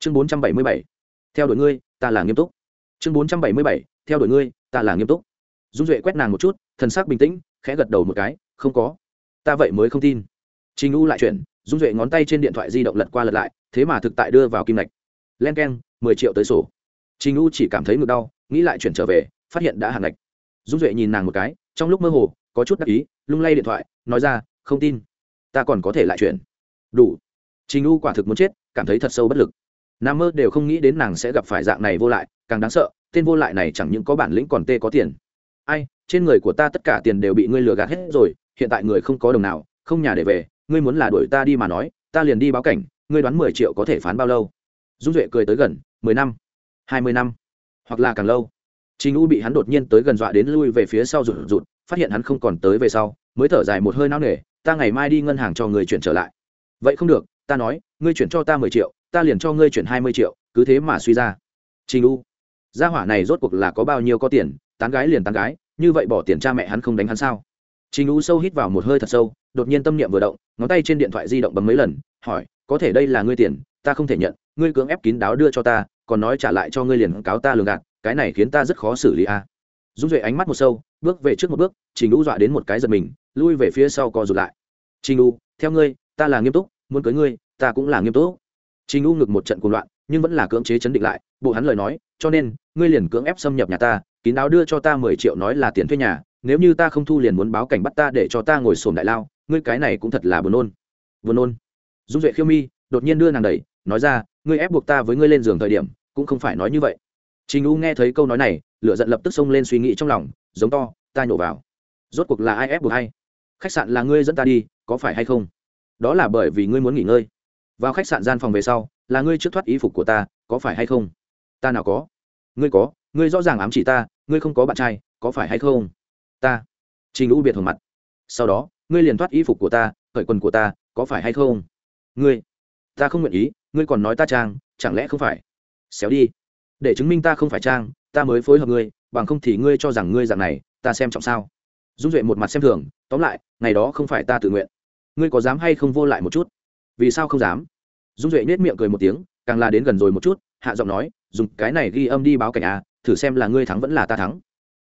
chương bốn trăm bảy mươi bảy, theo đuổi ngươi, ta là nghiêm túc. Chương bốn trăm bảy mươi bảy, theo đuổi ngươi, ta là nghiêm túc. Dung duệ quét nàng một chút, thần sắc bình tĩnh, khẽ gật đầu một cái, không có. Ta vậy mới không tin. Trình u lại chuyển, dung duệ ngón tay trên điện thoại di động lật qua lật lại, thế mà thực tại đưa vào kim lạch len k e n mười triệu tới sổ. Trình u chỉ cảm thấy ngực đau, nghĩ lại chuyển trở về, phát hiện đã hàng lạch dung duệ nhìn nàng một cái, trong lúc mơ hồ, có chút đắc ý, lung lay điện thoại, nói ra, không tin. Ta còn có thể lại chuyển. Đủ. Trình u quả thực muốn chết, cảm thấy thật sâu bất lực nam mơ đều không nghĩ đến nàng sẽ gặp phải dạng này vô lại càng đáng sợ tên vô lại này chẳng những có bản lĩnh còn tê có tiền. Ai trên người của ta tất cả tiền đều bị ngươi lừa gạt hết rồi hiện tại người không có đồng nào không nhà để về ngươi muốn là đuổi ta đi mà nói ta liền đi báo cảnh ngươi đoán mười triệu có thể phán bao lâu? Dung duệ cười tới gần mười năm hai mươi năm hoặc là càng lâu. Trình U bị hắn đột nhiên tới gần dọa đến lui về phía sau rụt rụt, phát hiện hắn không còn tới về sau, mới thở dài một hơi nao nề, ta ngày mai đi ngân hàng cho người chuyển trở lại. Vậy không được, ta nói, ngươi chuyển cho ta mười triệu, ta liền cho ngươi chuyển hai mươi triệu, cứ thế mà suy ra. Trình U, gia hỏa này rốt cuộc là có bao nhiêu có tiền, tán gái liền tán gái, như vậy bỏ tiền cha mẹ hắn không đánh hắn sao? Trình U sâu hít vào một hơi thật sâu, đột nhiên tâm niệm vừa động, ngón tay trên điện thoại di động bấm mấy lần, hỏi, có thể đây là ngươi tiền, ta không thể nhận, ngươi cưỡng ép kín đáo đưa cho ta, còn nói trả lại cho ngươi liền cáo ta lường gạt, cái này khiến ta rất khó xử lý a à. dung duệ ánh mắt một sâu bước về trước một bước trình u dọa đến một cái giật mình lui về phía sau co rụt lại trình u theo ngươi ta là nghiêm túc muốn cưới ngươi ta cũng là nghiêm túc trình u ngực một trận cuồng loạn nhưng vẫn là cưỡng chế chấn định lại bộ hắn lời nói cho nên ngươi liền cưỡng ép xâm nhập nhà ta kín đáo đưa cho ta mười triệu nói là tiền thuê nhà nếu như ta không thu liền muốn báo cảnh bắt ta để cho ta ngồi sổm đại lao ngươi cái này cũng thật là buồn nôn buồn nôn dung duệ khiêu mi đột nhiên đưa nàng đẩy nói ra ngươi ép buộc ta với ngươi lên giường thời điểm cũng không phải nói như vậy Trình U nghe thấy câu nói này, lửa giận lập tức xông lên suy nghĩ trong lòng, giống to, ta nhổ vào. Rốt cuộc là ai ép buộc hay? Khách sạn là ngươi dẫn ta đi, có phải hay không? Đó là bởi vì ngươi muốn nghỉ ngơi. Vào khách sạn gian phòng về sau, là ngươi trước thoát y phục của ta, có phải hay không? Ta nào có? Ngươi có, ngươi rõ ràng ám chỉ ta, ngươi không có bạn trai, có phải hay không? Ta. Trình U biệt hồng mặt. Sau đó, ngươi liền thoát y phục của ta, khởi quần của ta, có phải hay không? Ngươi. Ta không nguyện ý, ngươi còn nói ta trang, chẳng lẽ không phải? Xéo đi để chứng minh ta không phải trang ta mới phối hợp ngươi bằng không thì ngươi cho rằng ngươi dạng này ta xem trọng sao dung duệ một mặt xem thường tóm lại ngày đó không phải ta tự nguyện ngươi có dám hay không vô lại một chút vì sao không dám dung duệ nết miệng cười một tiếng càng la đến gần rồi một chút hạ giọng nói dùng cái này ghi âm đi báo cảnh à thử xem là ngươi thắng vẫn là ta thắng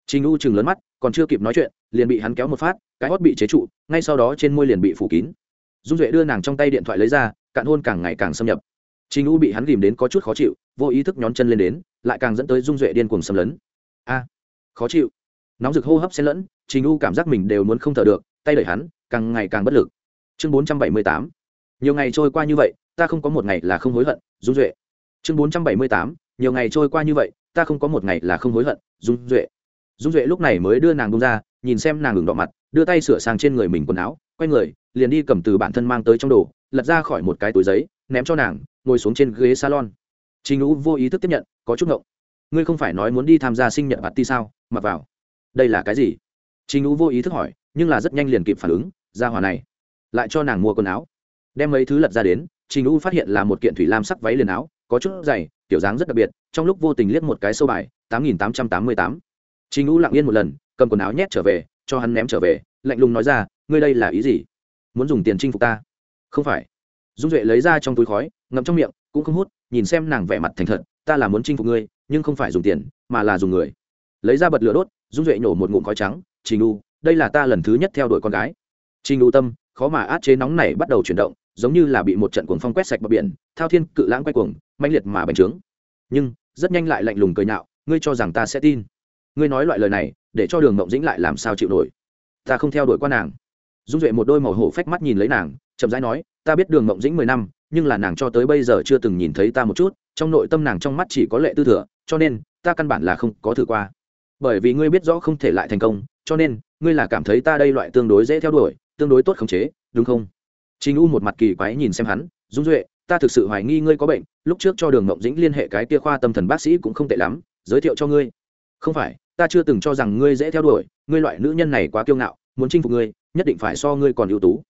trình u chừng lớn mắt còn chưa kịp nói chuyện liền bị hắn kéo một phát cái hót bị chế trụ ngay sau đó trên môi liền bị phủ kín dung duệ đưa nàng trong tay điện thoại lấy ra cạn hôn càng ngày càng xâm nhập Trình U bị hắn ghìm đến có chút khó chịu, vô ý thức nhón chân lên đến, lại càng dẫn tới Dung Duệ điên cuồng xâm lấn. A, khó chịu. Nóng rực hô hấp xen lẫn, Trình U cảm giác mình đều muốn không thở được, tay đẩy hắn, càng ngày càng bất lực. Chương 478. Nhiều ngày trôi qua như vậy, ta không có một ngày là không hối hận, Dung Duệ. Chương 478. Nhiều ngày trôi qua như vậy, ta không có một ngày là không hối hận, Dung Duệ. Dung Duệ lúc này mới đưa nàng bông ra, nhìn xem nàng ngừng đỏ mặt, đưa tay sửa sang trên người mình quần áo, quay người, liền đi cầm từ bản thân mang tới trong đồ, lật ra khỏi một cái túi giấy, ném cho nàng, ngồi xuống trên ghế salon trình ú vô ý thức tiếp nhận có chút ngộng ngươi không phải nói muốn đi tham gia sinh nhật bạt ti sao mặc vào đây là cái gì trình ú vô ý thức hỏi nhưng là rất nhanh liền kịp phản ứng ra hòa này lại cho nàng mua quần áo đem mấy thứ lật ra đến, trình U phát hiện là một kiện thủy lam sắc váy liền áo, có chút dày, kiểu dáng rất đặc biệt, trong lúc vô tình liếc một cái sâu bài, tám nghìn tám trăm tám mươi tám. Trình U lặng yên một lần, cầm quần áo nhét trở về, cho hắn ném trở về, lạnh lùng nói ra, ngươi đây là ý gì? Muốn dùng tiền chinh phục ta? Không phải. Dung duệ lấy ra trong túi khói, ngậm trong miệng, cũng không hút, nhìn xem nàng vẻ mặt thành thật, ta là muốn chinh phục ngươi, nhưng không phải dùng tiền, mà là dùng người. Lấy ra bật lửa đốt, dung duệ nổ một ngụm khói trắng, trình u, đây là ta lần thứ nhất theo đuổi con gái. Trình u tâm, khó mà át chế nóng này bắt đầu chuyển động giống như là bị một trận cuồng phong quét sạch bờ biển, thao thiên cự lãng quay cuồng manh liệt mà bành trướng. Nhưng, rất nhanh lại lạnh lùng cười nhạo, ngươi cho rằng ta sẽ tin. Ngươi nói loại lời này, để cho đường mộng dĩnh lại làm sao chịu nổi? Ta không theo đuổi qua nàng. Dung duệ một đôi màu hổ phách mắt nhìn lấy nàng, chậm rãi nói, ta biết đường mộng dĩnh mười năm, nhưng là nàng cho tới bây giờ chưa từng nhìn thấy ta một chút, trong nội tâm nàng trong mắt chỉ có lệ tư thừa, cho nên, ta căn bản là không có thử qua. Bởi vì ngươi biết rõ không thể lại thành công, cho nên, ngươi là cảm thấy ta đây loại tương đối dễ theo đuổi, tương đối tốt khống chế, đúng không? Trình U một mặt kỳ quái nhìn xem hắn, Dung Duệ, ta thực sự hoài nghi ngươi có bệnh, lúc trước cho Đường Mộng Dĩnh liên hệ cái kia khoa tâm thần bác sĩ cũng không tệ lắm, giới thiệu cho ngươi. Không phải, ta chưa từng cho rằng ngươi dễ theo đuổi, ngươi loại nữ nhân này quá kiêu ngạo, muốn chinh phục ngươi, nhất định phải so ngươi còn ưu tú.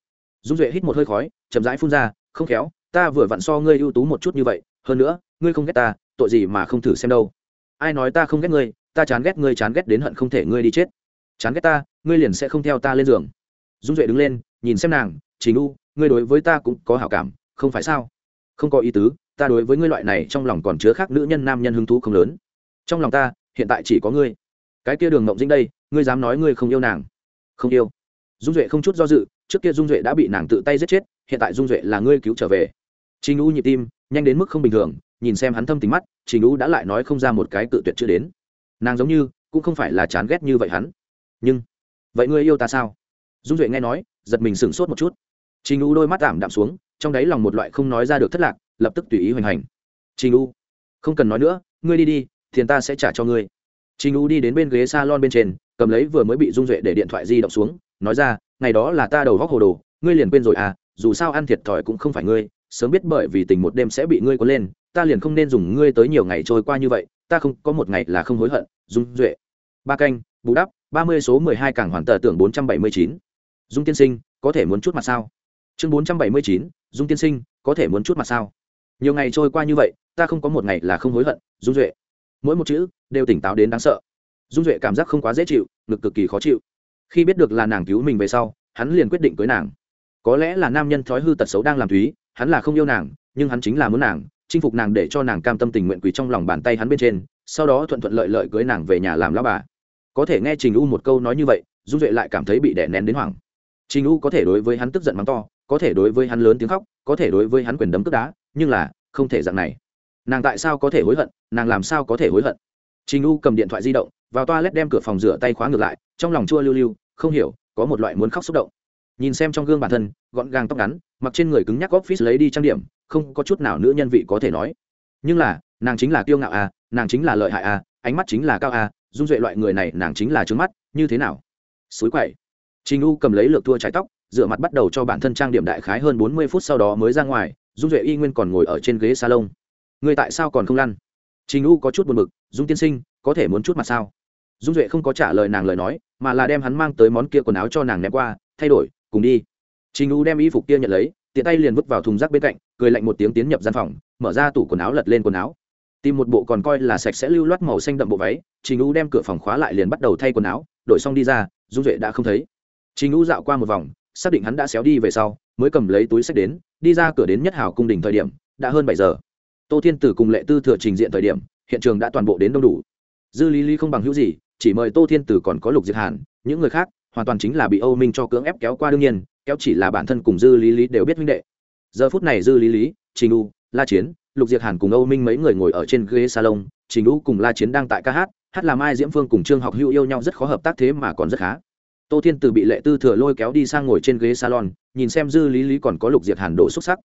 Dung Duệ hít một hơi khói, chậm rãi phun ra, không khéo, ta vừa vặn so ngươi ưu tú một chút như vậy hơn nữa ngươi không ghét ta tội gì mà không thử xem đâu ai nói ta không ghét ngươi ta chán ghét ngươi chán ghét đến hận không thể ngươi đi chết chán ghét ta ngươi liền sẽ không theo ta lên giường dung duệ đứng lên nhìn xem nàng "Trình U, ngươi đối với ta cũng có hảo cảm, không phải sao? Không có ý tứ, ta đối với ngươi loại này trong lòng còn chứa khác nữ nhân nam nhân hứng thú không lớn. Trong lòng ta, hiện tại chỉ có ngươi. Cái kia đường mộng dĩnh đây, ngươi dám nói ngươi không yêu nàng? Không yêu. Dung duệ không chút do dự, trước kia dung duệ đã bị nàng tự tay giết chết, hiện tại dung duệ là ngươi cứu trở về. Trình u nhịp tim, nhanh đến mức không bình thường, nhìn xem hắn thâm tính mắt, trình u đã lại nói không ra một cái cự tuyệt chưa đến. Nàng giống như, cũng không phải là chán ghét như vậy hắn. Nhưng, vậy ngươi yêu ta sao? Dung duệ nghe nói, giật mình sửng sốt một chút trình u đôi mắt tạm đạm xuống, trong đáy lòng một loại không nói ra được thất lạc, lập tức tùy ý hoành hành. Trình u, không cần nói nữa, ngươi đi đi, tiền ta sẽ trả cho ngươi. Trình u đi đến bên ghế s a lon bên trên, cầm lấy vừa mới bị dung duệ để điện thoại di động xuống, nói ra, ngày đó là ta đầu góc hồ đồ, ngươi liền quên rồi à dù sao ăn thiệt thòi cũng không phải ngươi, sớm biết bởi vì tình một đêm sẽ bị ngươi có lên, ta liền không nên dùng ngươi tới nhiều ngày trôi qua như vậy, ta không, có một ngày là không hối hận. Dung duệ, ba canh, bù đắp, ba mươi số mười hai cảng hoàn tờ tưởng bốn trăm bảy mươi chín. Dung tiên sinh, có thể muốn chút mặt sao? Chương bốn trăm bảy mươi chín, dung tiên sinh, có thể muốn chút mặt sao? Nhiều ngày trôi qua như vậy, ta không có một ngày là không hối hận, dung duệ. Mỗi một chữ đều tỉnh táo đến đáng sợ. Dung duệ cảm giác không quá dễ chịu, ngực cực kỳ khó chịu. Khi biết được là nàng cứu mình về sau, hắn liền quyết định cưới nàng. Có lẽ là nam nhân thói hư tật xấu đang làm thúy, hắn là không yêu nàng, nhưng hắn chính là muốn nàng, chinh phục nàng để cho nàng cam tâm tình nguyện quỳ trong lòng bàn tay hắn bên trên, sau đó thuận thuận lợi lợi cưới nàng về nhà làm lao bà. Có thể nghe trình u một câu nói như vậy, dung duệ lại cảm thấy bị đè nén đến hoảng. Trình u có thể đối với hắn tức giận mắng to có thể đối với hắn lớn tiếng khóc, có thể đối với hắn quyền đấm cướp đá, nhưng là, không thể dạng này. Nàng tại sao có thể hối hận, nàng làm sao có thể hối hận? Trình u cầm điện thoại di động, vào toa lét đem cửa phòng rửa tay khóa ngược lại, trong lòng chua lưu lưu, không hiểu, có một loại muốn khóc xúc động. Nhìn xem trong gương bản thân, gọn gàng tóc ngắn, mặc trên người cứng nhắc office lấy đi trang điểm, không có chút nào nữ nhân vị có thể nói. Nhưng là, nàng chính là kiêu ngạo à nàng chính là lợi hại à ánh mắt chính là cao à dung duệ loại người này nàng chính là trướng mắt, như thế nào? Suối quậy. Trình u cầm lấy lược thua trái tóc dựa mặt bắt đầu cho bản thân trang điểm đại khái hơn bốn mươi phút sau đó mới ra ngoài, dung duệ y nguyên còn ngồi ở trên ghế salon. Người tại sao còn không lăn? Trình u có chút buồn bực, dung tiên sinh, có thể muốn chút mặt sao? Dung duệ không có trả lời nàng lời nói, mà là đem hắn mang tới món kia quần áo cho nàng ném qua, thay đổi, cùng đi. Trình u đem y phục kia nhận lấy, tiện tay liền vứt vào thùng rác bên cạnh, cười lạnh một tiếng tiến nhập gian phòng, mở ra tủ quần áo lật lên quần áo. Tìm một bộ còn coi là sạch sẽ lưu loát màu xanh đậm bộ váy, trình u đem cửa phòng khóa lại liền bắt đầu thay quần áo, đổi xong đi ra, dung duệ đã không thấy. Trình u dạo qua một vòng xác định hắn đã xéo đi về sau, mới cầm lấy túi sách đến, đi ra cửa đến nhất hào cung đình thời điểm, đã hơn bảy giờ. Tô thiên tử cùng lệ tư thừa trình diện thời điểm, hiện trường đã toàn bộ đến đông đủ. Dư lý lý không bằng hữu gì, chỉ mời tô thiên tử còn có lục diệt hàn, những người khác, hoàn toàn chính là bị âu minh cho cưỡng ép kéo qua đương nhiên, kéo chỉ là bản thân cùng dư lý lý đều biết huynh đệ. Giờ phút này dư lý lý, trình u, la chiến, lục diệt hàn cùng âu minh mấy người ngồi ở trên ghế salon, trình u cùng la chiến đang tại ca hát hát làm ai diễm phương cùng trương học hữu yêu nhau rất khó hợp tác thế mà còn rất khá tô thiên từ bị lệ tư thừa lôi kéo đi sang ngồi trên ghế salon, nhìn xem dư lý lý còn có lục diệt hàn đổ xúc sắc.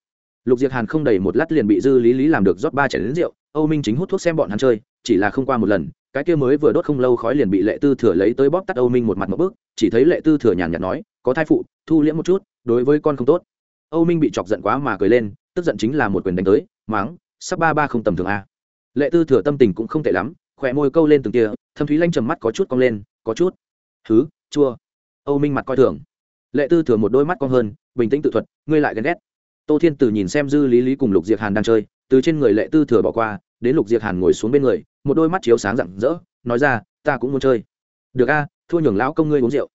Lục diệt hàn không đầy một lát liền bị dư lý lý làm được rót ba chảy đến rượu, âu minh chính hút thuốc xem bọn hắn chơi, chỉ là không qua một lần, cái kia mới vừa đốt không lâu khói liền bị lệ tư thừa lấy tới bóp tắt âu minh một mặt một bước chỉ thấy lệ tư thừa nhàn nhạt nói, có thai phụ, thu liễm một chút, đối với con không tốt. Âu minh bị chọc giận quá mà cười lên, tức giận chính là một quyền đánh tới, máng, sắp ba ba không tầm thường a. Lệ tư thừa tâm tình cũng không tệ lắm, khỏe môi câu lên từng kia thâm thúy lanh trầm mắt có chút cong lên, có chút. Thứ chua âu minh mặt coi thường. Lệ tư thừa một đôi mắt con hơn, bình tĩnh tự thuật, ngươi lại ghen ghét. Tô thiên tử nhìn xem dư lý lý cùng lục diệt hàn đang chơi, từ trên người lệ tư thừa bỏ qua, đến lục diệt hàn ngồi xuống bên người, một đôi mắt chiếu sáng rạng rỡ, nói ra, ta cũng muốn chơi. Được a, thua nhường lão công ngươi uống rượu.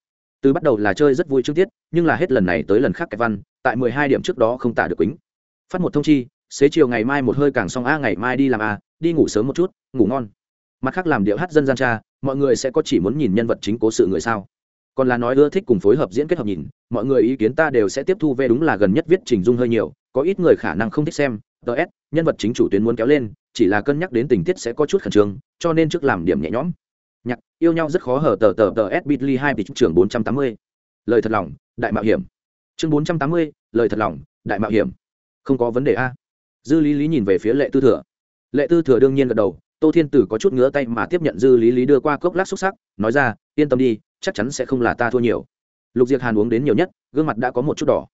Từ bắt đầu là chơi rất vui trước tiết, nhưng là hết lần này tới lần khác cái văn, tại mười hai điểm trước đó không tả được quýnh phát một thông chi, xế chiều ngày mai một hơi càng xong a, ngày mai đi làm a, đi ngủ sớm một chút, ngủ ngon. Mặt khác làm điệu hát dân gian cha, mọi người sẽ có chỉ muốn nhìn nhân vật chính cố sự người sao? Còn là nói ưa thích cùng phối hợp diễn kết hợp nhìn, mọi người ý kiến ta đều sẽ tiếp thu về đúng là gần nhất viết trình dung hơi nhiều, có ít người khả năng không thích xem ts nhân vật chính chủ tuyến muốn kéo lên, chỉ là cân nhắc đến tình tiết sẽ có chút khẩn trương, cho nên trước làm điểm nhẹ nhõm. Nhạc, yêu nhau rất khó hở tờ tờ tờ s bitly hai bị trưởng bốn trăm tám mươi. Lời thật lòng, đại mạo hiểm. Chương bốn trăm tám mươi, lời thật lòng, đại mạo hiểm. Không có vấn đề a. Dư lý lý nhìn về phía lệ tư thừa. Lệ tư thừa đương nhiên gật đầu, tô thiên tử có chút ngứa tay mà tiếp nhận dư lý lý đưa qua cốc lát xúc sắc, nói ra, yên tâm đi chắc chắn sẽ không là ta thua nhiều. Lục diệc hàn uống đến nhiều nhất, gương mặt đã có một chút đỏ.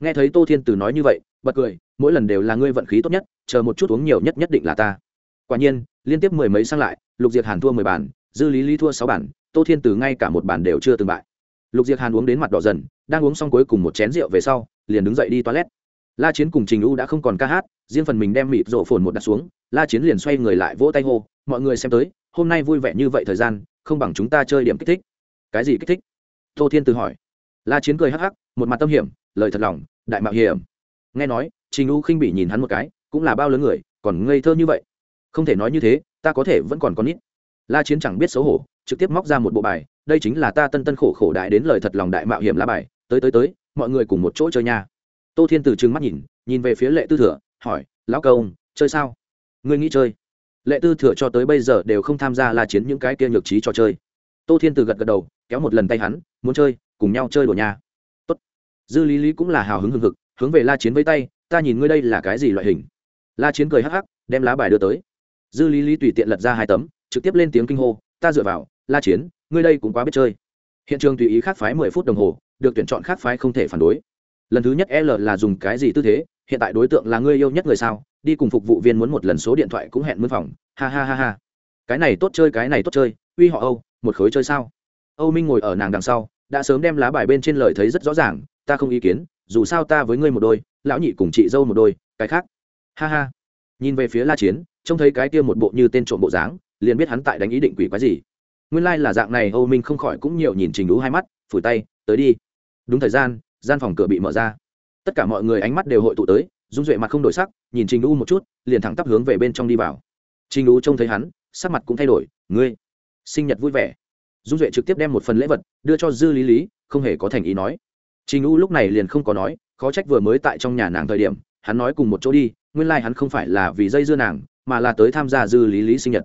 Nghe thấy tô thiên tử nói như vậy, bật cười, mỗi lần đều là ngươi vận khí tốt nhất, chờ một chút uống nhiều nhất nhất định là ta. Quả nhiên, liên tiếp mười mấy sang lại, lục diệc hàn thua mười bản, dư lý lý thua sáu bản, tô thiên tử ngay cả một bản đều chưa từng bại. Lục diệc hàn uống đến mặt đỏ dần, đang uống xong cuối cùng một chén rượu về sau, liền đứng dậy đi toilet. La chiến cùng trình u đã không còn ca hát, riêng phần mình đem mịt rộ phồn một đặt xuống, la chiến liền xoay người lại vỗ tay hô, mọi người xem tới, hôm nay vui vẻ như vậy thời gian, không bằng chúng ta chơi điểm kích thích cái gì kích thích? Tô thiên từ hỏi. La chiến cười hắc hắc, một mặt tâm hiểm, lời thật lòng, đại mạo hiểm. Nghe nói, trình u khinh bị nhìn hắn một cái, cũng là bao lớn người, còn ngây thơ như vậy. Không thể nói như thế, ta có thể vẫn còn con nít. La chiến chẳng biết xấu hổ, trực tiếp móc ra một bộ bài, đây chính là ta tân tân khổ khổ đại đến lời thật lòng đại mạo hiểm lá bài, tới tới tới, mọi người cùng một chỗ chơi nha. Tô thiên từ trừng mắt nhìn nhìn về phía lệ tư thừa, hỏi, lão công, chơi sao? Ngươi nghĩ chơi? Lệ tư thừa cho tới bây giờ đều không tham gia la chiến những cái kia nhược trí trò chơi. Tô thiên từ gật gật đầu kéo một lần tay hắn, muốn chơi, cùng nhau chơi đồ nhà Tốt. dư lý lý cũng là hào hứng hừng hực, hướng về la chiến với tay, ta nhìn ngươi đây là cái gì loại hình? La chiến cười hắc hắc, đem lá bài đưa tới. Dư lý lý tùy tiện lật ra hai tấm, trực tiếp lên tiếng kinh hô, ta dựa vào, la chiến, ngươi đây cũng quá biết chơi. Hiện trường tùy ý khác phái mười phút đồng hồ, được tuyển chọn khác phái không thể phản đối. Lần thứ nhất l là dùng cái gì tư thế, hiện tại đối tượng là ngươi yêu nhất người sao? Đi cùng phục vụ viên muốn một lần số điện thoại cũng hẹn mướn phòng. Ha ha ha ha. Cái này tốt chơi, cái này tốt chơi, uy họ âu, một khối chơi sao? Âu minh ngồi ở nàng đằng sau, đã sớm đem lá bài bên trên lời thấy rất rõ ràng, ta không ý kiến, dù sao ta với ngươi một đôi, lão nhị cùng chị dâu một đôi, cái khác. Ha ha. Nhìn về phía la chiến, trông thấy cái kia một bộ như tên trộm bộ dáng, liền biết hắn tại đánh ý định quỷ quái gì. Nguyên lai、like、là dạng này, âu minh không khỏi cũng nhiều nhìn trình đú hai mắt, phủi tay, tới đi. Đúng thời gian gian phòng cửa bị mở ra. Tất cả mọi người ánh mắt đều hội tụ tới dung duệ mặt không đổi sắc, nhìn trình đu một chút, liền thẳng tắp hướng về bên trong đi vào. Trình đu trông thấy hắn, sắc mặt cũng thay đổi, ngươi, sinh nhật vui vẻ dung duệ trực tiếp đem một phần lễ vật đưa cho dư lý lý, không hề có thành ý nói. Trình U lúc này liền không có nói, khó trách vừa mới tại trong nhà nàng thời điểm, hắn nói cùng một chỗ đi, nguyên lai、like、hắn không phải là vì dây dưa nàng, mà là tới tham gia dư lý lý sinh nhật.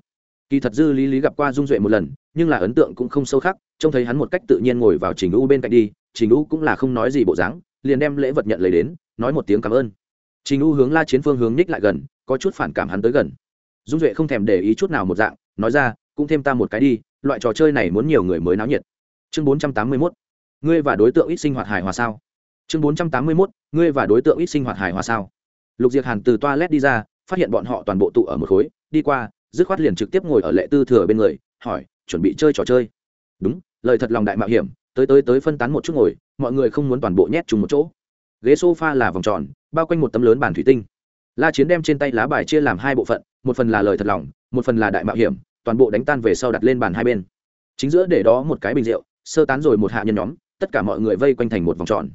Kỳ thật dư lý lý gặp qua dung duệ một lần, nhưng là ấn tượng cũng không sâu khắc trông thấy hắn một cách tự nhiên ngồi vào trình u bên cạnh đi, trình u cũng là không nói gì bộ dáng, liền đem lễ vật nhận lấy đến, nói một tiếng cảm ơn. Trình u hướng la chiến phương hướng ních lại gần, có chút phản cảm hắn tới gần. Dung duệ không thèm để ý chút nào một dạng, nói ra cũng thêm ta một cái đi, loại trò chơi này muốn nhiều người mới náo nhiệt. Chương bốn trăm tám mươi mốt, ngươi và đối tượng ít sinh hoạt hài hòa sao? Chương bốn trăm tám mươi mốt, ngươi và đối tượng ít sinh hoạt hài hòa sao? Lục diệt hàn từ toilet đi ra, phát hiện bọn họ toàn bộ tụ ở một khối, đi qua, dứt khoát liền trực tiếp ngồi ở lệ tư thừa bên người, hỏi, chuẩn bị chơi trò chơi? Đúng, lời thật lòng đại mạo hiểm, tới tới tới phân tán một chút ngồi, mọi người không muốn toàn bộ nhét chung một chỗ. Ghế sofa là vòng tròn, bao quanh một tấm lớn bàn thủy tinh. La chiến đem trên tay lá bài chia làm hai bộ phận, một phần là lời thật lòng, một phần là đại mạo hiểm toàn bộ đánh tan về sau đặt lên bàn hai bên. Chính giữa để đó một cái bình rượu, sơ tán rồi một hạ nhân nhóm, tất cả mọi người vây quanh thành một vòng tròn.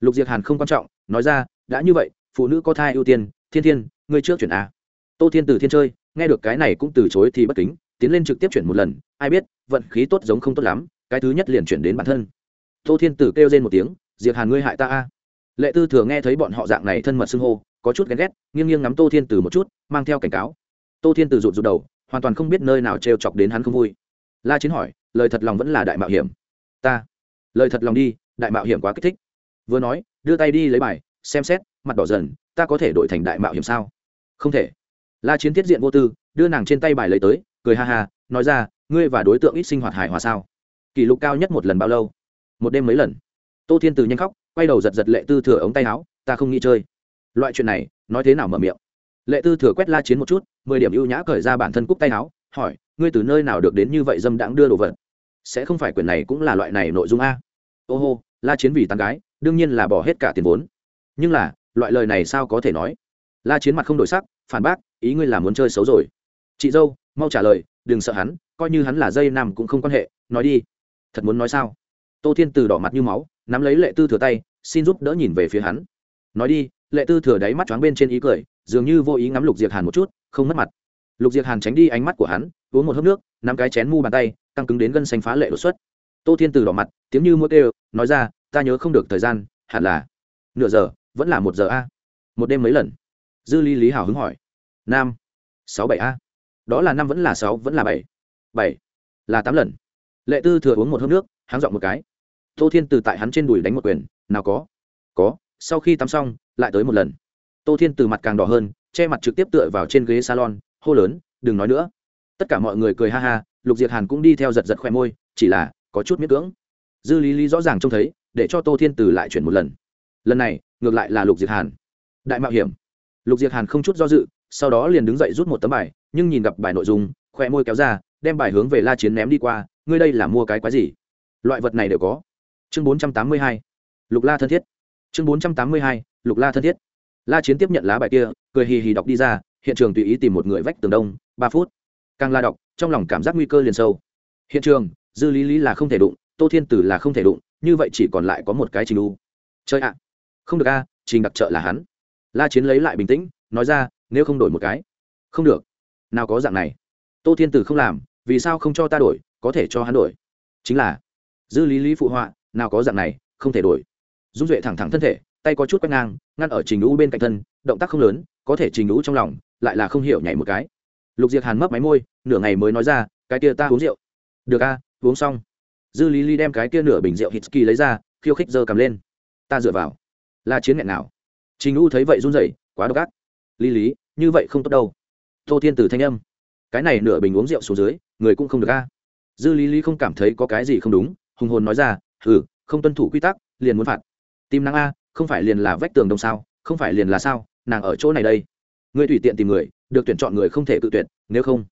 Lục diệt hàn không quan trọng, nói ra, đã như vậy, phụ nữ có thai ưu tiên, thiên thiên, ngươi trước chuyển a. Tô thiên từ thiên chơi, nghe được cái này cũng từ chối thì bất kính, tiến lên trực tiếp chuyển một lần, ai biết, vận khí tốt giống không tốt lắm, cái thứ nhất liền chuyển đến bản thân. Tô thiên tử kêu lên một tiếng, diệt hàn ngươi hại ta a. Lệ tư thừa nghe thấy bọn họ dạng này thân mật xưng hô, có chút ghen ghét, nghiêng nghiêng ngắm tô thiên tử một chút, mang theo cảnh cáo. Tô thiên tử rụt rụt đầu hoàn toàn không biết nơi nào trêu chọc đến hắn không vui. La chiến hỏi, lời thật lòng vẫn là đại mạo hiểm. Ta, lời thật lòng đi, đại mạo hiểm quá kích thích. Vừa nói, đưa tay đi lấy bài, xem xét, mặt đỏ dần, ta có thể đổi thành đại mạo hiểm sao? Không thể. La chiến tiết diện vô tư, đưa nàng trên tay bài lấy tới, cười ha ha, nói ra, ngươi và đối tượng ít sinh hoạt hài hòa sao? Kỷ lục cao nhất một lần bao lâu? Một đêm mấy lần? Tô thiên từ nhanh khóc, quay đầu giật giật lệ tư thừa ống tay áo, ta không nghĩ chơi. Loại chuyện này, nói thế nào mở miệng? Lệ tư thừa quét la chiến một chút, mười điểm ưu nhã cởi ra bản thân cúc tay áo, hỏi, ngươi từ nơi nào được đến như vậy dâm đãng đưa đồ vật? Sẽ không phải quyển này cũng là loại này nội dung a? Ô hô, la chiến vì tán gái, đương nhiên là bỏ hết cả tiền vốn. Nhưng là, loại lời này sao có thể nói? La chiến mặt không đổi sắc, phản bác, ý ngươi là muốn chơi xấu rồi. Chị dâu, mau trả lời, đừng sợ hắn, coi như hắn là dây nằm cũng không quan hệ, nói đi. Thật muốn nói sao? Tô thiên từ đỏ mặt như máu, nắm lấy lệ tư thừa tay, xin giúp đỡ nhìn về phía hắn. Nói đi. Lệ tư thừa đáy mắt choáng bên trên ý cười dường như vô ý ngắm lục diệt hàn một chút, không mất mặt. Lục diệt hàn tránh đi ánh mắt của hắn, uống một hớp nước, nắm cái chén mu bàn tay, căng cứng đến gân xanh phá lệ đột xuất. Tô thiên từ đỏ mặt, tiếng như mũi tê nói ra, ta nhớ không được thời gian, hẳn là nửa giờ, vẫn là một giờ a. Một đêm mấy lần? Dư Ly lý hào hứng hỏi. Nam, sáu bảy a. Đó là năm vẫn là sáu, vẫn là bảy. Bảy là tám lần. Lệ tư thừa uống một hớp nước hắn dọn một cái. Tô thiên từ tại hắn trên đùi đánh một quyền, nào có có, sau khi tắm xong, lại tới một lần tô thiên từ mặt càng đỏ hơn, che mặt trực tiếp tựa vào trên ghế salon, hô lớn, đừng nói nữa. Tất cả mọi người cười ha ha, lục diệt hàn cũng đi theo giật giật khoe môi, chỉ là có chút miễn cưỡng. Dư lý lý rõ ràng trông thấy, để cho tô thiên từ lại chuyển một lần. Lần này, ngược lại là lục diệt hàn. Đại mạo hiểm. Lục diệt hàn không chút do dự, sau đó liền đứng dậy rút một tấm bài, nhưng nhìn gặp bài nội dung khoe môi kéo ra, đem bài hướng về la chiến ném đi qua, ngươi đây là mua cái quái gì? Loại vật này đều có. Chương bốn trăm tám mươi hai. Lục la thân thiết. Chương bốn trăm tám mươi hai. Lục la thân thiết la chiến tiếp nhận lá bài kia, cười hì hì đọc đi ra, hiện trường tùy ý tìm một người vách tường đông, ba phút. Càng la đọc, trong lòng cảm giác nguy cơ liền sâu. Hiện trường, dư lý lý là không thể đụng, tô thiên tử là không thể đụng, như vậy chỉ còn lại có một cái trình u chơi ạ. Không được a, trình đặc trợ là hắn. La chiến lấy lại bình tĩnh, nói ra, nếu không đổi một cái. Không được. Nào có dạng này. Tô thiên tử không làm, vì sao không cho ta đổi, có thể cho hắn đổi. Chính là, dư lý lý phụ họa, nào có dạng này, không thể đổi. Dung duệ thẳng thẳng thân thể tay có chút quét ngang, ngăn ở trình lũ bên cạnh thân, động tác không lớn, có thể trình lũ trong lòng lại là không hiểu nhảy một cái. Lục diệt hàn mấp máy môi, nửa ngày mới nói ra, cái kia ta uống rượu. Được a, uống xong. Dư lý lý đem cái kia nửa bình rượu hít kỳ lấy ra, khiêu khích giơ cầm lên. Ta dựa vào. Là chiến nghẹn nào? Trình lũ thấy vậy run rẩy, quá độc ác. Lý lý, như vậy không tốt đâu. Tô thiên tử thanh âm. Cái này nửa bình uống rượu xuống dưới, người cũng không được a. Dư lý lý không cảm thấy có cái gì không đúng, hùng hồn nói ra ừ không tuân thủ quy tắc, liền muốn phạt. Tim năng a không phải liền là vách tường đông sao, không phải liền là sao, nàng ở chỗ này đây. Người tùy tiện tìm người, được tuyển chọn người không thể tự tuyển nếu không.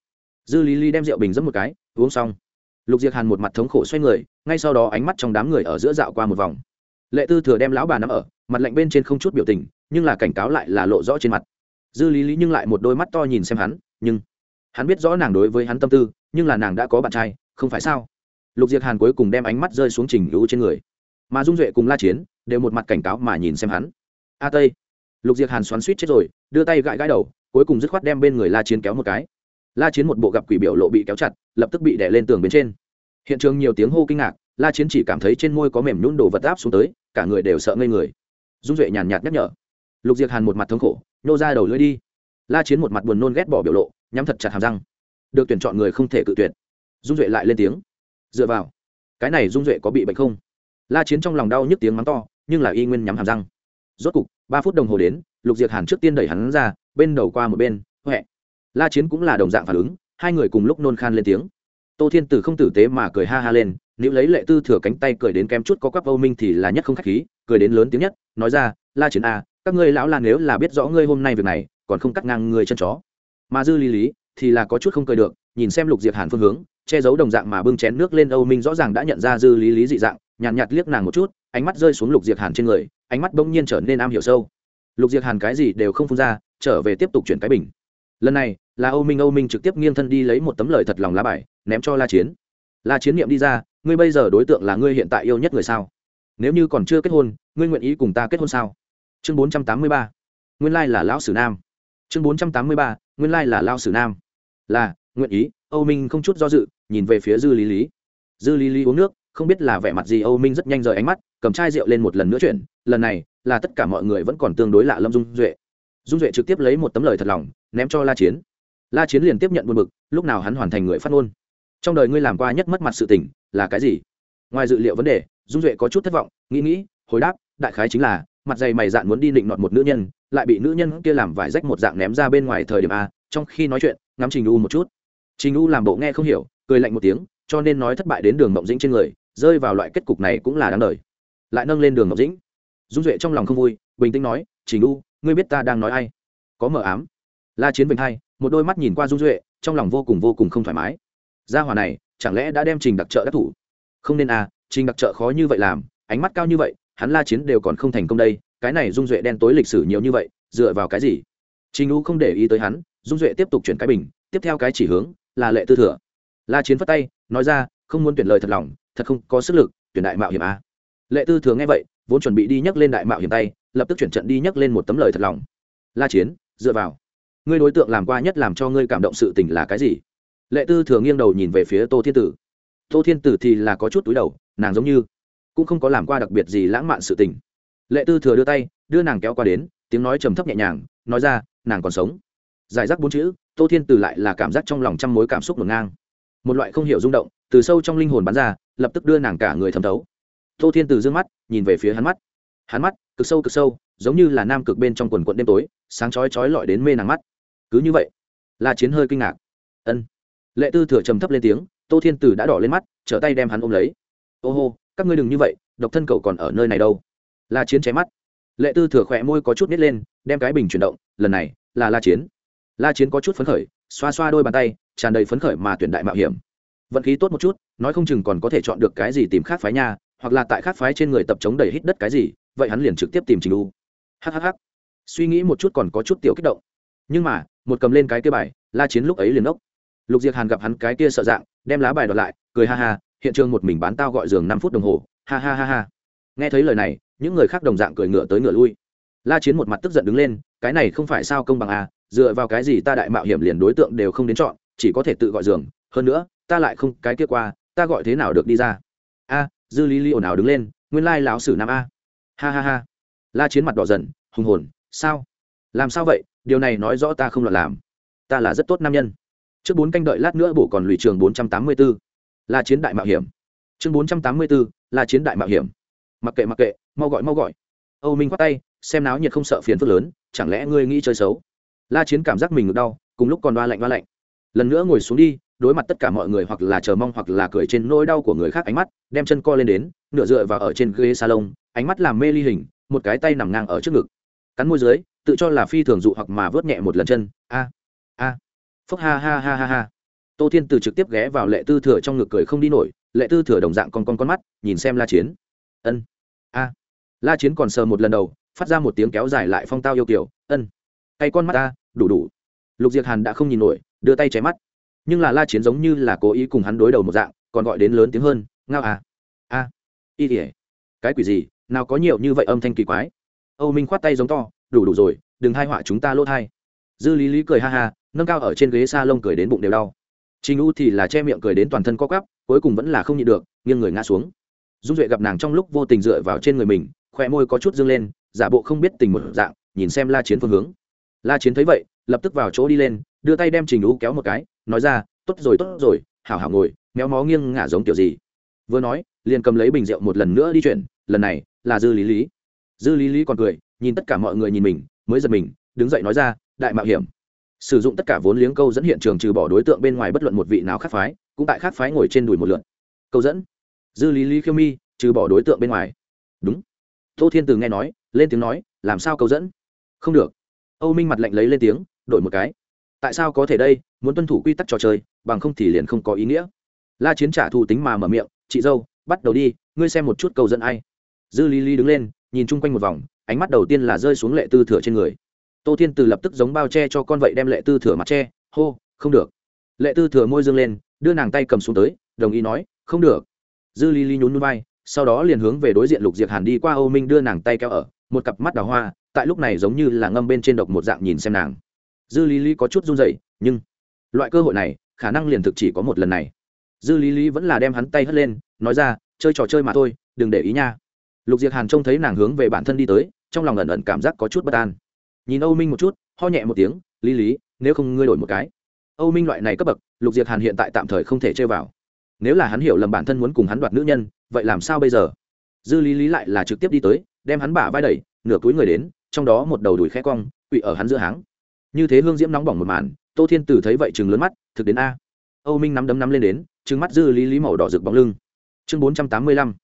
Dư lý lý đem rượu bình dẫm một cái, uống xong. Lục diệc hàn một mặt thống khổ xoay người, ngay sau đó ánh mắt trong đám người ở giữa dạo qua một vòng. Lệ tư thừa đem lão bà nắm ở, mặt lạnh bên trên không chút biểu tình, nhưng là cảnh cáo lại là lộ rõ trên mặt. Dư lý lý nhưng lại một đôi mắt to nhìn xem hắn, nhưng hắn biết rõ nàng đối với hắn tâm tư, nhưng là nàng đã có bạn trai, không phải sao? Lục diệc hàn cuối cùng đem ánh mắt rơi xuống trình hữu trên người mà dung duệ cùng la chiến đều một mặt cảnh cáo mà nhìn xem hắn. A tây, lục diệc hàn xoắn suýt chết rồi, đưa tay gãi gãi đầu, cuối cùng dứt khoát đem bên người la chiến kéo một cái. La chiến một bộ gặp quỷ biểu lộ bị kéo chặt, lập tức bị đè lên tường bên trên. Hiện trường nhiều tiếng hô kinh ngạc, la chiến chỉ cảm thấy trên môi có mềm nhún đồ vật áp xuống tới, cả người đều sợ ngây người. Dung duệ nhàn nhạt nhắc nhở. Lục diệc hàn một mặt thống khổ, nhô ra đầu lưỡi đi. La chiến một mặt buồn nôn ghét bỏ biểu lộ, nhắm thật chặt hàm răng. Được tuyển chọn người không thể cự tuyệt. Dung duệ lại lên tiếng. Dựa vào. Cái này dung duệ có bị bệnh không? La chiến trong lòng đau nhức tiếng mắng to nhưng là y nguyên nhắm hàm răng. Rốt cục ba phút đồng hồ đến lục diệc hàn trước tiên đẩy hắn ra bên đầu qua một bên huệ. La chiến cũng là đồng dạng phản ứng hai người cùng lúc nôn khan lên tiếng. Tô thiên tử không tử tế mà cười ha ha lên nếu lấy lệ tư thừa cánh tay cười đến kém chút có quắp âu minh thì là nhất không khách khí cười đến lớn tiếng nhất nói ra la chiến a à, các ngươi lão là nếu là biết rõ ngươi hôm nay việc này còn không cắt ngang người chân chó. Mà dư lý lý thì là có chút không cười được nhìn xem lục diệp hàn phương hướng che giấu đồng dạng mà bưng chén nước lên âu minh rõ ràng đã nhận ra dư lý lý dị dạng nhàn nhạt, nhạt liếc nàng một chút ánh mắt rơi xuống lục diệc hàn trên người ánh mắt bỗng nhiên trở nên am hiểu sâu. Lục diệc hàn cái gì đều không phun ra trở về tiếp tục chuyển cái bình. Lần này là âu minh âu minh trực tiếp nghiêng thân đi lấy một tấm lời thật lòng lá bài ném cho la chiến. La chiến niệm đi ra ngươi bây giờ đối tượng là ngươi hiện tại yêu nhất người sao? Nếu như còn chưa kết hôn ngươi nguyện ý cùng ta kết hôn sao? Chương bốn trăm tám mươi ba nguyên lai là lão sử nam. Chương bốn trăm tám mươi ba nguyên lai là lao sử nam. Là nguyện ý. Âu minh không chút do dự nhìn về phía dư lý lý. Dư lý lý uống nước không biết là vẻ mặt gì âu minh rất nhanh rời ánh mắt, cầm chai rượu lên một lần nữa chuyển, lần này là tất cả mọi người vẫn còn tương đối lạ lâm dung duệ. Dung duệ trực tiếp lấy một tấm lời thật lòng, ném cho la chiến. La chiến liền tiếp nhận buồn bực, lúc nào hắn hoàn thành người phát ngôn. Trong đời ngươi làm qua nhất mất mặt sự tình, là cái gì? Ngoài dự liệu vấn đề, dung duệ có chút thất vọng, nghĩ nghĩ, hồi đáp, đại khái chính là, mặt dày mày dạn muốn đi định nọt một nữ nhân, lại bị nữ nhân kia làm vải rách một dạng ném ra bên ngoài thời điểm a, trong khi nói chuyện, ngắm trình u một chút. Trình u làm bộ nghe không hiểu, cười lạnh một tiếng, cho nên nói thất bại đến đường mộng dĩnh trên người rơi vào loại kết cục này cũng là đáng đời. Lại nâng lên đường ngọc dĩnh. Dung duệ trong lòng không vui, bình tĩnh nói, trình u ngươi biết ta đang nói ai? Có mờ ám. La chiến bình hai, một đôi mắt nhìn qua dung duệ, trong lòng vô cùng vô cùng không thoải mái. Gia hòa này, chẳng lẽ đã đem trình đặc trợ đắc thủ? Không nên à trình đặc trợ khó như vậy làm, ánh mắt cao như vậy, hắn la chiến đều còn không thành công đây, cái này dung duệ đen tối lịch sử nhiều như vậy, dựa vào cái gì? Trình u không để ý tới hắn, dung duệ tiếp tục chuyển cái bình, tiếp theo cái chỉ hướng, là lệ tư thừa. La chiến phất tay, nói ra, không muốn tuyển lời thật lòng thật không có sức lực, tuyển đại mạo hiểm a lệ tư thừa nghe vậy, vốn chuẩn bị đi nhắc lên đại mạo hiểm tay, lập tức chuyển trận đi nhắc lên một tấm lời thật lòng. La chiến, dựa vào. Ngươi đối tượng làm qua nhất làm cho ngươi cảm động sự tình là cái gì? Lệ tư thừa nghiêng đầu nhìn về phía tô thiên tử. Tô thiên tử thì là có chút túi đầu, nàng giống như cũng không có làm qua đặc biệt gì lãng mạn sự tình. Lệ tư thừa đưa tay, đưa nàng kéo qua đến, tiếng nói trầm thấp nhẹ nhàng, nói ra, nàng còn sống. Giải rác bốn chữ, tô thiên Tử lại là cảm giác trong lòng trăm mối cảm xúc ngổn ngang một loại không hiểu rung động, từ sâu trong linh hồn bắn ra, lập tức đưa nàng cả người thẩm thấu. Tô thiên từ d ư ơ n g mắt, nhìn về phía hắn mắt. Hắn mắt, cực sâu cực sâu, giống như là nam cực bên trong quần quận đêm tối, sáng chói chói lọi đến mê nàng mắt. Cứ như vậy, La chiến hơi kinh ngạc. Ân. Lệ tư thừa trầm thấp lên tiếng, tô thiên từ đã đỏ lên mắt, trở tay đem hắn ôm lấy. Ô hô, các ngươi đừng như vậy, độc thân cậu còn ở nơi này đâu. La chiến cháy mắt. Lệ tư thừa khỏe môi có chút nít lên, đem cái bình chuyển động, lần này là la chiến la chiến có chút phấn khởi, xoa xoa đôi bàn tay, tràn đầy phấn khởi mà tuyển đại mạo hiểm. Vận khí tốt một chút, nói không chừng còn có thể chọn được cái gì tìm khác phái nha, hoặc là tại khác phái trên người tập chống đầy hít đất cái gì, vậy hắn liền trực tiếp tìm trình u. Hhh suy nghĩ một chút còn có chút tiểu kích động. Nhưng mà, một cầm lên cái kia bài, la chiến lúc ấy liền ốc lục diệc hàn gặp hắn cái kia sợ dạng, đem lá bài đoạt lại, cười ha ha, hiện trường một mình bán tao gọi giường năm phút đồng hồ, ha ha ha ha. Nghe thấy lời này, những người khác đồng dạng cười ngựa tới ngựa lui. La chiến một mặt tức giận đứng lên, cái này không phải sao công bằng à dựa vào cái gì ta đại mạo hiểm liền đối tượng đều không đến chọn, chỉ có thể tự gọi giường. Hơn nữa, ta lại không cái kia qua, ta gọi thế nào được đi ra? A, dư lý lý ồn ào đứng lên, nguyên lai lão sử nam a. Ha ha ha. La chiến mặt đỏ dần, hùng hồn, sao? Làm sao vậy? Điều này nói rõ ta không loạn làm. Ta là rất tốt nam nhân. Trước bốn canh đợi lát nữa bổ còn lùi trường bốn trăm tám mươi b ố là chiến đại mạo hiểm. Chương bốn trăm tám mươi b ố là chiến đại mạo hiểm. Mặc kệ mặc kệ, mau gọi mau gọi. Âu minh khoát tay, xem náo nhiệt không sợ phiền phức lớn, chẳng lẽ ngươi nghĩ chơi xấu? La chiến cảm giác mình ngực đau, cùng lúc còn đoa lạnh đoa lạnh. Lần nữa ngồi xuống đi, đối mặt tất cả mọi người hoặc là chờ mong hoặc là cười trên nỗi đau của người khác ánh mắt, đem chân co lên đến, nửa dựa vào ở trên ghế salon, ánh mắt làm mê ly hình, một cái tay nằm ngang ở trước ngực. Cắn môi dưới, tự cho là phi thường dụ hoặc mà vớt nhẹ một lần chân. A a. Phúc ha ha ha ha ha. Tô thiên từ trực tiếp ghé vào lệ tư thừa trong ngực cười không đi nổi, lệ tư thừa đồng dạng con con con mắt, nhìn xem la chiến. Ân. A. La chiến còn sờ một lần đầu, phát ra một tiếng kéo dài lại phong tao yêu kiểu ân. Tay con mắt ta đủ đủ. Lục diệc hàn đã không nhìn nổi, đưa tay chém mắt. Nhưng là la chiến giống như là cố ý cùng hắn đối đầu một dạng, còn gọi đến lớn tiếng hơn, ngao à a, y ỉa cái quỷ gì, nào có nhiều như vậy âm thanh kỳ quái. Âu minh khoát tay giống to, đủ đủ rồi, đừng hai họa chúng ta lỗ thai. Dư lý lý cười ha ha, nâng cao ở trên ghế s a lông cười đến bụng đều đau. Trình u thì là che miệng cười đến toàn thân co quắp, cuối cùng vẫn là không nhịn được, nghiêng người ngã xuống. Dung duệ gặp nàng trong lúc vô tình dựa vào trên người mình khoe môi có chút dâng lên, giả bộ không biết tình một dạng, nhìn xem la chiến phương hướng la chiến thấy vậy, lập tức vào chỗ đi lên, đưa tay đem trình u kéo một cái, nói ra, tốt rồi tốt rồi, hảo hảo ngồi, méo mó nghiêng ngả giống kiểu gì? Vừa nói, liền cầm lấy bình rượu một lần nữa đi chuyển, lần này là dư lý lý. Dư lý lý còn cười, nhìn tất cả mọi người nhìn mình, mới giật mình, đứng dậy nói ra, đại mạo hiểm. Sử dụng tất cả vốn liếng câu dẫn hiện trường trừ bỏ đối tượng bên ngoài bất luận một vị nào khác phái, cũng tại khác phái ngồi trên đùi một lượn câu dẫn. Dư lý lý khiêu mi, trừ bỏ đối tượng bên ngoài. Đúng. Tô thiên từ nghe nói, lên tiếng nói, làm sao câu dẫn? Không được âu minh mặt lạnh lấy lên tiếng, đổi một cái. Tại sao có thể đây, muốn tuân thủ quy tắc trò chơi, bằng không thì liền không có ý nghĩa. La chiến trả thù tính mà mở miệng, chị dâu, bắt đầu đi, ngươi xem một chút câu dẫn ai. Dư lý lý đứng lên, nhìn chung quanh một vòng, ánh mắt đầu tiên là rơi xuống lệ tư thừa trên người. Tô thiên từ lập tức giống bao che cho con vậy đem lệ tư thừa mặt che, hô, không được. Lệ tư thừa môi dương lên, đưa nàng tay cầm xuống tới, đồng ý nói, không được. Dư lý lý nhún núi vai, sau đó liền hướng về đối diện lục diệp hàn đi qua âu minh đưa nàng tay kéo ở, một cặp mắt đào hoa tại lúc này giống như là ngâm bên trên độc một dạng nhìn xem nàng. Dư lý lý có chút run dậy nhưng loại cơ hội này, khả năng liền thực chỉ có một lần này. Dư lý lý vẫn là đem hắn tay hất lên, nói ra, chơi trò chơi mà thôi, đừng để ý nha. Lục diệt hàn trông thấy nàng hướng về bản thân đi tới, trong lòng ẩn ẩn cảm giác có chút bất an. Nhìn âu minh một chút, ho nhẹ một tiếng, lý lý, nếu không ngươi đổi một cái. Âu minh loại này cấp bậc, lục diệt hàn hiện tại tạm thời không thể chơi vào. Nếu là hắn hiểu lầm bản thân muốn cùng hắn đoạt nữ nhân, vậy làm sao bây giờ? Dư lý lý lại là trực tiếp đi tới, đem hắn bả vai đẩy nửa túi người đến, trong đó một đầu đùi khẽ cong, quỵ ở hắn giữa háng. Như thế hương diễm nóng bỏng một màn, tô thiên tử thấy vậy chừng lớn mắt, thực đến a. Âu minh nắm đấm nắm lên đến, trừng mắt dư lý lý màu đỏ rực bóng lưng. Chương bốn trăm tám mươi lăm,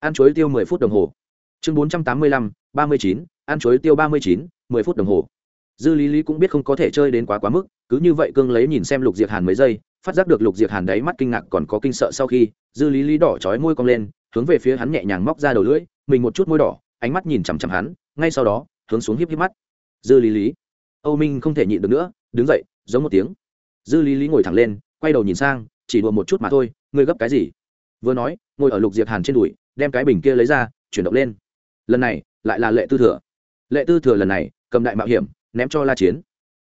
ăn chuối tiêu mười phút đồng hồ. Chương bốn trăm tám mươi lăm, ba mươi chín, ăn chuối tiêu ba mươi chín, mười phút đồng hồ. Dư lý lý cũng biết không có thể chơi đến quá quá mức, cứ như vậy cương lấy nhìn xem lục diệt hàn mấy giây, phát giác được lục diệt hàn đáy mắt kinh ngạc còn có kinh sợ sau khi, dư lý lý đỏ trói môi cong lên, hướng về phía hắn nhẹ nhàng móc ra đầu lưỡi, mình một chút môi đỏ, ánh mắt nhìn chằm chằm hắn ngay sau đó, hướng xuống híp híp mắt. Dư lý lý. Âu minh không thể nhịn được nữa, đứng dậy, giống một tiếng. Dư lý lý ngồi thẳng lên, quay đầu nhìn sang, chỉ đùa một chút mà thôi, ngươi gấp cái gì? Vừa nói, ngồi ở lục diệp hàn trên đùi, đem cái bình kia lấy ra, chuyển động lên. Lần này, lại là lệ tư thừa. Lệ tư thừa lần này, cầm đại mạo hiểm, ném cho la chiến.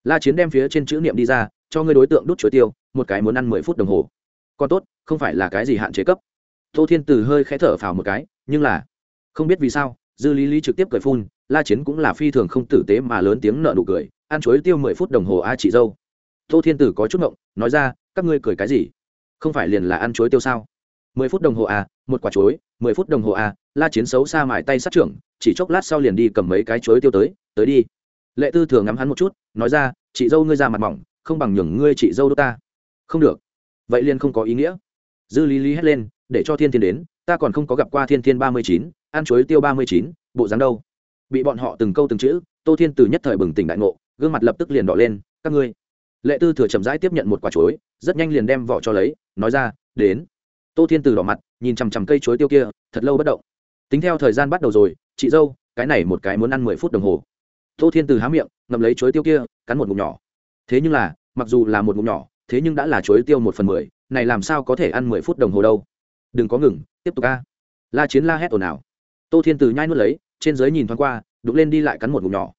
La chiến đem phía trên chữ niệm đi ra, cho ngươi đối tượng đút chuối tiêu, một cái muốn ăn mười phút đồng hồ. Còn tốt, không phải là cái gì hạn chế cấp. Tô thiên từ hơi khẽ thở phào một cái, nhưng là, không biết vì sao, dư lý lý trực tiếp cười phun la chiến cũng là phi thường không tử tế mà lớn tiếng nợ nụ cười, ăn chuối tiêu mười phút đồng hồ a chị dâu. Tô thiên tử có chút ngộng, nói ra, các ngươi cười cái gì? Không phải liền là ăn chuối tiêu sao? Mười phút đồng hồ à một quả chuối, mười phút đồng hồ à la chiến xấu xa mải tay sát trưởng, chỉ chốc lát sau liền đi cầm mấy cái chuối tiêu tới tới đi. Lệ tư thường ngắm hắn một chút, nói ra, chị dâu ngươi ra mặt mỏng, không bằng nhường ngươi chị dâu đô ta. Không được. Vậy liền không có ý nghĩa. Dư lý lý hét lên, để cho thiên thiên đến, ta còn không có gặp qua thiên thiên ba mươi chín, ăn chuối tiêu ba mươi chín, bộ dáng đâu? Bị bọn họ từng câu từng chữ, tô thiên từ nhất thời bừng tỉnh đại ngộ, gương mặt lập tức liền đỏ lên, các ngươi. Lệ tư thừa chậm rãi tiếp nhận một quả chuối, rất nhanh liền đem vỏ cho lấy, nói ra, đến. Tô thiên từ đỏ mặt, nhìn chằm chằm cây chuối tiêu kia, thật lâu bất động. Tính theo thời gian bắt đầu rồi, chị dâu, cái này một cái muốn ăn mười phút đồng hồ. Tô thiên từ há miệng, ngậm lấy chuối tiêu kia, cắn một ngụm nhỏ. Thế nhưng là, mặc dù là một ngụm nhỏ, thế nhưng đã là chuối tiêu một phần mười, này làm sao có thể ăn mười phút đồng hồ đâu? Đừng có ngừng, tiếp tục ca la chiến la hét ồn ào. Tô thiên từ nhai nuốt lấy trên giới nhìn thoáng qua đục lên đi lại cắn một ngụm nhỏ.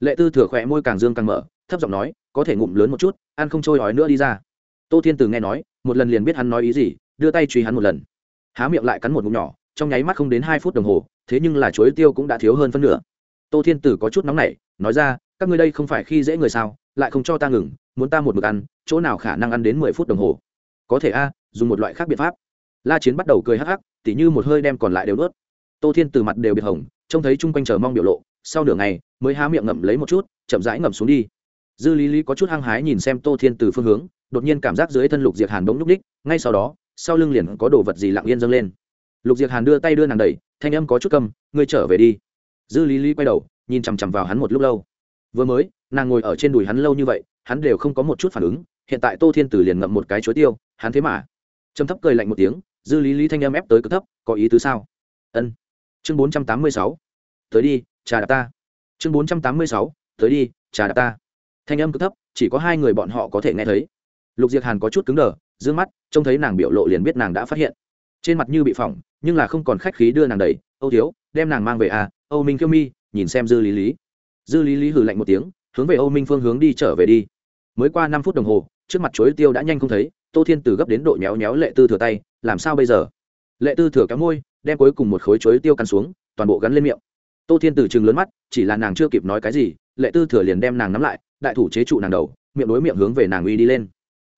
Lệ tư thừa khỏe môi càng dương càng mở, thấp giọng nói, có thể ngụm lớn một chút, ăn không trôi ói nữa đi ra. Tô thiên từ nghe nói, một lần liền biết hắn nói ý gì, đưa tay truy hắn một lần. Há miệng lại cắn một ngụm nhỏ, trong nháy mắt không đến hai phút đồng hồ, thế nhưng là chuối tiêu cũng đã thiếu hơn phân nửa. Tô thiên tử có chút nóng nảy, nói ra, các ngươi đây không phải khi dễ người sao, lại không cho ta ngừng, muốn ta một mực ăn, chỗ nào khả năng ăn đến mười phút đồng hồ? Có thể a, dùng một loại khác biện pháp. La chiến bắt đầu cười hắc hắc, tỉ như một hơi đem còn lại đều nuốt tô thiên từ mặt đều biệt hồng trông thấy chung quanh chờ mong biểu lộ sau nửa ngày mới há miệng ngậm lấy một chút chậm rãi ngậm xuống đi. Dư lý lý có chút hăng hái nhìn xem tô thiên từ phương hướng đột nhiên cảm giác dưới thân lục diệt hàn bỗng nhúc ních ngay sau đó sau lưng liền có đồ vật gì lặng yên dâng lên. Lục diệt hàn đưa tay đưa nàng đẩy thanh âm có chút cầm, ngươi trở về đi. Dư lý lý quay đầu nhìn chằm chằm vào hắn một lúc lâu. Vừa mới nàng ngồi ở trên đùi hắn lâu như vậy hắn đều không có một chút phản ứng hiện tại tô thiên tử liền ngậm một cái chuối tiêu hắn thế mà. Trầm thấp cười lạnh một tiếng dư lý lý thanh âm ép tới cực thấp có ý tứ sao? Ân chương bốn trăm tám mươi sáu. Tới đi, trà đạp ta. Chương bốn trăm tám mươi sáu, tới đi, trà đạp ta. Thanh âm cứ thấp, chỉ có hai người bọn họ có thể nghe thấy. Lục diệc hàn có chút cứng đờ d ư ơ n g mắt, trông thấy nàng biểu lộ liền biết nàng đã phát hiện. Trên mặt như bị phỏng, nhưng là không còn khách khí đưa nàng đầy âu thiếu, đem nàng mang về à âu minh kiêu mi, nhìn xem dư lý lý. Dư lý lý hử lạnh một tiếng, hướng về âu minh phương hướng đi trở về đi. Mới qua năm phút đồng hồ, trước mặt chuối tiêu đã nhanh không thấy, tô thiên từ gấp đến độ nhéo nhéo lệ tư thừa tay, làm sao bây giờ? Lệ tư thừa kéo môi đem cuối cùng một khối chuối tiêu cắn xuống, toàn bộ gắn lên miệng. Tô thiên từ chừng lớn mắt, chỉ là nàng chưa kịp nói cái gì, lệ tư thừa liền đem nàng nắm lại, đại thủ chế trụ nàng đầu, miệng đối miệng hướng về nàng uy đi lên.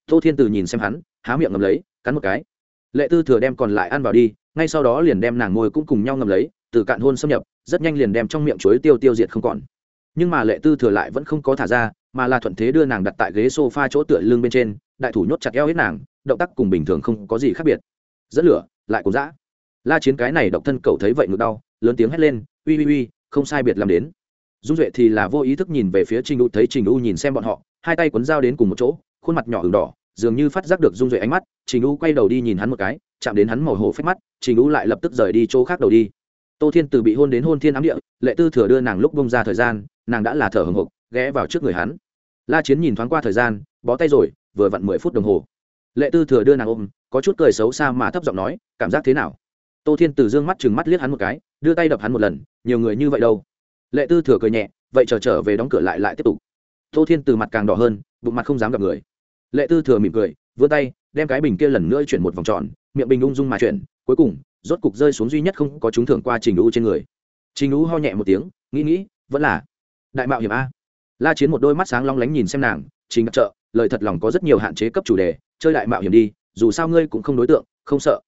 Tô thiên từ nhìn xem hắn, há miệng ngầm lấy, cắn một cái. Lệ tư thừa đem còn lại ăn vào đi, ngay sau đó liền đem nàng môi cũng cùng nhau ngầm lấy, từ cạn hôn xâm nhập, rất nhanh liền đem trong miệng chuối tiêu tiêu diệt không còn. Nhưng mà lệ tư thừa lại vẫn không có thả ra, mà là thuận thế đưa nàng đặt tại ghế sofa chỗ tựa lưng bên trên, đại thủ nhốt chặt eo hết nàng, động tác cùng bình thường không có gì khác biệt. Dẫn lửa, lại cũng dã la chiến cái này độc thân cậu thấy vậy ngực đau, lớn tiếng hét lên, uy uy uy, không sai biệt làm đến. Dung duệ thì là vô ý thức nhìn về phía trình u, thấy trình u nhìn xem bọn họ, hai tay quấn dao đến cùng một chỗ, khuôn mặt nhỏ ửng đỏ, dường như phát giác được dung duệ ánh mắt, trình u quay đầu đi nhìn hắn một cái, chạm đến hắn màu hổ phách mắt, trình u lại lập tức rời đi chỗ khác đầu đi. Tô thiên từ bị hôn đến hôn thiên ám địa, lệ tư thừa đưa nàng lúc bông ra thời gian, nàng đã là thở hồng hộc, ghé vào trước người hắn. La chiến nhìn thoáng qua thời gian, bó tay rồi, vừa vặn mười phút đồng hồ. Lệ tư thừa đưa nàng ôm, có chút cười xấu xa mà thấp giọng nói, cảm giác thế nào? Tô thiên từ dương mắt chừng mắt liếc hắn một cái đưa tay đập hắn một lần nhiều người như vậy đâu? Lệ tư thừa cười nhẹ vậy chờ trở, trở về đóng cửa lại lại tiếp tục. Tô thiên từ mặt càng đỏ hơn bụng mặt không dám gặp người. Lệ tư thừa mỉm cười vươn tay đem cái bình kia lần nữa chuyển một vòng tròn miệng bình ung dung mà chuyển cuối cùng rốt cục rơi xuống duy nhất không có chúng thưởng qua trình lũ trên người. Trình lũ ho nhẹ một tiếng nghĩ nghĩ vẫn là đại mạo hiểm a. La chiến một đôi mắt sáng long lánh nhìn xem nàng trình đặt trợ lời thật lòng có rất nhiều hạn chế cấp chủ đề chơi đại mạo hiểm đi dù sao ngươi cũng không đối tượng không sợ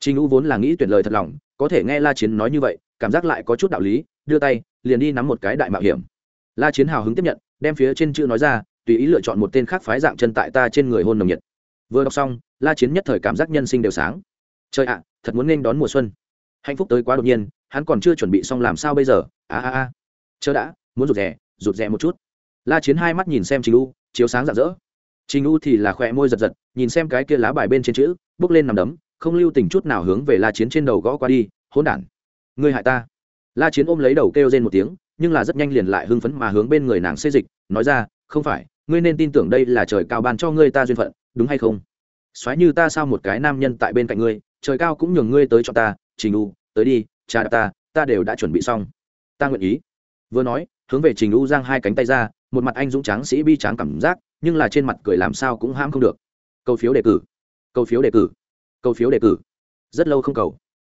trình Vũ vốn là nghĩ tuyển lời thật lòng, có thể nghe la chiến nói như vậy, cảm giác lại có chút đạo lý, đưa tay, liền đi nắm một cái đại mạo hiểm. La chiến hào hứng tiếp nhận, đem phía trên chữ nói ra, tùy ý lựa chọn một tên khác phái dạng chân tại ta trên người hôn nồng nhiệt. Vừa đọc xong, la chiến nhất thời cảm giác nhân sinh đều sáng. Trời ạ, thật muốn nên đón mùa xuân. Hạnh phúc tới quá đột nhiên, hắn còn chưa chuẩn bị xong làm sao bây giờ? A a a. Chờ đã, muốn rụt rè rụt rè một chút. La chiến hai mắt nhìn xem trình u chiếu sáng rạng rỡ. Trình u thì là khỏe môi giật giật, nhìn xem cái kia lá bài bên trên chữ, bước lên nằm đấm không lưu tình chút nào hướng về la chiến trên đầu gõ qua đi, hỗn đản, ngươi hại ta. La chiến ôm lấy đầu kêu rên một tiếng, nhưng là rất nhanh liền lại hưng phấn mà hướng bên người nàng xê dịch, nói ra, không phải, ngươi nên tin tưởng đây là trời cao ban cho ngươi ta duyên phận, đúng hay không? Xoáy như ta sao một cái nam nhân tại bên cạnh ngươi, trời cao cũng nhường ngươi tới cho ta, trình u, tới đi, cha đạp ta ta đều đã chuẩn bị xong. Ta nguyện ý. Vừa nói, hướng về trình u giang hai cánh tay ra, một mặt anh dũng tráng sĩ bi tráng cảm giác, nhưng là trên mặt cười làm sao cũng ham không được. Câu phiếu đề cử. Câu phiếu đề cử cầu phiếu đề cử rất lâu không cầu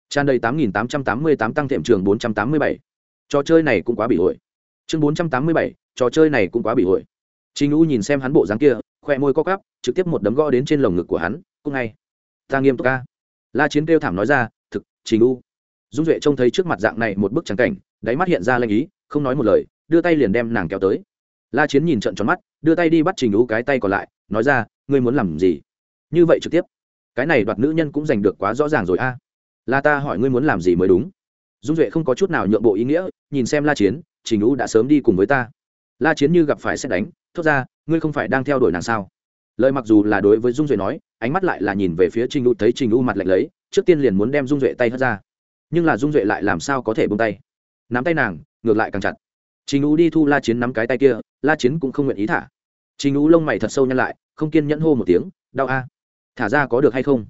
tràn đầy tám nghìn tám trăm tám mươi tám tăng tiệm trường bốn trăm tám mươi bảy trò chơi này cũng quá bị hội chương bốn trăm tám mươi bảy trò chơi này cũng quá bị ổi Trình U nhìn xem hắn bộ dáng kia, khoe môi co quắp, trực tiếp một đấm gõ đến trên lồng ngực của hắn, cũng ngay. Ta nghiêm túc ca. La Chiến kêu thảm nói ra, thực, Trình U. Dung Duệ trông thấy trước mặt dạng này một bức trắng cảnh, đáy mắt hiện ra lanh ý, không nói một lời, đưa tay liền đem nàng kéo tới. La Chiến nhìn trận tròn mắt, đưa tay đi bắt Trình U cái tay còn lại, nói ra, ngươi muốn làm gì? Như vậy trực tiếp. Cái này đoạt nữ nhân cũng giành được quá rõ ràng rồi a. À. La ta hỏi ngươi muốn làm gì mới đúng. Dung Duệ không có chút nào nhượng bộ ý nghĩa, nhìn xem La Chiến, Trình U đã sớm đi cùng với ta. La Chiến như gặp phải sẽ đánh, thốt ra ngươi không phải đang theo đuổi nàng sao lời mặc dù là đối với dung duệ nói ánh mắt lại là nhìn về phía trình u thấy trình u mặt lạnh lấy trước tiên liền muốn đem dung duệ tay hất ra nhưng là dung duệ lại làm sao có thể bông tay nắm tay nàng ngược lại càng chặt trình u đi thu la chiến nắm cái tay kia la chiến cũng không nguyện ý thả trình u lông mày thật sâu nhăn lại không kiên nhẫn hô một tiếng đau a thả ra có được hay không?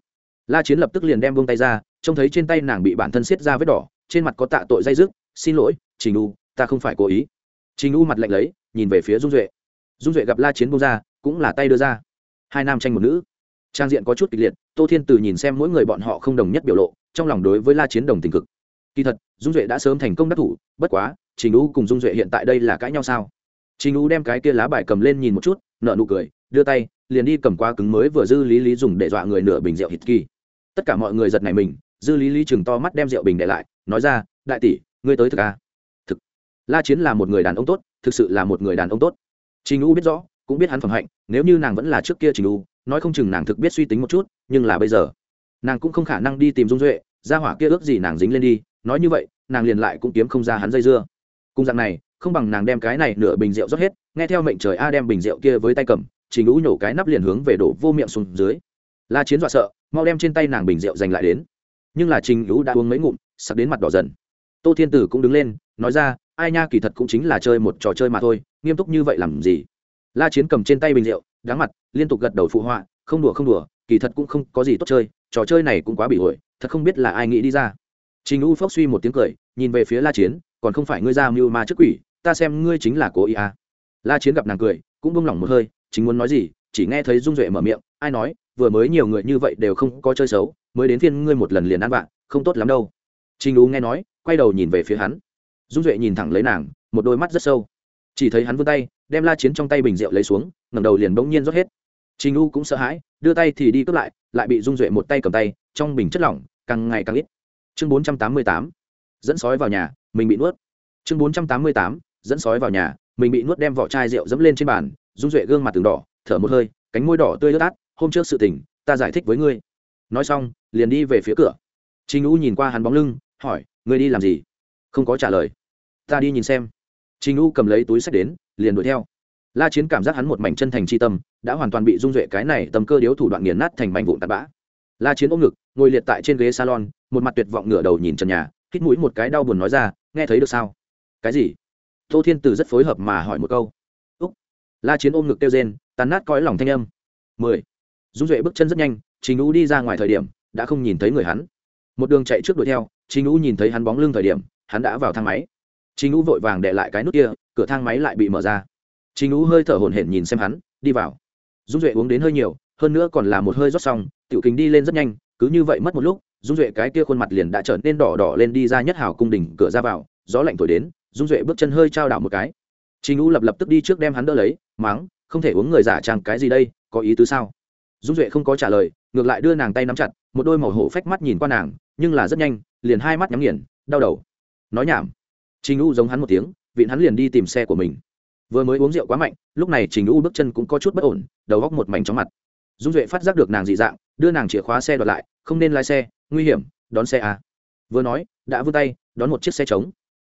La chiến lập tức liền đem vung tay ra, trông thấy trên tay nàng bị bản thân xiết ra vết đỏ, trên mặt có tạ tội dây dứt, xin lỗi, trình u, ta không phải cố ý. Trình u mặt lạnh lấy, nhìn về phía dung duệ. Dung duệ gặp la chiến bông ra, cũng là tay đưa ra. Hai nam tranh một nữ. Trang diện có chút kịch liệt, tô thiên từ nhìn xem mỗi người bọn họ không đồng nhất biểu lộ, trong lòng đối với la chiến đồng tình cực. Kỳ thật, dung duệ đã sớm thành công đắc thủ, bất quá, trình u cùng dung duệ hiện tại đây là cãi nhau sao? Trình u đem cái kia lá bài cầm lên nhìn một chút nợ nụ cười, đưa tay liền đi cầm qua cứng mới vừa dư lý lý dùng để dọa người nửa bình rượu hít kỳ. Tất cả mọi người giật này mình, dư lý lý chừng to mắt đem rượu bình để lại, nói ra, đại tỷ, ngươi tới thực à? thực. La chiến là một người đàn ông tốt, thực sự là một người đàn ông tốt. Trình u biết rõ, cũng biết hắn phẩm hạnh, nếu như nàng vẫn là trước kia trình u, nói không chừng nàng thực biết suy tính một chút, nhưng là bây giờ, nàng cũng không khả năng đi tìm dung duệ ra hỏa kia ước gì nàng dính lên đi, nói như vậy, nàng liền lại cũng kiếm không ra hắn dây dưa. Cùng dạng này, không bằng nàng đem cái này nửa bình rượu rót hết, nghe theo mệnh trời a đem bình rượu kia với tay cầm trình ngũ nhổ cái nắp liền hướng về đổ vô miệng xuống dưới. La chiến dọa sợ, mau đem trên tay nàng bình rượu giành lại đến. Nhưng là trình ngũ đã uống mấy ngụm, sặc đến mặt đỏ dần. Tô thiên tử cũng đứng lên, nói ra, ai nha, kỳ thật cũng chính là chơi một trò chơi mà thôi, nghiêm túc như vậy làm gì? La chiến cầm trên tay bình rượu đáng mặt, liên tục gật đầu phụ họa, không đùa không đùa, kỳ thật cũng không có gì tốt chơi, trò chơi này cũng quá bị ổi thật không biết là ai nghĩ đi ra. Trình u phốc suy một tiếng cười, nhìn về phía la chiến, còn không phải ngươi ra mưu ma trước quỷ, ta xem ngươi chính là cố ý à. la chiến gặp nàng cười, cũng bông lỏng một hơi chính muốn nói gì, chỉ nghe thấy dung duệ mở miệng, ai nói, vừa mới nhiều người như vậy đều không có chơi xấu, mới đến phiên ngươi một lần liền ăn bạn không tốt lắm đâu. Trình u nghe nói, quay đầu nhìn về phía hắn. Dung duệ nhìn thẳng lấy nàng, một đôi mắt rất sâu. Chỉ thấy hắn vươn tay, đem la chiến trong tay bình rượu lấy xuống, ngẩng đầu liền bỗng nhiên rót hết. Trình u cũng sợ hãi, đưa tay thì đi cướp lại lại bị dung duệ một tay cầm tay, trong bình chất lỏng, càng ngày càng ít. Chương bốn trăm tám mươi tám, dẫn sói vào nhà, mình bị nuốt. Chương bốn trăm tám mươi tám, dẫn sói vào nhà, mình bị nuốt đem vỏ chai rượu dẫm lên trên bàn dung duệ gương mặt từng đỏ, thở một hơi, cánh môi đỏ tươi ướt át, hôm trước sự tình, ta giải thích với ngươi. Nói xong, liền đi về phía cửa. Trình u nhìn qua hắn bóng lưng, hỏi, ngươi đi làm gì? Không có trả lời. Ta đi nhìn xem. Trình u cầm lấy túi sách đến, liền đuổi theo. La chiến cảm giác hắn một mảnh chân thành c h i tâm, đã hoàn toàn bị dung duệ cái này tầm cơ điếu thủ đoạn nghiền nát thành mảnh vụn tạt bã. La chiến ôm ngực, ngồi liệt tại trên ghế salon, một mặt tuyệt vọng ngửa đầu nhìn trần nhà, hít mũi một cái đau buồn nói ra, nghe thấy được sao? Cái gì? Tô thiên từ rất phối hợp mà hỏi một câu la chiến ôm ngực kêu rên tàn nát cõi lòng thanh âm. Mười. Dung duệ bước chân rất nhanh, trình u đi ra ngoài thời điểm, đã không nhìn thấy người hắn. Một đường chạy trước đuổi theo, trình u nhìn thấy hắn bóng lưng thời điểm, hắn đã vào thang máy. Trình u vội vàng để lại cái nút kia, cửa thang máy lại bị mở ra. Trình u hơi thở hổn hển nhìn xem hắn, đi vào. Dung duệ uống đến hơi nhiều, hơn nữa còn là một hơi rót xong, tiểu kính đi lên rất nhanh, cứ như vậy mất một lúc, dung duệ cái kia khuôn mặt liền đã trở nên đỏ đỏ lên đi ra nhất hào cung đỉnh cửa ra vào, gió lạnh thổi đến, dung duệ bước chân hơi trao đảo một cái trình u lập lập tức đi trước đem hắn đỡ lấy, mắng, không thể uống người giả trang cái gì đây, có ý tứ sao? Dung duệ không có trả lời, ngược lại đưa nàng tay nắm chặt, một đôi màu hổ phách mắt nhìn qua nàng, nhưng là rất nhanh, liền hai mắt nhắm nghiền, đau đầu. Nói nhảm. Trình u giống hắn một tiếng, vịn hắn liền đi tìm xe của mình. Vừa mới uống rượu quá mạnh, lúc này trình u bước chân cũng có chút bất ổn, đầu góc một mảnh chóng mặt. Dung duệ phát giác được nàng dị dạng, đưa nàng chìa khóa xe đoạt lại, không nên lái xe, nguy hiểm, đón xe à. vừa nói, đã vươn tay, đón một chiếc xe trống.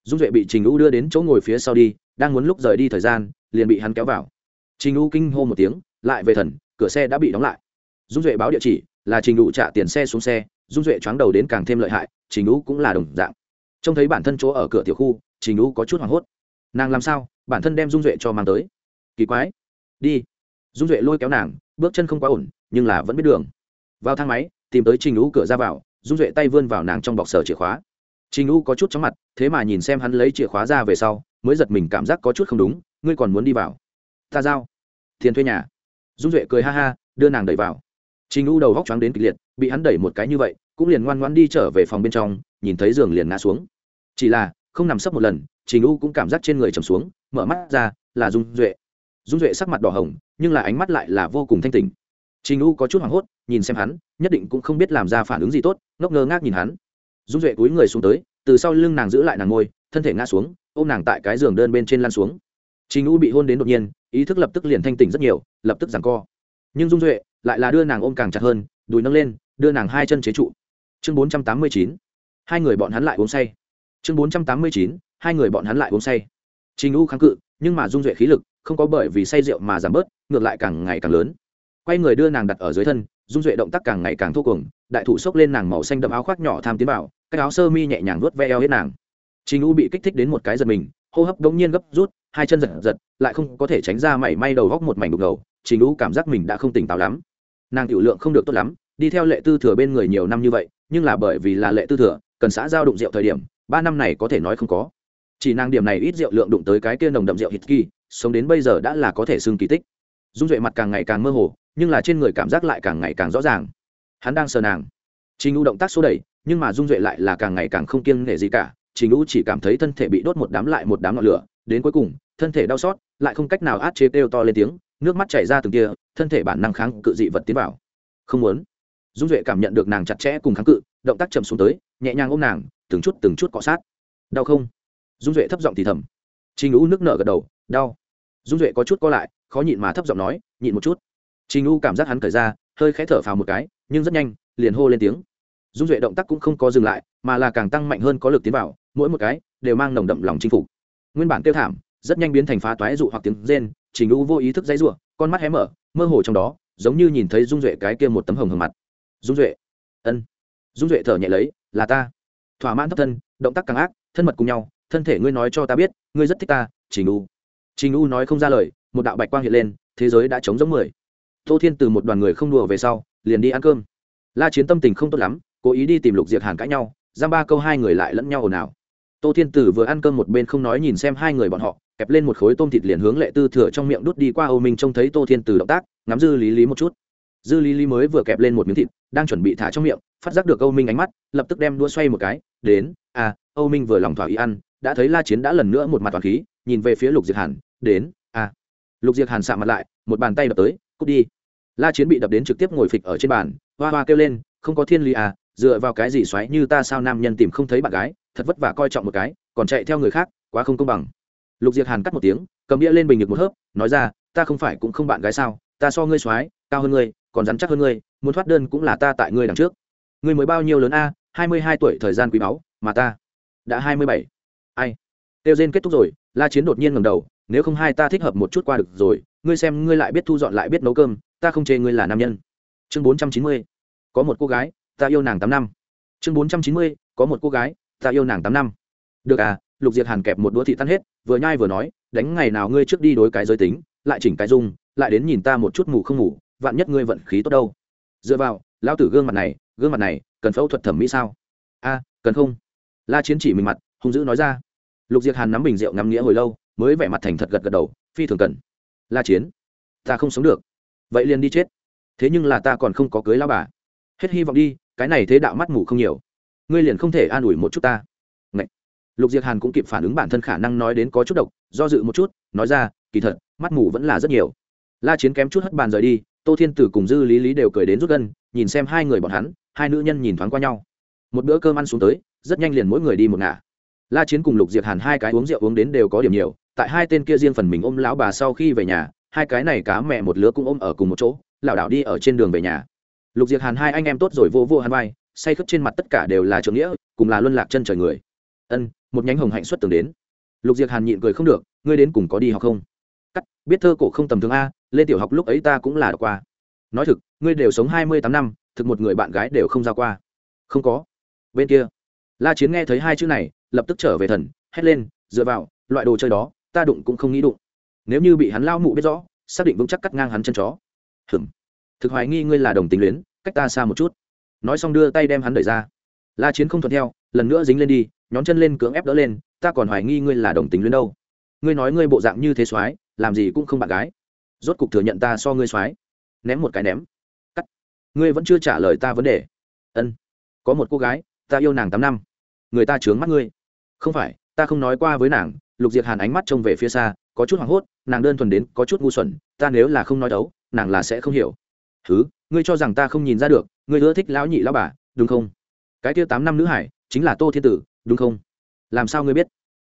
Dung duệ bị trình u đưa đến chỗ ngồi phía sau đi đang muốn lúc rời đi thời gian, liền bị hắn kéo vào. Trình u kinh hô một tiếng, lại về thần, cửa xe đã bị đóng lại. Dung duệ báo địa chỉ, là trình u trả tiền xe xuống xe, dung duệ choáng đầu đến càng thêm lợi hại, trình u cũng là đồng dạng. Trông thấy bản thân chỗ ở cửa tiểu khu, trình u có chút hoảng hốt. Nàng làm sao? Bản thân đem dung duệ cho mang tới. Kỳ quái. Đi. Dung duệ lôi kéo nàng, bước chân không quá ổn, nhưng là vẫn biết đường. Vào thang máy, tìm tới trình u cửa ra vào, dung duệ tay vươn vào nàng trong bọc sở chìa khóa trình u có chút chóng mặt, thế mà nhìn xem hắn lấy chìa khóa ra về sau, mới giật mình cảm giác có chút không đúng, ngươi còn muốn đi vào. Ta giao. Tiền thuê nhà. Dung duệ cười ha ha, đưa nàng đẩy vào. Trình u đầu góc choáng đến kịch liệt, bị hắn đẩy một cái như vậy, cũng liền ngoan ngoãn đi trở về phòng bên trong, nhìn thấy giường liền ngã xuống. Chỉ là, không nằm sấp một lần, trình u cũng cảm giác trên người trầm xuống, mở mắt ra, là dung duệ. Dung duệ sắc mặt đỏ hồng, nhưng là ánh mắt lại là vô cùng thanh tỉnh. trình u có chút hoảng hốt, nhìn xem hắn, nhất định cũng không biết làm ra phản ứng gì tốt, ngốc ngơ ngác nhìn hắn dung duệ túi người xuống tới, từ sau lưng nàng giữ lại nàng ngôi, thân thể ngã xuống, ôm nàng tại cái giường đơn bên trên lan xuống. Trình u bị hôn đến đột nhiên, ý thức lập tức liền thanh tỉnh rất nhiều, lập tức giằng co. Nhưng dung duệ lại là đưa nàng ôm càng chặt hơn, đùi nâng lên, đưa nàng hai chân chế trụ. Chương bốn trăm tám mươi chín, hai người bọn hắn lại uống say. Chương bốn trăm tám mươi chín, hai người bọn hắn lại uống say. Trình u kháng cự, nhưng mà dung duệ khí lực không có bởi vì say rượu mà giảm bớt, ngược lại càng ngày càng lớn. Quay người đưa nàng đặt ở dưới thân dung duệ động tác càng ngày càng thô cuồng, đại thủ xốc lên nàng màu xanh đậm áo khoác nhỏ tham tiến vào, cái áo sơ mi nhẹ nhàng vuốt ve eo hết nàng. Trình u bị kích thích đến một cái giật mình, hô hấp đống nhiên gấp rút, hai chân giật giật, lại không có thể tránh ra mảy may đầu góc một mảnh đục ngầu trình u cảm giác mình đã không tỉnh táo lắm. Nàng tiểu lượng không được tốt lắm, đi theo lệ tư thừa bên người nhiều năm như vậy, nhưng là bởi vì là lệ tư thừa, cần xã giao đụng rượu thời điểm, ba năm này có thể nói không có. Chỉ nàng điểm này ít rượu lượng đụng tới cái kia nồng đậm rượu hít kỳ, sống đến bây giờ đã là có thể xưng kỳ tích. Dung duệ mặt càng ngày càng mơ hồ nhưng là trên người cảm giác lại càng ngày càng rõ ràng. Hắn đang sờ nàng. Trình u động tác số đẩy, nhưng mà dung duệ lại là càng ngày càng không kiêng nể gì cả. Trình u chỉ cảm thấy thân thể bị đốt một đám lại một đám ngọn lửa, đến cuối cùng, thân thể đau xót, lại không cách nào át chế kêu to lên tiếng, nước mắt chảy ra từng kia thân thể bản năng kháng cự dị vật tiến vào. Không muốn. Dung duệ cảm nhận được nàng chặt chẽ cùng kháng cự, động tác chậm xuống tới, nhẹ nhàng ôm nàng, từng chút từng chút cọ sát. Đau không? Dung duệ thấp giọng thì thầm. Trình u nước nở gật đầu, đau. Dung duệ có chút co lại, khó nhịn mà thấp giọng nói, nhịn một chút trình u cảm giác hắn cởi ra hơi khẽ thở phào một cái nhưng rất nhanh liền hô lên tiếng. Dung duệ động tác cũng không có dừng lại mà là càng tăng mạnh hơn có lực tiến vào mỗi một cái đều mang nồng đậm lòng chinh phục. Nguyên bản tiêu thảm rất nhanh biến thành phá toái dụ hoặc tiếng rên trình u vô ý thức dãy rủa, con mắt hé mở mơ hồ trong đó giống như nhìn thấy dung duệ cái kia một tấm hồng hồng mặt. Dung duệ ân. Dung duệ thở nhẹ lấy là ta. Thỏa mãn thấp thân động tác càng ác thân mật cùng nhau thân thể ngươi nói cho ta biết ngươi rất thích ta trình u. Trình u nói không ra lời một đạo bạch quang hiện lên thế giới đã trống giống mười tô thiên từ một đoàn người không đùa về sau, liền đi ăn cơm. La chiến tâm tình không tốt lắm, cố ý đi tìm lục diệt hàn cãi nhau, giam ba câu hai người lại lẫn nhau ồn ào. Tô thiên tử vừa ăn cơm một bên không nói nhìn xem hai người bọn họ, kẹp lên một khối tôm thịt liền hướng lệ tư thừa trong miệng đút đi qua âu minh trông thấy tô thiên tử động tác, ngắm dư lý lý một chút. Dư lý lý mới vừa kẹp lên một miếng thịt, đang chuẩn bị thả trong miệng, phát giác được âu minh ánh mắt, lập tức đem đua xoay một cái, đến à âu minh vừa lòng thỏa ý ăn, đã thấy la chiến đã lần nữa một mặt toàn khí, nhìn về phía lục diệt hàn, đến à. Lục diệt hàn sạ mặt lại, một bàn tay đập tới, cút đi la chiến bị đập đến trực tiếp ngồi phịch ở trên bàn, hoa hoa kêu lên, không có thiên lý à dựa vào cái gì xoáy như ta sao nam nhân tìm không thấy bạn gái, thật vất vả coi trọng một cái, còn chạy theo người khác, quá không công bằng. Lục diệt hàn cắt một tiếng, cầm đĩa lên bình nhược một hớp, nói ra, ta không phải cũng không bạn gái sao, ta so ngươi xoáy, cao hơn ngươi, còn dám chắc hơn ngươi, muốn thoát đơn cũng là ta tại ngươi đằng trước. Ngươi mới bao nhiêu lớn a, hai mươi hai tuổi thời gian quý báu, mà ta đã hai mươi bảy. Ai? Tiêu diên kết thúc rồi, la chiến đột nhiên ngầm đầu, nếu không hai ta thích hợp một chút qua được rồi, ngươi xem ngươi lại biết thu dọn lại biết nấu cơm ta không chê ngươi là nam nhân. Chương bốn trăm chín mươi, có một cô gái, ta yêu nàng tám năm. Chương bốn trăm chín mươi, có một cô gái, ta yêu nàng tám năm. Được à lục diệt hàn kẹp một đũa thị tan hết, vừa nhai vừa nói, đánh ngày nào ngươi trước đi đối cái giới tính, lại chỉnh cái dung, lại đến nhìn ta một chút ngủ không ngủ, vạn nhất ngươi vận khí tốt đâu. Dựa vào, lão tử gương mặt này, gương mặt này, cần phẫu thuật thẩm mỹ sao? A, cần không? La chiến chỉ mình mặt, hung dữ nói ra. Lục diệt hàn nắm bình rượu ngắm nghĩa hồi lâu, mới vẻ mặt thành thật gật gật đầu, phi thường cần. La chiến, ta không sống được vậy liền đi chết. Thế nhưng là ta còn không có cưới lao bà. Hết hy vọng đi, cái này thế đạo mắt ngủ không nhiều. Ngươi liền không thể an ủi một chút ta. Ngậy. lục diệc hàn cũng kịp phản ứng bản thân khả năng nói đến có chút độc, do dự một chút, nói ra, kỳ thật, mắt ngủ vẫn là rất nhiều. La chiến kém chút hất bàn rời đi, tô thiên tử cùng dư lý lý đều cười đến rút gân, nhìn xem hai người bọn hắn, hai nữ nhân nhìn thoáng qua nhau. Một bữa cơm ăn xuống tới, rất nhanh liền mỗi người đi một ngả. La chiến cùng lục diệc hàn hai cái uống rượu uống đến đều có điểm nhiều, tại hai tên kia riêng phần mình ôm lão bà sau khi về nhà hai cái này cá mẹ một lứa cũng ôm ở cùng một chỗ, lảo đảo đi ở trên đường về nhà. Lục diệt hàn hai anh em tốt rồi vô vô hàn vai, say khướp trên mặt tất cả đều là trưởng nghĩa, cùng là luân lạc chân trời người. Ân, một nhánh hồng hạnh xuất tường đến. Lục diệt hàn nhịn cười không được, ngươi đến cùng có đi học không? Cắt, biết thơ cổ không tầm thường a, lên tiểu học lúc ấy ta cũng là đọc qua. Nói thực, ngươi đều sống hai mươi tám năm, thực một người bạn gái đều không ra qua. Không có. Bên kia, la chiến nghe thấy hai chữ này, lập tức trở về thần, hét lên, dựa vào, loại đồ chơi đó, ta đụng cũng không nghĩ đụng nếu như bị hắn lao mụ biết rõ, xác định vững chắc cắt ngang hắn chân chó. Hừm thực hoài nghi ngươi là đồng tính luyến, cách ta xa một chút. Nói xong đưa tay đem hắn đẩy ra. La chiến không thuận theo, lần nữa dính lên đi, nhón chân lên cưỡng ép đỡ lên, ta còn hoài nghi ngươi là đồng tính luyến đâu. Ngươi nói ngươi bộ dạng như thế soái, làm gì cũng không bạn gái. Rốt cục thừa nhận ta so ngươi soái. Ném một cái ném. Cắt. Ngươi vẫn chưa trả lời ta vấn đề. Ân. Có một cô gái, ta yêu nàng tám năm. Người ta chướng mắt ngươi. Không phải, ta không nói qua với nàng lục diệt hàn ánh mắt trông về phía xa, có chút hoảng hốt, nàng đơn thuần đến có chút ngu xuẩn, ta nếu là không nói đấu, nàng là sẽ không hiểu. Thứ ngươi cho rằng ta không nhìn ra được, ngươi ưa thích lão nhị lão bà, đúng không? Cái kia tám năm nữ hải, chính là tô thiên tử, đúng không? Làm sao ngươi biết?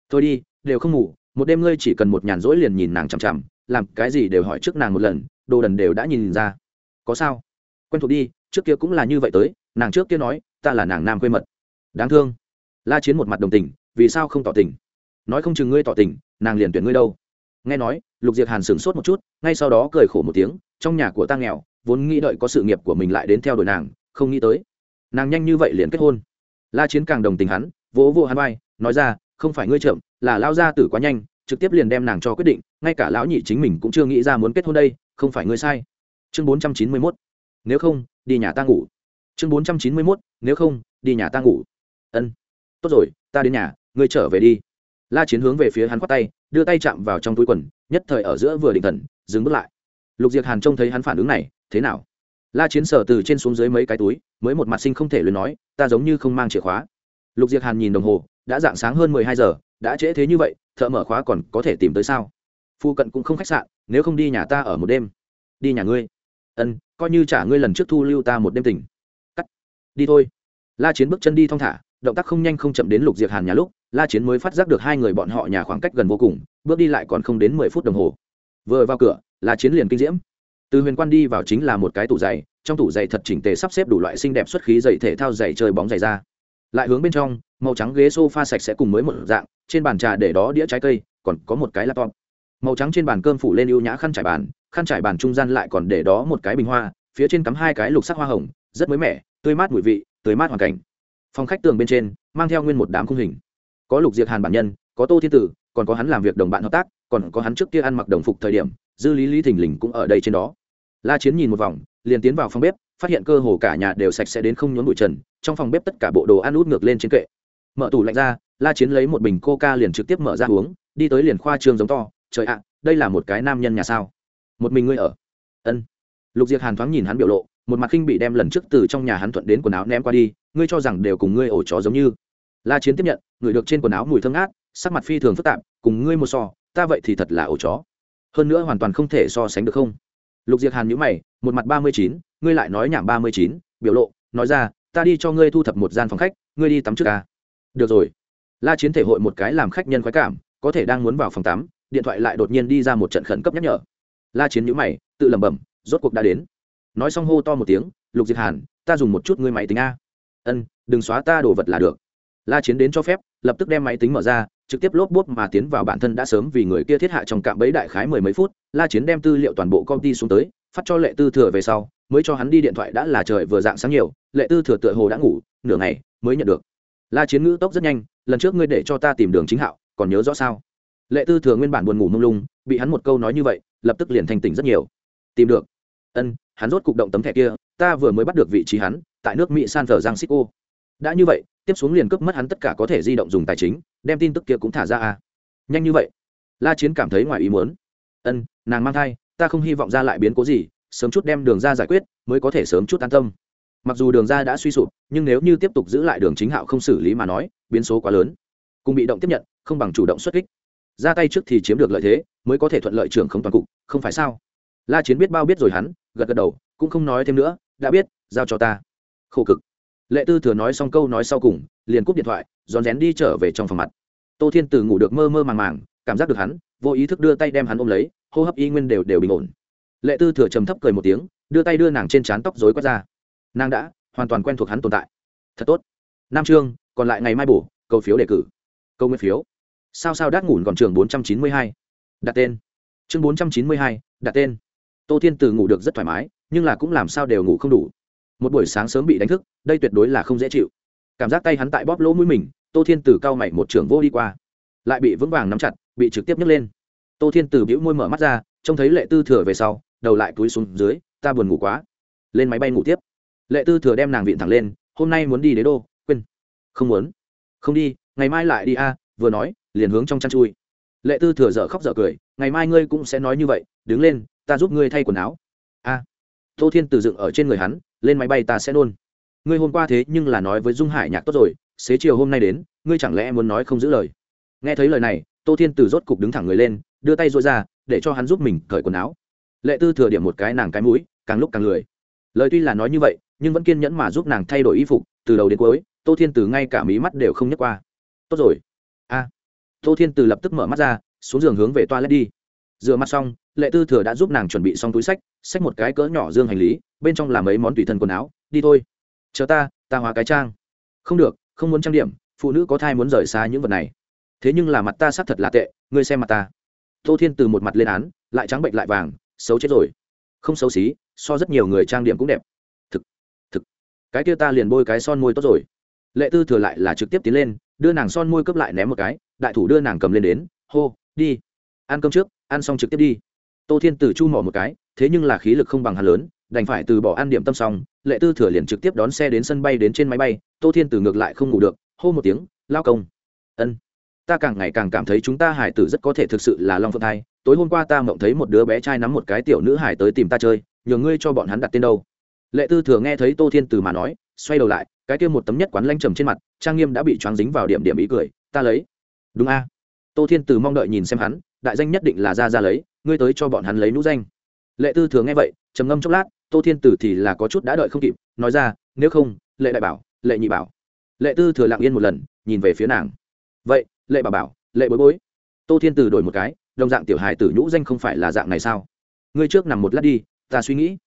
Thôi đi, đều không ngủ, một đêm ngươi chỉ cần một nhàn rỗi liền nhìn nàng chằm chằm, làm cái gì đều hỏi trước nàng một lần, đồ đần đều đã nhìn ra. Có sao? Quen thuộc đi, trước kia cũng là như vậy tới, nàng trước kia nói, ta là nàng nam quê mật. Đáng thương. La chiến một mặt đồng tình, vì sao không tỏ tình? Nói không chừng ngươi tỏ tình, nàng liền tuyển ngươi đâu. Nghe nói, lục diệt hàn sửng sốt một chút, ngay sau đó cười khổ một tiếng, trong nhà của ta nghèo, vốn nghĩ đợi có sự nghiệp của mình lại đến theo đuổi nàng, không nghĩ tới, nàng nhanh như vậy liền kết hôn. La chiến càng đồng tình hắn, vỗ vỗ hắn vai, nói ra, không phải ngươi chậm, là lao ra tử quá nhanh, trực tiếp liền đem nàng cho quyết định, ngay cả lão nhị chính mình cũng chưa nghĩ ra muốn kết hôn đây, không phải ngươi sai. Chương bốn trăm chín mươi mốt, nếu không, đi nhà ta ngủ. Chương bốn trăm chín mươi mốt, nếu không, đi nhà ta ngủ. Ân, tốt rồi, ta đến nhà, ngươi trở về đi la chiến hướng về phía hắn khoát tay, đưa tay chạm vào trong túi quần, nhất thời ở giữa vừa định thần, dừng bước lại. Lục diệc hàn trông thấy hắn phản ứng này, thế nào? La chiến sở từ trên xuống dưới mấy cái túi, mới một mặt sinh không thể luyến nói, ta giống như không mang chìa khóa. Lục diệc hàn nhìn đồng hồ, đã dạng sáng hơn mười hai giờ, đã trễ thế như vậy, thợ mở khóa còn có thể tìm tới sao? Phu cận cũng không khách sạn, nếu không đi nhà ta ở một đêm. Đi nhà ngươi. Ân, coi như trả ngươi lần trước thu lưu ta một đêm tỉnh cắt. Đi thôi. La chiến bước chân đi thong thả động tác không nhanh không chậm đến lục diệp hàn nhà lúc, la chiến mới phát giác được hai người bọn họ nhà khoảng cách gần vô cùng, bước đi lại còn không đến mười phút đồng hồ. Vừa vào cửa, la chiến liền kinh diễm. Từ huyền quan đi vào chính là một cái tủ giày, trong tủ giày thật chỉnh tề sắp xếp đủ loại xinh đẹp xuất khí giày thể thao giày chơi bóng giày ra lại hướng bên trong, màu trắng ghế sofa sạch sẽ cùng mới một dạng, trên bàn trà để đó đĩa trái cây, còn có một cái laptop. Màu trắng trên bàn cơm phủ lên ưu nhã khăn trải bàn, khăn trải bàn trung gian lại còn để đó một cái bình hoa, phía trên cắm hai cái lục sắc hoa hồng, rất mới mẻ, tươi mát mùi vị, tươi mát hoàn cảnh phòng khách tường bên trên, mang theo nguyên một đám khung hình. Có lục diệt hàn bản nhân, có tô thiên tử, còn có hắn làm việc đồng bạn hợp tác, còn có hắn trước kia ăn mặc đồng phục thời điểm, dư lý lý thình lình cũng ở đây trên đó. La chiến nhìn một vòng, liền tiến vào phòng bếp, phát hiện cơ hồ cả nhà đều sạch sẽ đến không nhốn bụi trần, trong phòng bếp tất cả bộ đồ ăn út ngược lên trên kệ. Mở tủ lạnh ra, la chiến lấy một bình coca liền trực tiếp mở ra uống, đi tới liền khoa trương giống to, trời ạ, đây là một cái nam nhân nhà sao? Một mình ngươi ở? Ân. Lục diệc hàn thoáng nhìn hắn biểu lộ, một mặt khinh bị đem lần trước từ trong nhà hắn thuận đến quần áo ném qua đi ngươi cho rằng đều cùng ngươi ổ chó giống như. La chiến tiếp nhận ngửi được trên quần áo mùi thơm ngát, sắc mặt phi thường phức tạp, cùng ngươi một so, ta vậy thì thật là ổ chó. Hơn nữa hoàn toàn không thể so sánh được không? Lục diệc hàn nhữ mày, một mặt ba mươi chín, ngươi lại nói nhảm ba mươi chín, biểu lộ, nói ra, ta đi cho ngươi thu thập một gian phòng khách, ngươi đi tắm trước ca được rồi. La chiến thể hội một cái làm khách nhân khoái cảm, có thể đang muốn vào phòng tắm, điện thoại lại đột nhiên đi ra một trận khẩn cấp nhắc nhở. La chiến nhữ mày, tự lẩm bẩm, rốt cuộc đã đến. Nói xong hô to một tiếng, lục diệt hàn, ta dùng một chút ngươi máy tính a ân, đừng xóa ta đồ vật là được. La chiến đến cho phép, lập tức đem máy tính mở ra, trực tiếp lốp bút mà tiến vào bản thân đã sớm vì người kia thiết hạ trong cạm bẫy đại khái mười mấy phút, la chiến đem tư liệu toàn bộ công ty xuống tới, phát cho lệ tư thừa về sau, mới cho hắn đi điện thoại đã là trời vừa dạng sáng nhiều, lệ tư thừa tựa hồ đã ngủ, nửa ngày mới nhận được. La chiến ngữ tốc rất nhanh, lần trước ngươi để cho ta tìm đường chính hạo, còn nhớ rõ sao? Lệ tư thừa nguyên bản buồn ngủ mông lung, bị hắn một câu nói như vậy, lập tức liền thành tỉnh rất nhiều. Tìm được. Ân, hắn rốt cục động tấm thẻ kia ta vừa mới bắt được vị trí hắn, tại nước mỹ san thờ giang xích ô đã như vậy, tiếp xuống liền cướp mất hắn tất cả có thể di động dùng tài chính, đem tin tức kia cũng thả ra à? nhanh như vậy. La chiến cảm thấy ngoài ý muốn. Ân, nàng mang thai, ta không hy vọng ra lại biến cố gì, sớm chút đem đường ra giải quyết, mới có thể sớm chút an tâm. Mặc dù đường ra đã suy sụp, nhưng nếu như tiếp tục giữ lại đường chính hạo không xử lý mà nói, biến số quá lớn. Cùng bị động tiếp nhận, không bằng chủ động xuất kích. Ra tay trước thì chiếm được lợi thế, mới có thể thuận lợi trưởng không toàn cục, không phải sao? La chiến biết bao biết rồi hắn, gật gật đầu, cũng không nói thêm nữa đã biết, giao cho ta. Khổ cực. Lệ tư thừa nói xong câu nói sau cùng, liền cúp điện thoại, rón rén đi trở về trong phòng mặt. Tô thiên từ ngủ được mơ mơ màng màng, cảm giác được hắn, vô ý thức đưa tay đem hắn ôm lấy, hô hấp y nguyên đều đều bình ổn. Lệ tư thừa trầm thấp cười một tiếng, đưa tay đưa nàng trên trán tóc dối quát ra. Nàng đã hoàn toàn quen thuộc hắn tồn tại. Thật tốt. Nam trương, còn lại ngày mai bổ, cầu phiếu đề cử. Câu nguyên phiếu. Sao sao đát ngủn còn trường bốn trăm chín mươi hai. Đặt tên. Chương bốn trăm chín mươi hai, đặt tên. Tô thiên từ ngủ được rất thoải mái nhưng là cũng làm sao đều ngủ không đủ. Một buổi sáng sớm bị đánh thức, đây tuyệt đối là không dễ chịu. Cảm giác tay hắn tại bóp lỗ mũi mình, tô thiên từ cao mày một trường vô đi qua. Lại bị vững vàng nắm chặt, bị trực tiếp nhấc lên. Tô thiên từ bĩu môi mở mắt ra, trông thấy lệ tư thừa về sau, đầu lại túi xuống dưới, ta buồn ngủ quá. Lên máy bay ngủ tiếp. Lệ tư thừa đem nàng viện thẳng lên, hôm nay muốn đi đế đô, quên. Không muốn. Không đi, ngày mai lại đi a, vừa nói, liền hướng trong chăn chui. Lệ tư thừa dở khóc dở cười, ngày mai ngươi cũng sẽ nói như vậy, đứng lên, ta giúp ngươi thay quần áo tô thiên từ dựng ở trên người hắn, lên máy bay ta sẽ nôn. Ngươi hôm qua thế nhưng là nói với dung hải nhạc tốt rồi, xế chiều hôm nay đến, ngươi chẳng lẽ muốn nói không giữ lời? Nghe thấy lời này, tô thiên từ rốt cục đứng thẳng người lên, đưa tay dội ra, để cho hắn giúp mình cởi quần áo. Lệ tư thừa điểm một cái nàng cái mũi, càng lúc càng lười. Lời tuy là nói như vậy, nhưng vẫn kiên nhẫn mà giúp nàng thay đổi y phục, từ đầu đến cuối, tô thiên từ ngay cả mí mắt đều không nhấc qua. Tốt rồi. A. Tô thiên từ lập tức mở mắt ra, xuống giường hướng về toa led đi. Rửa mặt xong lệ tư thừa đã giúp nàng chuẩn bị xong túi sách, xách một cái cỡ nhỏ dương hành lý, bên trong là mấy món tùy thân quần áo, đi thôi, chờ ta ta hóa cái trang. Không được, không muốn trang điểm, phụ nữ có thai muốn rời xa những vật này. Thế nhưng là mặt ta xác thật là tệ, ngươi xem mặt ta. Tô thiên từ một mặt lên án, lại trắng bệnh lại vàng, xấu chết rồi. Không xấu xí, so rất nhiều người trang điểm cũng đẹp. Thực thực, cái kia ta liền bôi cái son môi tốt rồi. Lệ tư thừa lại là trực tiếp tiến lên, đưa nàng son môi cướp lại ném một cái, đại thủ đưa nàng cầm lên đến, hô, đi, ăn cơm trước, ăn xong trực tiếp đi tô thiên tử chu mỏ một cái, thế nhưng là khí lực không bằng hắn lớn, đành phải từ bỏ ăn điểm tâm xong, lệ tư thừa liền trực tiếp đón xe đến sân bay đến trên máy bay, tô thiên tử ngược lại không ngủ được, hô một tiếng, lao công. Ân, ta càng ngày càng cảm thấy chúng ta hải tử rất có thể thực sự là long phượng thai, tối hôm qua ta mộng thấy một đứa bé trai nắm một cái tiểu nữ hải tới tìm ta chơi, nhờ ngươi cho bọn hắn đặt tên đâu. Lệ tư thừa nghe thấy tô thiên từ mà nói, xoay đầu lại, cái kia một tấm nhất quán lanh trầm trên mặt, trang nghiêm đã bị choáng dính vào điểm điểm ý cười, ta lấy. Đúng a. Tô thiên từ mong đợi nhìn xem hắn, đại danh nhất định là ra ra lấy ngươi tới cho bọn hắn lấy nũ danh. Lệ tư thừa nghe vậy, trầm ngâm chốc lát, tô thiên tử thì là có chút đã đợi không kịp, nói ra, nếu không, lệ đại bảo, lệ nhị bảo. Lệ tư thừa lặng yên một lần, nhìn về phía nàng. Vậy, lệ bà bảo, lệ bối bối. Tô thiên tử đổi một cái, đồng dạng tiểu hài tử nhũ danh không phải là dạng này sao? Ngươi trước nằm một lát đi, ta suy nghĩ.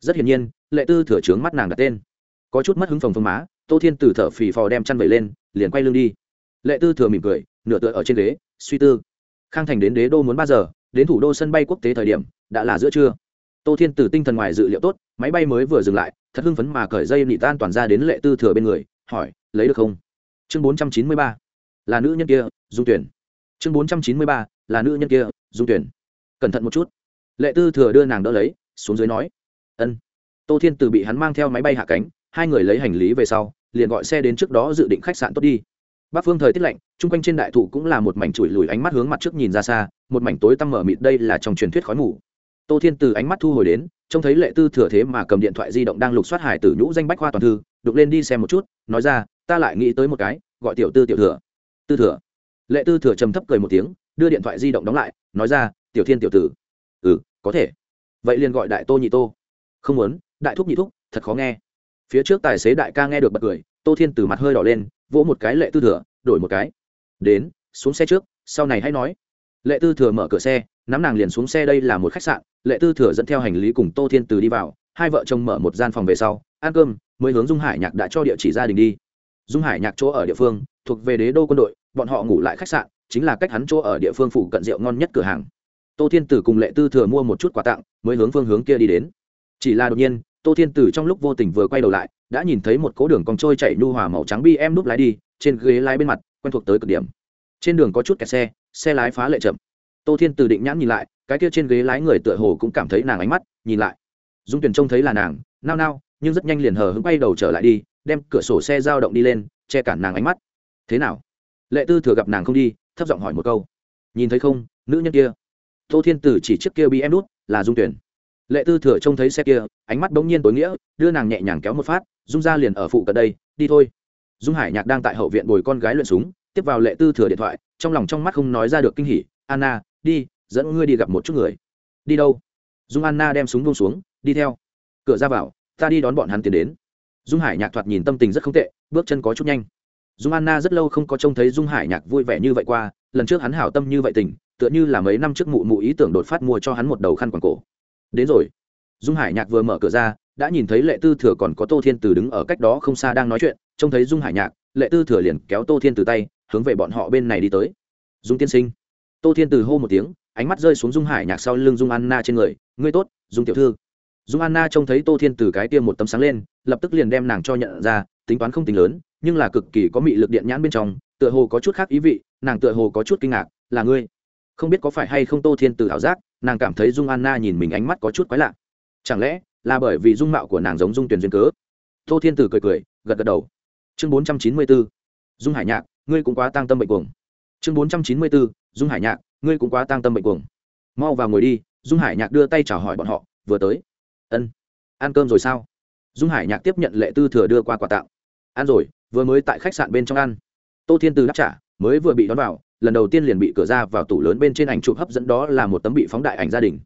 Rất hiển nhiên, lệ tư thừa trướng mắt nàng đặt tên. Có chút mất hứng phồng phồng má, tô thiên tử thở phì phò đem chăn vẩy lên, liền quay lưng đi. Lệ tư thừa mỉm cười, nửa tựa ở trên ghế, suy tư. Khang thành đến đế đô muốn ba giờ đến thủ đô sân bay quốc tế thời điểm, đã là giữa trưa. Tô thiên tử tinh thần ngoài dự liệu tốt, máy bay mới vừa dừng lại, thật hưng phấn mà cởi dây nị tan toàn ra đến lệ tư thừa bên người, hỏi, lấy được không? Chương bốn trăm chín mươi ba, là nữ nhân kia, dung tuyển. Chương bốn trăm chín mươi ba, là nữ nhân kia, dung tuyển. Cẩn thận một chút. Lệ tư thừa đưa nàng đỡ lấy, xuống dưới nói, ân. Tô thiên từ bị hắn mang theo máy bay hạ cánh, hai người lấy hành lý về sau, liền gọi xe đến trước đó dự định khách sạn tốt đi bắc phương thời tiết lạnh, chung quanh trên đại thụ cũng là một mảnh chùi lùi ánh mắt hướng mặt trước nhìn ra xa, một mảnh tối tăm mở mịt đây là trong truyền thuyết khói mù. Tô thiên từ ánh mắt thu hồi đến, trông thấy lệ tư thừa thế mà cầm điện thoại di động đang lục soát hải tử nhũ danh bách khoa toàn thư, đục lên đi xem một chút, nói ra, ta lại nghĩ tới một cái, gọi tiểu tư tiểu thừa. Tư thừa? Lệ tư thừa trầm thấp cười một tiếng, đưa điện thoại di động đóng lại, nói ra, tiểu thiên tiểu tử. Ừ có thể. Vậy liền gọi đại tô nhị tô. Không muốn, đại thúc nhị thúc, thật khó nghe. Phía trước tài xế đại ca nghe được bật cười, tô thiên từ mặt hơi đỏ lên vỗ một cái lệ tư thừa, đổi một cái. Đến, xuống xe trước, sau này hãy nói. Lệ tư thừa mở cửa xe, nắm nàng liền xuống xe, đây là một khách sạn. Lệ tư thừa dẫn theo hành lý cùng tô thiên từ đi vào, hai vợ chồng mở một gian phòng về sau, ăn cơm, mới hướng dung hải nhạc đã cho địa chỉ gia đình đi. Dung hải nhạc chỗ ở địa phương, thuộc về đế đô quân đội, bọn họ ngủ lại khách sạn, chính là cách hắn chỗ ở địa phương phụ cận rượu ngon nhất cửa hàng. Tô thiên tử cùng lệ tư thừa mua một chút quà tặng, mới hướng phương hướng kia đi đến. Chỉ là đột nhiên, tô thiên tử trong lúc vô tình vừa quay đầu lại đã nhìn thấy một cố đường cong trôi chạy nhu hòa màu trắng bi em núp lái đi, trên ghế lái bên mặt, quen thuộc tới cực điểm. Trên đường có chút kẹt xe xe lái phá lệ chậm. Tô thiên từ định nhãn nhìn lại, cái kia trên ghế lái người tựa hồ cũng cảm thấy nàng ánh mắt, nhìn lại. Dung tuyển trông thấy là nàng, nao nao, nhưng rất nhanh liền hờ hững bay đầu trở lại đi, đem cửa sổ xe dao động đi lên, che cản nàng ánh mắt. Thế nào? Lệ tư thừa gặp nàng không đi, thấp giọng hỏi một câu. Nhìn thấy không, nữ nhân kia. Tô thiên tử chỉ trước kia bị em đút, là dung tuyển lệ tư thừa trông thấy xe kia, ánh mắt bỗng nhiên tối nghĩa, đưa nàng nhẹ nhàng kéo một phát dung ra liền ở phụ cận đây, đi thôi. Dung hải nhạc đang tại hậu viện bồi con gái luyện súng, tiếp vào lệ tư thừa điện thoại, trong lòng trong mắt không nói ra được kinh hỉ. Anna, đi, dẫn ngươi đi gặp một chút người. Đi đâu? Dung anna đem súng buông xuống, đi theo. Cửa ra vào, ta đi đón bọn hắn tiến đến. Dung hải nhạc thoạt nhìn tâm tình rất không tệ, bước chân có chút nhanh. Dung anna rất lâu không có trông thấy dung hải nhạc vui vẻ như vậy qua, lần trước hắn hảo tâm như vậy tình, tựa như là mấy năm trước mụ mụ ý tưởng đột phát mua cho hắn một đầu khăn quàng cổ đến rồi. Dung hải nhạc vừa mở cửa ra, đã nhìn thấy lệ tư thừa còn có tô thiên từ đứng ở cách đó không xa đang nói chuyện, trông thấy dung hải nhạc, lệ tư thừa liền kéo tô thiên từ tay, hướng về bọn họ bên này đi tới. Dung tiên sinh. Tô thiên từ hô một tiếng, ánh mắt rơi xuống dung hải nhạc sau lưng dung anna trên người, ngươi tốt, dung tiểu thư. Dung anna trông thấy tô thiên từ cái tiêm một tấm sáng lên, lập tức liền đem nàng cho nhận ra, tính toán không tính lớn, nhưng là cực kỳ có mị lực điện nhãn bên trong, tựa hồ có chút khác ý vị, nàng tựa hồ có chút kinh ngạc, là ngươi? Không biết có phải hay không tô thiên từ ảo giác, nàng cảm thấy dung anna nhìn mình ánh mắt có chút quái lạ. Chẳng lẽ là bởi vì dung mạo của nàng giống dung tuyển duyên cớ? Tô thiên từ cười cười, gật gật đầu. Chương bốn trăm chín mươi bốn dung hải nhạc, ngươi cũng quá tăng tâm bệnh cuồng. Chương bốn trăm chín mươi bốn dung hải nhạc, ngươi cũng quá tăng tâm bệnh cuồng. Mau vào ngồi đi, dung hải nhạc đưa tay chào hỏi bọn họ, vừa tới. Ân, ăn cơm rồi sao? Dung hải nhạc tiếp nhận lệ tư thừa đưa qua quà tặng. Ăn rồi, vừa mới tại khách sạn bên trong ăn. Tô thiên từ đáp trả, mới vừa bị đón vào lần đầu tiên liền bị cửa ra vào tủ lớn bên trên ảnh chụp hấp dẫn đó là một tấm bị phóng đại ảnh gia đình.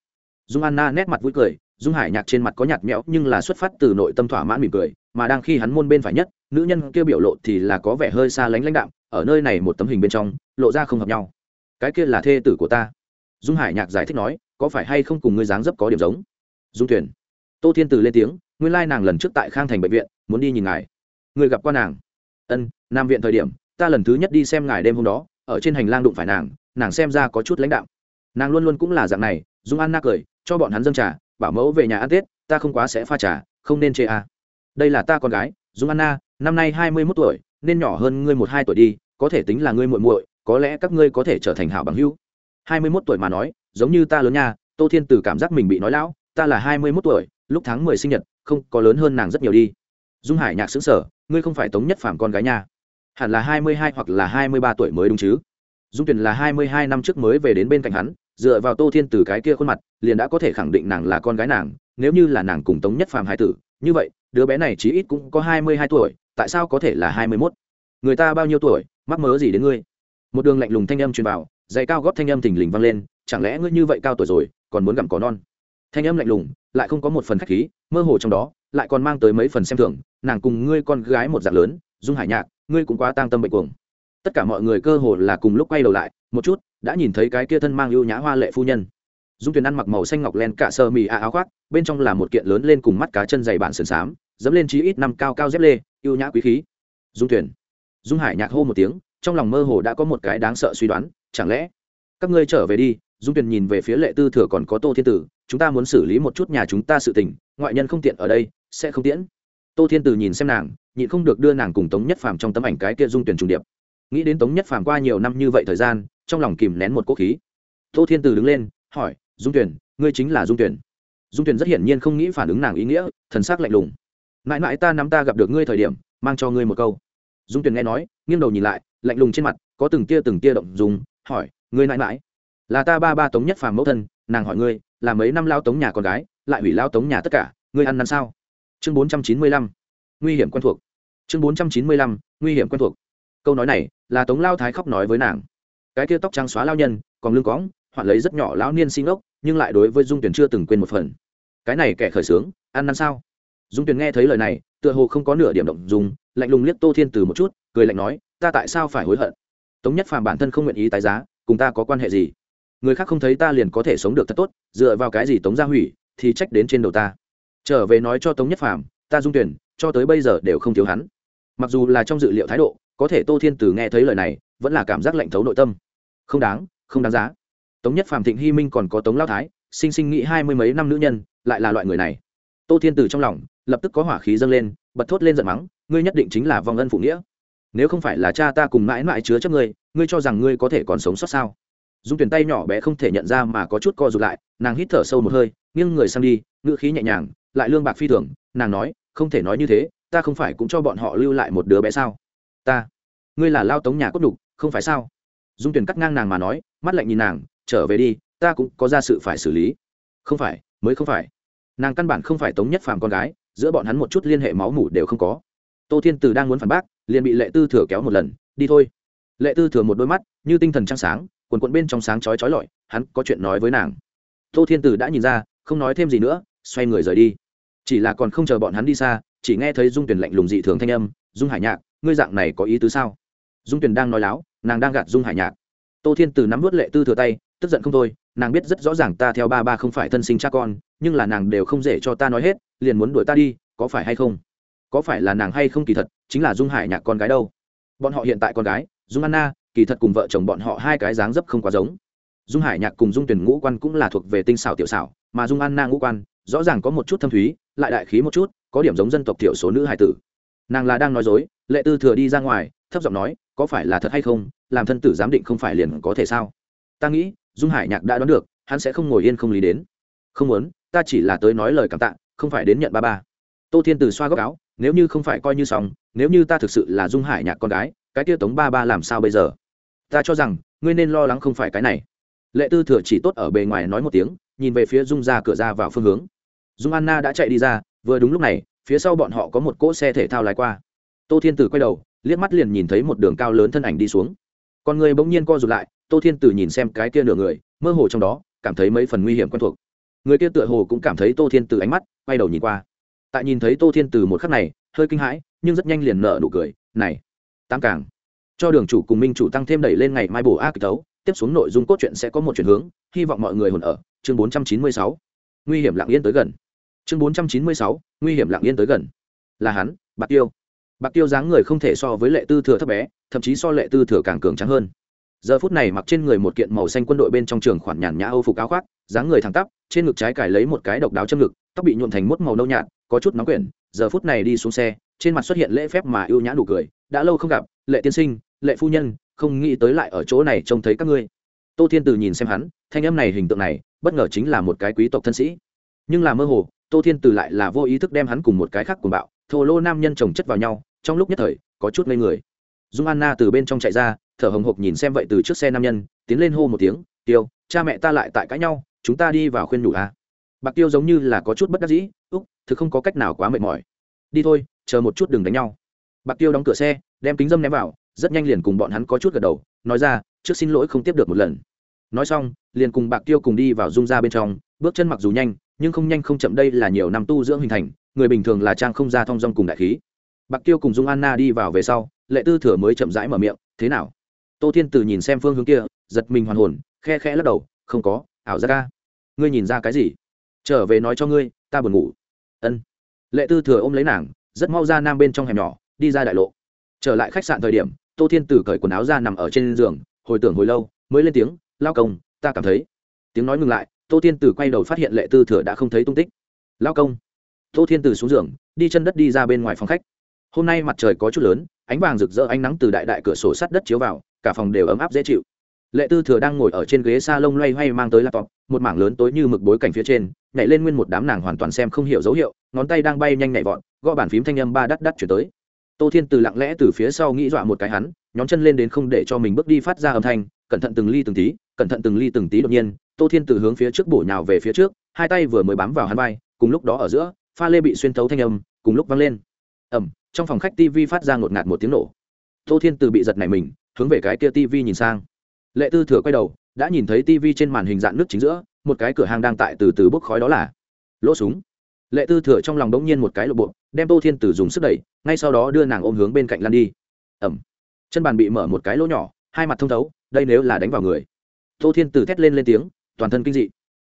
Dung anna nét mặt vui cười, dung hải nhạc trên mặt có nhạt nhẽo nhưng là xuất phát từ nội tâm thỏa mãn mỉm cười, mà đang khi hắn môn bên phải nhất, nữ nhân kia biểu lộ thì là có vẻ hơi xa lánh lãnh đạm, ở nơi này một tấm hình bên trong, lộ ra không hợp nhau. Cái kia là thê tử của ta. Dung hải nhạc giải thích nói, có phải hay không cùng ngươi dáng dấp có điểm giống? Dung thuyền. Tô thiên từ lên tiếng, nguyên lai nàng lần trước tại khang thành bệnh viện, muốn đi nhìn ngài. Người gặp qua nàng? Ân, nam viện thời điểm, ta lần thứ nhất đi xem ngài đêm hôm đó ở trên hành lang đụng phải nàng nàng xem ra có chút lãnh đạo nàng luôn luôn cũng là dạng này, dung an na cười, cho bọn hắn dâng trà, bảo mẫu về nhà ăn tết, ta không quá sẽ pha trà, không nên chê à. đây là ta con gái, dung anna năm nay hai mươi mốt tuổi, nên nhỏ hơn ngươi một hai tuổi đi, có thể tính là ngươi muội muội, có lẽ các ngươi có thể trở thành hảo bằng hữu. hai mươi mốt tuổi mà nói, giống như ta lớn nha, tô thiên từ cảm giác mình bị nói lão, ta là hai mươi mốt tuổi, lúc tháng mười sinh nhật, không có lớn hơn nàng rất nhiều đi. Dung hải nhạc xứng sở ngươi không phải tống nhất phàm con gái nha hẳn là hai mươi hai hoặc là hai mươi ba tuổi mới đúng chứ? Dung tuyển là hai mươi hai năm trước mới về đến bên cạnh hắn, dựa vào tô thiên từ cái kia khuôn mặt, liền đã có thể khẳng định nàng là con gái nàng, nếu như là nàng cùng tống nhất phàm hai tử. Như vậy, đứa bé này chí ít cũng có hai mươi hai tuổi, tại sao có thể là hai mươi mốt? Người ta bao nhiêu tuổi, mắc mớ gì đến ngươi? Một đường lạnh lùng thanh âm truyền vào dày cao góp thanh âm thình lình vang lên, chẳng lẽ ngươi như vậy cao tuổi rồi, còn muốn gặm có non? Thanh âm lạnh lùng, lại không có một phần khách khí, mơ hồ trong đó, lại còn mang tới mấy phần xem thường, nàng cùng ngươi con gái một dạng lớn, dung hải nhạc ngươi cũng quá tang tâm bệnh cuồng. Tất cả mọi người cơ hồ là cùng lúc quay đầu lại, một chút, đã nhìn thấy cái kia thân mang ưu nhã hoa lệ phu nhân. Dung tuyền ăn mặc màu xanh ngọc len cả sơ mì a áo khoác, bên trong là một kiện lớn lên cùng mắt cá chân dày bản sườn xám, dẫm lên chí ít năm cao cao dép lê, ưu nhã quý khí. Dung tuyền. Dung hải nhạc hô một tiếng, trong lòng mơ hồ đã có một cái đáng sợ suy đoán, chẳng lẽ các ngươi trở về đi? Dung tuyền nhìn về phía lệ tư thừa còn có tô thiên tử, chúng ta muốn xử lý một chút nhà chúng ta sự tình, ngoại nhân không tiện ở đây, sẽ không tiễn tô thiên Từ nhìn xem nàng, nhịn không được đưa nàng cùng tống nhất phàm trong tấm ảnh cái kia dung tuyển trùng điệp. Nghĩ đến tống nhất phàm qua nhiều năm như vậy thời gian, trong lòng kìm nén một cỗ khí. Tô thiên Từ đứng lên, hỏi, dung tuyển, ngươi chính là dung tuyển? Dung tuyển rất hiển nhiên không nghĩ phản ứng nàng ý nghĩa, thần sắc lạnh lùng. Mãi mãi ta nắm ta gặp được ngươi thời điểm, mang cho ngươi một câu. Dung tuyển nghe nói, nghiêng đầu nhìn lại, lạnh lùng trên mặt, có từng tia từng tia động dùng hỏi, ngươi mãi mãi? Là ta ba ba tống nhất phàm mẫu thân, nàng hỏi ngươi, là mấy năm lao tống nhà con gái, lại hủy lao tống nhà tất cả, ngươi ăn năn sao? Chương bốn trăm chín mươi lăm. Nguy hiểm quen thuộc. Chương bốn trăm chín mươi lăm, nguy hiểm quen thuộc. Câu nói này là tống lao thái khóc nói với nàng. Cái kia tóc trắng xóa lao nhân, còn lưng cõng, hoạn lấy rất nhỏ lão niên xin ốc, nhưng lại đối với dung tuyển chưa từng quên một phần. Cái này kẻ khởi sướng, ăn năn sao? Dung tuyển nghe thấy lời này, tựa hồ không có nửa điểm động dùng lạnh lùng liếc tô thiên từ một chút, cười lạnh nói, ta tại sao phải hối hận? Tống nhất phàm bản thân không nguyện ý tái giá, cùng ta có quan hệ gì? Người khác không thấy ta liền có thể sống được thật tốt, dựa vào cái gì tống gia hủy thì trách đến trên đầu ta? Trở về nói cho tống nhất phàm, ta dung tuyển, cho tới bây giờ đều không thiếu hắn. Mặc dù là trong dự liệu thái độ, có thể tô thiên từ nghe thấy lời này, vẫn là cảm giác lạnh thấu nội tâm. Không đáng không đáng giá. Tống nhất phàm thịnh hy minh còn có tống lao thái, sinh sinh nghĩ hai mươi mấy năm nữ nhân, lại là loại người này. Tô thiên từ trong lòng, lập tức có hỏa khí dâng lên, bật thốt lên giận mắng, ngươi nhất định chính là vong ân phụ nghĩa. Nếu không phải là cha ta cùng mãi mãi chứa chấp ngươi ngươi cho rằng ngươi có thể còn sống sót sao? Dung tuyển tay nhỏ bé không thể nhận ra mà có chút co rụt lại, nàng hít thở sâu một hơi, nghiêng người sang đi, ngữ khí nhẹ nhàng lại lương bạc phi thường, nàng nói, không thể nói như thế, ta không phải cũng cho bọn họ lưu lại một đứa bé sao? Ta, ngươi là lao tống nhà cốt đục không phải sao? Dung tuyển cắt ngang nàng mà nói, mắt lạnh nhìn nàng, trở về đi, ta cũng có ra sự phải xử lý. Không phải, mới không phải. Nàng căn bản không phải tống nhất phàm con gái, giữa bọn hắn một chút liên hệ máu mủ đều không có. Tô thiên từ đang muốn phản bác, liền bị lệ tư thừa kéo một lần, đi thôi. Lệ tư thừa một đôi mắt, như tinh thần trăng sáng, quần quận bên trong sáng chói chói lọi, hắn có chuyện nói với nàng. Tô thiên từ đã nhìn ra, không nói thêm gì nữa, xoay người rời đi chỉ là còn không chờ bọn hắn đi xa, chỉ nghe thấy dung tuyển lạnh lùng dị thường thanh âm, dung hải nhạc, ngươi dạng này có ý tứ sao? Dung tuyển đang nói láo, nàng đang gạt dung hải nhạc. Tô thiên từ nắm vớt lệ tư thừa tay, tức giận không thôi, nàng biết rất rõ ràng ta theo ba ba không phải thân sinh cha con, nhưng là nàng đều không dễ cho ta nói hết, liền muốn đuổi ta đi, có phải hay không? Có phải là nàng hay không kỳ thật, chính là dung hải nhạc con gái đâu? Bọn họ hiện tại con gái, dung anna, kỳ thật cùng vợ chồng bọn họ hai cái dáng dấp không quá giống. Dung hải nhạc cùng dung tuyển ngũ quan cũng là thuộc về tinh xảo tiểu xảo, mà dung anna ngũ quan, rõ ràng có một chút thâm thúy lại đại khí một chút, có điểm giống dân tộc thiểu số nữ hải tử. Nàng là đang nói dối, lệ tư thừa đi ra ngoài, thấp giọng nói, có phải là thật hay không, làm thân tử giám định không phải liền có thể sao? Ta nghĩ, dung hải nhạc đã đoán được, hắn sẽ không ngồi yên không lý đến. Không muốn, ta chỉ là tới nói lời cảm tạ, không phải đến nhận ba ba. Tô thiên từ xoa góc áo, nếu như không phải coi như xong, nếu như ta thực sự là dung hải nhạc con gái, cái kia tống ba ba làm sao bây giờ? Ta cho rằng, ngươi nên lo lắng không phải cái này. Lệ tư thừa chỉ tốt ở bề ngoài nói một tiếng, nhìn về phía dung ra cửa ra vào phương hướng dung anna đã chạy đi ra, vừa đúng lúc này, phía sau bọn họ có một cỗ xe thể thao lái qua. Tô thiên tử quay đầu, liếc mắt liền nhìn thấy một đường cao lớn thân ảnh đi xuống. Con người bỗng nhiên co rụt lại, tô thiên tử nhìn xem cái kia nửa người, mơ hồ trong đó, cảm thấy mấy phần nguy hiểm quen thuộc. Người kia tựa hồ cũng cảm thấy tô thiên tử ánh mắt, quay đầu nhìn qua. Tại nhìn thấy tô thiên tử một khắc này, hơi kinh hãi, nhưng rất nhanh liền nở nụ cười, này, tam càng cho đường chủ cùng minh chủ tăng thêm đẩy lên ngày mai bổ a kịch tấu tiếp xuống nội dung cốt truyện sẽ có một chuyển hướng, hy vọng mọi người hồn ở, chương bốn trăm chín mươi sáu. Nguy hiểm lặng yên tới gần chương bốn trăm chín mươi sáu, nguy hiểm lặng yên tới gần. Là hắn, bạc tiêu. Bạc tiêu dáng người không thể so với lệ tư thừa thấp bé, thậm chí so lệ tư thừa càng cường trắng hơn. Giờ phút này mặc trên người một kiện màu xanh quân đội bên trong trường khoản nhàn nhã âu phục áo khoác, dáng người thẳng tắp, trên ngực trái cài lấy một cái độc đáo châm ngực, tóc bị nhuộm thành mốt màu nâu nhạt, có chút nóng quyển. Giờ phút này đi xuống xe, trên mặt xuất hiện lễ phép mà ưu nhã đủ cười. Đã lâu không gặp, lệ tiên sinh, lệ phu nhân, không nghĩ tới lại ở chỗ này trông thấy các ngươi. Tô thiên từ nhìn xem hắn, thanh âm này hình tượng này, bất ngờ chính là một cái quý tộc thân sĩ. Nhưng là mơ hồ tô thiên từ lại là vô ý thức đem hắn cùng một cái khác cùng bạo, thô lô nam nhân chồng chất vào nhau, trong lúc nhất thời, có chút ngây người. Dung anna từ bên trong chạy ra, thở hồng hộc nhìn xem vậy từ trước xe nam nhân, tiến lên hô một tiếng, tiêu, cha mẹ ta lại tại cãi nhau, chúng ta đi vào khuyên nhủ à. bạc tiêu giống như là có chút bất đắc dĩ, úc, thực không có cách nào quá mệt mỏi. Đi thôi, chờ một chút đừng đánh nhau. Bạc tiêu đóng cửa xe, đem kính dâm ném vào, rất nhanh liền cùng bọn hắn có chút gật đầu, nói ra, trước xin lỗi không tiếp được một lần. Nói xong, liền cùng bạc tiêu cùng đi vào dung ra bên trong, bước chân mặc dù nhanh nhưng không nhanh không chậm đây là nhiều năm tu dưỡng hình thành, người bình thường là trang không ra thong dong cùng đại khí. Bạc tiêu cùng dung anna đi vào về sau, lệ tư thừa mới chậm rãi mở miệng, thế nào? Tô thiên từ nhìn xem phương hướng kia, giật mình hoàn hồn, khe khe lắc đầu, không có, ảo ra ca ngươi nhìn ra cái gì? Trở về nói cho ngươi, ta buồn ngủ. Ân. Lệ tư thừa ôm lấy nàng, rất mau ra nam bên trong hẻm nhỏ, đi ra đại lộ. Trở lại khách sạn thời điểm, tô thiên tử cởi quần áo ra nằm ở trên giường, hồi tưởng hồi lâu, mới lên tiếng, lao công, ta cảm thấy. Tiếng nói ngừng lại tô thiên tử quay đầu phát hiện lệ tư thừa đã không thấy tung tích. Lao công. Tô thiên tử xuống giường, đi chân đất đi ra bên ngoài phòng khách. Hôm nay mặt trời có chút lớn, ánh vàng rực rỡ ánh nắng từ đại đại cửa sổ sắt đất chiếu vào, cả phòng đều ấm áp dễ chịu. Lệ tư thừa đang ngồi ở trên ghế s a lông loay hoay mang tới laptop, một mảng lớn tối như mực bối cảnh phía trên, nhảy lên nguyên một đám nàng hoàn toàn xem không hiểu dấu hiệu, ngón tay đang bay nhanh nhảy vọt, gõ bàn phím thanh âm ba đắt đắt chuyển tới. Tô thiên từ lặng lẽ từ phía sau nghĩ dọa một cái hắn nhóm chân lên đến không để cho mình bước đi phát ra âm thanh, cẩn thận từng ly từng tí, cẩn thận từng ly từng tí đột nhiên tô thiên từ hướng phía trước bổ nhào về phía trước, hai tay vừa mới bám vào hắn vai, cùng lúc đó ở giữa, pha lê bị xuyên thấu thanh âm, cùng lúc vang lên. Ẩm trong phòng khách tv phát ra ngột ngạt một tiếng nổ. Tô thiên từ bị giật này mình, hướng về cái kia tv nhìn sang. Lệ tư thừa quay đầu, đã nhìn thấy tv trên màn hình dạng nước chính giữa, một cái cửa hàng đang tại từ từ bốc khói đó là lỗ súng. Lệ tư thừa trong lòng đống nhiên một cái lộ bộ, đem tô thiên tử dùng sức đẩy, ngay sau đó đưa nàng ôm hướng bên cạnh lan đi. Ẩm chân bàn bị mở một cái lỗ nhỏ, hai mặt thông thấu, đây nếu là đánh vào người. Tô thiên tử thét lên lên tiếng toàn thân kinh dị.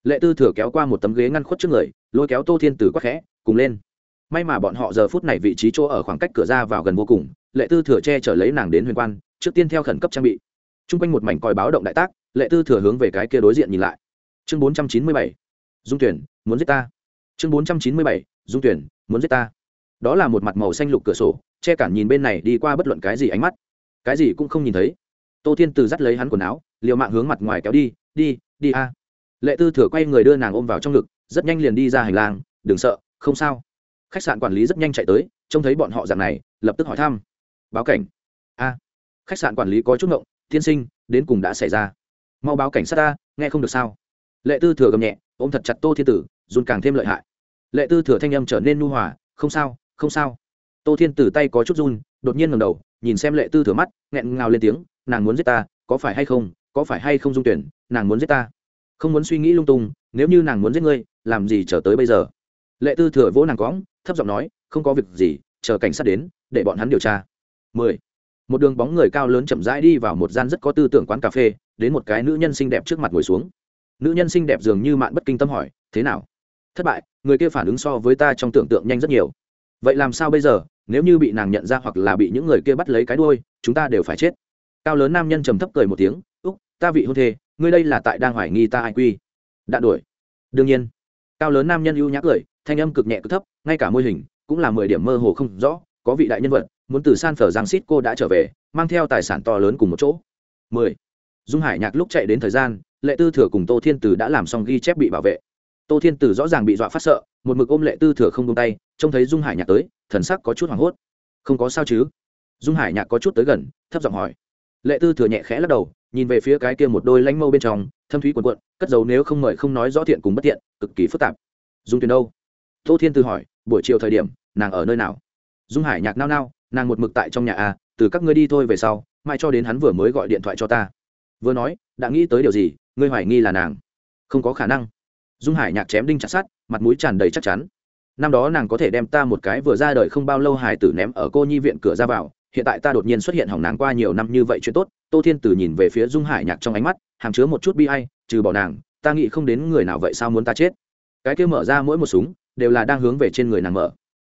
Lệ tư thừa kéo qua một tấm ghế ngăn khuất trước người, lôi kéo tô thiên tử quắc khẽ, cùng lên. May mà bọn họ giờ phút này vị trí chỗ ở khoảng cách cửa ra vào gần vô cùng, lệ tư thừa che chở lấy nàng đến huyền quan, trước tiên theo khẩn cấp trang bị. T r u n g quanh một mảnh còi báo động đại tác, lệ tư thừa hướng về cái kia đối diện nhìn lại. Chương bốn trăm chín mươi bảy. Dung tuyển, muốn giết ta. Chương bốn trăm chín mươi bảy. Dung tuyển, muốn giết ta. Đó là một mặt màu xanh lục cửa sổ, che cản nhìn bên này đi qua bất luận cái gì ánh mắt. Cái gì cũng không nhìn thấy. Tô thiên từ dắt lấy hắn quần áo, liều mạng hướng mặt ngoài kéo đi đi đi a. Lệ tư thừa quay người đưa nàng ôm vào trong ngực, rất nhanh liền đi ra hành lang, đừng sợ, không sao. Khách sạn quản lý rất nhanh chạy tới, trông thấy bọn họ dạng này, lập tức hỏi thăm. Báo cảnh. A. Khách sạn quản lý có chút ngộng, tiên sinh, đến cùng đã xảy ra? Mau báo cảnh sát ta, nghe không được sao? Lệ tư thừa gầm nhẹ, ôm thật chặt tô thiên tử dùn càng thêm lợi hại. Lệ tư thừa thanh âm trở nên nu hòa, không sao không sao. Tô thiên tử tay có chút run, đột nhiên ngầm đầu, nhìn xem lệ tư thừa mắt, nghẹn ngào lên tiếng, nàng muốn giết ta, có phải hay không? Có phải hay không dung tuyển, nàng muốn giết ta? Không muốn suy nghĩ lung tung, nếu như nàng muốn giết ngươi, làm gì trở tới bây giờ? Lệ tư thừa vỗ nàng cõng, thấp giọng nói, không có việc gì, chờ cảnh sát đến, để bọn hắn điều tra. 10. một đường bóng người cao lớn chậm rãi đi vào một gian rất có tư tưởng quán cà phê, đến một cái nữ nhân xinh đẹp trước mặt ngồi xuống. Nữ nhân xinh đẹp dường như mạn bất kinh tâm hỏi, thế nào? Thất bại, người kia phản ứng so với ta trong tưởng tượng nhanh rất nhiều. Vậy làm sao bây giờ? Nếu như bị nàng nhận ra hoặc là bị những người kia bắt lấy cái đuôi, chúng ta đều phải chết. Cao lớn nam nhân trầm thấp cười một tiếng ta vị hôn thê, ngươi đây là tại đang hoài nghi ta ai quy đạn đuổi. Đương nhiên. Cao lớn nam nhân ưu nhã cười, thanh âm cực nhẹ cực thấp, ngay cả môi hình cũng là mười điểm mơ hồ không rõ, có vị đại nhân vật, muốn từ san phở giang xít cô đã trở về, mang theo tài sản to lớn cùng một chỗ. Mười. Dung hải nhạc lúc chạy đến thời gian, lệ tư thừa cùng tô thiên tử đã làm xong ghi chép bị bảo vệ. Tô thiên tử rõ ràng bị dọa phát sợ, một mực ôm lệ tư thừa không tung tay, trông thấy dung hải nhạc tới, thần sắc có chút hoảng hốt. Không có sao chứ? Dung hải nhạc có chút tới gần, thấp giọng hỏi. Lệ tư thừa nhẹ khẽ lắc đầu nhìn về phía cái kia một đôi lanh mâu bên trong, thâm thúy quần quận cất dấu nếu không mời không nói rõ thiện cùng bất thiện, cực kỳ phức tạp. Dung tuyền đâu? Tô thiên từ hỏi, buổi chiều thời điểm, nàng ở nơi nào? Dung hải nhạc nao nao, nàng một mực tại trong nhà a, từ các ngươi đi thôi về sau, mai cho đến hắn vừa mới gọi điện thoại cho ta. Vừa nói, đã nghĩ tới điều gì, ngươi hoài nghi là nàng. Không có khả năng. Dung hải nhạc chém đinh chặt sát mặt mũi tràn đầy chắc chắn. Năm đó nàng có thể đem ta một cái vừa ra đời không bao lâu hải tử ném ở cô nhi viện cửa ra vào, hiện tại ta đột nhiên xuất hiện hỏng nàng qua nhiều năm như vậy chuyện tốt tô thiên Từ nhìn về phía dung hải nhạc trong ánh mắt, hàm chứa một chút bi hay trừ bỏ nàng, ta nghĩ không đến người nào vậy sao muốn ta chết? Cái kia mở ra mỗi một súng, đều là đang hướng về trên người nàng mở.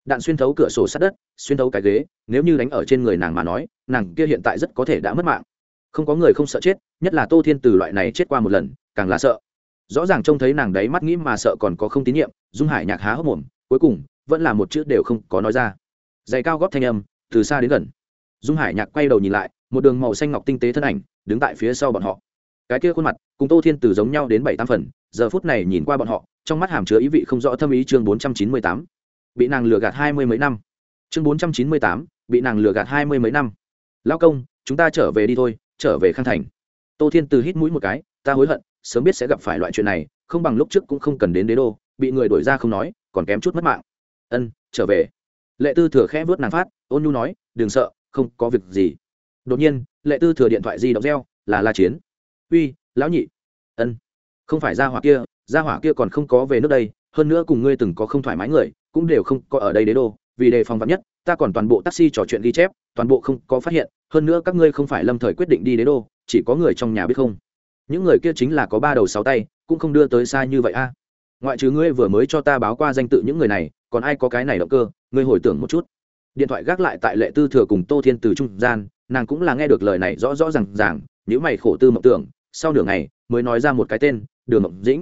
Đạn xuyên thấu cửa sổ sát đất, xuyên thấu cái ghế, nếu như đánh ở trên người nàng mà nói, nàng kia hiện tại rất có thể đã mất mạng. Không có người không sợ chết, nhất là tô thiên từ loại này chết qua một lần, càng là sợ. Rõ ràng trông thấy nàng đấy mắt nghĩ mà sợ còn có không tín nhiệm, dung hải nhạc há hốc mồm, cuối cùng, vẫn là một chữ đều không có nói ra. Giày cao góp thanh âm, từ xa đến gần. Dung hải nhạc quay đầu nhìn lại một đường màu xanh ngọc tinh tế thân ảnh, đứng tại phía sau bọn họ. Cái kia khuôn mặt, cùng tô thiên từ giống nhau đến bảy tám phần, giờ phút này nhìn qua bọn họ, trong mắt hàm chứa ý vị không rõ thâm ý chương bốn trăm chín mươi tám. Bị nàng lừa gạt hai mươi mấy năm. Chương bốn trăm chín mươi tám, bị nàng lừa gạt hai mươi mấy năm. Lao công, chúng ta trở về đi thôi, trở về khang thành. Tô thiên từ hít mũi một cái, ta hối hận, sớm biết sẽ gặp phải loại chuyện này, không bằng lúc trước cũng không cần đến đế đô, bị người đuổi ra không nói, còn kém chút mất mạng. Ân, trở về. Lệ tư thừa khẽ vớt nàng phát, ôn nhu nói, đừng sợ, không có việc gì đột nhiên, lệ tư thừa điện thoại di động reo, là la chiến. Uy, lão nhị. Ân, không phải ra hỏa kia ra hỏa kia còn không có về nước đây, hơn nữa cùng ngươi từng có không thoải mái người, cũng đều không có ở đây đế đô, vì đề phòng vắn nhất, ta còn toàn bộ taxi trò chuyện ghi chép, toàn bộ không có phát hiện, hơn nữa các ngươi không phải lâm thời quyết định đi đế đô, chỉ có người trong nhà biết không? Những người kia chính là có ba đầu sáu tay, cũng không đưa tới xa như vậy a. Ngoại trừ ngươi vừa mới cho ta báo qua danh tự những người này, còn ai có cái này động cơ? Ngươi hồi tưởng một chút. Điện thoại gác lại tại lệ tư thừa cùng tô thiên từ trung gian nàng cũng là nghe được lời này rõ rõ r à n g ràng nếu mày khổ tư mộng tưởng, sau nửa ngày mới nói ra một cái tên, đường ngộng dĩnh.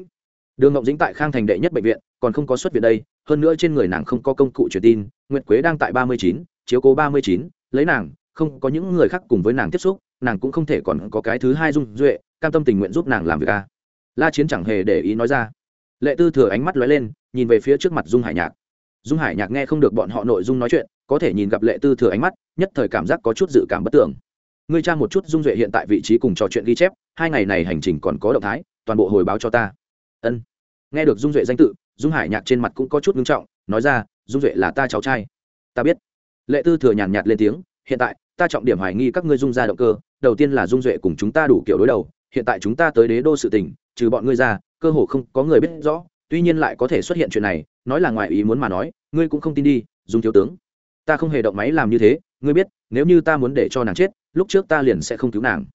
Đường ngộng dĩnh tại khang thành đệ nhất bệnh viện, còn không có xuất viện đây, hơn nữa trên người nàng không có công cụ truyền tin, nguyệt quế đang tại ba mươi chín, chiếu cố ba mươi chín, lấy nàng, không có những người khác cùng với nàng tiếp xúc, nàng cũng không thể còn có cái thứ hai dung duệ, cam tâm tình nguyện giúp nàng làm việc a. La chiến chẳng hề để ý nói ra. Lệ tư thừa ánh mắt lóe lên, nhìn về phía trước mặt dung hải nhạc dung hải nhạc nghe không được bọn họ nội dung nói chuyện, có thể nhìn gặp lệ tư thừa ánh mắt, nhất thời cảm giác có chút dự cảm bất tưởng ngươi tra một chút dung duệ hiện tại vị trí cùng trò chuyện ghi chép, hai ngày này hành trình còn có động thái, toàn bộ hồi báo cho ta. Ân. Nghe được dung duệ danh tự, dung hải nhạc trên mặt cũng có chút ngưng trọng, nói ra, dung duệ là ta cháu trai. Ta biết. Lệ tư thừa nhàn nhạt lên tiếng, hiện tại, ta trọng điểm hoài nghi các ngươi dung ra động cơ, đầu tiên là dung duệ cùng chúng ta đủ kiểu đối đầu, hiện tại chúng ta tới đế đô sự tình, trừ bọn ngươi ra, cơ hồ không có người biết rõ, tuy nhiên lại có thể xuất hiện chuyện này nói là ngoại ý muốn mà nói, ngươi cũng không tin đi, dung thiếu tướng. Ta không hề động máy làm như thế, ngươi biết, nếu như ta muốn để cho nàng chết, lúc trước ta liền sẽ không cứu nàng.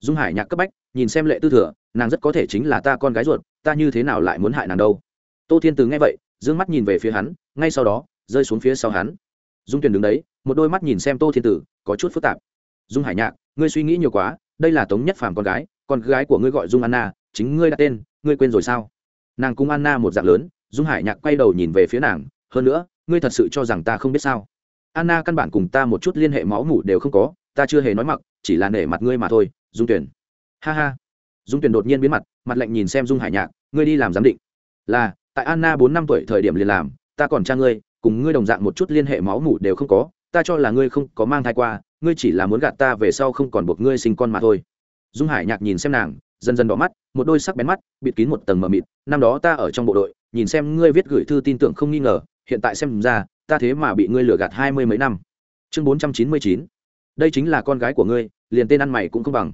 Dung hải nhạc cấp bách, nhìn xem lệ tư thừa, nàng rất có thể chính là ta con gái ruột, ta như thế nào lại muốn hại nàng đâu? Tô thiên từ nghe vậy d ư ơ n g mắt nhìn về phía hắn, ngay sau đó, rơi xuống phía sau hắn. Dung tuyền đứng đấy, một đôi mắt nhìn xem tô thiên tử, có chút phức tạp. Dung hải nhạc, ngươi suy nghĩ nhiều quá, đây là tống nhất phàm con gái con gái của ngươi gọi dung anna, chính ngươi đặt tên, ngươi quên rồi sao? Nàng cung anna một dạng lớn dung hải nhạc quay đầu nhìn về phía nàng, hơn nữa, ngươi thật sự cho rằng ta không biết sao? Anna căn bản cùng ta một chút liên hệ máu mủ đều không có, ta chưa hề nói mặc, chỉ là nể mặt ngươi mà thôi, dung tuyển ha ha. Dung tuyển đột nhiên biến mặt mặt lạnh nhìn xem dung hải nhạc, ngươi đi làm giám định. Là, tại anna bốn năm tuổi thời điểm liền làm, ta còn cha ngươi, cùng ngươi đồng dạng một chút liên hệ máu mủ đều không có, ta cho là ngươi không có mang thai qua, ngươi chỉ là muốn gạt ta về sau không còn buộc ngươi sinh con mà thôi. Dung hải nhạc nhìn xem nàng, dần dần đỏ mắt, một đôi sắc bén mắt, bịt kín một tầng mờ mịt, năm đó ta ở trong bộ đội nhìn xem ngươi viết gửi thư tin tưởng không nghi ngờ, hiện tại xem ra, ta thế mà bị ngươi lừa gạt hai mươi mấy năm. Chương bốn trăm chín mươi chín, đây chính là con gái của ngươi, liền tên ăn mày cũng không bằng.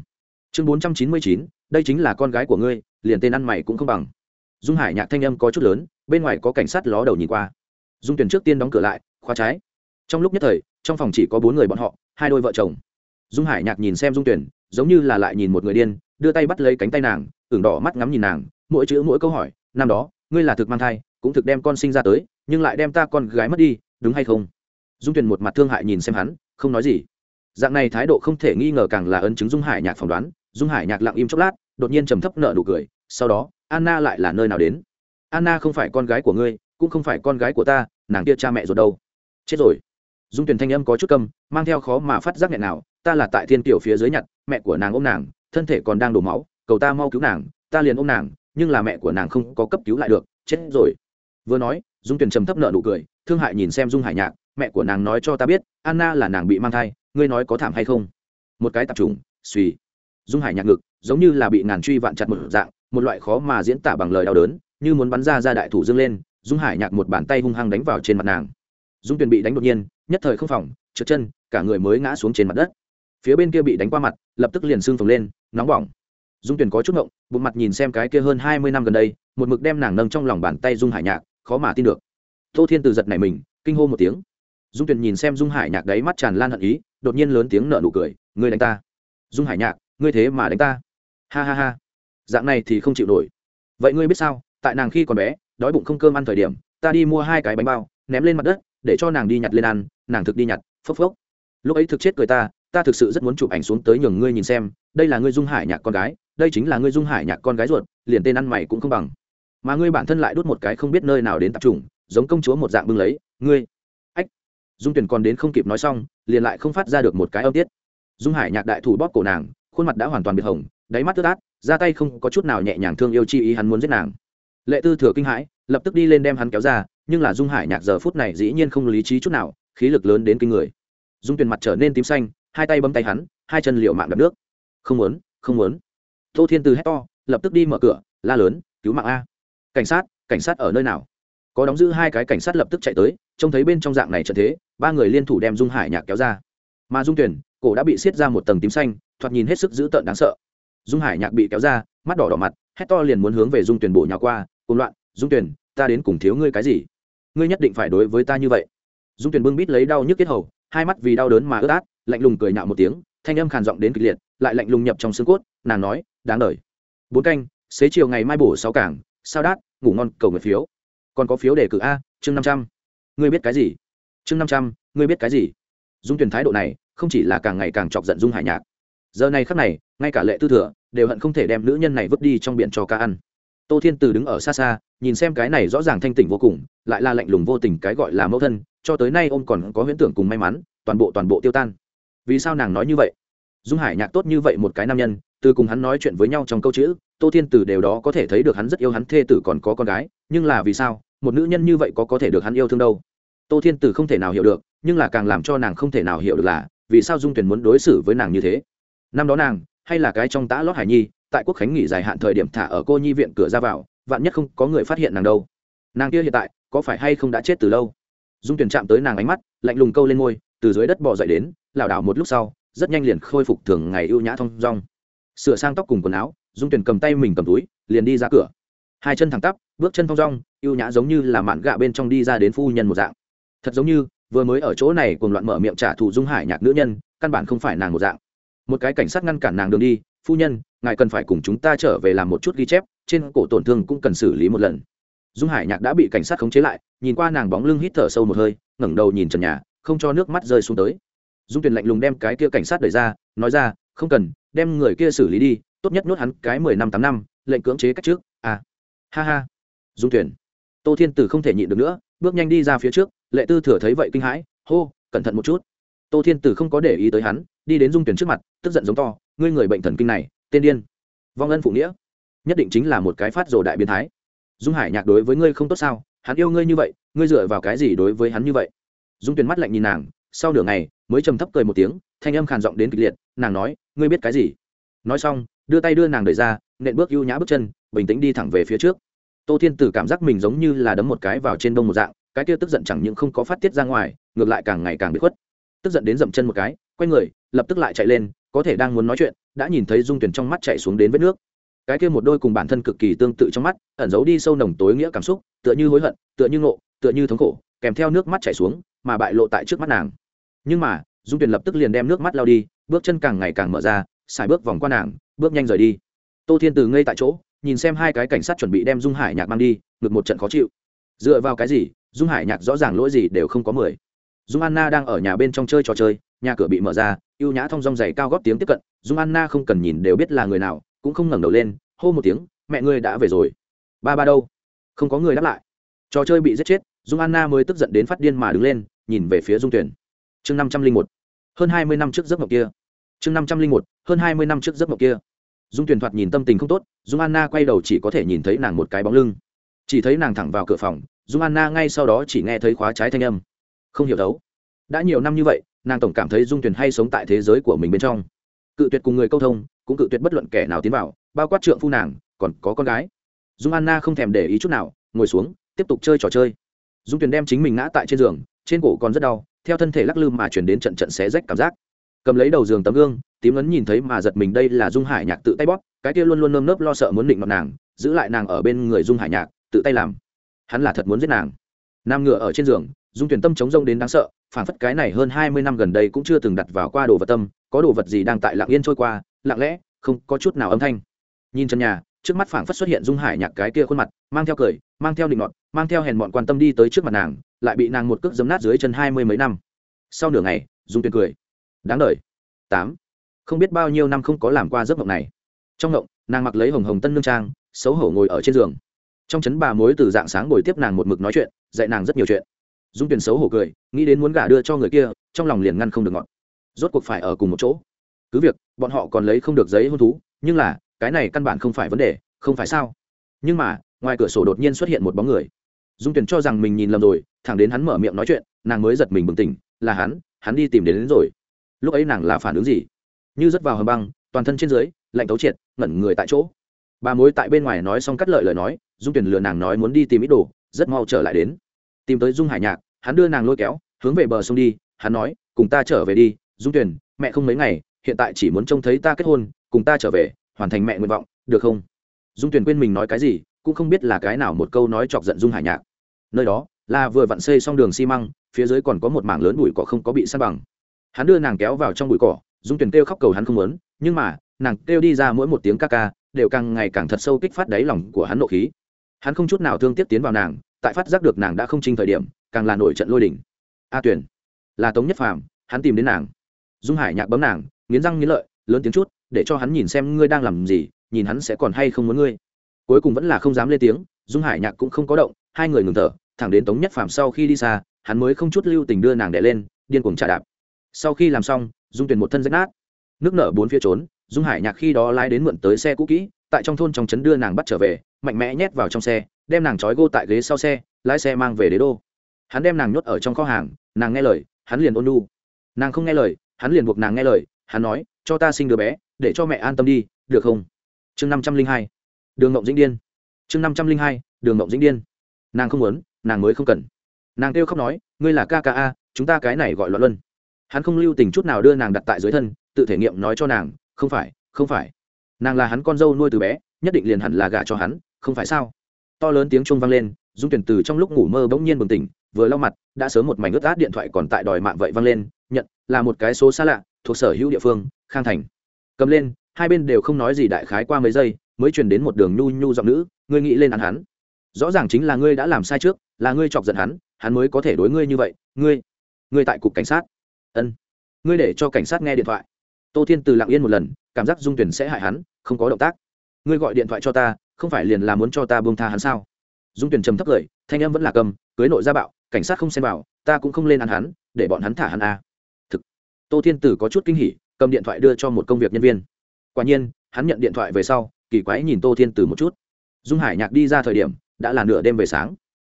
Chương bốn trăm chín mươi chín, đây chính là con gái của ngươi, liền tên ăn mày cũng không bằng. Dung hải nhạc thanh âm có chút lớn, bên ngoài có cảnh sát ló đầu nhìn qua. Dung tuyển trước tiên đóng cửa lại, khóa trái. Trong lúc nhất thời, trong phòng chỉ có bốn người bọn họ, hai đôi vợ chồng. Dung hải nhạc nhìn xem dung tuyển giống như là lại nhìn một người điên, đưa tay bắt lấy cánh tay nàng, ửng đỏ mắt ngắm nhìn nàng, mỗi chữ mỗi câu hỏi, năm đó ngươi là thực mang thai, cũng thực đem con sinh ra tới, nhưng lại đem ta con gái mất đi, đúng hay không? Dung tuyền một mặt thương hại nhìn xem hắn, không nói gì. Dạng này thái độ không thể nghi ngờ càng là ấn chứng dung hải nhạc phỏng đoán. Dung hải nhạc lặng im chốc lát, đột nhiên trầm thấp nợ nụ cười, sau đó, anna lại là nơi nào đến? Anna không phải con gái của ngươi, cũng không phải con gái của ta, nàng kia cha mẹ rồi đâu. Chết rồi. Dung tuyển thanh âm có chút câm, mang theo khó mà phát giác nghẹn nào, ta là tại thiên Tiểu phía dưới nhặt, mẹ của nàng ôm nàng, thân thể còn đang đổ máu, cầu ta mau cứu nàng, ta liền ôm nàng nhưng là mẹ của nàng không có cấp cứu lại được, chết rồi. Vừa nói, dung tuyền trầm thấp nợ nụ cười, thương hại nhìn xem dung hải nhạc, mẹ của nàng nói cho ta biết, anna là nàng bị mang thai, ngươi nói có thảm hay không? Một cái tạp trùng suy. Dung hải nhạc ngực, giống như là bị ngàn truy vạn chặt một dạng, một loại khó mà diễn tả bằng lời đau đớn, như muốn bắn ra ra đại thủ dương lên, dung hải nhạc một bàn tay hung hăng đánh vào trên mặt nàng. Dung tuyền bị đánh đột nhiên, nhất thời không phòng, trượt chân, cả người mới ngã xuống trên mặt đất. Phía bên kia bị đánh qua mặt, lập tức liền xương phồng lên, nóng bỏng dung tuyền có chút ngộng, bụng mặt nhìn xem cái kia hơn hai mươi năm gần đây, một mực đem nàng nâng trong lòng bàn tay dung hải nhạc, khó mà tin được. Tô thiên từ giật này mình, kinh hô một tiếng. Dung tuyền nhìn xem dung hải nhạc đấy mắt tràn lan hận ý, đột nhiên lớn tiếng nợ nụ cười, ngươi đánh ta. Dung hải nhạc, ngươi thế mà đánh ta. Ha ha ha. Dạng này thì không chịu nổi. Vậy ngươi biết sao, tại nàng khi còn bé, đói bụng không cơm ăn thời điểm, ta đi mua hai cái bánh bao, ném lên mặt đất, để cho nàng đi nhặt lên ăn, nàng thực đi nhặt, phốc phốc. Lúc ấy thực chết cười ta ta thực sự rất muốn chụp ảnh xuống tới nhường ngươi nhìn xem, đây là ngươi dung hải nhạc con gái đây chính là ngươi dung hải nhạc con gái ruột, liền tên ăn mày cũng không bằng. Mà ngươi bản thân lại đốt một cái không biết nơi nào đến tập trung giống công chúa một dạng bưng lấy, ngươi. Ách. Dung tuyển còn đến không kịp nói xong, liền lại không phát ra được một cái âm tiết. Dung hải nhạc đại thủ bóp cổ nàng, khuôn mặt đã hoàn toàn biệt hồng, đáy mắt tức át, ra tay không có chút nào nhẹ nhàng thương yêu chi ý hắn muốn giết nàng. Lệ tư thừa kinh hãi, lập tức đi lên đem hắn kéo ra, nhưng là dung hải nhạc giờ phút này dĩ nhiên không lý trí chút nào, khí lực lớn đến kinh người. Dung tuyển mặt trở nên tím xanh, hai tay bấm tay hắn, hai chân liệu mạng đập nước. Không muốn không muốn tô thiên từ hét to, lập tức đi mở cửa, la lớn, cứu mạng a. Cảnh sát cảnh sát ở nơi nào? Có đóng giữ hai cái cảnh sát lập tức chạy tới, trông thấy bên trong dạng này trận thế, ba người liên thủ đem dung hải nhạc kéo ra. Mà dung tuyển cổ đã bị xiết ra một tầng tím xanh, thoạt nhìn hết sức dữ tợn đáng sợ. Dung hải nhạc bị kéo ra, mắt đỏ đỏ mặt, hét to liền muốn hướng về dung tuyển bổ nhào qua cùng loạn, dung tuyển ta đến cùng thiếu ngươi cái gì? Ngươi nhất định phải đối với ta như vậy. Dung tuyển bưng bít lấy đau nhức kết hầu, hai mắt vì đau đớn mà ướt át, lạnh lùng cười nhạo một tiếng thanh âm khàn giọng đến kịch liệt, lại lạnh lùng nhập trong xương cốt, nàng nói, đáng đời. Bốn canh, xế chiều ngày mai bổ sáu cảng, sao đát, ngủ ngon, cầu người phiếu. Còn có phiếu đề cử a, chương năm trăm. Ngươi biết cái gì? Chương năm trăm, ngươi biết cái gì? Dung tuyển thái độ này, không chỉ là càng ngày càng chọc giận dung hải nhạc. Giờ này khắc này, ngay cả lệ tư thừa, đều hận không thể đem nữ nhân này vứt đi trong biển cho ca ăn. Tô thiên từ đứng ở xa xa, nhìn xem cái này rõ ràng thanh tỉnh vô cùng, lại là lạnh lùng vô tình cái gọi là mẫu thân, cho tới nay ông còn có huyễn tưởng cùng may mắn, toàn bộ toàn bộ tiêu tan vì sao nàng nói như vậy? Dung hải nhạc tốt như vậy một cái nam nhân, từ cùng hắn nói chuyện với nhau trong câu chữ, tô thiên từ đều đó có thể thấy được hắn rất yêu hắn thê tử còn có con gái, nhưng là vì sao, một nữ nhân như vậy có có thể được hắn yêu thương đâu? Tô thiên tử không thể nào hiểu được, nhưng là càng làm cho nàng không thể nào hiểu được là, vì sao dung tuyển muốn đối xử với nàng như thế? Năm đó nàng, hay là cái trong tã lót hải nhi, tại quốc khánh nghỉ dài hạn thời điểm thả ở cô nhi viện cửa ra vào, vạn nhất không có người phát hiện nàng đâu. Nàng kia hiện tại, có phải hay không đã chết từ lâu? Dung tuyển chạm tới nàng ánh mắt, lạnh lùng câu lên ngôi từ dưới đất bò dậy đến, lảo đảo một lúc sau, rất nhanh liền khôi phục thường ngày ưu nhã thong dong. Sửa sang tóc cùng quần áo, dung tuyển cầm tay mình cầm túi, liền đi ra cửa. Hai chân thẳng tắp, bước chân thong dong, ưu nhã giống như là mạn gạ bên trong đi ra đến phu nhân một dạng. Thật giống như, vừa mới ở chỗ này cùng loạn mở miệng trả thù dung hải nhạc nữ nhân, căn bản không phải nàng một dạng. Một cái cảnh sát ngăn cản nàng đường đi, phu nhân, ngài cần phải cùng chúng ta trở về làm một chút ghi chép, trên cổ tổn thương cũng cần xử lý một lần. Dung hải nhạc đã bị cảnh sát khống chế lại, nhìn qua nàng bóng lưng hít thở sâu một hơi, ngẩng đầu nhìn trần nhà không cho nước mắt rơi xuống tới. Dung tuyền lạnh lùng đem cái kia cảnh sát đẩy ra, nói ra, không cần, đem người kia xử lý đi, tốt nhất nuốt hắn cái mười năm tám năm, lệnh cưỡng chế cách trước. À ha ha. Dung tuyền. Tô thiên tử không thể nhịn được nữa, bước nhanh đi ra phía trước, lệ tư thừa thấy vậy kinh hãi, hô, cẩn thận một chút. Tô thiên tử không có để ý tới hắn, đi đến dung tuyển trước mặt, tức giận giống to, ngươi người bệnh thần kinh này, tên điên. Vong ân phụ nghĩa. Nhất định chính là một cái phát rồ đại biến thái. Dung hải nhạc đối với ngươi không tốt sao? Hắn yêu ngươi như vậy, ngươi dựa vào cái gì đối với hắn như vậy? Dung Tuyền mắt lạnh nhìn nàng, sau nửa ngày, mới trầm thấp cười một tiếng, thanh âm khàn giọng đến kịch liệt, nàng nói, ngươi biết cái gì? Nói xong, đưa tay đưa nàng đẩy ra, nện bước ưu nhã bước chân, bình tĩnh đi thẳng về phía trước. Tô thiên tử cảm giác mình giống như là đấm một cái vào trên đông một dạng, cái kia tức giận chẳng những không có phát tiết ra ngoài, ngược lại càng ngày càng bị khuất. Tức giận đến dậm chân một cái, quay người, lập tức lại chạy lên, có thể đang muốn nói chuyện, đã nhìn thấy dung tuyển trong mắt chạy xuống đến vết nước. Cái kia một đôi cùng bản thân cực kỳ tương tự trong mắt, ẩn giấu đi sâu nồng tối nghĩa cảm xúc, tựa như hối hận, tựa như ngộ, tựa như thống khổ kèm theo nước mắt chảy xuống, mà bại lộ tại trước mắt nàng. Nhưng mà, dung tuyền lập tức liền đem nước mắt lao đi, bước chân càng ngày càng mở ra, xài bước vòng qua nàng, bước nhanh rời đi. Tô thiên từ ngây tại chỗ, nhìn xem hai cái cảnh sát chuẩn bị đem dung hải nhạc mang đi ngược một trận khó chịu. Dựa vào cái gì, dung hải nhạc rõ ràng lỗi gì đều không có mười. Dung anna đang ở nhà bên trong chơi trò chơi, nhà cửa bị mở ra y ê u nhã thong dong dày cao góp tiếng tiếp cận, dung anna không cần nhìn đều biết là người nào, cũng không ngẩng đầu lên, hô một tiếng, mẹ ngươi đã về rồi. Ba ba đâu? Không có người đáp lại. Trò chơi bị giết chết dung anna mới tức giận đến phát điên mà đứng lên, nhìn về phía dung tuyển. Chương năm trăm linh một. Hơn hai mươi năm trước giấc mộng kia. Chương năm trăm linh một. Hơn hai mươi năm trước giấc mộng kia. Dung tuyển thoạt nhìn tâm tình không tốt, dung anna quay đầu chỉ có thể nhìn thấy nàng một cái bóng lưng. Chỉ thấy nàng thẳng vào cửa phòng, dung anna ngay sau đó chỉ nghe thấy khóa trái thanh âm. Không hiểu đấu. Đã nhiều năm như vậy, nàng tổng cảm thấy dung tuyển hay sống tại thế giới của mình bên trong. Cự tuyệt cùng người câu thông, cũng cự tuyệt bất luận kẻ nào tiến vào, bao quát trượng phu nàng, còn có con gái. Dung anna không thèm để ý chút nào, ngồi xuống, tiếp tục chơi trò chơi dung Tuyền đem chính mình ngã tại trên giường, trên cổ còn rất đau, theo thân thể lắc lư mà chuyển đến trận trận xé rách cảm giác. Cầm lấy đầu giường tấm gương, tím ấn nhìn thấy mà giật mình đây là dung hải nhạc tự tay bóp, cái kia luôn luôn nơm nớp lo sợ muốn định mặt nàng, giữ lại nàng ở bên người dung hải nhạc, tự tay làm. Hắn là thật muốn giết nàng. Nam ngựa ở trên giường, dung tuyển tâm chống rông đến đáng sợ phản phất cái này hơn hai mươi năm gần đây cũng chưa từng đặt vào qua đồ vật tâm, có đồ vật gì đang tại lặng yên trôi qua, lặng lẽ, không có chút nào âm thanh. Nhìn chân nhà, trước mắt phảng phất xuất hiện dung hải nhạc cái kia khuôn mặt, mang theo cười mang theo định ngọt mang theo hèn mọn quan tâm đi tới trước mặt nàng, lại bị nàng một cước giấm nát dưới chân hai mươi mấy năm. Sau nửa ngày, dung tuyền cười. Đáng đ tám. Không biết bao nhiêu năm không có làm qua giấc mộng này. Trong mộng, nàng mặc lấy hồng hồng tân nương trang, xấu hổ ngồi ở trên giường. Trong chấn bà mối từ dạng sáng ngồi tiếp nàng một mực nói chuyện, dạy nàng rất nhiều chuyện. Dung tuyền xấu hổ cười, nghĩ đến muốn gả đưa cho người kia, trong lòng liền ngăn không được ngọt. Rốt cuộc phải ở cùng một chỗ. Cứ việc, bọn họ còn lấy không được giấy hôn thú, nhưng là, cái này căn bản không phải vấn đề, không phải sao? Nhưng mà ngoài cửa sổ đột nhiên xuất hiện một bóng người. Dung tuyển cho rằng mình nhìn lầm rồi thẳng đến hắn mở miệng nói chuyện nàng mới giật mình bừng tỉnh là hắn hắn đi tìm đến, đến rồi. Lúc ấy nàng là phản ứng gì? Như rớt vào hầm băng toàn thân trên dưới lạnh tấu triệt ngẩn người tại chỗ. Bà mối tại bên ngoài nói xong cắt lợi lời nói dung tuyển lừa nàng nói muốn đi tìm ít đồ rất mau trở lại đến. Tìm tới dung hải nhạc hắn đưa nàng lôi kéo hướng về bờ sông đi hắn nói cùng ta trở về đi dung tuyển mẹ không mấy ngày hiện tại chỉ muốn trông thấy ta kết hôn cùng ta trở về hoàn thành mẹ nguyện vọng được không? Dung tuyển quên mình nói cái gì cũng không biết là cái nào một câu nói chọc giận dung hải nhạc. Nơi đó, là vừa vặn xây xong đường xi măng, phía dưới còn có một mảng lớn bụi cỏ không có bị săn bằng. Hắn đưa nàng kéo vào trong bụi cỏ, dung tuyển kêu khóc cầu hắn không muốn, nhưng mà, nàng kêu đi ra mỗi một tiếng ca ca, đều càng ngày càng thật sâu kích phát đáy lòng của hắn nộ khí. Hắn không chút nào thương tiếc tiến vào nàng, tại phát giác được nàng đã không trinh thời điểm, càng là nổi trận lôi đỉnh a tuyển là tống nhất phàm, hắn tìm đến nàng. Dung hải nhạc bấm nàng, nghiến răng nghiến lợi, lớn tiếng chút, để cho hắn nhìn xem ngươi đang làm gì, nhìn hắn sẽ còn hay không muốn ngươi cuối cùng vẫn là không dám lên tiếng, dung hải nhạc cũng không có động, hai người ngừng thở, thẳng đến tống nhất phàm sau khi đi xa, hắn mới không chút lưu tình đưa nàng đẻ lên, điên cuồng trả đạp. Sau khi làm xong, dung tuyển một thân rách nát. Nước nở bốn phía trốn, dung hải nhạc khi đó lái đến mượn tới xe cũ kỹ, tại trong thôn trong trấn đưa nàng bắt trở về, mạnh mẽ nhét vào trong xe, đem nàng trói gô tại ghế sau xe, lái xe mang về đế đô. Hắn đem nàng nhốt ở trong kho hàng, nàng nghe lời, hắn liền ôn nu nàng không nghe lời, hắn liền buộc nàng nghe lời, hắn nói, cho ta sinh đứa bé, để cho mẹ an tâm đi, được không? Chương năm trăm linh hai đường ngộng dĩnh điên. Chương năm trăm linh hai, đường ngộng dĩnh điên. Nàng không muốn, nàng mới không cần. Nàng kêu khóc nói, ngươi là kka a, chúng ta cái này gọi loạn luân. Hắn không lưu tình chút nào đưa nàng đặt tại dưới thân, tự thể nghiệm nói cho nàng, không phải không phải. Nàng là hắn con dâu nuôi từ bé, nhất định liền hẳn là gả cho hắn, không phải sao? To lớn tiếng chuông vang lên, dung tuyển từ trong lúc ngủ mơ bỗng nhiên bừng tỉnh, vừa lau mặt, đã sớm một mảnh ướt át điện thoại còn tại đòi mạng vậy vang lên, nhận, là một cái số xa lạ, thuộc sở hữu địa phương, khang thành. Cầm lên, hai bên đều không nói gì đại khái qua mấy giây mới truyền đến một đường nhu nhu giọng nữ, ngươi nghĩ lên ăn hắn. Rõ ràng chính là ngươi đã làm sai trước, là ngươi chọc giận hắn hắn mới có thể đối ngươi như vậy. Ngươi ngươi tại cục cảnh sát. Ân, ngươi để cho cảnh sát nghe điện thoại. Tô thiên từ lặng yên một lần, cảm giác dung tuyển sẽ hại hắn, không có động tác. Ngươi gọi điện thoại cho ta, không phải liền là muốn cho ta buông tha hắn sao? Dung tuyển trầm thấp cười, thanh em vẫn là cầm cưới nội ra bạo, cảnh sát không xem vào, ta cũng không lên ăn hắn, để bọn hắn thả hắn a. Thực, tô thiên tử có chút kinh hỉ, cầm điện thoại đưa cho một công việc nhân viên. Quả nhiên, hắn nhận điện thoại về sau kỳ quái nhìn tô thiên tử một chút. Dung hải nhạc đi ra thời điểm, đã là nửa đêm về sáng.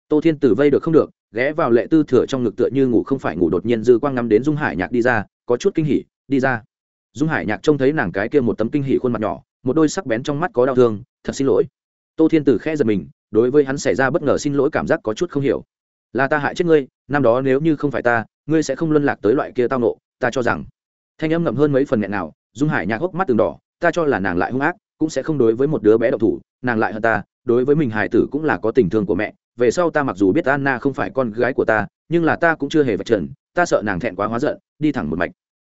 Tô thiên tử vây được không được, ghé vào lệ tư thừa trong ngực tựa như ngủ không phải ngủ đột nhiên dư quang ngắm đến dung hải nhạc đi ra, có chút kinh hỉ, đi ra. Dung hải nhạc trông thấy nàng cái kia một tấm kinh hỉ khuôn mặt nhỏ, một đôi sắc bén trong mắt có đau thương, thật xin lỗi. Tô thiên tử khẽ giật mình, đối với hắn xảy ra bất ngờ xin lỗi cảm giác có chút không hiểu. Là ta hại chết ngươi, năm đó nếu như không phải ta, ngươi sẽ không luân lạc tới loại kia tao nộ ta cho rằng. Thanh âm ngậm hơn mấy phần nghẹn nào, dung hải nhạc hốc mắt từng đỏ, ta cho là nàng lại hung ác cũng sẽ không đối với một đứa bé độc thủ, nàng lại hơn ta, đối với mình hải tử cũng là có tình thương của mẹ, về sau ta mặc dù biết anna không phải con gái của ta, nhưng là ta cũng chưa hề vạch trần, ta sợ nàng thẹn quá hóa giận, đi thẳng một mạch.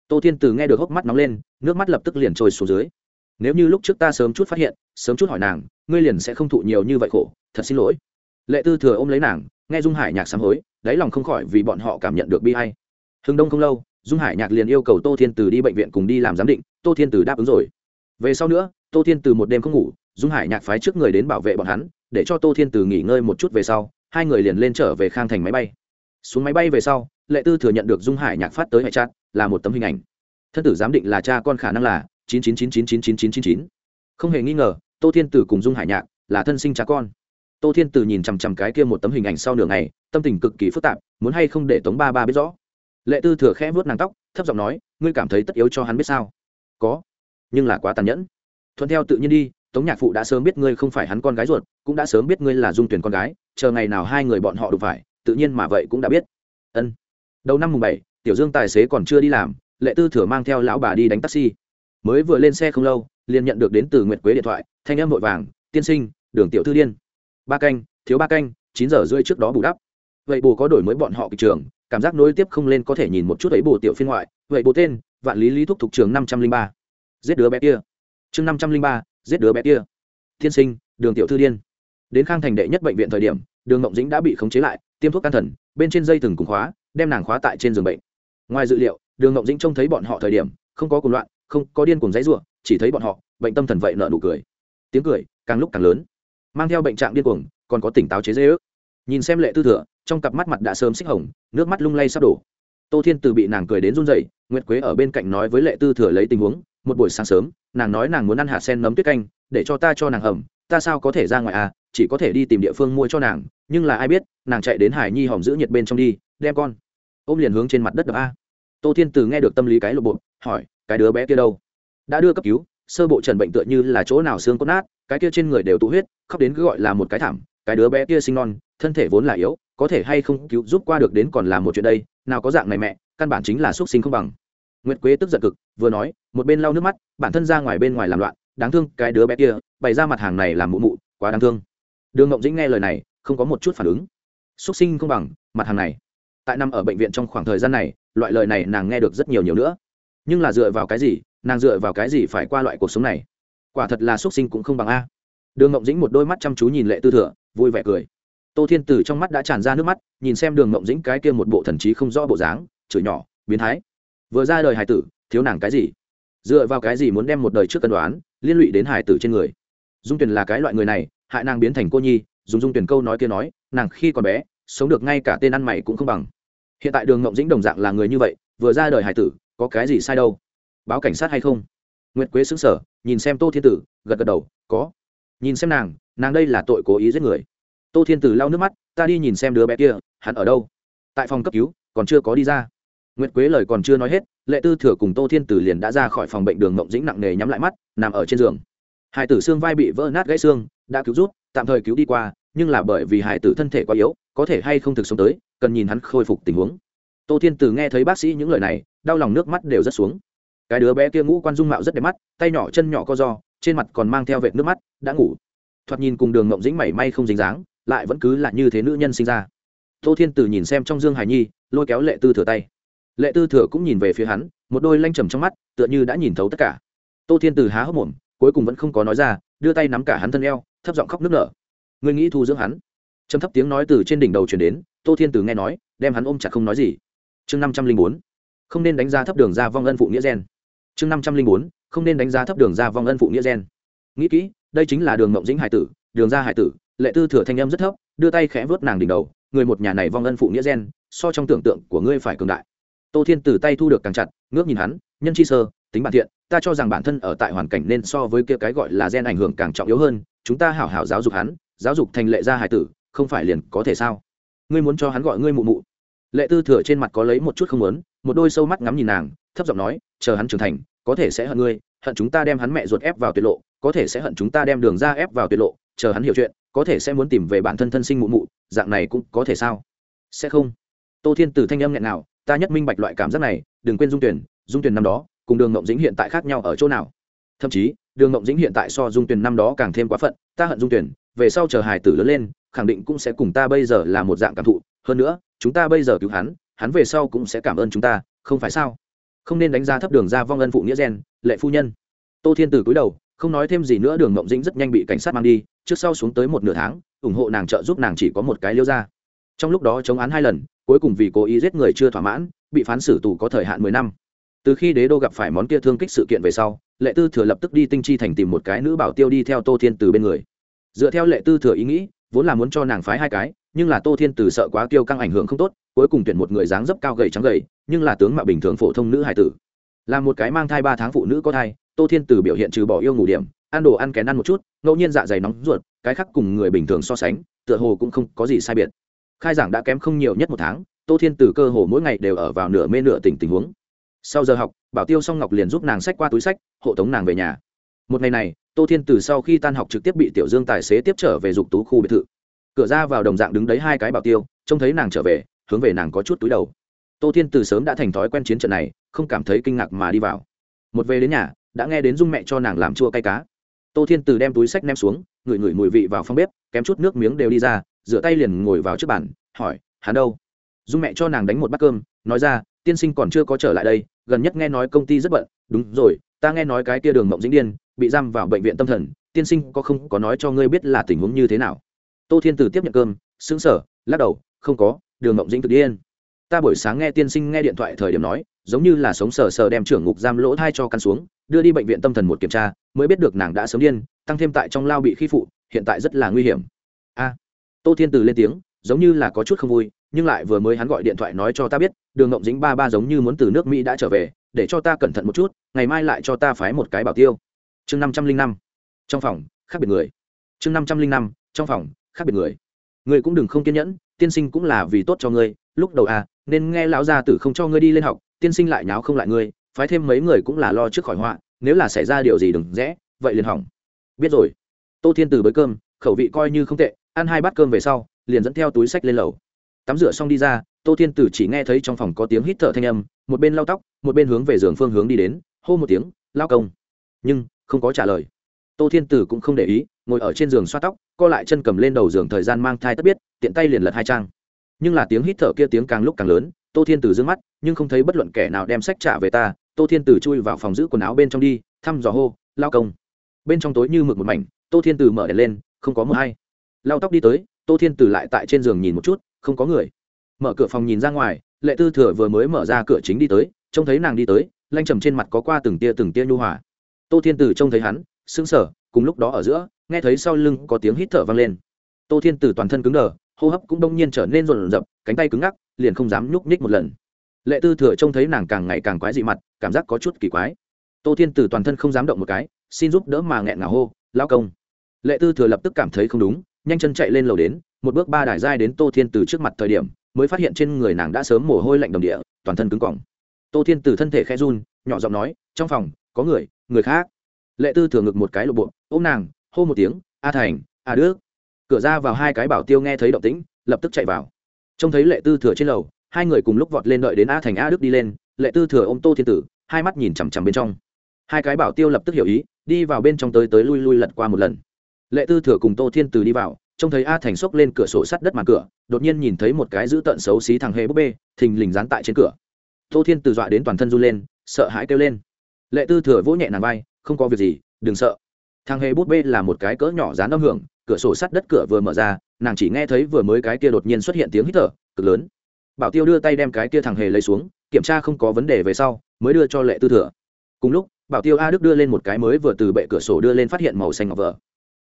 Tô thiên từ nghe được hốc mắt nóng lên, nước mắt lập tức liền trôi xuống dưới. Nếu như lúc trước ta sớm chút phát hiện, sớm chút hỏi nàng, ngươi liền sẽ không thụ nhiều như vậy khổ, thật xin lỗi. Lệ tư thừa ôm lấy nàng, nghe dung hải nhạc sám hối, đáy lòng không khỏi vì bọn họ cảm nhận được bi hay hưng đông không lâu, dung hải nhạc liền yêu cầu tô thiên từ đi bệnh viện cùng đi làm giám định, tô thiên từ đáp ứng rồi về sau nữa, tô thiên từ một đêm không ngủ, dung hải nhạc phái trước người đến bảo vệ bọn hắn, để cho tô thiên từ nghỉ ngơi một chút về sau, hai người liền lên trở về khang thành máy bay. Xuống máy bay về sau, lệ tư thừa nhận được dung hải nhạc phát tới hệ chat, là một tấm hình ảnh. Thân tử giám định là cha con khả năng là chín chín chín chín chín chín chín chín chín. Không hề nghi ngờ, tô thiên tử cùng dung hải nhạc là thân sinh cha con. Tô thiên tử nhìn chằm chằm cái kia một tấm hình ảnh sau nửa ngày, tâm tình cực kỳ phức tạp, muốn hay không để tống ba ba biết rõ. Lệ tư thừa khẽ vuốt nàng tóc, thấp giọng nói, ngươi cảm thấy tất yếu cho hắn biết sao? Có nhưng là quá tàn nhẫn. Thuận theo tự nhiên đi, tống nhạc phụ đã sớm biết ngươi không phải hắn con gái ruột, cũng đã sớm biết ngươi là dung tuyển con gái, chờ ngày nào hai người bọn họ đụng phải, tự nhiên mà vậy cũng đã biết. Ân. Đầu năm mùng bảy, tiểu dương tài xế còn chưa đi làm, lệ tư thừa mang theo lão bà đi đánh taxi. Mới vừa lên xe không lâu, liền nhận được đến từ nguyệt quế điện thoại, thanh âm vội vàng, tiên sinh, đường tiểu thư điên. Ba canh, thiếu ba canh, chín giờ rưỡi trước đó bù đắp. Vậy bù có đổi mới bọn họ kịch trường, cảm giác nối tiếp không lên có thể nhìn một chút ấy bù tiểu phiên ngoại. Vậy bù tên, vạn lý lý thúc thục trường năm trăm linh ba giết đứa bé kia. Chương năm trăm linh ba giết đứa bé kia. Tiên sinh đường tiểu thư điên. Đến khang thành đệ nhất bệnh viện thời điểm đường ngộng dĩnh đã bị khống chế lại tiêm thuốc can thần bên trên dây thừng cùng khóa đem nàng khóa tại trên giường bệnh. Ngoài dự liệu đường ngộng dĩnh trông thấy bọn họ thời điểm không có cuồng loạn không có điên cuồng giấy ruộng chỉ thấy bọn họ bệnh tâm thần vậy nợ nụ cười. Tiếng cười càng lúc càng lớn. Mang theo bệnh trạng điên cuồng còn có tỉnh táo chế dễ ước nhìn xem lệ tư thừa trong cặp mắt mặt đã sớm xích hồng nước mắt lung lay sắp đổ. Tô thiên từ bị nàng cười đến run rẩy, nguyệt quế ở bên cạnh nói với lệ tư thừa lấy tình huống một buổi sáng sớm, nàng nói nàng muốn ăn hạt sen nấm tuyết canh, để cho ta cho nàng hầm, ta sao có thể ra ngoài à chỉ có thể đi tìm địa phương mua cho nàng, nhưng là ai biết, nàng chạy đến hải nhi hòm giữ nhiệt bên trong đi, đem con, ôm liền hướng trên mặt đất đập a. Tô thiên từ nghe được tâm lý cái lộp bộ, hỏi, cái đứa bé kia đâu? Đã đưa cấp cứu, sơ bộ trần bệnh tựa như là chỗ nào xương cốt nát, cái kia trên người đều tụ huyết, khóc đến cứ gọi là một cái thảm, cái đứa bé kia sinh non, thân thể vốn là yếu, có thể hay không cứu giúp qua được đến còn là một chuyện đây, nào có dạng này mẹ, căn bản chính là xuất sinh không bằng nguyệt quế tức giận cực, vừa nói, một bên lau nước mắt, bản thân ra ngoài bên ngoài làm loạn, đáng thương cái đứa bé kia, bày ra mặt hàng này làm mụ mụ, quá đáng thương. Đường ngộng dĩnh nghe lời này, không có một chút phản ứng. Súc sinh không bằng, mặt hàng này. Tại năm ở bệnh viện trong khoảng thời gian này, loại lời này nàng nghe được rất nhiều nhiều nữa. Nhưng là dựa vào cái gì, nàng dựa vào cái gì phải qua loại cuộc sống này? Quả thật là súc sinh cũng không bằng a. Đường ngộng dĩnh một đôi mắt chăm chú nhìn lệ tư thừa, vui vẻ cười. Tô thiên tử trong mắt đã tràn ra nước mắt, nhìn xem đường ngộng dĩnh cái kia một bộ thần trí không rõ bộ dáng, chửi nhỏ, biến thái vừa ra đời hải tử, thiếu nàng cái gì? Dựa vào cái gì muốn đem một đời trước cân đoán, liên lụy đến hải tử trên người? Dung tuyền là cái loại người này, hại nàng biến thành cô nhi, dùng dung tuyển câu nói kia nói, nàng khi còn bé, sống được ngay cả tên ăn mày cũng không bằng. Hiện tại đường ngộng dĩnh đồng dạng là người như vậy, vừa ra đời hải tử, có cái gì sai đâu? Báo cảnh sát hay không? Nguyệt quế xứng sở nhìn xem tô thiên tử, gật gật đầu, có. Nhìn xem nàng nàng đây là tội cố ý giết người. Tô thiên tử lau nước mắt, ta đi nhìn xem đứa bé kia, hắn ở đâu? Tại phòng cấp cứu, còn chưa có đi ra nguyệt quế lời còn chưa nói hết, lệ tư thừa cùng tô thiên tử liền đã ra khỏi phòng bệnh đường ngộng dĩnh nặng nề nhắm lại mắt, nằm ở trên giường. Hải tử xương vai bị vỡ nát gãy xương, đã cứu rút, tạm thời cứu đi qua, nhưng là bởi vì hải tử thân thể quá yếu, có thể hay không thực sống tới, cần nhìn hắn khôi phục tình huống. Tô thiên tử nghe thấy bác sĩ những lời này, đau lòng nước mắt đều rất xuống. Cái đứa bé kia ngũ quan dung mạo rất đẹp mắt, tay nhỏ chân nhỏ co do, trên mặt còn mang theo vệt nước mắt, đã ngủ. Thoạt nhìn cùng đường ngộng dĩnh mảy may không dính dáng, lại vẫn cứ là như thế nữ nhân sinh ra. Tô thiên tử nhìn xem trong dương hải nhi, lôi kéo lệ tư thừa tay lệ tư thừa cũng nhìn về phía hắn, một đôi lanh trầm trong mắt, tựa như đã nhìn thấu tất cả. Tô thiên Từ há hốc mồm, cuối cùng vẫn không có nói ra, đưa tay nắm cả hắn thân eo, thấp giọng khóc nức nở. Người nghĩ thu dưỡng hắn? Trầm thấp tiếng nói từ trên đỉnh đầu chuyển đến, tô thiên Từ nghe nói, đem hắn ôm chặt không nói gì. Chương năm trăm linh bốn, không nên đánh giá thấp đường ra vong ân phụ nghĩa gen. Chương năm trăm linh bốn, không nên đánh giá thấp đường ra vong ân phụ nghĩa gen. Nghĩ kỹ, đây chính là đường mộng dĩnh hải tử, đường ra hải tử, lệ tư thừa thanh âm rất thấp, đưa tay khẽ vớt nàng đỉnh đầu, người một nhà này vong ân phụ nghĩa gen, so trong tưởng tượng của ngươi phải cường đại tô thiên từ tay thu được càng chặt, ngước nhìn hắn, nhân chi sơ, tính bản thiện, ta cho rằng bản thân ở tại hoàn cảnh nên so với kia cái gọi là gen ảnh hưởng càng trọng yếu hơn, chúng ta hảo hảo giáo dục hắn, giáo dục thành lệ gia hải tử, không phải liền có thể sao? Ngươi muốn cho hắn gọi ngươi mụ mụ. Lệ tư thừa trên mặt có lấy một chút không lớn một đôi sâu mắt ngắm nhìn nàng, thấp giọng nói, chờ hắn trưởng thành, có thể sẽ hận ngươi, hận chúng ta đem hắn mẹ ruột ép vào tuyệt lộ, có thể sẽ hận chúng ta đem đường ra ép vào tuyệt lộ, chờ hắn hiểu chuyện, có thể sẽ muốn tìm về bản thân thân sinh mụ mụ, dạng này cũng có thể sao? Sẽ không. Tô thiên Từ thanh âm nghẹn nào ta nhất minh bạch loại cảm giác này, đừng quên dung tuyển dung tuyển năm đó, cùng đường ngộng dĩnh hiện tại khác nhau ở chỗ nào. Thậm chí, đường ngộng dĩnh hiện tại so dung tuyển năm đó càng thêm quá phận, ta hận dung tuyển, về sau chờ Hải tử lớn lên, khẳng định cũng sẽ cùng ta bây giờ là một dạng cảm thụ. Hơn nữa, chúng ta bây giờ cứu hắn hắn về sau cũng sẽ cảm ơn chúng ta, không phải sao? Không nên đánh giá thấp đường ra vong ân phụ nghĩa gen, lệ phu nhân. Tô thiên tử cúi đầu, không nói thêm gì nữa, đường mộng dĩnh rất nhanh bị cảnh sát mang đi, trước sau xuống tới một nửa tháng, ủng hộ nàng trợ giúp nàng chỉ có một cái liêu ra. Trong lúc đó chống án hai lần cuối cùng vì cố ý giết người chưa thỏa mãn, bị phán xử tù có thời hạn mười năm. Từ khi đế đô gặp phải món kia thương kích sự kiện về sau, lệ tư thừa lập tức đi tinh chi thành tìm một cái nữ bảo tiêu đi theo tô thiên từ bên người. Dựa theo lệ tư thừa ý nghĩ, vốn là muốn cho nàng phái hai cái, nhưng là tô thiên từ sợ quá tiêu căng ảnh hưởng không tốt, cuối cùng tuyển một người dáng dấp cao gầy trắng gầy, nhưng là tướng mạo bình thường phổ thông nữ hải tử. Là một cái mang thai ba tháng phụ nữ có thai, tô thiên từ biểu hiện trừ bỏ yêu ngủ điểm, ăn đồ ăn kén ăn một chút, ngẫu nhiên dạ dày nóng ruột, cái khác cùng người bình thường so sánh, tựa hồ cũng không có gì sai biệt khai giảng đã kém không nhiều nhất một tháng, tô thiên từ cơ hồ mỗi ngày đều ở vào nửa mê nửa tỉnh tình huống. Sau giờ học, bảo tiêu song ngọc liền giúp nàng sách qua túi sách, hộ tống nàng về nhà. Một ngày này, tô thiên từ sau khi tan học trực tiếp bị tiểu dương tài xế tiếp trở về dục tú khu biệt thự. Cửa ra vào đồng dạng đứng đấy hai cái bảo tiêu, trông thấy nàng trở về, hướng về nàng có chút túi đầu. Tô thiên từ sớm đã thành thói quen chiến trận này, không cảm thấy kinh ngạc mà đi vào. Một về đến nhà, đã nghe đến dung mẹ cho nàng làm chua cay cá. Tô thiên từ đem túi sách ném xuống, ngửi ngửi mùi vị vào phòng bếp, kém chút nước miếng đều đi ra rửa tay liền ngồi vào trước bàn, hỏi, hắn đâu? Dung mẹ cho nàng đánh một bát cơm, nói ra, tiên sinh còn chưa có trở lại đây, gần nhất nghe nói công ty rất bận. Đúng rồi, ta nghe nói cái kia đường mộng dĩnh điên, bị giam vào bệnh viện tâm thần, tiên sinh có không có nói cho ngươi biết là tình huống như thế nào? Tô thiên tử tiếp nhận cơm xứng sở lắc đầu, không có, đường mộng dĩnh thực điên. Ta buổi sáng nghe tiên sinh nghe điện thoại thời điểm nói, giống như là sống sờ sờ đem trưởng ngục giam lỗ thai cho căn xuống, đưa đi bệnh viện tâm thần một kiểm tra, mới biết được nàng đã sớm điên, tăng thêm tại trong lao bị khi phụ, hiện tại rất là nguy hiểm tô thiên từ lên tiếng, giống như là có chút không vui, nhưng lại vừa mới hắn gọi điện thoại nói cho ta biết, đường ngộng dính ba ba giống như muốn từ nước mỹ đã trở về, để cho ta cẩn thận một chút, ngày mai lại cho ta phái một cái bảo tiêu. Chương năm trăm linh năm, trong phòng, khác biệt người. Chương năm trăm linh năm, trong phòng, khác biệt người. Người cũng đừng không kiên nhẫn, tiên sinh cũng là vì tốt cho ngươi, lúc đầu à nên nghe lão gia tử không cho ngươi đi lên học, tiên sinh lại nháo không lại ngươi, phái thêm mấy người cũng là lo trước khỏi họa, nếu là xảy ra điều gì đừng rẽ, vậy liền hỏng. Biết rồi. Tô thiên từ bới cơm, khẩu vị coi như không tệ ăn hai bát cơm về sau, liền dẫn theo túi sách lên lầu. Tắm rửa xong đi ra, tô thiên tử chỉ nghe thấy trong phòng có tiếng hít thở thanh âm, một bên lau tóc, một bên hướng về giường phương hướng đi đến, hô một tiếng, lao công. Nhưng, không có trả lời. Tô thiên tử cũng không để ý, ngồi ở trên giường xoa tóc, co lại chân cầm lên đầu giường thời gian mang thai tất biết, tiện tay liền lật hai trang. Nhưng là tiếng hít thở kia tiếng càng lúc càng lớn, tô thiên tử d mắt, nhưng không thấy bất luận kẻ nào đem sách trả về ta. Tô thiên tử chui vào phòng giữ quần áo bên trong đi, thăm dò hô, lao công. Bên trong tối như mực một mảnh, tô thiên tử mở đèn lên, không có mờ hay lao tóc đi tới, tô thiên tử lại tại trên giường nhìn một chút, không có người. Mở cửa phòng nhìn ra ngoài, lệ tư thừa vừa mới mở ra cửa chính đi tới, trông thấy nàng đi tới, lanh trầm trên mặt có qua từng tia từng tia nhu hòa. Tô thiên tử trông thấy hắn, sững sờ, cùng lúc đó ở giữa, nghe thấy sau lưng có tiếng hít thở vang lên. Tô thiên tử toàn thân cứng đờ, hô hấp cũng đông nhiên trở nên rộn rập, cánh tay cứng ngắc, liền không dám nhúc nhích một lần. Lệ tư thừa trông thấy nàng càng ngày càng quái dị mặt, cảm giác có chút kỳ quái. Tô thiên tử toàn thân không dám động một cái, xin giúp đỡ mà nghẹn ngào hô lao công. Lệ tư thừa lập tức cảm thấy không đúng nhanh chân chạy lên lầu đến, một bước ba đài giai đến tô thiên từ trước mặt thời điểm, mới phát hiện trên người nàng đã sớm mồ hôi lạnh đồng địa, toàn thân cứng cỏng tô thiên từ thân thể khẽ run, nhỏ giọng nói, trong phòng, có người người khác. Lệ tư thừa ngực một cái lộ bộ ôm nàng, hô một tiếng, a thành, a đức. Cửa ra vào hai cái bảo tiêu nghe thấy động tĩnh, lập tức chạy vào. Trông thấy lệ tư thừa trên lầu, hai người cùng lúc vọt lên đợi đến a thành, a đức đi lên, lệ tư thừa ôm tô thiên tử hai mắt nhìn chằm chằm bên trong. Hai cái bảo tiêu lập tức hiểu ý, đi vào bên trong tới tới lui lui lật qua một lần lệ tư thừa cùng tô thiên Từ đi vào, trông thấy a thành xốc lên cửa sổ sắt đất màn cửa, đột nhiên nhìn thấy một cái dữ tợn xấu xí thằng hề búp bê, thình lình dán tại trên cửa. Tô thiên từ dọa đến toàn thân run lên, sợ hãi kêu lên. Lệ tư thừa vỗ nhẹ nàng vai, không có việc gì, đừng sợ. Thằng hề búp bê là một cái cỡ nhỏ dán âm hưởng, cửa sổ sắt đất cửa vừa mở ra, nàng chỉ nghe thấy vừa mới cái kia đột nhiên xuất hiện tiếng hít thở, cực lớn. Bảo tiêu đưa tay đem cái kia thằng hề lấy xuống, kiểm tra không có vấn đề về sau, mới đưa cho lệ tư thừa. Cùng lúc, bảo tiêu a đức đưa lên một cái mới vừa từ bệ cửa sổ đưa lên phát hiện màu xanh ngọc vợ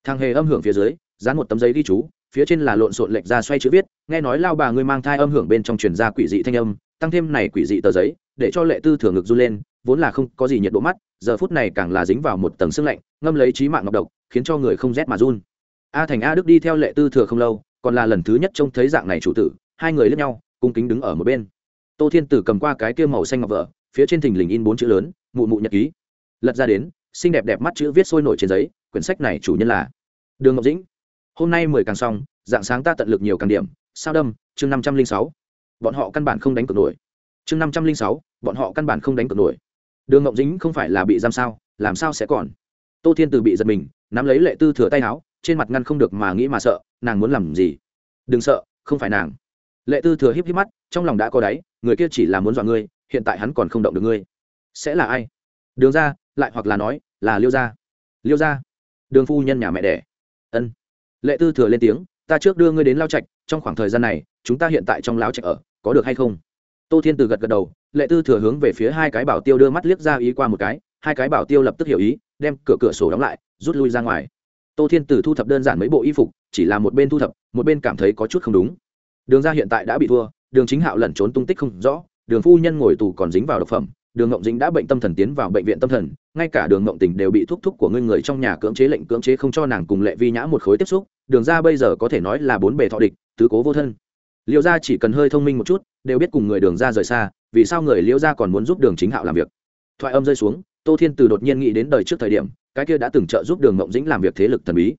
thằng hề âm hưởng phía dưới, dán một tấm giấy ghi chú, phía trên là lộn xộn lệch ra xoay chữ viết, nghe nói lao bà ngươi mang thai âm hưởng bên trong truyền ra quỷ dị thanh âm, tăng thêm này quỷ dị tờ giấy, để cho lệ tư thừa ngực run lên, vốn là không có gì nhiệt độ mắt, giờ phút này càng là dính vào một tầng sương lạnh, ngâm lấy trí mạng ngọc độc, khiến cho người không rét mà run. A thành a đức đi theo lệ tư thừa không lâu, còn là lần thứ nhất trông thấy dạng này chủ tử, hai người lướt nhau, cung kính đứng ở một bên. Tô thiên tử cầm qua cái kia màu xanh ngọc vợ, phía trên thình lình in bốn chữ lớn, mụ mụ nhật ký. Lật ra đến xinh đẹp đẹp mắt chữ viết sôi nổi trên giấy, quyển sách này chủ nhân là đường ngọc dĩnh. Hôm nay mười càng xong, dạng sáng ta tận lực nhiều càng điểm, sao đâm, chương năm trăm linh sáu. Bọn họ căn bản không đánh cược nổi. Chương năm trăm linh sáu, bọn họ căn bản không đánh cược nổi. Đường ngọc dính không phải là bị giam sao, làm sao sẽ còn? Tô thiên từ bị giật mình, nắm lấy lệ tư thừa tay áo, trên mặt ngăn không được mà nghĩ mà sợ, nàng muốn làm gì? Đừng sợ, không phải nàng. Lệ tư thừa híp híp mắt, trong lòng đã có đáy, người kia chỉ là muốn dọa ngươi, hiện tại hắn còn không động được ngươi. Sẽ là ai? Đường ra lại hoặc là nói, là liêu gia. Liêu gia? Đường phu nhân nhà mẹ đẻ. Ân. Lệ tư thừa lên tiếng, ta trước đưa ngươi đến lao trạch, trong khoảng thời gian này, chúng ta hiện tại trong lao trạch ở, có được hay không? Tô thiên từ gật gật đầu, lệ tư thừa hướng về phía hai cái bảo tiêu đưa mắt liếc ra ý qua một cái, hai cái bảo tiêu lập tức hiểu ý, đem cửa cửa sổ đóng lại, rút lui ra ngoài. Tô thiên từ thu thập đơn giản mấy bộ y phục, chỉ là một bên thu thập, một bên cảm thấy có chút không đúng. Đường ra hiện tại đã bị thua, đường chính hạo lẩn trốn tung tích không rõ, đường phu nhân ngồi tù còn dính vào độc phẩm đường ngộng dính đã bệnh tâm thần tiến vào bệnh viện tâm thần, ngay cả đường ngộng tình đều bị thúc thúc của ngươi người trong nhà cưỡng chế lệnh cưỡng chế không cho nàng cùng lệ vi nhã một khối tiếp xúc, đường ra bây giờ có thể nói là bốn bề thọ địch, tứ cố vô thân. Liệu gia chỉ cần hơi thông minh một chút, đều biết cùng người đường ra rời xa, vì sao người Liễu gia còn muốn giúp đường chính hạo làm việc? Thoại âm rơi xuống, tô thiên từ đột nhiên nghĩ đến đời trước thời điểm, cái kia đã từng trợ giúp đường ngộng dĩnh làm việc thế lực thần bí.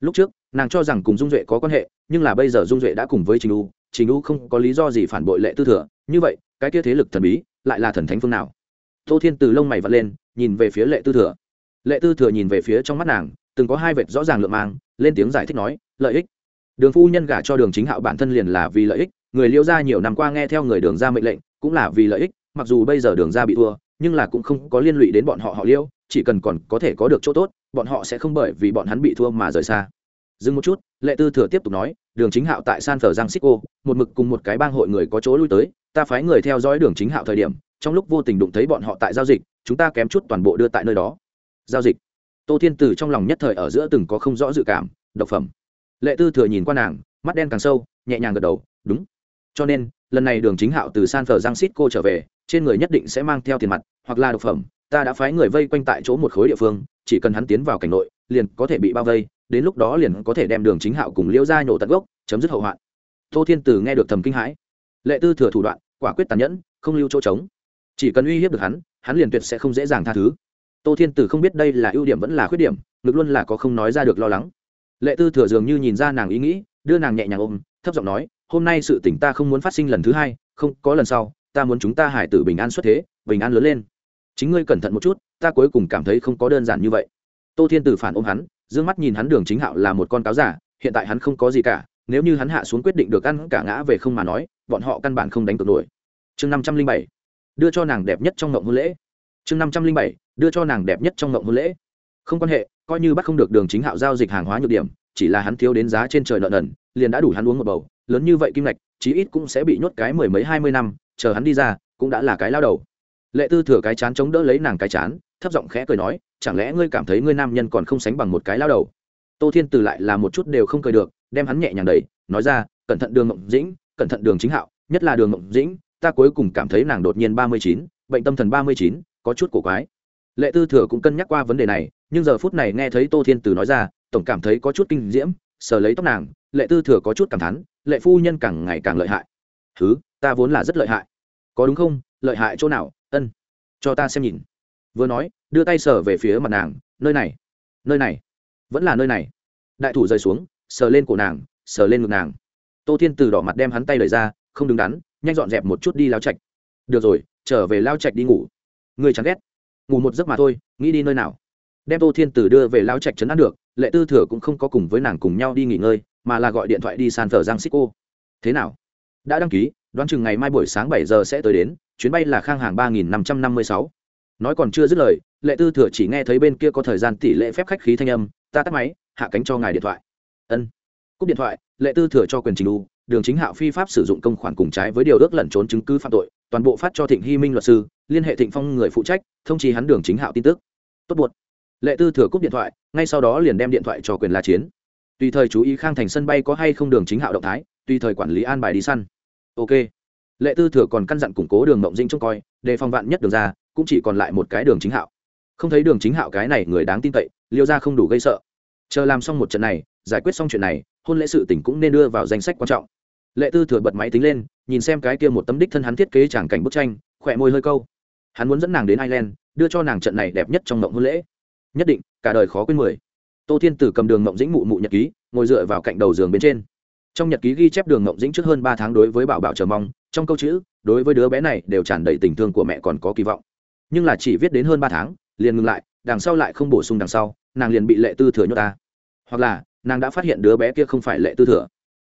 Lúc trước, nàng cho rằng cùng dung duệ có quan hệ, nhưng là bây giờ dung duệ đã cùng với trình u trình u không có lý do gì phản bội lệ tư thừa. Như vậy, cái kia thế lực thần bí lại là thần thánh phương nào? Tô thiên từ lông mày vật lên, nhìn về phía lệ tư thừa. Lệ tư thừa nhìn về phía trong mắt nàng, từng có hai vệt rõ ràng lượng mang, lên tiếng giải thích nói, lợi ích. Đường phu nhân gả cho đường chính hạo bản thân liền là vì lợi ích, người liêu ra nhiều năm qua nghe theo người đường ra mệnh lệnh, cũng là vì lợi ích, mặc dù bây giờ đường ra bị thua, nhưng là cũng không có liên lụy đến bọn họ họ liêu, chỉ cần còn có thể có được chỗ tốt, bọn họ sẽ không bởi vì bọn hắn bị thua mà rời xa dừng một chút, lệ tư thừa tiếp tục nói, đường chính hạo tại san phờ giang xích một mực cùng một cái bang hội người có chỗ lui tới, ta phái người theo dõi đường chính hạo thời điểm, trong lúc vô tình đụng thấy bọn họ tại giao dịch, chúng ta kém chút toàn bộ đưa tại nơi đó. Giao dịch. Tô thiên tử trong lòng nhất thời ở giữa từng có không rõ dự cảm, độc phẩm. Lệ tư thừa nhìn qua nàng, mắt đen càng sâu, nhẹ nhàng gật đầu, đúng. Cho nên, lần này đường chính hạo từ san phờ giang xít cô trở về, trên người nhất định sẽ mang theo tiền mặt, hoặc là độc phẩm, ta đã phái người vây quanh tại chỗ một khối địa phương, chỉ cần hắn tiến vào cảnh nội, liền có thể bị bao vây đến lúc đó liền có thể đem đường chính hạo cùng liễu ra nhổ tận gốc, chấm dứt hậu hoạn. Tô thiên Tử nghe được thầm kinh hãi. Lệ tư thừa thủ đoạn, quả quyết tàn nhẫn, không lưu chỗ trống. Chỉ cần uy hiếp được hắn hắn liền tuyệt sẽ không dễ dàng tha thứ. Tô thiên tử không biết đây là ưu điểm vẫn là khuyết điểm ngực luôn là có không nói ra được lo lắng. Lệ tư thừa dường như nhìn ra nàng ý nghĩ, đưa nàng nhẹ nhàng ôm, thấp giọng nói, hôm nay sự tỉnh ta không muốn phát sinh lần thứ hai, không, có lần sau, ta muốn chúng ta hải tử bình an xuất thế, bình an lớn lên. Chính ngươi cẩn thận một chút, ta cuối cùng cảm thấy không có đơn giản như vậy. Tô thiên tử phản ôm hắn Dương mắt nhìn hắn đường chính hạo là một con cáo giả, hiện tại hắn không có gì cả, nếu như hắn hạ xuống quyết định được ăn cả ngã về không mà nói, bọn họ căn bản không đánh cược nổi. Chương năm trăm linh bảy, đưa cho nàng đẹp nhất trong ngộng hôn lễ. Chương năm trăm linh bảy, đưa cho nàng đẹp nhất trong ngộng hôn lễ. Không quan hệ, coi như bắt không được đường chính hạo giao dịch hàng hóa nhược điểm, chỉ là hắn thiếu đến giá trên trời nợ nần, liền đã đủ hắn uống một bầu, lớn như vậy kim ngạch, chí ít cũng sẽ bị nhốt cái mười mấy hai mươi năm, chờ hắn đi ra, cũng đã là cái lao đầu. Lệ tư thừa cái chán chống đỡ lấy nàng cái chán thấp giọng khẽ cười nói, chẳng lẽ ngươi cảm thấy ngươi nam nhân còn không sánh bằng một cái lao đầu? Tô thiên từ lại là một chút đều không cười được, đem hắn nhẹ nhàng đẩy, nói ra, cẩn thận đường mộng dĩnh, cẩn thận đường chính hạo, nhất là đường mộng dĩnh, ta cuối cùng cảm thấy nàng đột nhiên ba mươi chín, bệnh tâm thần ba mươi chín, có chút cổ quái. Lệ tư thừa cũng cân nhắc qua vấn đề này, nhưng giờ phút này nghe thấy tô thiên từ nói ra, tổng cảm thấy có chút kinh diễm, sờ lấy tóc nàng, lệ tư thừa có chút cảm thán, lệ phu nhân càng ngày càng lợi hại. Thứ ta vốn là rất lợi hại. Có đúng không? Lợi hại chỗ nào? Ân, cho ta xem nhìn vừa nói, đưa tay sờ về phía mặt nàng, nơi này nơi này, vẫn là nơi này. Đại thủ rơi xuống, sờ lên cổ nàng, sờ lên ngực nàng. Tô thiên từ đỏ mặt đem hắn tay lời ra, không đứng đắn, nhanh dọn dẹp một chút đi lao chạch được rồi, trở về lao chạch đi ngủ. Người chẳng ghét. Ngủ một giấc mà thôi, nghĩ đi nơi nào? Đem tô thiên từ đưa về lao trạch trấn an được, lệ tư thừa cũng không có cùng với nàng cùng nhau đi nghỉ ngơi, mà là gọi điện thoại đi san thờ giang xích cô thế nào? Đã đăng ký, đoán chừng ngày mai buổi sáng bảy giờ sẽ tới đến, chuyến bay là khang hàng ba nghìn năm trăm năm mươi sáu nói còn chưa dứt lời, lệ tư thừa chỉ nghe thấy bên kia có thời gian tỷ lệ phép khách khí thanh âm, ta tắt máy, hạ cánh cho ngài điện thoại. Ân. Cúp điện thoại, lệ tư thừa cho quyền trình lưu đường chính hạo phi pháp sử dụng công khoản cùng trái với điều ước lẩn trốn chứng cứ phạm tội, toàn bộ phát cho thịnh hy minh luật sư, liên hệ thịnh phong người phụ trách, thông chí hắn đường chính hạo tin tức. Tốt buộc lệ tư thừa cúp điện thoại, ngay sau đó liền đem điện thoại cho quyền la chiến. Tùy thời chú ý khang thành sân bay có hay không đường chính hạo động thái, tùy thời quản lý an bài đi săn. Ok. Lệ tư thừa còn căn dặn củng cố đường mộng dinh trông coi, đề phòng vạn nhất đường ra cũng chỉ còn lại một cái đường chính hạo. Không thấy đường chính hạo cái này người đáng tin cậy, liêu ra không đủ gây sợ. Chờ làm xong một trận này, giải quyết xong chuyện này, hôn lễ sự tỉnh cũng nên đưa vào danh sách quan trọng. Lệ tư thừa bật máy tính lên, nhìn xem cái kia một tấm đích thân hắn thiết kế tràng cảnh bức tranh, khỏe môi hơi câu. Hắn muốn dẫn nàng đến ireland, đưa cho nàng trận này đẹp nhất trong mộng hôn lễ. Nhất định, cả đời khó quên mười. Tô thiên tử cầm đường mộng dĩnh mụ mụ nhật ký, ngồi dựa vào cạnh đầu giường bên trên. Trong nhật ký ghi chép đường mộng dĩnh trước hơn ba tháng đối với bảo bảo chờ mong, trong câu chữ, đối với đứa bé này đều tràn đầy tình thương của mẹ còn có kỳ vọng nhưng là chỉ viết đến hơn ba tháng, liền ngừng lại, đằng sau lại không bổ sung đằng sau, nàng liền bị lệ tư thừa nhốt ta. Hoặc là, nàng đã phát hiện đứa bé kia không phải lệ tư thừa.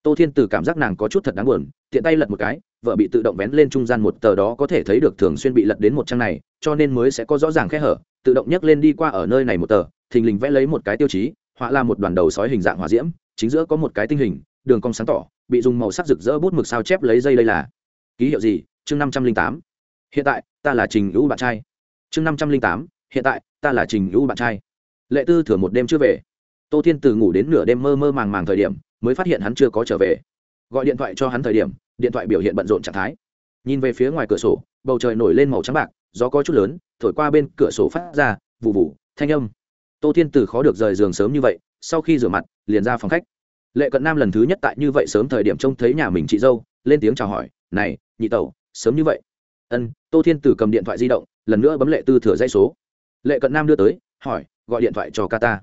Tô thiên từ cảm giác nàng có chút thật đáng buồn, tiện tay lật một cái, vợ bị tự động vén lên trung gian một tờ đó có thể thấy được thường xuyên bị lật đến một trang này, cho nên mới sẽ có rõ ràng khe hở, tự động nhấc lên đi qua ở nơi này một tờ, thình lình vẽ lấy một cái tiêu chí, họa là một đoàn đầu sói hình dạng hỏa diễm, chính giữa có một cái tinh hình, đường cong sáng tỏ, bị dùng màu sắc rực rỡ bút mực sao chép lấy dây đây là. Ký hiệu gì? Chương năm trăm linh tám hiện tại, ta là trình hữu bạn trai. Chương năm trăm linh tám, hiện tại, ta là trình hữu bạn trai. Lệ tư thừa một đêm chưa về. Tô thiên từ ngủ đến nửa đêm mơ mơ màng màng thời điểm, mới phát hiện hắn chưa có trở về. Gọi điện thoại cho hắn thời điểm, điện thoại biểu hiện bận rộn trạng thái. Nhìn về phía ngoài cửa sổ, bầu trời nổi lên màu trắng bạc, gió có chút lớn, thổi qua bên cửa sổ phát ra vụ vụ thanh âm. Tô thiên từ khó được rời giường sớm như vậy, sau khi rửa mặt, liền ra phòng khách. Lệ cận nam lần thứ nhất tại như vậy sớm thời điểm trông thấy nhà mình chị dâu, lên tiếng chào hỏi, này, nhị tẩu, sớm như vậy ân, tô thiên tử cầm điện thoại di động, lần nữa bấm lệ tư thừa dây số. Lệ cận nam đưa tới, hỏi, gọi điện thoại cho ca ta.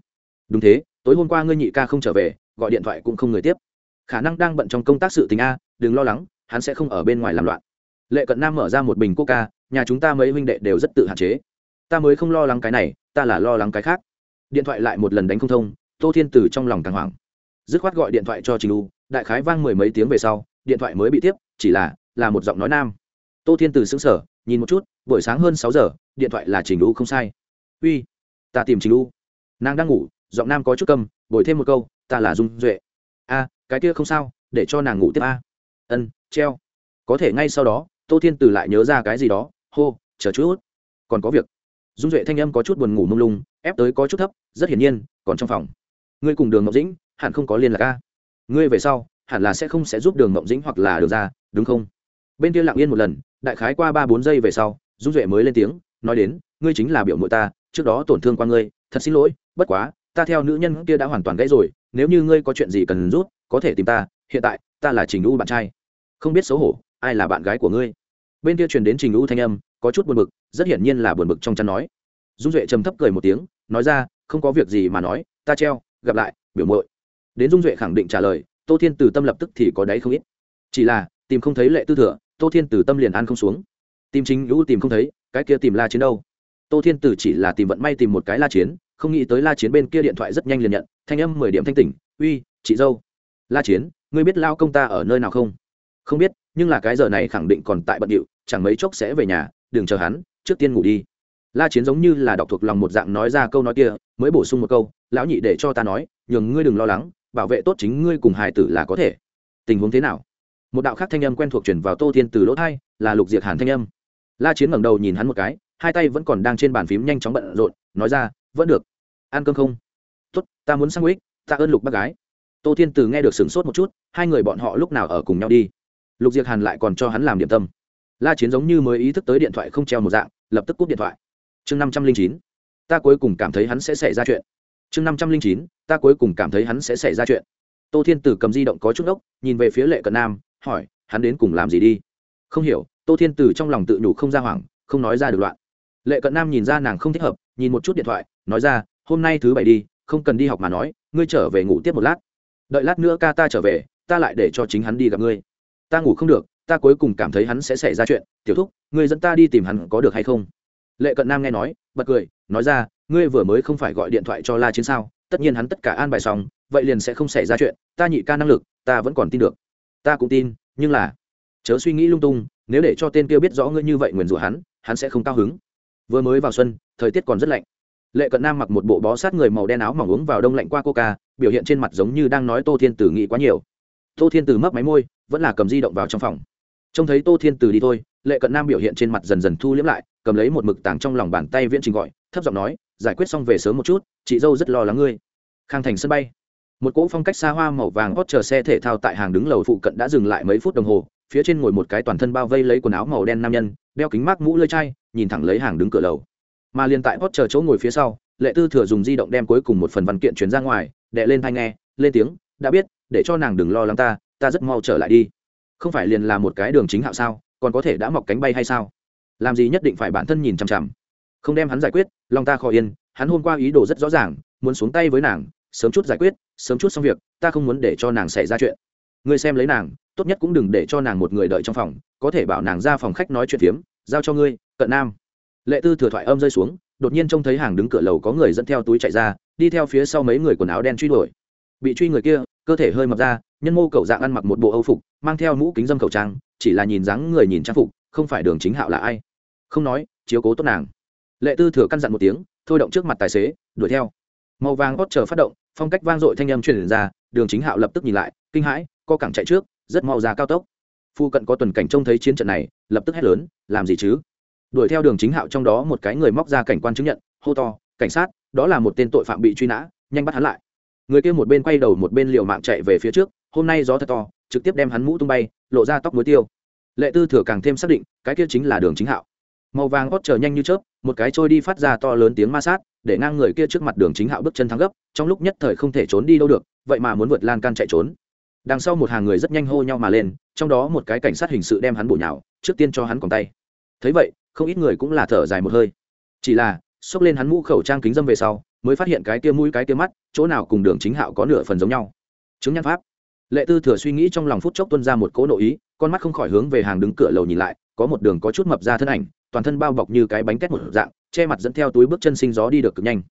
Đúng thế, tối hôm qua ngươi nhị ca không trở về, gọi điện thoại cũng không người tiếp. Khả năng đang bận trong công tác sự tình a, đừng lo lắng, hắn sẽ không ở bên ngoài làm loạn. Lệ cận nam mở ra một bình coca, nhà chúng ta mấy huynh đệ đều rất tự hạn chế. Ta mới không lo lắng cái này, ta là lo lắng cái khác. Điện thoại lại một lần đánh không thông, tô thiên tử trong lòng càng hoảng. Dứt khoát gọi điện thoại cho trình u, đại khái vang mười mấy tiếng về sau, điện thoại mới bị tiếp, chỉ là là một giọng nói nam tô thiên từ xứng sở nhìn một chút, buổi sáng hơn sáu giờ, điện thoại là trình u không sai. Uy, ta tìm trình u. Nàng đang ngủ, giọng nam có chút câm, bồi thêm một câu, ta là dung duệ. A, cái kia không sao, để cho nàng ngủ tiếp a. Ân, treo. Có thể ngay sau đó, tô thiên từ lại nhớ ra cái gì đó, hô, chờ chút. Còn có việc. Dung duệ thanh âm có chút buồn ngủ mông lung, ép tới có chút thấp, rất hiển nhiên, còn trong phòng. Ngươi cùng đường ngọc dĩnh, hẳn không có liên lạc a. Ngươi về sau, hẳn là sẽ không sẽ giúp đường ngọc dĩnh hoặc là đường ra đúng không? Bên kia lặng yên một lần, đại khái qua ba bốn giây về sau, dung duệ mới lên tiếng, nói đến, ngươi chính là biểu mội ta, trước đó tổn thương qua ngươi, thật xin lỗi, bất quá, ta theo nữ nhân kia đã hoàn toàn gãy rồi, nếu như ngươi có chuyện gì cần rút, có thể tìm ta, hiện tại, ta là trình u bạn trai. Không biết xấu hổ, ai là bạn gái của ngươi? Bên kia truyền đến trình u thanh âm, có chút buồn bực, rất hiển nhiên là buồn bực trong chăn nói. Dung duệ trầm thấp cười một tiếng, nói ra, không có việc gì mà nói, ta treo, gặp lại, biểu mội đến dung duệ khẳng định trả lời, tô thiên từ tâm lập tức thì có đáy không ít. Chỉ là, tìm không thấy lệ tư thừa tô thiên Tử tâm liền ăn không xuống. Tìm chính hữu tìm không thấy, cái kia tìm la chiến đâu? Tô thiên Tử chỉ là tìm vận may tìm một cái la chiến, không nghĩ tới la chiến bên kia điện thoại rất nhanh liền nhận, thanh âm mười điểm thanh tỉnh, uy, chị dâu. La chiến, ngươi biết lao công ta ở nơi nào không? Không biết, nhưng là cái giờ này khẳng định còn tại bận điệu, chẳng mấy chốc sẽ về nhà, đừng chờ hắn, trước tiên ngủ đi. La chiến giống như là đọc thuộc lòng một dạng nói ra câu nói kia, mới bổ sung một câu, lão nhị để cho ta nói, nhường ngươi đừng lo lắng, bảo vệ tốt chính ngươi cùng hài tử là có thể. Tình huống thế nào? Một đạo khác thanh âm quen thuộc chuyển vào tô thiên từ lỗ thai là lục diệt hàn thanh âm. La chiến ngẩng đầu nhìn hắn một cái, hai tay vẫn còn đang trên bàn phím nhanh chóng bận rộn, nói ra, vẫn được. Ăn cơm không? Tốt, ta muốn sang ích ta ơn lục bác gái. Tô thiên từ nghe được sửng sốt một chút, hai người bọn họ lúc nào ở cùng nhau đi. Lục diệt hàn lại còn cho hắn làm điểm tâm. La chiến giống như mới ý thức tới điện thoại không treo một dạng, lập tức cúp điện thoại. Chương năm trăm linh chín, ta cuối cùng cảm thấy hắn sẽ xảy ra chuyện. Chương năm trăm linh chín, ta cuối cùng cảm thấy hắn sẽ xảy ra chuyện. Tô thiên tử cầm di động có chút ốc, nhìn về phía lệ cận nam hỏi, hắn đến cùng làm gì đi? Không hiểu. Tô thiên tử trong lòng tự nhủ không ra hoảng, không nói ra được loạn. Lệ cận nam nhìn ra nàng không thích hợp, nhìn một chút điện thoại, nói ra, hôm nay thứ bảy đi, không cần đi học mà nói, ngươi trở về ngủ tiếp một lát. Đợi lát nữa ca ta trở về, ta lại để cho chính hắn đi gặp ngươi. Ta ngủ không được, ta cuối cùng cảm thấy hắn sẽ xảy ra chuyện, tiểu thúc, ngươi dẫn ta đi tìm hắn có được hay không? Lệ cận nam nghe nói, bật cười, nói ra, ngươi vừa mới không phải gọi điện thoại cho la chiến sao? Tất nhiên hắn tất cả an bài xong, vậy liền sẽ không xảy ra chuyện, ta nhị ca năng lực, ta vẫn còn tin được ta cũng tin, nhưng là, chớ suy nghĩ lung tung, nếu để cho tên kia biết rõ ngươi như vậy nguyền rủa hắn hắn sẽ không cao hứng. Vừa mới vào xuân thời tiết còn rất lạnh. Lệ cận nam mặc một bộ bó sát người màu đen áo mỏng uống vào đông lạnh qua coca, biểu hiện trên mặt giống như đang nói tô thiên tử nghĩ quá nhiều. Tô thiên tử mấp máy môi, vẫn là cầm di động vào trong phòng. Trông thấy tô thiên tử đi thôi, lệ cận nam biểu hiện trên mặt dần dần thu liếm lại, cầm lấy một mực tảng trong lòng bàn tay viễn trình gọi, thấp giọng nói, giải quyết xong về sớm một chút, chị dâu rất lo lắng ngươi. Khang thành sân bay một cỗ phong cách xa hoa màu vàng hót chờ xe thể thao tại hàng đứng lầu phụ cận đã dừng lại mấy phút đồng hồ, phía trên ngồi một cái toàn thân bao vây lấy quần áo màu đen nam nhân, đeo kính mát mũ lơi chai, nhìn thẳng lấy hàng đứng cửa lầu. Mà liền tại hót chờ chỗ ngồi phía sau, lệ tư thừa dùng di động đem cuối cùng một phần văn kiện chuyển ra ngoài đệ lên thanh nghe, lên tiếng, đã biết, để cho nàng đừng lo lắng ta ta rất mau trở lại đi. Không phải liền là một cái đường chính hạo sao, còn có thể đã mọc cánh bay hay sao? Làm gì nhất định phải bản thân nhìn chằm chằm. Không đem hắn giải quyết, lòng ta khó yên, hắn hôm qua ý đồ rất rõ ràng, muốn xuống tay với nàng sớm chút giải quyết, sớm chút xong việc, ta không muốn để cho nàng xảy ra chuyện. Ngươi xem lấy nàng, tốt nhất cũng đừng để cho nàng một người đợi trong phòng, có thể bảo nàng ra phòng khách nói chuyện phiếm, giao cho ngươi, cận nam. Lệ tư thừa thoại âm rơi xuống, đột nhiên trông thấy hàng đứng cửa lầu có người dẫn theo túi chạy ra, đi theo phía sau mấy người quần áo đen truy đuổi. Bị truy người kia, cơ thể hơi mập ra, nhân mô cậu dạng ăn mặc một bộ âu phục, mang theo mũ kính dâm khẩu trang, chỉ là nhìn dáng người nhìn trang phục, không phải đường chính hạo là ai. Không nói, chiếu cố tốt nàng. Lệ tư thừa căn dặn một tiếng, thôi động trước mặt tài xế, đuổi theo màu vàng hót chờ phát động, phong cách vang dội thanh âm truyền ra, đường chính hạo lập tức nhìn lại, kinh hãi, co cẳng chạy trước, rất mau ra cao tốc. Phu cận có tuần cảnh trông thấy chiến trận này, lập tức hét lớn, làm gì chứ? Đuổi theo đường chính hạo trong đó một cái người móc ra cảnh quan chứng nhận, hô to, cảnh sát, đó là một tên tội phạm bị truy nã, nhanh bắt hắn lại. Người kia một bên quay đầu một bên liều mạng chạy về phía trước, hôm nay gió thật to, trực tiếp đem hắn mũ tung bay, lộ ra tóc muối tiêu. Lệ tư thừa càng thêm xác định, cái kia chính là đường chính hạo. Màu vàng hót chờ nhanh như chớp, một cái trôi đi phát ra to lớn tiếng ma sát để ngang người kia trước mặt đường chính hạo bước chân thắng gấp, trong lúc nhất thời không thể trốn đi đâu được, vậy mà muốn vượt lan can chạy trốn. Đằng sau một hàng người rất nhanh hô nhau mà lên, trong đó một cái cảnh sát hình sự đem hắn bổ nhào, trước tiên cho hắn còn tay. Thấy vậy, không ít người cũng là thở dài một hơi. Chỉ là, xốc lên hắn mũ khẩu trang kính dâm về sau, mới phát hiện cái tia mũi cái tia mắt, chỗ nào cùng đường chính hạo có nửa phần giống nhau. Chứng nhân pháp. Lệ tư thừa suy nghĩ trong lòng phút chốc tuân ra một cỗ nội ý, con mắt không khỏi hướng về hàng đứng cửa lầu nhìn lại, có một đường có chút mập ra thân ảnh, toàn thân bao bọc như cái bánh tét một dạng che mặt dẫn theo túi bước chân sinh gió đi được cực nhanh.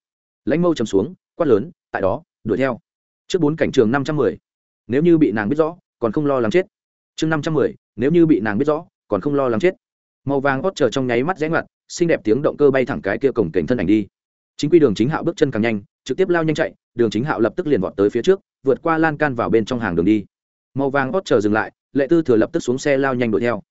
Lãnh mâu chầm xuống, quát lớn, tại đó, đuổi theo. Trước bốn cảnh trường năm trăm mười, nếu như bị nàng biết rõ, còn không lo lắng chết. Chương năm trăm mười, nếu như bị nàng biết rõ, còn không lo lắng chết. Màu vàng hót chờ trong nháy mắt rẽ ngoặt, xinh đẹp tiếng động cơ bay thẳng cái kia cổng cảnh thân ảnh đi. Chính quy đường chính hạo bước chân càng nhanh, trực tiếp lao nhanh chạy, đường chính hạo lập tức liền vọt tới phía trước, vượt qua lan can vào bên trong hàng đường đi. Màu vàng hót chờ dừng lại, lệ tư thừa lập tức xuống xe lao nhanh đuổi theo.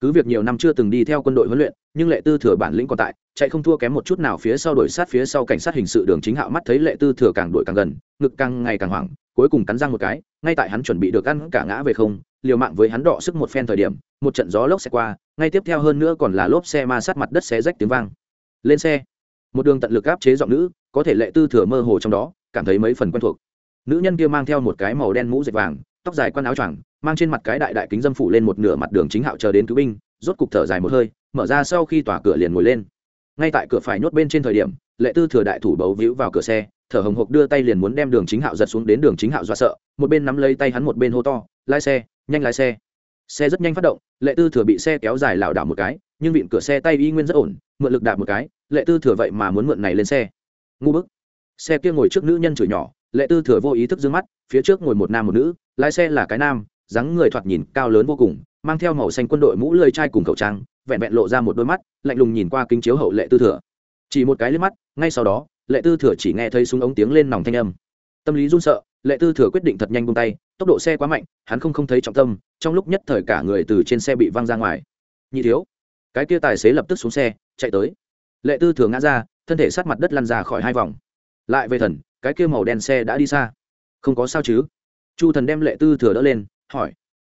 Cứ việc nhiều năm chưa từng đi theo quân đội huấn luyện nhưng lệ tư thừa bản lĩnh còn tại, chạy không thua kém một chút nào phía sau đuổi sát phía sau cảnh sát hình sự đường chính hạo mắt thấy lệ tư thừa càng đuổi càng gần, ngực càng ngày càng hoảng, cuối cùng cắn răng một cái, ngay tại hắn chuẩn bị được ăn cả ngã về không, liều mạng với hắn đọ sức một phen thời điểm, một trận gió lốc xe qua, ngay tiếp theo hơn nữa còn là lốp xe ma sát mặt đất xé rách tiếng vang. Lên xe. Một đường tận lực áp chế giọng nữ, có thể lệ tư thừa mơ hồ trong đó, cảm thấy mấy phần quen thuộc. Nữ nhân kia mang theo một cái màu đen mũ dệt vàng, tóc dài quan áo choàng, mang trên mặt cái đại đại kính dâm phủ lên một nửa mặt đường chính hạo chờ đến cứu binh, rốt cục thở dài một hơi mở ra sau khi tỏa cửa liền ngồi lên. Ngay tại cửa phải nhốt bên trên thời điểm, lệ tư thừa đại thủ bấu víu vào cửa xe, thở hồng hộc đưa tay liền muốn đem đường chính hạo giật xuống đến đường chính hạo do sợ, một bên nắm lấy tay hắn một bên hô to, lái xe, nhanh lái xe. Xe rất nhanh phát động, lệ tư thừa bị xe kéo dài lảo đảo một cái, nhưng vịn cửa xe tay y nguyên rất ổn, mượn lực đạp một cái, lệ tư thừa vậy mà muốn mượn này lên xe. Ngu bức. Xe kia ngồi trước nữ nhân chửi nhỏ, lệ tư thừa vô ý thức d mắt, phía trước ngồi một nam một nữ, lái xe là cái nam, dáng người thoạt nhìn cao lớn vô cùng, mang theo màu xanh quân đội mũ lơi chai cùng khẩu trang vẹn vẹn lộ ra một đôi mắt, lạnh lùng nhìn qua kính chiếu hậu lệ tư thừa. Chỉ một cái lên mắt, ngay sau đó, lệ tư thừa chỉ nghe thấy súng ống tiếng lên nòng thanh âm. Tâm lý run sợ, lệ tư thừa quyết định thật nhanh buông tay, tốc độ xe quá mạnh, hắn không không thấy trọng tâm, trong lúc nhất thời cả người từ trên xe bị văng ra ngoài. Nhị thiếu. Cái kia tài xế lập tức xuống xe, chạy tới. Lệ tư thừa ngã ra, thân thể sát mặt đất lăn ra khỏi hai vòng. Lại về thần, cái kia màu đen xe đã đi xa. Không có sao chứ? Chu thần đem lệ tư thừa đỡ lên, hỏi.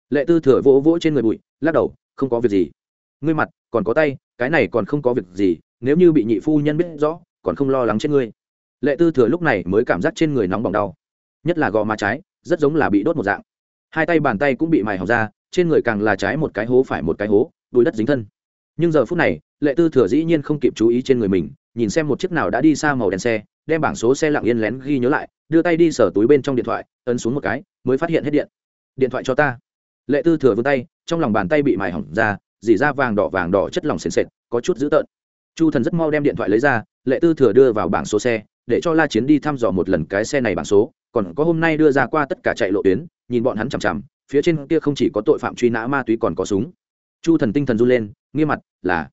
Lệ tư thừa vỗ vỗ trên người bụi, lắc đầu, không có việc gì ngươi mặt, còn có tay, cái này còn không có việc gì, nếu như bị nhị phu nhân biết rõ, còn không lo lắng trên ngươi. Lệ tư thừa lúc này mới cảm giác trên người nóng bỏng đau, nhất là gò má trái, rất giống là bị đốt một dạng. Hai tay bàn tay cũng bị mài hỏng ra, trên người càng là trái một cái hố phải một cái hố đuôi đất dính thân. Nhưng giờ phút này, lệ tư thừa dĩ nhiên không kịp chú ý trên người mình, nhìn xem một chiếc nào đã đi xa màu đèn xe, đem bảng số xe lặng yên lén ghi nhớ lại, đưa tay đi sở túi bên trong điện thoại, ấn xuống một cái, mới phát hiện hết điện. Điện thoại cho ta. Lệ tư thừa vươn tay, trong lòng bàn tay bị mài hỏng ra dỉ ra vàng đỏ vàng đỏ chất lỏng sền sệt, có chút dữ tợn. Chu thần rất mau đem điện thoại lấy ra, lệ tư thừa đưa vào bảng số xe, để cho la chiến đi thăm dò một lần cái xe này bảng số, còn có hôm nay đưa ra qua tất cả chạy lộ tuyến, nhìn bọn hắn chằm chằm, phía trên kia không chỉ có tội phạm truy nã ma túy còn có súng. Chu thần tinh thần run lên, nghiêm mặt, là.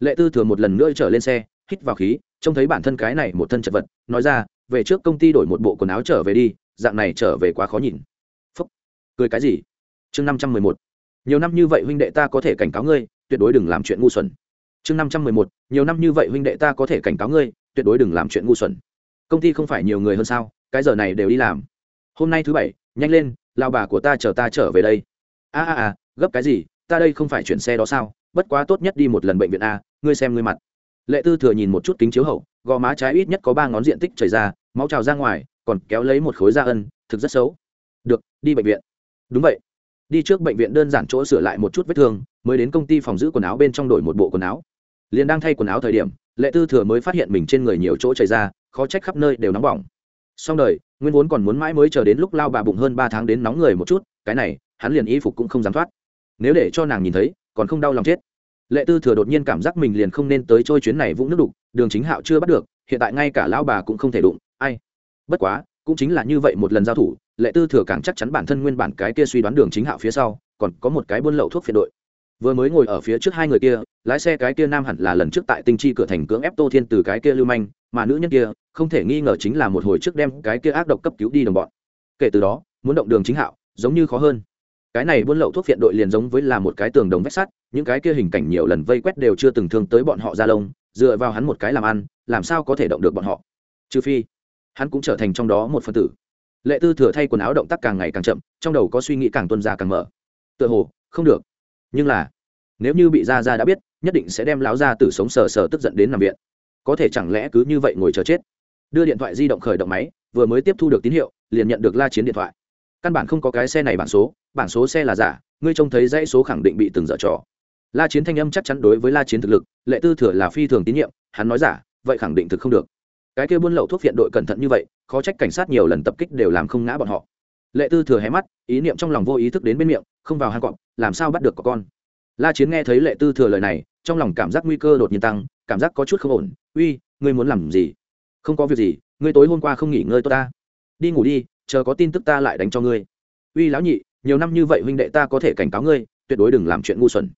Lệ tư thừa một lần nữa trở lên xe, hít vào khí, trông thấy bản thân cái này một thân chật vật, nói ra, về trước công ty đổi một bộ quần áo trở về đi, dạng này trở về quá khó nhìn. Phúc. Cười cái gì? Chương năm trăm mười một nhiều năm như vậy huynh đệ ta có thể cảnh cáo ngươi, tuyệt đối đừng làm chuyện ngu xuẩn. Chương năm trăm mười một, nhiều năm như vậy huynh đệ ta có thể cảnh cáo ngươi, tuyệt đối đừng làm chuyện ngu xuẩn. Công ty không phải nhiều người hơn sao, cái giờ này đều đi làm. Hôm nay thứ bảy, nhanh lên, lao bà của ta chờ ta trở về đây. A a a, gấp cái gì, ta đây không phải chuyển xe đó sao, bất quá tốt nhất đi một lần bệnh viện a, ngươi xem ngươi mặt. Lệ tư thừa nhìn một chút kính chiếu hậu, gò má trái ít nhất có ba ngón diện tích chảy ra, máu trào ra ngoài, còn kéo lấy một khối da ân, thực rất xấu. Được, đi bệnh viện. Đúng vậy đi trước bệnh viện đơn giản chỗ sửa lại một chút vết thương, mới đến công ty phòng giữ quần áo bên trong đổi một bộ quần áo. Liền đang thay quần áo thời điểm, lệ tư thừa mới phát hiện mình trên người nhiều chỗ chảy ra, khó trách khắp nơi đều nóng bỏng. Xong đời, nguyên vốn còn muốn mãi mới chờ đến lúc lao bà bụng hơn ba tháng đến nóng người một chút, cái này, hắn liền y phục cũng không dám thoát. Nếu để cho nàng nhìn thấy, còn không đau lòng chết. Lệ tư thừa đột nhiên cảm giác mình liền không nên tới trôi chuyến này vũng nước đục, đường chính hạo chưa bắt được, hiện tại ngay cả lao bà cũng không thể đụng, ai? Bất quá cũng chính là như vậy một lần giao thủ, lệ tư thừa càng chắc chắn bản thân nguyên bản cái kia suy đoán đường chính hạo phía sau, còn có một cái buôn lậu thuốc phiện đội. Vừa mới ngồi ở phía trước hai người kia, lái xe cái kia nam hẳn là lần trước tại tinh chi cửa thành cưỡng ép tô thiên từ cái kia lưu manh, mà nữ nhân kia, không thể nghi ngờ chính là một hồi trước đem cái kia ác độc cấp cứu đi đồng bọn. Kể từ đó, muốn động đường chính hạo, giống như khó hơn. Cái này buôn lậu thuốc phiện đội liền giống với là một cái tường đồng vách sắt, những cái kia hình cảnh nhiều lần vây quét đều chưa từng thương tới bọn họ ra lông, dựa vào hắn một cái làm ăn, làm sao có thể động được bọn họ? Trừ phi hắn cũng trở thành trong đó một phân tử. Lệ tư thừa thay quần áo động tác càng ngày càng chậm, trong đầu có suy nghĩ càng tuân ra càng mở. Tựa hồ, không được. Nhưng là, nếu như bị gia gia đã biết, nhất định sẽ đem lão gia tử sống sờ sờ tức giận đến nằm viện. Có thể chẳng lẽ cứ như vậy ngồi chờ chết? Đưa điện thoại di động khởi động máy, vừa mới tiếp thu được tín hiệu, liền nhận được la chiến điện thoại. Căn bản không có cái xe này bản số bản số xe là giả, ngươi trông thấy dãy số khẳng định bị từng dở trò. La chiến thanh âm chắc chắn đối với la chiến thực lực, lệ tư thừa là phi thường tín nhiệm, hắn nói giả, vậy khẳng định thực không được cái kia buôn lậu thuốc viện đội cẩn thận như vậy, khó trách cảnh sát nhiều lần tập kích đều làm không ngã bọn họ. Lệ tư thừa hé mắt, ý niệm trong lòng vô ý thức đến bên miệng, không vào hang cọp, làm sao bắt được có con? La chiến nghe thấy lệ tư thừa lời này, trong lòng cảm giác nguy cơ đột nhiên tăng, cảm giác có chút không ổn. Uy, ngươi muốn làm gì? Không có việc gì, ngươi tối hôm qua không nghỉ ngơi tốt ta. Đi ngủ đi, chờ có tin tức ta lại đánh cho ngươi. Uy, lão nhị, nhiều năm như vậy huynh đệ ta có thể cảnh cáo ngươi, tuyệt đối đừng làm chuyện ngu xuẩn.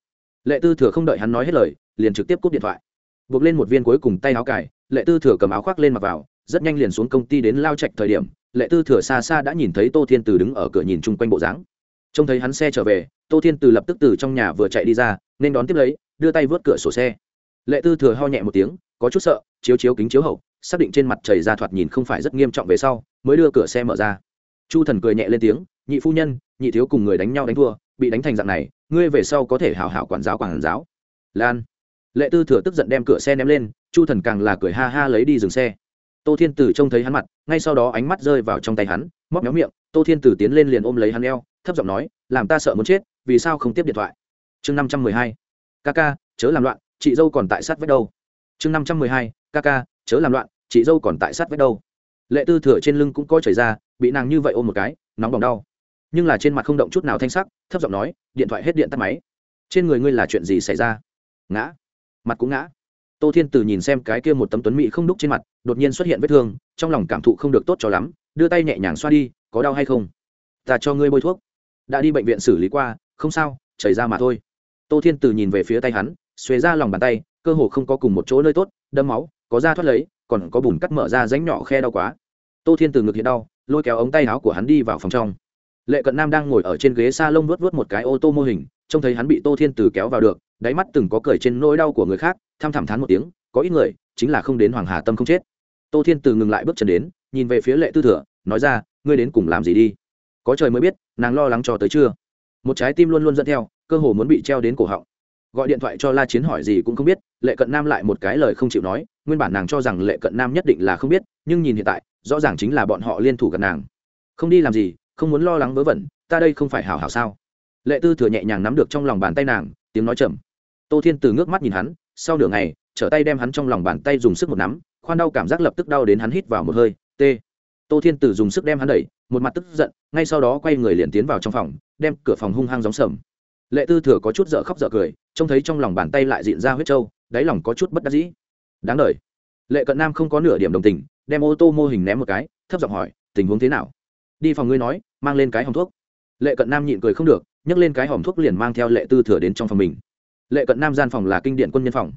Lệ tư thừa không đợi hắn nói hết lời, liền trực tiếp cúp điện thoại buộc lên một viên cuối cùng tay áo cải lệ tư thừa cầm áo khoác lên mặc vào, rất nhanh liền xuống công ty đến lao trạch thời điểm, lệ tư thừa xa xa đã nhìn thấy tô thiên từ đứng ở cửa nhìn chung quanh bộ dáng. Trông thấy hắn xe trở về, tô thiên từ lập tức từ trong nhà vừa chạy đi ra, nên đón tiếp lấy, đưa tay vớt cửa sổ xe. Lệ tư thừa ho nhẹ một tiếng, có chút sợ, chiếu chiếu kính chiếu hậu, xác định trên mặt chảy ra thoạt nhìn không phải rất nghiêm trọng về sau, mới đưa cửa xe mở ra. Chu thần cười nhẹ lên tiếng, nhị phu nhân, nhị thiếu cùng người đánh nhau đánh thua, bị đánh thành dạng này, ngươi về sau có thể hảo hảo quản giáo quản giáo. Lan lệ tư thừa tức giận đem cửa xe ném lên, chu thần càng là cười ha ha lấy đi dừng xe. Tô thiên tử trông thấy hắn mặt, ngay sau đó ánh mắt rơi vào trong tay hắn, móc méo miệng, tô thiên tử tiến lên liền ôm lấy hắn eo, thấp giọng nói, làm ta sợ muốn chết, vì sao không tiếp điện thoại? Chương năm trăm mười hai. Ca ca, chớ làm loạn, chị dâu còn tại sát vết đâu. Chương năm trăm mười hai. Ca ca, chớ làm loạn, chị dâu còn tại sát vết đâu. Lệ tư thừa trên lưng cũng coi chảy ra, bị nàng như vậy ôm một cái, nóng bỏng đau. Nhưng là trên mặt không động chút nào thanh sắc, thấp giọng nói, điện thoại hết điện tắt máy. Trên người ngươi là chuyện gì xảy ra? Ngã mặt cũng ngã. Tô thiên từ nhìn xem cái kia một tấm tuấn mỹ không đúc trên mặt, đột nhiên xuất hiện vết thương, trong lòng cảm thụ không được tốt cho lắm, đưa tay nhẹ nhàng xoa đi, có đau hay không? Ta cho ngươi bôi thuốc. Đã đi bệnh viện xử lý qua, không sao, chảy ra mà thôi. Tô thiên từ nhìn về phía tay hắn, xuề ra lòng bàn tay, cơ hồ không có cùng một chỗ nơi tốt đâm máu, có da thoát lấy, còn có bùn cắt mở ra ránh nhỏ khe đau quá. Tô thiên từ ngực hiện đau, lôi kéo ống tay áo của hắn đi vào phòng trong. Lệ cận nam đang ngồi ở trên ghế s a lông vuốt vuốt một cái ô tô mô hình, trông thấy hắn bị tô thiên từ kéo vào được đáy mắt từng có cười trên nỗi đau của người khác tham thảm thán một tiếng, có ít người chính là không đến hoàng hà tâm không chết. Tô thiên từ ngừng lại bước chân đến, nhìn về phía lệ tư thừa, nói ra, ngươi đến cùng làm gì đi? Có trời mới biết, nàng lo lắng cho tới chưa một trái tim luôn luôn dẫn theo, cơ hồ muốn bị treo đến cổ họng. Gọi điện thoại cho la chiến hỏi gì cũng không biết, lệ cận nam lại một cái lời không chịu nói, nguyên bản nàng cho rằng lệ cận nam nhất định là không biết, nhưng nhìn hiện tại, rõ ràng chính là bọn họ liên thủ gần nàng. Không đi làm gì, không muốn lo lắng vớ vẩn, ta đây không phải hảo hảo sao? Lệ tư thừa nhẹ nhàng nắm được trong lòng bàn tay nàng tiếng nói chậm. Tô thiên từ ngước mắt nhìn hắn, sau nửa ngày, trở tay đem hắn trong lòng bàn tay dùng sức một nắm, khoan đau cảm giác lập tức đau đến hắn hít vào một hơi, t. Tô thiên từ dùng sức đem hắn đẩy, một mặt tức giận, ngay sau đó quay người liền tiến vào trong phòng, đem cửa phòng hung hăng gióng sầm. Lệ tư thừa có chút dở khóc dở cười, trông thấy trong lòng bàn tay lại diện ra huyết trâu, đáy lòng có chút bất đắc dĩ. Đáng đ lệ cận nam không có nửa điểm đồng tình, đem ô tô mô hình ném một cái, thấp giọng hỏi, tình huống thế nào? Đi phòng ngươi nói, mang lên cái hòm thuốc. Lệ cận nam nhịn cười không được nhấc lên cái hòm thuốc liền mang theo lệ tư thừa đến trong phòng mình. Lệ cận nam gian phòng là kinh điện quân nhân phòng.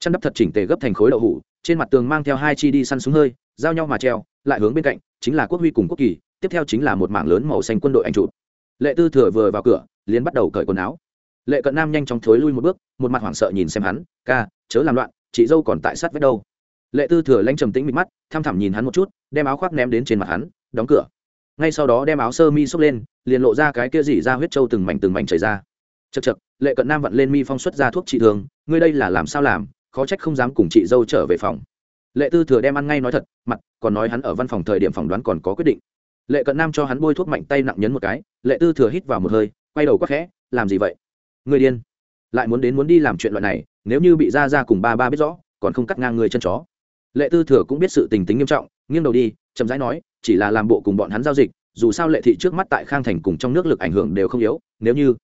Chăn đắp thật chỉnh tề gấp thành khối đậu hủ, trên mặt tường mang theo hai chi đi săn súng hơi, giao nhau mà treo, lại hướng bên cạnh, chính là quốc huy cùng quốc kỳ, tiếp theo chính là một mảng lớn màu xanh quân đội anh chụp. Lệ tư thừa vừa vào cửa, liền bắt đầu cởi quần áo. Lệ cận nam nhanh chóng thối lui một bước, một mặt hoảng sợ nhìn xem hắn, ca, chớ làm loạn, chị dâu còn tại sát vết đâu. Lệ tư thừa lanh trầm tĩnh mịt mắt, thăm thẳm nhìn hắn một chút, đem áo khoác ném đến trên mặt hắn, đóng cửa. Ngay sau đó đem áo sơ mi xốc lên liền lộ ra cái kia dỉ ra huyết trâu từng mảnh từng mảnh chảy ra. Chật chật lệ cận nam vặn lên mi phong xuất ra thuốc trị thường ngươi đây là làm sao làm? Khó trách không dám cùng chị dâu trở về phòng. Lệ tư thừa đem ăn ngay nói thật, mặt, còn nói hắn ở văn phòng thời điểm phỏng đoán còn có quyết định. Lệ cận nam cho hắn bôi thuốc mạnh tay nặng nhấn một cái, lệ tư thừa hít vào một hơi, quay đầu quắc khẽ, làm gì vậy? Người điên. Lại muốn đến muốn đi làm chuyện loại này, nếu như bị ra ra cùng ba ba biết rõ, còn không cắt ngang người chân chó. Lệ tư thừa cũng biết sự tình tính nghiêm trọng, nghiêng đầu đi, chậm rãi nói, chỉ là làm bộ cùng bọn hắn giao dịch dù sao lệ thị trước mắt tại khang thành cùng trong nước lực ảnh hưởng đều không yếu, nếu như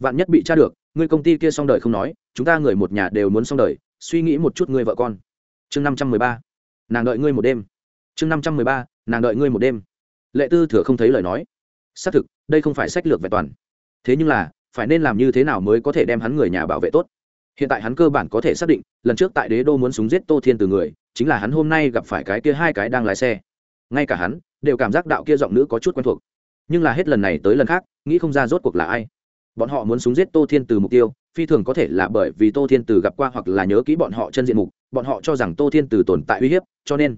vạn nhất bị tra được, ngươi công ty kia xong đời không nói, chúng ta người một nhà đều muốn xong đời, suy nghĩ một chút người vợ con. Chương năm trăm mười ba, nàng đợi ngươi một đêm. Chương năm trăm mười ba, nàng đợi ngươi một đêm. Lệ tư thừa không thấy lời nói. Xác thực, đây không phải sách lược vẹn toàn. Thế nhưng là, phải nên làm như thế nào mới có thể đem hắn người nhà bảo vệ tốt? Hiện tại hắn cơ bản có thể xác định, lần trước tại đế đô muốn súng giết tô thiên từ người, chính là hắn hôm nay gặp phải cái kia hai cái đang lái xe ngay cả hắn đều cảm giác đạo kia giọng nữ có chút quen thuộc. Nhưng là hết lần này tới lần khác, nghĩ không ra rốt cuộc là ai. Bọn họ muốn súng giết tô thiên từ mục tiêu, phi thường có thể là bởi vì tô thiên từ gặp qua hoặc là nhớ kỹ bọn họ chân diện mục, bọn họ cho rằng tô thiên từ tồn tại uy hiếp, cho nên.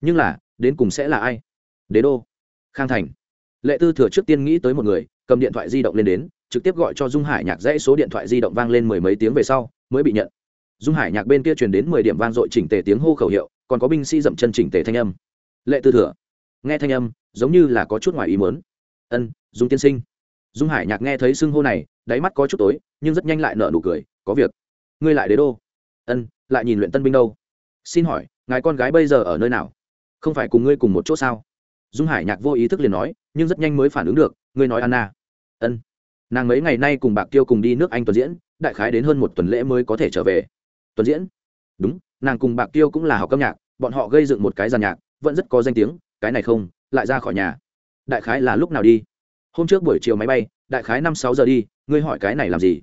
Nhưng là, đến cùng sẽ là ai? Đế đô. Khang thành. Lệ tư thừa trước tiên nghĩ tới một người, cầm điện thoại di động lên đến, trực tiếp gọi cho dung hải nhạc dãy số điện thoại di động vang lên mười mấy tiếng về sau, mới bị nhận. Dung hải nhạc bên kia truyền đến mười điểm vang dội chỉnh tề tiếng hô khẩu hiệu, còn có binh sĩ dậm chân chỉnh tề thanh âm lệ tư thừa. Nghe thanh âm, giống như là có chút ngoài ý mớn ân, dung tiên sinh. Dung hải nhạc nghe thấy xưng hô này, đáy mắt có chút tối, nhưng rất nhanh lại nở nụ cười, có việc. Ngươi lại đế đô. Ân, lại nhìn luyện tân binh đâu? Xin hỏi, ngài con gái bây giờ ở nơi nào? Không phải cùng ngươi cùng một chỗ sao? Dung hải nhạc vô ý thức liền nói, nhưng rất nhanh mới phản ứng được, ngươi nói anna. Ân, nàng mấy ngày nay cùng bạc tiêu cùng đi nước anh tuần diễn, đại khái đến hơn một tuần lễ mới có thể trở về. Tuần diễn? Đúng, nàng cùng bạc tiêu cũng là học âm nhạc, bọn họ gây dựng một cái giàn nhạc vẫn rất có danh tiếng, cái này không, lại ra khỏi nhà. Đại khái là lúc nào đi? Hôm trước buổi chiều máy bay, đại khái năm sáu giờ đi, ngươi hỏi cái này làm gì?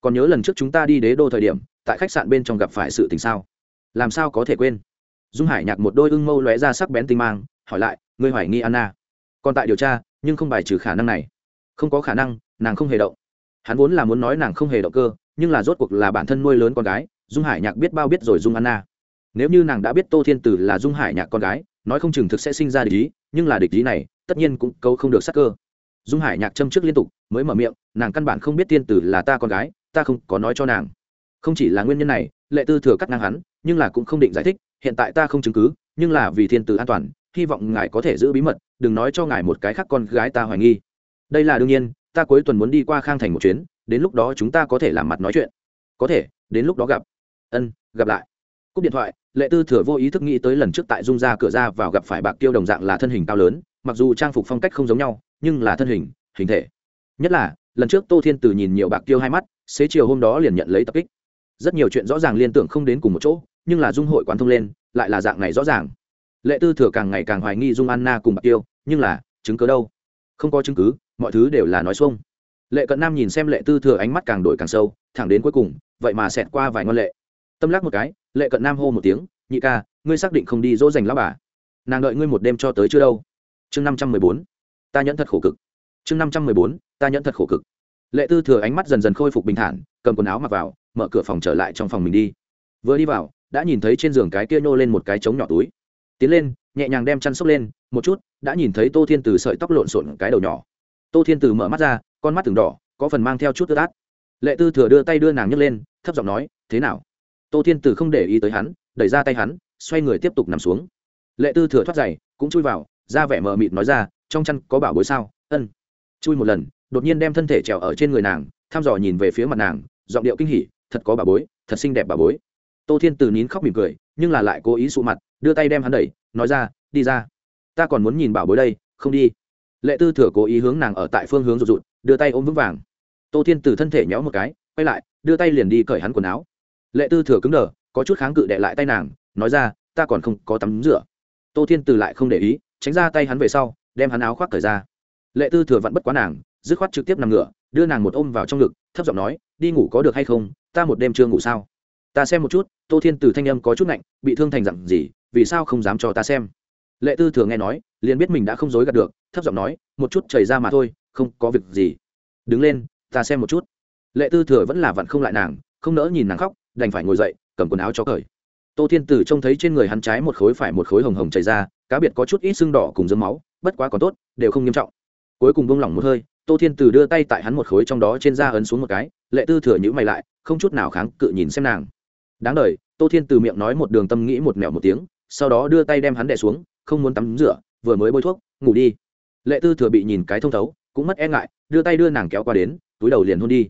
Còn nhớ lần trước chúng ta đi đế đô thời điểm, tại khách sạn bên trong gặp phải sự tình sao? Làm sao có thể quên? Dung hải nhạc một đôi ưng mâu lóe ra sắc bén tinh mang, hỏi lại, ngươi hoài nghi anna? Còn tại điều tra, nhưng không bài trừ khả năng này. Không có khả năng, nàng không hề động. Hắn vốn là muốn nói nàng không hề động cơ, nhưng là rốt cuộc là bản thân nuôi lớn con gái, dung hải nhạc biết bao biết rồi dung anna. Nếu như nàng đã biết tô thiên tử là dung hải nhạc con gái nói không chừng thực sẽ sinh ra địch ý, nhưng là địch ý này, tất nhiên cũng câu không được sắc cơ. Dung hải nhạc châm trước liên tục, mới mở miệng, nàng căn bản không biết tiên tử là ta con gái, ta không có nói cho nàng. Không chỉ là nguyên nhân này, lệ tư thừa cắt ngang hắn, nhưng là cũng không định giải thích, hiện tại ta không chứng cứ, nhưng là vì thiên tử an toàn, hy vọng ngài có thể giữ bí mật, đừng nói cho ngài một cái khác con gái ta hoài nghi. Đây là đương nhiên, ta cuối tuần muốn đi qua khang thành một chuyến, đến lúc đó chúng ta có thể làm mặt nói chuyện. Có thể, đến lúc đó gặp. Ân, gặp lại cúp điện thoại, lệ tư thừa vô ý thức nghĩ tới lần trước tại dung ra cửa ra vào gặp phải bạc tiêu đồng dạng là thân hình cao lớn, mặc dù trang phục phong cách không giống nhau, nhưng là thân hình hình thể. Nhất là, lần trước tô thiên từ nhìn nhiều bạc tiêu hai mắt, xế chiều hôm đó liền nhận lấy tập kích. Rất nhiều chuyện rõ ràng liên tưởng không đến cùng một chỗ, nhưng là dung hội quán thông lên, lại là dạng này rõ ràng. Lệ tư thừa càng ngày càng hoài nghi dung anna cùng bạc tiêu, nhưng là, chứng cứ đâu? Không có chứng cứ, mọi thứ đều là nói xuông. Lệ cận nam nhìn xem lệ tư thừa ánh mắt càng đổi càng sâu, thẳng đến cuối cùng, vậy mà xẹt qua vài ngon lệ tâm lắc một cái, lệ cận nam hô một tiếng, nhị ca, ngươi xác định không đi dỗ dành lao bà. Nàng đợi ngươi một đêm cho tới chưa đâu? Chương năm trăm mười bốn. Ta nhẫn thật khổ cực. Chương năm trăm mười bốn, ta nhẫn thật khổ cực. Lệ tư thừa ánh mắt dần dần khôi phục bình thản, cầm quần áo mặc vào, mở cửa phòng trở lại trong phòng mình đi. Vừa đi vào, đã nhìn thấy trên giường cái kia nhô lên một cái trống nhỏ túi. Tiến lên, nhẹ nhàng đem chăn xốc lên, một chút, đã nhìn thấy tô thiên từ sợi tóc lộn xộn cái đầu nhỏ. Tô thiên từ mở mắt ra, con mắt từng đỏ, có phần mang theo chút ướt tát lệ tư thừa đưa tay đưa nàng nhấc lên, thấp giọng nói, thế nào? Tô thiên từ không để ý tới hắn, đẩy ra tay hắn, xoay người tiếp tục nằm xuống. Lệ tư thừa thoát giày, cũng chui vào, ra vẻ mờ mịt nói ra, trong chăn có bảo bối sao? Ân. Chui một lần, đột nhiên đem thân thể trèo ở trên người nàng, thăm dò nhìn về phía mặt nàng, giọng điệu kinh hỉ, thật có bà bối, thật xinh đẹp bà bối. Tô thiên từ nín khóc mỉm cười, nhưng là lại cố ý sụ mặt, đưa tay đem hắn đẩy, nói ra, đi ra. Ta còn muốn nhìn bảo bối đây, không đi. Lệ tư thừa cố ý hướng nàng ở tại phương hướng rụt rụt, đưa tay ôm vững vàng. Tô thiên từ thân thể nhéo một cái, quay lại, đưa tay liền đi cởi hắn quần áo lệ tư thừa cứng đờ, có chút kháng cự đệ lại tay nàng, nói ra, ta còn không có tắm rửa. Tô thiên từ lại không để ý, tránh ra tay hắn về sau, đem hắn áo khoác thời ra. Lệ tư thừa vẫn bất quá nàng, dứt khoát trực tiếp nằm ngửa, đưa nàng một ôm vào trong ngực, thấp giọng nói, đi ngủ có được hay không? Ta một đêm chưa ngủ sao? Ta xem một chút. Tô thiên từ thanh âm có chút lạnh, bị thương thành dặn gì, vì sao không dám cho ta xem? Lệ tư thừa nghe nói, liền biết mình đã không dối gạt được, thấp giọng nói, một chút chảy ra mà thôi, không có việc gì. Đứng lên, ta xem một chút. Lệ tư thừa vẫn là vặn không lại nàng, không nỡ nhìn nàng khóc đành phải ngồi dậy, cầm quần áo cho cởi. Tô thiên tử trông thấy trên người hắn trái một khối phải một khối hồng hồng chảy ra, cá biệt có chút ít sưng đỏ cùng dấm máu, bất quá còn tốt, đều không nghiêm trọng. Cuối cùng bông lỏng một hơi, tô thiên tử đưa tay tại hắn một khối trong đó trên da ấn xuống một cái, lệ tư thừa nhữ mày lại, không chút nào kháng cự nhìn xem nàng. Đáng đ tô thiên từ miệng nói một đường tâm nghĩ một mẹo một tiếng, sau đó đưa tay đem hắn đẻ xuống, không muốn tắm rửa, vừa mới bôi thuốc, ngủ đi. Lệ tư thừa bị nhìn cái thông thấu, cũng mất e ngại, đưa tay đưa nàng kéo qua đến, túi đầu liền hôn đi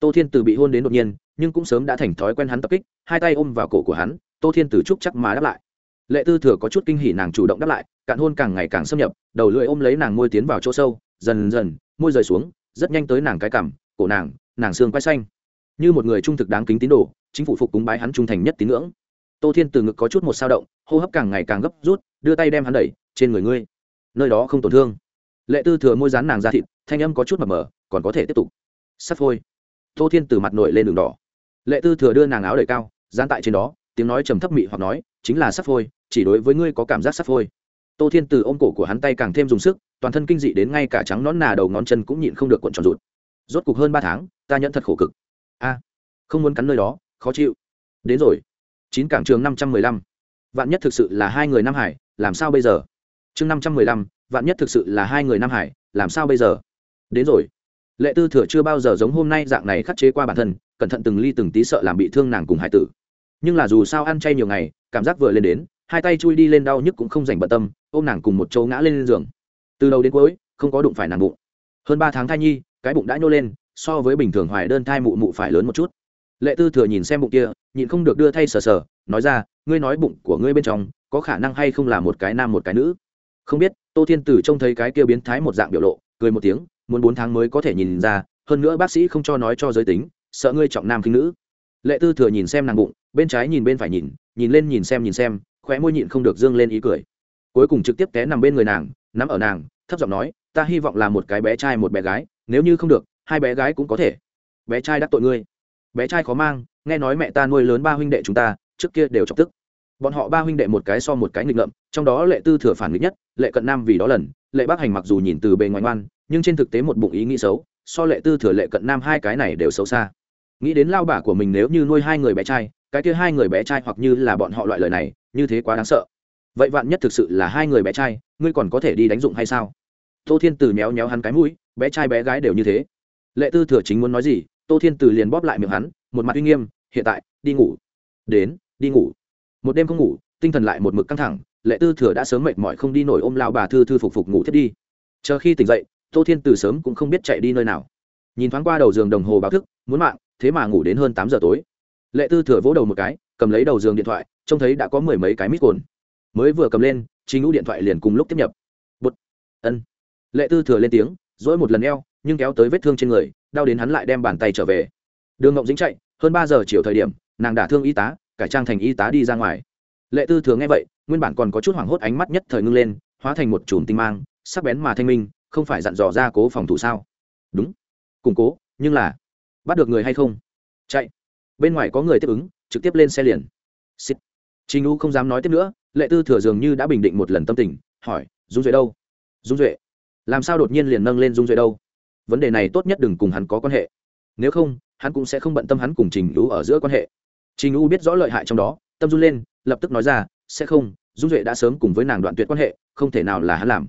tô thiên từ bị hôn đến đột nhiên, nhưng cũng sớm đã thành thói quen hắn tập kích, hai tay ôm vào cổ của hắn, tô thiên từ chúc chắc mà đáp lại. Lệ tư thừa có chút kinh hỉ nàng chủ động đáp lại, cạn hôn càng ngày càng xâm nhập, đầu lưỡi ôm lấy nàng môi tiến vào chỗ sâu, dần dần, môi rời xuống, rất nhanh tới nàng cái cằm, cổ nàng nàng xương quay xanh. Như một người trung thực đáng kính tín đồ, chính phủ phục cúng bái hắn trung thành nhất tín ngưỡng. Tô thiên từ ngực có chút một sao động, hô hấp càng ngày càng gấp rút, đưa tay đem hắn đẩy, trên người ngươi, nơi đó không tổn thương. Lệ tư thừa môi dán nàng ra thịt, thanh âm có chút mập mờ, còn có thể tiếp tục. Sắp phôi tô thiên từ mặt nổi lên đường đỏ. Lệ tư thừa đưa nàng áo đầy cao, dán tại trên đó, tiếng nói trầm thấp mị hoặc nói, chính là sắt phôi, chỉ đối với ngươi có cảm giác sắt phôi. Tô thiên từ ôm cổ của hắn tay càng thêm dùng sức, toàn thân kinh dị đến ngay cả trắng nón nà đầu ngón chân cũng nhịn không được cuộn tròn rụt. Rốt cục hơn ba tháng, ta nhận thật khổ cực. A, không muốn cắn nơi đó, khó chịu. Đến rồi. Chín cảng trường năm trăm mười lăm. Vạn nhất thực sự là hai người nam hải, làm sao bây giờ? Chương năm trăm mười lăm, vạn nhất thực sự là hai người nam hải, làm sao bây giờ? Đến rồi lệ tư thừa chưa bao giờ giống hôm nay dạng này khắc chế qua bản thân, cẩn thận từng ly từng tí sợ làm bị thương nàng cùng hải tử. Nhưng là dù sao ăn chay nhiều ngày, cảm giác vừa lên đến, hai tay chui đi lên đau nhức cũng không dành bận tâm, ôm nàng cùng một chỗ ngã lên giường. Từ đầu đến cuối, không có đụng phải nàng bụng. Hơn ba tháng thai nhi, cái bụng đã nhô lên, so với bình thường hoài đơn thai mụ mụ phải lớn một chút. Lệ tư thừa nhìn xem bụng kia, nhịn không được đưa thay sờ sờ, nói ra, ngươi nói bụng của ngươi bên trong, có khả năng hay không là một cái nam một cái nữ? Không biết. Tô thiên tử trông thấy cái kia biến thái một dạng biểu lộ, cười một tiếng muốn bốn tháng mới có thể nhìn ra, hơn nữa bác sĩ không cho nói cho giới tính, sợ ngươi trọng nam khinh nữ. Lệ tư thừa nhìn xem nàng bụng, bên trái nhìn bên phải nhìn nhìn lên nhìn xem nhìn xem, khóe môi nhịn không được dương lên ý cười. Cuối cùng trực tiếp té nằm bên người nàng, nắm ở nàng, thấp giọng nói, ta hy vọng là một cái bé trai một bé gái, nếu như không được, hai bé gái cũng có thể. Bé trai đắc tội ngươi. Bé trai khó mang, nghe nói mẹ ta nuôi lớn ba huynh đệ chúng ta, trước kia đều chọc tức bọn họ ba huynh đệ một cái so một cái nghịch ngợm, trong đó lệ tư thừa phản nghịch nhất, lệ cận nam vì đó lần, lệ bác hành mặc dù nhìn từ bề ngoài ngoan, nhưng trên thực tế một bụng ý nghĩ xấu, so lệ tư thừa lệ cận nam hai cái này đều xấu xa. Nghĩ đến lao bà của mình nếu như nuôi hai người bé trai, cái kia hai người bé trai hoặc như là bọn họ loại lời này, như thế quá đáng sợ. Vậy vạn nhất thực sự là hai người bé trai, ngươi còn có thể đi đánh dụng hay sao? Tô thiên từ méo méo hắn cái mũi, bé trai bé gái đều như thế. Lệ tư thừa chính muốn nói gì, tô thiên từ liền bóp lại miệng hắn, một mặt uy nghiêm, hiện tại, đi ngủ. Đến, đi ngủ một đêm không ngủ, tinh thần lại một mực căng thẳng, lệ tư thừa đã sớm mệt mỏi không đi nổi ôm lao bà thư thư phục phục ngủ thiết đi. Chờ khi tỉnh dậy, tô thiên từ sớm cũng không biết chạy đi nơi nào. Nhìn thoáng qua đầu giường đồng hồ báo thức, muốn mạng, thế mà ngủ đến hơn tám giờ tối. Lệ tư thừa vỗ đầu một cái, cầm lấy đầu giường điện thoại, trông thấy đã có mười mấy cái mít cồn. Mới vừa cầm lên chính ngũ điện thoại liền cùng lúc tiếp nhập. Bút ân. Lệ tư thừa lên tiếng dỗi một lần eo, nhưng kéo tới vết thương trên người, đau đến hắn lại đem bàn tay trở về. Đường ngộng dính chạy, hơn ba giờ chiều thời điểm, nàng đả thương y tá cải trang thành y tá đi ra ngoài lệ tư thừa nghe vậy nguyên bản còn có chút hoảng hốt ánh mắt nhất thời ngưng lên hóa thành một chùm tinh mang sắc bén mà thanh minh không phải dặn dò ra cố phòng thủ sao đúng củng cố nhưng là bắt được người hay không chạy bên ngoài có người tiếp ứng trực tiếp lên xe liền Xịt. Trình U không dám nói tiếp nữa, Lệ Tư Thừa dường như đã bình định một lần tâm tình, hỏi, "Dung Duệ đâu?" "Dung Duệ? Làm sao đột nhiên liền nâng lên Dung Duệ đâu?" Vấn đề này tốt nhất đừng cùng hắn có quan hệ. Nếu không, hắn cũng sẽ không bận tâm hắn cùng Trình U ở giữa quan hệ. Trình U biết rõ lợi hại trong đó, tâm run lên, lập tức nói ra, "Sẽ không, Dung Duệ đã sớm cùng với nàng đoạn tuyệt quan hệ, không thể nào là hắn làm."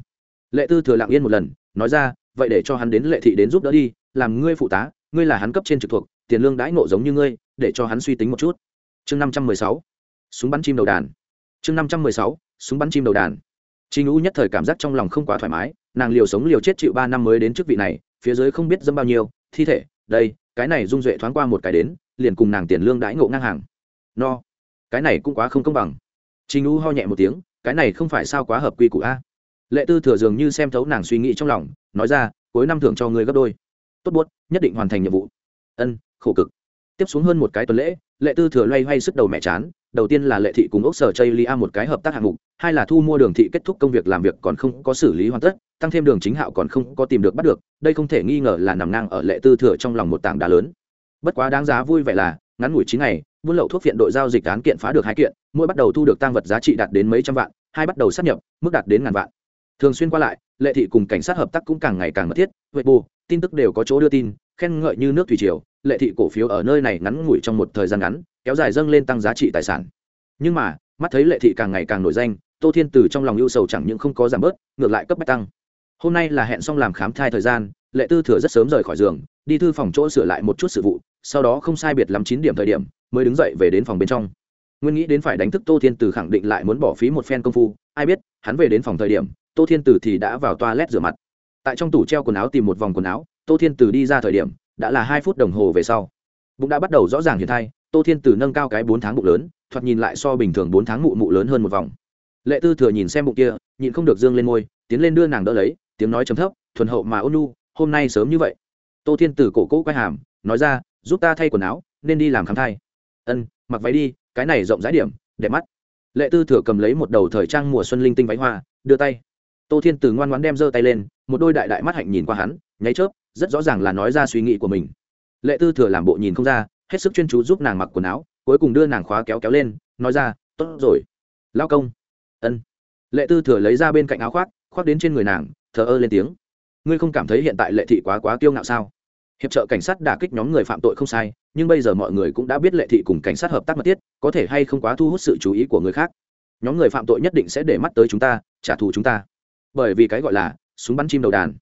Lệ Tư Thừa lặng yên một lần, nói ra, "Vậy để cho hắn đến Lệ thị đến giúp đỡ đi, làm ngươi phụ tá, ngươi là hắn cấp trên trực thuộc, tiền lương đãi ngộ giống như ngươi, để cho hắn suy tính một chút." Chương năm trăm mười sáu súng bắn chim đầu đàn chương năm trăm mười sáu súng bắn chim đầu đàn Trình U nhất thời cảm giác trong lòng không quá thoải mái, nàng liều sống liều chết chịu ba năm mới đến chức vị này, phía dưới không biết dâm bao nhiêu, thi thể, đây, cái này dung duệ thoáng qua một cái đến, liền cùng nàng tiền lương đãi ngộ ngang hàng. No, cái này cũng quá không công bằng. Trình U ho nhẹ một tiếng, cái này không phải sao quá hợp quy củ a. Lệ Tư thừa dường như xem thấu nàng suy nghĩ trong lòng, nói ra, cuối năm thưởng cho ngươi gấp đôi. Tốt buốt, nhất định hoàn thành nhiệm vụ. Ân, khổ cực. Tiếp xuống hơn một cái tuần lễ, Lệ Tư thừa loay hoay sức đầu mẹ chán, đầu tiên là lệ thị cùng ốc sở chây lia một cái hợp tác hạng mục hai là thu mua đường thị kết thúc công việc làm việc còn không có xử lý hoàn tất tăng thêm đường chính hạo còn không có tìm được bắt được đây không thể nghi ngờ là nằm ngang ở lệ tư thừa trong lòng một tảng đá lớn bất quá đáng giá vui vẻ là, ngắn ngủi chín ngày, buôn lậu thuốc viện đội giao dịch án kiện phá được hai kiện, mỗi bắt đầu thu được tăng vật giá trị đạt đến mấy trăm vạn, hai bắt đầu sát nhập, mức đạt đến ngàn vạn. Thường xuyên qua lại, lệ thị cùng cảnh sát hợp tác cũng càng ngày càng mật thiết, huệ bù tin tức đều có chỗ đưa tin, khen ngợi như nước thủy triều, lệ thị cổ phiếu ở nơi này ngắn ngủi trong một thời gian ngắn, kéo dài dâng lên tăng giá trị tài sản. Nhưng mà, mắt thấy lệ thị càng ngày càng nổi danh, tô thiên từ trong lòng ưu sầu chẳng những không có giảm bớt, ngược lại cấp bách tăng. Hôm nay là hẹn xong làm khám thai thời gian, lệ tư thừa rất sớm rời khỏi giường, đi thư phòng chỗ sửa lại một chút sự vụ sau đó không sai biệt lắm chín điểm thời điểm, mới đứng dậy về đến phòng bên trong. Nguyên nghĩ đến phải đánh thức tô thiên từ khẳng định lại muốn bỏ phí một phen công phu, ai biết, hắn về đến phòng thời điểm, tô thiên từ thì đã vào toilet rửa mặt. Tại trong tủ treo quần áo tìm một vòng quần áo, tô thiên từ đi ra thời điểm, đã là hai phút đồng hồ về sau. Bụng đã bắt đầu rõ ràng hiện thay tô thiên từ nâng cao cái bốn tháng bụng lớn, thoạt nhìn lại so bình thường bốn tháng mụ mụ lớn hơn một vòng. Lệ tư thừa nhìn xem bụng kia, nhịn không được dương lên môi, tiến lên đưa nàng đỡ lấy, tiếng nói chấm thấp, thuần hậu mà ôn nu hôm nay sớm như vậy. Tô thiên từ cổ cỗ quay hàm, nói ra giúp ta thay quần áo, nên đi làm khám thai. Ân, mặc váy đi, cái này rộng rãi điểm, đẹp mắt. Lệ tư thừa cầm lấy một đầu thời trang mùa xuân linh tinh váy hoa, đưa tay. Tô thiên từ ngoan ngoãn đem giơ tay lên, một đôi đại đại mắt hạnh nhìn qua hắn, nháy chớp, rất rõ ràng là nói ra suy nghĩ của mình. Lệ tư thừa làm bộ nhìn không ra, hết sức chuyên chú giúp nàng mặc quần áo, cuối cùng đưa nàng khóa kéo kéo lên, nói ra, tốt rồi lao công. Ân. Lệ tư thừa lấy ra bên cạnh áo khoác khoác đến trên người nàng, thờ ơ lên tiếng. Ngươi không cảm thấy hiện tại lệ thị quá quá kiêu ngạo sao? Hiệp trợ cảnh sát đả kích nhóm người phạm tội không sai, nhưng bây giờ mọi người cũng đã biết lệ thị cùng cảnh sát hợp tác mật thiết, có thể hay không quá thu hút sự chú ý của người khác. Nhóm người phạm tội nhất định sẽ để mắt tới chúng ta, trả thù chúng ta. Bởi vì cái gọi là súng bắn chim đầu đàn.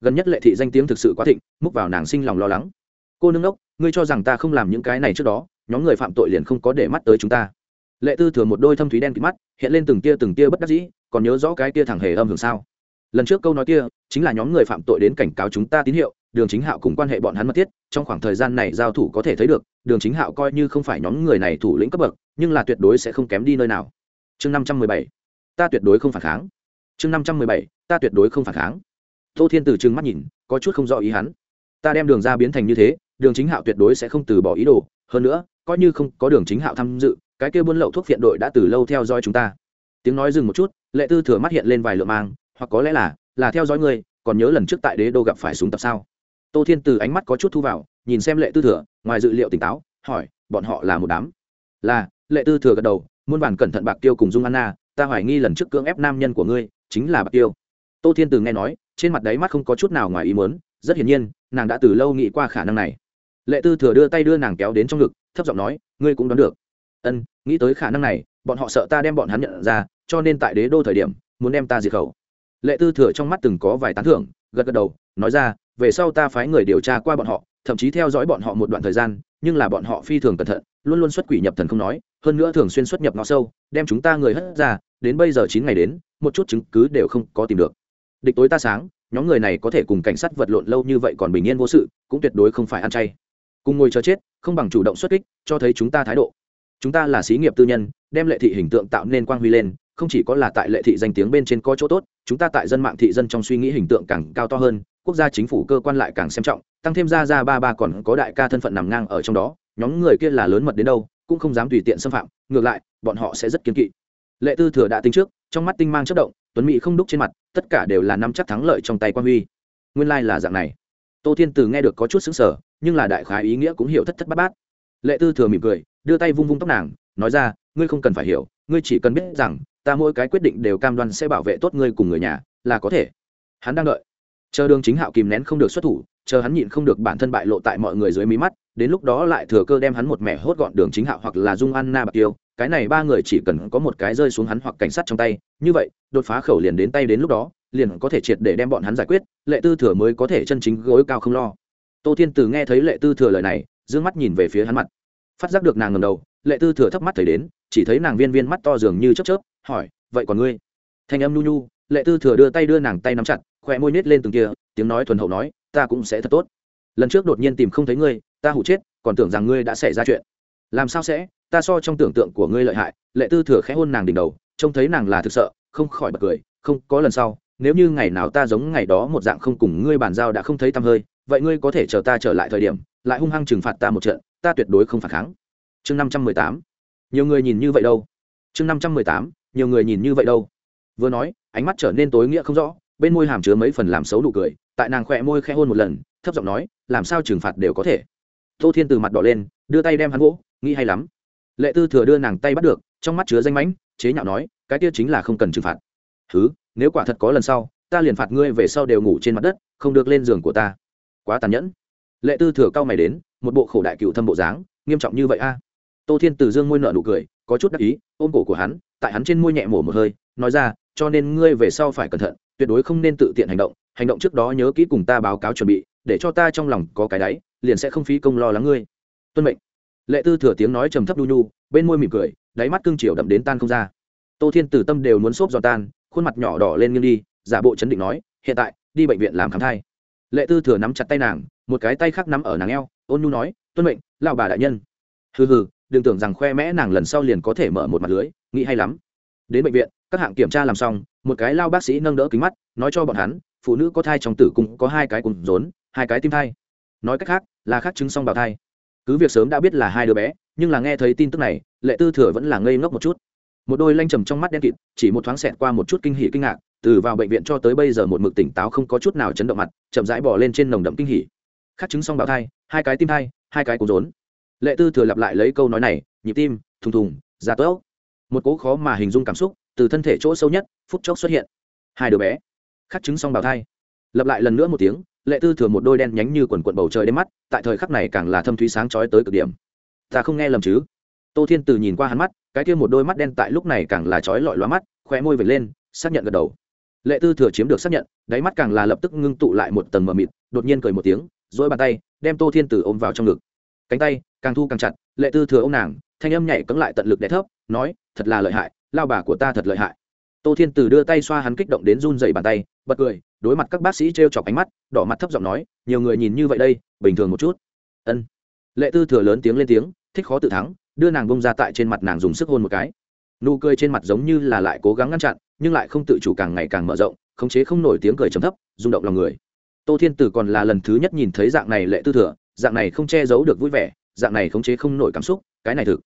Gần nhất lệ thị danh tiếng thực sự quá thịnh, múc vào nàng sinh lòng lo lắng. Cô nương ốc ngươi cho rằng ta không làm những cái này trước đó, nhóm người phạm tội liền không có để mắt tới chúng ta. Lệ tư thừa một đôi thâm thúy đen kịt mắt, hiện lên từng tia từng tia bất đắc dĩ, còn nhớ rõ cái tia thẳng hề âm hưởng sao. Lần trước câu nói kia, chính là nhóm người phạm tội đến cảnh cáo chúng ta tín hiệu đường chính hạo cùng quan hệ bọn hắn mật thiết, trong khoảng thời gian này giao thủ có thể thấy được, đường chính hạo coi như không phải nhóm người này thủ lĩnh cấp bậc, nhưng là tuyệt đối sẽ không kém đi nơi nào. Chương năm trăm mười bảy, ta tuyệt đối không phản kháng. Chương năm trăm mười bảy, ta tuyệt đối không phản kháng. Tô thiên từ trừng mắt nhìn, có chút không rõ ý hắn. Ta đem đường ra biến thành như thế, đường chính hạo tuyệt đối sẽ không từ bỏ ý đồ. Hơn nữa, coi như không có đường chính hạo tham dự, cái kia buôn lậu thuốc viện đội đã từ lâu theo dõi chúng ta. Tiếng nói dừng một chút, lệ tư thừa mắt hiện lên vài lượng mang, hoặc có lẽ là là theo dõi ngươi, còn nhớ lần trước tại đế đô gặp phải súng tập sao? Tô thiên từ ánh mắt có chút thu vào, nhìn xem lệ tư thừa, ngoài dự liệu tỉnh táo, hỏi, bọn họ là một đám? Là, lệ tư thừa gật đầu, muôn bản cẩn thận bạc tiêu cùng dung anna, ta hoài nghi lần trước cưỡng ép nam nhân của ngươi chính là bạc tiêu. Tô thiên từ nghe nói, trên mặt đáy mắt không có chút nào ngoài ý muốn, rất hiển nhiên, nàng đã từ lâu nghĩ qua khả năng này. Lệ tư thừa đưa tay đưa nàng kéo đến trong ngực, thấp giọng nói, ngươi cũng đoán được. Ân, nghĩ tới khả năng này, bọn họ sợ ta đem bọn hắn nhận ra, cho nên tại đế đô thời điểm, muốn đem ta diệt khẩu. Lệ tư thừa trong mắt từng có vài tán thưởng, gật gật đầu, nói ra về sau ta phái người điều tra qua bọn họ, thậm chí theo dõi bọn họ một đoạn thời gian, nhưng là bọn họ phi thường cẩn thận, luôn luôn xuất quỷ nhập thần không nói, hơn nữa thường xuyên xuất nhập ngõ sâu, đem chúng ta người hất ra, đến bây giờ chín ngày đến, một chút chứng cứ đều không có tìm được. Địch tối ta sáng, nhóm người này có thể cùng cảnh sát vật lộn lâu như vậy còn bình yên vô sự, cũng tuyệt đối không phải ăn chay. Cùng ngồi chờ chết, không bằng chủ động xuất kích, cho thấy chúng ta thái độ. Chúng ta là xí nghiệp tư nhân, đem lệ thị hình tượng tạo nên quang huy lên, không chỉ có là tại lệ thị danh tiếng bên trên có chỗ tốt, chúng ta tại dân mạng thị dân trong suy nghĩ hình tượng càng cao to hơn quốc gia chính phủ cơ quan lại càng xem trọng, tăng thêm ra ra ba ba còn có đại ca thân phận nằm ngang ở trong đó, nhóm người kia là lớn mật đến đâu, cũng không dám tùy tiện xâm phạm, ngược lại, bọn họ sẽ rất kiên kỵ. Lệ tư thừa đã tính trước, trong mắt tinh mang chất động, tuấn mỹ không đúc trên mặt, tất cả đều là nắm chắc thắng lợi trong tay quan huy. Nguyên lai、like、là dạng này. Tô thiên từ nghe được có chút xứng sở nhưng là đại khái ý nghĩa cũng hiểu thất thất bát bát. Lệ tư thừa mỉm cười, đưa tay vung vung tóc nàng, nói ra, ngươi không cần phải hiểu, ngươi chỉ cần biết rằng, ta mỗi cái quyết định đều cam đoan sẽ bảo vệ tốt ngươi cùng người nhà, là có thể. Hắn đang đợi chờ đường chính hạo kìm nén không được xuất thủ, chờ hắn nhịn không được bản thân bại lộ tại mọi người dưới mí mắt, đến lúc đó lại thừa cơ đem hắn một mẻ hốt gọn đường chính hạo hoặc là dung anna bạc tiêu. Cái này ba người chỉ cần có một cái rơi xuống hắn hoặc cảnh sát trong tay, như vậy, đột phá khẩu liền đến tay đến lúc đó, liền có thể triệt để đem bọn hắn giải quyết, lệ tư thừa mới có thể chân chính gối cao không lo. Tô thiên từ nghe thấy lệ tư thừa lời này d ư ơ n g mắt nhìn về phía hắn mặt. Phát giác được nàng ngầm đầu, lệ tư thừa thấp mắt thấy đến, chỉ thấy nàng viên viên mắt to dường như chớp chớp, hỏi, vậy còn ngươi? Thanh âm nhu nhu lệ tư thừa đưa tay đưa nàng tay nắm chặt khỏe môi nết lên từng kia, tiếng nói thuần hậu nói, ta cũng sẽ thật tốt. Lần trước đột nhiên tìm không thấy ngươi, ta hụ chết, còn tưởng rằng ngươi đã xảy ra chuyện. Làm sao sẽ? Ta so trong tưởng tượng của ngươi lợi hại. Lệ tư thừa khẽ hôn nàng đỉnh đầu, trông thấy nàng là thực sợ, không khỏi bật cười, không, có lần sau, nếu như ngày nào ta giống ngày đó một dạng không cùng ngươi bàn giao đã không thấy tăm hơi, vậy ngươi có thể chờ ta trở lại thời điểm, lại hung hăng trừng phạt ta một trận, ta tuyệt đối không phản kháng. Chương năm trăm mười tám. Nhiều người nhìn như vậy đâu? Chương năm trăm mười tám, nhiều người nhìn như vậy đâu? Vừa nói, ánh mắt trở nên tối nghĩa không rõ bên môi hàm chứa mấy phần làm xấu nụ cười, tại nàng khỏe môi khẽ hôn một lần, thấp giọng nói, làm sao trừng phạt đều có thể? Tô thiên từ mặt đỏ lên, đưa tay đem hắn gỗ nghĩ hay lắm. Lệ tư thừa đưa nàng tay bắt được, trong mắt chứa danh mãnh, chế nhạo nói, cái kia chính là không cần trừng phạt. Thứ nếu quả thật có lần sau, ta liền phạt ngươi về sau đều ngủ trên mặt đất, không được lên giường của ta. Quá tàn nhẫn. Lệ tư thừa cao mày đến, một bộ khổ đại cựu thâm bộ dáng, nghiêm trọng như vậy a? Tô thiên từ dương môi nợ nụ cười, có chút đắc ý, ôm cổ của hắn, tại hắn trên môi nhẹ mổ một hơi, nói ra, cho nên ngươi về sau phải cẩn thận tuyệt đối không nên tự tiện hành động hành động trước đó nhớ kỹ cùng ta báo cáo chuẩn bị, để cho ta trong lòng có cái đáy, liền sẽ không phí công lo lắng ngươi. Tuân mệnh. Lệ tư thừa tiếng nói trầm thấp đu nhu, bên môi mỉm cười, đáy mắt cưng chiều đậm đến tan không ra. Tô thiên tử tâm đều muốn xốp giò tan, khuôn mặt nhỏ đỏ lên nghiêng đi, giả bộ chấn định nói, hiện tại, đi bệnh viện làm khám thai. Lệ tư thừa nắm chặt tay nàng, một cái tay khác nắm ở nàng eo, ôn nhu nói, tuân mệnh, lão bà đại nhân. Hừ hừ, đừng tưởng rằng khoe mẽ nàng lần sau liền có thể mở một mặt lưới, nghĩ hay lắm. Đến bệnh viện các hạng kiểm tra làm xong, một cái lao bác sĩ nâng đỡ kính mắt, nói cho bọn hắn, phụ nữ có thai trong tử cung có hai cái cùng rốn, hai cái tim thai. Nói cách khác, là khác chứng song bào thai. Cứ việc sớm đã biết là hai đứa bé, nhưng là nghe thấy tin tức này, lệ tư thừa vẫn là ngây ngốc một chút. Một đôi lanh trầm trong mắt đen kịt, chỉ một thoáng xẹt qua một chút kinh hỉ kinh ngạc, từ vào bệnh viện cho tới bây giờ một mực tỉnh táo không có chút nào chấn động mặt, chậm rãi bỏ lên trên nồng đậm kinh hỉ. Khắc chứng song bào thai, hai cái tim thai, hai cái cú rốn. Lệ tư thừa lặp lại lấy câu nói này, nhịp tim, thùng thùng ra tốt một cố khó mà hình dung cảm xúc từ thân thể chỗ sâu nhất, phút chốc xuất hiện. Hai đứa bé. Khắc chứng xong bào thai. Lập lại lần nữa một tiếng, lệ tư thừa một đôi đen nhánh như quần quận bầu trời đêm mắt, tại thời khắc này càng là thâm thúy sáng trói tới cực điểm. Ta không nghe lầm chứ? Tô thiên từ nhìn qua hắn mắt, cái kia một đôi mắt đen tại lúc này càng là trói lọi loa mắt khoe môi vệt lên, xác nhận gật đầu. Lệ tư thừa chiếm được xác nhận, đáy mắt càng là lập tức ngưng tụ lại một tầng mờ mịt, đột nhiên cười một tiếng dỗi bàn tay, đem tô thiên từ ôm vào trong ngực. Cánh tay càng thu càng chặt, lệ tư thừa ô m nàng, thanh âm nhảy cấm lại tận lực đẻ thấp, nói, thật là lợi hại lao bà của ta thật lợi hại. Tô thiên từ đưa tay xoa hắn kích động đến run dày bàn tay, bật cười, đối mặt các bác sĩ t r e o chọc ánh mắt, đỏ mặt thấp giọng nói, nhiều người nhìn như vậy đây, bình thường một chút. Ân. Lệ tư thừa lớn tiếng lên tiếng, thích khó tự thắng, đưa nàng bông ra tại trên mặt nàng dùng sức hôn một cái. Nụ cười trên mặt giống như là lại cố gắng ngăn chặn, nhưng lại không tự chủ càng ngày càng mở rộng, khống chế không nổi tiếng cười chấm thấp, rung động lòng người. Tô thiên tử còn là lần thứ nhất nhìn thấy dạng này lệ tư thừa, dạng này không che giấu được vui vẻ, dạng này khống chế không nổi cảm xúc, cái này thực,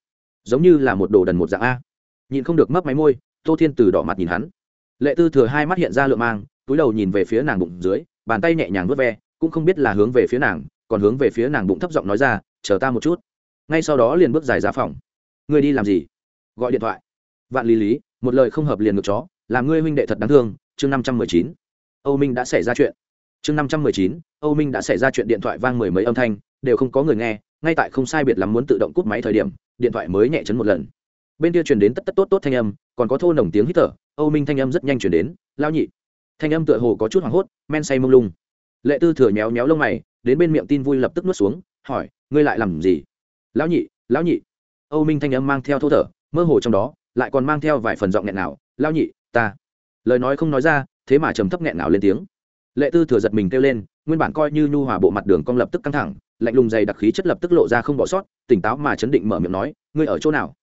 giống như là một đồ đần một dạng a nhìn không được mấp máy môi, tô thiên tử đỏ mặt nhìn hắn. Lệ tư thừa hai mắt hiện ra lượm mang, túi đầu nhìn về phía nàng bụng dưới, bàn tay nhẹ nhàng vớt ve, cũng không biết là hướng về phía nàng, còn hướng về phía nàng bụng thấp giọng nói ra, chờ ta một chút. Ngay sau đó liền bước dài ra phòng. Ngươi đi làm gì? Gọi điện thoại. Vạn lý lý, một lời không hợp liền ngược chó, làm ngươi huynh đệ thật đáng thương. Chương năm trăm mười chín. Âu minh đã xảy ra chuyện. Chương năm trăm mười chín. Âu minh đã xảy ra chuyện điện thoại vang mười mấy âm thanh, đều không có người nghe, ngay tại không sai biệt lắm muốn tự động cút máy thời điểm, điện thoại mới nhẹ chấn một lần bên kia truyền đến tất tất tốt tốt thanh âm, còn có thô nồng tiếng hít thở, âu minh thanh âm rất nhanh chuyển đến lao nhị. Thanh âm tựa hồ có chút hoảng hốt, men say mông lung. Lệ tư thừa nhéo nhéo lông mày, đến bên miệng tin vui lập tức nuốt xuống, hỏi, ngươi lại làm gì? Lão nhị lão nhị. Âu minh thanh âm mang theo thô thở, mơ hồ trong đó, lại còn mang theo vài phần giọng nghẹn nào, lão nhị, ta. Lời nói không nói ra, thế mà trầm thấp nghẹn nào lên tiếng. Lệ tư thừa giật mình kêu lên, nguyên bản coi như nhu hòa bộ mặt đường cong lập tức căng thẳng, lạnh lùng dày đặc khí chất lập tức lộ ra không bỏ sót, tỉnh táo mà chấn định mở miệng nói, ngươi ở chỗ nào?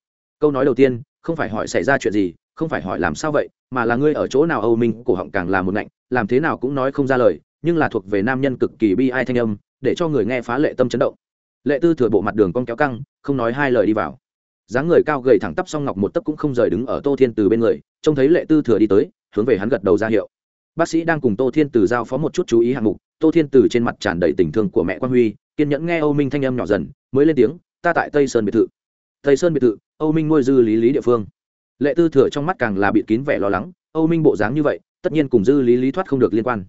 Câu nói đầu tiên, không phải hỏi xảy ra chuyện gì, không phải hỏi làm sao vậy, mà là ngươi ở chỗ nào âu minh, cổ họng càng là một ngạnh, làm thế nào cũng nói không ra lời, nhưng là thuộc về nam nhân cực kỳ bi ai thanh âm, để cho người nghe phá lệ tâm chấn động. Lệ tư thừa bộ mặt đường con kéo căng, không nói hai lời đi vào. Dáng người cao gầy thẳng tắp song ngọc một tấc cũng không rời đứng ở tô thiên từ bên người, trông thấy lệ tư thừa đi tới, hướng về hắn gật đầu ra hiệu. Bác sĩ đang cùng tô thiên từ giao phó một chút chú ý hạng mục, tô thiên từ trên mặt tràn đầy tình thương của mẹ quan huy, kiên nhẫn nghe âu minh thanh âm nhỏ dần, mới lên tiếng, ta tại tây sơn biệt thự. Tây sơn biệt thự âu minh nuôi dư lý lý địa phương. Lệ tư thừa trong mắt càng là bịt kín vẻ lo lắng, âu minh bộ dáng như vậy, tất nhiên cùng dư lý lý thoát không được liên quan.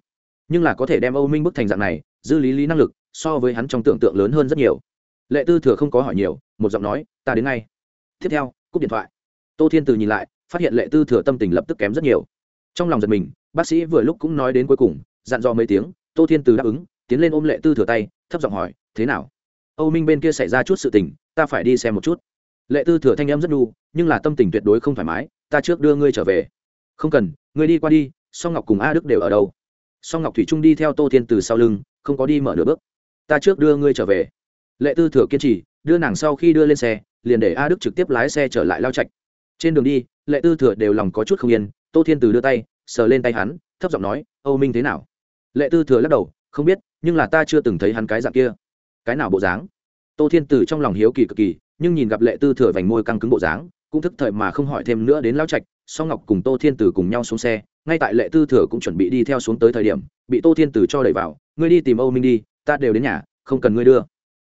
Nhưng là có thể đem âu minh bức thành dạng này, dư lý lý năng lực so với hắn trong tưởng tượng lớn hơn rất nhiều. Lệ tư thừa không có hỏi nhiều, một giọng nói, ta đến ngay. Tiếp theo, cúp điện thoại. Tô thiên từ nhìn lại, phát hiện lệ tư thừa tâm tình lập tức kém rất nhiều. Trong lòng giật mình, bác sĩ vừa lúc cũng nói đến cuối cùng, dặn dò mấy tiếng, tô thiên từ đáp ứng, tiến lên ôm lệ tư thừa tay, thấp giọng hỏi, thế nào? Âu minh bên kia xảy ra chút sự tình, ta phải đi xem một chút lệ tư thừa thanh em rất đu nhưng là tâm tình tuyệt đối không thoải mái, ta trước đưa ngươi trở về. Không cần, ngươi đi qua đi, song ngọc cùng a đức đều ở đâu? Song ngọc thủy trung đi theo tô thiên từ sau lưng, không có đi mở nửa bước. Ta trước đưa ngươi trở về. Lệ tư thừa kiên trì, đưa nàng sau khi đưa lên xe, liền để a đức trực tiếp lái xe trở lại lao trạch. Trên đường đi, lệ tư thừa đều lòng có chút không yên, tô thiên từ đưa tay, sờ lên tay hắn, thấp giọng nói, âu minh thế nào? Lệ tư thừa lắc đầu, không biết, nhưng là ta chưa từng thấy hắn cái dạng kia. Cái nào bộ dáng? Tô thiên từ trong lòng hiếu kỳ cực kỳ nhưng nhìn gặp lệ tư thừa vành môi căng cứng bộ dáng, cũng thức thời mà không hỏi thêm nữa đến lao trạch, song ngọc cùng tô thiên Tử cùng nhau xuống xe, ngay tại lệ tư thừa cũng chuẩn bị đi theo xuống tới thời điểm, bị tô thiên Tử cho đẩy vào, ngươi đi tìm âu minh đi, ta đều đến nhà, không cần ngươi đưa.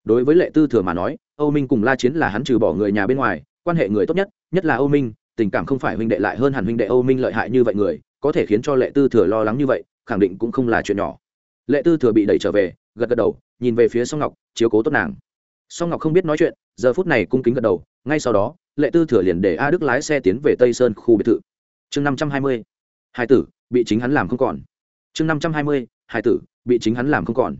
Đối với lệ tư thừa mà nói, âu minh cùng la chiến là hắn trừ bỏ người nhà bên ngoài, quan hệ người tốt nhất nhất là âu minh, tình cảm không phải huynh đệ lại hơn hẳn huynh đệ âu minh lợi hại như vậy người, có thể khiến cho lệ tư thừa lo lắng như vậy, khẳng định cũng không là chuyện nhỏ. Lệ tư thừa bị đẩy trở về, gật gật đầu, nhìn về phía song ngọc, chiếu cố tốt nàng song ngọc không biết nói chuyện, giờ phút này cung kính gật đầu, ngay sau đó, lệ tư thừa liền để a đức lái xe tiến về tây sơn khu biệt thự. Chương năm trăm hai mươi hai tử, bị chính hắn làm không còn. Chương năm trăm hai mươi hai tử, bị chính hắn làm không còn.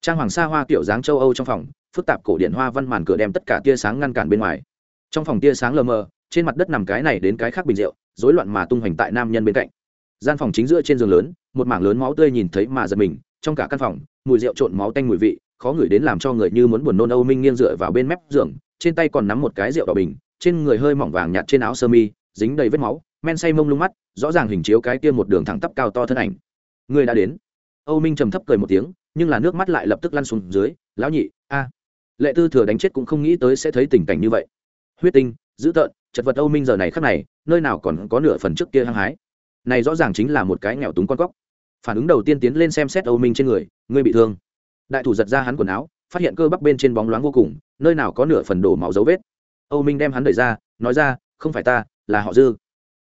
Trang hoàng sa hoa kiểu dáng châu âu trong phòng, phức tạp cổ điện hoa văn màn cửa đem tất cả tia sáng ngăn cản bên ngoài. Trong phòng tia sáng lờ mờ, trên mặt đất nằm cái này đến cái khác bình rượu, rối loạn mà tung hoành tại nam nhân bên cạnh. Gian phòng chính giữa trên giường lớn, một mảng lớn máu tươi nhìn thấy mà giật mình, trong cả căn phòng, mùi rượu trộn máu tanh mùi vị khó ngửi đến làm cho người như muốn buồn nôn âu minh nghiêng dựa vào bên mép giường, trên tay còn nắm một cái rượu đỏ bình, trên người hơi mỏng vàng nhạt trên áo sơ mi, dính đầy vết máu, men say mông lung mắt, rõ ràng hình chiếu cái kia một đường thẳng tắp cao to thân ảnh. Người đã đến. Âu minh trầm thấp cười một tiếng, nhưng là nước mắt lại lập tức lăn xuống dưới, lão nhị, a, lệ tư thừa đánh chết cũng không nghĩ tới sẽ thấy tình cảnh như vậy. Huyết tinh, dữ tợn, chật vật âu minh giờ này khắc này, nơi nào còn có nửa phần trước kia hăng hái. Này rõ ràng chính là một cái nghèo túng con cóc. Phản ứng đầu tiên tiến lên xem xét âu minh trên người, ngươi bị thương đại thủ giật ra hắn quần áo, phát hiện cơ bắp bên trên bóng loáng vô cùng, nơi nào có nửa phần đổ máu dấu vết. Âu minh đem hắn đẩy ra, nói ra, không phải ta, là họ dư.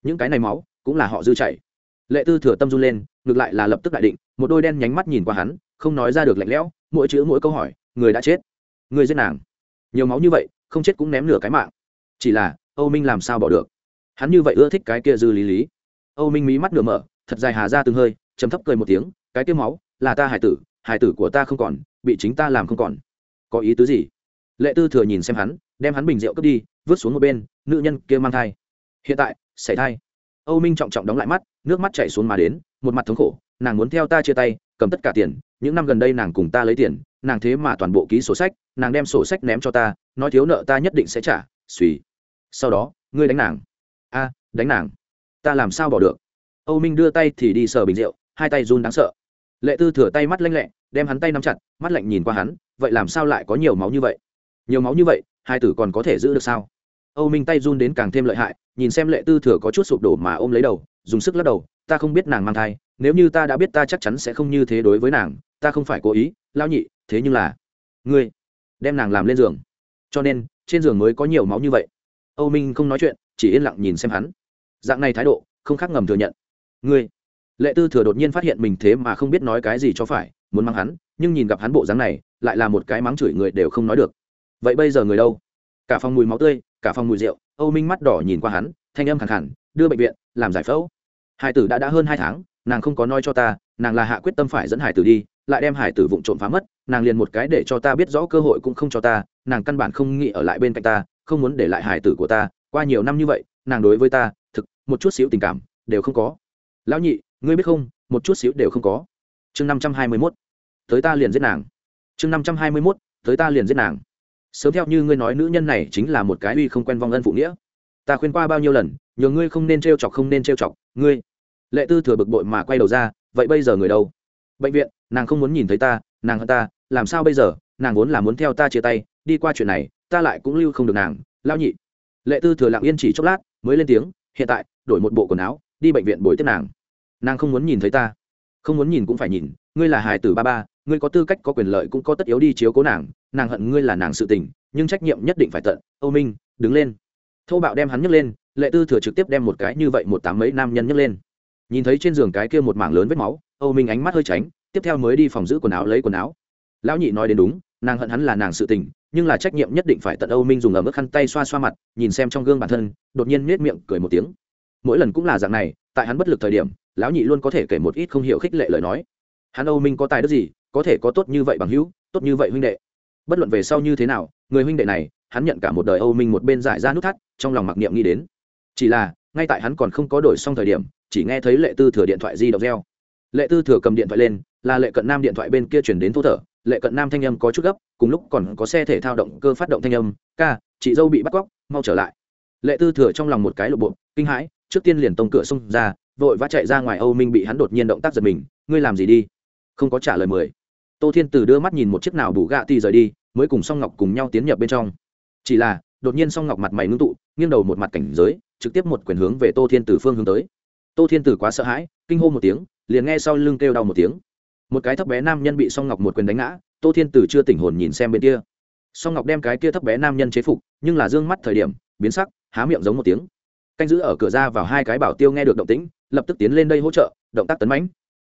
Những cái này máu cũng là họ dư chảy. Lệ tư thừa tâm run lên, ngược lại là lập tức đại định, một đôi đen nhánh mắt nhìn qua hắn, không nói ra được lạnh lẽo, mỗi chữ mỗi câu hỏi, người đã chết, người giết nàng. Nhiều máu như vậy, không chết cũng ném nửa cái mạng. Chỉ là, âu minh làm sao bỏ được? Hắn như vậy ưa thích cái kia dư lý lý. Âu minh mí mắt nửa mở, thật dài hà ra từng hơi chấm thấp cười một tiếng, cái kia máu, là ta hải tử hải tử của ta không còn, bị chính ta làm không còn. Có ý tứ gì? Lệ tư thừa nhìn xem hắn, đem hắn bình rượu cướp đi, vứt xuống một bên, nữ nhân kia mang thai. Hiện tại, xảy thai. Âu minh trọng trọng đóng lại mắt, nước mắt chảy xuống mà đến, một mặt thống khổ, nàng muốn theo ta chia tay, cầm tất cả tiền, những năm gần đây nàng cùng ta lấy tiền, nàng thế mà toàn bộ ký sổ sách, nàng đem sổ sách ném cho ta, nói thiếu nợ ta nhất định sẽ trả, suy. Sau đó, ngươi đánh nàng. A, đánh nàng. Ta làm sao bỏ được? Âu minh đưa tay thì đi sờ bình rượu, hai tay run đáng sợ lệ tư thừa tay mắt lanh lẹ, đem hắn tay nắm chặt, mắt lạnh nhìn qua hắn, vậy làm sao lại có nhiều máu như vậy? Nhiều máu như vậy, hai tử còn có thể giữ được sao? Âu minh tay run đến càng thêm lợi hại, nhìn xem lệ tư thừa có chút sụp đổ mà ôm lấy đầu, dùng sức lắc đầu, ta không biết nàng mang thai, nếu như ta đã biết ta chắc chắn sẽ không như thế đối với nàng, ta không phải cố ý lao nhị, thế nhưng là ngươi đem nàng làm lên giường. Cho nên, trên giường mới có nhiều máu như vậy. Âu minh không nói chuyện, chỉ yên lặng nhìn xem hắn. Dạng này thái độ, không khác ngầm thừa nhận. Ngươi lệ tư thừa đột nhiên phát hiện mình thế mà không biết nói cái gì cho phải, muốn mắng hắn, nhưng nhìn gặp hắn bộ dáng này, lại là một cái mắng chửi người đều không nói được. Vậy bây giờ người đâu? Cả phòng mùi máu tươi, cả phòng mùi rượu, âu minh mắt đỏ nhìn qua hắn, thanh âm khẳng khẳng đưa bệnh viện, làm giải phẫu. Hải tử đã đã hơn hai tháng, nàng không có nói cho ta, nàng là hạ quyết tâm phải dẫn hải tử đi, lại đem hải tử vụng trộm phá mất, nàng liền một cái để cho ta biết rõ cơ hội cũng không cho ta, nàng căn bản không nghĩ ở lại bên cạnh ta, không muốn để lại hải tử của ta, qua nhiều năm như vậy, nàng đối với ta, thực, một chút xíu tình cảm, đều không có. Lão nhị ngươi biết không, một chút xíu đều không có. Chương năm trăm hai mươi mốt, tới ta liền giết nàng. Chương năm trăm hai mươi mốt, tới ta liền giết nàng. Sớm theo như ngươi nói nữ nhân này chính là một cái uy không quen vong ân phụ nghĩa. Ta khuyên qua bao nhiêu lần, nhờ ngươi không nên t chọc không nên t chọc, ngươi. Lệ tư thừa bực bội mà quay đầu ra, vậy bây giờ người đâu? Bệnh viện, nàng không muốn nhìn thấy ta, nàng hơn ta, làm sao bây giờ? Nàng vốn là muốn theo ta chia tay, đi qua chuyện này, ta lại cũng lưu không được nàng lao nhị. Lệ tư thừa lặng yên chỉ chốc lát, mới lên tiếng, hiện tại, đổi một bộ quần áo, đi bệnh viện bồi tiếp nàng nàng không muốn nhìn thấy ta. Không muốn nhìn cũng phải nhìn, ngươi là hài tử ba ba, ngươi có tư cách, có quyền lợi cũng có tất yếu đi chiếu cố nàng nàng hận ngươi là nàng sự tình, nhưng trách nhiệm nhất định phải tận. Âu minh, đứng lên. Thô bạo đem hắn nhấc lên, lệ tư thừa trực tiếp đem một cái như vậy một tám mấy nam nhân nhấc lên. Nhìn thấy trên giường cái kia một mảng lớn vết máu, âu minh ánh mắt hơi tránh, tiếp theo mới đi phòng giữ quần áo lấy quần áo. Lão nhị nói đến đúng, nàng hận hắn là nàng sự tình, nhưng là trách nhiệm nhất định phải tận âu minh dùng ở mức khăn tay xoa xoa mặt, nhìn xem trong gương bản thân, đột nhiên nết miệng cười một tiếng. Mỗi lần cũng là dạng này, tại hắn bất lực thời điểm lão nhị luôn có thể kể một ít không hiểu khích lệ lời nói. Hắn âu minh có tài đức gì, có thể có tốt như vậy bằng hữu, tốt như vậy huynh đệ. Bất luận về sau như thế nào, người huynh đệ này, hắn nhận cả một đời âu minh một bên giải ra nút thắt, trong lòng mặc niệm nghĩ đến. Chỉ là, ngay tại hắn còn không có đổi xong thời điểm, chỉ nghe thấy lệ tư thừa điện thoại di động reo. Lệ tư thừa cầm điện thoại lên, là lệ cận nam điện thoại bên kia chuyển đến thô thở. Lệ cận nam thanh âm có chút gấp, cùng lúc còn có xe thể thao động cơ phát động thanh âm. Ca, chị dâu bị bắt cóc, mau trở lại. Lệ tư thừa trong lòng một cái lộ bộ kinh hãi, trước tiên liền tông cửa xông ra vội vã chạy ra ngoài âu minh bị hắn đột nhiên động tác giật mình, ngươi làm gì đi? Không có trả lời mười. Tô thiên tử đưa mắt nhìn một chiếc nào bù gạ thì rời đi, mới cùng song ngọc cùng nhau tiến nhập bên trong. Chỉ là, đột nhiên song ngọc mặt mày ngưng tụ, nghiêng đầu một mặt cảnh giới, trực tiếp một quyền hướng về tô thiên tử phương hướng tới. Tô thiên tử quá sợ hãi, kinh hô một tiếng, liền nghe sau lưng kêu đau một tiếng. Một cái thấp bé nam nhân bị song ngọc một quyền đánh ngã, tô thiên tử chưa tỉnh hồn nhìn xem bên kia. Song ngọc đem cái kia thấp bé nam nhân chế phục, nhưng là d ư ơ n g mắt thời điểm, biến sắc, há miệng giống một tiếng. Canh giữ ở cửa ra vào hai cái bảo tiêu nghe được động tĩnh lập tức tiến lên đây hỗ trợ, động tác tấn mãnh.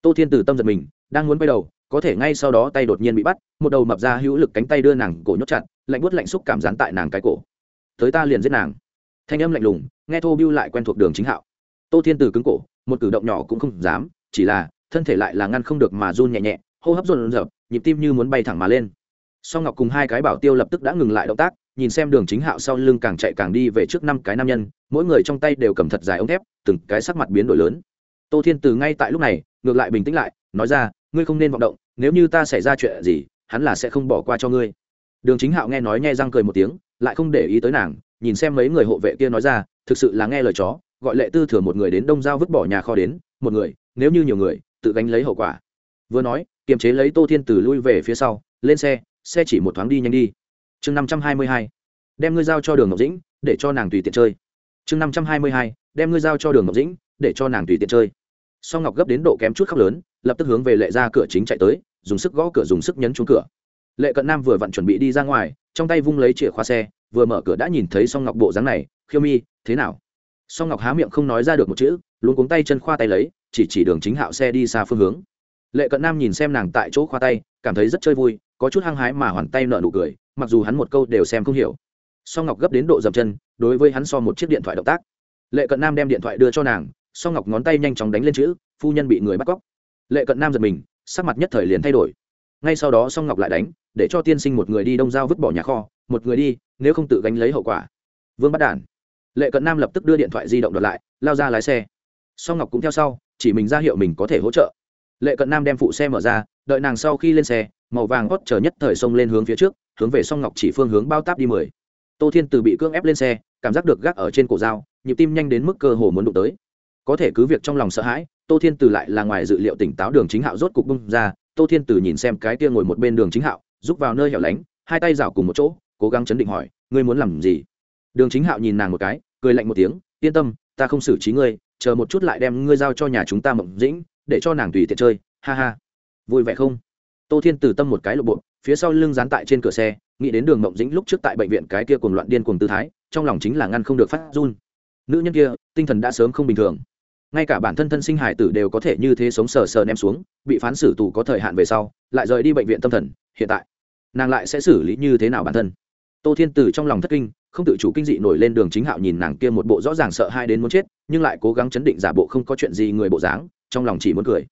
Tô thiên tử tâm giật mình, đang muốn quay đầu, có thể ngay sau đó tay đột nhiên bị bắt, một đầu mập ra hữu lực cánh tay đưa nàng cổ nhốt chặt, lạnh buốt lạnh xúc cảm rán tại nàng cái cổ. Tới ta liền giết nàng. Thanh âm lạnh lùng, nghe thô biêu lại quen thuộc đường chính hạo. Tô thiên tử cứng cổ, một cử động nhỏ cũng không dám, chỉ là thân thể lại là ngăn không được mà run nhẹ nhẹ, hô hấp run rợp nhịp tim như muốn bay thẳng mà lên. Song ngọc cùng hai cái bảo tiêu lập tức đã ngừng lại động tác nhìn xem đường chính hạo sau lưng càng chạy càng đi về trước năm cái nam nhân, mỗi người trong tay đều cầm thật dài ống thép, từng cái sắc mặt biến đổi lớn. Tô thiên từ ngay tại lúc này, ngược lại bình tĩnh lại, nói ra, ngươi không nên vọng động, nếu như ta xảy ra chuyện gì, hắn là sẽ không bỏ qua cho ngươi. Đường chính hạo nghe nói nghe răng cười một tiếng, lại không để ý tới nàng, nhìn xem mấy người hộ vệ kia nói ra, thực sự là nghe lời chó, gọi lệ tư thừa một người đến đông giao vứt bỏ nhà kho đến, một người, nếu như nhiều người, tự gánh lấy hậu quả. Vừa nói, kiềm chế lấy tô thiên từ lui về phía sau, lên xe xe chỉ một thoáng đi nhanh đi chương năm trăm hai mươi hai, đem ngươi giao cho đường ngọc dĩnh, để cho nàng tùy tiện chơi. Chương năm trăm hai mươi hai, đem ngươi giao cho đường ngọc dĩnh, để cho nàng tùy tiện chơi. Song ngọc gấp đến độ kém chút khóc lớn, lập tức hướng về lệ ra cửa chính chạy tới, dùng sức gõ cửa dùng sức nhấn trúng cửa. Lệ cận nam vừa vặn chuẩn bị đi ra ngoài, trong tay vung lấy chìa khóa xe, vừa mở cửa đã nhìn thấy song ngọc bộ dáng này, khiêu mi, thế nào? Song ngọc há miệng không nói ra được một chữ luôn cuống tay chân khoa tay lấy, chỉ chỉ đường chính hạo xe đi xa phương hướng. Lệ cận nam nhìn xem nàng tại chỗ khoa tay, cảm thấy rất chơi vui có chút hăng hái mà hoàn tay nợ nụ cười, mặc dù hắn một câu đều xem không hiểu. Song ngọc gấp đến độ dập chân, đối với hắn so một chiếc điện thoại động tác. Lệ cận nam đem điện thoại đưa cho nàng, song ngọc ngón tay nhanh chóng đánh lên chữ, phu nhân bị người bắt cóc. Lệ cận nam giật mình, sắc mặt nhất thời liền thay đổi. Ngay sau đó song ngọc lại đánh, để cho tiên sinh một người đi đông giao vứt bỏ nhà kho, một người đi, nếu không tự gánh lấy hậu quả. Vương bắt đản. Lệ cận nam lập tức đưa điện thoại di động đợt lại, lao ra lái xe. Song ngọc cũng theo sau, chỉ mình ra hiệu mình có thể hỗ trợ lệ cận nam đem phụ xe mở ra, đợi nàng sau khi lên xe, màu vàng hót chờ nhất thời xông lên hướng phía trước, hướng về song ngọc chỉ phương hướng bao táp đi mười. Tô thiên từ bị cưỡng ép lên xe, cảm giác được gác ở trên cổ dao, nhịp tim nhanh đến mức cơ hồ muốn đụng tới. Có thể cứ việc trong lòng sợ hãi, tô thiên từ lại là ngoài dự liệu tỉnh táo đường chính hạo rốt cục bung ra, tô thiên từ nhìn xem cái tia ngồi một bên đường chính hạo, rút vào nơi hẻo lánh, hai tay rảo cùng một chỗ, cố gắng chấn định hỏi, ngươi muốn làm gì? Đường chính hạo nhìn nàng một cái, cười lạnh một tiếng, yên tâm, ta không xử trí ngươi, chờ một chút lại đem ngươi giao cho nhà chúng ta mộng dĩnh để cho nàng tùy tiện chơi, ha ha. Vui vẻ không? Tô thiên từ tâm một cái lộ bộ, phía sau lưng dán tại trên cửa xe, nghĩ đến đường mộng dĩnh lúc trước tại bệnh viện cái kia cùng loạn điên cùng tư thái, trong lòng chính là ngăn không được phát run. Nữ nhân kia, tinh thần đã sớm không bình thường. Ngay cả bản thân thân sinh hải tử đều có thể như thế sống sờ sờ ném xuống, bị phán xử tù có thời hạn về sau, lại rời đi bệnh viện tâm thần, hiện tại, nàng lại sẽ xử lý như thế nào bản thân? Tô thiên tử trong lòng thất kinh, không tự chủ kinh dị nổi lên đường chính hạo nhìn nàng kia một bộ rõ ràng sợ hai đến muốn chết, nhưng lại cố gắng chấn định giả bộ không có chuyện gì người bộ dáng trong lòng chỉ muốn cười.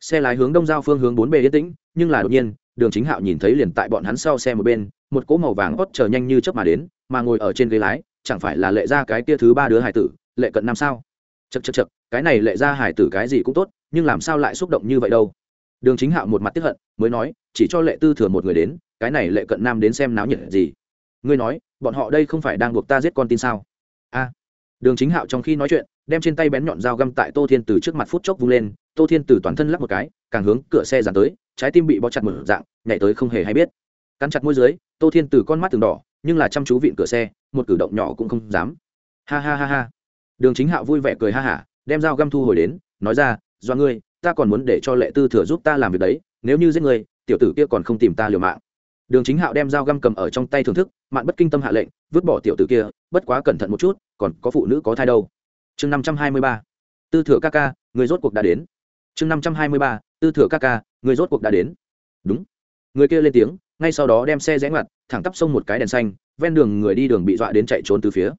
Xe lái hướng đông giao phương hướng bốn bề yên tĩnh, nhưng là đột nhiên, đường chính hạo nhìn thấy liền tại bọn hắn sau xe một bên, một cỗ màu vàng hót chờ nhanh như chớp mà đến, mà ngồi ở trên ghế lái, chẳng phải là lệ ra cái kia thứ ba đứa hải tử, lệ cận năm sao? Chật chật chật cái này lệ ra hải tử cái gì cũng tốt, nhưng làm sao lại xúc động như vậy đâu? Đường chính hạo một mặt tiếp hận, mới nói, chỉ cho lệ tư thừa một người đến, cái này lệ cận nam đến xem náo nhiệt gì? Ngươi nói, bọn họ đây không phải đang buộc ta giết con tin sao? A. Đường chính hạo trong khi nói chuyện đem trên tay bén nhọn dao găm tại tô thiên từ trước mặt phút chốc vung lên, tô thiên từ toàn thân lắp một cái, càng hướng cửa xe dàn tới, trái tim bị bó chặt một dạng, nhảy tới không hề hay biết. Cắn chặt môi dưới, tô thiên từ con mắt từng đỏ, nhưng là chăm chú vịn cửa xe, một cử động nhỏ cũng không dám. Ha ha ha ha. Đường chính hạo vui vẻ cười ha hả, đem dao găm thu hồi đến, nói ra do ngươi, ta còn muốn để cho lệ tư thừa giúp ta làm việc đấy, nếu như giết người tiểu tử kia còn không tìm ta liều mạng. Đường chính hạo đem dao găm cầm ở trong tay thưởng thức, mạn bất kinh tâm hạ lệnh, vứt bỏ tiểu tử kia, bất quá cẩn thận một chút, còn có phụ nữ có thai đâu chương năm trăm hai mươi ba. Tư thừa ca ca, người rốt cuộc đã đến. Chương năm trăm hai mươi ba, tư thừa ca ca, người rốt cuộc đã đến. Đúng. Người kia lên tiếng, ngay sau đó đem xe rẽ ngoặt, thẳng tắp sông một cái đèn xanh, ven đường người đi đường bị dọa đến chạy trốn từ phía.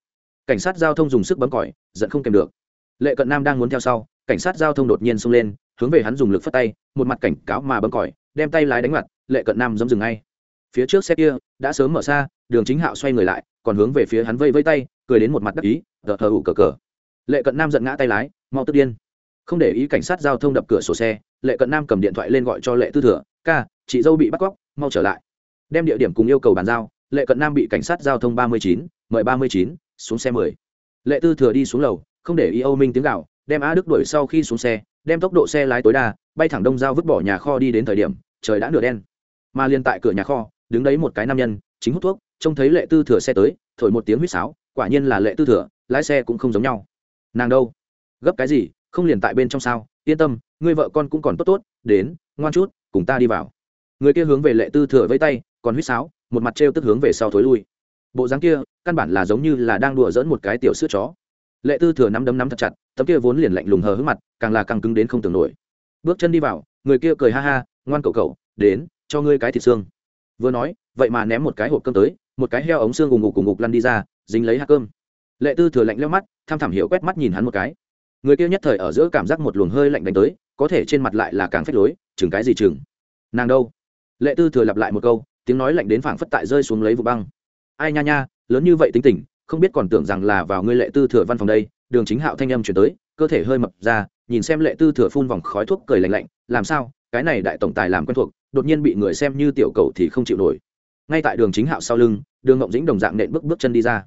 Cảnh sát giao thông dùng sức bấm còi, giận không kèm được. Lệ cận nam đang muốn theo sau, cảnh sát giao thông đột nhiên xông lên, hướng về hắn dùng lực phất tay, một mặt cảnh cáo mà bấm còi, đem tay lái đánh mặt lệ cận nam dấm dừng ngay. Phía trước xe kia đã sớm mở xa, đường chính hạo xoay người lại, còn hướng về phía hắn vây vây tay, cười đến một mặt đắc ý, tờ thờ ủ cờ cờ lệ cận nam giận ngã tay lái, mau tức điên. Không để ý cảnh sát giao thông đập cửa sổ xe, lệ cận nam cầm điện thoại lên gọi cho lệ tư thừa, ca, chị dâu bị bắt cóc, mau trở lại. Đem địa điểm cùng yêu cầu bàn giao, lệ cận nam bị cảnh sát giao thông ba mươi chín, mời ba mươi chín, xuống xe mười. Lệ tư thừa đi xuống lầu, không để ý âu minh tiếng gạo đem a đức đuổi sau khi xuống xe, đem tốc độ xe lái tối đa, bay thẳng đông giao vứt bỏ nhà kho đi đến thời điểm, trời đã nửa đen. Mà liền tại cửa nhà kho, đứng đấy một cái nam nhân, chính hút thuốc, trông thấy lệ tư thừa xe tới, thổi một tiếng huýt sáo, quả nhiên là lệ tư thừa, lái xe cũng không giống nhau nàng đâu? Gấp cái gì? Không liền tại bên trong sao? Yên tâm, ngươi vợ con cũng còn tốt tốt, đến, ngoan chút, cùng ta đi vào. Người kia hướng về lệ tư thừa vẫy tay, còn huýt sáo, một mặt trêu tức hướng về sau thối lui. Bộ dáng kia, căn bản là giống như là đang đùa dỡn một cái tiểu sữa chó. Lệ tư thừa nắm đấm nắm thật chặt, tấm kia vốn liền lạnh lùng hờ hững mặt, càng là càng cứng đến không tưởng nổi. Bước chân đi vào, người kia cười ha ha, ngoan cậu cậu, đến, cho ngươi cái thịt xương. Vừa nói, vậy mà ném một cái hộp cơm tới, một cái heo ống xương gùng ngục cùng ngục lăn đi ra, dính lấy hạt cơm lệ tư thừa lạnh leo mắt, tham thảm hiểu quét mắt nhìn hắn một cái. Người kia nhất thời ở giữa cảm giác một luồng hơi lạnh đánh tới, có thể trên mặt lại là càng phách lối, chừng cái gì chừng. Nàng đâu? Lệ tư thừa lặp lại một câu, tiếng nói lạnh đến phảng phất tại rơi xuống lấy vụ băng. Ai nha nha, lớn như vậy tính tình, không biết còn tưởng rằng là vào ngươi lệ tư thừa văn phòng đây, đường chính hạo thanh âm chuyển tới, cơ thể hơi mập ra, nhìn xem lệ tư thừa phun vòng khói thuốc cười lạnh lạnh, làm sao, cái này đại tổng tài làm quen thuộc, đột nhiên bị người xem như tiểu cầu thì không chịu nổi. Ngay tại đường chính hạo sau lưng, đường ngộng dĩnh đồng dạng nện bước bước chân đi ra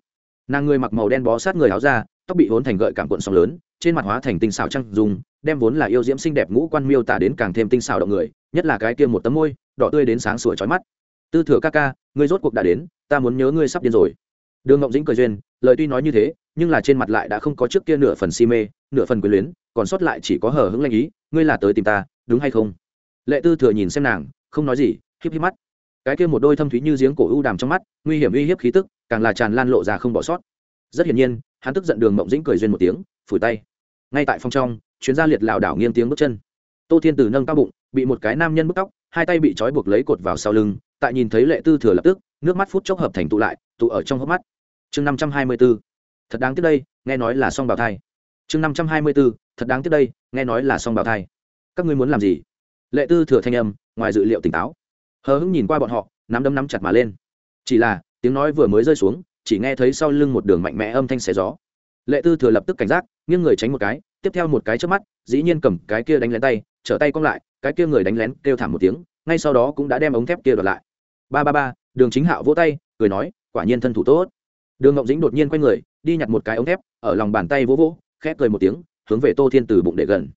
nàng người mặc màu đen bó sát người áo ra tóc bị hốn thành gợi cảm cuộn sóng lớn, trên mặt hóa thành tinh xảo trăng dùng đem vốn là yêu diễm xinh đẹp ngũ quan miêu tả đến càng thêm tinh xảo động người, nhất là cái kia một tấm môi, đỏ tươi đến sáng sủa chói mắt. Tư thừa ca ca, ngươi rốt cuộc đã đến, ta muốn nhớ ngươi sắp điên rồi. Đường ngộng dĩnh cười duyên, lời tuy nói như thế, nhưng là trên mặt lại đã không có trước kia nửa phần si mê, nửa phần quyền luyến, còn sót lại chỉ có hờ hững lanh ý, ngươi là tới tìm ta, đúng hay không? Lệ tư thừa nhìn xem nàng, không nói gì, híp híp mắt. Cái kia một đôi thâm thúy như giếng cổ u đàm trong mắt, nguy hiểm uy hiếp khí tức càng là tràn lan lộ ra không bỏ sót. Rất hiển nhiên, hắn tức giận đường mộng dĩnh cười duyên một tiếng, phủi tay. Ngay tại phòng trong, chuyến gia liệt lảo đảo nghiêng tiếng bước chân. Tô thiên từ nâng cao bụng, bị một cái nam nhân bức tóc, hai tay bị trói buộc lấy cột vào sau lưng, tại nhìn thấy lệ tư thừa lập tức, nước mắt phút chốc hợp thành tụ lại, tụ ở trong hốc mắt. Chương năm trăm hai mươi b ố thật đáng tiếc đây, nghe nói là song bào thai. Chương năm trăm hai mươi b ố thật đáng tiếc đây, nghe nói là song bào thai. Các ngươi muốn làm gì? Lệ tư thừa thanh âm, ngoài dự liệu tỉnh táo. Hờ hững nhìn qua bọn họ, nắm đấm nắm chặt mà lên. Chỉ là tiếng nói vừa mới rơi xuống, chỉ nghe thấy sau lưng một đường mạnh mẽ âm thanh xé gió. Lệ tư thừa lập tức cảnh giác, nghiêng người tránh một cái, tiếp theo một cái trước mắt, dĩ nhiên cầm cái kia đánh lén tay, trở tay cong lại, cái kia người đánh lén kêu thảm một tiếng, ngay sau đó cũng đã đem ống thép kia đoạt lại. Ba ba ba, đường chính hạo vỗ tay, cười nói, quả nhiên thân thủ tốt. Đường ngọc dĩnh đột nhiên quay người, đi nhặt một cái ống thép, ở lòng bàn tay vỗ vỗ khép cười một tiếng, hướng về tô thiên từ bụng để gần.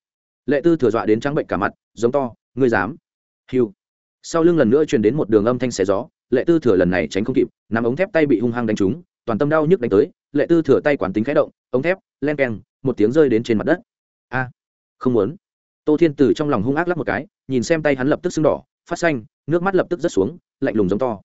Lệ tư thừa dọa đến trắng bệnh cả mặt, giống to, ngươi dám. Hiu sau lưng lần nữa truyền đến một đường âm thanh xé gió lệ tư thừa lần này tránh không kịp, nắm ống thép tay bị hung hăng đánh trúng, toàn tâm đau nhức đánh tới, lệ tư thừa tay quản tính khẽ động, ống thép, len keng, một tiếng rơi đến trên mặt đất. A, không muốn. Tô thiên Tử trong lòng hung ác lắp một cái, nhìn xem tay hắn lập tức sưng đỏ, phát xanh, nước mắt lập tức rớt xuống, lạnh lùng giống to.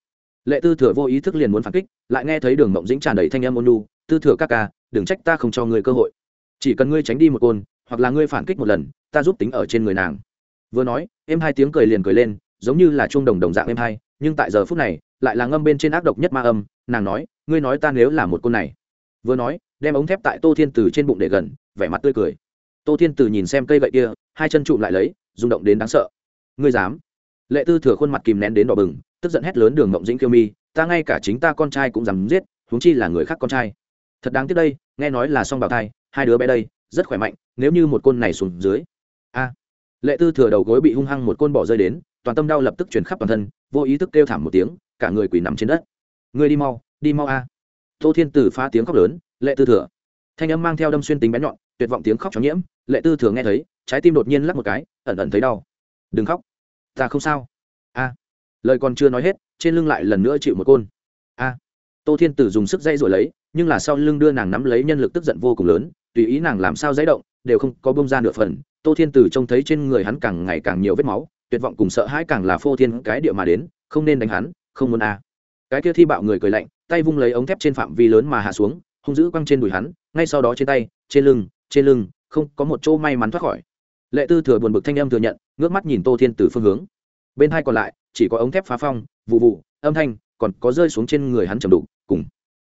Lệ tư thừa vô ý thức liền muốn phản kích, lại nghe thấy đường mộng dĩnh tràn đầy thanh âm ôn lu tư thừa các ca, đừng trách ta không cho ngươi cơ hội. Chỉ cần ngươi tránh đi một côn, hoặc là ngươi phản kích một lần, ta giúp tính ở trên người nàng. Vừa nói em hai tiếng cười liền cười lên, giống như là chuông đồng đồng dạng em hai nhưng tại giờ phút này, lại là ngâm bên trên ác độc nhất ma âm, nàng nói, ngươi nói ta nếu là một côn này. Vừa nói, đem ống thép tại tô thiên từ trên bụng để gần, vẻ mặt tươi cười. Tô thiên từ nhìn xem cây gậy kia, hai chân trụ lại lấy, rung động đến đáng sợ. Ngươi dám? Lệ tư thừa khuôn mặt kìm nén đến đỏ bừng, tức giận hét lớn đường mộng dĩnh kiêu mi, ta ngay cả chính ta con trai cũng dám giết, huống chi là người khác con trai. Thật đáng tiếc đây, nghe nói là song bào thai, hai đứa bé đây, rất khỏe mạnh, nếu như một côn này xuống dưới. A. Lệ tư thừa đầu gối bị hung hăng một côn bỏ rơi đến toàn tâm đau lập tức chuyển khắp toàn thân, vô ý thức kêu thảm một tiếng, cả người quỳ nằm trên đất. Ngươi đi mau đi mau a. Tô thiên tử phá tiếng khóc lớn, lệ tư thừa. Thanh âm mang theo đâm xuyên tính bén nhọn, tuyệt vọng tiếng khóc cho nhiễm, lệ tư Thừa nghe thấy, trái tim đột nhiên lắc một cái, ẩn ẩn thấy đau. Đừng khóc, ta không sao. A. Lời còn chưa nói hết, trên lưng lại lần nữa chịu một côn. A. Tô thiên tử dùng sức dây rồi lấy, nhưng là sau lưng đưa nàng nắm lấy nhân lực tức giận vô cùng lớn, tùy ý nàng làm sao dãy động, đều không có bông ra nửa phần. Tô thiên tử trông thấy trên người hắn càng ngày càng nhiều vết máu tuyệt vọng cùng sợ hãi càng là phô thiên cái địa mà đến, không nên đánh hắn, không muốn a. Cái kia thi bạo người cười lạnh, tay vung lấy ống thép trên phạm vi lớn mà hạ xuống, hung dữ quăng trên đùi hắn, ngay sau đó trên tay, trên lưng trên lưng, không có một chỗ may mắn thoát khỏi. Lệ tư thừa buồn bực thanh âm thừa nhận, ngước mắt nhìn tô thiên từ phương hướng. Bên hai còn lại, chỉ có ống thép phá phong, vụ vụ, âm thanh, còn có rơi xuống trên người hắn chầm đục, cùng.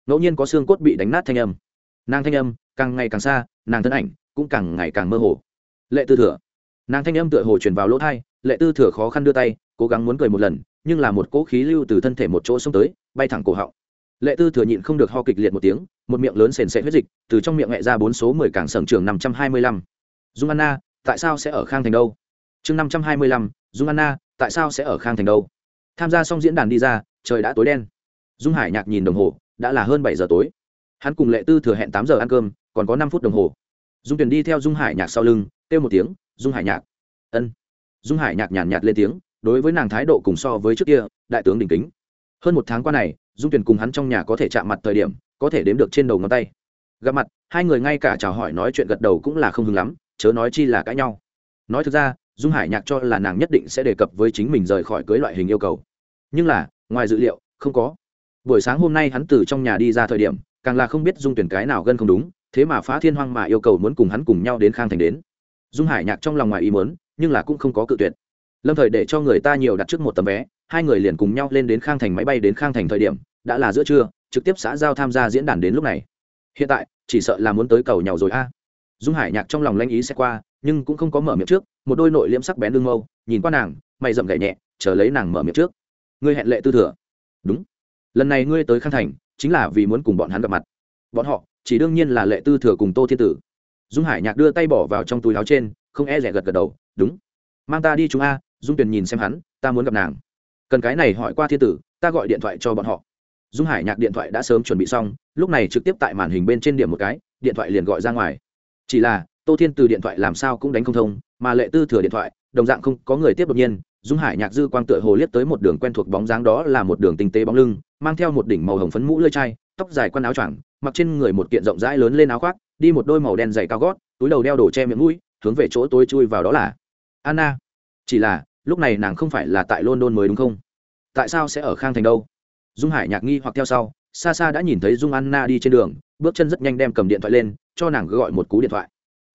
Ngẫu nhiên có xương cốt bị đánh nát thanh âm. Nàng thanh âm, càng ngày càng xa, nàng thân ảnh, cũng càng ngày càng mơ hồ. Lệ tư thừa. Nàng thanh âm tựa hồ truyền vào lỗ thai lệ tư thừa khó khăn đưa tay, cố gắng muốn cười một lần, nhưng là một cỗ khí lưu từ thân thể một chỗ xông tới, bay thẳng cổ họng. Lệ tư thừa nhịn không được ho kịch liệt một tiếng, một miệng lớn sền sệt huyết dịch, từ trong miệng mẹ ra bốn số mười cảng sưởng trường năm trăm hai mươi lăm. Dung anna, tại sao sẽ ở khang thành đâu? Chương năm trăm hai mươi lăm, dung anna, tại sao sẽ ở khang thành đâu? Tham gia xong diễn đàn đi ra, trời đã tối đen. Dung hải nhạc nhìn đồng hồ, đã là hơn bảy giờ tối. Hắn cùng lệ tư thừa hẹn tám giờ ăn cơm, còn có năm phút đồng hồ. Dung tuyển đi theo dung hải nhạc sau lưng, kêu một tiếng, dung hải nhạc. Ân dung hải nhạc nhàn nhạt lên tiếng, đối với nàng thái độ cùng so với trước kia, đại tướng đình kính. Hơn một tháng qua này, dung tuyển cùng hắn trong nhà có thể chạm mặt thời điểm, có thể đếm được trên đầu ngón tay. Gặp mặt, hai người ngay cả chào hỏi nói chuyện gật đầu cũng là không hứng lắm, chớ nói chi là cãi nhau. Nói thực ra, dung hải nhạc cho là nàng nhất định sẽ đề cập với chính mình rời khỏi cưới loại hình yêu cầu. Nhưng là, ngoài dự liệu, không có. Buổi sáng hôm nay hắn từ trong nhà đi ra thời điểm, càng là không biết dung tuyển cái nào gân không đúng, thế mà phá thiên hoang mà yêu cầu muốn cùng hắn cùng nhau đến khang thành đến. Dung hải nhạc trong lòng ngoài ý mớn nhưng là cũng không có cự tuyệt. Lâm thời để cho người ta nhiều đặt trước một tấm vé, hai người liền cùng nhau lên đến khang thành máy bay đến khang thành thời điểm, đã là giữa trưa, trực tiếp xã giao tham gia diễn đàn đến lúc này. Hiện tại, chỉ sợ là muốn tới cầu nhau rồi a. Dung hải nhạc trong lòng lanh ý sẽ qua, nhưng cũng không có mở miệng trước, một đôi nội liễm sắc bén lương mâu, nhìn qua nàng, mày rậm gậy nhẹ, chờ lấy nàng mở miệng trước. Ngươi hẹn lệ tư thừa. Đúng. Lần này ngươi tới khang thành, chính là vì muốn cùng bọn hắn gặp mặt. Bọn họ, chỉ đương nhiên là lệ tư thừa cùng tô thiên tử. Dung hải nhạc đưa tay bỏ vào trong túi áo trên không e rẻ gật gật đầu, đúng. Mang ta đi chúng a, dung tuyền nhìn xem hắn, ta muốn gặp nàng. Cần cái này hỏi qua thiên tử, ta gọi điện thoại cho bọn họ. Dung hải nhạc điện thoại đã sớm chuẩn bị xong, lúc này trực tiếp tại màn hình bên trên điểm một cái, điện thoại liền gọi ra ngoài. Chỉ là, tô thiên từ điện thoại làm sao cũng đánh không thông, mà lệ tư thừa điện thoại, đồng dạng không có người tiếp đột nhiên, dung hải nhạc dư quang tựa hồ liếc tới một đường quen thuộc bóng dáng đó là một đường tinh tế bóng lưng, mang theo một đỉnh màu hồng phấn mũ lơi chai, tóc dài quăn áo choàng, mặc trên người một kiện rộng rãi lớn lên áo khoác, đi một đôi màu đen dày cao gót, túi đầu đeo đồ che miệng mũi hướng về chỗ tôi chui vào đó là, anna, chỉ là, lúc này nàng không phải là tại london mới đúng không? Tại sao sẽ ở khang thành đâu? Dung hải nhạc nghi hoặc theo sau xa xa đã nhìn thấy dung anna đi trên đường, bước chân rất nhanh đem cầm điện thoại lên, cho nàng gọi một cú điện thoại.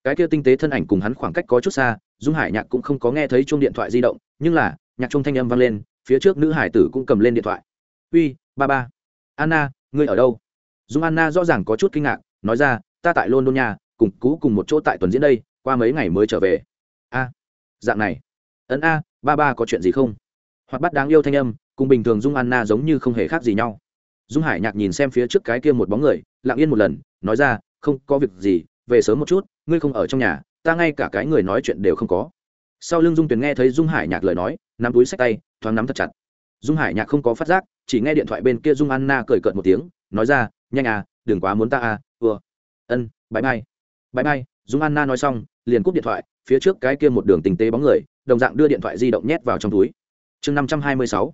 Cái kia tinh tế thân ảnh cùng hắn khoảng cách có chút xa, dung hải nhạc cũng không có nghe thấy chuông điện thoại di động, nhưng là, nhạc trung thanh âm vang lên, phía trước nữ hải tử cũng cầm lên điện thoại. Uy, ba ba, anna, ngươi ở đâu? Dung anna rõ ràng có chút kinh ngạc, nói ra, ta tại london nhà cùng cú cùng một chỗ tại tuần diễn đây qua mấy ngày mới trở về. A, dạng này. Ấn a, ba ba có chuyện gì không? Hoặc bắt đáng yêu thanh âm, cùng bình thường dung anna giống như không hề khác gì nhau. Dung hải nhạc nhìn xem phía trước cái kia một bóng người, lặng yên một lần, nói ra, không có việc gì, về sớm một chút, ngươi không ở trong nhà, ta ngay cả cái người nói chuyện đều không có. Sau lưng dung tuyền nghe thấy dung hải nhạc lời nói, nắm túi sách tay, thoáng nắm thật chặt. Dung hải nhạc không có phát giác, chỉ nghe điện thoại bên kia dung anna cười cợt một tiếng, nói ra, nhanh à đừng quá muốn ta à ưa ân, bãi mai bãi mai dung anna nói xong, liền cúp điện thoại, phía trước cái kia một đường tình tế bóng người, đồng dạng đưa điện thoại di động nhét vào trong túi. Chương năm trăm hai mươi sáu.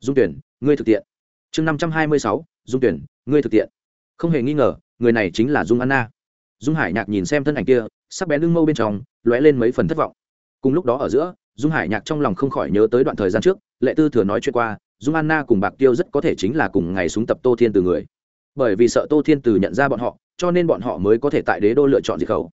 Dung tuyển, ngươi thực tiện. Chương năm trăm hai mươi sáu. Dung tuyển, ngươi thực tiện. Không hề nghi ngờ, người này chính là dung anna. Dung hải nhạc nhìn xem thân ảnh kia, sắc bén lưng mâu bên trong, lóe lên mấy phần thất vọng. Cùng lúc đó ở giữa, dung hải nhạc trong lòng không khỏi nhớ tới đoạn thời gian trước, lệ tư thừa nói chuyện qua, dung anna cùng bạc tiêu rất có thể chính là cùng ngày súng tập tô thiên từ người. Bởi vì sợ tô thiên từ nhận ra bọn họ, cho nên bọn họ mới có thể tại đế đô lựa chọn diệt khẩu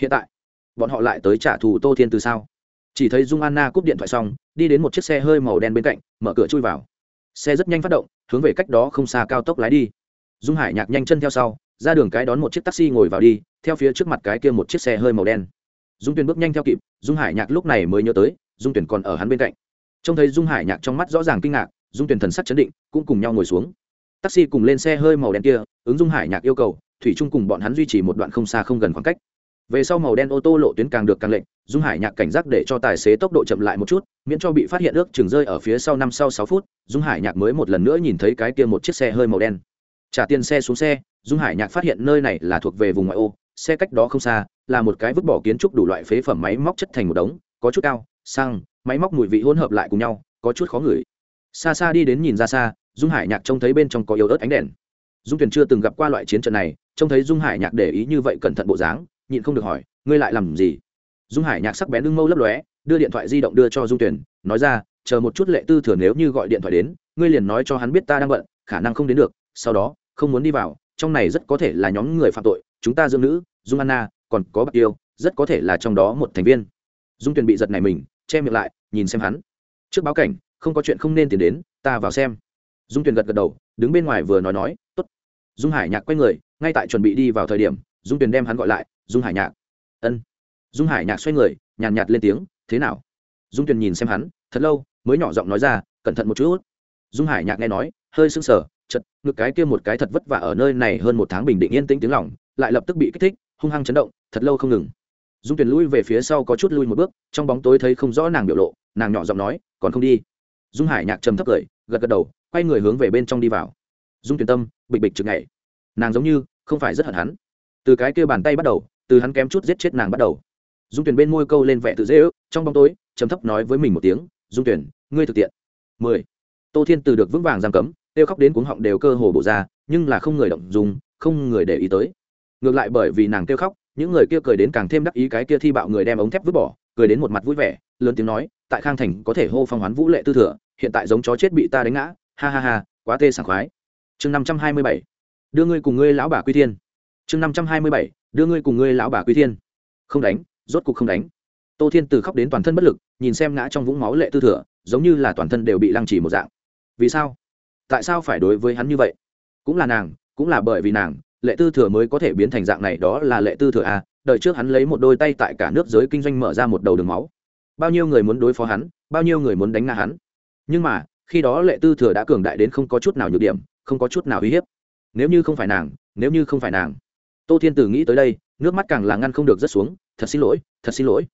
hiện tại, bọn họ lại tới trả thù tô thiên từ sao? Chỉ thấy dung anna cúp điện thoại xong, đi đến một chiếc xe hơi màu đen bên cạnh, mở cửa chui vào. Xe rất nhanh phát động, hướng về cách đó không xa cao tốc lái đi. Dung hải nhạc nhanh chân theo sau, ra đường cái đón một chiếc taxi ngồi vào đi, theo phía trước mặt cái kia một chiếc xe hơi màu đen. Dung tuyền bước nhanh theo kịp, dung hải nhạc lúc này mới nhớ tới, dung tuyền còn ở hắn bên cạnh. Trông thấy dung hải nhạc trong mắt rõ ràng kinh ngạc, dung tuyền thần sắc chấn định, cũng cùng nhau ngồi xuống. Taxi cùng lên xe hơi màu đen kia, ứng dung hải nhạc yêu cầu, thủy trung cùng bọn hắn duy trì một đoạn không xa không gần khoảng cách về sau màu đen ô tô lộ tuyến càng được càng lệnh dung hải nhạc cảnh giác để cho tài xế tốc độ chậm lại một chút, miễn cho bị phát hiện ước chừng rơi ở phía sau năm sau sáu phút, dung hải nhạc mới một lần nữa nhìn thấy cái kia một chiếc xe hơi màu đen. Trả tiền xe xuống xe, dung hải nhạc phát hiện nơi này là thuộc về vùng ngoại ô, xe cách đó không xa, là một cái vứt bỏ kiến trúc đủ loại phế phẩm máy móc chất thành một đống, có chút cao, xăng, máy móc mùi vị hỗn hợp lại cùng nhau, có chút khó ngửi. Xa xa đi đến nhìn ra xa, dung hải nhạc trông thấy bên trong có yếu ớt ánh đèn. Dung tuyền chưa từng gặp qua loại chiến trận này, trông thấy dung hải nhạc để ý như vậy cẩn thận bộ dáng nhịn không được hỏi, ngươi lại làm gì? Dung hải nhạc sắc bén lưng mâu lấp lóe, đưa điện thoại di động đưa cho dung tuyền, nói ra, chờ một chút lệ tư thừa nếu như gọi điện thoại đến, ngươi liền nói cho hắn biết ta đang bận, khả năng không đến được, sau đó, không muốn đi vào, trong này rất có thể là nhóm người phạm tội, chúng ta dưỡng nữ, dung anna, còn có bạc yêu rất có thể là trong đó một thành viên. Dung tuyền bị giật này mình, che miệng lại, nhìn xem hắn. Trước báo cảnh, không có chuyện không nên tiến đến, ta vào xem. Dung tuyền gật gật đầu, đứng bên ngoài vừa nói nói t ố t dung hải nhạc quay người, ngay tại chuẩn bị đi vào thời điểm, dung tuyền đem hắn gọi lại dung hải nhạc. Ân. Dung hải nhạc xoay người nhàn nhạt, lên tiếng thế nào? Dung tuyền nhìn xem hắn thật lâu mới nhỏ giọng nói ra cẩn thận một chút. Dung hải nhạc nghe nói hơi sưng sờ chật ngực cái kia một cái thật vất vả ở nơi này hơn một tháng bình định yên tĩnh tiếng lỏng lại lập tức bị kích thích hung hăng chấn động thật lâu không ngừng. Dung tuyền lui về phía sau có chút lui một bước trong bóng tối thấy không rõ nàng biểu lộ nàng nhỏ giọng nói còn không đi? Dung hải nhạc trầm thấp cười gật gật đầu quay người hướng về bên trong đi vào. Dung tuyền tâm bịch bịch chực ngày nàng giống như không phải rất hận hắn. Từ cái kia bàn tay bắt đầu từ hắn kém chút giết chết nàng bắt đầu. Dung tuyển bên môi câu lên vẻ tự dễ ước, trong bóng tối chấm thấp nói với mình một tiếng, dung tuyển ngươi thực tiện. Mười. Tô thiên từ được vững vàng giam cấm, kêu khóc đến cuống họng đều cơ hồ bộ ra, nhưng là không người động dùng không người để ý tới. Ngược lại bởi vì nàng kêu khóc, những người kia cười đến càng thêm đắc ý cái kia thi bạo người đem ống thép vứt bỏ, cười đến một mặt vui vẻ, lớn tiếng nói, tại khang thành có thể hô phong hoán vũ lệ tư thừa, hiện tại giống chó chết bị ta đánh ngã, ha ha ha, quá tê sảng khoái. Chương năm trăm hai mươi bảy. Đưa ngươi cùng ngươi lão bà quy thiên chương năm trăm hai mươi bảy, đưa ngươi cùng ngươi lão bà quy thiên. Không đánh, rốt cục không đánh. Tô thiên từ khóc đến toàn thân bất lực, nhìn xem ngã trong vũng máu lệ tư thừa, giống như là toàn thân đều bị lăng trì một dạng. Vì sao? Tại sao phải đối với hắn như vậy? Cũng là nàng, cũng là bởi vì nàng, lệ tư thừa mới có thể biến thành dạng này, đó là lệ tư thừa à đợi trước hắn lấy một đôi tay tại cả nước giới kinh doanh mở ra một đầu đường máu. Bao nhiêu người muốn đối phó hắn, bao nhiêu người muốn đánh ngã hắn. Nhưng mà, khi đó lệ tư thừa đã cường đại đến không có chút nào nhược điểm, không có chút nào uy hiếp. Nếu như không phải nàng, nếu như không phải nàng tô thiên tử nghĩ tới đây, nước mắt càng là ngăn không được rất xuống, thật xin lỗi, thật xin lỗi.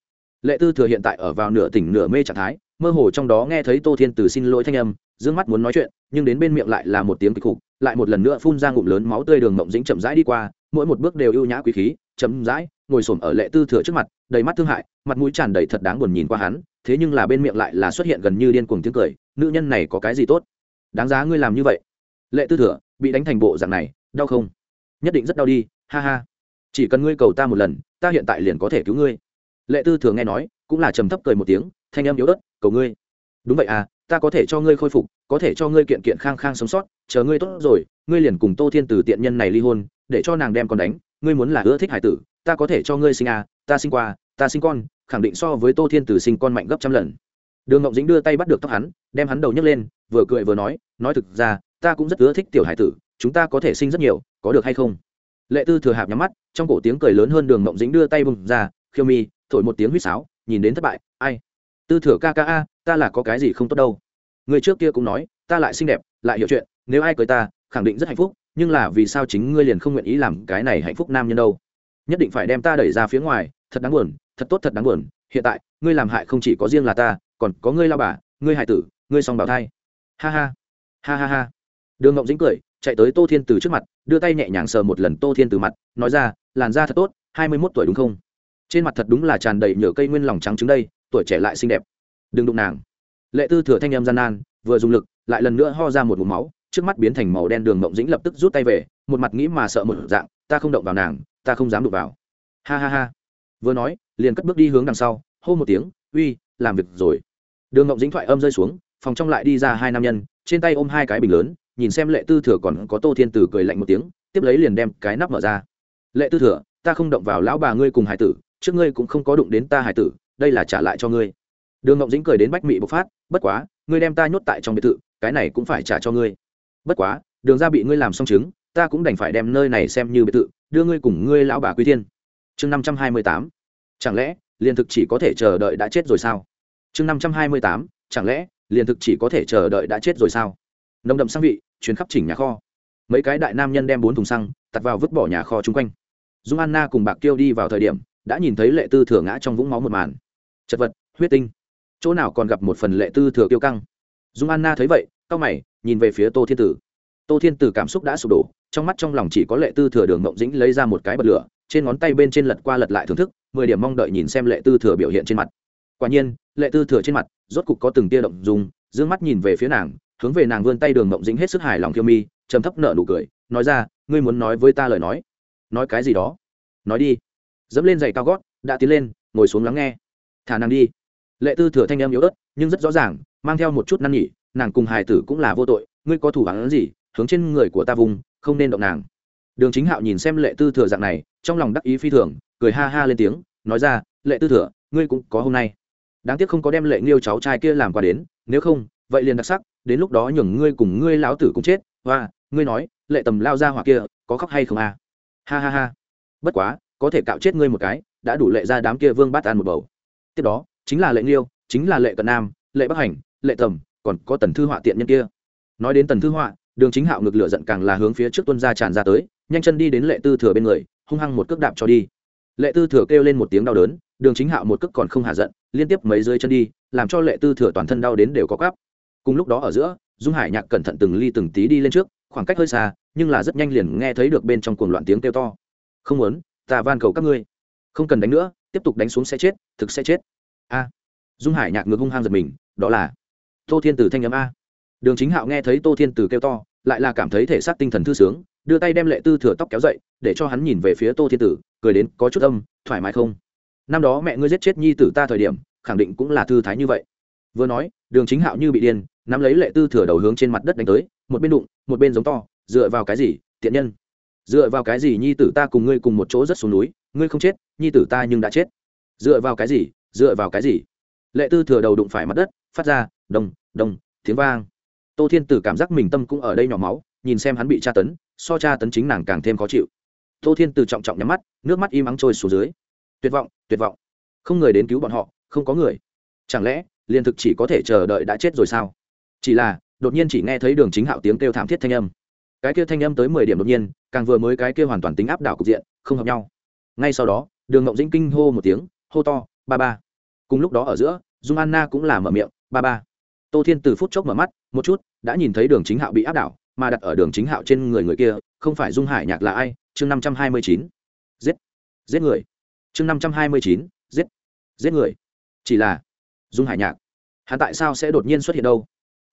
Lệ tư thừa hiện tại ở vào nửa tỉnh nửa mê trạng thái, mơ hồ trong đó nghe thấy tô thiên tử xin lỗi thanh âm d ư ơ n g mắt muốn nói chuyện, nhưng đến bên miệng lại là một tiếng kịch khục, lại một lần nữa phun ra ngụm lớn máu tươi đường mộng dính chậm rãi đi qua, mỗi một bước đều ưu nhã quý khí, chậm rãi ngồi s ổ m ở lệ tư thừa trước mặt, đầy mắt thương hại, mặt mũi tràn đầy thật đáng buồn nhìn qua hắn, thế nhưng là bên miệng lại là xuất hiện gần như điên cuồng tiếng cười, nữ nhân này có cái gì tốt? Đáng giá ngươi làm như vậy. Lệ tư thừa bị đánh thành bộ dạng này, đau không? Nhất định rất đau đi ha ha. Chỉ cần ngươi cầu ta một lần, ta hiện tại liền có thể cứu ngươi. Lệ tư thường nghe nói, cũng là trầm thấp cười một tiếng, thanh em yếu ớt, cầu ngươi. Đúng vậy à ta có thể cho ngươi khôi phục, có thể cho ngươi kiện kiện khang khang sống sót, chờ ngươi tốt rồi, ngươi liền cùng tô thiên từ tiện nhân này ly hôn, để cho nàng đem con đánh, ngươi muốn là ưa thích hải tử, ta có thể cho ngươi sinh à ta sinh qua, ta sinh con, khẳng định so với tô thiên từ sinh con mạnh gấp trăm lần. Đường ngộng dính đưa tay bắt được tóc hắn, đem hắn đầu nhấc lên, vừa cười vừa nói nói thực ra, ta cũng rất ưa thích tiểu hải tử, chúng ta có thể sinh rất nhiều, có được hay không? Lệ tư thừa hạp nhắm mắt, trong cổ tiếng cười lớn hơn đường mộng dính đưa tay bùng ra, khiêu mi, thổi một tiếng huýt sáo, nhìn đến thất bại, ai? Tư thừa ca ca a, ta là có cái gì không tốt đâu. Người trước kia cũng nói, ta lại xinh đẹp, lại hiểu chuyện, nếu ai cười ta, khẳng định rất hạnh phúc, nhưng là vì sao chính ngươi liền không nguyện ý làm cái này hạnh phúc nam nhân đâu? Nhất định phải đem ta đẩy ra phía ngoài, thật đáng buồn, thật tốt thật đáng buồn, hiện tại, ngươi làm hại không chỉ có riêng là ta, còn có ngươi lao bà, ngươi hải tử, ngươi song bảo thai. Ha ha ha ha ha. Đường ngộng dính cười chạy tới tô thiên từ trước mặt, đưa tay nhẹ nhàng sờ một lần tô thiên từ mặt, nói ra, làn da thật tốt, hai mươi mốt tuổi đúng không? Trên mặt thật đúng là tràn đầy nhựa cây nguyên lòng trắng trứng đây, tuổi trẻ lại xinh đẹp. Đừng đụng nàng. Lệ tư thừa thanh em gian nan, vừa dùng lực, lại lần nữa ho ra một mụm máu, trước mắt biến thành màu đen đường mộng dĩnh lập tức rút tay về, một mặt nghĩ mà sợ một dạng, ta không động vào nàng, ta không dám đụng vào. Ha ha ha. Vừa nói, liền cất bước đi hướng đằng sau, hô một tiếng, uy, làm việc rồi. Đường mộng dĩnh thoại âm rơi xuống, phòng trong lại đi ra hai nam nhân, trên tay ôm hai cái bình lớn nhìn xem lệ tư thừa còn có tô thiên tử cười lạnh một tiếng, tiếp lấy liền đem cái nắp mở ra. Lệ tư thừa, ta không động vào lão bà ngươi cùng hải tử, trước ngươi cũng không có đụng đến ta hải tử, đây là trả lại cho ngươi. Đường ngộng dĩnh cười đến bách mị bộc phát, bất quá, ngươi đem ta nhốt tại trong biệt thự, cái này cũng phải trả cho ngươi. Bất quá, đường ra bị ngươi làm xong chứng, ta cũng đành phải đem nơi này xem như biệt thự, đưa ngươi cùng ngươi lão bà quý thiên. Chương năm trăm hai mươi tám, chẳng lẽ, liền thực chỉ có thể chờ đợi đã chết rồi sao? Chương năm trăm hai mươi tám, chẳng lẽ, liền thực chỉ có thể chờ đợi đã chết rồi sao? Nồng đậm sang vị chuyến khắp chỉnh nhà kho. Mấy cái đại nam nhân đem bốn thùng xăng tặt vào vứt bỏ nhà kho chung quanh. Dung anna cùng bạc kiêu đi vào thời điểm, đã nhìn thấy lệ tư thừa ngã trong vũng máu một màn. Chật vật, huyết tinh. Chỗ nào còn gặp một phần lệ tư thừa kiêu căng? Dung anna thấy vậy, cau mày, nhìn về phía tô thiên tử. Tô thiên tử cảm xúc đã sụp đổ, trong mắt trong lòng chỉ có lệ tư thừa đường mộng dĩnh lấy ra một cái bật lửa, trên ngón tay bên trên lật qua lật lại thưởng thức, mười điểm mong đợi nhìn xem lệ tư thừa biểu hiện trên mặt. Quả nhiên, lệ tư thừa trên mặt rốt cục có từng tia động dùng d ư ơ n g mắt nhìn về phía nàng hướng về nàng vươn tay đường mộng dĩnh hết sức hài lòng kiêu mi, trầm thấp nở nụ cười, nói ra, ngươi muốn nói với ta lời nói. Nói cái gì đó? Nói đi. Dẫm lên giày cao gót, đã tiến lên, ngồi xuống lắng nghe. Thả nàng đi. Lệ tư thừa thanh em yếu ớt, nhưng rất rõ ràng, mang theo một chút năn nhỉ nàng cùng hài tử cũng là vô tội, ngươi có thủ hắn gì, hướng trên người của ta vùng, không nên động nàng. Đường chính hạo nhìn xem lệ tư thừa dạng này, trong lòng đắc ý phi thường, cười ha ha lên tiếng, nói ra, lệ tư thừa, ngươi cũng có hôm nay. Đáng tiếc không có đem lệ nghiêu cháu trai kia làm qua đến, nếu không vậy liền đặc sắc, đến lúc đó nhường ngươi cùng ngươi lão tử cũng chết. Và ngươi nói, lệ tầm lao ra hoặc kia, có khóc hay không à? Ha ha ha. Bất quá, có thể cạo chết ngươi một cái, đã đủ lệ ra đám kia vương bát ăn một bầu. Tiếp đó, chính là lệ nghiêu, chính là lệ cận nam, lệ bắc hành, lệ tầm, còn có tần thư họa tiện nhân kia. Nói đến tần thư họa, đường chính hạo ngực lửa giận càng là hướng phía trước tuân gia tràn ra tới, nhanh chân đi đến lệ tư thừa bên người, hung hăng một cước đạp cho đi. Lệ tư thừa kêu lên một tiếng đau đớn, đường chính hạo một cước còn không hạ giận, liên tiếp mấy dưới chân đi, làm cho lệ tư thừa toàn thân đau đến đều có cắp cùng lúc đó ở giữa, dung hải nhạc cẩn thận từng ly từng tí đi lên trước, khoảng cách hơi xa, nhưng là rất nhanh liền nghe thấy được bên trong cuồng loạn tiếng kêu to. Không muốn, ta van cầu các ngươi. Không cần đánh nữa, tiếp tục đánh xuống sẽ chết, thực sẽ chết. A. Dung hải nhạc ngược hung hăng giật mình, đó là tô thiên tử thanh n a. Đường chính hạo nghe thấy tô thiên tử kêu to, lại là cảm thấy thể xác tinh thần thư sướng, đưa tay đem lệ tư thừa tóc kéo dậy, để cho hắn nhìn về phía tô thiên tử, cười đến có chút âm, thoải mái không? Năm đó mẹ ngươi giết chết nhi tử ta thời điểm, khẳng định cũng là thư thái như vậy. Vừa nói, đường chính hạo như bị điên nắm lấy lệ tư thừa đầu hướng trên mặt đất đánh tới, một bên đụng, một bên giống to, dựa vào cái gì, tiện nhân? Dựa vào cái gì nhi tử ta cùng ngươi cùng một chỗ rất xuống núi, ngươi không chết, nhi tử ta nhưng đã chết. Dựa vào cái gì, dựa vào cái gì? Lệ tư thừa đầu đụng phải mặt đất, phát ra, đồng đồng, tiếng vang. Tô thiên tử cảm giác mình tâm cũng ở đây nhỏ máu, nhìn xem hắn bị tra tấn, so tra tấn chính nàng càng thêm khó chịu. Tô thiên tử trọng trọng nhắm mắt, nước mắt im ắng trôi xuống dưới. Tuyệt vọng tuyệt vọng. Không người đến cứu bọn họ, không có người. Chẳng lẽ, liền thực chỉ có thể chờ đợi đã chết rồi sao? Chỉ là, đột nhiên chỉ nghe thấy đường chính hạo tiếng kêu thảm thiết thanh âm. Cái kia thanh âm tới mười điểm đột nhiên, càng vừa mới cái kia hoàn toàn tính áp đảo cục diện, không hợp nhau. Ngay sau đó, đường ngộng dĩnh kinh hô một tiếng, hô to, ba ba. Cùng lúc đó ở giữa, dung anna cũng là mở miệng, ba ba. Tô thiên từ phút chốc mở mắt, một chút, đã nhìn thấy đường chính hạo bị áp đảo, mà đặt ở đường chính hạo trên người người kia, không phải dung hải nhạc là ai? Chương năm trăm hai mươi chín. Giết. Giết người. Chương năm trăm hai mươi chín. Giết. Giết người. Chỉ là, dung hải nhạc. Hắn tại sao sẽ đột nhiên xuất hiện đâu?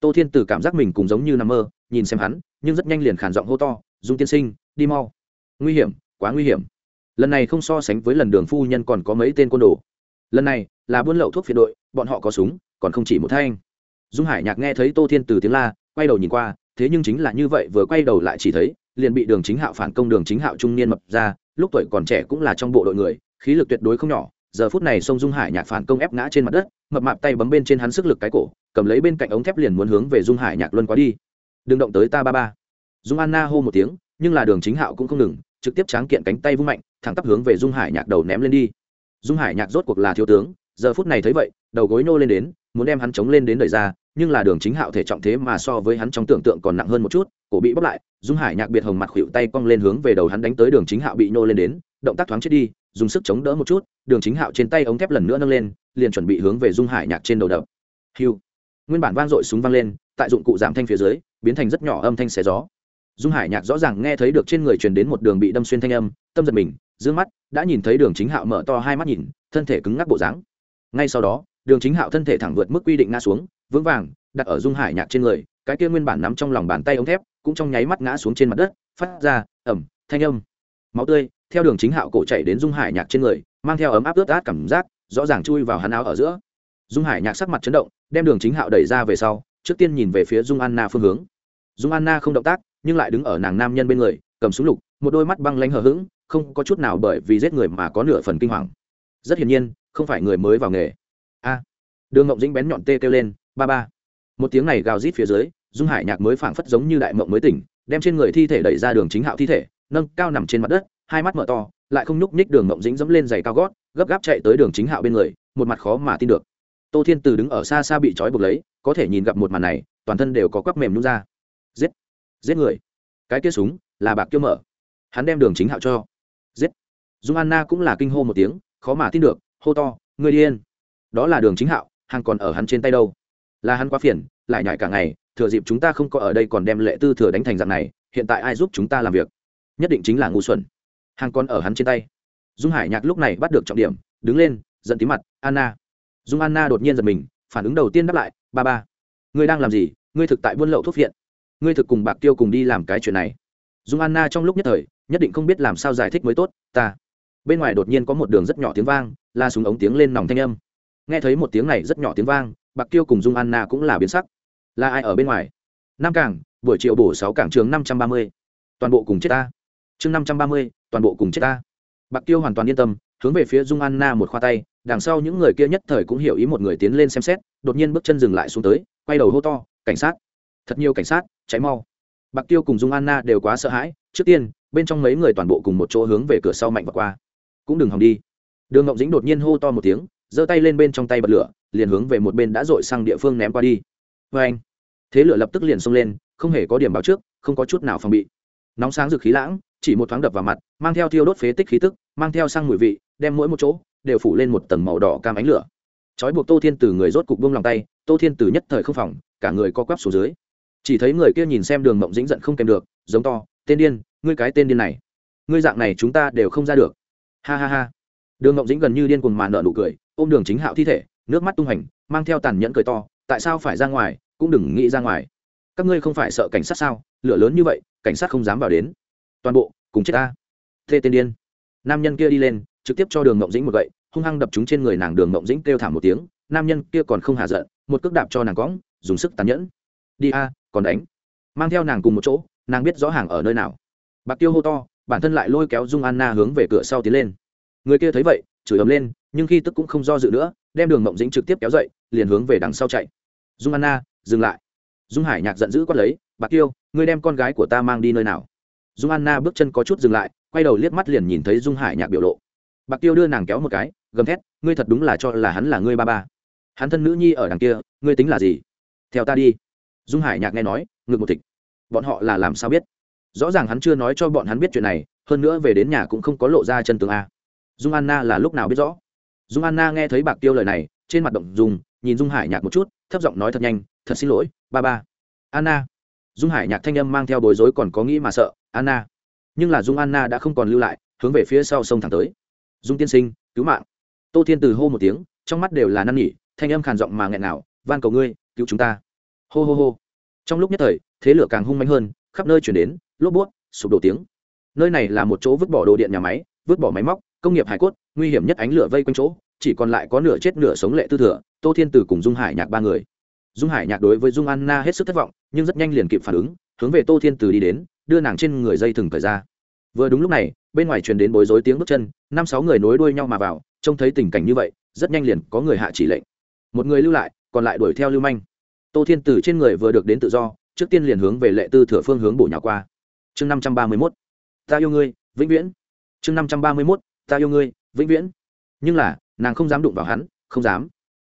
Tô thiên tử cảm giác mình cũng giống như nằm mơ, nhìn xem hắn, nhưng rất nhanh liền khản giọng hô to, dung tiên sinh, đi mau. Nguy hiểm, quá nguy hiểm. Lần này không so sánh với lần đường phu nhân còn có mấy tên côn đồ. Lần này là buôn lậu thuốc phiện đội, bọn họ có súng, còn không chỉ một thanh. Dung hải nhạc nghe thấy tô thiên từ tiếng la, quay đầu nhìn qua, thế nhưng chính là như vậy vừa quay đầu lại chỉ thấy, liền bị đường chính hạo phản công đường chính hạo trung niên mập ra, lúc tuổi còn trẻ cũng là trong bộ đội người, khí lực tuyệt đối không nhỏ giờ phút này sông dung hải nhạc phản công ép ngã trên mặt đất, mập mạp tay bấm bên trên hắn sức lực cái cổ, cầm lấy bên cạnh ống thép liền muốn hướng về dung hải nhạc luân quá đi. Đừng động tới ta ba ba. Dung anna hô một tiếng, nhưng là đường chính hạo cũng không ngừng, trực tiếp tráng kiện cánh tay vung mạnh, thẳng tắp hướng về dung hải nhạc đầu ném lên đi. Dung hải nhạc rốt cuộc là thiếu tướng, giờ phút này thấy vậy, đầu gối nô lên đến, muốn đem hắn chống lên đến đời ra, nhưng là đường chính hạo thể trọng thế mà so với hắn trong tưởng tượng còn nặng hơn một chút, cổ bị bóc lại, dung hải nhạc biệt hồng mặt khuỵu tay cong lên hướng về đầu hắn đánh tới đường chính hạo bị nô lên đến, động tác thoáng chết đi, dùng sức chống đỡ một chút đường chính hạo trên tay ống thép lần nữa nâng lên, liền chuẩn bị hướng về dung hải nhạc trên đầu đập. Hiu nguyên bản vang dội súng vang lên, tại dụng cụ giảm thanh phía dưới, biến thành rất nhỏ âm thanh xé gió. Dung hải nhạc rõ ràng nghe thấy được trên người truyền đến một đường bị đâm xuyên thanh âm, tâm giật mình d mắt, đã nhìn thấy đường chính hạo mở to hai mắt nhìn, thân thể cứng ngắc bộ dáng. Ngay sau đó, đường chính hạo thân thể thẳng vượt mức quy định ngã xuống, vững vàng, đặt ở dung hải nhạc trên người, cái kia nguyên bản nắm trong lòng bàn tay ống thép, cũng trong nháy mắt ngã xuống trên mặt đất, phát ra ẩm thanh âm. Máu tươi, theo đường chính hạo cổ chạy đến dung hải nhạc trên người mang theo ấm áp ướt át cảm giác, rõ ràng chui vào hắn áo ở giữa. Dung hải nhạc sắc mặt chấn động, đem đường chính hạo đẩy ra về sau, trước tiên nhìn về phía dung anna phương hướng. Dung anna không động tác, nhưng lại đứng ở nàng nam nhân bên người, cầm súng lục, một đôi mắt băng lanh hờ hững, không có chút nào bởi vì giết người mà có nửa phần kinh hoàng. Rất hiển nhiên, không phải người mới vào nghề. A. Đường ngộng dĩnh bén nhọn tê kêu lên, ba ba. Một tiếng này gào rít phía dưới, dung hải nhạc mới phảng phất giống như đại mộng mới tỉnh, đem trên người thi thể đẩy ra đường chính hạo thi thể, nâng cao nằm trên mặt đất, hai mắt mở to lại không nhúc nhích đường mộng dĩnh dẫm lên giày cao gót, gấp gáp chạy tới đường chính hạo bên người, một mặt khó mà tin được. Tô thiên từ đứng ở xa xa bị trói buộc lấy, có thể nhìn gặp một màn này, toàn thân đều có quắp mềm nhún ra. Giết! Giết người! Cái kia súng, là bạc kiêu mở. Hắn đem đường chính hạo cho. Giết! Dung anna cũng là kinh hô một tiếng, khó mà tin được, hô to người điên đó là đường chính hạo, hàng còn ở hắn trên tay đâu. Là hắn quá phiền, lại nhại cả ngày, thừa dịp chúng ta không có ở đây còn đem lệ tư thừa đánh thành dạng này, hiện tại ai giúp chúng ta làm việc? Nhất định chính là ngu xuẩn hàng con ở hắn trên tay. Dung hải nhạc lúc này bắt được trọng điểm, đứng lên, giận tí mặt, anna. Dung anna đột nhiên giật mình, phản ứng đầu tiên đáp lại, ba ba, ngươi đang làm gì? Ngươi thực tại buôn lậu thuốc viện ngươi thực cùng bạc tiêu cùng đi làm cái chuyện này. Dung anna trong lúc nhất thời, nhất định không biết làm sao giải thích mới tốt, ta. Bên ngoài đột nhiên có một đường rất nhỏ tiếng vang, la súng ống tiếng lên nòng thanh âm. Nghe thấy một tiếng này rất nhỏ tiếng vang, bạc tiêu cùng dung anna cũng là biến sắc. Là ai ở bên ngoài? Nam cảng, buổi chiều bổ sáu cảng trường năm trăm ba mươi. Toàn bộ cùng chết ta chương năm trăm ba mươi, toàn bộ cùng chết ta. Bạc tiêu hoàn toàn yên tâm, hướng về phía dung anna một khoa tay, đằng sau những người kia nhất thời cũng hiểu ý một người tiến lên xem xét, đột nhiên bước chân dừng lại xuống tới, quay đầu hô to, cảnh sát! Thật nhiều cảnh sát cháy mau! Bạc tiêu cùng dung anna đều quá sợ hãi, trước tiên, bên trong mấy người toàn bộ cùng một chỗ hướng về cửa sau mạnh và qua. Cũng đừng hòng đi. Đường ngọc dĩnh đột nhiên hô to một tiếng, giơ tay lên bên trong tay bật lửa, liền hướng về một bên đã dội sang địa phương ném qua đi. Vê anh! Thế lửa lập tức liền xông lên, không hề có điểm báo trước, không có chút nào phòng bị. Nóng sáng rực khí lãng chỉ một thoáng đập vào mặt, mang theo thiêu đốt phế tích khí tức, mang theo sang mùi vị, đem mỗi một chỗ đều phủ lên một tầng màu đỏ cam ánh lửa. Trói buộc tô thiên từ người rốt cục buông lòng tay, tô thiên từ nhất thời không phòng, cả người co quắp xuống dưới. Chỉ thấy người kia nhìn xem đường mộng dĩnh giận không kèm được, giống to, tên điên, ngươi cái tên điên này, ngươi dạng này chúng ta đều không ra được. Ha ha ha. Đường mộng dĩnh gần như điên cuồng màn nợ nụ cười, ôm đường chính hạo thi thể, nước mắt tung hành mang theo tàn nhẫn cười to, tại sao phải ra ngoài, cũng đừng nghĩ ra ngoài. Các ngươi không phải sợ cảnh sát sao? Lửa lớn như vậy, cảnh sát không dám vào đến toàn bộ, cùng chết ta. Thê tên điên. Nam nhân kia đi lên, trực tiếp cho đường ngộng dĩnh một gậy, hung hăng đập chúng trên người nàng đường ngộng dĩnh kêu thảm một tiếng, nam nhân kia còn không hạ giận, một cước đạp cho nàng cõng, dùng sức tàn nhẫn. Đi a, còn đánh. Mang theo nàng cùng một chỗ, nàng biết rõ hàng ở nơi nào. Bạc tiêu hô to, bản thân lại lôi kéo dung anna hướng về cửa sau tiến lên. Người kia thấy vậy, chửi ấm lên, nhưng khi tức cũng không do dự nữa, đem đường mộng dĩnh trực tiếp kéo dậy, liền hướng về đằng sau chạy. Dung anna, dừng lại. Dung hải nhạc giận dữ quát lấy, bạc tiêu, ngươi đem con gái của ta mang đi nơi nào? Dung anna bước chân có chút dừng lại, quay đầu liếc mắt liền nhìn thấy dung hải nhạc biểu lộ. Bạc tiêu đưa nàng kéo một cái, gầm thét, ngươi thật đúng là cho là hắn là ngươi ba ba. Hắn thân nữ nhi ở đằng kia, ngươi tính là gì? Theo ta đi. Dung hải nhạc nghe nói, ngực một thịt. Bọn họ là làm sao biết? Rõ ràng hắn chưa nói cho bọn hắn biết chuyện này, hơn nữa về đến nhà cũng không có lộ ra chân tường a. Dung anna là lúc nào biết rõ? Dung anna nghe thấy bạc tiêu lời này, trên mặt động dùng nhìn dung hải nhạc một chút, thấp giọng nói thật nhanh, thật xin lỗi, ba ba. Anna dung hải nhạc thanh âm mang theo bối rối còn có nghĩ mà sợ, anna. Nhưng là dung anna đã không còn lưu lại, hướng về phía sau sông thẳng tới. Dung tiên sinh, cứu mạng. Tô thiên từ hô một tiếng, trong mắt đều là năn nỉ, thanh âm khàn giọng mà nghẹn nào van cầu ngươi, cứu chúng ta. Hô hô hô. Trong lúc nhất thời, thế lửa càng hung mạnh hơn, khắp nơi chuyển đến, lốp buốt sụp đổ tiếng. Nơi này là một chỗ vứt bỏ đồ điện nhà máy, vứt bỏ máy móc, công nghiệp hải cốt, nguy hiểm nhất ánh lửa vây quanh chỗ, chỉ còn lại có nửa chết nửa sống lệ tư thừa, tô thiên từ cùng dung hải nhạc ba người dung hải nhạc đối với dung anna hết sức thất vọng, nhưng rất nhanh liền kịp phản ứng, hướng về tô thiên từ đi đến, đưa nàng trên người dây thừng thời ra. Vừa đúng lúc này, bên ngoài truyền đến bối rối tiếng bước chân, năm sáu người nối đuôi nhau mà vào, trông thấy tình cảnh như vậy, rất nhanh liền có người hạ chỉ lệnh. Một người lưu lại, còn lại đuổi theo lưu manh. Tô thiên từ trên người vừa được đến tự do, trước tiên liền hướng về lệ tư thừa phương hướng bổ nhào qua. Chương năm trăm ba mươi mốt, ta yêu ngươi, vĩnh viễn. Chương năm trăm ba mươi mốt, ta yêu ngươi, vĩnh viễn. Nhưng là, nàng không dám đụng vào hắn, không dám.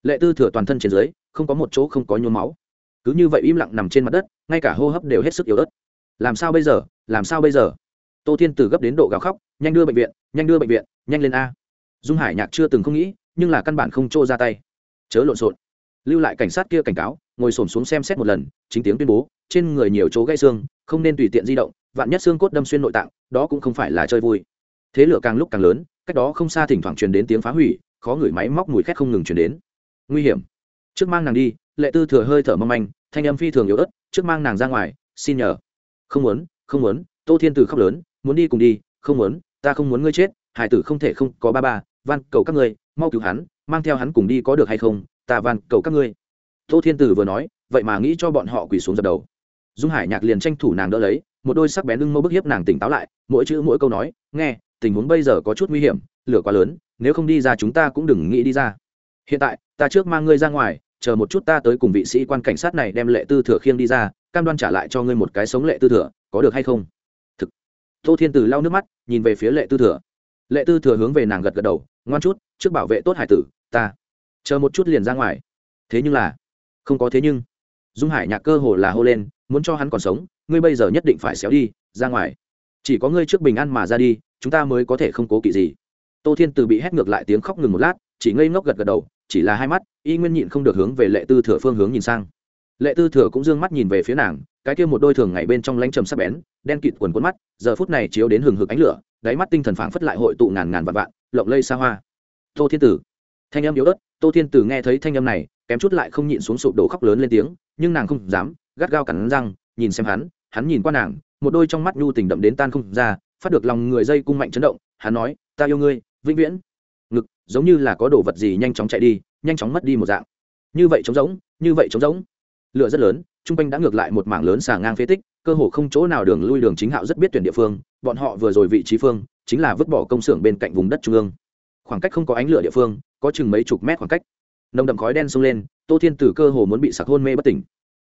Lệ tư thừa toàn thân trên dưới không có một chỗ không có nhuốm máu. Cứ như vậy im lặng nằm trên mặt đất, ngay cả hô hấp đều hết sức yếu ớt. Làm sao bây giờ? Làm sao bây giờ? Tô thiên từ gấp đến độ gào khóc, nhanh đưa bệnh viện, nhanh đưa bệnh viện, nhanh lên a. Dung hải nhạc chưa từng không nghĩ, nhưng là căn bản không trô ra tay. Chớ lộn xộn. Lưu lại cảnh sát kia cảnh cáo, ngồi xổm xuống xem xét một lần, chính tiếng tuyên bố, trên người nhiều chỗ gãy xương, không nên tùy tiện di động, vạn nhất xương cốt đâm xuyên nội tạng, đó cũng không phải là chơi vui. Thế lửa càng lúc càng lớn, cách đó không xa thỉnh thoảng truyền đến tiếng phá hủy, khó ngửi máy móc mùi khét không ngừng truyền đến. Nguy hiểm trước mang nàng đi, lệ tư thừa hơi thở mâm anh thanh âm phi thường yếu ớt, trước mang nàng ra ngoài, xin nhờ. Không muốn không muốn, tô thiên tử khóc lớn, muốn đi cùng đi, không muốn, ta không muốn ngươi chết, hải tử không thể không có ba ba, van cầu các ngươi, mau cứu hắn, mang theo hắn cùng đi có được hay không, ta van cầu các ngươi. Tô thiên tử vừa nói, vậy mà nghĩ cho bọn họ quỳ xuống dập đầu. Dung hải nhạc liền tranh thủ nàng đỡ lấy, một đôi sắc bén lưng mâu bức hiếp nàng tỉnh táo lại, mỗi chữ mỗi câu nói, nghe, tình huống bây giờ có chút nguy hiểm, lửa quá lớn, nếu không đi ra chúng ta cũng đừng nghĩ đi ra. Hiện tại, ta trước mang ngươi ra ngoài chờ một chút ta tới cùng vị sĩ quan cảnh sát này đem lệ tư thừa khiêng đi ra, cam đoan trả lại cho ngươi một cái sống lệ tư thừa, có được hay không? Thực. Tô thiên từ lau nước mắt, nhìn về phía lệ tư thừa. Lệ tư thừa hướng về nàng gật gật đầu, ngoan chút, trước bảo vệ tốt hải tử, ta chờ một chút liền ra ngoài. Thế nhưng là, không có thế nhưng. Dung hải nhạc cơ hồ là hô lên, muốn cho hắn còn sống, ngươi bây giờ nhất định phải xéo đi, ra ngoài. Chỉ có ngươi trước bình an mà ra đi, chúng ta mới có thể không cố kỵ gì. Tô thiên từ bị hét ngược lại tiếng khóc ngừng một lát, chỉ ngây ngốc gật gật đầu chỉ là hai mắt, y nguyên nhịn không được hướng về lệ tư thừa phương hướng nhìn sang. Lệ tư thừa cũng d ư ơ n g mắt nhìn về phía nàng, cái kia một đôi thường ngày bên trong lánh trầm sắp bén, đen kịt quần quấn mắt, giờ phút này chiếu đến hừng hực ánh lửa, đáy mắt tinh thần phảng phất lại hội tụ ngàn ngàn vạn vạn, lộng lây xa hoa. Tô thiên tử. Thanh âm yếu ớt, tô thiên tử nghe thấy thanh âm này, kém chút lại không nhịn xuống sụp đổ khóc lớn lên tiếng, nhưng nàng không dám, gắt gao cắn răng, nhìn xem hắn hắn nhìn qua nàng, một đôi trong mắt nhu tình đậm đến tan không ra, phát được lòng người dây cung mạnh chấn động, hắn nói, ta yêu ngươi, vĩnh viễn giống như là có đồ vật gì nhanh chóng chạy đi, nhanh chóng mất đi một dạng. Như vậy trống rỗng, như vậy trống rỗng. Lửa rất lớn trung quanh đã ngược lại một mảng lớn xà ngang phế tích, cơ hồ không chỗ nào đường lui đường chính hạo rất biết tuyển địa phương, bọn họ vừa rồi vị trí phương, chính là vứt bỏ công xưởng bên cạnh vùng đất trung ương. Khoảng cách không có ánh lửa địa phương, có chừng mấy chục mét khoảng cách. Nồng đậm khói đen xông lên, tô thiên tử cơ hồ muốn bị sặc hôn mê bất tỉnh.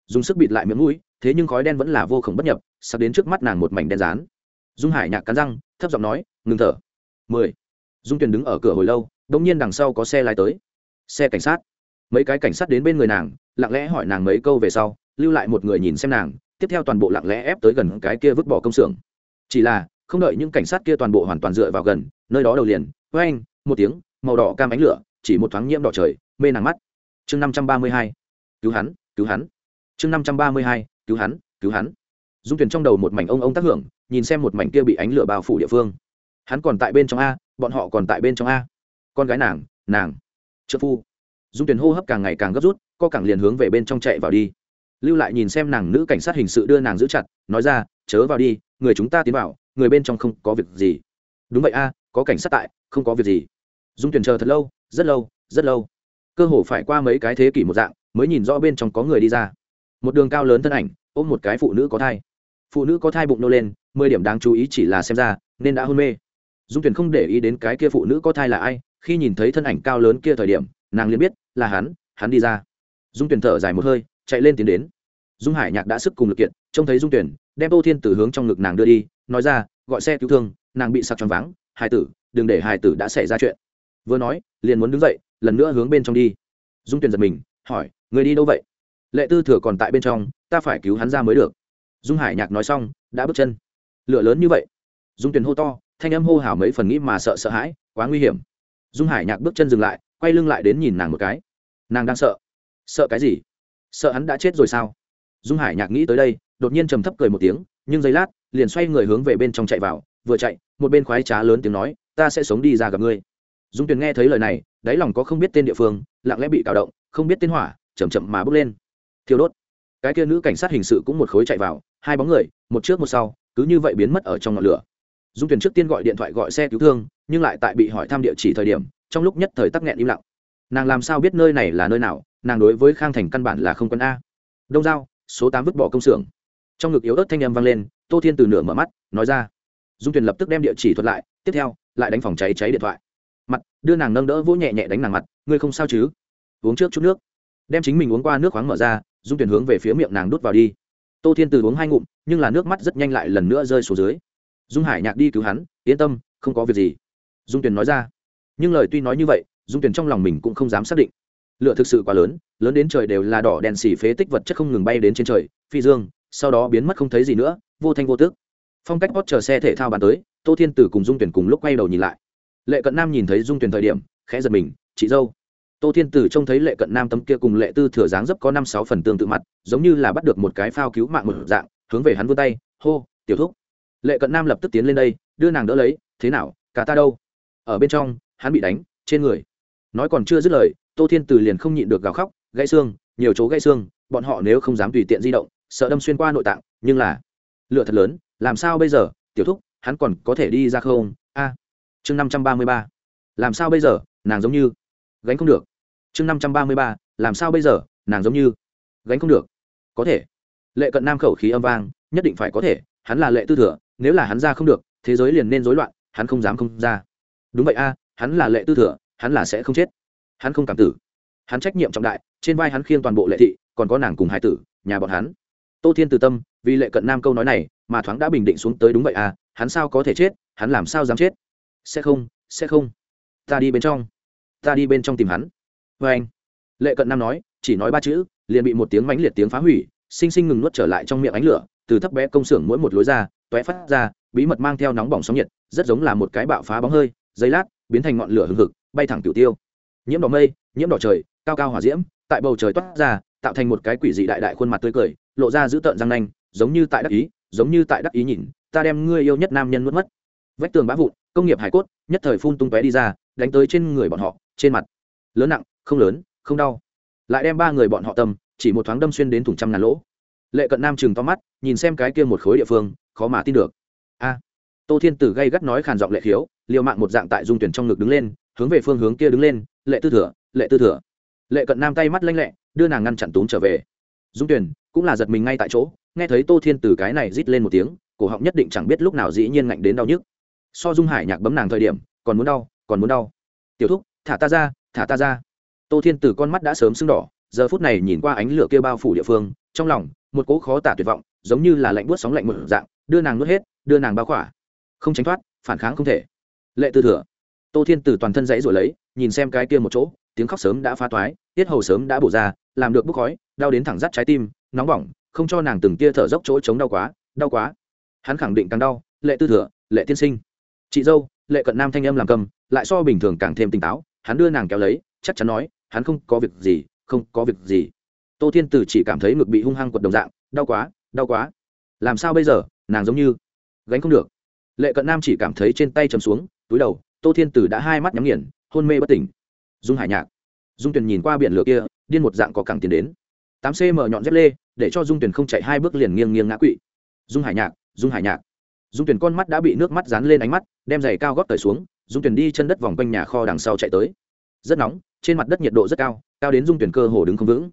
Dùng sức bịt lại miệng mũi, thế nhưng khói đen vẫn là vô khổng bất nhập, sặc đến trước mắt nàng một mảnh đen rán dung hải nhạc cắn răng, thấp giọng nói, ngừng thở. Mười. Dung tuyền đứng ở cửa hồi lâu đông nhiên đằng sau có xe lái tới. Xe cảnh sát. Mấy cái cảnh sát đến bên người nàng, lặng lẽ hỏi nàng mấy câu về sau, lưu lại một người nhìn xem nàng, tiếp theo toàn bộ lặng lẽ ép tới gần cái kia vứt bỏ công xưởng. Chỉ là, không đợi những cảnh sát kia toàn bộ hoàn toàn dựa vào gần, nơi đó đầu liền với anh một tiếng, màu đỏ cam ánh lửa, chỉ một thoáng nhiễm đỏ trời, mê nàng mắt. Chương năm trăm ba mươi hai. Cứu hắn cứu hắn. Chương năm trăm ba mươi hai. Cứu hắn cứu hắn. Dung tuyển trong đầu một mảnh ông ông tác hưởng, nhìn xem một mảnh kia bị ánh lửa bao phủ địa phương. Hắn còn tại bên trong a, bọn họ còn tại bên trong a con gái nàng nàng, trợ phu. Dung tuyển hô hấp càng ngày càng gấp rút, co càng liền hướng về bên trong chạy vào đi. Lưu lại nhìn xem nàng nữ cảnh sát hình sự đưa nàng giữ chặt, nói ra, chớ vào đi, người chúng ta tiến vào, người bên trong không có việc gì. Đúng vậy a, có cảnh sát tại, không có việc gì. Dung tuyển chờ thật lâu, rất lâu rất lâu. Cơ hồ phải qua mấy cái thế kỷ một dạng, mới nhìn rõ bên trong có người đi ra. Một đường cao lớn thân ảnh, ôm một cái phụ nữ có thai. Phụ nữ có thai bụng nô lên, mười điểm đáng chú ý chỉ là xem ra, nên đã hôn mê. Dung tuyển không để ý đến cái kia phụ nữ có thai là ai khi nhìn thấy thân ảnh cao lớn kia thời điểm, nàng liền biết là hắn hắn đi ra. Dung tuyển thở dài một hơi, chạy lên tiến đến. Dung hải nhạc đã sức cùng lực kiện, trông thấy dung tuyển đem tô thiên từ hướng trong ngực nàng đưa đi, nói ra, gọi xe cứu thương, nàng bị sặc tròn vắng Hải tử, đừng để Hải tử đã xảy ra chuyện. Vừa nói, liền muốn đứng dậy, lần nữa hướng bên trong đi. Dung tuyển giật mình, hỏi, người đi đâu vậy? Lệ tư thừa còn tại bên trong, ta phải cứu hắn ra mới được. Dung hải nhạc nói xong, đã bước chân. Lửa lớn như vậy. Dung tuyển hô to, thanh âm hô hào mấy phần nghĩ mà sợ sợ hãi, quá nguy hiểm dung hải nhạc bước chân dừng lại, quay lưng lại đến nhìn nàng một cái. Nàng đang sợ. Sợ cái gì? Sợ hắn đã chết rồi sao? Dung hải nhạc nghĩ tới đây, đột nhiên trầm thấp cười một tiếng, nhưng giây lát, liền xoay người hướng về bên trong chạy vào, vừa chạy, một bên khoái trá lớn tiếng nói, ta sẽ sống đi ra gặp ngươi. Dung tuyền nghe thấy lời này, đáy lòng có không biết tên địa phương, lặng lẽ bị cào động, không biết tên hỏa chầm chậm mà bước lên. Thiêu đốt. Cái kia nữ cảnh sát hình sự cũng một khối chạy vào, hai bóng người, một trước một sau, cứ như vậy biến mất ở trong ngọn lửa dung tuyền trước tiên gọi điện thoại gọi xe cứu thương, nhưng lại tại bị hỏi thăm địa chỉ thời điểm, trong lúc nhất thời tắc nghẹn im lặng. Nàng làm sao biết nơi này là nơi nào, nàng đối với khang thành căn bản là không quân a. Đông giao, số tám vứt bỏ công xưởng. Trong ngực yếu ớt thanh â m vang lên, tô thiên từ nửa mở mắt, nói ra. Dung tuyền lập tức đem địa chỉ thuật lại, tiếp theo, lại đánh phòng cháy cháy điện thoại. Mặt, đưa nàng nâng đỡ vỗ nhẹ nhẹ đánh nàng mặt, ngươi không sao chứ? Uống trước chút nước. Đem chính mình uống qua nước khoáng mở ra, dung tuyền hướng về phía miệng nàng đút vào đi. Tô thiên từ uống hai ngụm, nhưng là nước mắt rất nhanh lại lần nữa rơi xuống dưới dung hải nhạc đi cứu hắn, yên tâm, không có việc gì. Dung tuyền nói ra. Nhưng lời tuy nói như vậy, dung tuyền trong lòng mình cũng không dám xác định. Lựa thực sự quá lớn lớn đến trời đều là đỏ đèn xỉ phế tích vật chất không ngừng bay đến trên trời, phi dương, sau đó biến mất không thấy gì nữa, vô thanh vô tước phong cách hót chờ xe thể thao bàn tới, tô thiên tử cùng dung tuyển cùng lúc quay đầu nhìn lại. Lệ cận nam nhìn thấy dung tuyển thời điểm, khẽ giật mình, chị dâu. Tô thiên tử trông thấy lệ cận nam tấm kia cùng lệ tư thừa dáng dấp có năm sáu phần tương tự mặt, giống như là bắt được một cái phao cứu mạng một dạng, hướng về hắn vươn tay, hô, tiểu thúc lệ cận nam lập tức tiến lên đây, đưa nàng đỡ lấy, thế nào, cả ta đâu? Ở bên trong, hắn bị đánh, trên người. Nói còn chưa dứt lời, tô thiên từ liền không nhịn được gào khóc, gãy xương, nhiều chỗ gãy xương, bọn họ nếu không dám tùy tiện di động, sợ đâm xuyên qua nội tạng, nhưng là lựa thật lớn, làm sao bây giờ? Tiểu thúc, hắn còn có thể đi ra không? A. Chương năm trăm ba mươi ba. Làm sao bây giờ? Nàng giống như gánh không được. Chương năm trăm ba mươi ba. Làm sao bây giờ? Nàng giống như gánh không được. Có thể. Lệ cận nam khẩu khí âm vang, nhất định phải có thể, hắn là lệ tư thừa nếu là hắn ra không được, thế giới liền nên rối loạn, hắn không dám không ra. Đúng vậy a, hắn là lệ tư thừa, hắn là sẽ không chết. Hắn không cảm tử. Hắn trách nhiệm trọng đại, trên vai hắn khiêng toàn bộ lệ thị, còn có nàng cùng hai tử, nhà bọn hắn. Tô thiên từ tâm, vì lệ cận nam câu nói này, mà thoáng đã bình định xuống tới đúng vậy à hắn sao có thể chết, hắn làm sao dám chết? Sẽ không sẽ không. Ta đi bên trong. Ta đi bên trong tìm hắn. Vê anh, lệ cận nam nói, chỉ nói ba chữ, liền bị một tiếng mãnh liệt tiếng phá hủy, sinh sinh ngừng nuốt trở lại trong miệng ánh lửa, từ thấp bé công xưởng mỗi một lối ra toé phát ra, bí mật mang theo nóng bỏng sóng nhiệt, rất giống là một cái bạo phá bóng hơi giấy lát, biến thành ngọn lửa hừng hực, bay thẳng tiểu tiêu. Nhiễm đỏ mây, nhiễm đỏ trời, cao cao hỏa diễm, tại bầu trời toát ra, tạo thành một cái quỷ dị đại đại khuôn mặt tươi cười, lộ ra dữ tợn răng nanh, giống như tại đắc ý, giống như tại đắc ý nhìn, ta đem ngươi yêu nhất nam nhân nuốt mất. Vách tường bá vụn, công nghiệp hải cốt, nhất thời phun tung tóe đi ra, đánh tới trên người bọn họ, trên mặt. Lớn nặng, không lớn, không đau. Lại đem ba người bọn họ tâm chỉ một thoáng đâm xuyên đến thủng trăm ngàn lỗ. Lệ cận nam chừng to mắt, nhìn xem cái kia một khối địa phương khó mà tin được. A. Tô thiên tử gây gắt nói khàn giọng lệ khiếu, liều mạng một dạng tại dung tuyển trong ngực đứng lên, hướng về phương hướng kia đứng lên, lệ tư thừa, lệ tư thừa. Lệ cận nam tay mắt lanh lẹ, đưa nàng ngăn chặn tốn trở về. Dung tuyển cũng là giật mình ngay tại chỗ, nghe thấy tô thiên tử cái này rít lên một tiếng, cổ họng nhất định chẳng biết lúc nào dĩ nhiên ngạnh đến đau nhức. So dung hải nhạc bấm nàng thời điểm, còn muốn đau, còn muốn đau. Tiểu thúc, thả ta ra, thả ta ra. Tô thiên tử con mắt đã sớm sưng đỏ, giờ phút này nhìn qua ánh lửa kia bao phủ địa phương, trong lòng, một cỗ khó tả tuyệt vọng, giống như là lạnh buốt sóng lạnh một dạng đưa nàng nuốt hết, đưa nàng bao khỏa. Không tránh thoát, phản kháng không thể. Lệ tư thừa. Tô thiên tử toàn thân dãy rồi lấy, nhìn xem cái kia một chỗ, tiếng khóc sớm đã phá toái, tiết hầu sớm đã bổ ra, làm được bốc khói, đau đến thẳng rắt trái tim, nóng bỏng, không cho nàng từng tia thở dốc chỗ chống đau quá đau quá. Hắn khẳng định càng đau, lệ tư thừa, lệ tiên sinh. Chị dâu, lệ cận nam thanh âm làm cầm, lại so bình thường càng thêm tỉnh táo, hắn đưa nàng kéo lấy, chắc chắn nói, hắn không có việc gì, không có việc gì. Tô thiên tử chỉ cảm thấy ngực bị hung hăng quật đồng dạng, đau quá đau quá. Làm sao bây giờ? Nàng giống như gánh không được. Lệ cận nam chỉ cảm thấy trên tay chầm xuống, túi đầu, tô thiên tử đã hai mắt nhắm nghiền, hôn mê bất tỉnh. Dung hải nhạc. Dung tuyền nhìn qua biển lửa kia, điên một dạng có cẳng tiền đến. Tám cm nhọn dép lê, để cho dung tuyền không chạy hai bước liền nghiêng nghiêng ngã quỵ. Dung hải nhạc, dung hải nhạc. Dung tuyền con mắt đã bị nước mắt dán lên ánh mắt, đem giày cao gót tời xuống, dung tuyền đi chân đất vòng quanh nhà kho đằng sau chạy tới. Rất nóng, trên mặt đất nhiệt độ rất cao cao đến dung tuyền cơ hồ đứng không vững.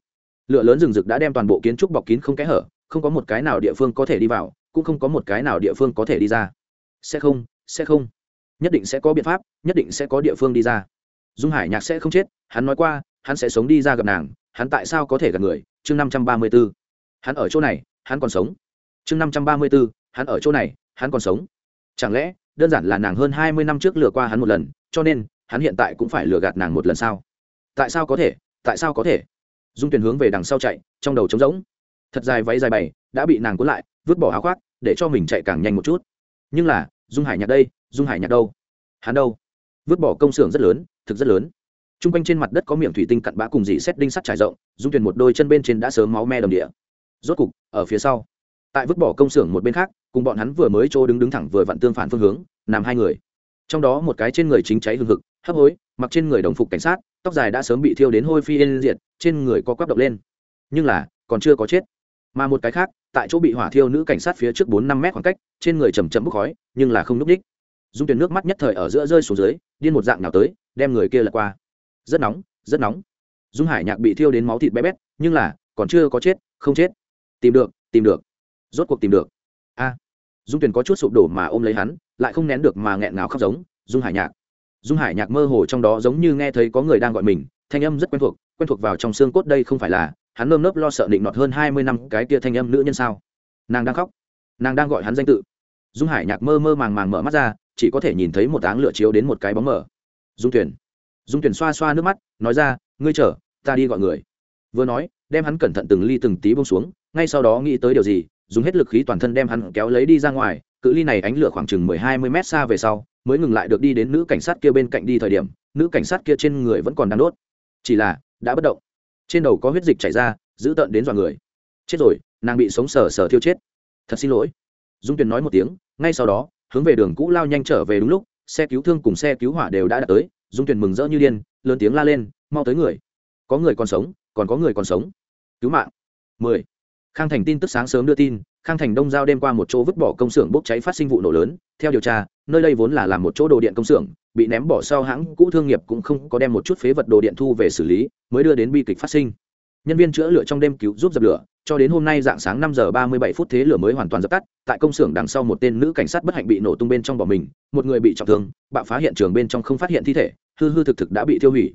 Lửa lớn rừng rực đã đem toàn bộ kiến trúc bọc kín không kẽ hở, không có một cái nào địa phương có thể đi vào cũng không có một cái nào địa phương có thể đi ra. Sẽ không sẽ không. Nhất định sẽ có biện pháp, nhất định sẽ có địa phương đi ra. Dung hải nhạc sẽ không chết, hắn nói qua, hắn sẽ sống đi ra gặp nàng, hắn tại sao có thể gặp người? Chương năm trăm ba mươi b ố hắn ở chỗ này, hắn còn sống. Chương năm trăm ba mươi b ố hắn ở chỗ này, hắn còn sống. Chẳng lẽ, đơn giản là nàng hơn hai mươi năm trước lừa qua hắn một lần, cho nên, hắn hiện tại cũng phải lừa gạt nàng một lần sao? Tại sao có thể, tại sao có thể? Dung tuyển hướng về đằng sau chạy, trong đầu trống rỗng. Thật dài váy dài bày, đã bị nàng cuốn lại vứt bỏ áo khoác, để cho mình chạy càng nhanh một chút. Nhưng là, dung hải nhạc đây, dung hải nhạc đâu? Hắn đâu? Vứt bỏ công xưởng rất lớn, thực rất lớn. T r u n g quanh trên mặt đất có miệng thủy tinh cặn bã cùng dì xét đinh sắt trải rộng, dung tuyển một đôi chân bên trên đã sớm máu me đồng địa. Rốt cục, ở phía sau, tại vứt bỏ công xưởng một bên khác, cùng bọn hắn vừa mới chỗ đứng đứng thẳng vừa vặn tương phản phương hướng, nằm hai người. Trong đó một cái trên người chính cháy hừng hực, hấp hối, mặc trên người đồng phục cảnh sát, tóc dài đã sớm bị thiêu đến hôi phi yên diệt, trên người có quắp động lên. Nhưng là, còn chưa có chết. Mà một cái khác tại chỗ bị hỏa thiêu nữ cảnh sát phía trước bốn năm mét khoảng cách, trên người chầm chậm bốc khói, nhưng là không núp đích dung tuyển nước mắt nhất thời ở giữa rơi xuống dưới, điên một dạng nào tới, đem người kia lật qua. Rất nóng rất nóng. Dung hải nhạc bị thiêu đến máu thịt bé bét, nhưng là, còn chưa có chết, không chết. Tìm được tìm được. Rốt cuộc tìm được. A. Dung tuyển có chút sụp đổ mà ôm lấy hắn, lại không nén được mà nghẹn ngào khóc giống, dung hải nhạc. Dung hải nhạc mơ hồ trong đó giống như nghe thấy có người đang gọi mình, thanh âm rất quen thuộc quen thuộc vào trong xương cốt đây không phải là hắn nơm nớp lo sợ định nọt hơn hai mươi năm cái kia thanh âm nữ nhân sao? Nàng đang khóc. Nàng đang gọi hắn danh tự. Dung hải nhạc mơ mơ màng màng mở mắt ra, chỉ có thể nhìn thấy một áng lửa chiếu đến một cái bóng mở dung tuyển dung tuyển xoa xoa nước mắt, nói ra, ngươi chở ta đi gọi người. Vừa nói, đem hắn cẩn thận từng ly từng tí bông xuống, ngay sau đó nghĩ tới điều gì, dùng hết lực khí toàn thân đem hắn kéo lấy đi ra ngoài, cự ly này ánh lửa khoảng chừng mười hai mươi mét xa về sau, mới ngừng lại được đi đến nữ cảnh sát kia bên cạnh đi thời điểm, nữ cảnh sát kia trên người vẫn còn đang đốt. Chỉ là, đã bất động trên đầu có huyết dịch chảy ra giữ tợn đến dọa người. Chết rồi, nàng bị sống sờ sờ thiêu chết. Thật xin lỗi. Dung tuyền nói một tiếng, ngay sau đó, hướng về đường cũ lao nhanh trở về đúng lúc, xe cứu thương cùng xe cứu hỏa đều đã đạt tới. Dung tuyền mừng rỡ như điên, lớn tiếng la lên, mau tới người. Có người còn sống, còn có người còn sống. Cứu mạng. Mười. Khang thành tin tức sáng sớm đưa tin, khang thành đông giao đêm qua một chỗ vứt bỏ công xưởng bốc cháy phát sinh vụ nổ lớn. Theo điều tra, nơi đây vốn là làm một chỗ đồ điện công xưởng bị ném bỏ sau hãng cũ thương nghiệp cũng không có đem một chút phế vật đồ điện thu về xử lý, mới đưa đến bi kịch phát sinh. Nhân viên chữa lửa trong đêm cứu giúp dập lửa, cho đến hôm nay dạng sáng năm giờ ba mươi bảy phút thế lửa mới hoàn toàn dập tắt, tại công xưởng đằng sau một tên nữ cảnh sát bất hạnh bị nổ tung bên trong bỏ mình, một người bị trọng thương, bạo phá hiện trường bên trong không phát hiện thi thể, hư hư thực thực đã bị tiêu hủy.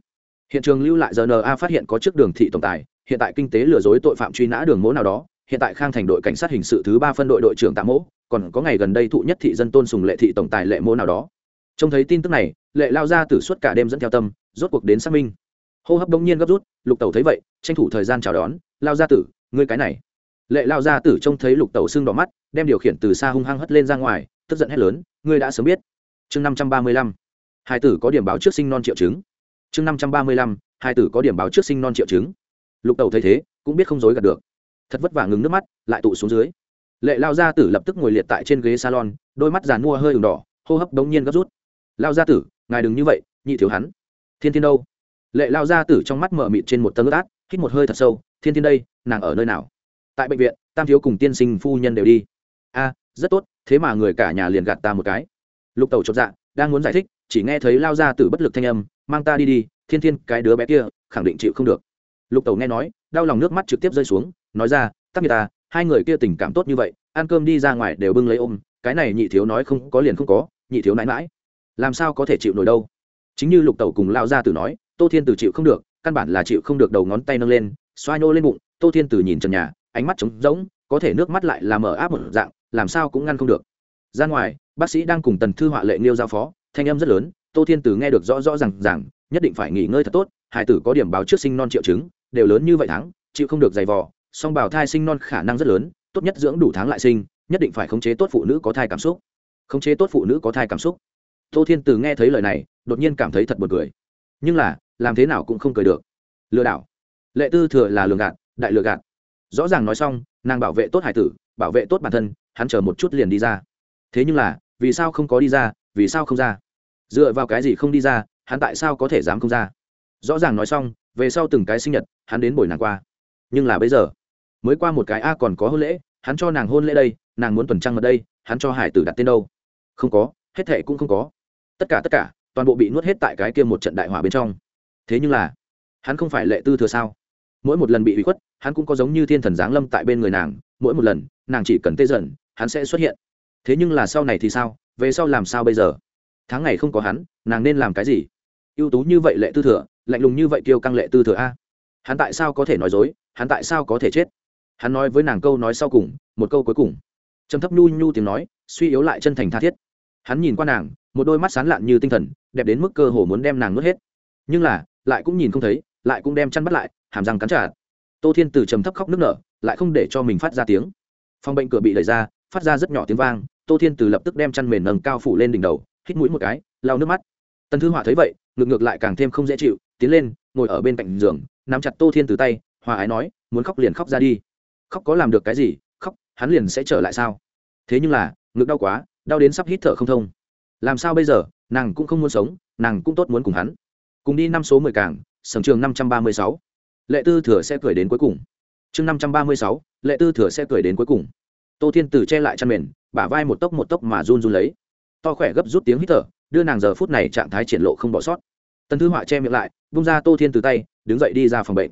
Hiện trường lưu lại rna phát hiện có trước đường thị tổng tài, hiện tại kinh tế lừa dối tội phạm truy nã đường mỗ nào đó, hiện tại khang thành đội cảnh sát hình sự thứ ba phân đội đội trưởng tạ mỗ, còn có ngày gần đây thụ nhất thị dân tôn sùng lệ thị tổng tài lệ mỗ nào đó trông thấy tin tức này, lệ lao ra từ suốt cả đêm dẫn theo tâm, rốt cuộc đến xác minh. Hô hấp đông nhiên gấp rút, lục tẩu thấy vậy, tranh thủ thời gian chào đón, lao gia tử, ngươi cái này. Lệ lao gia tử trông thấy lục tẩu sưng đỏ mắt, đem điều khiển từ xa hung hăng hất lên ra ngoài, tức giận hét lớn, ngươi đã sớm biết. Chương năm trăm ba mươi lăm hai tử có điểm báo trước sinh non triệu chứng. Chương năm trăm ba mươi lăm hai tử có điểm báo trước sinh non triệu chứng. Lục tẩu thấy thế, cũng biết không dối gạt được. Thật vất vả ngừng nước mắt, lại tụ xuống dưới. Lệ lao gia tử lập tức ngồi liệt tại trên ghế salon, đôi mắt giàn mua hơi ửng đỏ, hô hấp đống nhiên gấp rút lao gia tử, ngài đừng như vậy, nhị thiếu hắn. Thiên thiên đâu? Lệ lao gia tử trong mắt mở mịt trên một tầng ướt át, hít một hơi thật sâu, thiên thiên đây, nàng ở nơi nào? Tại bệnh viện, tam thiếu cùng tiên sinh phu nhân đều đi. A, rất tốt, thế mà người cả nhà liền gạt ta một cái. Lục tẩu chột dạ đang muốn giải thích, chỉ nghe thấy lao gia tử bất lực thanh âm, mang ta đi đi, thiên thiên, cái đứa bé kia, khẳng định chịu không được. Lục tẩu nghe nói, đau lòng nước mắt trực tiếp rơi xuống, nói ra, tắc người ta, hai người kia tình cảm tốt như vậy, ăn cơm đi ra ngoài đều bưng lấy ôm, cái này nhị thiếu nói không có liền không có, nhị thiếu nãi mãi làm sao có thể chịu nổi đâu? Chính như lục tẩu cùng lao ra từ nói, tô thiên từ chịu không được, căn bản là chịu không được đầu ngón tay nâng lên, xoa nhô lên bụng, tô thiên từ nhìn trần nhà, ánh mắt trống rỗng, có thể nước mắt lại làm mở áp một dạng, làm sao cũng ngăn không được. Ra ngoài, bác sĩ đang cùng tần thư họa lệ nghiêu giao phó, thanh âm rất lớn, tô thiên từ nghe được rõ rõ r à n g rằng nhất định phải nghỉ ngơi thật tốt, hải tử có điểm báo trước sinh non triệu chứng, đều lớn như vậy tháng chịu không được giày vò, song bào thai sinh non khả năng rất lớn, tốt nhất dưỡng đủ tháng lại sinh, nhất định phải khống chế tốt phụ nữ có thai cảm xúc. Khống chế tốt phụ nữ có thai cảm xúc tô thiên từ nghe thấy lời này, đột nhiên cảm thấy thật buồn cười. Nhưng là, làm thế nào cũng không cười được. Lừa đảo. Lệ tư thừa là lường gạt, đại lừa gạt. Rõ ràng nói xong, nàng bảo vệ tốt hải tử, bảo vệ tốt bản thân, hắn chờ một chút liền đi ra. Thế nhưng là, vì sao không có đi ra, vì sao không ra? Dựa vào cái gì không đi ra, hắn tại sao có thể dám không ra? Rõ ràng nói xong, về sau từng cái sinh nhật, hắn đến buổi nàng qua. Nhưng là bây giờ, mới qua một cái a còn có hôn lễ, hắn cho nàng hôn lễ đây, nàng muốn tuần trăng ở đây, hắn cho hải tử đặt tên đâu? Không có, hết thệ cũng không có tất cả tất cả, toàn bộ bị nuốt hết tại cái kia một trận đại hỏa bên trong. Thế nhưng là, hắn không phải lệ tư thừa sao? Mỗi một lần bị hủy khuất, hắn cũng có giống như thiên thần giáng lâm tại bên người nàng, mỗi một lần, nàng chỉ cần tê dần, hắn sẽ xuất hiện. Thế nhưng là sau này thì sao? Về sau làm sao bây giờ? Tháng ngày không có hắn, nàng nên làm cái gì? Ưu tú như vậy lệ tư thừa, lạnh lùng như vậy kêu căng lệ tư thừa a. Hắn tại sao có thể nói dối? Hắn tại sao có thể chết? Hắn nói với nàng câu nói sau cùng, một câu cuối cùng. Trầm thấp nhu nhu tiếng nói, suy yếu lại chân thành tha thiết hắn nhìn qua nàng, một đôi mắt sán lạn như tinh thần, đẹp đến mức cơ hồ muốn đem nàng nuốt hết. Nhưng là, lại cũng nhìn không thấy, lại cũng đem chăn bắt lại, hàm răng cắn trả tô thiên từ trầm thấp khóc nức nở, lại không để cho mình phát ra tiếng. Phòng bệnh cửa bị đẩy ra, phát ra rất nhỏ tiếng vang, tô thiên từ lập tức đem chăn mền nâng cao phủ lên đỉnh đầu, hít mũi một cái, lau nước mắt. Tần thư họa thấy vậy ngược ngược lại càng thêm không dễ chịu, tiến lên, ngồi ở bên cạnh giường, nắm chặt tô thiên từ tay, hòa ái nói, muốn khóc liền khóc ra đi. Khóc có làm được cái gì? Khóc, hắn liền sẽ trở lại sao? Thế nhưng là, ngực đau quá đau đến sắp hít thở không thông. Làm sao bây giờ? Nàng cũng không muốn sống, nàng cũng tốt muốn cùng hắn. Cùng đi năm số mười cảng sầm trường năm trăm ba mươi sáu. Lệ tư thừa sẽ cười đến cuối cùng. Chương năm trăm ba mươi sáu, lệ tư thừa sẽ cười đến cuối cùng. Tô thiên tử che lại chăn mền, bả vai một tốc một tốc mà run run lấy. To khỏe gấp rút tiếng hít thở, đưa nàng giờ phút này trạng thái triển lộ không bỏ sót. Tần thư họa che miệng lại bung ra tô thiên từ tay, đứng dậy đi ra phòng bệnh.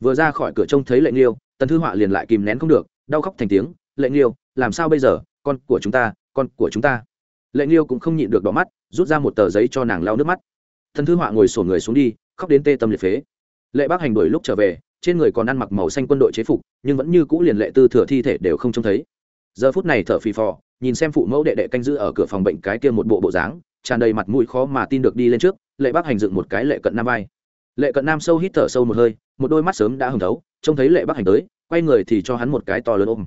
Vừa ra khỏi cửa trông thấy lệ nghiêu, tần thư họa liền lại kìm nén không được, đau khóc thành tiếng. Lệ nghiêu, làm sao bây giờ? Con của chúng ta con của chúng ta. Lệ nghiêu cũng không nhịn được đỏ mắt, rút ra một tờ giấy cho nàng lau nước mắt. Thần thư họa ngồi sổ người xuống đi, khóc đến tê tâm liệt phế. Lệ bác hành đổi lúc trở về, trên người còn ăn mặc màu xanh quân đội chế phục, nhưng vẫn như cũ liền lệ tư thừa thi thể đều không trông thấy. Giờ phút này thở phì phò, nhìn xem phụ mẫu đệ đệ canh giữ ở cửa phòng bệnh cái kia một bộ bộ dáng, tràn đầy mặt mũi khó mà tin được đi lên trước, lệ bác hành dựng một cái lệ cận nam vai. Lệ cận nam sâu hít thở sâu một hơi, một đôi mắt sớm đã hừng thấu, trông thấy lệ bác hành tới, quay người thì cho hắn một cái to lớn ôm.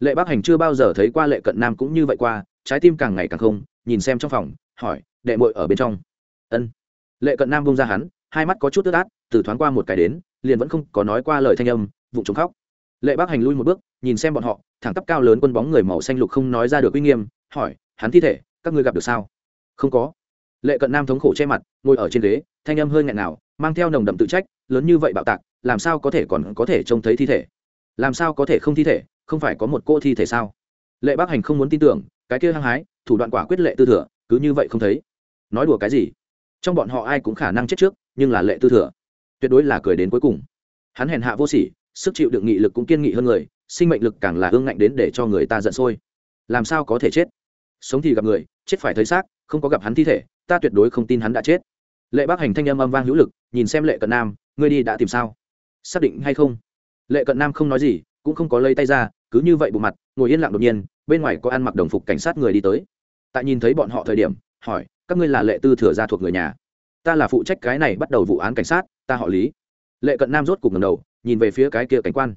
Lệ bác hành chưa bao giờ thấy qua lệ cận nam cũng như vậy qua trái tim càng ngày càng không, nhìn xem trong phòng, hỏi, đệ mội ở bên trong? Ân. Lệ cận nam bông ra hắn, hai mắt có chút tức át, từ thoáng qua một cái đến, liền vẫn không có nói qua lời thanh âm, vụng trống khóc. Lệ bác hành lui một bước, nhìn xem bọn họ, thẳng tắp cao lớn quân bóng người màu xanh lục không nói ra được uy nghiêm, hỏi, hắn thi thể, các ngươi gặp được sao? Không có. Lệ cận nam thống khổ che mặt, ngồi ở trên ghế, thanh âm hơi nghẹn nào mang theo nồng đậm tự trách, lớn như vậy bạo tạc, làm sao có thể còn có thể trông thấy thi thể? Làm sao có thể không thi thể, không phải có một cô thi thể sao? Lệ bác hành không muốn tin tưởng cái kia hăng hái, thủ đoạn quả quyết lệ tư thừa, cứ như vậy không thấy. Nói đùa cái gì? Trong bọn họ ai cũng khả năng chết trước, nhưng là lệ tư thừa. Tuyệt đối là cười đến cuối cùng. Hắn hèn hạ vô sỉ, sức chịu đựng nghị lực cũng kiên nghị hơn người, sinh mệnh lực càng là hương ngạnh đến để cho người ta giận sôi. Làm sao có thể chết? Sống thì gặp người, chết phải thấy xác, không có gặp hắn thi thể, ta tuyệt đối không tin hắn đã chết. Lệ bác hành thanh âm âm vang hữu lực, nhìn xem lệ cận nam, ngươi đi đã tìm sao? Xác định hay không? Lệ cận nam không nói gì, cũng không có lấy tay ra, cứ như vậy bộ mặt, ngồi yên lặng đột nhiên bên ngoài có ăn mặc đồng phục cảnh sát người đi tới. Tại nhìn thấy bọn họ thời điểm, hỏi, các ngươi là lệ tư thừa gia thuộc người nhà? Ta là phụ trách cái này bắt đầu vụ án cảnh sát, ta họ lý. Lệ cận nam rốt cục ngầm đầu, nhìn về phía cái kia cảnh quan.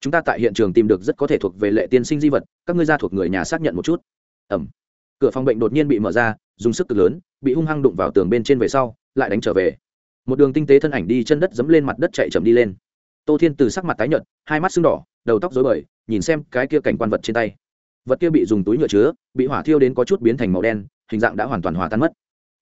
Chúng ta tại hiện trường tìm được rất có thể thuộc về lệ tiên sinh di vật, các ngươi ra thuộc người nhà xác nhận một chút. Ẩm. Cửa phòng bệnh đột nhiên bị mở ra, dùng sức cực lớn, bị hung hăng đụng vào tường bên trên về sau, lại đánh trở về. Một đường tinh tế thân ảnh đi chân đất dẫm lên mặt đất chạy chậm đi lên. Tô thiên từ sắc mặt tái nhợt, hai mắt sưng đỏ, đầu tóc rối bời, nhìn xem cái kia cảnh quan vật trên tay vật kia bị dùng túi nhựa chứa, bị hỏa thiêu đến có chút biến thành màu đen, hình dạng đã hoàn toàn hòa tan mất.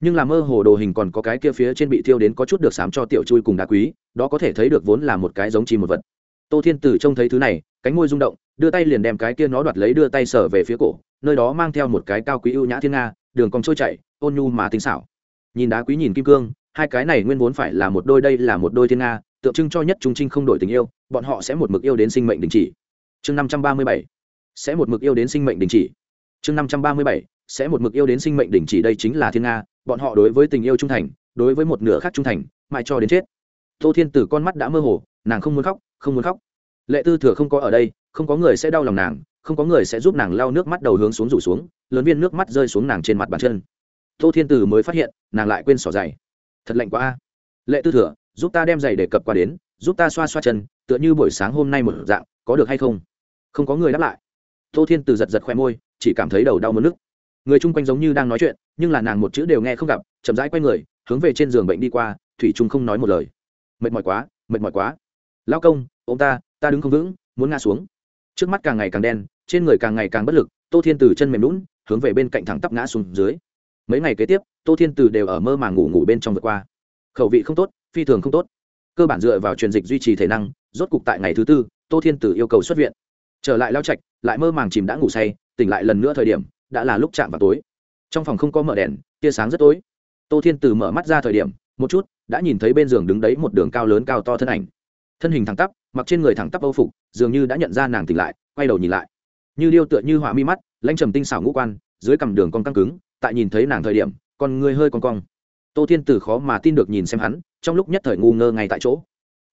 Nhưng là mơ hồ đồ hình còn có cái kia phía trên bị thiêu đến có chút được sám cho tiểu chui cùng đá quý, đó có thể thấy được vốn là một cái giống chi một vật. Tô thiên tử trông thấy thứ này, cánh môi rung động, đưa tay liền đem cái kia nó đoạt lấy đưa tay sở về phía cổ, nơi đó mang theo một cái cao quý ưu nhã thiên nga, đường cong trôi chạy ôn nhu mà tinh xảo. Nhìn đá quý nhìn kim cương, hai cái này nguyên vốn phải là một đôi đây là một đôi thiên nga, tượng trưng cho nhất trung trinh không đổi tình yêu, bọn họ sẽ một mực yêu đến sinh mệnh đình chỉ. Chương năm trăm ba mươi bảy sẽ một mực yêu đến sinh mệnh đình chỉ. Chương năm trăm ba mươi bảy, sẽ một mực yêu đến sinh mệnh đình chỉ đây chính là thiên nga, bọn họ đối với tình yêu trung thành, đối với một nửa khác trung thành, mãi cho đến chết. Tô thiên tử con mắt đã mơ hồ, nàng không muốn khóc, không muốn khóc. Lệ tư thừa không có ở đây, không có người sẽ đau lòng nàng, không có người sẽ giúp nàng lau nước mắt đầu hướng xuống rủ xuống, lớn viên nước mắt rơi xuống nàng trên mặt bàn chân. Tô thiên tử mới phát hiện, nàng lại quên xỏ giày. Thật lạnh quá a. Lệ tư thừa, giúp ta đem giày để cập qua đến, giúp ta xoa xoa chân, tựa như buổi sáng hôm nay một dạng, có được hay không? Không có người đáp lại tô thiên từ giật giật khoe môi, chỉ cảm thấy đầu đau mất nước. Người chung quanh giống như đang nói chuyện, nhưng là nàng một chữ đều nghe không gặp, chậm rãi quay người, hướng về trên giường bệnh đi qua, thủy trung không nói một lời. Mệt mỏi quá, mệt mỏi quá. Lao công ô m ta ta đứng không vững, muốn ngã xuống. Trước mắt càng ngày càng đen, trên người càng ngày càng bất lực, tô thiên từ chân mềm lún hướng về bên cạnh thẳng tắp ngã xuống dưới. Mấy ngày kế tiếp, tô thiên từ đều ở mơ màng ngủ ngủ bên trong vượt qua. Khẩu vị không tốt, phi thường không tốt. Cơ bản dựa vào truyền dịch duy trì thể năng, rốt cục tại ngày thứ tư, tô thiên tử yêu cầu xuất viện trở lại lao trạch, lại mơ màng chìm đã ngủ say, tỉnh lại lần nữa thời điểm, đã là lúc chạm vào tối. Trong phòng không có mở đèn, tia sáng rất tối. Tô thiên tử mở mắt ra thời điểm, một chút, đã nhìn thấy bên giường đứng đấy một đường cao lớn cao to thân ảnh. Thân hình thẳng tắp, mặc trên người thẳng tắp âu phục, dường như đã nhận ra nàng tỉnh lại, quay đầu nhìn lại. Như điêu tựa như họa mi mắt, lanh trầm tinh xảo ngũ quan, dưới cằm đường con căng cứng, tại nhìn thấy nàng thời điểm còn người hơi con cong. Tô thiên tử khó mà tin được nhìn xem hắn, trong lúc nhất thời ngu ngơ ngay tại chỗ.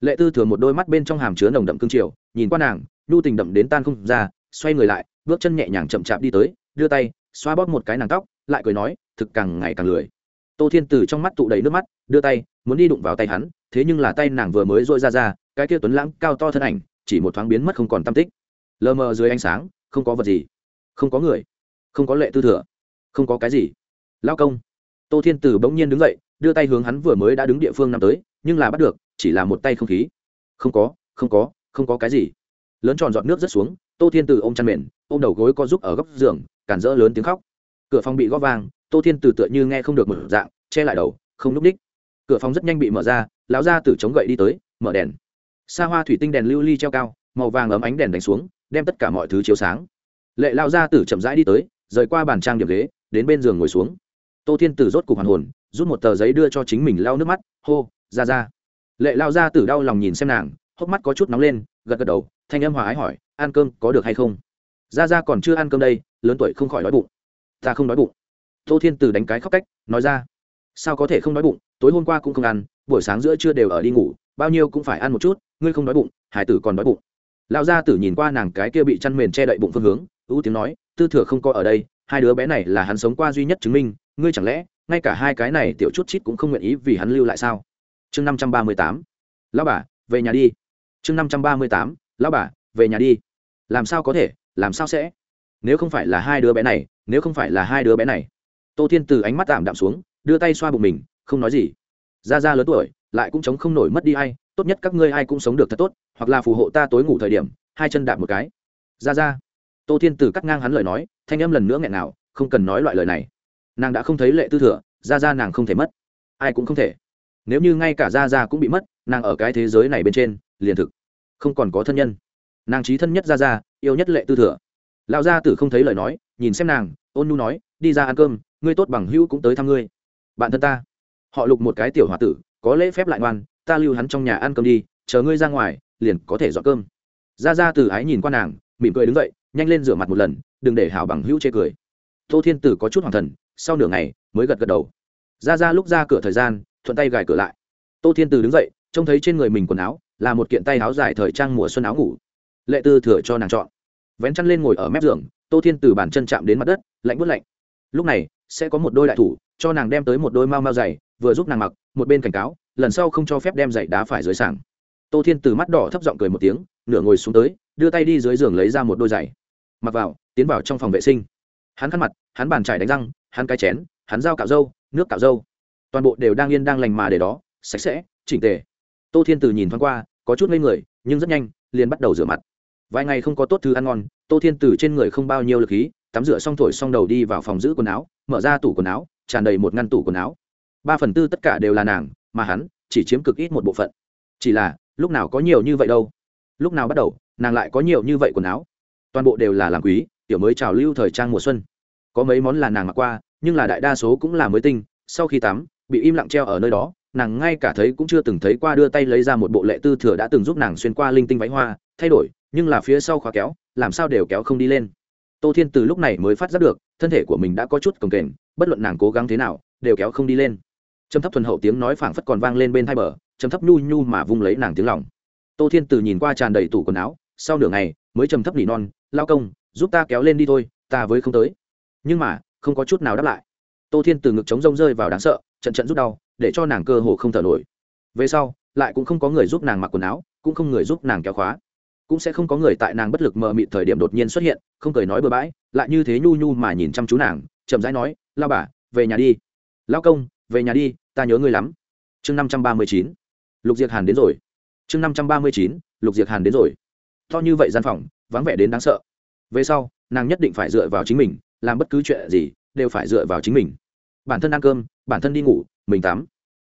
Lệ tư thừa một đôi mắt bên trong hàm chứa nồng đậm cương triều, nhìn qua nàng nhu tình đậm đến tan không ra, xoay người lại, bước chân nhẹ nhàng chậm chạp đi tới, đưa tay, xoa bóp một cái nàng tóc, lại cười nói, thực càng ngày càng lười. Tô thiên tử trong mắt tụ đầy nước mắt, đưa tay, muốn đi đụng vào tay hắn, thế nhưng là tay nàng vừa mới dội ra ra, cái kia tuấn lãng cao to thân ảnh, chỉ một thoáng biến mất không còn tam tích. Lờ mờ dưới ánh sáng, không có vật gì, không có người, không có lệ tư thừa, không có cái gì. Lao công. Tô thiên tử bỗng nhiên đứng dậy, đưa tay hướng hắn vừa mới đã đứng địa phương năm tới, nhưng là bắt được, chỉ là một tay không khí. Không có không có không có cái gì lớn tròn giọt nước rất xuống, tô thiên từ ô m chăn mền ô m đầu gối co giúp ở góc giường, cản rỡ lớn tiếng khóc. Cửa phòng bị góp vang, tô thiên từ tựa như nghe không được một dạng, che lại đầu, không núp đích. Cửa phòng rất nhanh bị mở ra, lão ra từ chống gậy đi tới, mở đèn. Xa hoa thủy tinh đèn lưu ly treo cao, màu vàng ấm ánh đèn đánh xuống, đem tất cả mọi thứ chiếu sáng. Lệ lao ra từ chậm rãi đi tới, rời qua bàn trang điểm ghế, đến bên giường ngồi xuống. Tô thiên từ rốt cục hoàn hồn, rút một tờ giấy đưa cho chính mình lau nước mắt, hô, ra ra. Lệ lao ra từ đau lòng nhìn xem nàng, hốc mắt có chút nóng lên, gật gật đầu thanh âm hòa ái hỏi, ăn cơm có được hay không? Ra ra còn chưa ăn cơm đây, lớn tuổi không khỏi đói bụng. Ta không đói bụng. Tô thiên từ đánh cái khóc cách, nói ra, sao có thể không đói bụng, tối hôm qua cũng không ăn, buổi sáng giữa trưa đều ở đi ngủ, bao nhiêu cũng phải ăn một chút, ngươi không đói bụng, hải tử còn đói bụng. Lão gia tử nhìn qua nàng cái kia bị chăn mền che đậy bụng phương hướng, ưu tiếng nói, tư thừa không có ở đây, hai đứa bé này là hắn sống qua duy nhất chứng minh, ngươi chẳng lẽ, ngay cả hai cái này tiểu chút chít cũng không nguyện ý vì hắn lưu lại sao? Chương năm trăm ba mươi tám, lão bà, về nhà đi. Chương năm trăm ba mươi tám lão bà, về nhà đi. Làm sao có thể? Làm sao sẽ? Nếu không phải là hai đứa bé này, nếu không phải là hai đứa bé này. Tô thiên từ ánh mắt tạm đạm xuống, đưa tay xoa bụng mình, không nói gì. Ra ra lớn tuổi, lại cũng chống không nổi mất đi ai, tốt nhất các ngươi ai cũng sống được thật tốt, hoặc là phù hộ ta tối ngủ thời điểm, hai chân đạp một cái. Ra ra tô thiên từ cắt ngang hắn lời nói, thanh âm lần nữa nghẹn nào không cần nói loại lời này. Nàng đã không thấy lệ tư thừa ra ra nàng không thể mất. Ai cũng không thể. Nếu như ngay cả ra ra cũng bị mất, nàng ở cái thế giới này bên trên, liền thực không còn có thân nhân. Nàng trí thân nhất ra ra, yêu nhất lệ tư thừa. Lão gia tử không thấy lời nói, nhìn xem nàng, ôn nu nói, đi ra ăn cơm, ngươi tốt bằng hữu cũng tới thăm ngươi. Bạn thân ta. Họ lục một cái tiểu h o a tử, có lễ phép lại ngoan, ta lưu hắn trong nhà ăn cơm đi, chờ ngươi ra ngoài, liền có thể dọn cơm. Ra ra từ ái nhìn qua nàng, mỉm cười đứng dậy, nhanh lên rửa mặt một lần, đừng để hảo bằng hữu chê cười. Tô thiên tử có chút hoàng thần, sau nửa ngày, mới gật gật đầu. Ra ra lúc ra cửa thời gian, thuận tay gài cửa lại. Tô thiên tử đứng dậy, trông thấy trên người mình quần áo là một kiện tay áo dài thời trang mùa xuân áo ngủ. Lệ tư thừa cho nàng chọn. Vén chăn lên ngồi ở mép giường, tô thiên từ bàn chân chạm đến mặt đất, lạnh bớt lạnh. Lúc này, sẽ có một đôi đại thủ, cho nàng đem tới một đôi mau mau dày vừa giúp nàng mặc, một bên cảnh cáo, lần sau không cho phép đem giày đá phải dưới sàn. tô thiên từ mắt đỏ thấp giọng cười một tiếng, nửa ngồi xuống tới, đưa tay đi dưới giường lấy ra một đôi giày. Mặc vào, tiến vào trong phòng vệ sinh. Hắn khăn mặt, hắn bàn trải đánh răng, hắn cái chén, hắn dao cạo râu, nước cạo râu. Toàn bộ đều đang yên đang lành mà để đó, sạch sẽ, chỉnh tề tô thiên từ nhìn thoáng qua, có chút ngây người, nhưng rất nhanh, liền bắt đầu rửa mặt. Vài ngày không có tốt thứ ăn ngon, tô thiên từ trên người không bao nhiêu lực khí, tắm rửa xong thổi xong đầu đi vào phòng giữ quần áo, mở ra tủ quần áo, tràn đầy một ngăn tủ quần áo. Ba phần tư tất cả đều là nàng, mà hắn chỉ chiếm cực ít một bộ phận. Chỉ là, lúc nào có nhiều như vậy đâu. Lúc nào bắt đầu, nàng lại có nhiều như vậy quần áo. Toàn bộ đều là làm quý, tiểu mới trào lưu thời trang mùa xuân. Có mấy món là nàng mặc qua, nhưng là đại đa số cũng là mới tinh, sau khi tắm, bị im lặng treo ở nơi đó nàng ngay cả thấy cũng chưa từng thấy qua đưa tay lấy ra một bộ lệ tư thừa đã từng giúp nàng xuyên qua linh tinh váy hoa, thay đổi, nhưng là phía sau khóa kéo, làm sao đều kéo không đi lên. Tô thiên từ lúc này mới phát giác được, thân thể của mình đã có chút cồng kềnh, bất luận nàng cố gắng thế nào, đều kéo không đi lên. Trầm thấp thuần hậu tiếng nói phảng phất còn vang lên bên hai bờ, trầm thấp nhu nhu mà vung lấy nàng tiếng lòng. Tô thiên từ nhìn qua tràn đầy tủ quần áo, sau nửa ngày, mới trầm thấp nỉ non, lao công, giúp ta kéo lên đi thôi, ta với không tới. Nhưng mà, không có chút nào đáp lại. Tô thiên từ ngực chống rông rơi vào đáng sợ, trận trận rút đau để cho nàng cơ hồ không thở nổi. Về sau, lại cũng không có người giúp nàng mặc quần áo, cũng không người giúp nàng kéo khóa. Cũng sẽ không có người tại nàng bất lực mờ mịt thời điểm đột nhiên xuất hiện, không cười nói bừa bãi, lại như thế nhu nhu mà nhìn chăm chú nàng, chậm rãi nói, lao bà, về nhà đi. Lao công, về nhà đi, ta nhớ ngươi lắm. Chương năm trăm ba mươi chín. Lục diệc hàn đến rồi. Chương năm trăm ba mươi chín, lục diệc hàn đến rồi. To như vậy gian phòng, vắng vẻ đến đáng sợ. Về sau, nàng nhất định phải dựa vào chính mình, làm bất cứ chuyện gì, đều phải dựa vào chính mình. Bản thân ăn cơm, bản thân đi ngủ mình tắm.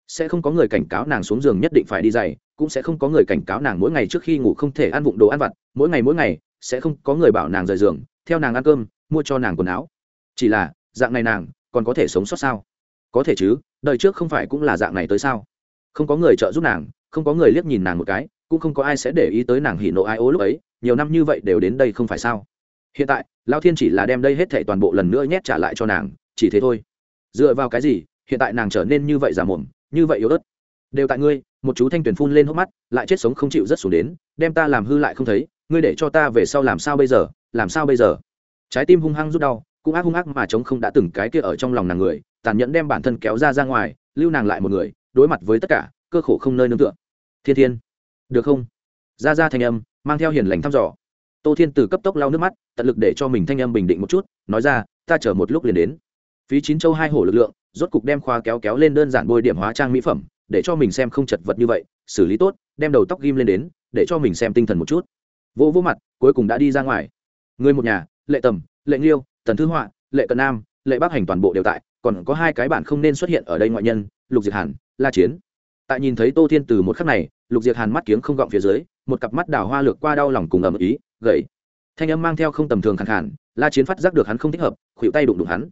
Sẽ không có người cảnh cáo nàng xuống giường nhất định phải đi dày cũng sẽ không có người cảnh cáo nàng mỗi ngày trước khi ngủ không thể ăn vụng đồ ăn vặt, mỗi ngày mỗi ngày, sẽ không có người bảo nàng rời giường, theo nàng ăn cơm, mua cho nàng quần áo. Chỉ là, dạng này nàng, còn có thể sống sót sao? Có thể chứ, đời trước không phải cũng là dạng này tới sao? Không có người trợ giúp nàng, không có người liếc nhìn nàng một cái, cũng không có ai sẽ để ý tới nàng hỉ nộ ai ố lúc ấy, nhiều năm như vậy đều đến đây không phải sao? Hiện tại lao thiên chỉ là đem đây hết thệ toàn bộ lần nữa nhét trả lại cho nàng, chỉ thế thôi. Dựa vào cái gì hiện tại nàng trở nên như vậy giả mồm, như vậy yếu ớt. Đều tại ngươi, một chú thanh tuyển phun lên hốc mắt, lại chết sống không chịu rất xuống đến, đem ta làm hư lại không thấy, ngươi để cho ta về sau làm sao bây giờ, làm sao bây giờ? Trái tim hung hăng rút đau, cũng ác hung ác mà chống không đã từng cái kia ở trong lòng nàng người, tàn nhẫn đem bản thân kéo ra ra ngoài, lưu nàng lại một người, đối mặt với tất cả, cơ khổ không nơi nương tựa. Thiên thiên, được không? Ra ra thanh âm, mang theo hiền lành thăm dò. Tô thiên từ cấp tốc lau nước mắt, tận lực để cho mình thanh âm bình định một chút, nói ra, ta chờ một lúc liền đến. Phí chín châu hai hổ lực lượng rốt cục đem khoa kéo kéo lên đơn giản bôi điểm hóa trang mỹ phẩm, để cho mình xem không chật vật như vậy, xử lý tốt, đem đầu tóc ghim lên đến, để cho mình xem tinh thần một chút. Vỗ vỗ mặt, cuối cùng đã đi ra ngoài. Người một nhà, lệ tầm, lệ nghiêu, tần thư họa, lệ cận nam, lệ bắc hành toàn bộ đều tại, còn có hai cái bản không nên xuất hiện ở đây ngoại nhân, lục diệt hàn, la chiến. Tại nhìn thấy tô thiên từ một khắc này, lục diệt hàn mắt kiếng không gọng phía dưới, một cặp mắt đào hoa lược qua đau lòng cùng ầm ý gậy thanh âm mang theo không tầm thường khẳng hẳn la chiến phát giác được hắn không thích hợp khuỵu tay đụng đụng hắn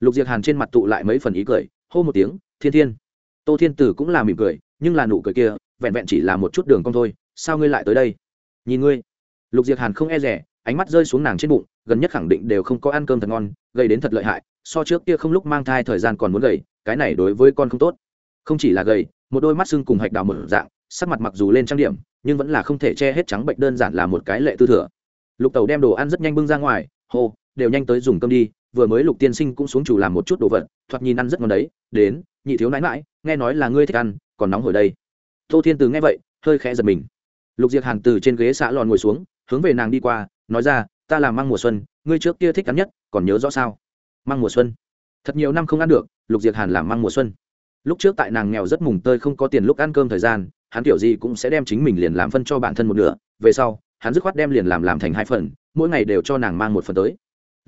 lục diệt hàn trên mặt tụ lại mấy phần ý cười, hô một tiếng, thiên thiên. Tô thiên tử cũng là mỉm cười, nhưng là nụ cười kia, vẹn vẹn chỉ là một chút đường cong thôi, sao ngươi lại tới đây? Nhìn ngươi. Lục diệt hàn không e rẻ ánh mắt rơi xuống nàng trên bụng, gần nhất khẳng định đều không có ăn cơm thật ngon gây đến thật lợi hại, so trước kia không lúc mang thai thời gian còn muốn gầy, cái này đối với con không tốt. Không chỉ là gầy, một đôi mắt sưng cùng hạch đào mở dạng, sắc mặt mặc dù lên trang điểm, nhưng vẫn là không thể che hết trắng bệnh đơn giản là một cái lệ tư thừa. Lục tàu đem đồ ăn rất nhanh bưng ra ngoài, hô, đều nhanh tới dùng cơm đi vừa mới lục tiên sinh cũng xuống chủ làm một chút đồ vật, thoạt nhìn ăn rất ngon đấy, đến, nhị thiếu nãi mãi nghe nói là ngươi thích ăn, còn nóng hồi đây. Tô thiên từ nghe vậy, hơi khẽ giật mình. Lục diệt hàn từ trên ghế xã lòn ngồi xuống, hướng về nàng đi qua, nói ra, ta làm măng mùa xuân, ngươi trước kia thích ăn nhất, còn nhớ rõ sao? Măng mùa xuân. Thật nhiều năm không ăn được, lục diệt hàn làm măng mùa xuân. Lúc trước tại nàng nghèo rất mùng tơi không có tiền lúc ăn cơm thời gian, hắn kiểu gì cũng sẽ đem chính mình liền làm phân cho bản thân một nửa, về sau, hắn dứt khoát đem liền làm làm thành hai phần, mỗi ngày đều cho nàng mang một phần tới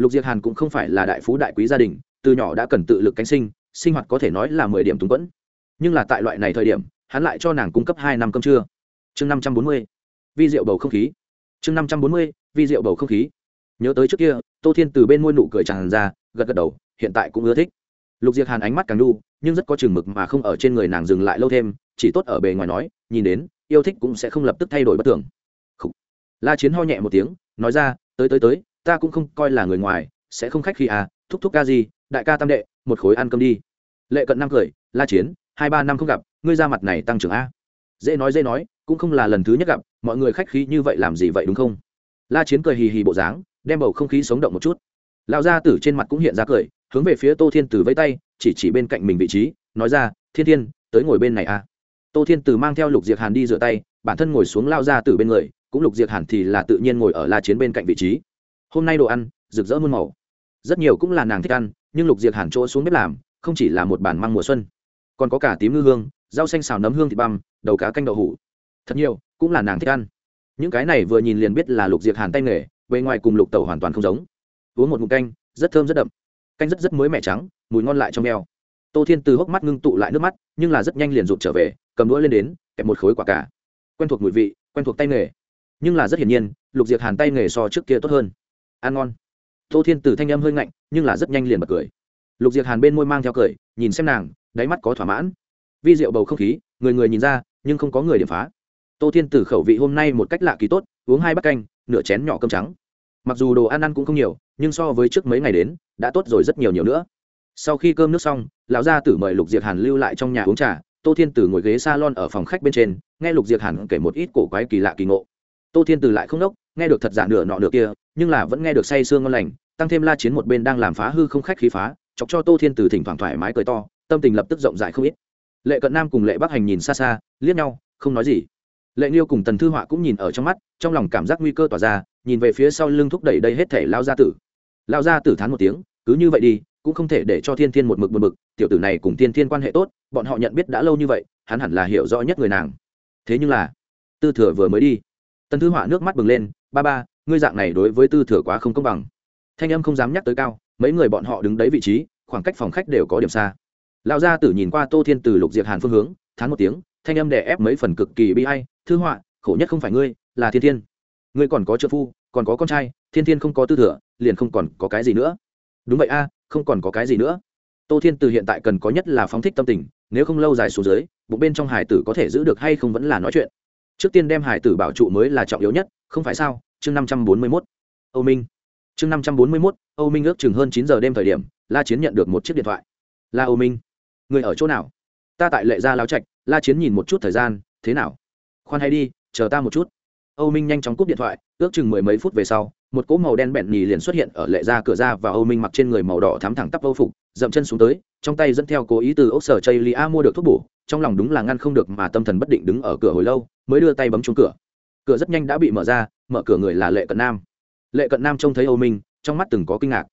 lục diệt hàn cũng không phải là đại phú đại quý gia đình, từ nhỏ đã cần tự lực cánh sinh sinh hoạt có thể nói là mười điểm túng quẫn. Nhưng là tại loại này thời điểm, hắn lại cho nàng cung cấp hai năm cơm trưa. Chương năm trăm bốn mươi, vi rượu bầu không khí. Chương năm trăm bốn mươi, vi rượu bầu không khí. Nhớ tới trước kia, tô thiên từ bên môi nụ cười tràn ra, gật gật đầu, hiện tại cũng ưa thích. Lục diệt hàn ánh mắt càng đu, nhưng rất có chừng mực mà không ở trên người nàng dừng lại lâu thêm, chỉ tốt ở bề ngoài nói, nhìn đến, yêu thích cũng sẽ không lập tức thay đổi bất tưởng la chiến ho nhẹ một tiếng, nói ra, tới tới tới ta cũng không coi là người ngoài, sẽ không khách khi à thúc thúc ca gì, đại ca tam đệ, một khối ăn cơm đi. Lệ cận năm cười, la chiến, hai ba năm không gặp, ngươi ra mặt này tăng trưởng a. Dễ nói dễ nói, cũng không là lần thứ nhất gặp, mọi người khách khí như vậy làm gì vậy đúng không? La chiến cười hì hì bộ dáng, đem bầu không khí sống động một chút. Lão gia tử trên mặt cũng hiện ra cười, hướng về phía tô thiên tử vẫy tay, chỉ chỉ bên cạnh mình vị trí, nói ra, thiên thiên, tới ngồi bên này a. Tô thiên tử mang theo lục Diệc hàn đi rửa tay, bản thân ngồi xuống lao gia tử bên người, cũng lục Diệc hàn thì là tự nhiên ngồi ở la chiến bên cạnh vị trí hôm nay đồ ăn, rực rỡ muôn màu. Rất nhiều cũng là nàng thích ăn, nhưng lục diệt hàn chỗ xuống bếp làm, không chỉ là một bản măng mùa xuân, còn có cả tím ngư hương, rau xanh xào nấm hương thịt băm, đầu cá canh đậu hủ. Thật nhiều, cũng là nàng thích ăn. Những cái này vừa nhìn liền biết là lục diệt hàn tay nghề, bề ngoài cùng lục tẩu hoàn toàn không giống. Uống một ngụm canh, rất thơm rất đậm. Canh rất rất mới mẻ trắng, mùi ngon lại trong eo tô thiên từ hốc mắt ngưng tụ lại nước mắt, nhưng là rất nhanh liền rụt trở về, cầm đũa lên đến, kẹp một khối quả cả. Quen thuộc mùi vị, quen thuộc tay nghề. Nhưng là rất hiển nhiên, lục diệt hàn tay nghề so trước kia tốt hơn ăn ngon. Tô thiên Tử thanh âm hơi ngạnh, nhưng là rất nhanh liền bật cười. Lục diệt hàn bên môi mang theo cười, nhìn xem nàng, đáy mắt có thỏa mãn. Vi rượu bầu không khí, người người nhìn ra, nhưng không có người điểm phá. Tô thiên Tử khẩu vị hôm nay một cách lạ kỳ tốt, uống hai bát canh, nửa chén nhỏ cơm trắng. Mặc dù đồ ăn ăn cũng không nhiều, nhưng so với trước mấy ngày đến, đã tốt rồi rất nhiều nhiều nữa. Sau khi cơm nước xong, lão gia tử mời lục diệt hàn lưu lại trong nhà uống trà, tô thiên tử ngồi ghế s a lon ở phòng khách bên trên, nghe lục diệt hàn kể một ít cổ quái kỳ lạ kỳ ngộ. Tô thiên tử lại không đốc, nghe được thật giả nửa nọ nửa kia nhưng là vẫn nghe được say sương ngon lành, tăng thêm la chiến một bên đang làm phá hư không khách khí phá, chọc cho tô thiên từ thỉnh thoảng thoải mái cười to, tâm tình lập tức rộng rãi không ít. Lệ cận nam cùng lệ bắc hành nhìn xa xa, liếc nhau, không nói gì. Lệ nghiêu cùng tần thư họa cũng nhìn ở trong mắt, trong lòng cảm giác nguy cơ tỏa ra, nhìn về phía sau lưng thúc đẩy đây hết thể lao gia tử. Lao gia tử thán một tiếng, cứ như vậy đi, cũng không thể để cho thiên thiên một mực một mực tiểu tử này cùng thiên thiên quan hệ tốt, bọn họ nhận biết đã lâu như vậy, hắn hẳn là hiểu rõ nhất người nàng. Thế nhưng là, tư thừa vừa mới đi. Tần thư họa nước mắt bừng lên, ba ba ngươi dạng này đối với tư thừa quá không công bằng. Thanh âm không dám nhắc tới cao, mấy người bọn họ đứng đấy vị trí, khoảng cách phòng khách đều có điểm xa. Lão gia tử nhìn qua tô thiên từ lục diệt hàn phương hướng, thán một tiếng, thanh âm đè ép mấy phần cực kỳ bi hay thư họa, khổ nhất không phải ngươi, là thiên thiên. Ngươi còn có trợ phu, còn có con trai, thiên thiên không có tư thừa, liền không còn có cái gì nữa. Đúng vậy a, không còn có cái gì nữa. Tô thiên từ hiện tại cần có nhất là phóng thích tâm tình, nếu không lâu dài xuống dưới, bụng bên trong hải tử có thể giữ được hay không vẫn là nói chuyện. Trước tiên đem hải tử bảo trụ mới là trọng yếu nhất, không phải sao? Chương năm trăm bốn mươi mốt, âu minh. Chương năm trăm bốn mươi mốt, âu minh ước chừng hơn chín giờ đêm thời điểm, la chiến nhận được một chiếc điện thoại. La âu minh, người ở chỗ nào? Ta tại lệ gia lao trạch, la chiến nhìn một chút thời gian, thế nào? Khoan hay đi, chờ ta một chút. Âu minh nhanh chóng cúp điện thoại, ước chừng mười mấy phút về sau, một cỗ màu đen bẹn nhì liền xuất hiện ở lệ ra cửa ra và âu minh mặc trên người màu đỏ thắm thẳng tắp âu phục, dậm chân xuống tới, trong tay dẫn theo cố ý từ ốc sở chây lia mua được thuốc bổ, trong lòng đúng là ngăn không được mà tâm thần bất định đứng ở cửa hồi lâu, mới đưa tay bấm chuông cửa cửa rất nhanh đã bị mở ra, mở cửa người là lệ cận nam. Lệ cận nam trông thấy âu minh, trong mắt từng có kinh ngạc.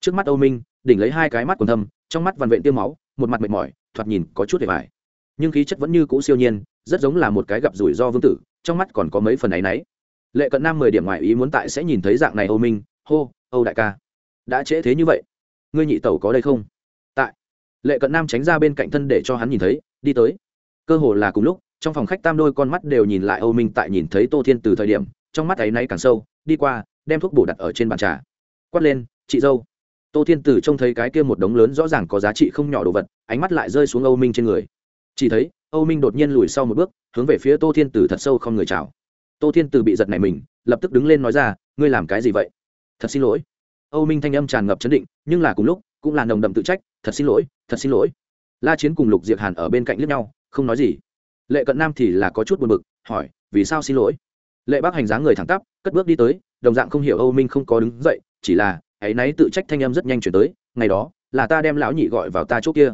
Trước mắt âu minh, đỉnh lấy hai cái mắt còn thâm, trong mắt vằn vện tiêu máu, một mặt mệt mỏi, thoạt nhìn có chút để vải nhưng khí chất vẫn như cũ siêu nhiên, rất giống là một cái gặp rủi ro vương tử, trong mắt còn có mấy phần áy náy. Lệ cận nam mười điểm ngoài ý muốn tại sẽ nhìn thấy dạng này âu minh, hô, âu đại ca, đã trễ thế như vậy, ngươi nhị tẩu có đây không? Tại, lệ cận nam tránh ra bên cạnh thân để cho hắn nhìn thấy, đi tới. Cơ hồ là cùng lúc trong phòng khách tam đôi con mắt đều nhìn lại âu minh tại nhìn thấy tô thiên từ thời điểm, trong mắt ấy nay càng sâu, đi qua, đem thuốc bổ đặt ở trên bàn trà. Quát lên, chị dâu. Tô thiên Tử trông thấy cái kia một đống lớn rõ ràng có giá trị không nhỏ đồ vật, ánh mắt lại rơi xuống âu minh trên người. Chỉ thấy, âu minh đột nhiên lùi sau một bước, hướng về phía tô thiên Tử thật sâu không người chào. Tô thiên Tử bị giật này mình, lập tức đứng lên nói ra, ngươi làm cái gì vậy? Thật xin lỗi. Âu minh thanh âm tràn ngập chấn định, nhưng là cùng lúc, cũng là nồng đậm tự trách, thật xin lỗi, thật xin lỗi. La chiến cùng lục diệp hàn ở bên cạnh lướt nhau, không nói gì lệ cận nam thì là có chút buồn bực, hỏi, vì sao xin lỗi? Lệ bác hành dáng người thẳng tắp, cất bước đi tới, đồng dạng không hiểu âu minh không có đứng dậy, chỉ là, ấy náy tự trách thanh âm rất nhanh chuyển tới, ngày đó, là ta đem lão nhị gọi vào ta chỗ kia.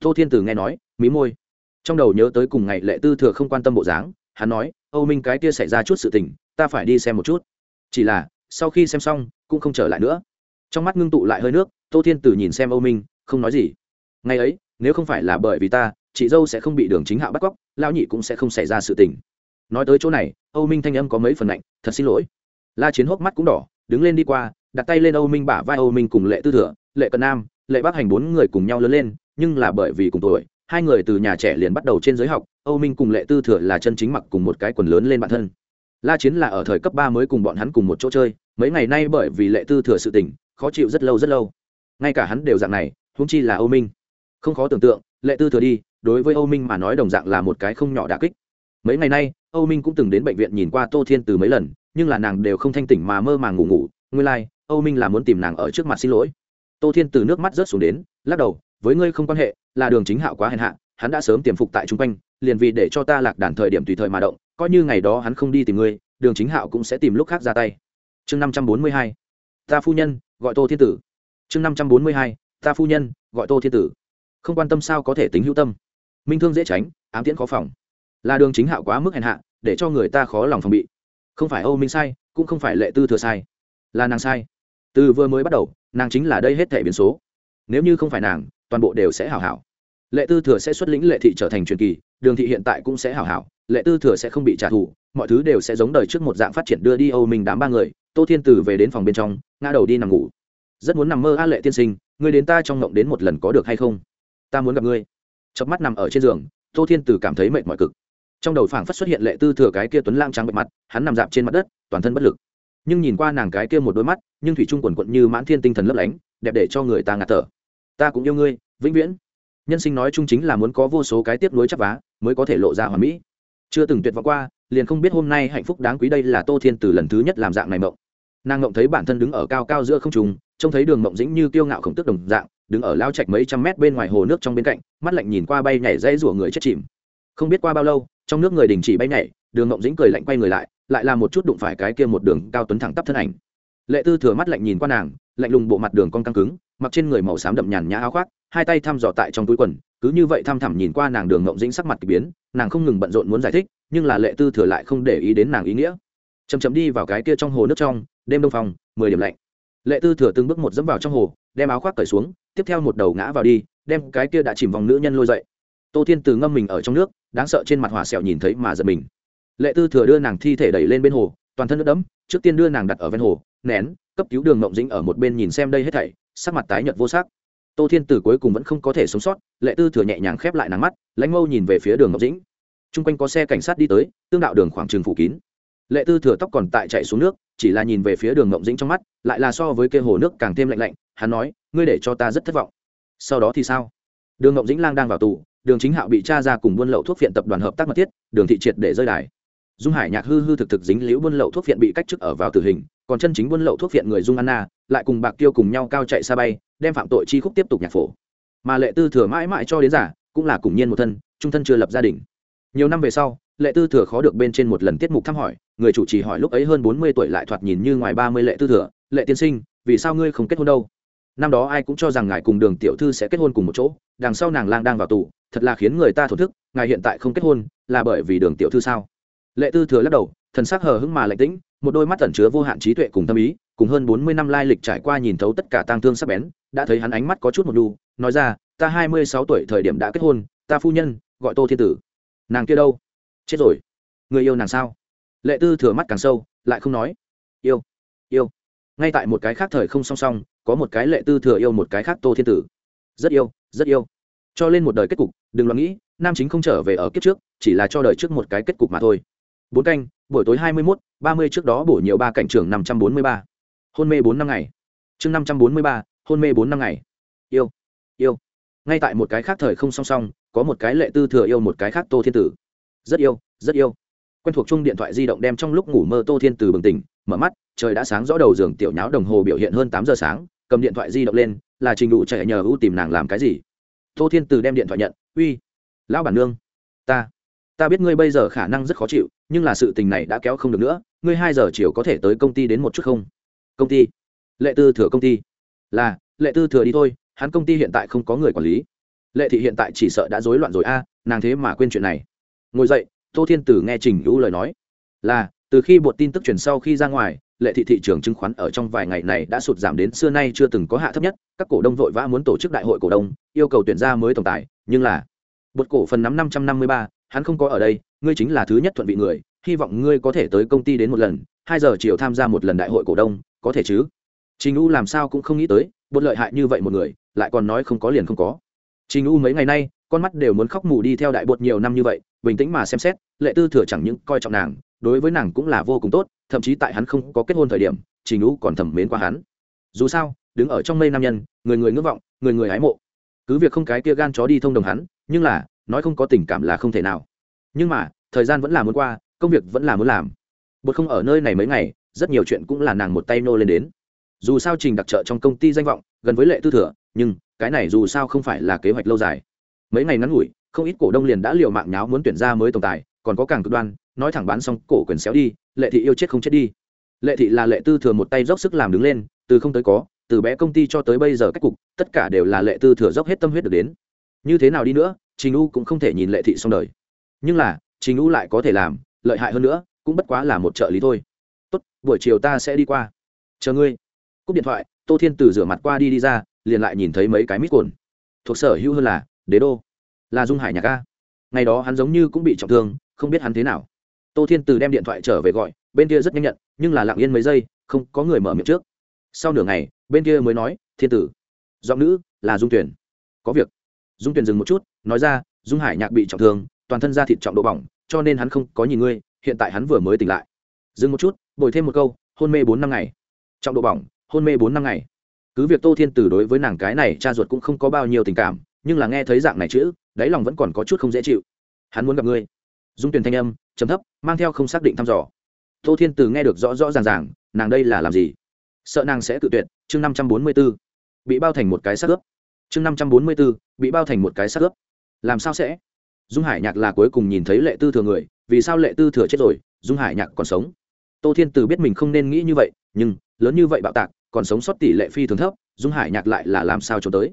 Tô thiên tử nghe nói, mí môi. Trong đầu nhớ tới cùng ngày lệ tư thừa không quan tâm bộ dáng, hắn nói, âu minh cái kia xảy ra chút sự tình, ta phải đi xem một chút. Chỉ là, sau khi xem xong, cũng không trở lại nữa. Trong mắt ngưng tụ lại hơi nước, tô thiên tử nhìn xem âu minh, không nói gì. Ngày ấy, nếu không phải là bởi vì ta chị dâu sẽ không bị đường chính hạo bắt cóc lao nhị cũng sẽ không xảy ra sự tình. Nói tới chỗ này, âu minh thanh âm có mấy phần lạnh, thật xin lỗi. La chiến hốc mắt cũng đỏ, đứng lên đi qua, đặt tay lên âu minh bả vai âu minh cùng lệ tư thừa, lệ cận nam, lệ bác hành bốn người cùng nhau lớn lên, nhưng là bởi vì cùng tuổi, hai người từ nhà trẻ liền bắt đầu trên giới học, âu minh cùng lệ tư thừa là chân chính mặc cùng một cái quần lớn lên bản thân. La chiến là ở thời cấp ba mới cùng bọn hắn cùng một chỗ chơi, mấy ngày nay bởi vì lệ tư thừa sự tình, khó chịu rất lâu rất lâu. Ngay cả hắn đều dạng này húng chi là âu minh. Không khó tưởng tượng, lệ tư thừa đi đối với âu minh mà nói đồng dạng là một cái không nhỏ đả kích. Mấy ngày nay âu minh cũng từng đến bệnh viện nhìn qua tô thiên từ mấy lần nhưng là nàng đều không thanh tỉnh mà mơ màng ngủ ngủ. Nguyên lai、like, âu minh là muốn tìm nàng ở trước mặt xin lỗi. Tô thiên từ nước mắt rớt xuống đến lắc đầu với ngươi không quan hệ là đường chính hạo quá hèn hạ hắn đã sớm tiềm phục tại trung quanh liền vì để cho ta lạc đàn thời điểm tùy thời mà động coi như ngày đó hắn không đi tìm ngươi đường chính hạo cũng sẽ tìm lúc khác ra tay. Chương năm trăm bốn mươi hai ta phu nhân gọi tô thiên tử. Chương năm trăm bốn mươi hai ta phu nhân gọi tô thiên tử. Không quan tâm sao có thể tính hữu tâm minh thương dễ tránh, ám tiễn khó phòng. Là đường chính hạo quá mức hèn hạ, để cho người ta khó lòng phòng bị. Không phải âu minh sai, cũng không phải lệ tư thừa sai. Là nàng sai. Từ vừa mới bắt đầu, nàng chính là đây hết thể biến số. Nếu như không phải nàng, toàn bộ đều sẽ hảo hảo. Lệ tư thừa sẽ xuất lĩnh lệ thị trở thành truyền kỳ, đường thị hiện tại cũng sẽ hảo hảo, lệ tư thừa sẽ không bị trả thù, mọi thứ đều sẽ giống đời trước một dạng phát triển đưa đi âu minh đám ba người, tô thiên tử về đến phòng bên trong, ngã đầu đi nằm ngủ. Rất muốn nằm mơ a lệ tiên sinh, ngươi đến ta trong ngộng đến một lần có được hay không? Ta muốn gặp ngươi chớp mắt nằm ở trên giường, tô thiên tử cảm thấy mệt mỏi cực. Trong đầu phảng phất xuất hiện lệ tư thừa cái kia tuấn lang trắng bệ mặt, hắn nằm dạp trên mặt đất, toàn thân bất lực. Nhưng nhìn qua nàng cái kia một đôi mắt, nhưng thủy trung quần quận như mãn thiên tinh thần lấp lánh, đẹp để cho người ta ngạt thở. Ta cũng yêu ngươi, vĩnh viễn. Nhân sinh nói chung chính là muốn có vô số cái tiếp nối chắp vá, mới có thể lộ ra hoàn mỹ. Chưa từng tuyệt vọng qua, liền không biết hôm nay hạnh phúc đáng quý đây là tô thiên từ lần thứ nhất làm dạng này mộng. Nàng mộng thấy bản thân đứng ở cao cao giữa không trùng trông thấy đường mộng dĩnh như kiêu ngạo khổng tức đồng dạng đứng ở lao trạch mấy trăm mét bên ngoài hồ nước trong bên cạnh, mắt lạnh nhìn qua bay nhảy dây rủa người chết chìm. Không biết qua bao lâu, trong nước người đình chỉ bay nhảy, đường ngộng dĩnh cười lạnh quay người lại lại là một chút đụng phải cái kia một đường cao tuấn thẳng tắp thân ảnh. Lệ tư thừa mắt lạnh nhìn qua nàng, lạnh lùng bộ mặt đường con căng cứng, mặc trên người màu xám đậm nhàn nhã áo khoác, hai tay thăm dò tại trong túi quần, cứ như vậy thăm thẳm nhìn qua nàng đường ngộng dĩnh sắc mặt k ỳ biến, nàng không ngừng bận rộn muốn giải thích, nhưng là lệ tư thừa lại không để ý đến nàng ý nghĩa. Chầm chầm đi vào cái kia trong hồ nước trong, đêm đông phòng mười điểm lạnh lệ tư thừa từng bước một dẫm vào trong hồ, đem áo khoác cởi xuống, tiếp theo một đầu ngã vào đi, đem cái kia đã chìm vòng nữ nhân lôi dậy. Tô thiên từ ngâm mình ở trong nước, đáng sợ trên mặt hỏa sẹo nhìn thấy mà giật mình. Lệ tư thừa đưa nàng thi thể đẩy lên bên hồ, toàn thân nước đẫm, trước tiên đưa nàng đặt ở ven hồ, nén, cấp cứu đường mộng dĩnh ở một bên nhìn xem đây hết thảy, sắc mặt tái nhợt vô sắc. Tô thiên tử cuối cùng vẫn không có thể sống sót, lệ tư thừa nhẹ nhàng khép lại nắng mắt, lãnh mâu nhìn về phía đường ngọc dĩnh. T r u n g quanh có xe cảnh sát đi tới, tương đạo đường khoảng trường phủ kín. Lệ tư thừa tóc còn tại chạy xuống nước chỉ là nhìn về phía đường ngộng dĩnh trong mắt, lại là so với kia hồ nước càng thêm lạnh lạnh, hắn nói, ngươi để cho ta rất thất vọng. Sau đó thì sao? Đường ngộng dĩnh lang đang vào tù, đường chính hạo bị cha ra cùng buôn lậu thuốc viện tập đoàn hợp tác mật thiết, đường thị triệt để rơi đài. Dung hải nhạc hư hư thực thực dính liễu buôn lậu thuốc viện bị cách chức ở vào tử hình, còn chân chính buôn lậu thuốc viện người dung anna, lại cùng bạc tiêu cùng nhau cao chạy xa bay, đem phạm tội chi khúc tiếp tục nhạc phổ. Mà lệ tư thừa mãi mãi cho đến giả, cũng là cùng nhiên một thân, trung thân chưa lập gia đình. Nhiều năm về sau, lệ tư thừa khó được bên trên một lần tiết mục thăm hỏi người chủ trì hỏi lúc ấy hơn bốn mươi tuổi lại thoạt nhìn như ngoài ba mươi lệ tư thừa, lệ tiên sinh, vì sao ngươi không kết hôn đâu? Năm đó ai cũng cho rằng ngài cùng đường tiểu thư sẽ kết hôn cùng một chỗ, đằng sau nàng lang đang vào tù, thật là khiến người ta thổn thức, ngài hiện tại không kết hôn, là bởi vì đường tiểu thư sao? Lệ tư thừa lắc đầu, thần sắc hờ hững mà lạnh tĩnh, một đôi mắt tẩn chứa vô hạn trí tuệ cùng tâm ý, cùng hơn bốn mươi năm lai lịch trải qua nhìn thấu tất cả tang thương sắc bén, đã thấy hắn ánh mắt có chút một đu, nói ra, ta hai mươi sáu tuổi thời điểm đã kết hôn, ta phu nhân, gọi tô thiên tử. Nàng kia đâu? Chết rồi. Người yêu nàng sao? Lệ tư thừa mắt càng sâu, lại không nói, yêu yêu. Ngay tại một cái khác thời không song song, có một cái lệ tư thừa yêu một cái khác tô thiên tử. Rất yêu rất yêu. Cho lên một đời kết cục, đừng lo nghĩ, nam chính không trở về ở kiếp trước, chỉ là cho đời trước một cái kết cục mà thôi. Bốn canh, buổi tối hai mươi mốt, ba mươi trước đó bổ nhiều ba cảnh trưởng năm trăm bốn mươi ba. Hôn mê bốn năm ngày. Chương năm trăm bốn mươi ba, hôn mê bốn năm ngày. Yêu yêu. Ngay tại một cái khác thời không song song, có một cái lệ tư thừa yêu một cái khác tô thiên tử. Rất yêu rất yêu quen thuộc chung điện thoại di động đem trong lúc ngủ mơ tô thiên Từ bừng tỉnh, mở mắt, trời đã sáng rõ đầu giường tiểu nháo đồng hồ biểu hiện hơn tám giờ sáng, cầm điện thoại di động lên, là trình đủ chạy nhờ ưu tìm nàng làm cái gì? Tô thiên Từ đem điện thoại nhận, uy, lão bản nương, ta ta biết ngươi bây giờ khả năng rất khó chịu, nhưng là sự tình này đã kéo không được nữa, ngươi hai giờ chiều có thể tới công ty đến một chút không? Công ty? Lệ tư thừa công ty. Là, lệ tư thừa đi thôi, hắn công ty hiện tại không có người quản lý. Lệ thị hiện tại chỉ sợ đã rối loạn rồi a, nàng thế mà quên chuyện này. Ngồi dậy tô thiên tử nghe trình hữu lời nói, là, từ khi bộ tin tức truyền sau khi ra ngoài, lệ thị thị trường chứng khoán ở trong vài ngày này đã sụt giảm đến xưa nay chưa từng có hạ thấp nhất, các cổ đông vội vã muốn tổ chức đại hội cổ đông, yêu cầu tuyển ra mới tổng tài, nhưng là bột cổ phần nắm năm trăm năm mươi ba, hắn không có ở đây, ngươi chính là thứ nhất thuận vị người, hy vọng ngươi có thể tới công ty đến một lần, hai giờ chiều tham gia một lần đại hội cổ đông, có thể chứ? Trình u làm sao cũng không nghĩ tới bột lợi hại như vậy một người, lại còn nói không có liền không có. Trình u mấy ngày nay, con mắt đều muốn khóc mù đi theo đại bột nhiều năm như vậy bình tĩnh mà xem xét, lệ tư thừa chẳng những coi trọng nàng, đối với nàng cũng là vô cùng tốt, thậm chí tại hắn không có kết hôn thời điểm trình Lũ còn thẩm mến qua hắn. Dù sao, đứng ở trong mây nam nhân, người người ngưỡng vọng, người người ái mộ. Cứ việc không cái kia gan chó đi thông đồng hắn, nhưng là, nói không có tình cảm là không thể nào. Nhưng mà, thời gian vẫn là muốn qua, công việc vẫn là muốn làm. Bột không ở nơi này mấy ngày, rất nhiều chuyện cũng là nàng một tay nô lên đến. Dù sao trình đặc trợ trong công ty danh vọng, gần với lệ tư thừa, nhưng cái này dù sao không phải là kế hoạch lâu dài. Mấy ngày ngắn ngủi không ít cổ đông liền đã liều mạng nháo muốn tuyển ra mới tổng tài, còn có càng cực đoan, nói thẳng bán xong cổ quyền xéo đi, lệ thị yêu chết không chết đi. Lệ thị là lệ tư thừa một tay dốc sức làm đứng lên, từ không tới có, từ bé công ty cho tới bây giờ cách cục, tất cả đều là lệ tư thừa dốc hết tâm huyết được đến. Như thế nào đi nữa, trình u cũng không thể nhìn lệ thị xong đời. Nhưng là, trình u lại có thể làm, lợi hại hơn nữa, cũng bất quá là một trợ lý thôi. Tốt, buổi chiều ta sẽ đi qua. Chờ ngươi. Cúp điện thoại, tô thiên từ rửa mặt qua đi đi ra, liền lại nhìn thấy mấy cái mít cồn thuộc sở hữu hơn là, đế đô là dung hải nhạc ca ngày đó hắn giống như cũng bị trọng thương, không biết hắn thế nào. Tô thiên từ đem điện thoại trở về gọi, bên kia rất nhanh nhận, nhưng là lặng yên mấy giây, không có người mở miệng trước. Sau nửa ngày, bên kia mới nói, thiên tử, giọng nữ là dung tuyển có việc. Dung tuyển dừng một chút, nói ra, dung hải nhạc bị trọng thương, toàn thân da thịt trọng độ bỏng, cho nên hắn không có nhìn ngươi, hiện tại hắn vừa mới tỉnh lại. Dừng một chút, bồi thêm một câu, hôn mê bốn năm ngày. Trọng độ bỏng, hôn mê bốn năm ngày. Cứ việc tô thiên tử đối với nàng cái này cha ruột cũng không có bao nhiêu tình cảm, nhưng là nghe thấy dạng này chữ đáy lòng vẫn còn có chút không dễ chịu. Hắn muốn gặp ngươi. Dung tuyển thanh âm chấm thấp, mang theo không xác định thăm dò. Tô thiên Từ nghe được rõ rõ ràng ràng, nàng đây là làm gì? Sợ nàng sẽ tự tuyệt, chương năm trăm bốn mươi b ố bị bao thành một cái xác ướp. Chương năm trăm bốn mươi b ố bị bao thành một cái xác ướp. Làm sao sẽ? Dung hải nhạc là cuối cùng nhìn thấy lệ tư thừa người, vì sao lệ tư thừa chết rồi, dung hải nhạc còn sống? Tô thiên từ biết mình không nên nghĩ như vậy, nhưng, lớn như vậy bạo tạc, còn sống sót tỷ lệ phi thường thấp, dung hải nhạc lại là làm sao trốn tới?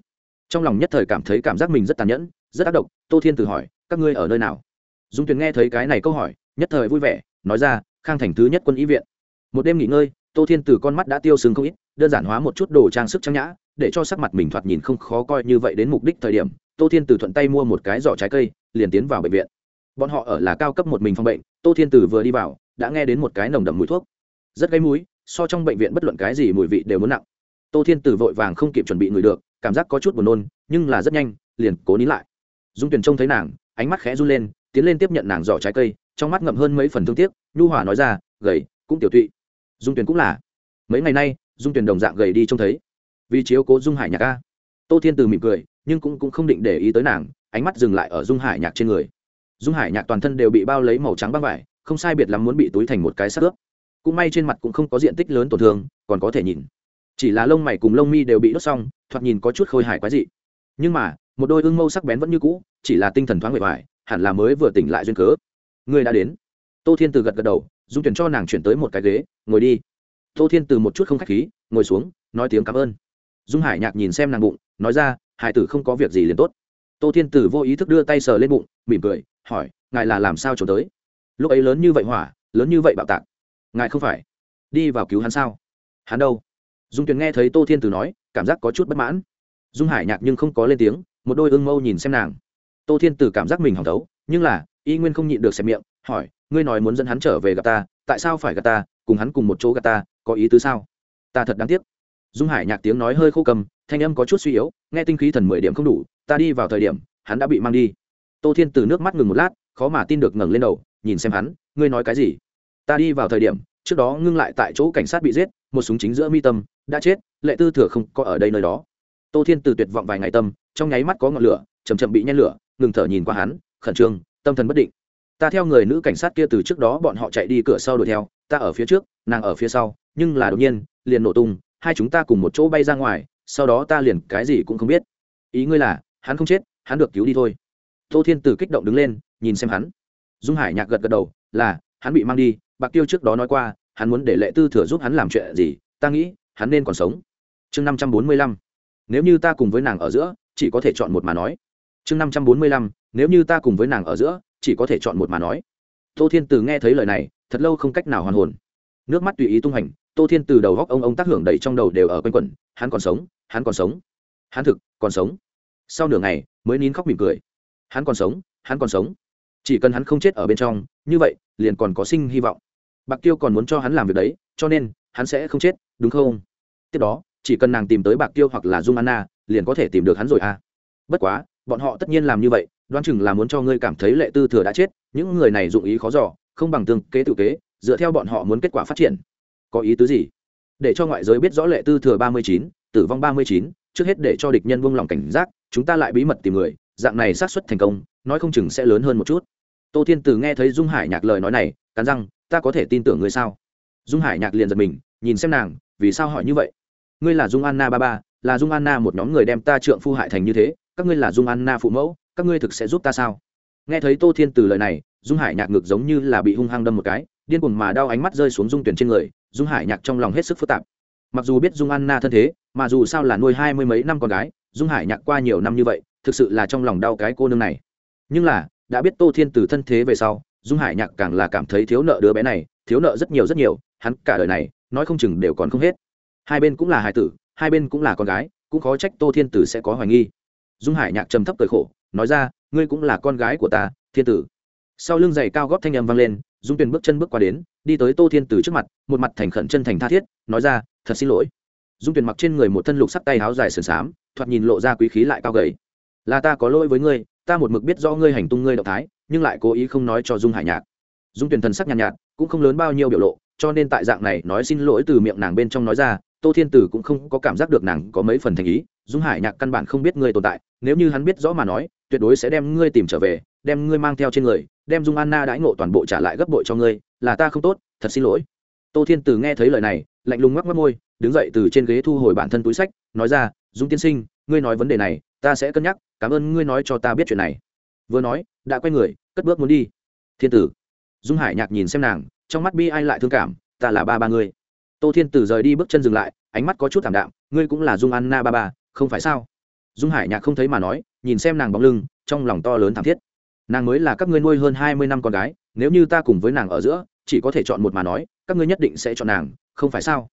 Trong lòng nhất thời cảm thấy cảm giác mình rất tàn nhẫn rất ác độc, tô thiên tử hỏi, các ngươi ở nơi nào? Dung tuyền nghe thấy cái này câu hỏi, nhất thời vui vẻ, nói ra, khang thành thứ nhất quân ý viện. Một đêm nghỉ ngơi, tô thiên tử con mắt đã tiêu sừng không ít, đơn giản hóa một chút đồ trang sức trang nhã, để cho sắc mặt mình thoạt nhìn không khó coi như vậy đến mục đích thời điểm, tô thiên tử thuận tay mua một cái giỏ trái cây, liền tiến vào bệnh viện. Bọn họ ở là cao cấp một mình phòng bệnh, tô thiên tử vừa đi vào, đã nghe đến một cái nồng đậm mùi thuốc. Rất gây mũi, so trong bệnh viện bất luận cái gì mùi vị đều muốn nặng. Tô thiên tử vội vàng không kịp chuẩn bị người được, cảm giác có chút buồn nôn, nhưng là rất nhanh, liền cố nín lại dung tuyền trông thấy nàng ánh mắt khẽ run lên tiến lên tiếp nhận nàng giỏ trái cây trong mắt ngậm hơn mấy phần thương tiếc nhu hòa nói ra gầy cũng tiểu tụy. Dung tuyền cũng là. Mấy ngày nay dung tuyền đồng dạng gầy đi trông thấy. Vì chiếu cố dung hải nhạc ca tô thiên từ mỉm cười nhưng cũng, cũng không định để ý tới nàng ánh mắt dừng lại ở dung hải nhạc trên người. Dung hải nhạc toàn thân đều bị bao lấy màu trắng băng vải không sai biệt lắm muốn bị túi thành một cái sắc ướp. Cũng may trên mặt cũng không có diện tích lớn tổn thương còn có thể nhìn. Chỉ là lông mày cùng lông mi đều bị đốt xong thoạt nhìn có chút khôi hài quái dị. Nhưng mà một đôi ương mâu sắc bén vẫn như cũ, chỉ là tinh thần thoáng bề ngoài, hẳn là mới vừa tỉnh lại duyên cớ. Người đã đến. Tô thiên từ gật gật đầu, dung tuyển cho nàng chuyển tới một cái ghế, ngồi đi. Tô thiên từ một chút không k h á c h khí, ngồi xuống, nói tiếng cảm ơn. Dung hải nhạc nhìn xem nàng bụng, nói ra, hải tử không có việc gì liền tốt. Tô thiên tử vô ý thức đưa tay sờ lên bụng, mỉm cười, hỏi, ngài là làm sao trốn tới? Lúc ấy lớn như vậy hỏa, lớn như vậy bạo tạc. Ngài không phải đi vào cứu hắn sao? Hắn đâu? Dung tuyền nghe thấy tô thiên tử nói, cảm giác có chút bất mãn. Dung hải nhạc nhưng không có lên tiếng một đôi ương mâu nhìn xem nàng. Tô thiên tử cảm giác mình hỏng thấu, nhưng là, y nguyên không nhịn được xem miệng, hỏi, ngươi nói muốn dẫn hắn trở về gặp ta, tại sao phải gặp ta, cùng hắn cùng một chỗ gặp ta, có ý tứ sao? Ta thật đáng tiếc. Dung hải nhạc tiếng nói hơi khô cầm thanh âm có chút suy yếu, nghe tinh khí thần mười điểm không đủ, ta đi vào thời điểm, hắn đã bị mang đi. Tô thiên từ nước mắt ngừng một lát, khó mà tin được ngẩng lên đầu, nhìn xem hắn, ngươi nói cái gì? Ta đi vào thời điểm, trước đó ngưng lại tại chỗ cảnh sát bị giết, một súng chính giữa mi tâm, đã chết, lệ tư thừa không có ở đây nơi đó tô thiên từ tuyệt vọng vài ngày tâm, trong nháy mắt có ngọn lửa chầm chậm bị nhen lửa, ngừng thở nhìn qua hắn, khẩn trương, tâm thần bất định. Ta theo người nữ cảnh sát kia từ trước đó bọn họ chạy đi cửa sau đuổi theo, ta ở phía trước, nàng ở phía sau, nhưng là đột nhiên, liền nổ tung, hai chúng ta cùng một chỗ bay ra ngoài, sau đó ta liền cái gì cũng không biết. Ý ngươi là, hắn không chết, hắn được cứu đi thôi. Tô thiên từ kích động đứng lên, nhìn xem hắn. Dung hải nhạc gật gật đầu, là, hắn bị mang đi, bạc tiêu trước đó nói qua, hắn muốn để lệ tư thừa giúp hắn làm chuyện gì, ta nghĩ, hắn nên còn sống. Chương năm trăm bốn mươi lăm nếu như ta cùng với nàng ở giữa, chỉ có thể chọn một mà nói. Chương năm trăm bốn mươi lăm, nếu như ta cùng với nàng ở giữa, chỉ có thể chọn một mà nói. Tô thiên từ nghe thấy lời này, thật lâu không cách nào hoàn hồn. Nước mắt tùy ý tung hành, tô thiên từ đầu góc ông ông tác hưởng đầy trong đầu đều ở quanh quẩn, hắn còn sống, hắn còn sống. Hắn thực, còn sống. Sau nửa ngày, mới nín khóc mỉm cười. Hắn còn sống, hắn còn sống. Chỉ cần hắn không chết ở bên trong, như vậy, liền còn có sinh hy vọng. Bạc tiêu còn muốn cho hắn làm việc đấy, cho nên, hắn sẽ không chết, đúng không? Tiếp đó chỉ cần nàng tìm tới bạc tiêu hoặc là dung anna, liền có thể tìm được hắn rồi à. Bất quá, bọn họ tất nhiên làm như vậy, đoán chừng là muốn cho ngươi cảm thấy lệ tư thừa đã chết, những người này dụng ý khó giỏ không bằng tương kế tự kế, dựa theo bọn họ muốn kết quả phát triển. Có ý tứ gì? Để cho ngoại giới biết rõ lệ tư thừa ba mươi chín, tử vong ba mươi chín, trước hết để cho địch nhân buông lòng cảnh giác, chúng ta lại bí mật tìm người, dạng này xác suất thành công, nói không chừng sẽ lớn hơn một chút. Tô thiên từ nghe thấy dung hải nhạc lời nói này, cắn răng, ta có thể tin tưởng ngươi sao? Dung hải nhạc liền giật mình, nhìn xem nàng, vì sao hỏi như vậy? Ngươi là dung anna ba ba, là dung anna một nhóm người đem ta trượng phu hại thành như thế, các ngươi là dung anna phụ mẫu, các ngươi thực sẽ giúp ta sao? Nghe thấy tô thiên từ lời này, dung hải nhạc ngực giống như là bị hung hăng đâm một cái, điên cuồng mà đau ánh mắt rơi xuống dung tuyển trên người, dung hải nhạc trong lòng hết sức phức tạp. Mặc dù biết dung anna thân thế, mà dù sao là nuôi hai mươi mấy năm con gái, dung hải nhạc qua nhiều năm như vậy, thực sự là trong lòng đau cái cô nương này. Nhưng là, đã biết tô thiên từ thân thế về sau, dung hải nhạc càng là cảm thấy thiếu nợ đứa bé này, thiếu nợ rất nhiều rất nhiều, hắn cả đời này, nói không chừng đều còn không hết hai bên cũng là hài tử hai bên cũng là con gái cũng khó trách tô thiên tử sẽ có hoài nghi. Dung hải nhạc trầm thấp cười khổ nói ra ngươi cũng là con gái của ta thiên tử. Sau lưng giày cao góp thanh âm vang lên dung tuyền bước chân bước qua đến đi tới tô thiên tử trước mặt một mặt thành khẩn chân thành tha thiết nói ra thật xin lỗi. Dung tuyền mặc trên người một thân lục sắc tay áo dài sườn xám thoạt nhìn lộ ra quý khí lại cao gầy. Là ta có lỗi với ngươi ta một mực biết do ngươi hành tung ngươi động thái nhưng lại cố ý không nói cho dung hải nhạc. Dung tuyền thần sắc nhàn nhạt, nhạt cũng không lớn bao nhiêu biểu lộ cho nên tại dạng này nói xin lỗi từ miệng nàng bên trong nói ra, tô thiên tử cũng không có cảm giác được nàng có mấy phần thành ý, dung hải nhạc căn bản không biết ngươi tồn tại, nếu như hắn biết rõ mà nói, tuyệt đối sẽ đem ngươi tìm trở về, đem ngươi mang theo trên người, đem dung anna đãi ngộ toàn bộ trả lại gấp bội cho ngươi, là ta không tốt, thật xin lỗi. Tô thiên tử nghe thấy lời này, lạnh lùng ngoắc mất môi, đứng dậy từ trên ghế thu hồi bản thân túi sách, nói ra, dung tiên sinh, ngươi nói vấn đề này, ta sẽ cân nhắc, cảm ơn ngươi nói cho ta biết chuyện này. Vừa nói, đã quay người, cất bước muốn đi. Thiên tử. Dung hải nhạc nhìn xem nàng trong mắt bi ai lại thương cảm, ta là ba ba ngươi. Tô thiên tử rời đi bước chân dừng lại, ánh mắt có chút thảm đạm, ngươi cũng là dung anna ba ba, không phải sao? Dung hải nhạc không thấy mà nói, nhìn xem nàng bóng lưng, trong lòng to lớn thảm thiết. Nàng mới là các ngươi nuôi hơn hai mươi năm con gái, nếu như ta cùng với nàng ở giữa, chỉ có thể chọn một mà nói, các ngươi nhất định sẽ chọn nàng, không phải sao?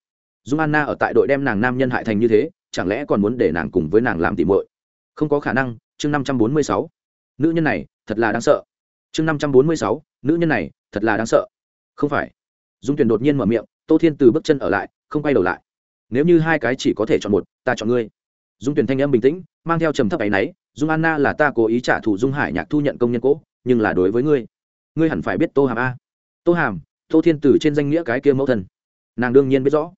Dung anna ở tại đội đem nàng nam nhân hại thành như thế, chẳng lẽ còn muốn để nàng cùng với nàng làm tỉ muội? Không có khả năng, chương năm trăm bốn mươi sáu. Nữ nhân này, thật là đáng sợ. Chương năm trăm bốn mươi sáu, nữ nhân này, thật là đáng sợ không phải. Dung tuyền đột nhiên mở miệng, tô thiên từ bước chân ở lại, không quay đầu lại. Nếu như hai cái chỉ có thể chọn một, ta chọn ngươi. Dung tuyền thanh âm bình tĩnh, mang theo trầm thấp áy náy, dung anna là ta cố ý trả thù dung hải nhạc thu nhận công nhân cỗ nhưng là đối với ngươi ngươi hẳn phải biết tô hàm a. Tô hàm, tô thiên tử trên danh nghĩa cái kia mẫu thân. Nàng đương nhiên biết rõ.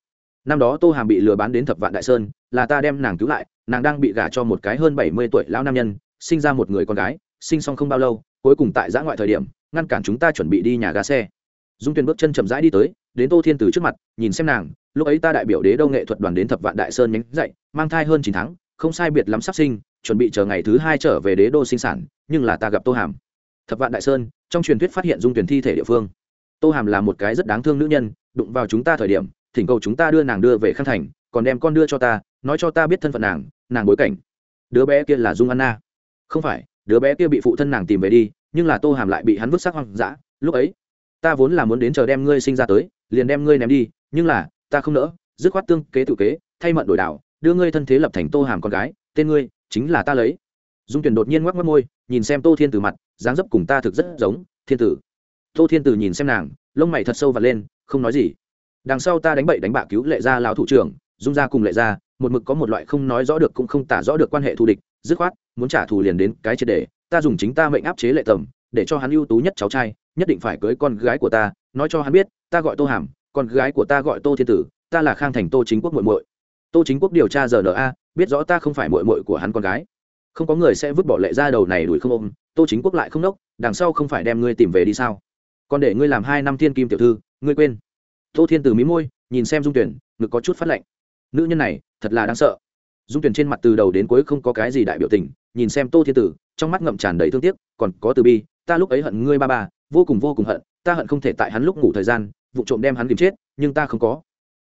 Năm đó tô hàm bị lừa bán đến thập vạn đại sơn, là ta đem nàng cứu lại, nàng đang bị gả cho một cái hơn bảy mươi tuổi lão nam nhân, sinh ra một người con gái, sinh xong không bao lâu, cuối cùng tại giã ngoại thời điểm, ngăn cản chúng ta chuẩn bị đi nhà ga xe dung tuyền bước chân chậm rãi đi tới, đến tô thiên tử trước mặt, nhìn xem nàng, lúc ấy ta đại biểu đế đô nghệ thuật đoàn đến thập vạn đại sơn nhánh dậy mang thai hơn chín tháng, không sai biệt lắm sắp sinh, chuẩn bị chờ ngày thứ hai trở về đế đô sinh sản, nhưng là ta gặp tô hàm. Thập vạn đại sơn, trong truyền thuyết phát hiện dung tuyển thi thể địa phương. Tô hàm là một cái rất đáng thương nữ nhân, đụng vào chúng ta thời điểm, thỉnh cầu chúng ta đưa nàng đưa về khang thành, còn đem con đưa cho ta, nói cho ta biết thân phận nàng nàng bối cảnh. Đứa bé kia là dung anna. Không phải, đứa bé kia bị phụ thân nàng tìm về đi, nhưng là tô hàm lại bị hắn vứt xác hoang dã, lúc ấy ta vốn là muốn đến chờ đem ngươi sinh ra tới, liền đem ngươi ném đi, nhưng là, ta không nỡ, dứt khoát tương kế tự kế, thay mận đổi đảo, đưa ngươi thân thế lập thành tô hàm con gái, tên ngươi chính là ta lấy. Dung tuyển đột nhiên ngoắc mất môi, nhìn xem tô thiên tử mặt, dáng dấp cùng ta thực rất giống, thiên tử. Tô thiên tử nhìn xem nàng, lông mày thật sâu và lên, không nói gì. Đằng sau ta đánh bậy đánh bạ cứu lệ gia lão thủ trưởng, dung ra cùng lệ gia, một mực có một loại không nói rõ được cũng không tả rõ được quan hệ thù địch, dứt khoát, muốn trả thù liền đến cái triệt đề ta dùng chính ta mệnh áp chế lệ tầm, để cho hắn ưu tú nhất cháu trai nhất định phải cưới con gái của ta, nói cho hắn biết, ta gọi tô hàm, con gái của ta gọi tô thiên tử, ta là khang thành tô chính quốc muội muội. Tô chính quốc điều tra giờ rna biết rõ ta không phải muội muội của hắn con gái. Không có người sẽ vứt bỏ lệ ra đầu này đuổi không ôm, tô chính quốc lại không nốc, đằng sau không phải đem ngươi tìm về đi sao? Còn để ngươi làm hai năm thiên kim tiểu thư, ngươi quên. Tô thiên tử mí môi, nhìn xem dung tuyển, ngực có chút phát lạnh. Nữ nhân này, thật là đáng sợ. Dung tuyển trên mặt từ đầu đến cuối không có cái gì đại biểu tình, nhìn xem tô thiên tử, trong mắt ngậm tràn đầy thương tiếc, còn có từ bi, ta lúc ấy hận ngươi ba ba vô cùng vô cùng hận, ta hận không thể tại hắn lúc ngủ thời gian, vụ trộm đem hắn tìm chết, nhưng ta không có.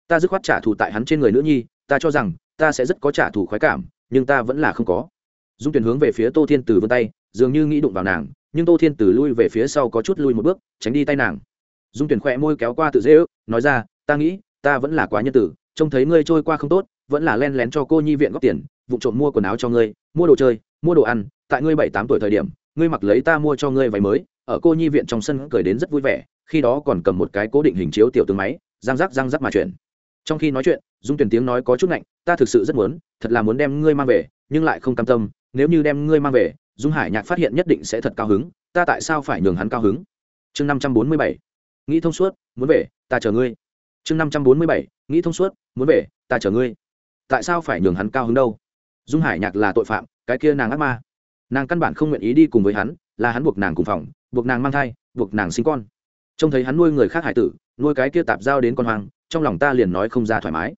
Ta dứt khoát trả thù tại hắn trên người nữ nhi, ta cho rằng, ta sẽ rất có trả thù khoái cảm, nhưng ta vẫn là không có. Dung tuyển hướng về phía tô thiên tử vươn tay, dường như nghĩ đụng vào nàng, nhưng tô thiên tử lui về phía sau có chút lui một bước, tránh đi tay nàng. Dung tuyển khỏe môi kéo qua tự dễ ước, nói ra, ta nghĩ, ta vẫn là quá nhân tử, trông thấy ngươi trôi qua không tốt, vẫn là len lén cho cô nhi viện góp tiền, vụ trộm mua quần áo cho ngươi, mua đồ chơi, mua đồ ăn, tại ngươi bảy tám tuổi thời điểm ngươi mặc lấy ta mua cho ngươi váy mới, ở cô nhi viện trong sân cười đến rất vui vẻ, khi đó còn cầm một cái cố định hình chiếu tiểu tướng máy, răng rắc răng rắc mà chuyển. Trong khi nói chuyện, dung tuyển tiếng nói có chút lạnh ta thực sự rất muốn, thật là muốn đem ngươi mang về, nhưng lại không cam tâm, nếu như đem ngươi mang về, dung hải nhạc phát hiện nhất định sẽ thật cao hứng, ta tại sao phải nhường hắn cao hứng? Chương năm trăm bốn mươi bảy, nghĩ thông suốt, muốn về, ta chờ ngươi. Chương năm trăm bốn mươi bảy, nghĩ thông suốt, muốn về, ta chờ ngươi. Tại sao phải nhường hắn cao hứng đâu? Dung hải nhạc là tội phạm, cái kia nàng ác ma nàng căn bản không nguyện ý đi cùng với hắn, là hắn buộc nàng cùng phòng, buộc nàng mang thai, buộc nàng sinh con. Trông thấy hắn nuôi người khác hải tử, nuôi cái kia tạp giao đến con hoang, trong lòng ta liền nói không ra thoải mái.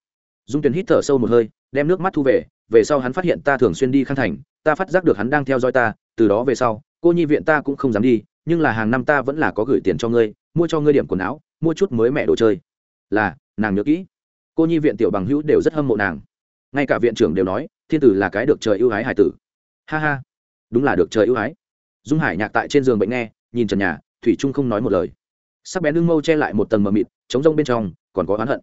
Dung tuyền hít thở sâu một hơi, đem nước mắt thu về về sau hắn phát hiện ta thường xuyên đi khang thành, ta phát giác được hắn đang theo dõi ta, từ đó về sau, cô nhi viện ta cũng không dám đi, nhưng là hàng năm ta vẫn là có gửi tiền cho ngươi, mua cho ngươi điểm quần áo, mua chút mới mẹ đồ chơi. Là, nàng nhớ kỹ. Cô nhi viện tiểu bằng hữu đều rất hâm mộ nàng. Ngay cả viện trưởng đều nói, thiên tử là cái được trời ưu ái hải tử. Ha ha đúng là được trời ưu ái. Dung hải nhạc tại trên giường bệnh nghe, nhìn trần nhà, thủy trung không nói một lời. Sắc bén lưng mâu che lại một tầng mờ mịt, chống rông bên trong, còn có oán hận.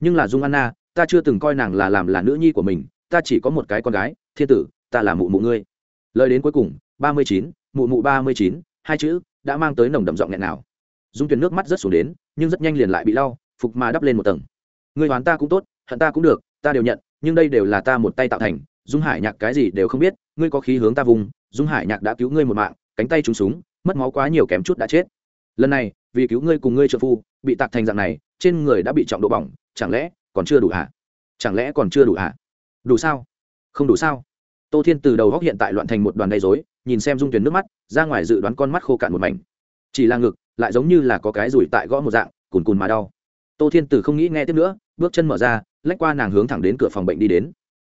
Nhưng là dung anna, ta chưa từng coi nàng là làm là nữ nhi của mình, ta chỉ có một cái con gái, thiên tử, ta là mụ mụ ngươi. Lời đến cuối cùng, ba mươi chín, mụ mụ ba mươi chín, hai chữ, đã mang tới nồng đậm giọng nghẹn nào. Dung tuyền nước mắt rất xuống đến, nhưng rất nhanh liền lại bị lau, phục mà đắp lên một tầng. Người hoán ta cũng tốt, hận ta cũng được, ta đều nhận, nhưng đây đều là ta một tay tạo thành, dung hải nhạc cái gì đều không biết, ngươi có khí hướng ta vùng dung hải nhạc đã cứu ngươi một mạng, cánh tay trúng súng, mất máu quá nhiều kém chút đã chết. Lần này, vì cứu ngươi cùng ngươi trợ phu, bị tạc thành dạng này, trên người đã bị trọng độ bỏng, chẳng lẽ còn chưa đủ hả? Chẳng lẽ còn chưa đủ hả? Đủ sao? Không đủ sao? Tô thiên từ đầu góc hiện tại loạn thành một đoàn gây dối nhìn xem dung tuyển nước mắt, ra ngoài dự đoán con mắt khô cạn một mảnh. Chỉ là ngực, lại giống như là có cái rủi tại gõ một dạng cùn cùn mà đau. Tô thiên tử không nghĩ nghe tiếp nữa, bước chân mở ra, lách qua nàng hướng thẳng đến cửa phòng bệnh đi đến.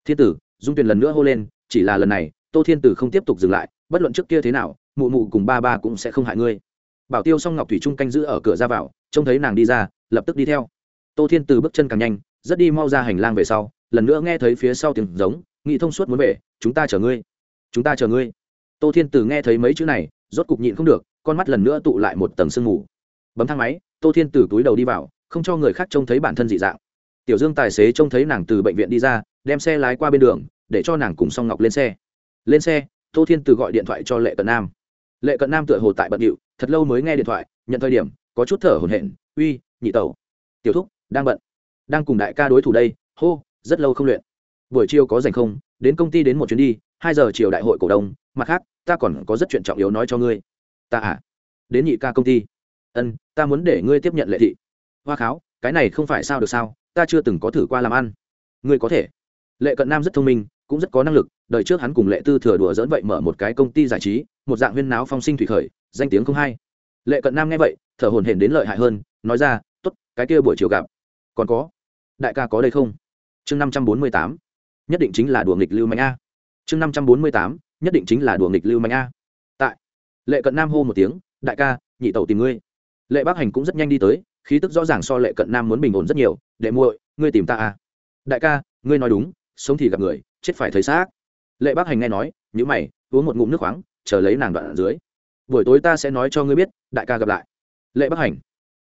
Thiên tử, dung tuyền lần nữa hô lên, chỉ là lần này tô thiên tử không tiếp tục dừng lại, bất luận trước kia thế nào, mụ mụ cùng ba ba cũng sẽ không hại ngươi. Bảo tiêu xong ngọc thủy trung canh giữ ở cửa ra vào, trông thấy nàng đi ra, lập tức đi theo. Tô thiên tử bước chân càng nhanh, rất đi mau ra hành lang về sau, lần nữa nghe thấy phía sau tiếng giống, nghị thông suốt muốn về, chúng ta chờ ngươi, chúng ta chờ ngươi. Tô thiên tử nghe thấy mấy chữ này, rốt cục nhịn không được, con mắt lần nữa tụ lại một tầng sương mù. Bấm thang máy, tô thiên tử túi đầu đi vào, không cho người khác trông thấy bản thân dị dạng. Tiểu dương tài xế trông thấy nàng từ bệnh viện đi ra, đem xe lái qua bên đường, để cho nàng cùng song ngọc lên xe lên xe, tô thiên từ gọi điện thoại cho lệ cận nam. Lệ cận nam tựa hồ tại bận điệu, thật lâu mới nghe điện thoại, nhận thời điểm, có chút thở hổn hển, uy, nhị tẩu. Tiểu thúc, đang bận. Đang cùng đại ca đối thủ đây. Hô, rất lâu không luyện. Buổi chiều có dành không? Đến công ty đến một chuyến đi, hai giờ chiều đại hội cổ đông, mặt khác, ta còn có rất chuyện trọng yếu nói cho ngươi. Ta à? Đến nhị ca công ty. Ân, ta muốn để ngươi tiếp nhận lệ thị. Hoa kháo, cái này không phải sao được sao, ta chưa từng có thử qua làm ăn. Ngươi có thể. Lệ cận nam rất thông minh cũng rất có năng lực đợi trước hắn cùng lệ tư thừa đùa dỡn vậy mở một cái công ty giải trí, một dạng huyên náo phong sinh thủy khởi, danh tiếng không hay. Lệ cận nam nghe vậy, thở hồn hển đến lợi hại hơn, nói ra t ố t cái kia buổi chiều gặp. Còn có? Đại ca có đây không? Chương năm trăm bốn mươi tám, nhất định chính là đùa nghịch lưu mạnh a. Chương năm trăm bốn mươi tám, nhất định chính là đùa nghịch lưu mạnh a. Tại. Lệ cận nam hô một tiếng, đại ca, nhị tẩu tìm ngươi. Lệ bác hành cũng rất nhanh đi tới, khí tức rõ ràng so lệ cận nam muốn bình ổn rất nhiều, đệ muội, ngươi tìm ta à? Đại ca, ngươi nói đúng, sống thì gặp người chết phải thấy xác. Lệ bác hành nghe nói nhữ mày uống một ngụm nước khoáng chờ lấy nàng đoạn ở dưới. Buổi tối ta sẽ nói cho ngươi biết đại ca gặp lại. Lệ bác hành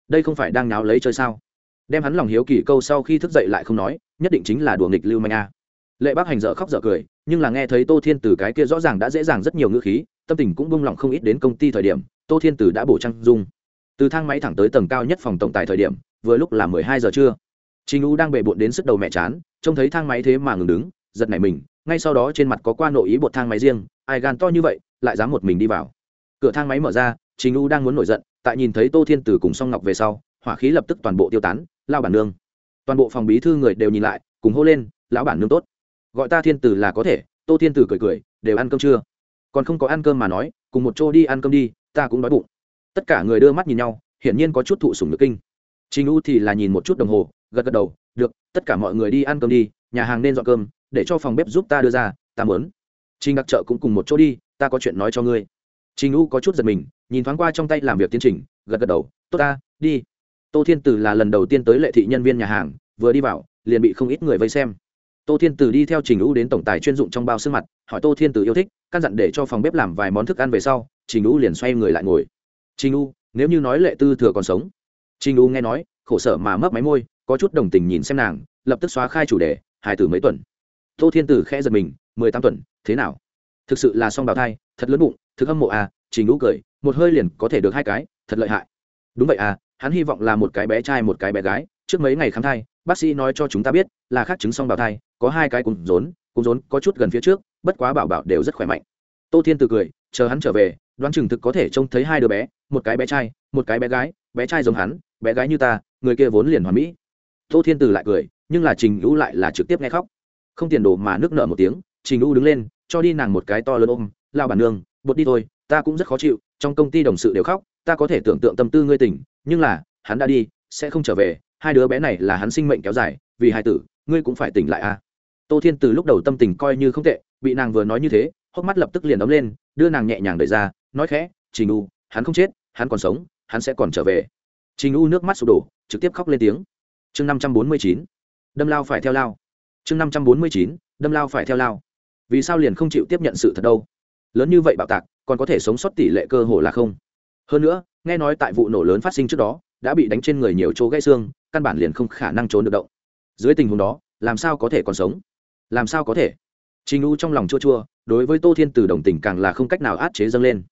đây không phải đang náo lấy chơi sao? Đem hắn lòng hiếu kỳ câu sau khi thức dậy lại không nói nhất định chính là đùa nghịch lưu manh a. Lệ bác hành dở khóc dở cười nhưng là nghe thấy tô thiên từ cái kia rõ ràng đã dễ dàng rất nhiều ngữ khí tâm tình cũng bung lòng không ít đến công ty thời điểm tô thiên từ đã bổ trăng dung. Từ thang máy thẳng tới tầng cao nhất phòng tổng tài thời điểm vừa lúc là mười hai giờ trưa. Trình U đang bệ bội đến sức đầu mẹ chán, trông thấy thang máy thế mà ngừng đứng, giật nảy mình, ngay sau đó trên mặt có qua nội ý bột thang máy riêng, ai gan to như vậy, lại dám một mình đi vào. Cửa thang máy mở ra, Trình U đang muốn nổi giận, tại nhìn thấy Tô Thiên Tử cùng Song Ngọc về sau, hỏa khí lập tức toàn bộ tiêu tán, lao bản nương. Toàn bộ phòng bí thư người đều nhìn lại, cùng hô lên, lão bản nương tốt. Gọi ta Thiên Tử là có thể, Tô Thiên Tử cười cười, đều ăn cơm chưa? Còn không có ăn cơm mà nói, cùng một chỗ đi ăn cơm đi, ta cũng đói bụng. Tất cả người đưa mắt nhìn nhau, hiển nhiên có chút thụ sủng nhược kinh. Trình U thì là nhìn một chút đồng hồ, gật gật đầu được tất cả mọi người đi ăn cơm đi nhà hàng nên dọn cơm để cho phòng bếp giúp ta đưa ra, ta muốn. Trình đặc trợ cũng cùng một chỗ đi, ta có chuyện nói cho ngươi. Trình u có chút giật mình, nhìn thoáng qua trong tay làm việc tiến trình, gật gật đầu, tốt ta, đi. Tô thiên tử là lần đầu tiên tới lệ thị nhân viên nhà hàng, vừa đi vào, liền bị không ít người vây xem. Tô thiên tử đi theo trình u đến tổng tài chuyên dụng trong bao xương mặt, hỏi tô thiên tử yêu thích, căn dặn để cho phòng bếp làm vài món thức ăn về sau, trình u liền xoay người lại ngồi. Trình u, nếu như nói lệ tư thừa còn sống. Trình u nghe nói, khổ sở mà mấp máy môi, có chút đồng tình nhìn xem nàng, lập tức xóa khai chủ đề hai từ mấy tuần tô thiên tử khẽ giật mình, mười tám tuần, thế nào? Thực sự là song bào thai, thật lớn bụng, thực hâm mộ à trình Ngũ cười, một hơi liền có thể được hai cái, thật lợi hại. Đúng vậy à hắn hy vọng là một cái bé trai, một cái bé gái, trước mấy ngày khám thai, bác sĩ nói cho chúng ta biết là khác chứng song bào thai, có hai cái cùng rốn cùng rốn có chút gần phía trước, bất quá bảo bảo đều rất khỏe mạnh. Tô thiên từ cười, chờ hắn trở về, đoán chừng thực có thể trông thấy hai đứa bé, một cái bé trai, một cái bé gái, bé trai giống hắn, bé gái như ta, người kia vốn liền hoàn mỹ. Tô thiên từ lại cười, nhưng là trình Ngũ lại là trực tiếp nghe khóc không tiền đồ mà nước nợ một tiếng, trình U đứng lên, cho đi nàng một cái to lớn ôm lao bản nương, bột đi thôi, ta cũng rất khó chịu, trong công ty đồng sự đều khóc, ta có thể tưởng tượng tâm tư ngươi tỉnh, nhưng là, hắn đã đi, sẽ không trở về, hai đứa bé này là hắn sinh mệnh kéo dài, vì hai tử, ngươi cũng phải tỉnh lại à tô thiên từ lúc đầu tâm tình coi như không tệ, bị nàng vừa nói như thế, hốc mắt lập tức liền đóng lên, đưa nàng nhẹ nhàng đẩy ra, nói khẽ, trình u, hắn không chết, hắn còn sống, hắn sẽ còn trở về. Trình u nước mắt sụp đổ, trực tiếp khóc lên tiếng. Chương năm trăm bốn mươi chín, đâm lao phải theo lao chương năm trăm bốn mươi chín, đâm lao phải theo lao. Vì sao liền không chịu tiếp nhận sự thật đâu? Lớn như vậy bạo tạc, còn có thể sống sót tỷ lệ cơ hồ là không. Hơn nữa, nghe nói tại vụ nổ lớn phát sinh trước đó, đã bị đánh trên người nhiều chỗ gãy xương, căn bản liền không khả năng trốn được động. Dưới tình huống đó, làm sao có thể còn sống? Làm sao có thể? Trình u trong lòng chua chua, đối với tô thiên từ đồng tình càng là không cách nào át chế dâng lên.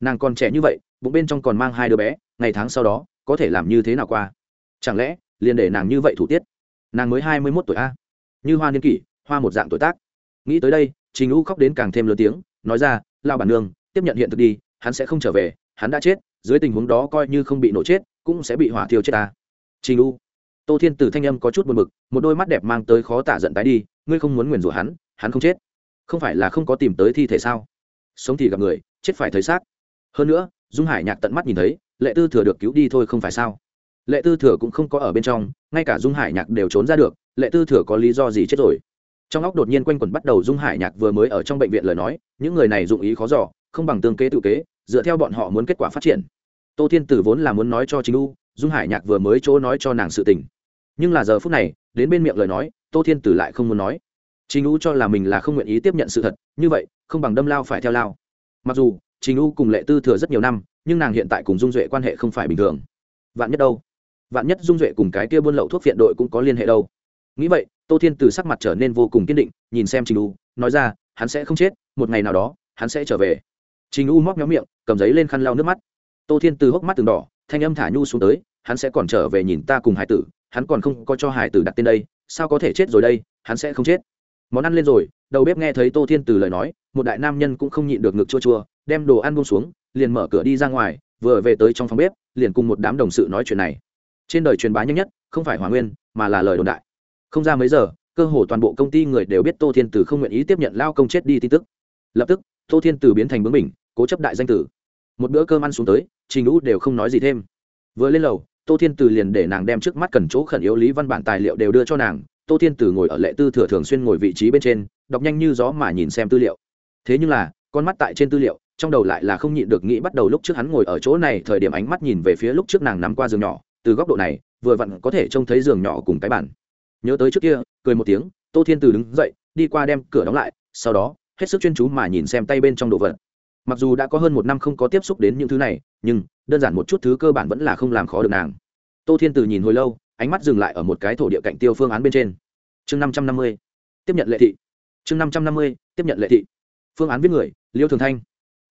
Nàng còn trẻ như vậy, bụng bên trong còn mang hai đứa bé, ngày tháng sau đó, có thể làm như thế nào qua? Chẳng lẽ, liền để nàng như vậy thủ tiết? Nàng mới hai mươi mốt tuổi a như hoa niên kỷ, hoa một dạng tuổi tác. Nghĩ tới đây, trình u khóc đến càng thêm lớn tiếng, nói ra lao bản nương, tiếp nhận hiện thực đi, hắn sẽ không trở về, hắn đã chết, dưới tình huống đó coi như không bị nổ chết, cũng sẽ bị hỏa thiêu chết ta. Trình u, tô thiên tử thanh âm có chút buồn bực, một đôi mắt đẹp mang tới khó tả giận tái đi, ngươi không muốn nguyền rủa hắn hắn không chết. Không phải là không có tìm tới thi thể sao? Sống thì gặp người, chết phải thấy xác. Hơn nữa, dung hải nhạc tận mắt nhìn thấy, lệ tư thừa được cứu đi thôi không phải sao? Lệ tư thừa cũng không có ở bên trong, ngay cả dung hải nhạc đều trốn ra được lệ tư thừa có lý do gì chết rồi? Trong óc đột nhiên quanh quẩn bắt đầu dung hải nhạc vừa mới ở trong bệnh viện lời nói, những người này dụng ý khó giỏ không bằng tương kế tự kế, dựa theo bọn họ muốn kết quả phát triển. Tô thiên tử vốn là muốn nói cho chính u dung hải nhạc vừa mới chỗ nói cho nàng sự tình. Nhưng là giờ phút này, đến bên miệng lời nói, tô thiên tử lại không muốn nói. Chính u cho là mình là không nguyện ý tiếp nhận sự thật, như vậy, không bằng đâm lao phải theo lao. Mặc dù chính u cùng lệ tư thừa rất nhiều năm, nhưng nàng hiện tại cùng dung duệ quan hệ không phải bình thường. Vạn nhất đâu? Vạn nhất dung duệ cùng cái kia buôn lậu thuốc viện đội cũng có liên hệ đâu? Nghĩ vậy, tô thiên từ sắc mặt trở nên vô cùng kiên định, nhìn xem trình u, nói ra, hắn sẽ không chết, một ngày nào đó, hắn sẽ trở về. Trình u móc méo miệng, cầm giấy lên khăn lau nước mắt. Tô thiên từ hốc mắt từng đỏ, thanh âm thả nhu xuống tới, hắn sẽ còn trở về nhìn ta cùng hải tử, hắn còn không có cho hải tử đặt tên đây, sao có thể chết rồi đây, hắn sẽ không chết. Món ăn lên rồi, đầu bếp nghe thấy tô thiên từ lời nói, một đại nam nhân cũng không nhịn được ngực chua chua, đem đồ ăn buông xuống, liền mở cửa đi ra ngoài, vừa về tới trong phòng bếp, liền cùng một đám đồng sự nói chuyện này. Trên đời truyền bá nhanh nhất, không phải hòa nguyên, mà là lời đồn đại không ra mấy giờ, cơ hồ toàn bộ công ty người đều biết tô thiên tử không nguyện ý tiếp nhận lao công chết đi tin tức. Lập tức, tô thiên tử biến thành bướng mình cố chấp đại danh tử. Một bữa cơm ăn xuống tới, trình lũ đều không nói gì thêm. Vừa lên lầu, tô thiên tử liền để nàng đem trước mắt cần chỗ khẩn yếu lý văn bản tài liệu đều đưa cho nàng. Tô thiên tử ngồi ở lệ tư thừa thường xuyên ngồi vị trí bên trên, đọc nhanh như gió mà nhìn xem tư liệu. Thế nhưng là, con mắt tại trên tư liệu, trong đầu lại là không nhịn được nghĩ bắt đầu lúc trước hắn ngồi ở chỗ này, thời điểm ánh mắt nhìn về phía lúc trước nàng nằm qua giường nhỏ. Từ góc độ này, vừa vặn có thể trông thấy giường nhỏ cùng cái bản nhớ tới trước kia, cười một tiếng, tô thiên từ đứng dậy, đi qua đem cửa đóng lại, sau đó, hết sức chuyên chú mà nhìn xem tay bên trong đồ vật. Mặc dù đã có hơn một năm không có tiếp xúc đến những thứ này, nhưng, đơn giản một chút thứ cơ bản vẫn là không làm khó được nàng. Tô thiên từ nhìn hồi lâu, ánh mắt dừng lại ở một cái thổ địa cạnh tiêu phương án bên trên. Chương năm trăm năm mươi, tiếp nhận lệ thị. Chương năm trăm năm mươi, tiếp nhận lệ thị. Phương án viết người, liêu thường thanh.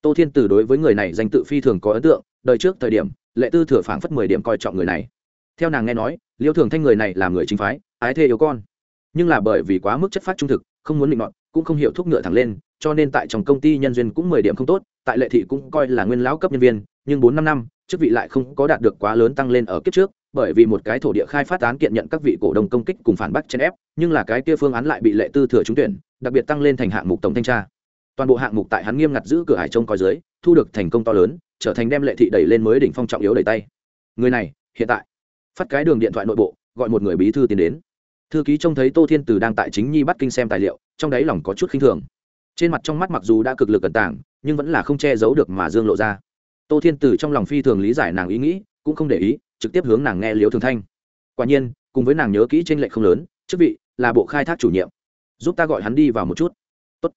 Tô thiên từ đối với người này danh tự phi thường có ấn tượng, đời trước thời điểm, lệ tư thừa phảng phất mười điểm coi trọng người này. Theo nàng nghe nói, liêu thường thanh người này là người chính phái ái thê yếu con. Nhưng là bởi vì quá mức chất phát trung thực, không muốn định mọn cũng không hiểu thuốc ngựa thẳng lên, cho nên tại trong công ty nhân duyên cũng mười điểm không tốt, tại lệ thị cũng coi là nguyên lão cấp nhân viên, nhưng bốn năm năm, chức vị lại không có đạt được quá lớn tăng lên ở kiếp trước, bởi vì một cái thổ địa khai phát án kiện nhận các vị cổ đông công kích cùng phản bác chèn ép, nhưng là cái kia phương án lại bị lệ tư thừa trúng tuyển, đặc biệt tăng lên thành hạng mục tổng thanh tra. Toàn bộ hạng mục tại hắn nghiêm ngặt giữ cửa hải trông coi dưới, thu được thành công to lớn, trở thành đem lệ thị đẩy lên mới đỉnh phong trọng yếu đẩy tay. Người này, hiện tại, phát cái đường điện thoại nội bộ gọi một người bí thư tiến đến. Thư ký trông thấy tô thiên từ đang tại chính nhi bắt kinh xem tài liệu, trong đáy lòng có chút khinh thường. Trên mặt trong mắt mặc dù đã cực lực cẩn tảng nhưng vẫn là không che giấu được mà dương lộ ra. Tô thiên từ trong lòng phi thường lý giải nàng ý nghĩ, cũng không để ý, trực tiếp hướng nàng nghe liếu thường thanh. Quả nhiên, cùng với nàng nhớ kỹ t r ê n lệch không lớn, chức vị là bộ khai thác chủ nhiệm. Giúp ta gọi hắn đi vào một chút. Tốt.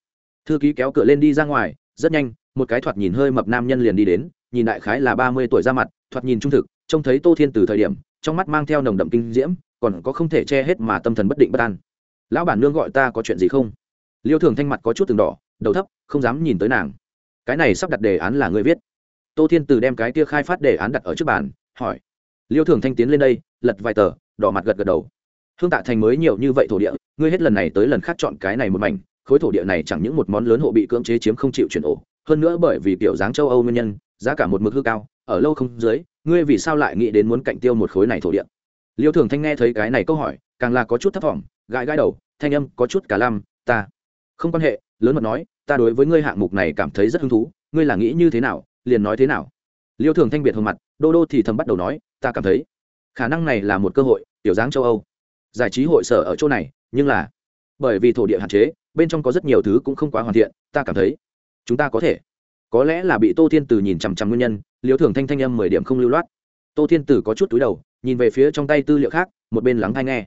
thư ký kéo cửa lên đi ra ngoài, rất nhanh, một cái thoạt nhìn hơi mập nam nhân liền đi đến, nhìn đại khái là ba mươi tuổi ra mặt, thoạt nhìn trung thực, trông thấy tô thiên từ thời điểm trong mắt mang theo nồng đậm kinh diễm, còn có không thể che hết mà tâm thần bất định bất an. Lão bản nương gọi ta có chuyện gì không? Liêu thường thanh mặt có chút từng đỏ, đầu thấp, không dám nhìn tới nàng. Cái này sắp đặt đề án là người viết. Tô thiên từ đem cái tia khai phát đề án đặt ở trước bàn, hỏi. Liêu thường thanh tiến lên đây, lật vài tờ, đỏ mặt gật gật đầu. Hương tạ thành mới nhiều như vậy thổ địa, ngươi hết lần này tới lần khác chọn cái này một mảnh, khối thổ địa này chẳng những một món lớn hộ bị cưỡng chế chiếm không chịu chuyển ổ, hơn nữa bởi vì kiểu dáng châu âu nguyên nhân, giá cả một mực hư cao, ở lâu không dưới ngươi vì sao lại nghĩ đến muốn cạnh tiêu một khối này thổ địa? Liêu thường thanh nghe thấy cái này câu hỏi, càng là có chút thấp thỏm gãi gãi đầu, thanh âm có chút cả lam ta không quan hệ, lớn mật nói, ta đối với ngươi hạng mục này cảm thấy rất hứng thú, ngươi là nghĩ như thế nào, liền nói thế nào. Liêu thường thanh biệt hơn mặt, đô đô thì thầm bắt đầu nói, ta cảm thấy khả năng này là một cơ hội, tiểu dáng châu âu. Giải trí hội sở ở chỗ này, nhưng là bởi vì thổ địa hạn chế, bên trong có rất nhiều thứ cũng không quá hoàn thiện, ta cảm thấy chúng ta có thể. Có lẽ là bị tô thiên từ nhìn chằm chằm nguyên nhân liêu thường thanh thanh âm mười điểm không lưu loát. Tô thiên Tử có chút túi đầu, nhìn về phía trong tay tư liệu khác, một bên lắng thai nghe.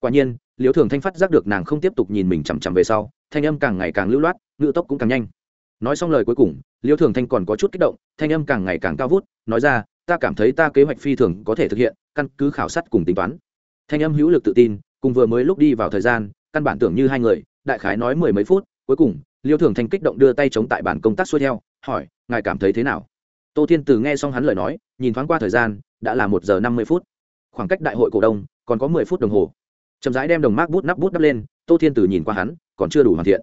Quả nhiên liêu thường thanh phát giác được nàng không tiếp tục nhìn mình chằm chằm về sau, thanh âm càng ngày càng lưu loát ngự tốc cũng càng nhanh. Nói xong lời cuối cùng liêu thường thanh còn có chút kích động, thanh âm càng ngày càng cao vút, nói ra, ta cảm thấy ta kế hoạch phi thường có thể thực hiện, căn cứ khảo sát cùng tính toán. Thanh âm hữu lực tự tin, cùng vừa mới lúc đi vào thời gian, căn bản tưởng như hai người, đại khái nói mười mấy phút, cuối cùng liêu thường thanh kích động đưa tay chống tại bản công tác xuôi theo, hỏi, ngài cảm thấy thế nào? Tô thiên từ nghe xong hắn lời nói, nhìn thoáng qua thời gian, đã là một giờ năm mươi phút. Khoảng cách đại hội cổ đông, còn có mười phút đồng hồ. Chậm rãi đem đồng mác bút nắp bút đắp lên, tô thiên từ nhìn qua hắn, còn chưa đủ hoàn thiện.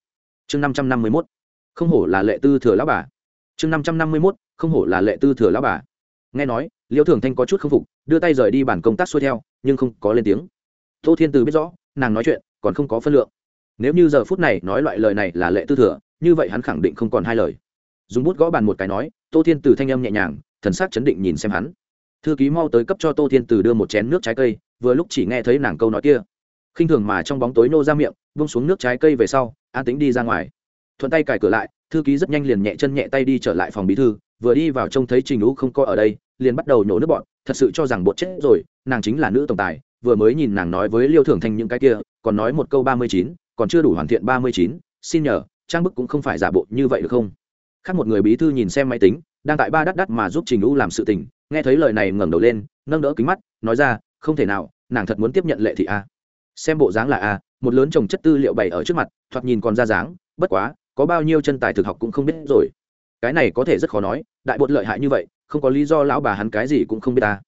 Chương năm trăm năm mươi mốt. Không hổ là lệ tư thừa lão bà. Chương năm trăm năm mươi mốt, không hổ là lệ tư thừa lão bà. Nghe nói, liễu thường thanh có chút k phục, đưa tay rời đi bản công tác xuôi theo, nhưng không có lên tiếng. Tô thiên từ biết rõ, nàng nói chuyện, còn không có phân lượng. Nếu như giờ phút này nói loại lời này là lệ tư thừa, như vậy hắn khẳng định không còn hai lời dùng bút gõ bàn một cái nói, tô thiên từ thanh âm nhẹ nhàng, thần sắc chấn định nhìn xem hắn. Thư ký mau tới cấp cho tô thiên từ đưa một chén nước trái cây, vừa lúc chỉ nghe thấy nàng câu nói kia. Khinh thường mà trong bóng tối nô ra miệng bông xuống nước trái cây về sau, an tính đi ra ngoài. Thuận tay cài cửa lại, thư ký rất nhanh liền nhẹ chân nhẹ tay đi trở lại phòng bí thư, vừa đi vào trông thấy trình lũ không có ở đây, liền bắt đầu nhổ nước bọn, thật sự cho rằng bột chết rồi, nàng chính là nữ tổng tài, vừa mới nhìn nàng nói với liêu thưởng thanh những cái kia, còn nói một câu ba mươi chín, còn chưa đủ hoàn thiện ba mươi chín, xin nhờ, trang bức cũng không phải giả bộ như vậy được không? Khác một người bí thư nhìn xem máy tính, đang tại ba đắt đắt mà giúp trình lũ làm sự tình, nghe thấy lời này ngẩng đầu lên, nâng đỡ kính mắt, nói ra, không thể nào, nàng thật muốn tiếp nhận lệ thị a. Xem bộ dáng là a, một lớn trồng chất tư liệu bày ở trước mặt, thoạt nhìn còn ra dáng, bất quá, có bao nhiêu chân tài thực học cũng không biết rồi. Cái này có thể rất khó nói, đại bột lợi hại như vậy, không có lý do lão bà hắn cái gì cũng không biết ta.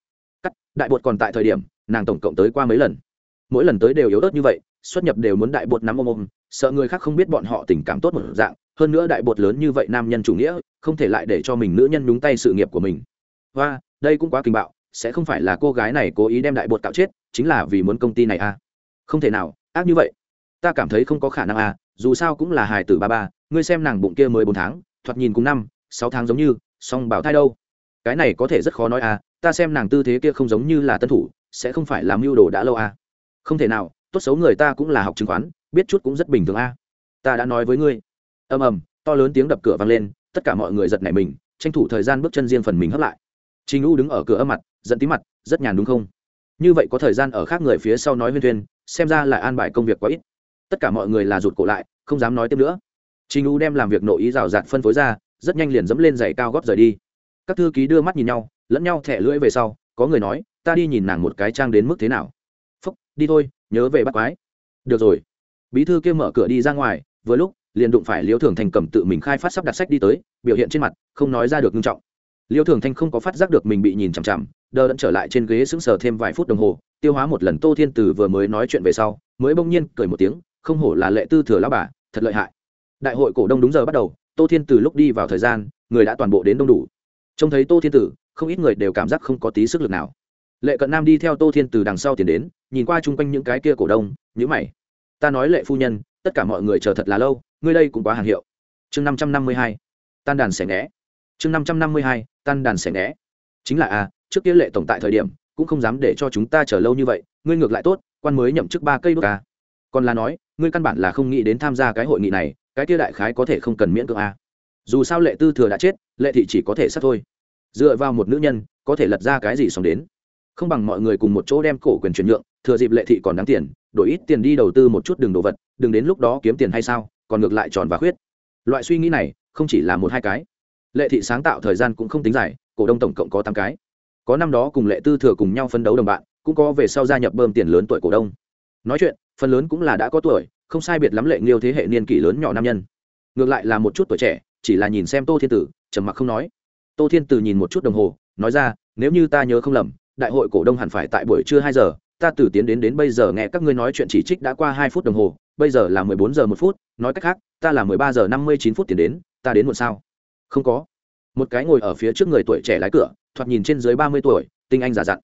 Cắt, đại bột còn tại thời điểm, nàng tổng cộng tới qua mấy lần. Mỗi lần tới đều yếu ớt như vậy, xuất nhập đều muốn đại bột nắm ôm ôm, sợ người khác không biết bọn họ tình cảm tốt một dạng hơn nữa đại bột lớn như vậy nam nhân chủ nghĩa, không thể lại để cho mình nữ nhân nhúng tay sự nghiệp của mình. Và đây cũng quá kinh bạo, sẽ không phải là cô gái này cố ý đem đại bột cạo chết, chính là vì muốn công ty này à? Không thể nào, ác như vậy. Ta cảm thấy không có khả năng à dù sao cũng là hài tử ba ba, ngươi xem nàng bụng kia mười bốn tháng, thoạt nhìn cùng năm, sáu tháng giống như, song bảo thai đâu? Cái này có thể rất khó nói à ta xem nàng tư thế kia không giống như là tân thủ, sẽ không phải làm mưu đồ đã lâu à? Không thể nào, tốt xấu người ta cũng là học chứng khoán, biết chút cũng rất bình thường à? Ta đã nói với ngươi ầm ầm to lớn tiếng đập cửa vang lên tất cả mọi người giật nảy mình tranh thủ thời gian bước chân riêng phần mình hấp lại Trình U đứng ở cửa âm mặt, giận tí mặt, rất nhàn đúng không? Như vậy có thời gian ở khác người phía sau nói huyên thuyên, xem ra là an bài công việc quá ít. Tất cả mọi người là rụt cổ lại, không dám nói tiếp nữa. Trình U đem làm việc nội ý rào rạt phân phối ra, rất nhanh liền dẫm lên giày cao gót rời đi. Các thư ký đưa mắt nhìn nhau, lẫn nhau thẻ lưỡi về sau, có người nói, ta đi nhìn nàng một cái trang đến mức thế nào. Phúc, đi thôi, nhớ về bắt quái. Được rồi. Bí thư kia mở cửa đi ra ngoài, vừa lúc liền đụng phải Liễu Thường Thành cầm tự mình khai phát sắp đặt sách đi tới, biểu hiện trên mặt không nói ra được nghiêm trọng. Liêu thường thanh không có phát giác được mình bị nhìn chằm chằm đờ đẫn trở lại trên ghế sững sờ thêm vài phút đồng hồ tiêu hóa một lần tô thiên từ vừa mới nói chuyện về sau mới bỗng nhiên cười một tiếng không hổ là lệ tư thừa lão bà thật lợi hại. Đại hội cổ đông đúng giờ bắt đầu tô thiên từ lúc đi vào thời gian người đã toàn bộ đến đông đủ. Trông thấy tô thiên tử không ít người đều cảm giác không có tí sức lực nào. Lệ cận nam đi theo tô thiên từ đằng sau tiến đến nhìn qua chung quanh những cái kia cổ đông nhữ mày. Ta nói lệ phu nhân tất cả mọi người chờ thật là lâu ngươi đây cũng quá hàng hiệu. Chương năm trăm năm mươi hai tan đàn xẻ nghẽ chương năm trăm năm mươi hai tan đàn xẻ nghẽ chính là a à, trước kia lệ tổng tại thời điểm cũng không dám để cho chúng ta chờ lâu như vậy ngươi ngược lại tốt quan mới nhậm chức ba cây đốt a còn là nói ngươi căn bản là không nghĩ đến tham gia cái hội nghị này cái kia đại khái có thể không cần miễn cưỡng a dù sao lệ tư thừa đã chết lệ thị chỉ có thể sát thôi. Dựa vào một nữ nhân có thể lật ra cái gì xong đến. Không bằng mọi người cùng một chỗ đem cổ quyền chuyển nhượng thừa dịp lệ thị còn đáng tiền đổi ít tiền đi đầu tư một chút đường đồ vật đừng đến lúc đó kiếm tiền hay sao? Còn ngược lại tròn và khuyết. Loại suy nghĩ này không chỉ là một hai cái. Lệ thị sáng tạo thời gian cũng không tính dài, cổ đông tổng cộng có tám cái. Có năm đó cùng lệ tư thừa cùng nhau phân đấu đồng bạn, cũng có về sau gia nhập bơm tiền lớn tuổi cổ đông. Nói chuyện, phần lớn cũng là đã có tuổi, không sai biệt lắm lệ nghiêu thế hệ niên kỷ lớn nhỏ nam nhân. Ngược lại là một chút tuổi trẻ, chỉ là nhìn xem tô thiên tử, trầm mặc không nói. Tô thiên tử nhìn một chút đồng hồ, nói ra, nếu như ta nhớ không lầm, đại hội cổ đông hẳn phải tại buổi trưa hai giờ ta từ tiến đến đến bây giờ nghe các ngươi nói chuyện chỉ trích đã qua hai phút đồng hồ, bây giờ là mười bốn giờ một phút, nói cách khác, ta là mười ba giờ năm mươi chín phút tiến đến, ta đến muộn sao? Không có. Một cái ngồi ở phía trước người tuổi trẻ lái cửa, thoạt nhìn trên dưới ba mươi tuổi, tinh anh giả dặn.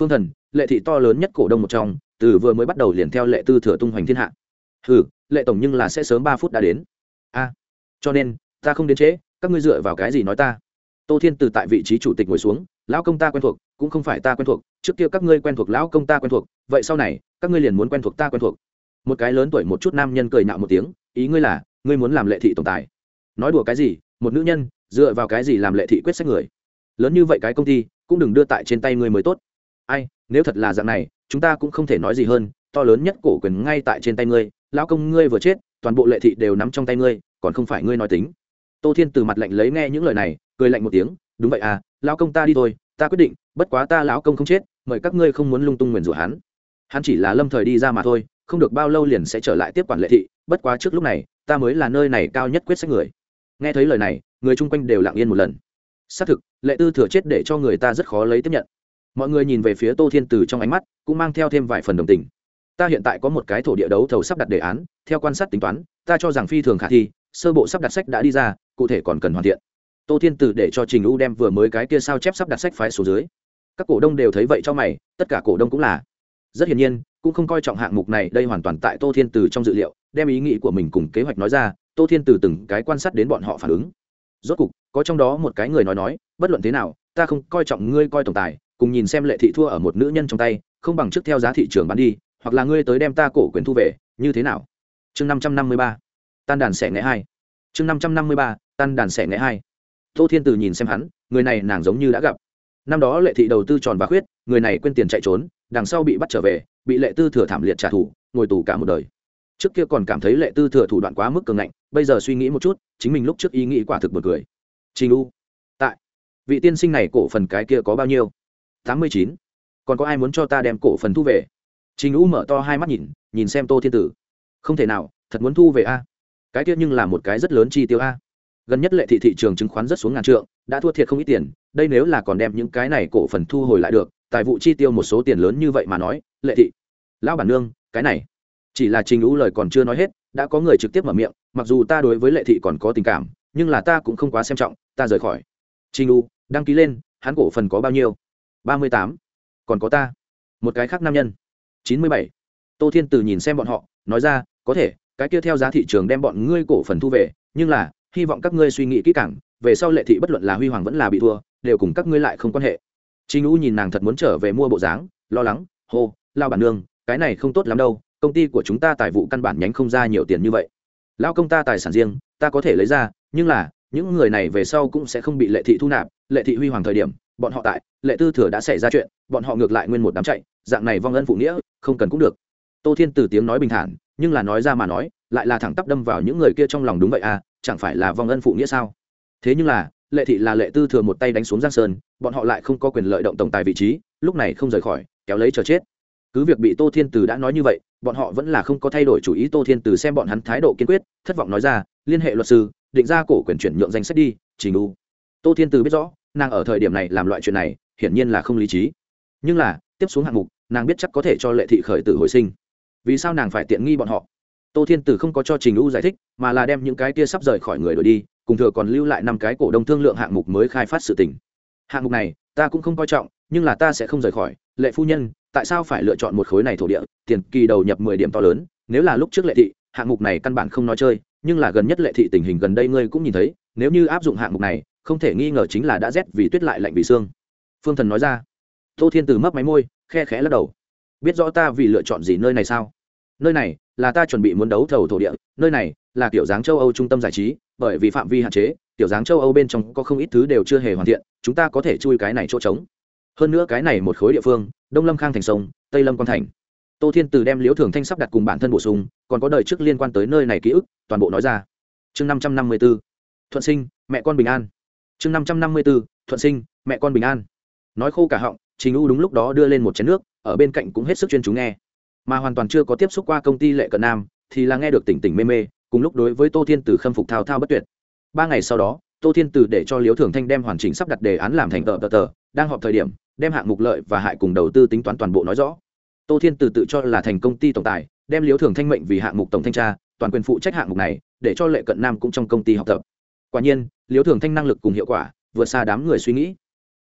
Phương thần, lệ thị to lớn nhất cổ đông một trong, từ vừa mới bắt đầu liền theo lệ tư thừa tung hoành thiên hạ. Ừ lệ tổng nhưng là sẽ sớm ba phút đã đến. A, cho nên, ta không đến trễ, các ngươi dựa vào cái gì nói ta? Tô thiên từ tại vị trí chủ tịch ngồi xuống lão công ta quen thuộc, cũng không phải ta quen thuộc, trước kia các ngươi quen thuộc lão công ta quen thuộc, vậy sau này, các ngươi liền muốn quen thuộc ta quen thuộc. Một cái lớn tuổi một chút nam nhân cười nạo một tiếng, ý ngươi là, ngươi muốn làm lệ thị tổng tài. Nói đùa cái gì, một nữ nhân, dựa vào cái gì làm lệ thị quyết sách người? Lớn như vậy cái công ty, cũng đừng đưa tại trên tay ngươi mới tốt. Ai, nếu thật là dạng này, chúng ta cũng không thể nói gì hơn, to lớn nhất cổ quyền ngay tại trên tay ngươi, lão công ngươi vừa chết, toàn bộ lệ thị đều nắm trong tay ngươi, còn không phải ngươi nói tính. Tô thiên từ mặt lạnh lấy nghe những lời này, cười lạnh một tiếng đúng vậy à lão công ta đi thôi, ta quyết định, bất quá ta lão công không chết, mời các ngươi không muốn lung tung nguyền rủa hắn. Hắn chỉ là lâm thời đi ra mà thôi, không được bao lâu liền sẽ trở lại tiếp quản lệ thị, bất quá trước lúc này, ta mới là nơi này cao nhất quyết sách người. Nghe thấy lời này, người chung quanh đều lặng yên một lần. Xác thực, lệ tư thừa chết để cho người ta rất khó lấy tiếp nhận. Mọi người nhìn về phía tô thiên từ trong ánh mắt, cũng mang theo thêm vài phần đồng tình. Ta hiện tại có một cái thổ địa đấu thầu sắp đặt đề án, theo quan sát tính toán, ta cho rằng phi thường khả thi, sơ bộ sắp đặt sách đã đi ra, cụ thể còn cần hoàn thiện tô thiên Tử để cho trình u đem vừa mới cái kia sao chép sắp đặt sách phái số dưới. Các cổ đông đều thấy vậy cho mày, tất cả cổ đông cũng là. Rất hiển nhiên, cũng không coi trọng hạng mục này, đây hoàn toàn tại tô thiên Tử trong dự liệu, đem ý nghĩ của mình cùng kế hoạch nói ra, tô thiên Tử từng cái quan sát đến bọn họ phản ứng. Rốt cục, có trong đó một cái người nói nói, bất luận thế nào, ta không coi trọng ngươi coi tổng tài, cùng nhìn xem lệ thị thua ở một nữ nhân trong tay, không bằng trước theo giá thị trường bán đi, hoặc là ngươi tới đem ta cổ quyền thu về, như thế nào? Chương năm trăm năm mươi ba, tan đàn sẻ ngã hai. Chương năm trăm năm mươi ba, tan đàn sẻ ngã hai tô thiên từ nhìn xem hắn, người này nàng giống như đã gặp. Năm đó lệ thị đầu tư tròn và khuyết, người này quên tiền chạy trốn, đằng sau bị bắt trở về, bị lệ tư thừa thảm liệt trả thù, ngồi tù cả một đời. Trước kia còn cảm thấy lệ tư thừa thủ đoạn quá mức cường ngạnh, bây giờ suy nghĩ một chút, chính mình lúc trước ý nghĩ quả thực một cười. Trình u, tại, vị tiên sinh này cổ phần cái kia có bao nhiêu? Tám mươi chín. Còn có ai muốn cho ta đem cổ phần thu về? Trình u mở to hai mắt nhìn nhìn xem tô thiên tử. Không thể nào, thật muốn thu về a. Cái kia nhưng là một cái rất lớn chi tiêu a gần nhất lệ thị thị trường chứng khoán rất xuống ngàn trượng, đã thua thiệt không ít tiền, đây nếu là còn đem những cái này cổ phần thu hồi lại được, tài vụ chi tiêu một số tiền lớn như vậy mà nói, lệ thị, lão bản nương, cái này, chỉ là trình lũ lời còn chưa nói hết, đã có người trực tiếp mở miệng, mặc dù ta đối với lệ thị còn có tình cảm, nhưng là ta cũng không quá xem trọng, ta rời khỏi. Trình lũ đăng ký lên, hắn cổ phần có bao nhiêu? ba mươi tám. Còn có ta, một cái khác nam nhân, chín mươi bảy. Tô thiên từ nhìn xem bọn họ, nói ra, có thể, cái kia theo giá thị trường đem bọn ngươi cổ phần thu về, nhưng là hy vọng các ngươi suy nghĩ kỹ càng về sau lệ thị bất luận là huy hoàng vẫn là bị thua đều cùng các ngươi lại không quan hệ Trình U nhìn nàng thật muốn trở về mua bộ dáng, lo lắng, hô, lao bản nương, cái này không tốt lắm đâu, công ty của chúng ta tài vụ căn bản nhánh không ra nhiều tiền như vậy. Lao công ta tài sản riêng, ta có thể lấy ra, nhưng là, những người này về sau cũng sẽ không bị lệ thị thu nạp, lệ thị huy hoàng thời điểm, bọn họ tại, lệ tư thừa đã xảy ra chuyện, bọn họ ngược lại nguyên một đám chạy, dạng này vong ân phụ nghĩa, không cần cũng được. Tô Thiên từ tiếng nói bình thản, nhưng là nói ra mà nói, lại là thẳng tắp đâm vào những người kia trong lòng đúng vậy à, chẳng phải là vong ân phụ nghĩa sao? Thế nhưng là, lệ thị là lệ tư thừa một tay đánh xuống giang sơn bọn họ lại không có quyền lợi động tổng tài vị trí lúc này không rời khỏi kéo lấy chờ chết. Cứ việc bị tô thiên từ đã nói như vậy bọn họ vẫn là không có thay đổi chủ ý tô thiên từ xem bọn hắn thái độ kiên quyết thất vọng nói ra liên hệ luật sư định ra cổ quyền chuyển nhượng danh sách đi trình đu tô thiên từ biết rõ nàng ở thời điểm này làm loại chuyện này hiển nhiên là không lý trí. Nhưng là tiếp xuống hạng mục nàng biết chắc có thể cho lệ thị khởi tử hồi sinh. Vì sao nàng phải tiện nghi bọn họ? Tô thiên Tử không có cho trình u giải thích, mà là đem những cái kia sắp rời khỏi người đổi đi, cùng thừa còn lưu lại năm cái cổ đông thương lượng hạng mục mới khai phát sự tỉnh hạng mục này, ta cũng không coi trọng, nhưng là ta sẽ không rời khỏi. Lệ phu nhân, tại sao phải lựa chọn một khối này thổ địa? Tiền kỳ đầu nhập mười điểm to lớn, nếu là lúc trước lệ thị, hạng mục này căn bản không nói chơi, nhưng là gần nhất lệ thị tình hình gần đây ngươi cũng nhìn thấy, nếu như áp dụng hạng mục này, không thể nghi ngờ chính là đã rét vì tuyết lại lạnh vì xương. Phương thần nói ra. Tô thiên từ mấp máy môi, khe khẽ lắc đầu. Biết rõ ta vì lựa chọn gì nơi này sao? Nơi này là ta chuẩn bị muốn đấu thầu thổ địa, nơi này là kiểu dáng châu âu trung tâm giải trí, bởi vì phạm vi hạn chế tiểu dáng châu âu bên trong có không ít thứ đều chưa hề hoàn thiện, chúng ta có thể chui cái này chỗ trống. Hơn nữa cái này một khối địa phương, đông lâm khang thành sông, tây lâm quan thành. Tô thiên từ đem liễu thường thanh sắp đặt cùng bản thân bổ sung, còn có đời trước liên quan tới nơi này ký ức, toàn bộ nói ra. Chương năm trăm năm mươi b ố thuận sinh, mẹ con bình an. Chương năm trăm năm mươi b ố thuận sinh, mẹ con bình an. Nói khô cả họng, trình u đúng lúc đó đưa lên một chén nước, ở bên cạnh cũng hết sức chuyên chú nghe mà hoàn toàn chưa có tiếp xúc qua công ty lệ cận nam thì là nghe được tỉnh tỉnh mê mê, cùng lúc đối với tô thiên tử khâm phục thao thao bất tuyệt. Ba ngày sau đó, tô thiên tử để cho liễu thường thanh đem hoàn chỉnh sắp đặt đề án làm thành tờ tờ tờ, đang họp thời điểm, đem hạng mục lợi và hại cùng đầu tư tính toán toàn bộ nói rõ. Tô thiên tử tự cho là thành công ty tổng tài, đem liễu thường thanh mệnh vì hạng mục tổng thanh tra, toàn quyền phụ trách hạng mục này, để cho lệ cận nam cũng trong công ty học tập. Quả nhiên, liễu thường thanh năng lực cùng hiệu quả, vượt xa đám người suy nghĩ.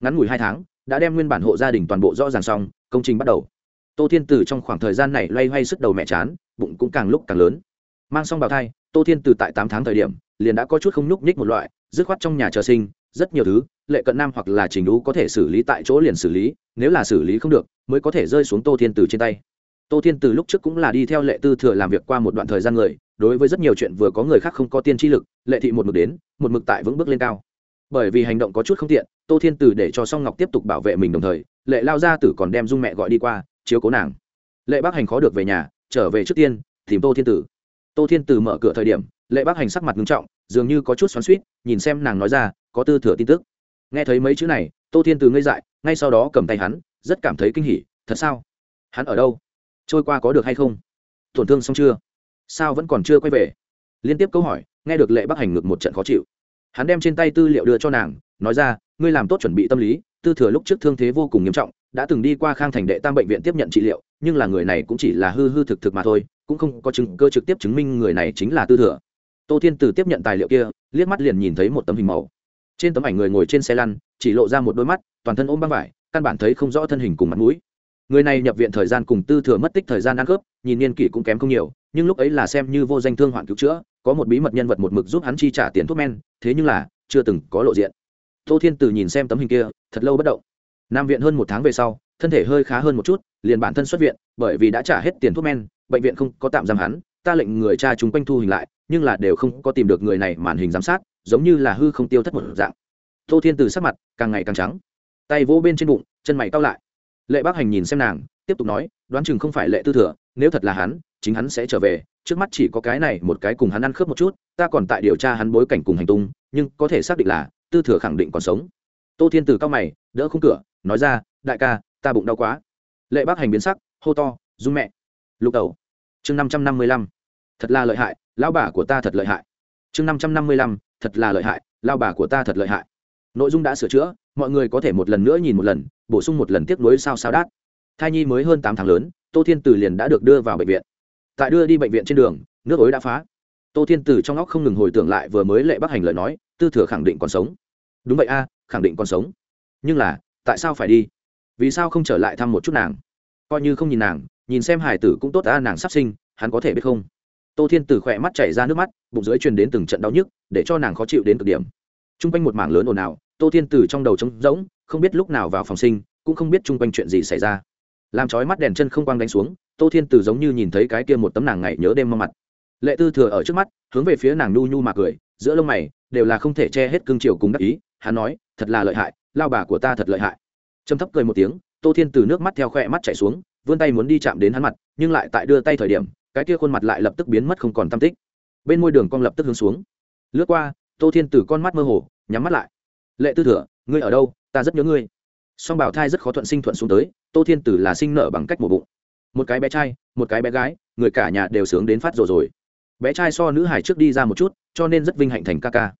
Ngắn ngủi hai tháng, đã đem nguyên bản hộ gia đình toàn bộ rõ ràng xong, công trình bắt đầu tô thiên Tử trong khoảng thời gian này loay hoay sức đầu mẹ chán, bụng cũng càng lúc càng lớn. Mang xong bào thai, tô thiên Tử tại tám tháng thời điểm, liền đã có chút không nhúc nhích một loại, dứt khoát trong nhà chờ sinh, rất nhiều thứ, lệ cận nam hoặc là trình đú có thể xử lý tại chỗ liền xử lý, nếu là xử lý không được, mới có thể rơi xuống tô thiên Tử trên tay. Tô thiên từ lúc trước cũng là đi theo lệ tư thừa làm việc qua một đoạn thời gian người, đối với rất nhiều chuyện vừa có người khác không có tiên tri lực, lệ thị một mực đến, một mực tại vững bước lên cao. Bởi vì hành động có chút không tiện, tô thiên Tử để cho song ngọc tiếp tục bảo vệ mình đồng thời, lệ lao ra tử còn đem dung mẹ gọi đi qua chiếu cố nàng. Lệ bác hành khó được về nhà, trở về trước tiên, tìm tô thiên tử. Tô thiên tử mở cửa thời điểm, lệ bác hành sắc mặt nghiêm trọng, dường như có chút xoắn suýt nhìn xem nàng nói ra, có tư thừa tin tức. Nghe thấy mấy chữ này, tô thiên tử ngây dại, ngay sau đó cầm tay hắn, rất cảm thấy kinh hỉ, thật sao? Hắn ở đâu? Trôi qua có được hay không? Tổn thương xong chưa? Sao vẫn còn chưa quay về? Liên tiếp câu hỏi, nghe được lệ bác hành ngược một trận khó chịu. Hắn đem trên tay tư liệu đưa cho nàng, nói ra, ngươi làm tốt chuẩn bị tâm lý, tư thừa lúc trước thương thế vô cùng nghiêm trọng đã từng đi qua khang thành đệ tam bệnh viện tiếp nhận trị liệu, nhưng là người này cũng chỉ là hư hư thực thực mà thôi, cũng không có chứng cơ trực tiếp chứng minh người này chính là tư thừa. Tô thiên từ tiếp nhận tài liệu kia, liếc mắt liền nhìn thấy một tấm hình màu. Trên tấm ảnh người ngồi trên xe lăn, chỉ lộ ra một đôi mắt, toàn thân ôm băng vải, căn bản thấy không rõ thân hình cùng mặt mũi. Người này nhập viện thời gian cùng tư thừa mất tích thời gian ăn khớp, nhìn niên kỷ cũng kém không nhiều, nhưng lúc ấy là xem như vô danh thương hoạn cứu chữa, có một bí mật nhân vật một mực giúp hắn chi trả tiền thuốc men, thế nhưng là, chưa từng có lộ diện. Tô thiên từ nhìn xem tấm hình kia, thật lâu bất động nam viện hơn một tháng về sau, thân thể hơi khá hơn một chút, liền bản thân xuất viện, bởi vì đã trả hết tiền thuốc men, bệnh viện không có tạm giam hắn, ta lệnh người cha chúng quanh thu hình lại, nhưng là đều không có tìm được người này màn hình giám sát, giống như là hư không tiêu thất một dạng. Tô thiên từ sắc mặt càng ngày càng trắng, tay vỗ bên trên bụng, chân mày cao lại. Lệ bác hành nhìn xem nàng, tiếp tục nói, đoán chừng không phải lệ tư thừa, nếu thật là hắn, chính hắn sẽ trở về, trước mắt chỉ có cái này một cái cùng hắn ăn khớp một chút, ta còn tại điều tra hắn bối cảnh cùng hành tung, nhưng có thể xác định là tư thừa khẳng định còn sống. Tô thiên từ cao mày, đỡ khung cửa nói ra, đại ca, ta bụng đau quá. Lệ bác hành biến sắc, hô to, dung mẹ! Lục tẩu, chương năm trăm năm mươi lăm, thật là lợi hại, lão bà của ta thật lợi hại. Chương năm trăm năm mươi lăm, thật là lợi hại lao bà của ta thật lợi hại. Nội dung đã sửa chữa, mọi người có thể một lần nữa nhìn một lần, bổ sung một lần tiếp nối sao sao đát. Thai nhi mới hơn tám tháng lớn, tô thiên tử liền đã được đưa vào bệnh viện. Tại đưa đi bệnh viện trên đường, nước ối đã phá. Tô thiên tử trong óc không ngừng hồi tưởng lại vừa mới lệ bắc hành lời nói, tư thừa khẳng định còn sống. Đúng vậy a, khẳng định còn sống. Nhưng là tại sao phải đi? Vì sao không trở lại thăm một chút nàng? Coi như không nhìn nàng, nhìn xem hải tử cũng tốt ta nàng sắp sinh, hắn có thể biết không? Tô thiên tử khỏe mắt chảy ra nước mắt, bụng dưới truyền đến từng trận đau nhức, để cho nàng khó chịu đến cực điểm. T r u n g quanh một mảng lớn ồn ào, tô thiên tử trong đầu trống rỗng, không biết lúc nào vào phòng sinh, cũng không biết chung quanh chuyện gì xảy ra. Làm trói mắt đèn chân không quang đánh xuống, tô thiên tử giống như nhìn thấy cái kia một tấm nàng ngày nhớ đêm mơ mặt. Lệ tư thừa ở trước mắt, hướng về phía nàng nhu nhu mà cười, giữa lông mày đều là không thể che hết cương triều cùng đắc ý, hắn nói, thật là lợi hại lao bà của ta thật lợi hại trầm thấp cười một tiếng tô thiên từ nước mắt theo khoe mắt chảy xuống vươn tay muốn đi chạm đến hắn mặt nhưng lại tại đưa tay thời điểm cái kia khuôn mặt lại lập tức biến mất không còn tam tích bên môi đường con lập tức hướng xuống lướt qua tô thiên từ con mắt mơ hồ nhắm mắt lại lệ tư thừa ngươi ở đâu ta rất nhớ ngươi song bảo thai rất khó thuận sinh thuận xuống tới tô thiên tử là sinh nở bằng cách mổ bụng một cái bé trai một cái bé gái người cả nhà đều sướng đến phát rồi rồi bé trai so nữ hải trước đi ra một chút cho nên rất vinh hạnh thành ca ca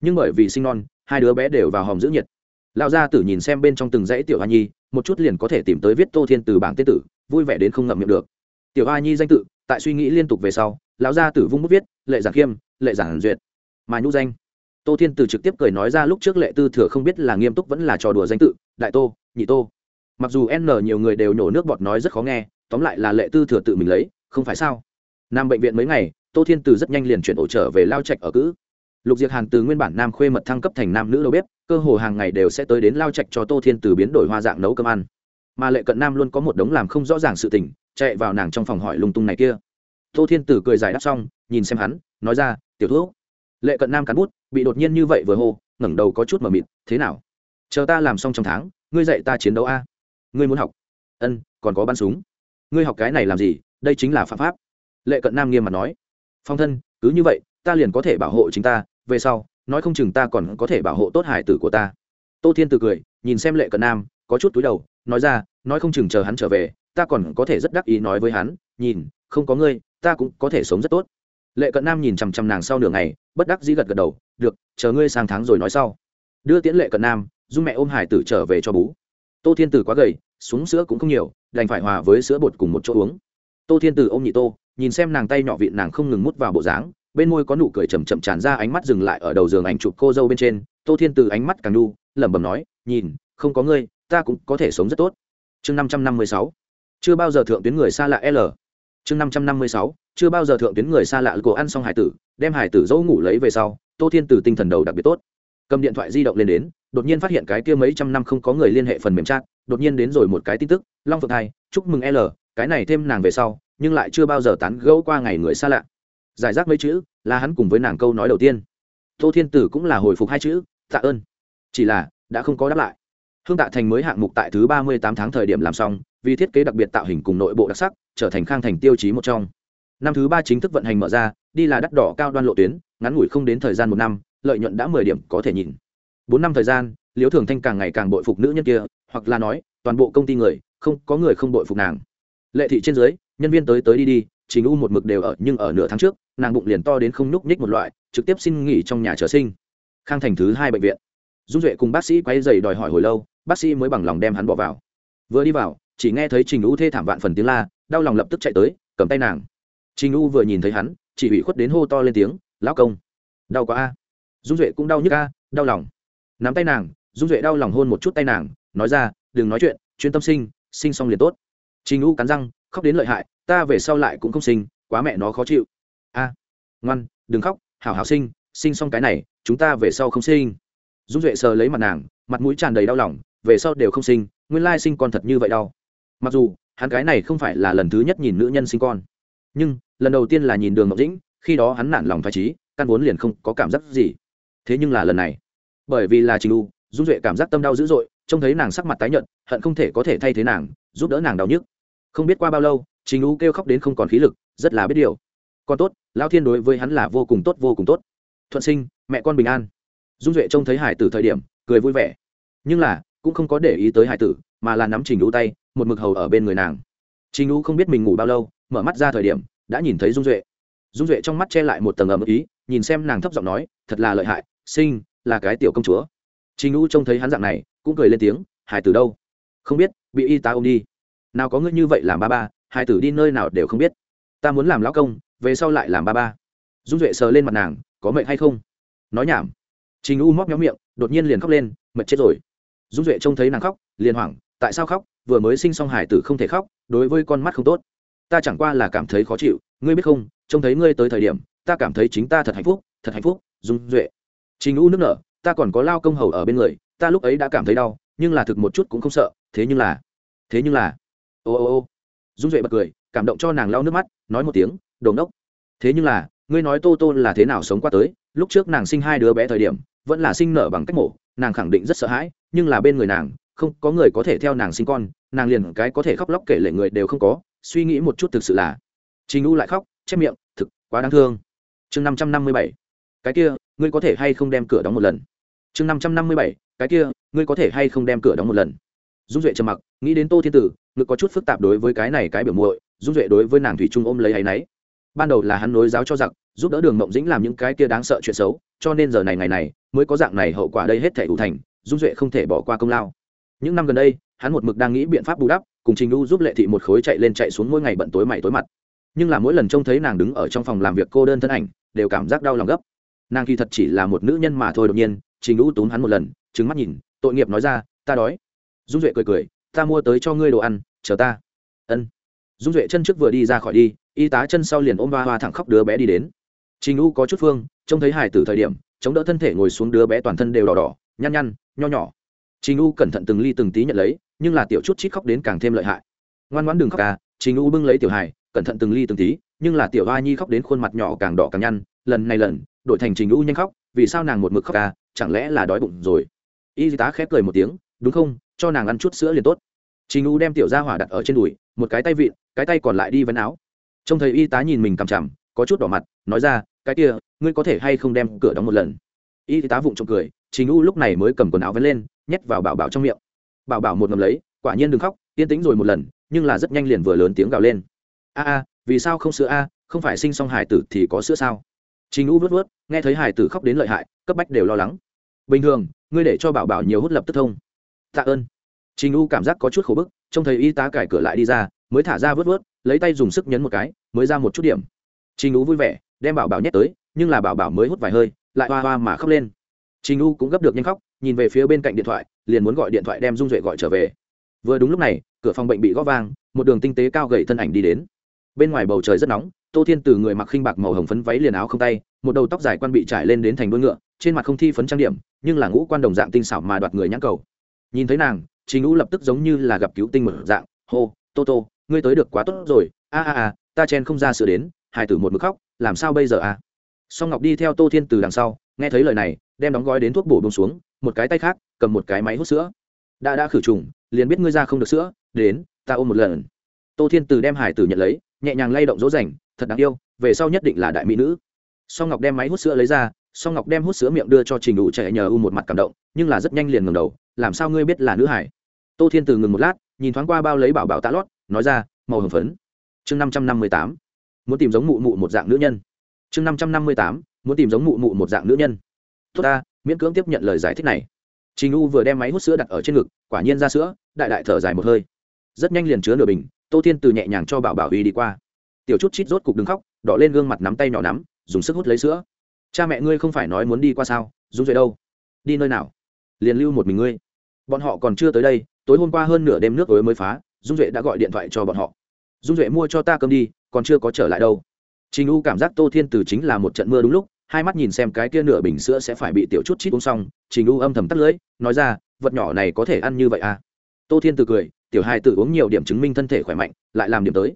nhưng bởi vì sinh non hai đứa bé đều vào hòm giữ nhiệt lão gia tử nhìn xem bên trong từng dãy tiểu hoa nhi, một chút liền có thể tìm tới viết tô thiên từ bảng tên tử, vui vẻ đến không ngậm miệng được. Tiểu hoa nhi danh tự, tại suy nghĩ liên tục về sau, lão gia tử vung bút viết, lệ giảng khiêm lệ giảng duyệt. Mà nhũ danh. Tô thiên từ trực tiếp cười nói ra lúc trước lệ tư thừa không biết là nghiêm túc vẫn là trò đùa danh tự, đại tô, nhị tô. Mặc dù n nhiều người đều nhổ nước bọt nói rất khó nghe, tóm lại là lệ tư thừa tự mình lấy, không phải sao? Nam bệnh viện mấy ngày, tô thiên từ rất nhanh liền chuyển ổ trở về lao trạch ở cữ lục diệc hàn từ nguyên bản nam khuê mật thăng cấp thành nam nữ đầu bếp, cơ hồ hàng ngày đều sẽ tới đến lao trạch cho tô thiên từ biến đổi hoa dạng nấu cơm ăn. Mà lệ cận nam luôn có một đống làm không rõ ràng sự tình, chạy vào nàng trong phòng hỏi lung tung này kia. Tô thiên tử cười giải đáp xong, nhìn xem hắn, nói ra, tiểu thuốc lệ cận nam cắn bút, bị đột nhiên như vậy vừa hô, ngẩng đầu có chút mờ mịt, thế nào? Chờ ta làm xong trong tháng, ngươi dạy ta chiến đấu a? Ngươi muốn học? Ân, còn có bắn súng. Ngươi học cái này làm gì? Đây chính là phạm pháp. Lệ cận nam nghiêm mặt nói, phong thân, cứ như vậy, ta liền có thể bảo hộ chính ta về sau, nói không chừng ta còn có thể bảo hộ tốt hải tử của ta. Tô thiên tử cười, nhìn xem lệ cận nam, có chút túi đầu, nói ra, nói không chừng chờ hắn trở về, ta còn có thể rất đắc ý nói với hắn, nhìn, không có ngươi, ta cũng có thể sống rất tốt. Lệ cận nam nhìn chằm chằm nàng sau nửa ngày, bất đắc dĩ gật gật đầu, được, chờ ngươi sang tháng rồi nói sau. Đưa tiễn lệ cận nam dung mẹ ôm hải tử trở về cho bú tô thiên tử quá gầy xuống sữa cũng không nhiều, đành phải hòa với sữa bột cùng một chỗ uống. Tô thiên tử ôm nhị tô, nhìn xem nàng tay nhỏ vịn nàng không ngừng mút vào bộ dáng bên môi có nụ cười chầm chậm tràn ra ánh mắt dừng lại ở đầu giường ảnh chụp cô dâu bên trên, tô thiên từ ánh mắt càng đu lẩm bẩm nói, nhìn, không có ngươi, ta cũng có thể sống rất tốt. Chương năm trăm năm mươi sáu. Chưa bao giờ thượng tuyến người xa lạ l. Chương năm trăm năm mươi sáu. Chưa bao giờ thượng tuyến người xa lạ cổ ăn xong hải tử, đem hải tử dẫu ngủ lấy về sau, tô thiên từ tinh thần đầu đặc biệt tốt. Cầm điện thoại di động lên đến, đột nhiên phát hiện cái kia mấy trăm năm không có người liên hệ phần mềm chat, đột nhiên đến rồi một cái tin tức, long phượng hai chúc mừng l, cái này thêm nàng về sau, nhưng lại chưa bao giờ tán gẫu qua ngày người xa lạ giải rác mấy chữ, là hắn cùng với nàng câu nói đầu tiên. Tô thiên tử cũng là hồi phục hai chữ, tạ ơn. Chỉ là, đã không có đáp lại. Hương tạ thành mới hạng mục tại thứ ba mươi tám tháng thời điểm làm xong, vì thiết kế đặc biệt tạo hình cùng nội bộ đặc sắc, trở thành khang thành tiêu chí một trong. Năm thứ ba chính thức vận hành mở ra, đi là đắt đỏ cao đoan lộ tuyến, ngắn ngủi không đến thời gian một năm, lợi nhuận đã mười điểm có thể nhìn. Bốn năm thời gian, liễu thường thanh càng ngày càng bội phục nữ nhân kia, hoặc là nói, toàn bộ công ty người, không, có người không bội phục nàng. Lệ thị trên dưới, nhân viên tới tới đi đi trình u một mực đều ở, nhưng ở nửa tháng trước, nàng bụng liền to đến không nhúc nhích một loại, trực tiếp xin nghỉ trong nhà trở sinh. Khang thành thứ hai bệnh viện. Dung duệ cùng bác sĩ quay dày đòi hỏi hồi lâu, bác sĩ mới bằng lòng đem hắn bỏ vào. Vừa đi vào, chỉ nghe thấy trình u thê thảm vạn phần tiếng la, đau lòng lập tức chạy tới, cầm tay nàng. Trình u vừa nhìn thấy hắn, chỉ bị khuất đến hô to lên tiếng, lão công, đau quá a. Dung duệ cũng đau nhức a, đau lòng. Nắm tay nàng, dung duệ đau lòng hôn một chút tay nàng, nói ra, đừng nói chuyện, chuyên tâm sinh sinh xong liền tốt. Trình u cắn răng khóc đến lợi hại, ta về sau lại cũng không sinh, quá mẹ nó khó chịu. A, ngoan, đừng khóc, hảo hảo sinh sinh xong cái này, chúng ta về sau không sinh. Dung duệ sờ lấy mặt nàng, mặt mũi tràn đầy đau lòng, về sau đều không sinh, nguyên lai sinh con thật như vậy đau. Mặc dù, hắn cái này không phải là lần thứ nhất nhìn nữ nhân sinh con. Nhưng, lần đầu tiên là nhìn đường ngọc dĩnh, khi đó hắn nản lòng phải trí căn vốn liền không có cảm giác gì. Thế nhưng là lần này, bởi vì là trình đu dung duệ cảm giác tâm đau dữ dội, trông thấy nàng sắc mặt tái nhợt, hận không thể có thể thay thế nàng, giúp đỡ nàng đau nhức không biết qua bao lâu, trình U kêu khóc đến không còn khí lực, rất là biết điều. Con tốt lao thiên đối với hắn là vô cùng tốt, vô cùng tốt. Thuận sinh, mẹ con bình an. Dung duệ trông thấy hải tử thời điểm, cười vui vẻ. Nhưng là, cũng không có để ý tới hải tử, mà là nắm trình U tay, một mực hầu ở bên người nàng. Trình U không biết mình ngủ bao lâu, mở mắt ra thời điểm, đã nhìn thấy dung duệ. Dung duệ trong mắt che lại một tầng ầm ý, nhìn xem nàng thấp giọng nói, thật là lợi hại, sinh, là cái tiểu công chúa. Trình U trông thấy hắn dạng này, cũng cười lên tiếng, hải tử đâu? Không biết, bị y tá ôm đi nào có ngươi như vậy làm ba ba, hai tử đi nơi nào đều không biết. Ta muốn làm lão công, về sau lại làm ba ba. Dung duệ sờ lên mặt nàng, có mệnh hay không? Nói nhảm. Trình u móc nhóm miệng, đột nhiên liền khóc lên, mệt chết rồi. Dung duệ trông thấy nàng khóc, liền hoảng, tại sao khóc? Vừa mới sinh xong hải tử không thể khóc, đối với con mắt không tốt. Ta chẳng qua là cảm thấy khó chịu, ngươi biết không, trông thấy ngươi tới thời điểm, ta cảm thấy chính ta thật hạnh phúc, thật hạnh phúc. Dung duệ. Trình u nước nở, ta còn có lao công hầu ở bên người, ta lúc ấy đã cảm thấy đau, nhưng là thực một chút cũng không sợ, thế nhưng là, thế nhưng là ô ô ô. Dung duệ bật cười, cảm động cho nàng lau nước mắt, nói một tiếng đồn đốc thế nhưng là, ngươi nói tô tô là thế nào sống qua tới, lúc trước nàng sinh hai đứa bé thời điểm, vẫn là sinh nở bằng cách mổ, nàng khẳng định rất sợ hãi, nhưng là bên người nàng, không có người có thể theo nàng sinh con, nàng liền cái có thể khóc lóc kể lệ người đều không có, suy nghĩ một chút thực sự là. Trình u lại khóc, chép miệng, thực, quá đáng thương. Chương năm trăm năm mươi bảy. Cái kia, ngươi có thể hay không đem cửa đóng một lần? Chương năm trăm năm mươi bảy. Cái kia, ngươi có thể hay không đem cửa đóng một lần? Dung duệ trầm mặc, nghĩ đến tô thiên tử, ngực có chút phức tạp đối với cái này cái biểu muội, dung duệ đối với nàng thủy trung ôm lấy áy náy. Ban đầu là hắn nối giáo cho giặc, giúp đỡ đường mộng dĩnh làm những cái kia đáng sợ chuyện xấu, cho nên giờ này ngày này, mới có dạng này hậu quả đây hết thể đủ thành, dung duệ không thể bỏ qua công lao. Những năm gần đây, hắn một mực đang nghĩ biện pháp bù đắp, cùng trình u giúp lệ thị một khối chạy lên chạy xuống mỗi ngày bận tối mày tối mặt. Nhưng là mỗi lần trông thấy nàng đứng ở trong phòng làm việc cô đơn thân ảnh, đều cảm giác đau lòng gấp. Nàng kỳ thật chỉ là một nữ nhân mà thôi đột nhiên, trình u túm hắn một lần trứng mắt nhìn, tội nghiệp nói ra, ta đói dung duệ cười cười, ta mua tới cho ngươi đồ ăn, chờ ta. Ân. Dung duệ chân trước vừa đi ra khỏi đi, y tá chân sau liền ôm ba hoa thẳng khóc đứa bé đi đến. Trình u có chút phương, trông thấy hải tử thời điểm, chống đỡ thân thể ngồi xuống đứa bé toàn thân đều đỏ đỏ, nhăn nhăn, nho nhỏ. Trình u cẩn thận từng ly từng tí nhận lấy, nhưng là tiểu chút chít khóc đến càng thêm lợi hại. Ngoan ngoãn đừng khóc ca trình u bưng lấy tiểu hải cẩn thận từng ly từng tí, nhưng là tiểu hoa nhi khóc đến khuôn mặt nhỏ càng đỏ càng nhăn, lần này lần, đổi thành trình u nhanh khóc, vì sao nàng một mực khóc ca chẳng lẽ là đói bụng rồi? Y tá khép cười một tiếng, đúng không cho nàng ăn chút sữa liền tốt. Trình u đem tiểu ra hỏa đặt ở trên đùi, một cái tay vịn, cái tay còn lại đi vấn áo. Trông thấy y tá nhìn mình cằm chằm, có chút đỏ mặt, nói ra, cái kia, ngươi có thể hay không đem cửa đóng một lần? Y tá vụng trộm cười, trình u lúc này mới cầm quần áo vấn lên, nhét vào bảo bảo trong miệng. Bảo bảo một ngầm lấy, quả nhiên đừng khóc, yên tĩnh rồi một lần, nhưng là rất nhanh liền vừa lớn tiếng gào lên. A a, vì sao không sữa a, không phải sinh xong hải tử thì có sữa sao? Trình u vớt vớt nghe thấy hải tử khóc đến lợi hại, cấp bách đều lo lắng. Bình thường, ngươi để cho bảo bảo nhiều hút lập tức thông tạ ơn. Trình u cảm giác có chút khổ bức, trông thấy y tá cải cửa lại đi ra, mới thả ra vớt vớt, lấy tay dùng sức nhấn một cái, mới ra một chút điểm. Trình u vui vẻ, đem bảo bảo nhét tới, nhưng là bảo bảo mới hút vài hơi, lại hoa hoa mà khóc lên. Trình u cũng gấp được nhanh khóc, nhìn về phía bên cạnh điện thoại, liền muốn gọi điện thoại đem dung duệ gọi trở về. Vừa đúng lúc này, cửa phòng bệnh bị gõ vang, một đường tinh tế cao gậy thân ảnh đi đến. Bên ngoài bầu trời rất nóng, tô thiên từ người mặc khinh bạc màu hồng phấn váy liền áo không tay, một đầu tóc dài quan bị trải lên đến thành đuôi ngựa, trên mặt không thi phấn trang điểm, nhưng là ngũ quan đồng dạng tinh xảo mà đoạt người nhãn cầu nhìn thấy nàng, trình ngũ lập tức giống như là gặp cứu tinh mở dạng, hô, tô tô, ngươi tới được quá tốt rồi. A a a, ta chen không ra sửa đến hải tử một mực khóc, làm sao bây giờ a? Song ngọc đi theo tô thiên từ đằng sau, nghe thấy lời này, đem đóng gói đến thuốc bổ bông xuống, một cái tay khác, cầm một cái máy hút sữa. Đã đã khử trùng, liền biết ngươi ra không được sữa, đến, ta ôm một lần. Tô thiên từ đem hải tử nhận lấy, nhẹ nhàng lay động dỗ dành, thật đáng yêu, về sau nhất định là đại mỹ nữ. Song ngọc đem máy hút sữa lấy ra, song ngọc đem hút sữa miệng đưa cho trình đủ chạy nhờ u một mặt cảm động, nhưng là rất nhanh liền ngầm đầu làm sao ngươi biết là nữ hải? Tô thiên từ ngừng một lát, nhìn thoáng qua bao lấy bảo bảo tạ lót, nói ra, màu hồng phấn. Chương năm trăm năm mươi tám, muốn tìm giống mụ mụ một dạng nữ nhân. Chương năm trăm năm mươi tám, muốn tìm giống mụ mụ một dạng nữ nhân. Tốt ta, miễn cưỡng tiếp nhận lời giải thích này. Trình u vừa đem máy hút sữa đặt ở trên ngực, quả nhiên ra sữa, đại đại thở dài một hơi. Rất nhanh liền chứa nửa bình, tô thiên từ nhẹ nhàng cho bảo bảo uy đi qua. Tiểu chút chít rốt cục đứng khóc, đỏ lên gương mặt nắm tay nhỏ nắm, dùng sức hút lấy sữa. Cha mẹ ngươi không phải nói muốn đi qua sao, dung duệ đâu? Đi nơi nào? Liền lưu một mình ngươi. Bọn họ còn chưa tới đây, tối hôm qua hơn nửa đêm nước ối mới phá, dung duệ đã gọi điện thoại cho bọn họ. Dung duệ mua cho ta cơm đi, còn chưa có trở lại đâu. Trình u cảm giác tô thiên từ chính là một trận mưa đúng lúc, hai mắt nhìn xem cái kia nửa bình sữa sẽ phải bị tiểu chút chít uống xong, trình u âm thầm tắt lưỡi, nói ra, vật nhỏ này có thể ăn như vậy à? Tô thiên từ cười, tiểu hai tự uống nhiều điểm chứng minh thân thể khỏe mạnh, lại làm điểm tới.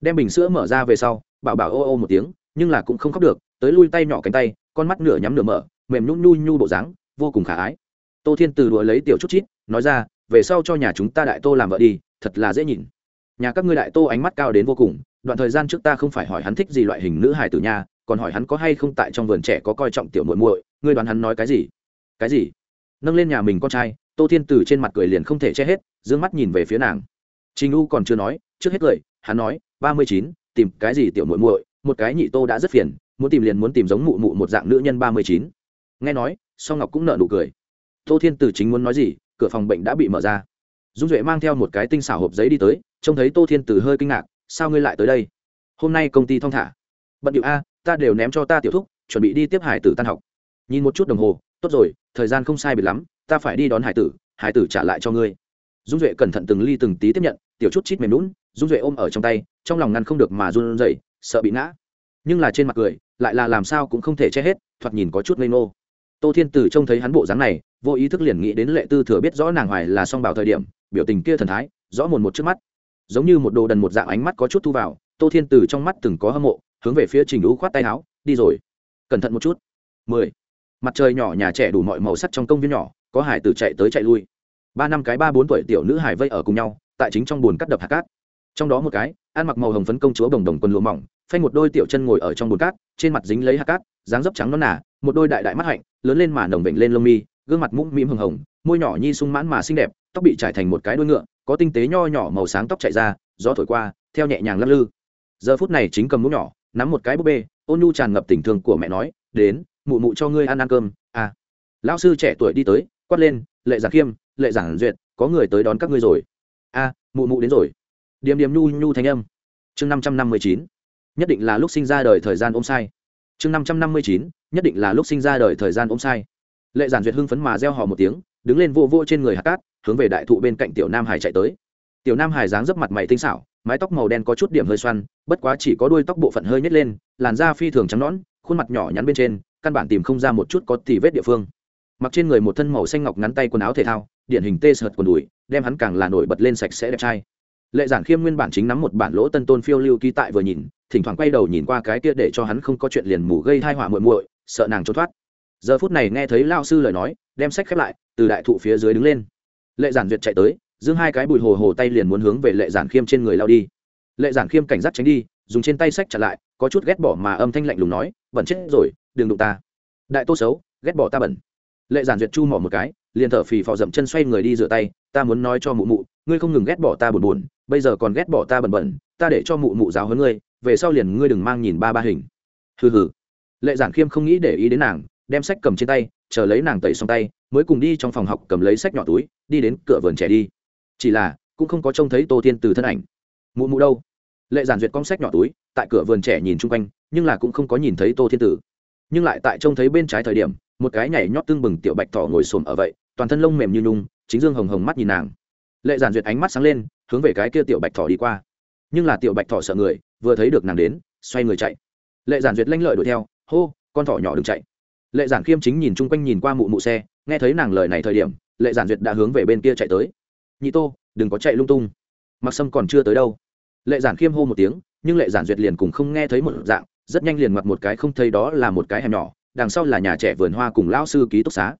Đem bình sữa mở ra về sau, bảo bảo ô ô một tiếng, nhưng là cũng không khóc được, tới lui tay nhỏ cánh tay, con mắt nửa nhắm nửa mở, mềm nhún nhu nhu bộ dáng, vô cùng khả ái tô thiên từ đùa lấy tiểu chút chít, nói ra, về sau cho nhà chúng ta đại tô làm vợ đi, thật là dễ nhìn. Nhà các ngươi đại tô ánh mắt cao đến vô cùng, đoạn thời gian trước ta không phải hỏi hắn thích gì loại hình nữ hài tử nha, còn hỏi hắn có hay không tại trong vườn trẻ có coi trọng tiểu muội muội, ngươi đoán hắn nói cái gì? Cái gì? Nâng lên nhà mình con trai, tô thiên từ trên mặt cười liền không thể che hết d ư ơ n g mắt nhìn về phía nàng. Trình u còn chưa nói, trước hết cười hắn nói, ba mươi chín, tìm cái gì tiểu muội muội, một cái nhị tô đã rất phiền, muốn tìm liền muốn tìm giống mụ mụ một dạng nữ nhân ba mươi chín. Nghe nói, song ngọc cũng nợ nụ cười tô thiên Tử chính muốn nói gì, cửa phòng bệnh đã bị mở ra. Dung duệ mang theo một cái tinh xảo hộp giấy đi tới, trông thấy tô thiên Tử hơi kinh ngạc, sao ngươi lại tới đây? Hôm nay công ty thong thả. Bận điệu a, ta đều ném cho ta tiểu thúc, chuẩn bị đi tiếp hải tử tan học. Nhìn một chút đồng hồ, tốt rồi, thời gian không sai biệt lắm, ta phải đi đón hải tử hải tử trả lại cho ngươi. Dung duệ cẩn thận từng ly từng tí tiếp nhận, tiểu chút chít mềm lún dung duệ ôm ở trong tay, trong lòng ngăn không được mà run rẩy, sợ bị ngã. Nhưng là trên mặt cười, lại là làm sao cũng không thể che hết, thoạt nhìn có chút ngây ngô. Tô thiên tử trông thấy hắn bộ dáng này vô ý thức liền nghĩ đến lệ tư thừa biết rõ nàng hoài là song bảo thời điểm, biểu tình kia thần thái, rõ mồn một trước mắt. Giống như một đồ đần một dạng ánh mắt có chút thu vào, tô thiên Từ trong mắt từng có hâm mộ, hướng về phía trình đũ khoát tay áo, đi rồi, cẩn thận một chút. Mười. Mặt trời nhỏ nhà trẻ đủ mọi màu sắc trong công viên nhỏ, có hải tử chạy tới chạy lui. Ba năm cái ba bốn tuổi tiểu nữ hải vây ở cùng nhau, tại chính trong bồn cắt đập hạt cát. Trong đó một cái, ăn mặc màu hồng phấn công chúa đồng đồng quần lụa mỏng, phanh một đôi tiểu chân ngồi ở trong bồn cát, trên mặt dính lấy hạt cát, dáng dấp trắng non nả một đôi đại đại mắt hạnh, lớn lên mà nồng bệnh lên lông mi gương mặt mũm mĩm hồng hồng môi nhỏ nhi sung mãn mà xinh đẹp tóc bị trải thành một cái đuôi ngựa có tinh tế nho nhỏ màu sáng tóc chạy ra gió thổi qua theo nhẹ nhàng lắc lư. Giờ phút này chính cầm mũ nhỏ nắm một cái búp bê ôn nhu tràn ngập tình thương của mẹ nói đến mụ mụ cho ngươi ăn ăn cơm. À. Lão sư trẻ tuổi đi tới quát lên lệ giản khiêm lệ giản duyệt có người tới đón các ngươi rồi. A à, mụ mụ đến rồi. Điềm điềm nhu nhu thanh âm. Chương năm trăm năm mươi chín. Nhất định là lúc sinh ra đời thời gian ôm sai. Chương năm trăm năm mươi chín nhất định là lúc sinh ra đời thời gian ôm sai lệ giản duyệt hưng phấn mà reo hò một tiếng, đứng lên vô vô trên người hạt cát, hướng về đại thụ bên cạnh tiểu nam hải chạy tới. Tiểu nam hải dáng dấp mặt mày tinh xảo, mái tóc màu đen có chút điểm hơi xoăn, bất quá chỉ có đuôi tóc bộ phận hơi nhét lên, làn da phi thường trắng nõn, khuôn mặt nhỏ nhắn bên trên, căn bản tìm không ra một chút có tì vết địa phương. Mặc trên người một thân màu xanh ngọc ngắn tay quần áo thể thao, điển hình tê sợt quần đùi, đem hắn càng là nổi bật lên sạch sẽ đẹp trai. Lệ giản khiêm nguyên bản chính nắm một bản lỗ tân tôn phiêu lưu ký tại vừa nhìn, thỉnh thoảng quay đầu nhìn qua cái kia để cho hắn không có chuyện liền mù gây thai họa muội muội, sợ nàng trốn thoát giờ phút này nghe thấy lao sư lời nói, đem sách khép lại, từ đại thụ phía dưới đứng lên. Lệ giản duyệt chạy tới, giương hai cái bùi hồ hồ tay liền muốn hướng về lệ giản khiêm trên người lao đi. Lệ giản khiêm cảnh giác tránh đi, dùng trên tay sách chặt lại, có chút ghét bỏ mà âm thanh lạnh lùng nói, bẩn chết rồi, đừng đụng ta. Đại tô xấu, ghét bỏ ta bẩn. Lệ giản duyệt chu mỏ một cái, liền thở phì phò dậm chân xoay người đi rửa tay, ta muốn nói cho mụ mụ, ngươi không ngừng ghét bỏ ta buồn buồn, bây giờ còn ghét bỏ ta bẩn bẩn, ta để cho mụ mụ giáo hơn ngươi, về sau liền ngươi đừng mang nhìn ba ba hình. Hừ hừ. Lệ giản khiêm không nghĩ để ý đến nàng đem sách cầm trên tay, chờ lấy nàng tẩy xong tay, mới cùng đi trong phòng học cầm lấy sách nhỏ túi, đi đến cửa vườn trẻ đi. Chỉ là, cũng không có trông thấy tô thiên từ thân ảnh. Mụ mụ đâu? Lệ giản duyệt con sách nhỏ túi, tại cửa vườn trẻ nhìn chung quanh, nhưng là cũng không có nhìn thấy tô thiên tử nhưng lại tại trông thấy bên trái thời điểm, một cái nhảy nhót tương bừng tiểu bạch thỏ ngồi xổm ở vậy, toàn thân lông mềm như nhung, chính dương hồng hồng mắt nhìn nàng. Lệ giản duyệt ánh mắt sáng lên, hướng về cái kia tiểu bạch thỏ đi qua. Nhưng là tiểu bạch thỏ sợ người, vừa thấy được nàng đến, xoay người chạy. Lệ giản duyệt lanh lợi đuổi theo, hô, con thỏ nhỏ đừng chạy lệ giản khiêm chính nhìn chung quanh nhìn qua mụ mụ xe, nghe thấy nàng lời này thời điểm, lệ giản duyệt đã hướng về bên kia chạy tới. Nhị tô, đừng có chạy lung tung. Mặc sâm còn chưa tới đâu. Lệ giản khiêm hô một tiếng, nhưng lệ giản duyệt liền cùng không nghe thấy một dạng, rất nhanh liền ngoặt một cái không thấy đó là một cái hẻm nhỏ, đằng sau là nhà trẻ vườn hoa cùng lão sư ký túc xá.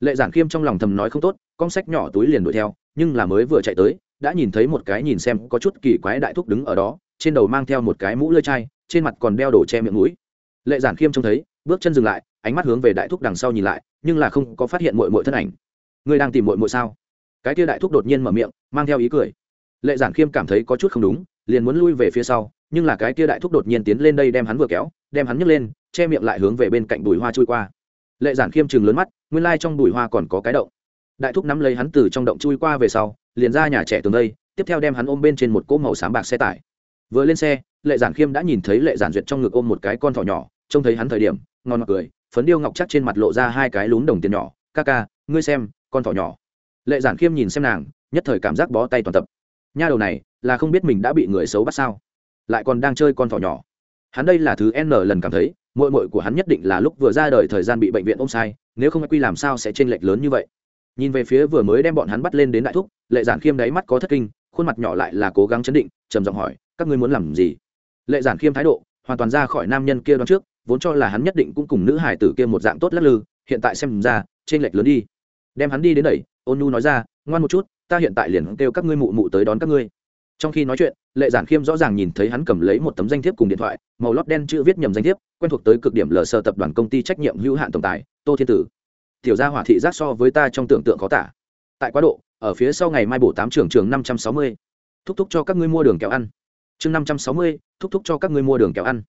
Lệ giản khiêm trong lòng thầm nói không tốt, con sách nhỏ túi liền đuổi theo, nhưng là mới vừa chạy tới, đã nhìn thấy một cái nhìn xem có chút kỳ quái đại thúc đứng ở đó, trên đầu mang theo một cái mũ lơi chai, trên mặt còn đeo đồ che miệng mũi. Lệ giản khiêm trông thấy bước chân dừng lại, ánh mắt hướng về đại thúc đằng sau nhìn lại, nhưng là không có phát hiện mội mội thân ảnh. Ngươi đang tìm mội mội sao? Cái kia đại thúc đột nhiên mở miệng, mang theo ý cười. Lệ giản khiêm cảm thấy có chút không đúng, liền muốn lui về phía sau, nhưng là cái kia đại thúc đột nhiên tiến lên đây đem hắn vừa kéo, đem hắn nhấc lên, che miệng lại hướng về bên cạnh bùi hoa trôi qua. Lệ giản khiêm chừng lớn mắt, nguyên lai trong bùi hoa còn có cái động. đại thúc nắm lấy hắn từ trong động chui qua về sau, liền ra nhà trẻ tường đây, tiếp theo đem hắn ôm bên trên một cỗ màu xám bạc xe tải. Vừa lên xe, lệ giản khiêm đã nhìn thấy lệ giản duyệt trong ngực ôm một cái con thỏ nhỏ, trông thấy hắn thời điểm ngon ngọt cười, phấn điêu ngọc chắc trên mặt lộ ra hai cái lún đồng tiền nhỏ. Ca ca, ngươi xem, con thỏ nhỏ. Lệ giản khiêm nhìn xem nàng, nhất thời cảm giác bó tay toàn tập. Nha đầu này, là không biết mình đã bị người xấu bắt sao? Lại còn đang chơi con thỏ nhỏ. Hắn đây là thứ n lần cảm thấy mội mội của hắn nhất định là lúc vừa ra đời thời gian bị bệnh viện ôm sai, nếu không quy làm sao sẽ t r ê n lệch lớn như vậy. Nhìn về phía vừa mới đem bọn hắn bắt lên đến đại thúc, lệ giản khiêm đáy mắt có thất kinh, khuôn mặt nhỏ lại là cố gắng chấn định, trầm giọng hỏi, các ngươi muốn làm gì? Lệ giản khiêm thái độ, hoàn toàn ra khỏi nam nhân kia đón trước vốn cho là hắn nhất định cũng cùng nữ hải tử kia một dạng tốt lắc lư, hiện tại xem ra trên lệch lớn đi. Đem hắn đi đến đẩy, ôn nhu nói ra, ngoan một chút, ta hiện tại liền kêu các ngươi mụ mụ tới đón các ngươi. Trong khi nói chuyện, lệ giản khiêm rõ ràng nhìn thấy hắn cầm lấy một tấm danh thiếp cùng điện thoại, màu lót đen chữ viết nhầm danh thiếp, quen thuộc tới cực điểm lờ sơ tập đoàn công ty trách nhiệm hữu hạn tổng tài, tô thiên tử. Tiểu gia hỏa thị giác so với ta trong tưởng tượng khó tả. Tại quá độ, ở phía sau ngày mai bổ tám trường trường năm trăm sáu mươi. Thúc thúc cho các ngươi mua đường kẹo ăn. Chương năm trăm sáu mươi, thúc thúc cho các ngươi mua đường kẹo ăn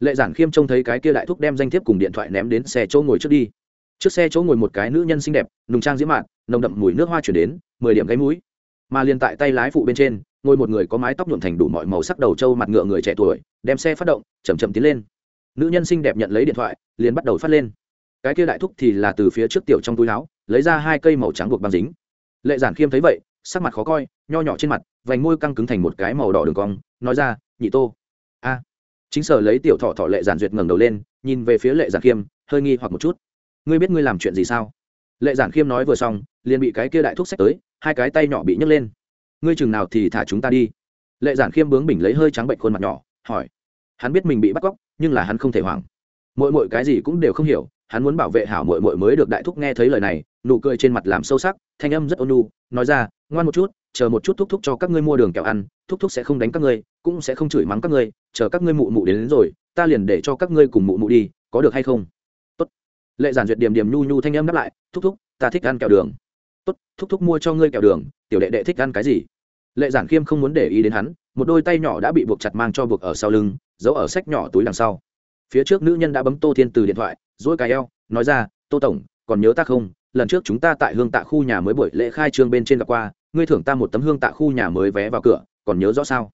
lệ giản khiêm trông thấy cái kia đại thúc đem danh thiếp cùng điện thoại ném đến xe chỗ ngồi trước đi. Trước xe chỗ ngồi một cái nữ nhân xinh đẹp, nùng trang diễm mạn, nồng đậm mùi nước hoa chuyển đến, mười điểm gáy mũi. Mà liền tại tay lái phụ bên trên, ngồi một người có mái tóc nhuộm thành đủ mọi màu sắc đầu trâu mặt ngựa người trẻ tuổi, đem xe phát động chầm chậm tiến lên. Nữ nhân xinh đẹp nhận lấy điện thoại, liền bắt đầu phát lên. Cái kia đại thúc thì là từ phía trước tiểu trong túi áo, lấy ra hai cây màu trắng buộc băng dính. Lệ giản khiêm thấy vậy, sắc mặt khó coi, nho nhỏ trên mặt, vành môi căng cứng thành một cái màu đỏ đường cong, nói ra, nhị tô chính sở lấy tiểu thọ thọ lệ giản duyệt ngẩng đầu lên, nhìn về phía lệ giản khiêm, hơi nghi hoặc một chút. Ngươi biết ngươi làm chuyện gì sao? Lệ giản khiêm nói vừa xong, liền bị cái kia đại thúc xách tới, hai cái tay nhỏ bị nhấc lên. Ngươi chừng nào thì thả chúng ta đi. Lệ giản khiêm bướng bỉnh lấy hơi trắng bệnh khuôn mặt nhỏ, hỏi. Hắn biết mình bị bắt cóc, nhưng là hắn không thể hoảng. Mỗi mỗi cái gì cũng đều không hiểu, hắn muốn bảo vệ hảo mội mội mới được đại thúc nghe thấy lời này, nụ cười trên mặt làm sâu sắc, thanh âm rất ôn nhu, nói ra, ngoan một chút, chờ một chút thúc thúc cho các ngươi mua đường kẹo ăn, thúc thúc sẽ không đánh các ngươi cũng sẽ không chửi mắng các ngươi chờ các ngươi mụ mụ đến, đến rồi ta liền để cho các ngươi cùng mụ mụ đi có được hay không? Tốt. lệ giản duyệt điểm điểm nhu nhu thanh âm đáp lại thúc thúc ta thích ăn kẹo đường. Tốt thúc thúc mua cho ngươi kẹo đường tiểu đệ đệ thích ăn cái gì? Lệ giản khiêm không muốn để ý đến hắn một đôi tay nhỏ đã bị buộc chặt mang cho buộc ở sau lưng giấu ở sách nhỏ túi đằng sau. Phía trước nữ nhân đã bấm tô thiên từ điện thoại dỗi cái eo nói ra tô tổng còn nhớ ta không? Lần trước chúng ta tại hương tạ khu nhà mới buổi lễ khai trương bên trên gặp qua ngươi thưởng ta một tấm hương tạ khu nhà mới vé vào cửa còn nhớ rõ sao?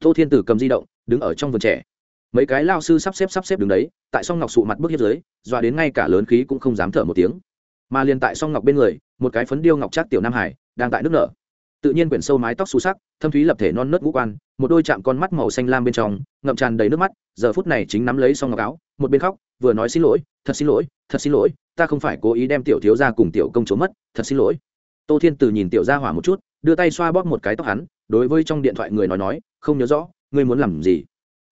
Tô thiên tử cầm di động, đứng ở trong vườn trẻ. Mấy cái lao sư sắp xếp sắp xếp đứng đấy, tại song ngọc sụ mặt bước hiếp dưới, dọa đến ngay cả lớn khí cũng không dám thở một tiếng. Mà liền tại song ngọc bên người, một cái phấn điêu ngọc trác tiểu nam hải, đang tại nước nở. Tự nhiên quyển sâu mái tóc xù sắc, thâm thúy lập thể non nớt ngũ quan, một đôi chạm con mắt màu xanh lam bên trong, ngậm tràn đầy nước mắt, giờ phút này chính nắm lấy Song ngọc áo, một bên khóc, vừa nói xin lỗi, thật xin lỗi, thật xin lỗi, ta không phải cố ý đem tiểu thiếu ra cùng tiểu công chúa mất, thật xin lỗi. Tô thiên từ nhìn tiểu ra hỏa một chút, đưa tay xoa bóp một cái tóc hắn đối với trong điện thoại người nói nói, không nhớ rõ, ngươi muốn làm gì?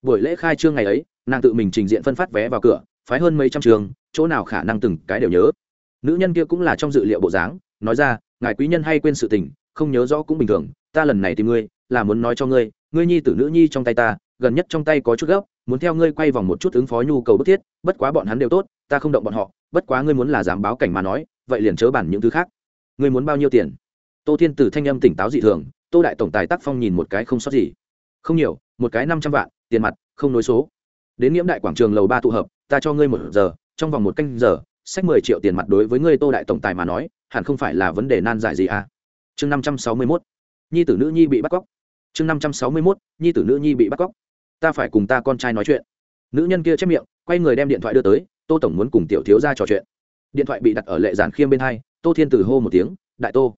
Buổi lễ khai trương ngày ấy, nàng tự mình trình diện phân phát vé vào cửa, phái hơn mấy trăm trường, chỗ nào khả năng từng cái đều nhớ. Nữ nhân kia cũng là trong dự liệu bộ dáng, nói ra, ngài quý nhân hay quên sự tình, không nhớ rõ cũng bình thường, ta lần này tìm ngươi, là muốn nói cho ngươi ngươi nhi tử nữ nhi trong tay ta, gần nhất trong tay có chút gấp, muốn theo ngươi quay vòng một chút ứng phó nhu cầu bức thiết, bất quá bọn hắn đều tốt, ta không động bọn họ, bất quá ngươi muốn là dám báo cảnh mà nói, vậy liền chớ bản những thứ khác. Ngươi muốn bao nhiêu tiền? Tô thiên tử thanh âm tỉnh táo dị thường tô đại tổng tài tác phong nhìn một cái không sót gì. Không nhiều, một cái năm trăm vạn, tiền mặt, không nối số. Đến nghiễm đại quảng trường lầu ba tụ hợp, ta cho ngươi một giờ, trong vòng một canh giờ, sách mười triệu tiền mặt đối với ngươi tô đại tổng tài mà nói, hẳn không phải là vấn đề nan giải gì à? Chương năm trăm sáu mươi mốt, nhi tử nữ nhi bị bắt cóc. Chương năm trăm sáu mươi mốt, nhi tử nữ nhi bị bắt cóc. Ta phải cùng ta con trai nói chuyện. Nữ nhân kia chép miệng, quay người đem điện thoại đưa tới, tô tổng muốn cùng tiểu thiếu ra trò chuyện. Điện thoại bị đặt ở lệ giản khiêm bên hai, tô thiên tử hô một tiếng, đại tô.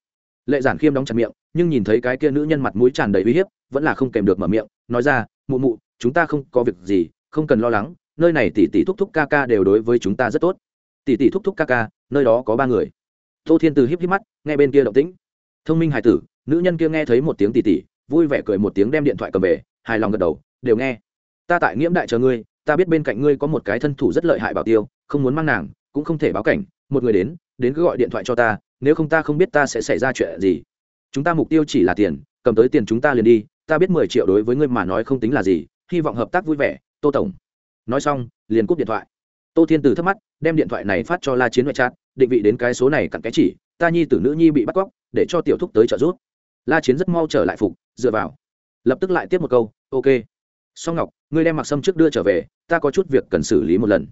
Lệ giản khiêm đóng chặt miệng nhưng nhìn thấy cái kia nữ nhân mặt mũi tràn đầy uy hiếp, vẫn là không kèm được mở miệng, nói ra, mụ mụ, chúng ta không có việc gì, không cần lo lắng, nơi này tỷ tỷ thúc thúc ca ca đều đối với chúng ta rất tốt. Tỷ tỷ thúc thúc ca ca, nơi đó có ba người. Tô thiên từ híp híp mắt, nghe bên kia động tĩnh. Thông minh hải tử, nữ nhân kia nghe thấy một tiếng tỷ tỷ, vui vẻ cười một tiếng đem điện thoại cầm về, hài lòng gật đầu, đều nghe. Ta tại nghiễm đại chờ ngươi, ta biết bên cạnh ngươi có một cái thân thủ rất lợi hại bảo tiêu, không muốn mang nàng, cũng không thể báo cảnh, một người đến đến cứ gọi điện thoại cho ta, nếu không ta không biết ta sẽ xảy ra chuyện gì chúng ta mục tiêu chỉ là tiền, cầm tới tiền chúng ta liền đi, ta biết mười triệu đối với ngươi mà nói không tính là gì, hy vọng hợp tác vui vẻ, tô tổng. Nói xong, liền cúp điện thoại. Tô thiên từ thắc mắt đem điện thoại này phát cho la chiến ngoại trát định vị đến cái số này cặn cái chỉ, ta nhi tử nữ nhi bị bắt cóc, để cho tiểu thúc tới trợ giúp. La chiến rất mau trở lại phục, dựa vào. Lập tức lại tiếp một câu, ok. Song ngọc, ngươi đem mặc sâm trước đưa trở về, ta có chút việc cần xử lý một lần.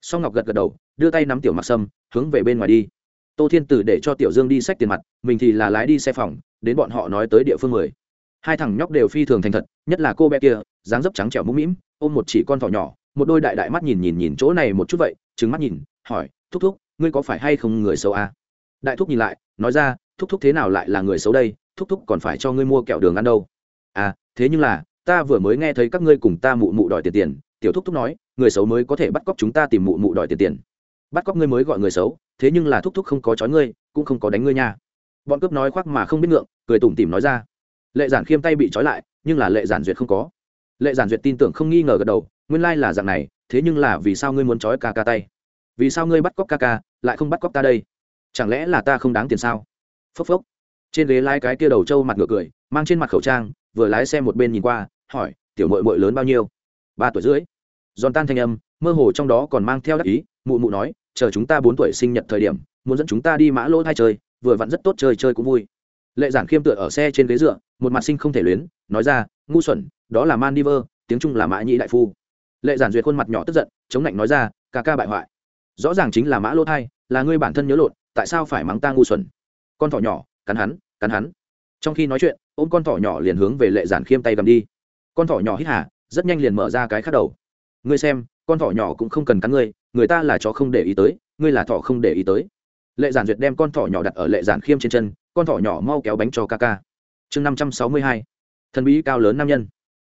Song ngọc gật gật đầu, đưa tay nắm tiểu mặc sâm, hướng về bên ngoài đi tô thiên tử để cho tiểu dương đi sách tiền mặt, mình thì là lái đi xe phòng, đến bọn họ nói tới địa phương mười. Hai thằng nhóc đều phi thường thành thật, nhất là cô bé kia, dáng dấp trắng trẻo mũm mĩm, ôm một chỉ con thỏ nhỏ, một đôi đại đại mắt nhìn nhìn nhìn chỗ này một chút vậy trứng mắt nhìn, hỏi, thúc thúc, ngươi có phải hay không người xấu à? đại thúc nhìn lại, nói ra, thúc thúc thế nào lại là người xấu đây? Thúc thúc còn phải cho ngươi mua kẹo đường ăn đâu. À thế nhưng là, ta vừa mới nghe thấy các ngươi cùng ta mụ mụ đòi tiền tiền. Tiểu thúc thúc nói, người xấu mới có thể bắt cóc chúng ta tìm mụ mụ đòi tiền tiền. Bắt cóc ngươi mới gọi người xấu? Thế nhưng là thúc thúc không có chói ngươi, cũng không có đánh ngươi nha. Bọn cướp nói khoác mà không biết ngượng, cười tủm tỉm nói ra. Lệ giản khiêm tay bị trói lại, nhưng là lệ giản duyệt không có. Lệ giản duyệt tin tưởng không nghi ngờ gật đầu, nguyên lai là dạng này, thế nhưng là vì sao ngươi muốn trói ca ca tay? Vì sao ngươi bắt cóc ca ca, lại không bắt cóc ta đây? Chẳng lẽ là ta không đáng tiền sao? Phốc phốc. Trên ghế lái cái kia đầu trâu mặt ngựa cười, mang trên mặt khẩu trang, vừa lái xe một bên nhìn qua, hỏi, tiểu mội mội lớn bao nhiêu? Ba tuổi rưỡi. Giòn tan thanh âm, mơ hồ trong đó còn mang theo đắc ý, mụ mụ nói chờ chúng ta bốn tuổi sinh nhật thời điểm, muốn dẫn chúng ta đi mã lỗ hai chơi, vừa vặn rất tốt chơi chơi cũng vui. Lệ giản khiêm tựa ở xe trên ghế dựa, một mặt sinh không thể luyến, nói ra, ngu xuẩn, đó là man tiếng trung là mã nhĩ đại phu. Lệ giản duyệt khuôn mặt nhỏ tức giận, chống lạnh nói ra, ca ca bại hoại. Rõ ràng chính là mã lỗ thai, là ngươi bản thân nhớ lộn, tại sao phải mắng ta ngu xuẩn? Con thỏ nhỏ, cắn hắn cắn hắn. Trong khi nói chuyện, ôm con thỏ nhỏ liền hướng về lệ giản khiêm tay cầm đi. Con thỏ nhỏ hít hả rất nhanh liền mở ra cái khắc đầu. Ngươi xem con thỏ nhỏ cũng không cần cắn ngươi, người ta là chó không để ý tới, ngươi là thỏ không để ý tới. Lệ giản duyệt đem con thỏ nhỏ đặt ở lệ giản khiêm trên chân, con thỏ nhỏ mau kéo bánh cho ca ca. Chương năm trăm sáu mươi hai, thần bí cao lớn nam nhân.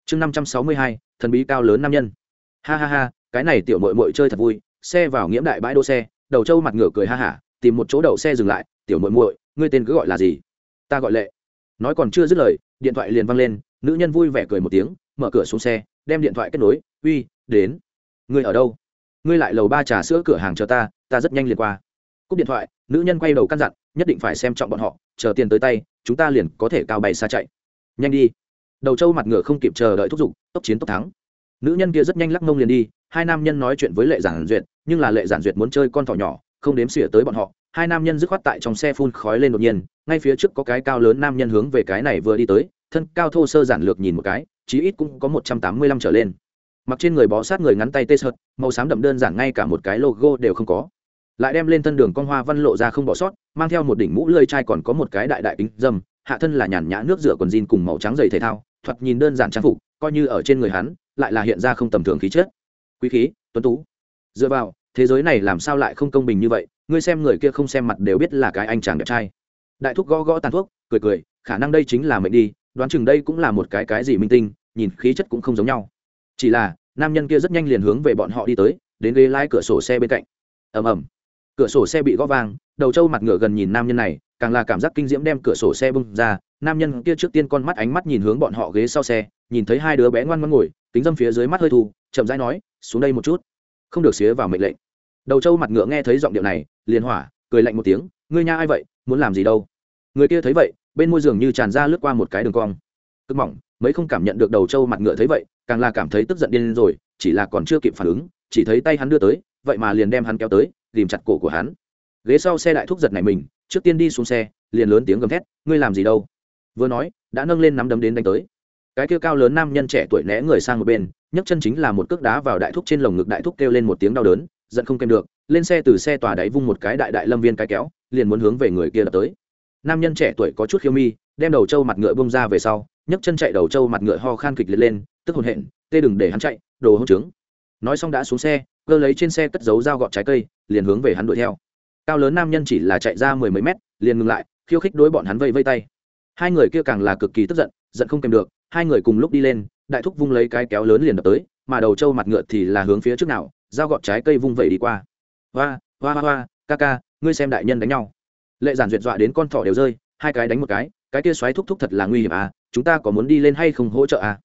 Chương năm trăm sáu mươi hai, thần bí cao lớn nam nhân. Ha ha ha, cái này tiểu mội mội chơi thật vui, xe vào nghiễm đại bãi đỗ xe, đầu trâu mặt ngửa cười ha hả, tìm một chỗ đậu xe dừng lại, tiểu mội mội ngươi tên cứ gọi là gì? Ta gọi lệ. Nói còn chưa dứt lời, điện thoại liền văng lên, nữ nhân vui vẻ cười một tiếng, mở cửa xuống xe, đem điện thoại kết nối, uy, đến ngươi ở đâu? Ngươi lại lầu ba trà sữa cửa hàng chờ ta ta rất nhanh liền qua. Cúp điện thoại, nữ nhân quay đầu căn dặn, nhất định phải xem trọng bọn họ, chờ tiền tới tay, chúng ta liền có thể cao bay xa chạy. Nhanh đi. Đầu trâu mặt ngựa không kịp chờ đợi thúc giục, tốc chiến tốc thắng. Nữ nhân kia rất nhanh lắc mông liền đi, hai nam nhân nói chuyện với lệ giản duyệt, nhưng là lệ giản duyệt muốn chơi con thỏ nhỏ, không đếm xỉa tới bọn họ. Hai nam nhân dứt khoát tại trong xe phun khói lên đột nhiên, ngay phía trước có cái cao lớn nam nhân hướng về cái này vừa đi tới, thân cao thô sơ giản lược nhìn một cái, chí ít cũng có một trăm tám mươi lăm trở lên mặc trên người bó sát người ngắn tay tê sợt, màu xám đậm đơn giản ngay cả một cái logo đều không có. Lại đem lên thân đường con hoa văn lộ ra không bỏ sót, mang theo một đỉnh mũ lơi chai còn có một cái đại đại kính dâm, hạ thân là nhàn nhã nước rửa quần jean cùng màu trắng giày thể thao, thoạt nhìn đơn giản trang phục, coi như ở trên người hắn, lại là hiện ra không tầm thường khí chất. Quý khí, tuấn tú. Dựa vào, thế giới này làm sao lại không công bình như vậy, ngươi xem người kia không xem mặt đều biết là cái anh chàng đẹp trai. Đại thúc gõ gõ tàn thuốc, cười cười, khả năng đây chính là mệnh đi, đoán chừng đây cũng là một cái cái gì minh tinh, nhìn khí chất cũng không giống nhau chỉ là, nam nhân kia rất nhanh liền hướng về bọn họ đi tới, đến ghế lái cửa sổ xe bên cạnh. Ầm ầm. Cửa sổ xe bị gõ vang, đầu trâu mặt ngựa gần nhìn nam nhân này, càng là cảm giác kinh diễm đem cửa sổ xe bung ra. Nam nhân kia trước tiên con mắt ánh mắt nhìn hướng bọn họ ghế sau xe, nhìn thấy hai đứa bé ngoan ngoan ngồi tính dâm phía dưới mắt hơi thu, chậm rãi nói, xuống đây một chút. Không được xía vào mệnh lệnh. Đầu trâu mặt ngựa nghe thấy giọng điệu này, liền hỏa, cười lạnh một tiếng, ngươi nha ai vậy? Muốn làm gì đâu? Người kia thấy vậy, bên môi giường như tràn ra lướt qua một cái đường cong. Cực mỏng, mấy không cảm nhận được đầu trâu mặt ngựa thấy vậy càng là cảm thấy tức giận điên rồi, chỉ là còn chưa kịp phản ứng, chỉ thấy tay hắn đưa tới, vậy mà liền đem hắn kéo tới tìm chặt cổ của hắn. Ghế sau xe đại thúc giật này mình, trước tiên đi xuống xe, liền lớn tiếng gầm thét, ngươi làm gì đâu? Vừa nói, đã nâng lên nắm đấm đến đánh tới. Cái kia cao lớn nam nhân trẻ tuổi né người sang một bên, nhấc chân chính là một cước đá vào đại thúc trên lồng ngực đại thúc kêu lên một tiếng đau đớn, giận không kèm được, lên xe từ xe tòa đáy vung một cái đại đại lâm viên cái kéo, liền muốn hướng về người kia đập tới. Nam nhân trẻ tuổi có chút khiêu mi, đem đầu trâu mặt ngựa bông ra về sau nhấc chân chạy đầu trâu mặt ngựa ho khan kịch liệt lên, tức hồn hện, tê đừng để hắn chạy, đồ hông trứng nói xong đã xuống xe, cơ lấy trên xe cất dấu dao gọt trái cây, liền hướng về hắn đuổi theo. Cao lớn nam nhân chỉ là chạy ra mười mấy mét, liền ngừng lại, khiêu khích đối bọn hắn vây vây tay. Hai người kia càng là cực kỳ tức giận giận không kèm được, hai người cùng lúc đi lên, đại thúc vung lấy cái kéo lớn liền đập tới, mà đầu trâu mặt ngựa thì là hướng phía trước nào, dao gọt trái cây vung vẩy đi qua. Hoa hoa hoa hoa, ca ca, ngươi xem đại nhân đánh nhau. Lệ giản duyệt dọa đến con thỏ đều rơi, hai cái đánh một cái cái kia xoáy thúc thúc thật là nguy hiểm à chúng ta có muốn đi lên hay không hỗ trợ à?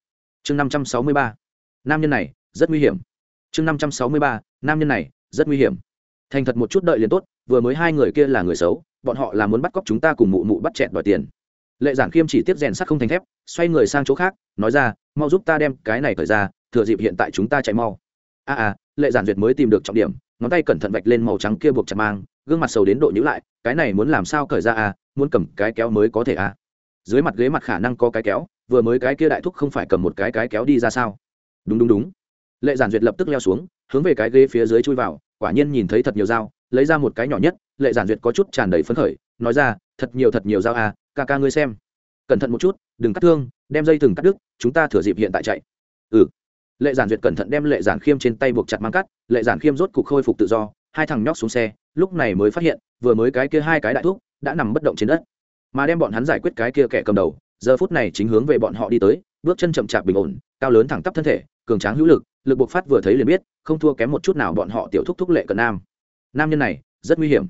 Chương năm trăm sáu mươi ba. Nam nhân này rất nguy hiểm. Chương năm trăm sáu mươi ba. Nam nhân này rất nguy hiểm. Thành thật một chút đợi liền tốt vừa mới hai người kia là người xấu bọn họ là muốn bắt cóc chúng ta cùng mụ mụ bắt chẹn đòi tiền. Lệ giản khiêm chỉ tiếp rèn sắt không thành thép xoay người sang chỗ khác nói ra mau giúp ta đem cái này khởi ra thừa dịp hiện tại chúng ta chạy mau. A à, à lệ giản duyệt mới tìm được trọng điểm ngón tay cẩn thận vạch lên màu trắng kia buộc chặt mang gương mặt sầu đến độ nhữ lại cái này muốn làm sao cởi ra à? Muốn cầm cái kéo mới có thể à? Dưới mặt ghế mặt khả năng có cái kéo, vừa mới cái kia đại thúc không phải cầm một cái cái kéo đi ra sao? Đúng đúng đúng. Lệ giản duyệt lập tức leo xuống, hướng về cái ghế phía dưới chui vào, quả nhiên nhìn thấy thật nhiều dao, lấy ra một cái nhỏ nhất, lệ giản duyệt có chút tràn đầy phấn khởi, nói ra, thật nhiều thật nhiều dao à ca ca ngươi xem. Cẩn thận một chút, đừng cắt thương, đem dây thừng cắt đứt, chúng ta thừa dịp hiện tại chạy. Ừ. Lệ giản duyệt cẩn thận đem lệ giản khiêm trên tay buộc chặt mang cắt, lệ giản khiêm rốt cục khôi phục tự do, hai thằng nhóc xuống xe, lúc này mới phát hiện, vừa mới cái kia hai cái đại thuốc đã nằm bất động trên đất mà đem bọn hắn giải quyết cái kia kẻ cầm đầu. Giờ phút này chính hướng về bọn họ đi tới, bước chân chậm chạp bình ổn, cao lớn thẳng tắp thân thể, cường tráng hữu lực lực bộc phát vừa thấy liền biết, không thua kém một chút nào bọn họ tiểu thúc thúc lệ cận nam. Nam nhân này, rất nguy hiểm.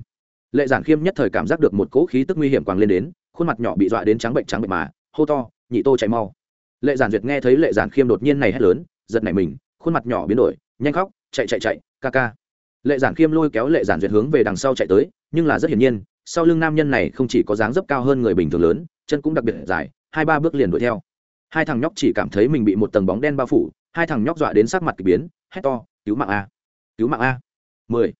Lệ giản khiêm nhất thời cảm giác được một cỗ khí tức nguy hiểm quàng lên đến, khuôn mặt nhỏ bị dọa đến trắng bệnh trắng bệnh mà, hô to, nhị tô chạy mau. Lệ giản duyệt nghe thấy lệ giản khiêm đột nhiên này hét lớn, giật nảy mình, khuôn mặt nhỏ biến đổi, nhanh khóc, chạy chạy chạy, ca ca. Lệ giản khiêm lôi kéo lệ giản duyệt hướng về đằng sau chạy tới, nhưng là rất hiển nhiên sau lưng nam nhân này không chỉ có dáng dấp cao hơn người bình thường lớn, chân cũng đặc biệt dài, hai ba bước liền đuổi theo. Hai thằng nhóc chỉ cảm thấy mình bị một tầng bóng đen bao phủ, hai thằng nhóc dọa đến sắc mặt k ỳ biến, hét to, cứu mạng a! Cứu mạng a! Mười.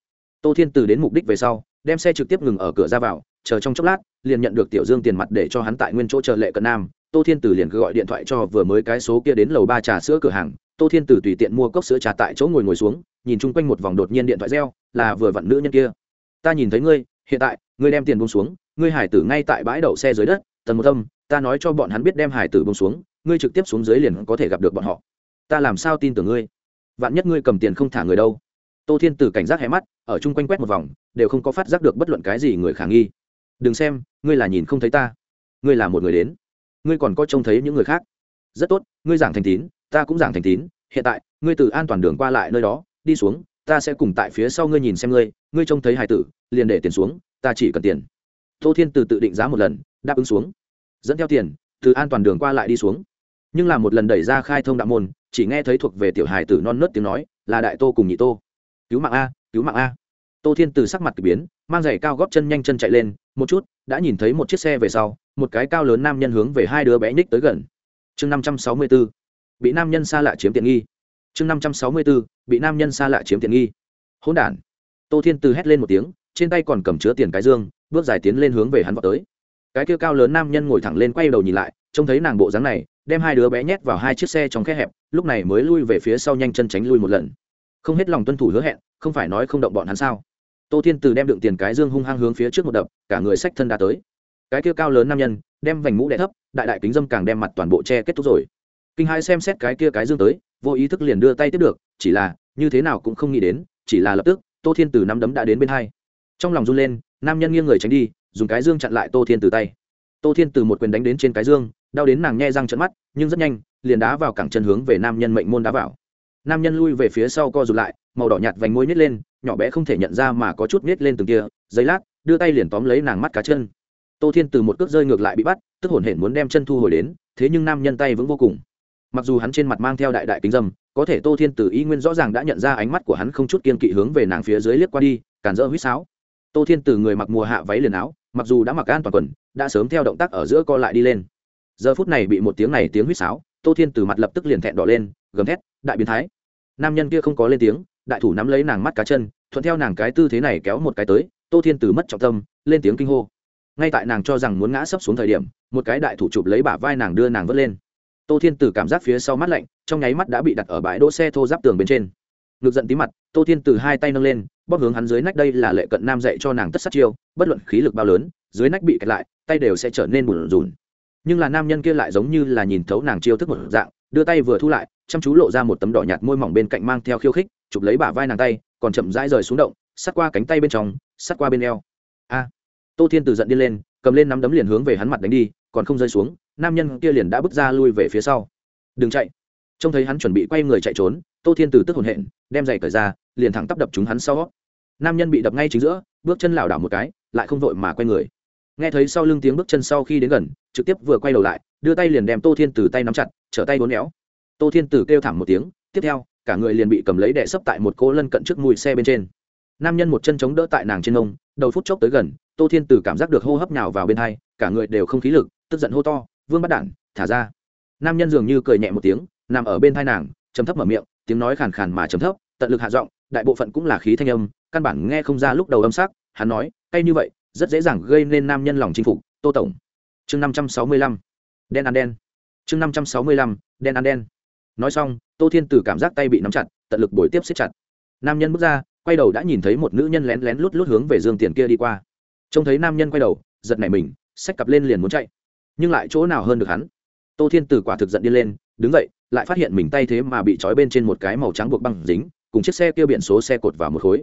Tô thiên từ đến mục đích về sau, đem xe trực tiếp ngừng ở cửa ra vào, chờ trong chốc lát, liền nhận được tiểu dương tiền mặt để cho hắn tại nguyên chỗ chờ lệ cận nam. Tô thiên từ liền gọi điện thoại cho vừa mới cái số kia đến lầu ba trà sữa cửa hàng. Tô thiên từ tùy tiện mua cốc sữa trà tại chỗ ngồi ngồi xuống, nhìn chung quanh một vòng đột nhiên điện thoại reo, là vừa vặn nữ nhân kia. Ta nhìn thấy ngươi, hiện tại ngươi đem tiền bông xuống, ngươi hải tử ngay tại bãi đậu xe dưới đất, Tần một tâm ta nói cho bọn hắn biết đem hải tử bông xuống, ngươi trực tiếp xuống dưới liền có thể gặp được bọn họ. Ta làm sao tin tưởng ngươi? Vạn nhất ngươi cầm tiền không thả người đâu? Tô thiên tử cảnh giác hé mắt, ở chung quanh quét một vòng, đều không có phát giác được bất luận cái gì người khả nghi. Đừng xem, ngươi là nhìn không thấy ta. Ngươi là một người đến. Ngươi còn có trông thấy những người khác. Rất tốt, ngươi giảng thành tín, ta cũng giảng thành tín. Hiện tại, ngươi từ an toàn đường qua lại nơi đó, đi xuống, ta sẽ cùng tại phía sau ngươi nhìn xem ngươi. Ngươi trông thấy hải tử, liền để tiền xuống ta chỉ cần tiền. Tô thiên từ tự định giá một lần, đáp ứng xuống. Dẫn theo tiền, từ an toàn đường qua lại đi xuống. Nhưng là một lần đẩy ra khai thông đạo môn, chỉ nghe thấy thuộc về tiểu hài tử non nớt tiếng nói, là đại tô cùng nhị tô. Cứu mạng a, cứu mạng a. Tô thiên từ sắc mặt k ỳ biến, mang giày cao góp chân nhanh chân chạy lên, một chút, đã nhìn thấy một chiếc xe về sau, một cái cao lớn nam nhân hướng về hai đứa bé nhích tới gần. Chương năm trăm sáu mươi b ố bị nam nhân xa lạ chiếm tiện nghi. Chương năm trăm sáu mươi b ố bị nam nhân xa lạ chiếm tiện nghi. Hỗn đản. Tô thiên từ hét lên một tiếng trên tay còn cầm chứa tiền cái dương, bước dài tiến lên hướng về hắn vào tới. Cái kia cao lớn nam nhân ngồi thẳng lên quay đầu nhìn lại, trông thấy nàng bộ dáng này, đem hai đứa bé nhét vào hai chiếc xe trong khe hẹp, lúc này mới lui về phía sau nhanh chân tránh lui một lần. Không hết lòng tuân thủ hứa hẹn, không phải nói không động bọn hắn sao? Tô thiên từ đem đựng tiền cái dương hung hăng hướng phía trước một đập, cả người sách thân đã tới. Cái kia cao lớn nam nhân, đem vành mũ đẻ thấp, đại đại kính dâm càng đem mặt toàn bộ che kết thúc rồi. Kinh hai xem xét cái kia cái dương tới, vô ý thức liền đưa tay tiếp được, chỉ là, như thế nào cũng không nghĩ đến, chỉ là lập tức, tô thiên từ nắm đấm đã đến bên hai trong lòng run lên, nam nhân nghiêng người tránh đi, dùng cái dương chặn lại tô thiên từ tay. Tô thiên từ một quyền đánh đến trên cái dương, đau đến nàng nhẹ răng trận mắt, nhưng rất nhanh, liền đá vào cẳng chân hướng về nam nhân mệnh môn đá vào. Nam nhân lui về phía sau co rụt lại, màu đỏ nhạt vành môi nhét lên, nhỏ bé không thể nhận ra mà có chút nhét lên từng kia giấy lát, đưa tay liền tóm lấy nàng mắt cá chân. Tô thiên từ một cước rơi ngược lại bị bắt, tức hổn hển muốn đem chân thu hồi đến, thế nhưng nam nhân tay vững vô cùng. Mặc dù hắn trên mặt mang theo đại đại kính dâm, có thể tô thiên từ y nguyên rõ ràng đã nhận ra ánh mắt của hắn không chút kiên kỵ hướng về nàng phía dưới liếc qua đi, cản rỡ huýt sáo tô thiên từ người mặc mùa hạ váy liền áo, mặc dù đã mặc an toàn quần, đã sớm theo động tác ở giữa co lại đi lên. Giờ phút này bị một tiếng này tiếng huýt sáo, tô thiên từ mặt lập tức liền thẹn đỏ lên, gầm thét, đại biến thái! Nam nhân kia không có lên tiếng, đại thủ nắm lấy nàng mắt cá chân, thuận theo nàng cái tư thế này kéo một cái tới, tô thiên từ mất trọng tâm, lên tiếng kinh hô. Ngay tại nàng cho rằng muốn ngã sấp xuống thời điểm, một cái đại thủ chụp lấy bả vai nàng đưa nàng vớt lên. Tô thiên từ cảm giác phía sau mắt lạnh, trong nháy mắt đã bị đặt ở bãi đỗ xe thô giáp tường bên trên ngược giận tí mặt, tô thiên từ hai tay nâng lên, bóp hướng hắn dưới nách, đây là lệ cận nam dạy cho nàng tất sát chiêu, bất luận khí lực bao lớn, dưới nách bị kẹt lại, tay đều sẽ trở nên bùn rùn. Nhưng là nam nhân kia lại giống như là nhìn thấu nàng chiêu thức một dạng, đưa tay vừa thu lại, chăm chú lộ ra một tấm đỏ nhạt môi mỏng bên cạnh mang theo khiêu khích, chụp lấy bả vai nàng tay, còn chậm rãi rời xuống động, sát qua cánh tay bên trong, sát qua bên eo. A! Tô thiên từ giận đi lên, cầm lên nắm đấm liền hướng về hắn mặt đánh đi, còn không rơi xuống, nam nhân kia liền đã bước ra lui về phía sau. Đừng chạy. Trông thấy hắn chuẩn bị quay người chạy trốn, tô thiên từ tức hồn hện đem giày cởi ra, liền thẳng tắp đập chúng hắn sau. Nam nhân bị đập ngay chính giữa, bước chân lảo đảo một cái, lại không vội mà quay người. Nghe thấy sau lưng tiếng bước chân sau khi đến gần, trực tiếp vừa quay đầu lại, đưa tay liền đem tô thiên từ tay nắm chặt, trở tay bốn éo. Tô thiên từ kêu thảm một tiếng, tiếp theo, cả người liền bị cầm lấy đẻ sấp tại một cô lân cận trước mùi xe bên trên. Nam nhân một chân chống đỡ tại nàng trên nông đầu phút chốc tới gần, tô thiên từ cảm giác được hô hấp nào vào bên hai, cả người đều không khí lực, tức giận hô to, vương bắt đản, thả ra. Nam nhân dường như cười nhẹ một tiếng, nằm ở bên thai nàng chấm thấp mở miệng tiếng nói khàn khàn mà chấm thấp, tận lực hạ giọng, đại bộ phận cũng là khí thanh âm, căn bản nghe không ra lúc đầu âm sắc, hắn nói, cay như vậy, rất dễ dàng gây nên nam nhân lòng chinh phục, tô tổng. Chương năm trăm sáu mươi lăm. Đen ăn đen. Chương năm trăm sáu mươi lăm, đen ăn đen. Nói xong, tô thiên tử cảm giác tay bị nắm chặt, tận lực bồi tiếp siết chặt. Nam nhân bước ra, quay đầu đã nhìn thấy một nữ nhân lén lén lút lút hướng về dương tiền kia đi qua. Trông thấy nam nhân quay đầu, giật nảy mình, xách cặp lên liền muốn chạy. Nhưng lại chỗ nào hơn được hắn? Tô thiên Tử quả thực giận điên lên, đứng dậy lại phát hiện mình tay thế mà bị trói bên trên một cái màu trắng buộc băng dính, cùng chiếc xe kia biển số xe cột vào một khối.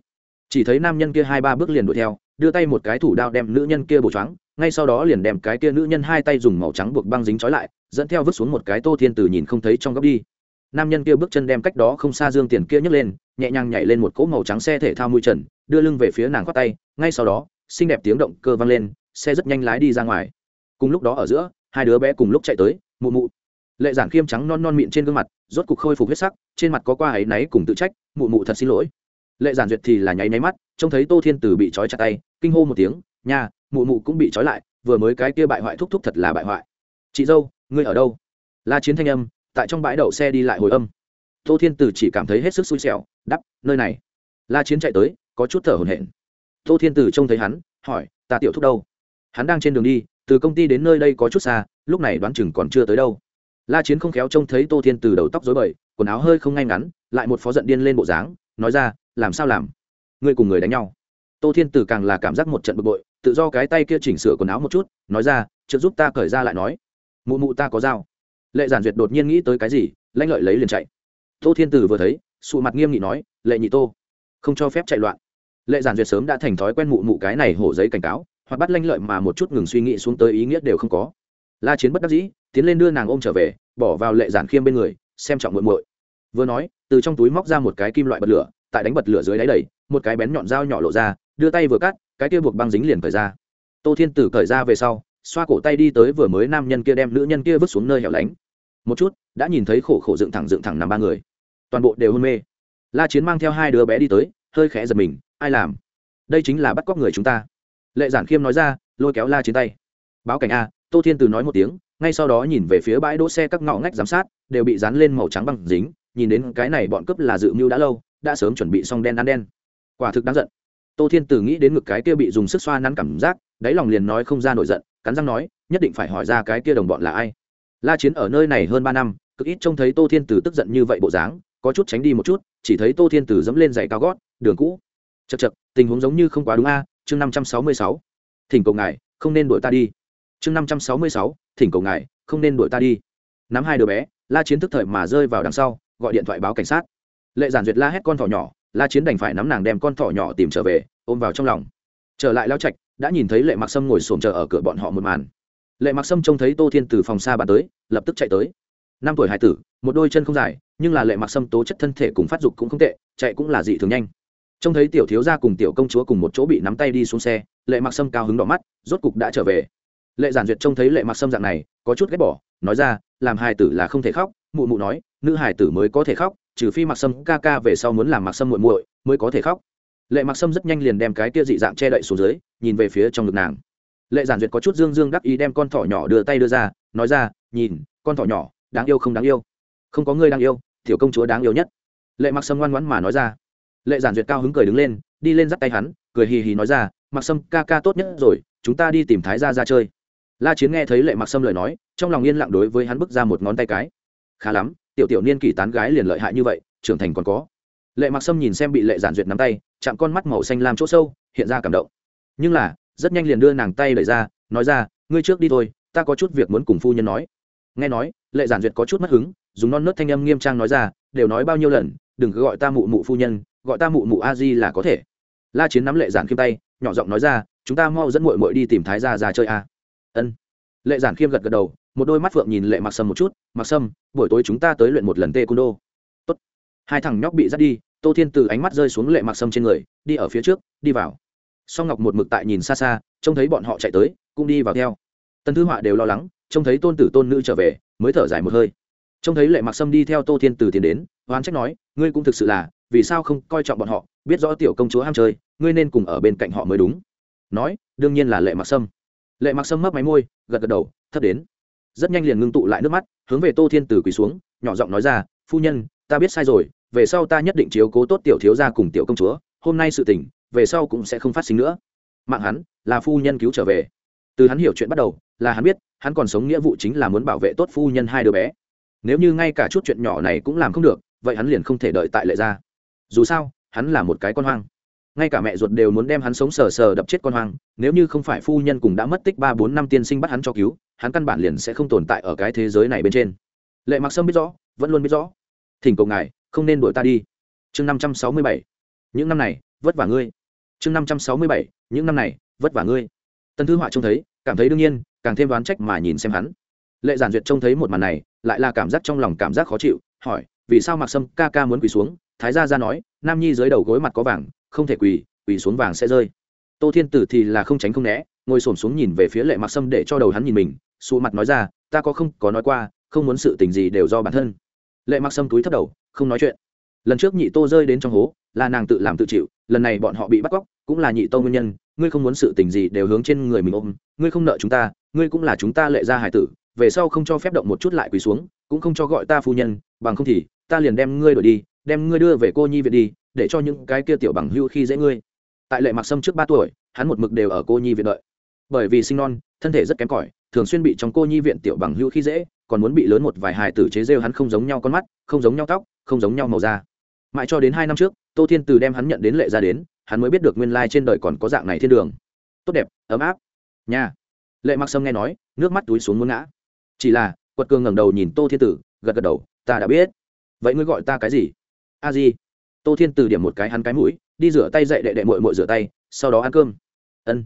Chỉ thấy nam nhân kia hai ba bước liền đuổi theo, đưa tay một cái thủ đao đem nữ nhân kia bổ choáng, ngay sau đó liền đem cái kia nữ nhân hai tay dùng màu trắng buộc băng dính trói lại, dẫn theo vứt xuống một cái tô thiên từ nhìn không thấy trong góc đi. Nam nhân kia bước chân đem cách đó không xa dương tiền kia nhấc lên, nhẹ nhàng nhảy lên một cỗ màu trắng xe thể thao mũi trần, đưa lưng về phía nàng khoác tay, ngay sau đó, xinh đẹp tiếng động cơ vang lên, xe rất nhanh lái đi ra ngoài. Cùng lúc đó ở giữa, hai đứa bé cùng lúc chạy tới, mụ mụ lệ giản khiêm trắng non non mịn trên gương mặt, rốt cục khôi phục huyết sắc, trên mặt có qua áy náy cùng tự trách, mụ mụ thật xin lỗi. Lệ giản duyệt thì là nháy náy mắt, trông thấy tô thiên từ bị trói chặt tay, kinh hô một tiếng, nha, mụ mụ cũng bị trói lại, vừa mới cái kia bại hoại thúc thúc thật là bại hoại. Chị dâu, ngươi ở đâu? La chiến thanh âm, tại trong bãi đậu xe đi lại hồi âm. Tô thiên từ chỉ cảm thấy hết sức xui xẻo, đắp, nơi này. La chiến chạy tới, có chút thở hổn hển. Tô thiên từ trông thấy hắn, hỏi, ta tiểu thúc đâu? Hắn đang trên đường đi, từ công ty đến nơi đây có chút xa, lúc này đoán chừng còn chưa tới đâu la chiến không khéo trông thấy tô thiên từ đầu tóc dối bời, quần áo hơi không ngay ngắn, lại một phó giận điên lên bộ dáng, nói ra, làm sao làm? Ngươi cùng người đánh nhau. Tô thiên từ càng là cảm giác một trận bực bội, tự do cái tay kia chỉnh sửa quần áo một chút, nói ra trước giúp ta cởi ra lại nói. Mụ mụ ta có dao. Lệ giản duyệt đột nhiên nghĩ tới cái gì, lanh lợi lấy liền chạy. Tô thiên từ vừa thấy, sụ mặt nghiêm nghị nói, lệ nhị tô, không cho phép chạy loạn. Lệ giản duyệt sớm đã thành thói quen mụ mụ cái này hổ giấy cảnh cáo, hoặc bắt lanh lợi mà một chút ngừng suy nghĩ xuống tới ý nghĩa đều không có. La chiến bất đắc dĩ tiến lên đưa nàng ôm trở về, bỏ vào lệ giản khiêm bên người, xem trọng muội muội. Vừa nói, từ trong túi móc ra một cái kim loại bật lửa, tại đánh bật lửa dưới đáy đầy, một cái bén nhọn dao nhỏ lộ ra, đưa tay vừa cắt, cái kia buộc băng dính liền cởi ra. Tô thiên tử cởi ra về sau, xoa cổ tay đi tới vừa mới nam nhân kia đem nữ nhân kia vứt xuống nơi hẻo lánh. Một chút, đã nhìn thấy khổ khổ dựng thẳng dựng thẳng nằm ba người. Toàn bộ đều hôn mê. La chiến mang theo hai đứa bé đi tới, hơi khẽ giật mình, ai làm? Đây chính là bắt cóc người chúng ta. Lệ giản khiêm nói ra, lôi kéo la chiến tay. Báo cảnh a, tô thiên từ nói một tiếng ngay sau đó nhìn về phía bãi đỗ xe các ngõ ngách giám sát, đều bị dán lên màu trắng băng dính, nhìn đến cái này bọn cướp là dự mưu đã lâu, đã sớm chuẩn bị xong đen ăn đen. Quả thực đáng giận. Tô thiên tử nghĩ đến ngực cái kia bị dùng sức xoa nắn cảm giác, đáy lòng liền nói không ra nổi giận, cắn răng nói, nhất định phải hỏi ra cái kia đồng bọn là ai. La chiến ở nơi này hơn ba năm, cực ít trông thấy tô thiên tử tức giận như vậy bộ dáng, có chút tránh đi một chút, chỉ thấy tô thiên tử dẫm lên giày cao gót, đường cũ. Chật chật tình huống giống như không quá đúng a, chương năm trăm sáu mươi sáu. Thỉnh cầu ngài, không nên đuổi ta đi chương năm trăm sáu mươi sáu, thỉnh cầu ngài, không nên đuổi ta đi. Nắm hai đứa bé, la chiến tức thời mà rơi vào đằng sau, gọi điện thoại báo cảnh sát. Lệ giản duyệt la hét con thỏ nhỏ, la chiến đành phải nắm nàng đem con thỏ nhỏ tìm trở về, ôm vào trong lòng. Trở lại lao trạch, đã nhìn thấy lệ mặc sâm ngồi xổm chờ ở cửa bọn họ một màn. Lệ mặc sâm trông thấy tô thiên từ phòng xa bàn tới, lập tức chạy tới. Năm tuổi hải tử, một đôi chân không dài, nhưng là lệ mặc sâm tố chất thân thể cùng phát dục cũng không tệ, chạy cũng là dị thường nhanh. Trông thấy tiểu thiếu gia cùng tiểu công chúa cùng một chỗ bị nắm tay đi xuống xe, lệ mặc sâm cao hứng đỏ mắt, rốt cục đã trở về lệ giản duyệt trông thấy lệ mặc sâm dạng này, có chút ghét bỏ, nói ra, làm hài tử là không thể khóc. Mụ mụ nói, nữ hài tử mới có thể khóc, trừ phi mặc sâm ca ca về sau muốn làm mặc sâm muội muội mới có thể khóc. Lệ mặc sâm rất nhanh liền đem cái tia dị dạng che đậy xuống dưới, nhìn về phía trong ngực nàng. Lệ giản duyệt có chút dương dương đắc ý đem con thỏ nhỏ đưa tay đưa ra, nói ra, nhìn, con thỏ nhỏ, đáng yêu không đáng yêu? Không có người đáng yêu, tiểu công chúa đáng yêu nhất. Lệ mặc sâm ngoan ngoãn mà nói ra. Lệ giản duyệt cao hứng cười đứng lên, đi lên dắt tay hắn, cười hì hì nói ra mặc sâm ca ca tốt nhất rồi, chúng ta đi tìm thái gia ra chơi la chiến nghe thấy lệ mặc sâm lời nói, trong lòng yên lặng đối với hắn bước ra một ngón tay cái. Khá lắm, tiểu tiểu niên kỷ tán gái liền lợi hại như vậy, trưởng thành còn có. Lệ mặc sâm nhìn xem bị lệ giản duyệt nắm tay, chạm con mắt màu xanh lam chỗ sâu, hiện ra cảm động. Nhưng là, rất nhanh liền đưa nàng tay đẩy ra, nói ra, ngươi trước đi thôi, ta có chút việc muốn cùng phu nhân nói. Nghe nói, lệ giản duyệt có chút mất hứng, dùng non nớt thanh âm nghiêm trang nói ra, đều nói bao nhiêu lần, đừng cứ gọi ta mụ mụ phu nhân, gọi ta mụ mụ a di là có thể. La chiến nắm lệ giản khiêm tay, nhỏ giọng nói ra, chúng ta mau dẫn mội mội đi tìm thái gia ra chơi a ân. Lệ giản khiêm gật gật đầu, một đôi mắt phượng nhìn lệ mặc sâm một chút, mặc sâm, buổi tối chúng ta tới luyện một lần tê cung đô. Tốt. hai thằng nhóc bị dắt đi, tô thiên từ ánh mắt rơi xuống lệ mặc sâm trên người, đi ở phía trước, đi vào. Song ngọc một mực tại nhìn xa xa, trông thấy bọn họ chạy tới, cũng đi vào theo. Tần thư họa đều lo lắng, trông thấy tôn tử tôn nữ trở về, mới thở dài một hơi. Trông thấy lệ mặc sâm đi theo tô thiên từ tiến đến, oán trách nói, ngươi cũng thực sự là, vì sao không coi trọng bọn họ, biết rõ tiểu công chúa ham chơi, ngươi nên cùng ở bên cạnh họ mới đúng. Nói, đương nhiên là lệ mặc sâm lệ mặc sâm mấp máy môi, gật gật đầu, thấp đến. Rất nhanh liền ngưng tụ lại nước mắt, hướng về tô thiên tử quỳ xuống, nhỏ giọng nói ra, phu nhân, ta biết sai rồi, về sau ta nhất định chiếu cố tốt tiểu thiếu gia cùng tiểu công chúa, hôm nay sự tình, về sau cũng sẽ không phát sinh nữa. Mạng hắn, là phu nhân cứu trở về. Từ hắn hiểu chuyện bắt đầu, là hắn biết, hắn còn sống nghĩa vụ chính là muốn bảo vệ tốt phu nhân hai đứa bé. Nếu như ngay cả chút chuyện nhỏ này cũng làm không được, vậy hắn liền không thể đợi tại lệ gia. Dù sao, hắn là một cái con hoang ngay cả mẹ ruột đều muốn đem hắn sống sờ sờ đập chết con hoang, nếu như không phải phu nhân cùng đã mất tích ba bốn năm tiên sinh bắt hắn cho cứu, hắn căn bản liền sẽ không tồn tại ở cái thế giới này bên trên. Lệ mặc sâm biết rõ, vẫn luôn biết rõ. Thỉnh cầu ngài, không nên đuổi ta đi. Chương năm trăm sáu mươi bảy. Những năm này, vất vả ngươi. Chương năm trăm sáu mươi bảy. Những năm này, vất vả ngươi. Tân thư họa trông thấy, cảm thấy đương nhiên, càng thêm đoán trách mà nhìn xem hắn. Lệ giản duyệt trông thấy một màn này, lại là cảm giác trong lòng cảm giác khó chịu, hỏi, vì sao mặc sâm ca ca muốn quỳ xuống? Thái gia ra nói, nam nhi dưới đầu gối mặt có vàng không thể quỳ quỳ xuống vàng sẽ rơi. Tô thiên tử thì là không tránh không né, ngồi s ổ m xuống nhìn về phía lệ mặc sâm để cho đầu hắn nhìn mình xù mặt nói ra, ta có không, có nói qua, không muốn sự tình gì đều do bản thân. Lệ mặc sâm túi thấp đầu, không nói chuyện. Lần trước nhị tô rơi đến trong hố, là nàng tự làm tự chịu, lần này bọn họ bị bắt cóc, cũng là nhị tô nguyên nhân, ngươi không muốn sự tình gì đều hướng trên người mình ôm, ngươi không nợ chúng ta, ngươi cũng là chúng ta lệ ra hải tử, về sau không cho phép động một chút lại quỳ xuống, cũng không cho gọi ta phu nhân, bằng không thì ta liền đem ngươi đổi đi, đem ngươi đưa về cô nhi viện đi để cho những cái kia tiểu bằng hưu khi dễ ngươi. Tại lệ mặc sâm trước ba tuổi, hắn một mực đều ở cô nhi viện đợi. Bởi vì sinh non, thân thể rất kém cỏi, thường xuyên bị trong cô nhi viện tiểu bằng hưu khi dễ, còn muốn bị lớn một vài hài tử chế rêu hắn không giống nhau con mắt, không giống nhau tóc, không giống nhau màu da. Mãi cho đến hai năm trước, tô thiên từ đem hắn nhận đến lệ ra đến, hắn mới biết được nguyên lai trên đời còn có dạng này thiên đường. Tốt đẹp, ấm áp. Nha. Lệ mặc sâm nghe nói, nước mắt túi xuống muốn ngã. Chỉ là, quật cường ngẩng đầu nhìn tô thiên tử, gật gật đầu, ta đã biết. Vậy ngươi gọi ta cái gì? A di tô thiên từ điểm một cái hắn cái mũi, đi rửa tay dậy đệ đệ mội mội rửa tay, sau đó ăn cơm. Ân.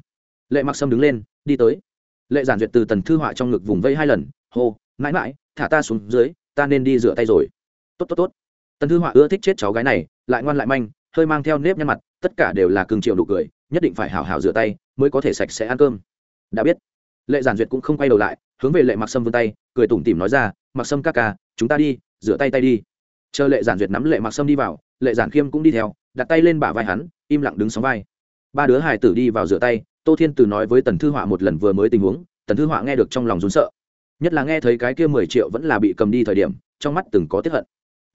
Lệ mặc sâm đứng lên, đi tới. Lệ giản duyệt từ tần thư họa trong ngực vùng vây hai lần, hô, mãi mãi, thả ta xuống dưới, ta nên đi rửa tay rồi. Tốt tốt tốt. Tần thư họa ưa thích chết cháu gái này, lại ngoan lại manh, hơi mang theo nếp nhăn mặt, tất cả đều là cường triệu đủ cười, nhất định phải hào hào rửa tay, mới có thể sạch sẽ ăn cơm. Đã biết. Lệ giản duyệt cũng không quay đầu lại, hướng về lệ mặc sâm vươn tay, cười tủm tỉm nói ra, mặc sâm ca ca, chúng ta đi, rửa tay tay đi chờ lệ giản duyệt nắm lệ mặc sâm đi vào, lệ giản khiêm cũng đi theo, đặt tay lên bả vai hắn, im lặng đứng sóng vai. Ba đứa hài tử đi vào rửa tay, tô thiên từ nói với tần thư họa một lần vừa mới tình huống, tần thư họa nghe được trong lòng rún sợ. Nhất là nghe thấy cái kia mười triệu vẫn là bị cầm đi thời điểm, trong mắt từng có tiếp hận.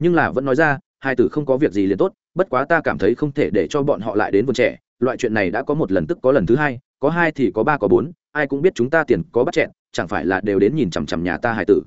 Nhưng là vẫn nói ra, hai tử không có việc gì liền tốt, bất quá ta cảm thấy không thể để cho bọn họ lại đến vườn trẻ, loại chuyện này đã có một lần tức có lần thứ hai, có hai thì có ba có bốn, ai cũng biết chúng ta tiền có bắt chẹn, chẳng phải là đều đến nhìn chằm chằm nhà ta hải tử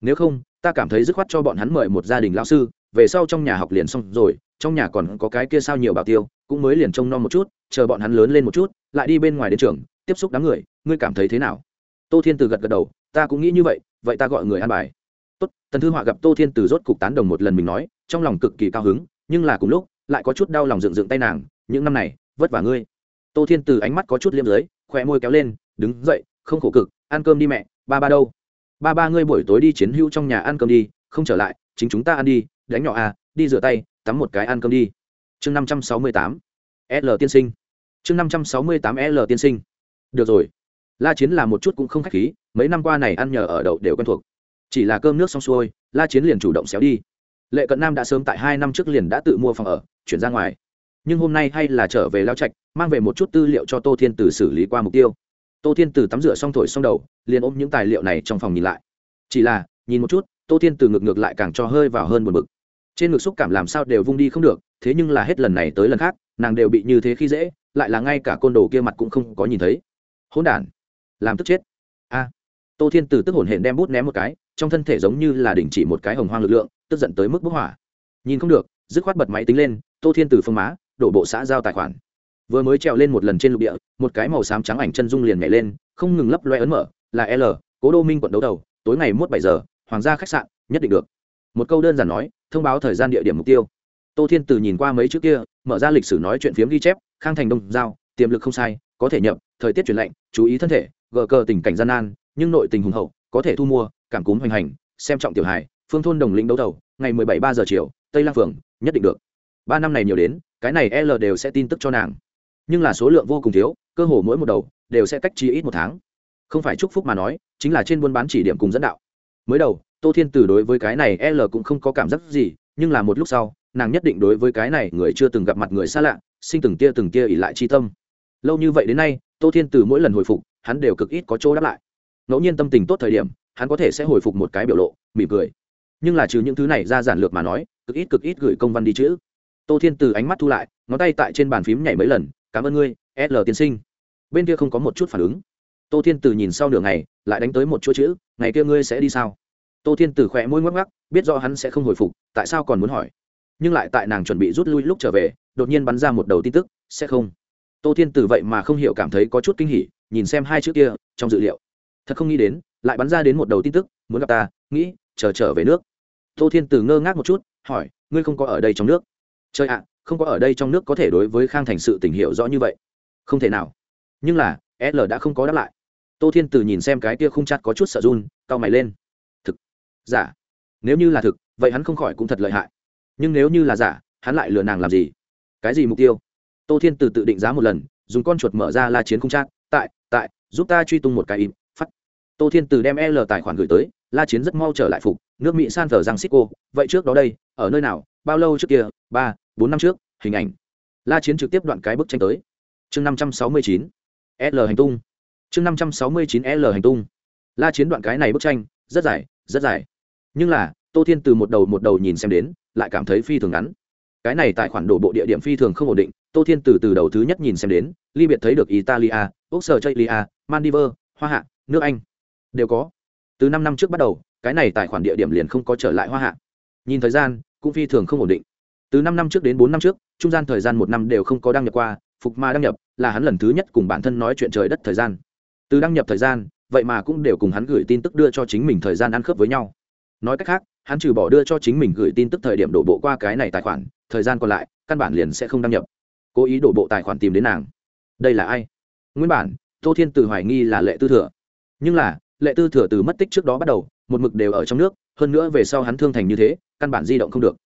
nếu không, ta cảm thấy dứt khoát cho bọn hắn mời một gia đình lao sư, về sau trong nhà học liền xong rồi, trong nhà còn có cái kia sao nhiều bảo tiêu, cũng mới liền trông nom một chút, chờ bọn hắn lớn lên một chút, lại đi bên ngoài đến trường, tiếp xúc đám người, ngươi cảm thấy thế nào? Tô thiên từ gật gật đầu, ta cũng nghĩ như vậy vậy ta gọi người ăn bài. Tốt, tần thư họa gặp tô thiên từ rốt cục tán đồng một lần mình nói, trong lòng cực kỳ cao hứng, nhưng là cùng lúc, lại có chút đau lòng dựng dựng tay nàng, những năm này, vất vả ngươi. Tô thiên từ ánh mắt có chút liêm dưới khỏe môi kéo lên, đứng dậy, không khổ cực, ăn cơm đi mẹ, ba ba đâu? Ba ba ngươi buổi tối đi chiến hữu trong nhà ăn cơm đi, không trở lại, chính chúng ta ăn đi, đánh nhỏ à đi rửa tay, tắm một cái ăn cơm đi. Chương năm trăm sáu mươi tám, l tiên sinh. Chương năm trăm sáu mươi tám, l tiên sinh. Được rồi. La chiến là một chút cũng không khách khí, mấy năm qua này ăn nhờ ở đậu đều quen thuộc. Chỉ là cơm nước xong xuôi, la chiến liền chủ động xéo đi. Lệ cận nam đã sớm tại hai năm trước liền đã tự mua phòng ở, chuyển ra ngoài. Nhưng hôm nay hay là trở về lao trạch, mang về một chút tư liệu cho tô thiên từ xử lý qua mục tiêu tô thiên từ tắm rửa xong thổi xong đầu, liền ôm những tài liệu này trong phòng nhìn lại. Chỉ là, nhìn một chút, tô thiên từ ngược ngược lại càng cho hơi vào hơn một mực trên ngực xúc cảm làm sao đều vung đi không được, thế nhưng là hết lần này tới lần khác, nàng đều bị như thế khi dễ, lại là ngay cả côn đồ kia mặt cũng không có nhìn thấy. Hỗn đản, làm tức chết. A. Tô thiên từ tức hổn hển đem bút ném một cái, trong thân thể giống như là đình chỉ một cái hồng hoang lực lượng, tức giận tới mức bức hỏa. Nhìn không được, dứt khoát bật máy tính lên, tô thiên từ phương má, đổ bộ xã giao tài khoản vừa mới trèo lên một lần trên lục địa, một cái màu xám trắng ảnh chân dung liền nhảy lên, không ngừng lấp loe ấn mở, là l, cố đô minh quận đấu đầu tối ngày mốt bảy giờ, hoàng gia khách sạn, nhất định được. Một câu đơn giản nói, thông báo thời gian địa điểm mục tiêu. Tô thiên từ nhìn qua mấy chữ kia, mở ra lịch sử nói chuyện phiếm ghi chép, khang thành đông giao, tiềm lực không sai, có thể nhập, thời tiết chuyển lạnh, chú ý thân thể, gờ cờ tình cảnh gian nan, nhưng nội tình hùng hậu, có thể thu mua, cảm cúm hoành hành, xem trọng tiểu hài, phương thôn đồng lĩnh đấu đầu ngày mười bảy ba giờ chiều, tây lang phường nhất định được. Ba năm này nhiều đến, cái này l đều sẽ tin tức cho nàng nhưng là số lượng vô cùng thiếu, cơ hồ mỗi một đầu đều sẽ cách chi ít một tháng. Không phải chúc phúc mà nói, chính là trên buôn bán chỉ điểm cùng dẫn đạo. Mới đầu, tô thiên tử đối với cái này l cũng không có cảm giác gì, nhưng là một lúc sau, nàng nhất định đối với cái này người chưa từng gặp mặt người xa lạ, sinh từng tia từng tia ỉ lại chi tâm. Lâu như vậy đến nay, tô thiên tử mỗi lần hồi phục, hắn đều cực ít có chỗ đáp lại. Ngẫu nhiên tâm tình tốt thời điểm, hắn có thể sẽ hồi phục một cái biểu lộ, mỉm cười. Nhưng là trừ những thứ này ra giản lược mà nói, cực ít cực ít gửi công văn đi chữ tô thiên từ ánh mắt thu lại, ngón tay tại trên bàn phím nhảy mấy lần cảm ơn ngươi l tiên sinh. Bên kia không có một chút phản ứng. Tô thiên từ nhìn sau nửa ngày, lại đánh tới một chuỗi chữ, ngày kia ngươi sẽ đi sao? Tô thiên từ khỏe môi ngoắc ngoắc, biết do hắn sẽ không hồi phục, tại sao còn muốn hỏi. Nhưng lại tại nàng chuẩn bị rút lui lúc trở về, đột nhiên bắn ra một đầu tin tức, sẽ không. Tô thiên từ vậy mà không hiểu cảm thấy có chút kinh hỉ, nhìn xem hai chữ kia, trong dự liệu. Thật không nghĩ đến, lại bắn ra đến một đầu tin tức, muốn gặp ta, nghĩ, chờ trở về nước. Tô thiên từ ngơ ngác một chút, hỏi, ngươi không có ở đây trong nước? Chơi ạ không có ở đây trong nước có thể đối với khang thành sự tình hiệu rõ như vậy. Không thể nào. Nhưng là, l đã không có đáp lại. Tô thiên từ nhìn xem cái kia không chặt có chút sợ run, cau mày lên. Thực. Giả. Nếu như là thực, vậy hắn không khỏi cũng thật lợi hại. Nhưng nếu như là giả, hắn lại lừa nàng làm gì? Cái gì mục tiêu? Tô thiên từ tự định giá một lần, dùng con chuột mở ra la chiến không chát tại tại, giúp ta truy tung một cái im, phát. Tô thiên từ đem l tài khoản gửi tới, la chiến rất mau trở lại phục, nước mỹ san thờ giang xích cô, vậy trước đó đây, ở nơi nào? Bao lâu trước kia? Ba bốn năm trước, hình ảnh. La chiến trực tiếp đoạn cái bức tranh tới. Chương năm trăm sáu mươi chín, l hành tung. Chương năm trăm sáu mươi chín, l hành tung. La chiến đoạn cái này bức tranh, rất dài rất dài. Nhưng là, tô thiên từ một đầu một đầu nhìn xem đến, lại cảm thấy phi thường ngắn. Cái này tại khoản đổ bộ địa điểm phi thường không ổn định, tô thiên từ từ đầu thứ nhất nhìn xem đến, ly biệt thấy được italia úc sở chaylia maldives, hoa hạ, nước anh. Đều có. Từ năm năm trước bắt đầu, cái này tài khoản địa điểm liền không có trở lại hoa hạ. Nhìn thời gian, cũng phi thường không ổn định từ năm năm trước đến bốn năm trước, trung gian thời gian một năm đều không có đăng nhập qua, phục ma đăng nhập là hắn lần thứ nhất cùng bản thân nói chuyện trời đất thời gian. Từ đăng nhập thời gian, vậy mà cũng đều cùng hắn gửi tin tức đưa cho chính mình thời gian ăn khớp với nhau. Nói cách khác, hắn trừ bỏ đưa cho chính mình gửi tin tức thời điểm đổ bộ qua cái này tài khoản, thời gian còn lại, căn bản liền sẽ không đăng nhập. Cố ý đổ bộ tài khoản tìm đến nàng. Đây là ai? Nguyên bản, tô thiên từ hoài nghi là lệ tư thừa. Nhưng là, lệ tư thừa từ mất tích trước đó bắt đầu, một mực đều ở trong nước, hơn nữa về sau hắn thương thành như thế, căn bản di động không được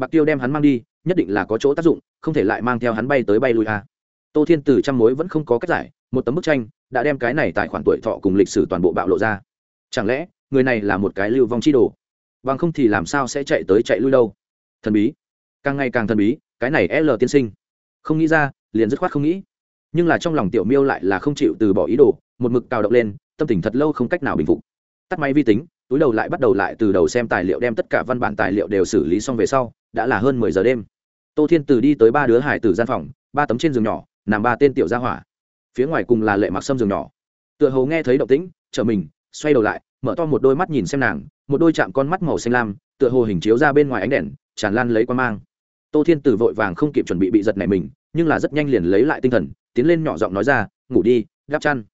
bạc tiêu đem hắn mang đi, nhất định là có chỗ tác dụng, không thể lại mang theo hắn bay tới bay lui a. Tô thiên từ trăm mối vẫn không có cách giải, một tấm bức tranh đã đem cái này tài khoản tuổi thọ cùng lịch sử toàn bộ bạo lộ ra. Chẳng lẽ, người này là một cái lưu vong chi đồ? Bằng không thì làm sao sẽ chạy tới chạy lui đâu? Thần bí. Càng ngày càng thần bí, cái này l tiên sinh. Không nghĩ ra, liền dứt khoát không nghĩ. Nhưng là trong lòng tiểu miêu lại là không chịu từ bỏ ý đồ, một mực cào động lên, tâm tình thật lâu không cách nào bình phục. Tắt máy vi tính, túi đầu lại bắt đầu lại từ đầu xem tài liệu đem tất cả văn bản tài liệu đều xử lý xong về sau đã là hơn mười giờ đêm. Tô thiên từ đi tới ba đứa hải tử gian phòng, ba tấm trên giường nhỏ, nằm ba tên tiểu gia hỏa. Phía ngoài cùng là lệ mặc sâm giường nhỏ. Tựa hồ nghe thấy động tĩnh trở mình, xoay đầu lại, mở to một đôi mắt nhìn xem nàng, một đôi chạm con mắt màu xanh lam, tựa hồ hình chiếu ra bên ngoài ánh đèn, tràn lan lấy quan mang. Tô thiên tử vội vàng không kịp chuẩn bị bị giật này mình, nhưng là rất nhanh liền lấy lại tinh thần, tiến lên nhỏ giọng nói ra, ngủ đi, gắp chăn.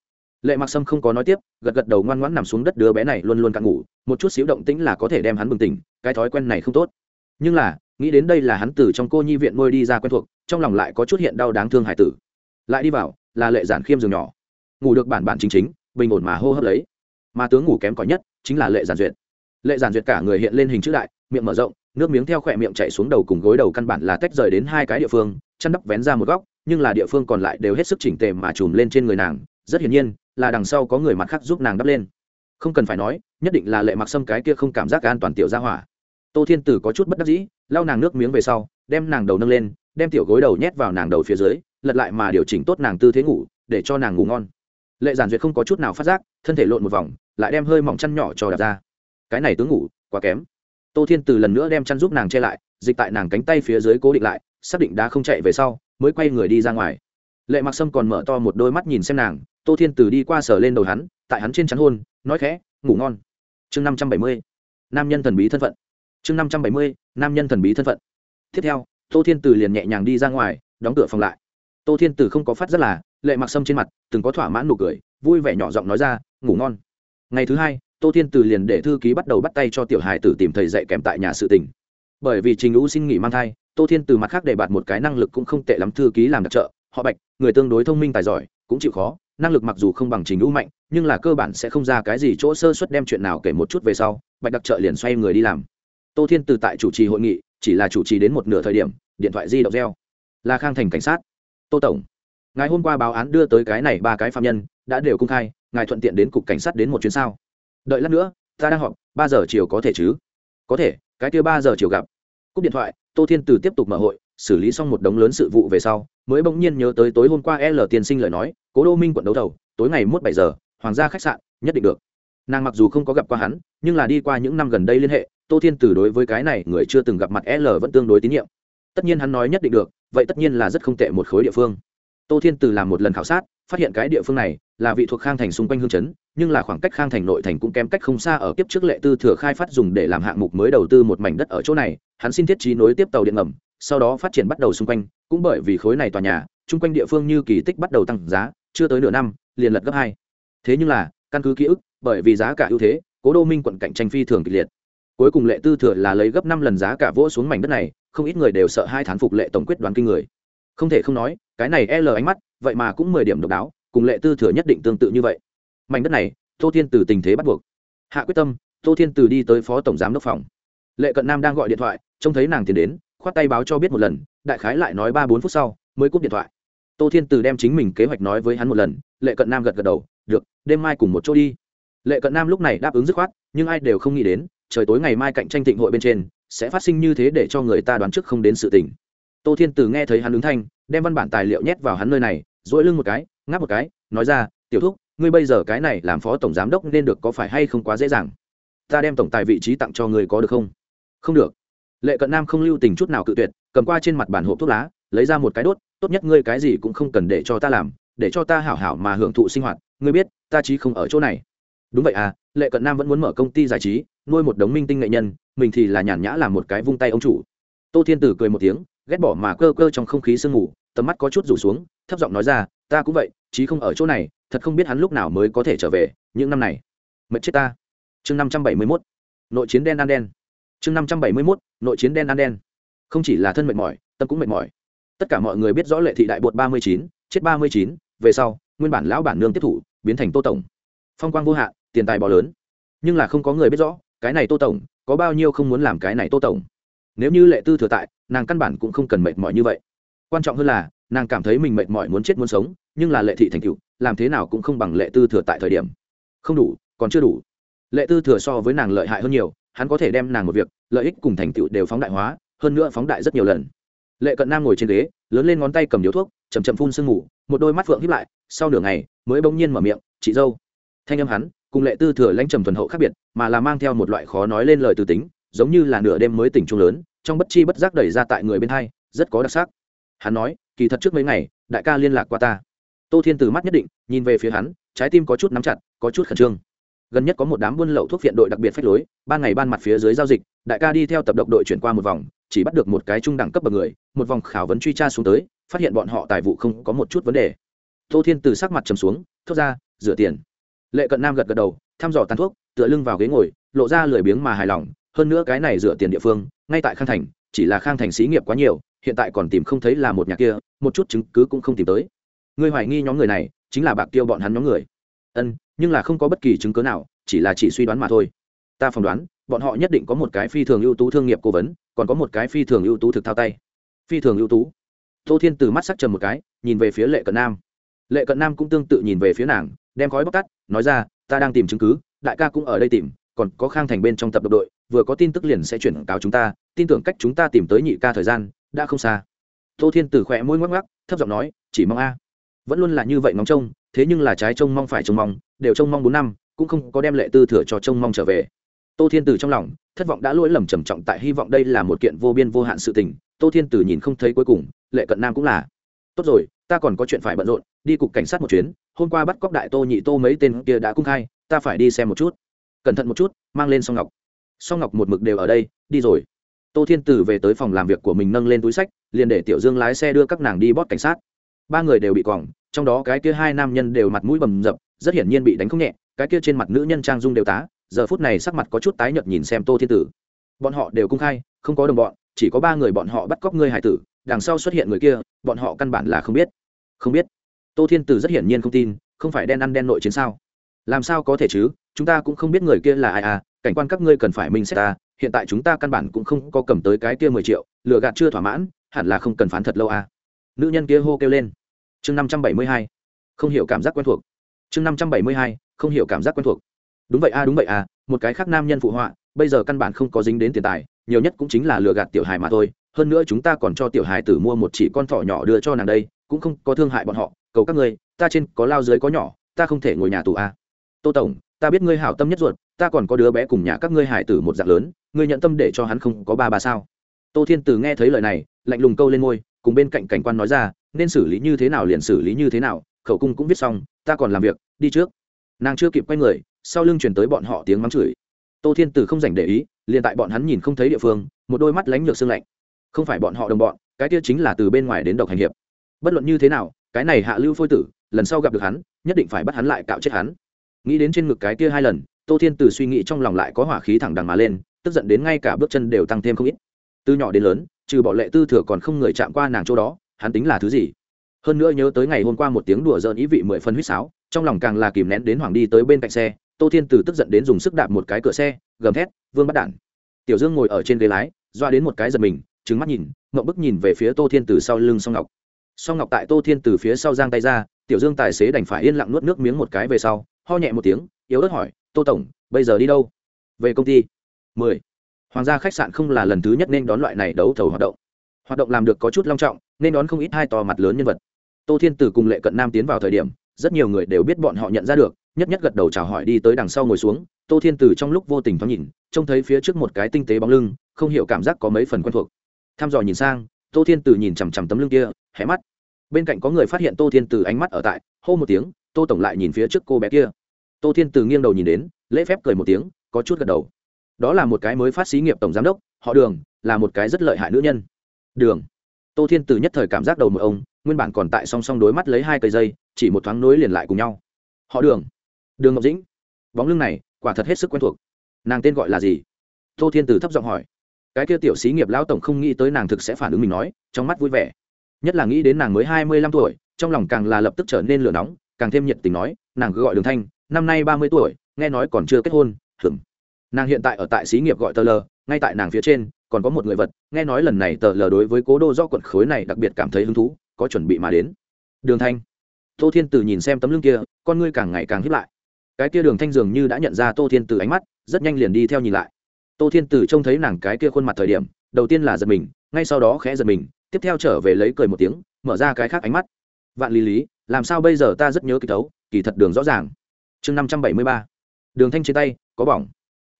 Lệ mặc sâm không có nói tiếp, gật gật đầu ngoan ngoãn nằm xuống đất đứa bé này luôn luôn cạn ngủ, một chút xíu động tĩnh là có thể đem hắn bừng tỉnh, cái thói quen này không tốt nhưng là, nghĩ đến đây là hắn từ trong cô nhi viện nuôi đi ra quen thuộc, trong lòng lại có chút hiện đau đáng thương hải tử. Lại đi vào, là lệ giản khiêm giường nhỏ. Ngủ được bản bản chính chính, bình ổn mà hô hấp lấy. Mà tướng ngủ kém cỏi nhất, chính là lệ giản duyệt. Lệ giản duyệt cả người hiện lên hình chữ đại, miệng mở rộng, nước miếng theo khỏe miệng chạy xuống đầu cùng gối đầu căn bản là tách rời đến hai cái địa phương, chăn đắp vén ra một góc, nhưng là địa phương còn lại đều hết sức chỉnh tề mà chùm lên trên người nàng. Rất hiển nhiên, là đằng sau có người mặt khác giúp nàng đắp lên. Không cần phải nói, nhất định là lệ mặc xâm cái kia không cảm giác an toàn tiểu ra hỏa tô thiên tử có chút bất đắc dĩ, lau nàng nước miếng về sau, đem nàng đầu nâng lên, đem tiểu gối đầu nhét vào nàng đầu phía dưới, lật lại mà điều chỉnh tốt nàng tư thế ngủ, để cho nàng ngủ ngon. Lệ giản duyệt không có chút nào phát giác, thân thể lộn một vòng, lại đem hơi mỏng chăn nhỏ cho đặt ra. Cái này tướng ngủ, quá kém. Tô thiên từ lần nữa đem chăn giúp nàng che lại, dịch tại nàng cánh tay phía dưới cố định lại, xác định đã không chạy về sau, mới quay người đi ra ngoài. Lệ mặc sâm còn mở to một đôi mắt nhìn xem nàng, tô thiên từ đi qua sở lên đầu hắn, tại hắn trên chắn hôn, nói khẽ, ngủ ngon. Chương năm trăm bảy mươi, nam nhân thần bí thân phận chương năm trăm bảy mươi, nam nhân thần bí thân phận. Tiếp theo, tô thiên từ liền nhẹ nhàng đi ra ngoài, đóng cửa phòng lại. Tô thiên từ không có phát rất là, lệ mặc sâm trên mặt, từng có thỏa mãn nụ cười, vui vẻ nhỏ giọng nói ra, ngủ ngon. Ngày thứ hai, tô thiên từ liền để thư ký bắt đầu bắt tay cho tiểu hài tử tìm thầy dạy kèm tại nhà sự tỉnh bởi vì trình lũ xin nghỉ mang thai, tô thiên từ mặt khác để bạt một cái năng lực cũng không tệ lắm, thư ký làm đặc trợ, họ bạch, người tương đối thông minh tài giỏi, cũng chịu khó, năng lực mặc dù không bằng trình lũ mạnh, nhưng là cơ bản sẽ không ra cái gì chỗ sơ suất đem chuyện nào kể một chút về sau, bạch đặc trợ liền xoay người đi làm tô thiên từ tại chủ trì hội nghị, chỉ là chủ trì đến một nửa thời điểm, điện thoại di động reo. Là khang thành cảnh sát. Tô tổng ngày hôm qua báo án đưa tới cái này ba cái phạm nhân, đã đều công khai, ngài thuận tiện đến cục cảnh sát đến một chuyến sao? Đợi lát nữa, ta đang họp, ba giờ chiều có thể chứ? Có thể, cái kia ba giờ chiều gặp. Cúp điện thoại, tô thiên từ tiếp tục mở hội, xử lý xong một đống lớn sự vụ về sau, mới bỗng nhiên nhớ tới tối hôm qua l tiên sinh lời nói, cố đô minh quận đấu thầu, tối ngày mốt bảy giờ, hoàng gia khách sạn, nhất định được. Nàng mặc dù không có gặp qua hắn, nhưng là đi qua những năm gần đây liên hệ tô thiên từ đối với cái này người chưa từng gặp mặt l vẫn tương đối tín nhiệm. Tất nhiên hắn nói nhất định được, vậy tất nhiên là rất không tệ một khối địa phương. Tô thiên từ làm một lần khảo sát, phát hiện cái địa phương này là vị thuộc khang thành xung quanh hương chấn, nhưng là khoảng cách khang thành nội thành cũng kém cách không xa ở kiếp trước lệ tư thừa khai phát dùng để làm hạng mục mới đầu tư một mảnh đất ở chỗ này. Hắn xin thiết trí nối tiếp tàu điện ngầm, sau đó phát triển bắt đầu xung quanh, cũng bởi vì khối này tòa nhà chung quanh địa phương như kỳ tích bắt đầu tăng giá, chưa tới nửa năm, liền lật gấp hai. Thế nhưng là, căn cứ ký ức, bởi vì giá cả ưu thế, cố đô minh quận cạnh tranh phi thường kịch liệt cuối cùng lệ tư thừa là lấy gấp năm lần giá cả vỗ xuống mảnh đất này, không ít người đều sợ hai thán phục lệ tổng quyết đoán kinh người. Không thể không nói, cái này l ánh mắt, vậy mà cũng mười điểm độc đáo, cùng lệ tư thừa nhất định tương tự như vậy. Mảnh đất này, tô thiên từ tình thế bắt buộc. Hạ quyết tâm, tô thiên từ đi tới phó tổng giám đốc phòng. Lệ cận nam đang gọi điện thoại, trông thấy nàng tiến đến, khoát tay báo cho biết một lần, đại khái lại nói ba bốn phút sau, mới cúp điện thoại. Tô thiên từ đem chính mình kế hoạch nói với hắn một lần, lệ cận nam gật gật đầu, được, đêm mai cùng một chỗ đi. Lệ cận nam lúc này đáp ứng dứt khoát, nhưng ai đều không nghĩ đến trời tối ngày mai cạnh tranh thịnh hội bên trên, sẽ phát sinh như thế để cho người ta đoán trước không đến sự tình. Tô thiên từ nghe thấy hắn ứng thanh, đem văn bản tài liệu nhét vào hắn nơi này dỗi lưng một cái, ngáp một cái, nói ra, tiểu thúc, ngươi bây giờ cái này làm phó tổng giám đốc nên được có phải hay không quá dễ dàng? Ta đem tổng tài vị trí tặng cho ngươi có được không? Không được. Lệ cận nam không lưu tình chút nào cự tuyệt, cầm qua trên mặt bản hộp thuốc lá, lấy ra một cái đốt, tốt nhất ngươi cái gì cũng không cần để cho ta làm, để cho ta hảo hảo mà hưởng thụ sinh hoạt, ngươi biết, ta chí không ở chỗ này đúng vậy à lệ cận nam vẫn muốn mở công ty giải trí, nuôi một đống minh tinh nghệ nhân, mình thì là nhàn nhã làm một cái vung tay ông chủ. Tô thiên tử cười một tiếng, ghét bỏ mà cơ cơ trong không khí sương mù, tầm mắt có chút rủ xuống, thấp giọng nói ra, ta cũng vậy, chí không ở chỗ này, thật không biết hắn lúc nào mới có thể trở về, những năm này. Mệt chết ta. Chương năm trăm bảy mươi mốt. Nội chiến đen ăn đen. Chương năm trăm bảy mươi mốt, nội chiến đen ăn đen. Không chỉ là thân mệt mỏi, tâm cũng mệt mỏi. Tất cả mọi người biết rõ lệ thị đại bột ba mươi chín, chết ba mươi chín, về sau, nguyên bản lão bản nương tiếp thủ, biến thành tô tổng. Phong quang vô hạn tiền tài bò lớn. Nhưng là không có người biết rõ cái này tô tổng có bao nhiêu không muốn làm cái này tô tổng. Nếu như lệ tư thừa tại nàng căn bản cũng không cần mệt mỏi như vậy. Quan trọng hơn là nàng cảm thấy mình mệt mỏi muốn chết muốn sống nhưng là lệ thị thành cựu làm thế nào cũng không bằng lệ tư thừa tại thời điểm. Không đủ còn chưa đủ. Lệ tư thừa so với nàng lợi hại hơn nhiều hắn có thể đem nàng một việc lợi ích cùng thành tựu đều phóng đại hóa hơn nữa phóng đại rất nhiều lần. Lệ cận nam ngồi trên ghế lớn lên ngón tay cầm điếu thuốc chầm chậm phun sương ngủ, một đôi mắt phượng hiếp lại sau nửa ngày mới bỗng nhiên mở miệng chị dâu. Thanh âm hắn cùng lệ tư thừa lãnh trầm thuần hậu khác biệt, mà là mang theo một loại khó nói lên lời từ tính, giống như là nửa đêm mới tỉnh trung lớn, trong bất chi bất giác đẩy ra tại người bên hai, rất có đặc sắc. Hắn nói, kỳ thật trước mấy ngày, đại ca liên lạc qua ta. Tô thiên từ mắt nhất định, nhìn về phía hắn, trái tim có chút nắm chặt, có chút khẩn trương. Gần nhất có một đám buôn lậu thuốc viện đội đặc biệt phách lối, ban ngày ban mặt phía dưới giao dịch, đại ca đi theo tập độc đội chuyển qua một vòng, chỉ bắt được một cái trung đẳng cấp bậc người, một vòng khảo vấn truy tra xuống tới, phát hiện bọn họ tài vụ không có một chút vấn đề. Tô thiên từ sắc mặt trầm xuống, thốt ra, rửa tiền lệ cận nam gật gật đầu, thăm dò tàn thuốc, tựa lưng vào ghế ngồi, lộ ra lười biếng mà hài lòng. Hơn nữa cái này dựa tiền địa phương, ngay tại khang thành, chỉ là khang thành xí nghiệp quá nhiều, hiện tại còn tìm không thấy là một nhà kia, một chút chứng cứ cũng không tìm tới. Người hoài nghi nhóm người này, chính là bạc tiêu bọn hắn nhóm người. Ân, nhưng là không có bất kỳ chứng cứ nào, chỉ là chỉ suy đoán mà thôi. Ta phỏng đoán, bọn họ nhất định có một cái phi thường ưu tú thương nghiệp cố vấn, còn có một cái phi thường ưu tú thực thao tay. Phi thường ưu tú. Tô thiên từ mắt sắc trầm một cái, nhìn về phía lệ cận nam. Lệ cận nam cũng tương tự nhìn về phía nàng đem khói bóc tắt, nói ra, ta đang tìm chứng cứ, đại ca cũng ở đây tìm, còn có khang thành bên trong tập độc đội, vừa có tin tức liền sẽ chuyển cáo chúng ta, tin tưởng cách chúng ta tìm tới nhị ca thời gian, đã không xa. Tô thiên Tử khỏe môi ngoắc ngoắc, thấp giọng nói, chỉ mong a. Vẫn luôn là như vậy ngóng trông, thế nhưng là trái trông mong phải trông mong, đều trông mong bốn năm, cũng không có đem lệ tư thừa cho trông mong trở về. Tô thiên Tử trong lòng, thất vọng đã lỗi lầm trầm trọng tại hy vọng đây là một kiện vô biên vô hạn sự tình, tô thiên Tử nhìn không thấy cuối cùng, lệ cận nam cũng là tốt rồi, ta còn có chuyện phải bận rộn, đi cục cảnh sát một chuyến, hôm qua bắt cóc đại tô nhị tô mấy tên kia đã cung khai, ta phải đi xem một chút. Cẩn thận một chút, mang lên song ngọc. Song ngọc một mực đều ở đây, đi rồi. Tô thiên tử về tới phòng làm việc của mình nâng lên túi sách, liền để tiểu dương lái xe đưa các nàng đi bót cảnh sát. Ba người đều bị quòng trong đó cái kia hai nam nhân đều mặt mũi bầm dập, rất hiển nhiên bị đánh không nhẹ, cái kia trên mặt nữ nhân trang dung đều tá, giờ phút này sắc mặt có chút tái nhợt nhìn xem tô thiên tử. Bọn họ đều cung khai, không có đồng bọn, chỉ có ba người bọn họ bắt cóc ngươi hải tử đằng sau xuất hiện người kia, bọn họ căn bản là không biết. Không biết. Tô thiên tử rất hiển nhiên không tin, không phải đen ăn đen nội chiến sao? Làm sao có thể chứ? Chúng ta cũng không biết người kia là ai à cảnh quan các ngươi cần phải minh xét ta, hiện tại chúng ta căn bản cũng không có cầm tới cái kia mười triệu, lừa gạt chưa thỏa mãn, hẳn là không cần phán thật lâu à. Nữ nhân kia hô kêu lên. Chương năm trăm bảy mươi hai. Không hiểu cảm giác quen thuộc. Chương năm trăm bảy mươi hai, không hiểu cảm giác quen thuộc. Đúng vậy a đúng vậy à một cái khác nam nhân phụ họa, bây giờ căn bản không có dính đến tiền tài, nhiều nhất cũng chính là lừa gạt tiểu hài mà thôi hơn nữa chúng ta còn cho tiểu hài tử mua một chỉ con thỏ nhỏ đưa cho nàng đây, cũng không có thương hại bọn họ. Cầu các ngươi, ta trên có lao dưới có nhỏ, ta không thể ngồi nhà tù a. Tô tổng, ta biết ngươi hảo tâm nhất ruột, ta còn có đứa bé cùng nhà các ngươi hải tử một dạng lớn, ngươi nhận tâm để cho hắn không có ba ba sao? Tô thiên tử nghe thấy lời này, lạnh lùng câu lên ngôi cùng bên cạnh cảnh quan nói ra, nên xử lý như thế nào liền xử lý như thế nào, khẩu cung cũng viết xong, ta còn làm việc, đi trước. Nàng chưa kịp quay người, sau lưng chuyển tới bọn họ tiếng mắng chửi. Tô thiên tử không dành để ý, liền tại bọn hắn nhìn không thấy địa phương, một đôi mắt lánh nhược xương lạnh không phải bọn họ đồng bọn, cái kia chính là từ bên ngoài đến độc hành hiệp. Bất luận như thế nào, cái này hạ lưu phôi tử, lần sau gặp được hắn, nhất định phải bắt hắn lại cạo chết hắn. Nghĩ đến trên ngực cái kia hai lần, tô thiên từ suy nghĩ trong lòng lại có hỏa khí thẳng đằng mà lên, tức giận đến ngay cả bước chân đều tăng thêm không ít. Từ nhỏ đến lớn, trừ bỏ lệ tư thừa còn không người chạm qua nàng chỗ đó, hắn tính là thứ gì? Hơn nữa nhớ tới ngày hôm qua một tiếng đùa giỡn ý vị mười phân huýt sáo, trong lòng càng là kìm nén đến hoàng đi tới bên cạnh xe, tô thiên từ tức giận đến dùng sức đạp một cái cửa xe, gầm thét, vương bắt đản tiểu dương ngồi ở trên ghế lái, doa đến một cái giật mình trứng mắt nhìn ngậm bức nhìn về phía tô thiên từ sau lưng song ngọc. Song ngọc tại tô thiên từ phía sau giang tay ra, tiểu dương tài xế đành phải yên lặng nuốt nước miếng một cái về sau, ho nhẹ một tiếng, yếu ớt hỏi, tô tổng, bây giờ đi đâu? Về công ty. Mười. Hoàng gia khách sạn không là lần thứ nhất nên đón loại này đấu thầu hoạt động. Hoạt động làm được có chút long trọng, nên đón không ít hai to mặt lớn nhân vật. Tô thiên tử cùng lệ cận nam tiến vào thời điểm, rất nhiều người đều biết bọn họ nhận ra được, nhất nhất gật đầu chào hỏi đi tới đằng sau ngồi xuống. Tô thiên tử trong lúc vô tình thoáng nhìn, trông thấy phía trước một cái tinh tế bóng lưng, không hiểu cảm giác có mấy phần quen thuộc tham dò nhìn sang, tô thiên tử nhìn chằm chằm tấm lưng kia, hé mắt. Bên cạnh có người phát hiện tô thiên tử ánh mắt ở tại, hô một tiếng, tô tổng lại nhìn phía trước cô bé kia. Tô thiên tử nghiêng đầu nhìn đến, lễ phép cười một tiếng, có chút gật đầu. Đó là một cái mới phát xí nghiệp tổng giám đốc, họ đường, là một cái rất lợi hại nữ nhân. Đường. Tô thiên tử nhất thời cảm giác đầu một ông, nguyên bản còn tại song song đối mắt lấy hai cây dây, chỉ một thoáng nối liền lại cùng nhau. Họ đường. Đường ngọc dĩnh. Bóng lưng này, quả thật hết sức quen thuộc. Nàng tên gọi là gì? Tô thiên tử thấp giọng hỏi cái kia tiểu sĩ nghiệp lão tổng không nghĩ tới nàng thực sẽ phản ứng mình nói, trong mắt vui vẻ. Nhất là nghĩ đến nàng mới hai mươi lăm tuổi, trong lòng càng là lập tức trở nên lửa nóng, càng thêm nhiệt tình nói, nàng cứ gọi đường thanh, năm nay ba mươi tuổi, nghe nói còn chưa kết hôn. Hửng nàng hiện tại ở tại xí nghiệp gọi tờ lờ ngay tại nàng phía trên, còn có một người vật, nghe nói lần này tờ lờ đối với cố đô do quận khối này đặc biệt cảm thấy hứng thú, có chuẩn bị mà đến. Đường thanh. Tô thiên từ nhìn xem tấm lưng kia, con ngươi càng ngày càng hiếp lại. Cái kia đường thanh dường như đã nhận ra tô thiên từ ánh mắt, rất nhanh liền đi theo nhìn lại tô thiên Tử trông thấy nàng cái kia khuôn mặt thời điểm, đầu tiên là giật mình, ngay sau đó khẽ giật mình, tiếp theo trở về lấy cười một tiếng, mở ra cái khác ánh mắt. Vạn lý lý, làm sao bây giờ ta rất nhớ kỳ tấu kỳ thật đường rõ ràng. Chương năm trăm bảy mươi ba. Đường thanh trên tay, có bỏng.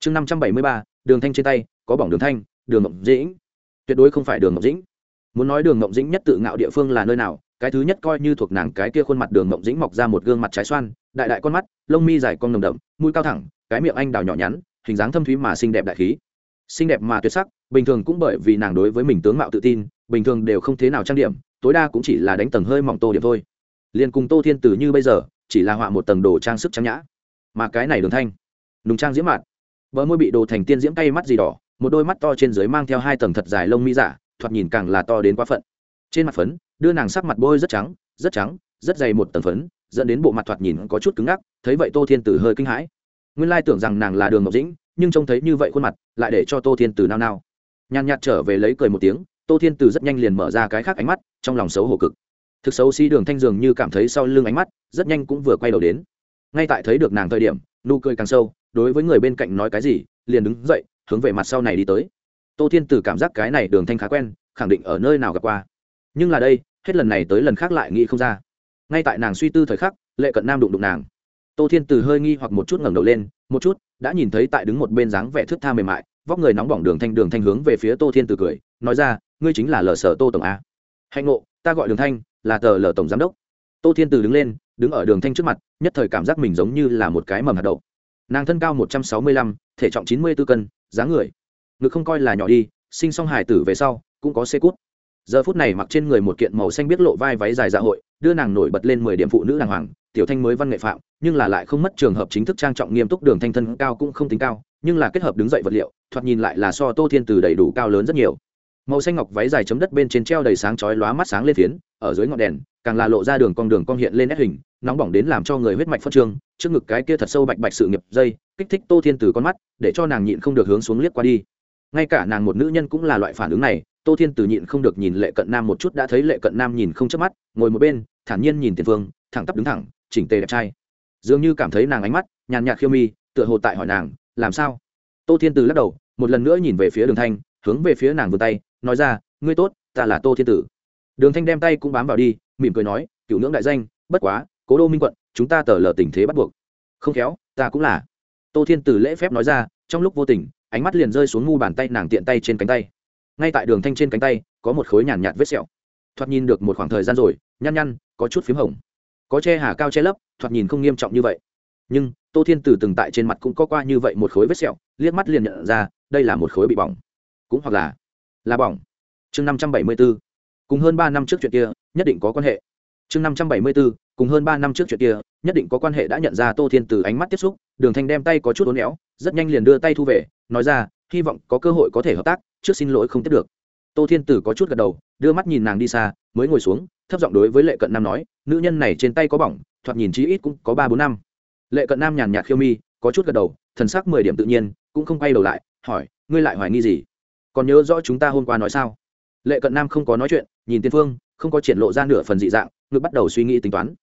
Chương năm trăm bảy mươi ba, đường thanh trên tay, có bỏng đường thanh, đường ngọc dĩnh. Tuyệt đối không phải đường ngọc dĩnh. Muốn nói đường ngọc dĩnh nhất tự ngạo địa phương là nơi nào, cái thứ nhất coi như thuộc nàng cái kia khuôn mặt đường ngọc dĩnh mọc ra một gương mặt trái xoan, đại đại con mắt, lông mi dài con nồng đậm, mũi cao thẳng, cái miệng anh đào nhỏ nhắn hình dáng thâm thúy mà xinh đẹp đại khí. Xinh đẹp mà tuyệt sắc, bình thường cũng bởi vì nàng đối với mình tướng mạo tự tin, bình thường đều không thế nào trang điểm, tối đa cũng chỉ là đánh tầng hơi mỏng tô điểm thôi. Liền cùng tô thiên tử như bây giờ, chỉ là họa một tầng đồ trang sức trang nhã. Mà cái này đường thanh, nùng trang diễm mạt. Vợ môi bị đồ thành tiên diễm cay mắt gì đỏ, một đôi mắt to trên dưới mang theo hai tầng thật dài lông mi giả thoạt nhìn càng là to đến quá phận. Trên mặt phấn, đưa nàng sắc mặt bôi rất trắng rất trắng, rất dày một tầng phấn, dẫn đến bộ mặt thoạt nhìn có chút cứng ngắc, thấy vậy tô thiên tử hơi kinh hãi nguyên lai tưởng rằng nàng là đường ngọc dĩnh, nhưng trông thấy như vậy khuôn mặt, lại để cho tô thiên tử nao nao. Nhàn nhạt trở về lấy cười một tiếng, tô thiên tử rất nhanh liền mở ra cái khác ánh mắt, trong lòng xấu hổ cực. Thực xấu xí đường thanh dường như cảm thấy sau lưng ánh mắt, rất nhanh cũng vừa quay đầu đến. Ngay tại thấy được nàng thời điểm, nụ cười càng sâu, đối với người bên cạnh nói cái gì, liền đứng dậy, hướng về mặt sau này đi tới. Tô thiên tử cảm giác cái này đường thanh khá quen, khẳng định ở nơi nào gặp qua. Nhưng là đây, hết lần này tới lần khác lại nghĩ không ra. Ngay tại nàng suy tư thời khắc, lệ cận nam đụng đụng nàng tô thiên tử hơi nghi hoặc một chút ngẩng đầu lên, một chút, đã nhìn thấy tại đứng một bên dáng vẻ thước tha mềm mại, vóc người nóng bỏng đường thanh đường thanh hướng về phía tô thiên tử cười, nói ra, ngươi chính là lờ sở tô tổng a. Hạnh ngộ, ta gọi đường thanh, là tờ lờ tổng giám đốc. Tô thiên tử đứng lên, đứng ở đường thanh trước mặt, nhất thời cảm giác mình giống như là một cái mầm hạt đậu. Nàng thân cao một trăm sáu mươi lăm, thể trọng chín mươi b ố cân, dáng người, ngực không coi là nhỏ đi, sinh xong hải tử về sau, cũng có xe cút. Giờ phút này mặc trên người một kiện màu xanh biết lộ vai váy dài dạ hội, đưa nàng nổi bật lên mười điểm phụ nữ đàng hoàng tiểu thanh mới văn nghệ phạm, nhưng là lại không mất trường hợp chính thức trang trọng nghiêm túc đường thanh thân cao cũng không tính cao, nhưng là kết hợp đứng dậy vật liệu, thoạt nhìn lại là so tô thiên từ đầy đủ cao lớn rất nhiều. Màu xanh ngọc váy dài chấm đất bên trên treo đầy sáng chói lóa mắt sáng lên phiến, ở dưới ngọn đèn, càng là lộ ra đường con đường con hiện lên nét hình, nóng bỏng đến làm cho người huyết mạch phân trương, trước ngực cái kia thật sâu bạch bạch sự nghiệp dây, kích thích tô thiên từ con mắt, để cho nàng nhịn không được hướng xuống liếc qua đi. Ngay cả nàng một nữ nhân cũng là loại phản ứng này, tô thiên từ nhịn không được nhìn lệ cận nam một chút, đã thấy lệ cận nam nhìn không chớp mắt, ngồi một bên, thản nhiên nhìn tiền phương thẳng tắp đứng thẳng chỉnh tề đẹp trai. Dường như cảm thấy nàng ánh mắt, nhàn nhạt khiêu mi, tựa hồ tại hỏi nàng, làm sao? Tô thiên từ lắc đầu, một lần nữa nhìn về phía đường thanh, hướng về phía nàng vươn tay, nói ra, ngươi tốt, ta là tô thiên tử. Đường thanh đem tay cũng bám vào đi, mỉm cười nói, cựu ngưỡng đại danh, bất quá, cố đô minh quận, chúng ta tờ lờ tình thế bắt buộc. Không khéo, ta cũng là. Tô thiên tử lễ phép nói ra, trong lúc vô tình, ánh mắt liền rơi xuống ngu bàn tay nàng tiện tay trên cánh tay. Ngay tại đường thanh trên cánh tay, có một khối nhàn nhạt vết sẹo. Thoạt nhìn được một khoảng thời gian rồi, nhăn nhăn, có chút p h í m hồng có che hà cao che lấp, thoạt nhìn không nghiêm trọng như vậy. Nhưng, tô thiên tử từng tại trên mặt cũng có qua như vậy một khối vết sẹo, liếc mắt liền nhận ra, đây là một khối bị bỏng. Cũng hoặc là là bỏng. Chương năm trăm bảy mươi b ố cùng hơn ba năm trước chuyện kia, nhất định có quan hệ. Chương năm trăm bảy mươi b ố cùng hơn ba năm trước chuyện kia, nhất định có quan hệ đã nhận ra tô thiên từ ánh mắt tiếp xúc, đường thanh đem tay có chút uốn éo, rất nhanh liền đưa tay thu về, nói ra, hy vọng có cơ hội có thể hợp tác, trước xin lỗi không tiếp được. Tô thiên tử có chút gật đầu, đưa mắt nhìn nàng đi xa, mới ngồi xuống thấp giọng đối với lệ cận nam nói, nữ nhân này trên tay có bỏng, thoạt nhìn chí ít cũng có ba bốn năm. Lệ cận nam nhàn nhạt khiêu mi, có chút gật đầu, thần sắc mười điểm tự nhiên, cũng không quay đầu lại, hỏi, ngươi lại hoài nghi gì? Còn nhớ rõ chúng ta hôm qua nói sao? Lệ cận nam không có nói chuyện, nhìn tiên phương, không có triển lộ ra nửa phần dị dạng ngực bắt đầu suy nghĩ tính toán.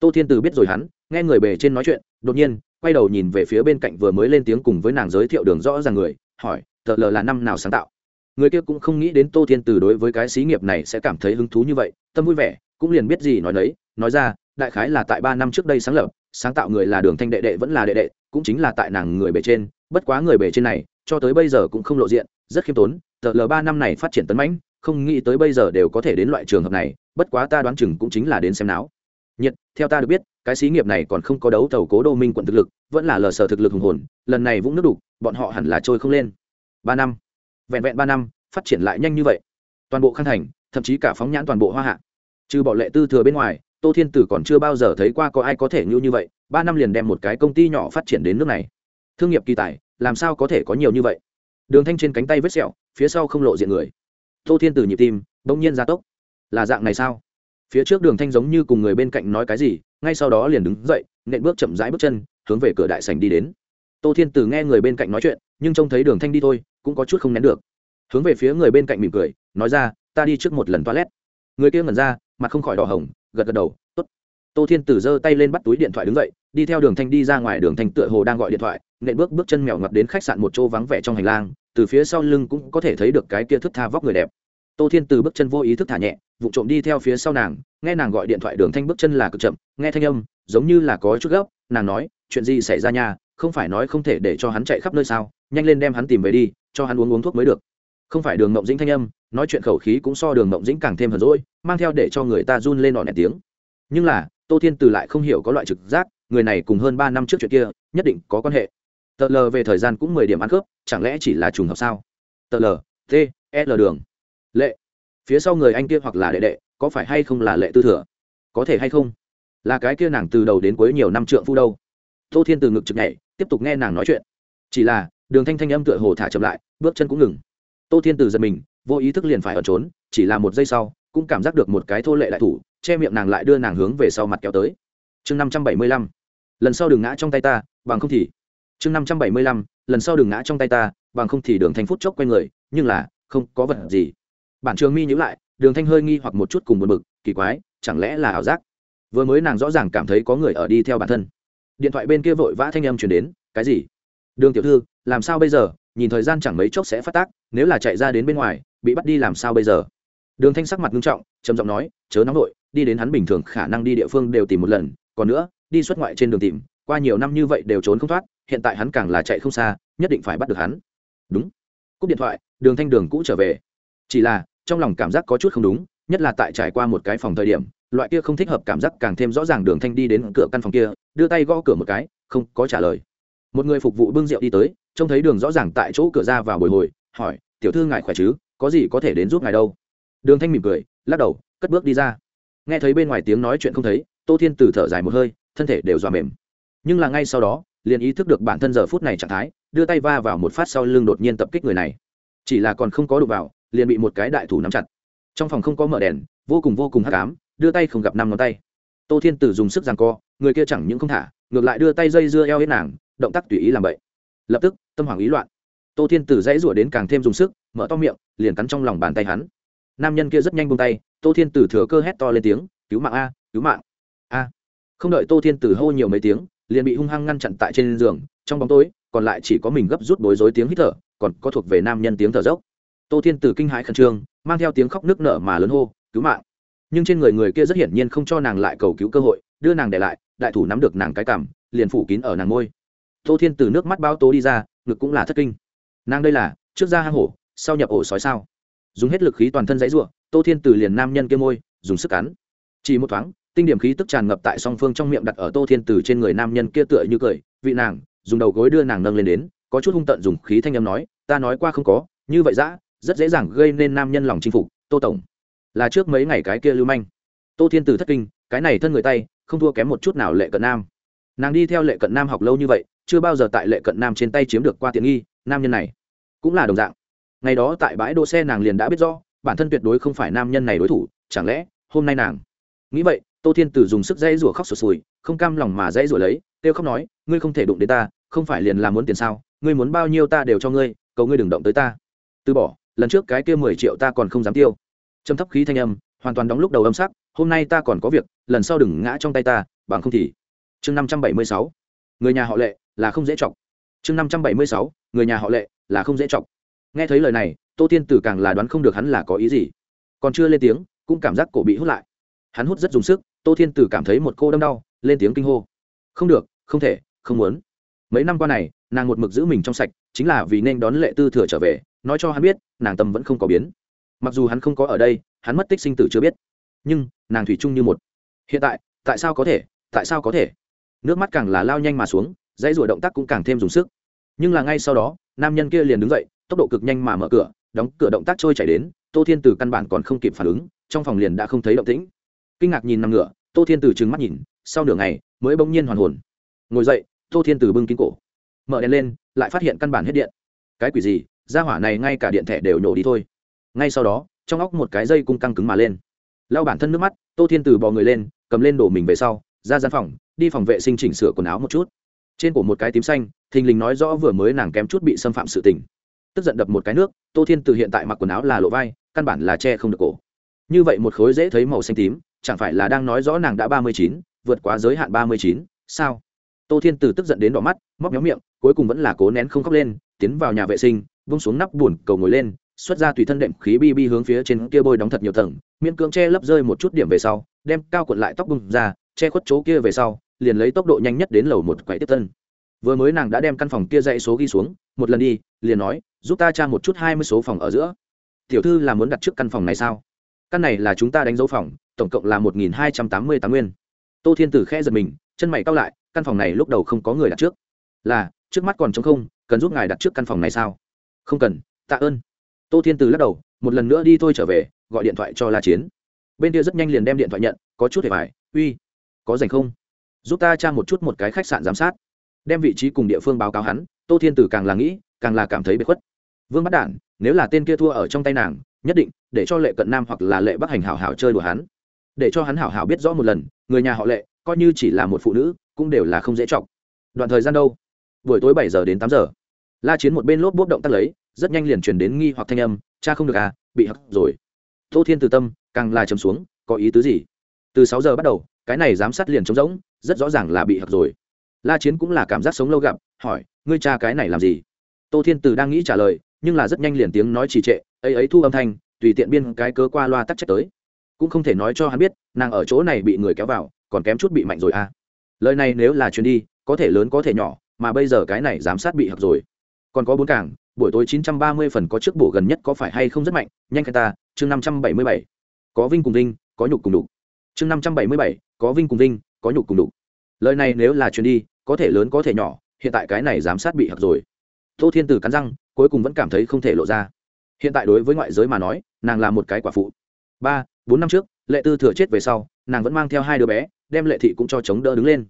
Tô thiên từ biết rồi hắn, nghe người bề trên nói chuyện, đột nhiên, quay đầu nhìn về phía bên cạnh vừa mới lên tiếng cùng với nàng giới thiệu đường rõ ràng người, hỏi thợ lờ là năm nào sáng tạo? Người kia cũng không nghĩ đến tô thiên từ đối với cái xí nghiệp này sẽ cảm thấy hứng thú như vậy, tâm vui vẻ, cũng liền biết gì nói đấy nói ra, đại khái là tại ba năm trước đây sáng lập, sáng tạo người là đường thanh đệ đệ vẫn là đệ đệ, cũng chính là tại nàng người bề trên, bất quá người bề trên này, cho tới bây giờ cũng không lộ diện, rất khiêm tốn, tờ l ba năm này phát triển tấn mãnh, không nghĩ tới bây giờ đều có thể đến loại trường hợp này, bất quá ta đoán chừng cũng chính là đến xem não nhiệt theo ta được biết, cái xí nghiệp này còn không có đấu tàu cố đô minh quận thực lực, vẫn là lờ sờ thực lực hùng hồn, lần này vũng nước đục, bọn họ hẳn là trôi không lên. Ba năm vẹn vẹn ba năm, phát triển lại nhanh như vậy. Toàn bộ khang thành, thậm chí cả phóng nhãn toàn bộ hoa hạ. Trừ bỏ lệ tư thừa bên ngoài, tô thiên tử còn chưa bao giờ thấy qua có ai có thể ngưu như vậy, ba năm liền đem một cái công ty nhỏ phát triển đến nước này. Thương nghiệp kỳ tài, làm sao có thể có nhiều như vậy? Đường thanh trên cánh tay vết sẹo, phía sau không lộ diện người. Tô thiên tử nhịp tim, bỗng nhiên gia tốc. Là dạng này sao? Phía trước đường thanh giống như cùng người bên cạnh nói cái gì, ngay sau đó liền đứng dậy, nện bước chậm rãi bước chân, hướng về cửa đại sành đi đến. Tô thiên tử nghe người bên cạnh nói chuyện, nhưng trông thấy đường thanh đi thôi cũng có chút không nén được. Hướng về phía người bên cạnh mỉm cười nói ra ta đi trước một lần toilet. Người kia ngẩn ra mặt không khỏi đỏ hồng gật gật đầu tốt. Tô thiên tử giơ tay lên bắt túi điện thoại đứng dậy đi theo đường thanh đi ra ngoài đường thanh tựa hồ đang gọi điện thoại nện bước bước chân mèo ngặt đến khách sạn một chỗ vắng vẻ trong hành lang từ phía sau lưng cũng có thể thấy được cái kia thức tha vóc người đẹp. Tô thiên từ bước chân vô ý thức thả nhẹ vụ trộm đi theo phía sau nàng nghe nàng gọi điện thoại đường thanh bước chân là cực chậm nghe thanh âm giống như là có chút gấp nàng nói chuyện gì xảy ra nhà, không phải nói không thể để cho hắn chạy khắp nơi sao? Nhanh lên đem hắn tìm về đi, cho hắn uống uống thuốc mới được. Không phải đường mộng dĩnh thanh âm, nói chuyện khẩu khí cũng so đường mộng dĩnh càng thêm hờn rỗi mang theo để cho người ta run lên nọ nẻ tiếng. Nhưng là, tô thiên từ lại không hiểu có loại trực giác, người này cùng hơn ba năm trước chuyện kia, nhất định có quan hệ. Tờ l về thời gian cũng mười điểm ăn cướp chẳng lẽ chỉ là trùng hợp sao? Tờ l, t e, l đường. Lệ. Phía sau người anh kia hoặc là đệ đệ, có phải hay không là lệ tư thừa? Có thể hay không? Là cái kia nàng từ đầu đến cuối nhiều năm trượng phu đâu. Tô thiên từ ngực trực nhảy, tiếp tục nghe nàng nói chuyện. Chỉ là đường thanh thanh âm tựa hồ thả chậm lại, bước chân cũng ngừng. Tô thiên từ giật mình, vô ý thức liền phải ẩn trốn, chỉ là một giây sau, cũng cảm giác được một cái thô lệ đại thủ, che miệng nàng lại đưa nàng hướng về sau mặt kéo tới. Chương năm trăm bảy mươi lăm. Lần sau đừng ngã trong tay ta, bằng không thì chương năm trăm bảy mươi lăm. Lần sau đừng ngã trong tay ta, bằng không thì đường thanh phút chốc q u a y người, nhưng là, không có vật gì. Bản trường mi nhữ lại, đường thanh hơi nghi hoặc một chút cùng một mực kỳ quái, chẳng lẽ là ảo giác? Vừa mới nàng rõ ràng cảm thấy có người ở đi theo bản thân. Điện thoại bên kia vội vã thanh âm chuyển đến, cái gì? Đường tiểu thư làm sao bây giờ? Nhìn thời gian chẳng mấy chốc sẽ phát tác, nếu là chạy ra đến bên ngoài, bị bắt đi làm sao bây giờ? Đường thanh sắc mặt nghiêm trọng, trầm giọng nói, chớ nóng nội đi đến hắn bình thường khả năng đi địa phương đều tìm một lần, còn nữa, đi xuất ngoại trên đường tìm, qua nhiều năm như vậy đều trốn không thoát, hiện tại hắn càng là chạy không xa, nhất định phải bắt được hắn. Đúng. Cúp điện thoại, đường thanh đường cũ trở về. Chỉ là, trong lòng cảm giác có chút không đúng, nhất là tại trải qua một cái phòng thời điểm, loại kia không thích hợp cảm giác càng thêm rõ ràng đường thanh đi đến cửa căn phòng kia, đưa tay gõ cửa một cái, không có trả lời. Một người phục vụ bưng rượu đi tới trông thấy đường rõ ràng tại chỗ cửa ra vào bồi hồi, hỏi, tiểu thư ngài khỏe chứ? Có gì có thể đến giúp ngài đâu? Đường thanh mỉm cười, lắc đầu, cất bước đi ra. Nghe thấy bên ngoài tiếng nói chuyện không thấy, tô thiên từ thở dài một hơi, thân thể đều dọa mềm. Nhưng là ngay sau đó, liền ý thức được bản thân giờ phút này trạng thái, đưa tay va vào một phát sau lưng đột nhiên tập kích người này. Chỉ là còn không có đụng vào, liền bị một cái đại thủ nắm chặt. Trong phòng không có mở đèn, vô cùng vô cùng hắc ám, đưa tay không gặp năm ngón tay. Tô thiên tử dùng sức giằng co, người kia chẳng những không thả, ngược lại đưa tay dây dưa eo hết nàng, động tác tùy ý làm vậy lập tức, tâm hoàng ý loạn. Tô thiên tử dãy rủa đến càng thêm dùng sức, mở to miệng, liền cắn trong lòng bàn tay hắn. Nam nhân kia rất nhanh buông tay, tô thiên tử thừa cơ hét to lên tiếng, cứu mạng a, cứu mạng a. Không đợi tô thiên tử hô nhiều mấy tiếng, liền bị hung hăng ngăn chặn tại trên giường, trong bóng tối, còn lại chỉ có mình gấp rút bối rối tiếng hít thở, còn có thuộc về nam nhân tiếng thở dốc. Tô thiên tử kinh hãi khẩn trương, mang theo tiếng khóc nước nở mà lớn hô, cứu mạng. Nhưng trên người người kia rất hiển nhiên không cho nàng lại cầu cứu cơ hội, đưa nàng để lại, đại thủ nắm được nàng cái cằm, liền phủ kín ở nàng môi tô thiên từ nước mắt bao tố đi ra, ngực cũng là thất kinh. Nàng đây là, trước ra hang hổ, sau nhập ổ sói sao? Dùng hết lực khí toàn thân dãy r u ộ tô thiên từ liền nam nhân kia môi, dùng sức cắn. Chỉ một thoáng, tinh điểm khí tức tràn ngập tại song phương trong miệng đặt ở tô thiên từ trên người nam nhân kia tựa như cười, vị nàng, dùng đầu gối đưa nàng nâng lên đến, có chút hung tận dùng khí thanh âm nói, ta nói qua không có, như vậy dã, rất dễ dàng gây nên nam nhân lòng chinh phục, tô tổng. Là trước mấy ngày cái kia lưu manh. Tô thiên tử thất kinh, cái này thân người tay, không thua kém một chút nào lệ cận nam. Nàng đi theo lệ cận nam học lâu như vậy chưa bao giờ tại lệ cận nam trên tay chiếm được qua tiện nghi, nam nhân này cũng là đồng dạng. Ngày đó tại bãi đỗ xe nàng liền đã biết rõ, bản thân tuyệt đối không phải nam nhân này đối thủ, chẳng lẽ hôm nay nàng? Nghĩ vậy, tô thiên tử dùng sức dây rủa khóc sụt sùi, không cam lòng mà dây rủa lấy, kêu khóc nói, ngươi không thể đụng đến ta, không phải liền làm muốn tiền sao? Ngươi muốn bao nhiêu ta đều cho ngươi, cầu ngươi đừng động tới ta. Từ bỏ, lần trước cái kia mười triệu ta còn không dám tiêu. Châm thấp khí thanh âm, hoàn toàn đóng lúc đầu âm sắc, hôm nay ta còn có việc, lần sau đừng ngã trong tay ta, bằng không thì chương năm trăm bảy mươi sáu, người nhà họ lệ là không dễ chọc. Chương năm trăm bảy mươi sáu, người nhà họ lệ, là không dễ chọc. Nghe thấy lời này, tô tiên tử càng là đoán không được hắn là có ý gì. Còn chưa lên tiếng, cũng cảm giác cổ bị hút lại. Hắn hút rất dùng sức, tô thiên tử cảm thấy một cô đâm đau, lên tiếng kinh hô. Không được, không thể, không muốn. Mấy năm qua này, nàng một mực giữ mình trong sạch, chính là vì nên đón lệ tư thừa trở về, nói cho hắn biết, nàng tâm vẫn không có biến. Mặc dù hắn không có ở đây, hắn mất tích sinh tử chưa biết. Nhưng, nàng thủy chung như một. Hiện tại tại sao có thể, tại sao có thể? Nước mắt càng là lao nhanh mà xuống dãy rủa động tác cũng càng thêm dùng sức. Nhưng là ngay sau đó, nam nhân kia liền đứng dậy, tốc độ cực nhanh mà mở cửa, đóng cửa động tác trôi chảy đến, tô thiên từ căn bản còn không kịp phản ứng, trong phòng liền đã không thấy động tĩnh. Kinh ngạc nhìn nằm ngửa, tô thiên từ trừng mắt nhìn, sau nửa ngày, mới bỗng nhiên hoàn hồn. Ngồi dậy, tô thiên từ bưng kín cổ, mở đèn lên, lại phát hiện căn bản hết điện. Cái quỷ gì ra hỏa này ngay cả điện thẻ đều nhổ đi thôi. Ngay sau đó, trong óc một cái dây cung căng cứng mà lên. Lau bản thân nước mắt, tô thiên từ bò người lên, cầm lên đổ mình về sau, ra gian phòng, đi phòng vệ sinh chỉnh sửa quần áo một chút trên của một cái tím xanh, thình lình nói rõ vừa mới nàng kém chút bị xâm phạm sự tình. Tức giận đập một cái nước, tô thiên từ hiện tại mặc quần áo là lộ vai, căn bản là che không được cổ. Như vậy một khối dễ thấy màu xanh tím, chẳng phải là đang nói rõ nàng đã ba mươi chín, vượt quá giới hạn ba mươi chín, sao? Tô thiên từ tức giận đến đỏ mắt, móc méo miệng, cuối cùng vẫn là cố nén không khóc lên, tiến vào nhà vệ sinh, vung xuống nắp bùn cầu ngồi lên, xuất ra tùy thân đệm khí bi bi hướng phía trên kia bôi đóng thật nhiều tầng, miễn cưỡng che lấp rơi một chút điểm về sau, đem cao cuộn lại tóc bung ra, che khuất chỗ kia về sau liền lấy tốc độ nhanh nhất đến lầu một quầy tiếp tân. Vừa mới nàng đã đem căn phòng kia dãy số ghi xuống, một lần đi, liền nói, giúp ta tra một chút hai mươi số phòng ở giữa. Tiểu thư là muốn đặt trước căn phòng này sao? Căn này là chúng ta đánh dấu phòng, tổng cộng là một nghìn hai trăm tám mươi tám nguyên. Tô thiên tử khẽ giật mình, chân mày cao lại, căn phòng này lúc đầu không có người đặt trước. Là, trước mắt còn t không, cần giúp ngài đặt trước căn phòng này sao? Không cần, tạ ơn. Tô thiên tử lắc đầu, một lần nữa đi thôi trở về, gọi điện thoại cho la chiến. Bên kia rất nhanh liền đem điện thoại nhận, có chút hề bài uy, có dành không? Giúp ta tra một chút một cái khách sạn giám sát. Đem vị trí cùng địa phương báo cáo hắn, tô thiên tử càng là nghĩ, càng là cảm thấy bế khuất. Vương bắt đản, nếu là tên kia thua ở trong tay nàng, nhất định để cho lệ cận nam hoặc là lệ bắc hành hảo hảo chơi đùa hắn. Để cho hắn hảo hảo biết rõ một lần, người nhà họ lệ coi như chỉ là một phụ nữ, cũng đều là không dễ chọc. Đoạn thời gian đâu? Buổi tối bảy giờ đến tám giờ. La chiến một bên lốp bốp động tác lấy, rất nhanh liền chuyển đến nghi hoặc thanh âm, cha không được à bị hắc rồi. Tô thiên từ tâm càng là chấm xuống, có ý tứ gì? Từ sáu giờ bắt đầu cái này giám sát liền trống rỗng, rất rõ ràng là bị hặc rồi. La chiến cũng là cảm giác sống lâu gặp, hỏi, ngươi cha cái này làm gì? Tô thiên từ đang nghĩ trả lời, nhưng là rất nhanh liền tiếng nói trì trệ, ấy ấy thu âm thanh, tùy tiện biên cái cớ qua loa tắc trách tới. Cũng không thể nói cho hắn biết, nàng ở chỗ này bị người kéo vào, còn kém chút bị mạnh rồi à. Lời này nếu là chuyến đi, có thể lớn có thể nhỏ, mà bây giờ cái này giám sát bị hặc rồi. Còn có bốn cảng, buổi tối chín trăm ba mươi phần có trước bổ gần nhất có phải hay không rất mạnh, nhanh cái ta, chương năm trăm bảy mươi bảy. Có vinh cùng vinh, có nhục cùng đục chương năm trăm bảy mươi bảy, có vinh cùng vinh, có nhục cùng đục lời này nếu là chuyến đi, có thể lớn có thể nhỏ, hiện tại cái này giám sát bị hặc rồi. Tô thiên tử cắn răng, cuối cùng vẫn cảm thấy không thể lộ ra. Hiện tại đối với ngoại giới mà nói, nàng là một cái quả phụ. Ba, bốn năm trước, lệ tư thừa chết về sau, nàng vẫn mang theo hai đứa bé, đem lệ thị cũng cho chống đỡ đứng lên.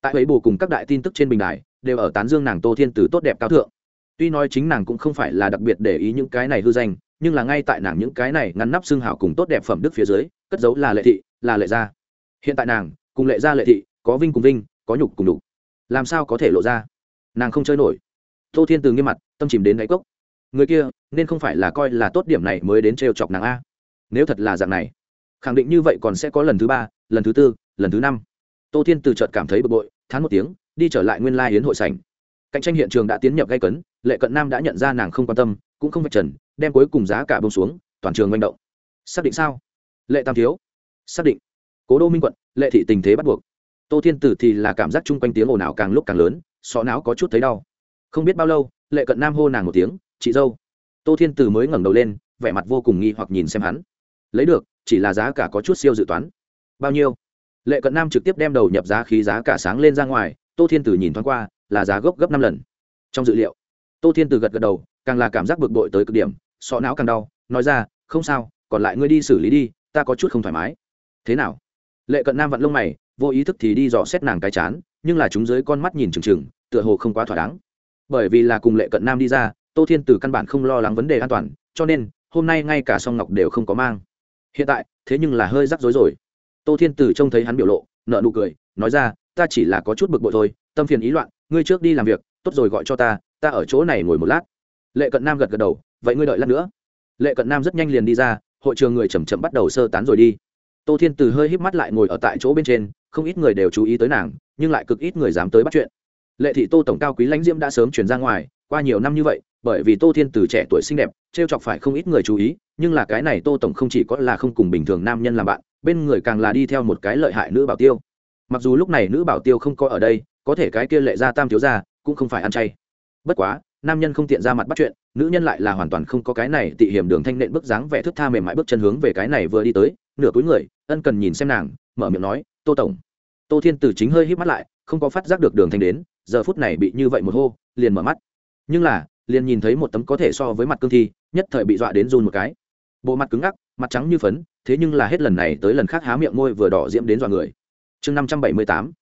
Tại ấy bù cùng các đại tin tức trên bình đài, đều ở tán dương nàng tô thiên tử tốt đẹp cao thượng. Tuy nói chính nàng cũng không phải là đặc biệt để ý những cái này hư danh, nhưng là ngay tại nàng những cái này ngăn nắp xương hảo cùng tốt đẹp phẩm đức phía dưới, cất giấu là lệ thị là lệ gia. Hiện tại nàng, cùng lệ gia lệ thị, có vinh cùng vinh, có nhục cùng đục làm sao có thể lộ ra? Nàng không chơi nổi. Tô thiên từ nghiêm mặt, tâm chìm đến đáy cốc. Người kia, nên không phải là coi là tốt điểm này mới đến trêu chọc nàng a. Nếu thật là dạng này, khẳng định như vậy còn sẽ có lần thứ ba, lần thứ tư, lần thứ năm. Tô thiên từ chợt cảm thấy bực bội, thán một tiếng, đi trở lại nguyên lai hiến hội sảnh. Cạnh tranh hiện trường đã tiến nhập gây cấn, lệ cận nam đã nhận ra nàng không quan tâm, cũng không vạch trần, đem cuối cùng giá cả bông xuống, toàn trường manh động. Xác định sao? Lệ tam thiếu xác định. Cố đô minh quận, lệ thị tình thế bắt buộc. Tô thiên tử thì là cảm giác chung quanh tiếng ồn ào càng lúc càng lớn, sọ não có chút thấy đau. Không biết bao lâu, lệ cận nam hô nàng một tiếng, chị dâu. Tô thiên tử mới ngẩng đầu lên, vẻ mặt vô cùng nghi hoặc nhìn xem hắn. Lấy được, chỉ là giá cả có chút siêu dự toán. Bao nhiêu? Lệ cận nam trực tiếp đem đầu nhập giá khí giá cả sáng lên ra ngoài, tô thiên tử nhìn thoáng qua, là giá gốc gấp năm lần. Trong dự liệu, tô thiên tử gật gật đầu, càng là cảm giác bực bội tới cực điểm, sọ não càng đau, nói ra, không sao, còn lại ngươi đi xử lý đi, ta có chút không thoải mái thế nào? Lệ cận nam vặn lông mày, vô ý thức thì đi dò xét nàng cái chán, nhưng là chúng dưới con mắt nhìn trừng trừng tựa hồ không quá thỏa đáng. Bởi vì là cùng lệ cận nam đi ra, tô thiên từ căn bản không lo lắng vấn đề an toàn, cho nên, hôm nay ngay cả song ngọc đều không có mang. Hiện tại, thế nhưng là hơi rắc rối rồi. Tô thiên từ trông thấy hắn biểu lộ nợ nụ cười, nói ra, ta chỉ là có chút bực bội thôi, tâm phiền ý loạn, ngươi trước đi làm việc, tốt rồi gọi cho ta ta ở chỗ này ngồi một lát. Lệ cận nam gật gật đầu, vậy ngươi đợi lát nữa. Lệ cận nam rất nhanh liền đi ra, hội trường người chầm chậm bắt đầu sơ tán rồi đi tô thiên từ hơi híp mắt lại ngồi ở tại chỗ bên trên, không ít người đều chú ý tới nàng, nhưng lại cực ít người dám tới bắt chuyện. Lệ thị tô tổng cao quý lãnh diễm đã sớm chuyển ra ngoài, qua nhiều năm như vậy, bởi vì tô thiên từ trẻ tuổi xinh đẹp t r e o chọc phải không ít người chú ý, nhưng là cái này tô tổng không chỉ có là không cùng bình thường nam nhân làm bạn, bên người càng là đi theo một cái lợi hại nữ bảo tiêu. Mặc dù lúc này nữ bảo tiêu không có ở đây, có thể cái kia lệ ra tam thiếu ra cũng không phải ăn chay. Bất quá nam nhân không tiện ra mặt bắt chuyện, nữ nhân lại là hoàn toàn không có cái này tị hiểm đường thanh nện bước dáng vẻ thức tha mềm mại bước chân hướng về cái này vừa đi tới, nửa túi người, ân cần nhìn xem nàng, mở miệng nói, tô tổng. Tô thiên tử chính hơi hít mắt lại, không có phát giác được đường thanh đến, giờ phút này bị như vậy một hô, liền mở mắt. Nhưng là, liền nhìn thấy một tấm có thể so với mặt cương thi, nhất thời bị dọa đến run một cái. Bộ mặt cứng ngắc, mặt trắng như phấn, thế nhưng là hết lần này tới lần khác há miệng môi vừa đỏ diễm đến dọa người. Chương năm trăm bảy mươi tám.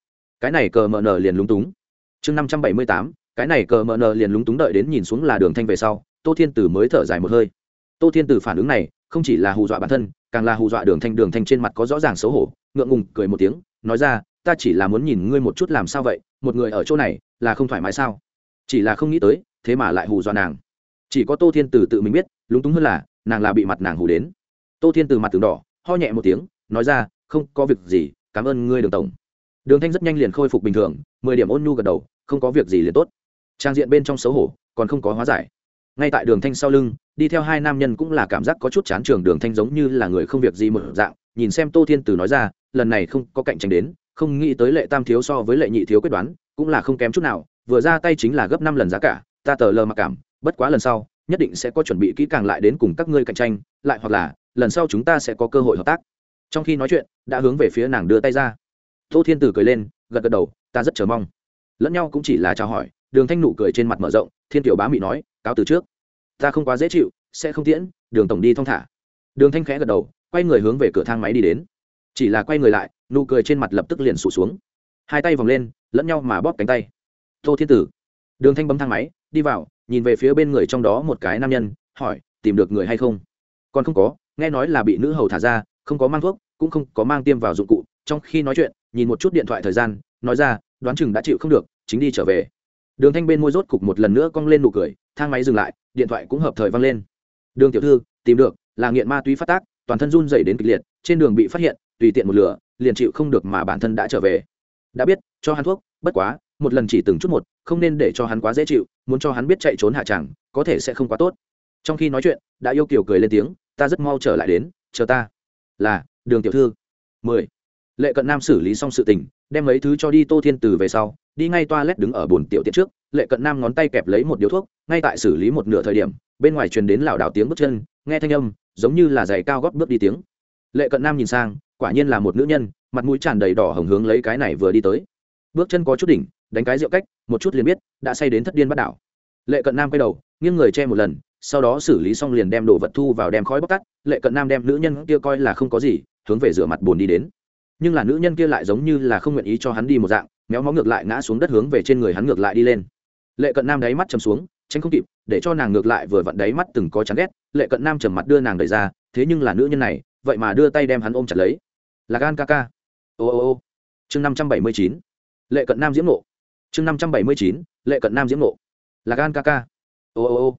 Cái này cờ mờ nờ liền lúng túng. Chương năm trăm bảy mươi tám cái này cờ mờ nờ liền lúng túng đợi đến nhìn xuống là đường thanh về sau, tô thiên tử mới thở dài một hơi. Tô thiên tử phản ứng này, không chỉ là hù dọa bản thân, càng là hù dọa đường thanh đường thanh trên mặt có rõ ràng xấu hổ, ngượng ngùng cười một tiếng, nói ra, ta chỉ là muốn nhìn ngươi một chút làm sao vậy, một người ở chỗ này, là không thoải mái sao? Chỉ là không nghĩ tới, thế mà lại hù dọa nàng. Chỉ có tô thiên tử tự mình biết, lúng túng hơn là, nàng là bị mặt nàng hù đến. Tô thiên từ mặt tường đỏ, ho nhẹ một tiếng, nói ra, không có việc gì, cảm ơn ngươi đường tổng. Đường thanh rất nhanh liền khôi phục bình thường, mười điểm ôn nhu gật đầu, không có việc gì liền tốt trang diện bên trong xấu hổ, còn không có hóa giải. Ngay tại đường thanh sau lưng, đi theo hai nam nhân cũng là cảm giác có chút chán trường đường thanh giống như là người không việc gì một dạng, nhìn xem tô thiên từ nói ra, lần này không có cạnh tranh đến, không nghĩ tới lệ tam thiếu so với lệ nhị thiếu quyết đoán, cũng là không kém chút nào, vừa ra tay chính là gấp năm lần giá cả, ta tờ lờ mặc cảm, bất quá lần sau, nhất định sẽ có chuẩn bị kỹ càng lại đến cùng các ngươi cạnh tranh, lại hoặc là, lần sau chúng ta sẽ có cơ hội hợp tác. Trong khi nói chuyện, đã hướng về phía nàng đưa tay ra. Tô thiên tử cười lên, gật gật đầu, ta rất chờ mong. Lẫn nhau cũng chỉ là chào hỏi đường thanh nụ cười trên mặt mở rộng, thiên tiểu bá mị nói, cáo từ trước, ta không quá dễ chịu, sẽ không tiễn, đường tổng đi thong thả. Đường thanh khẽ gật đầu, quay người hướng về cửa thang máy đi đến. Chỉ là quay người lại, nụ cười trên mặt lập tức liền sụt xuống. Hai tay vòng lên, lẫn nhau mà bóp cánh tay. Tô thiên tử. Đường thanh bấm thang máy, đi vào, nhìn về phía bên người trong đó một cái nam nhân, hỏi, tìm được người hay không? Còn không có, nghe nói là bị nữ hầu thả ra, không có mang thuốc, cũng không có mang tiêm vào dụng cụ. Trong khi nói chuyện, nhìn một chút điện thoại thời gian, nói ra, đoán chừng đã chịu không được, chính đi trở về đường thanh bên môi rốt cục một lần nữa cong lên nụ cười, thang máy dừng lại, điện thoại cũng hợp thời văng lên. Đường tiểu thư, tìm được, là nghiện ma túy phát tác, toàn thân run dày đến kịch liệt, trên đường bị phát hiện, tùy tiện một lửa, liền chịu không được mà bản thân đã trở về. Đã biết, cho hắn thuốc, bất quá, một lần chỉ từng chút một, không nên để cho hắn quá dễ chịu, muốn cho hắn biết chạy trốn hạ chẳng, có thể sẽ không quá tốt. Trong khi nói chuyện, đã yêu kiều cười lên tiếng, ta rất mau trở lại đến, chờ ta. Là, đường tiểu thư. Mười. Lệ cận nam xử lý xong sự tình, đem mấy thứ cho đi tô thiên từ về sau đi ngay toilet đứng ở bồn tiểu tiện trước, lệ cận nam ngón tay kẹp lấy một điếu thuốc, ngay tại xử lý một nửa thời điểm, bên ngoài truyền đến lảo đảo tiếng bước chân, nghe thanh âm, giống như là giày cao gót bước đi tiếng. Lệ cận nam nhìn sang, quả nhiên là một nữ nhân, mặt mũi tràn đầy đỏ hồng hướng lấy cái này vừa đi tới. Bước chân có chút đỉnh, đánh cái rượu cách, một chút liền biết, đã say đến thất điên bắt đảo. Lệ cận nam quay đầu, nghiêng người che một lần, sau đó xử lý xong liền đem đồ vật thu vào đem khói bóc tắt. Lệ cận nam đem nữ nhân kia coi là không có gì, hướng về rửa mặt bồn đi đến nhưng là nữ nhân kia lại giống như là không nguyện ý cho hắn đi một dạng, méo mó ngược lại ngã xuống đất hướng về trên người hắn ngược lại đi lên. Lệ cận nam đáy mắt chầm xuống, tránh không kịp, để cho nàng ngược lại vừa vặn đáy mắt từng có chán ghét, lệ cận nam trầm mặt đưa nàng đẩy ra, thế nhưng là nữ nhân này, vậy mà đưa tay đem hắn ôm chặt lấy. Là gan ca ca. Ô ô ô. Chương năm trăm bảy mươi chín. Lệ cận nam diễm nộ chương năm trăm bảy mươi chín, lệ cận nam diễm nộ là gan ca ca. Ô ô ô.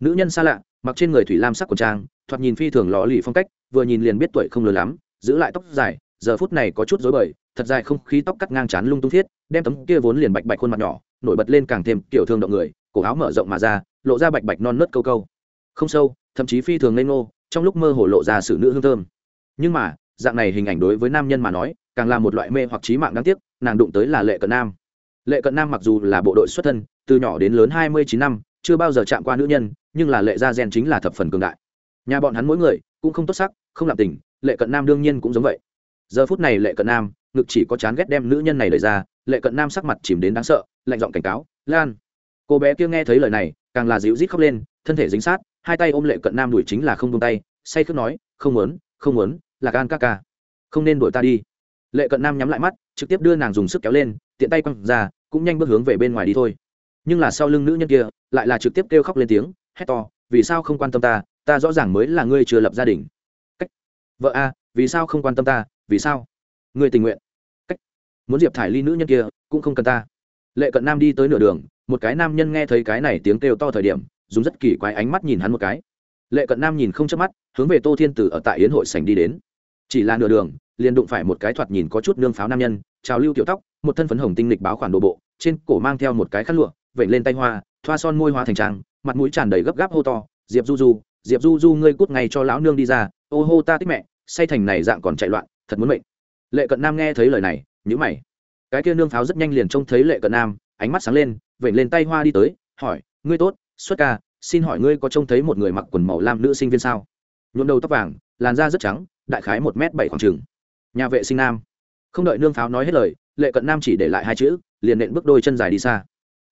Nữ nhân xa lạ, mặc trên người thủy lam sắc của trang, thoạt nhìn phi thường lò lì phong cách, vừa nhìn liền biết tuổi không lớn lắm, giữ lại tóc dài giờ phút này có chút dối bời, thật dài không khí tóc cắt ngang chán lung tung thiết, đem tấm kia vốn liền bạch bạch khuôn mặt nhỏ, nổi bật lên càng thêm kiểu thương động người, cổ áo mở rộng mà ra, lộ ra bạch bạch non nớt câu câu. Không sâu, thậm chí phi thường lên ngô, trong lúc mơ hồ lộ ra sự nữ hương thơm. Nhưng mà, dạng này hình ảnh đối với nam nhân mà nói, càng là một loại mê hoặc trí mạng đáng tiếc, nàng đụng tới là lệ cận nam. Lệ cận nam mặc dù là bộ đội xuất thân, từ nhỏ đến lớn hai mươi chín năm, chưa bao giờ chạm qua nữ nhân, nhưng là lệ gia gen chính là thập phần cường đại. Nhà bọn hắn mỗi người cũng không tốt sắc, không làm tình, lệ cận nam đương nhiên cũng giống vậy giờ phút này lệ cận nam, ngực chỉ có chán ghét đem nữ nhân này lời ra, lệ cận nam sắc mặt chìm đến đáng sợ, lạnh giọng cảnh cáo, lan. Cô bé kia nghe thấy lời này, càng là dịu rít khóc lên, thân thể dính sát, hai tay ôm lệ cận nam đuổi chính là không tung tay, say khước nói, không muốn không muốn là gan ca ca, không nên đuổi ta đi. Lệ cận nam nhắm lại mắt, trực tiếp đưa nàng dùng sức kéo lên, tiện tay quăng ra, cũng nhanh bước hướng về bên ngoài đi thôi. Nhưng là sau lưng nữ nhân kia, lại là trực tiếp kêu khóc lên tiếng, hét to, vì sao không quan tâm ta? Ta rõ ràng mới là ngươi chưa lập gia đình. Cách, vợ a, vì sao không quan tâm ta? Vì sao? Ngươi tình nguyện. Cách. Muốn diệp thải ly nữ nhân kia, cũng không cần ta. Lệ cận nam đi tới nửa đường, một cái nam nhân nghe thấy cái này tiếng kêu to thời điểm, dùng rất kỳ quái ánh mắt nhìn hắn một cái. Lệ cận nam nhìn không chớp mắt, hướng về tô thiên tử ở tại yến hội sảnh đi đến. Chỉ là nửa đường, liền đụng phải một cái thoạt nhìn có chút nương pháo nam nhân, trào lưu tiểu tóc, một thân phấn hồng tinh lịch báo khoản đồ bộ, trên cổ mang theo một cái khăn lụa vẩy lên tay hoa, thoa son môi hoa thành trang, mặt mũi tràn đầy gấp gáp hô to, diệp du du, diệp du du, ngươi cút ngay cho lão nương đi ra, ô hô ta tích mẹ, say thành này dạng còn chạy loạn thật muốn mệnh. Lệ cận nam nghe thấy lời này nhữ mày. Cái kia nương pháo rất nhanh liền trông thấy lệ cận nam, ánh mắt sáng lên vẩy lên tay hoa đi tới, hỏi, ngươi tốt, xuất ca, xin hỏi ngươi có trông thấy một người mặc quần màu lam nữ sinh viên sao? Nhuộm đầu tóc vàng, làn da rất trắng, đại khái một m bảy khoảng trừng nhà vệ sinh nam. Không đợi nương pháo nói hết lời, lệ cận nam chỉ để lại hai chữ, liền nện bước đôi chân dài đi xa.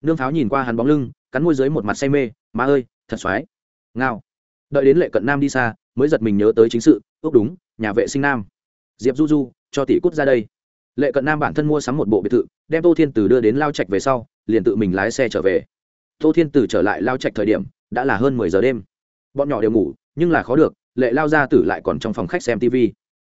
Nương pháo nhìn qua hắn bóng lưng, cắn môi dưới một mặt say mê, má ơi, thật xoái. Ngao. Đợi đến lệ cận nam đi xa, mới giật mình nhớ tới chính sự, ước đúng, nhà vệ sinh nam diệp du du, cho tỷ cút ra đây. Lệ cận nam bản thân mua sắm một bộ biệt thự, đem tô thiên từ đưa đến lao trạch về sau, liền tự mình lái xe trở về. Tô thiên từ trở lại lao trạch thời điểm, đã là hơn mười giờ đêm. Bọn nhỏ đều ngủ, nhưng là khó được, lệ lao gia tử lại còn trong phòng khách xem tv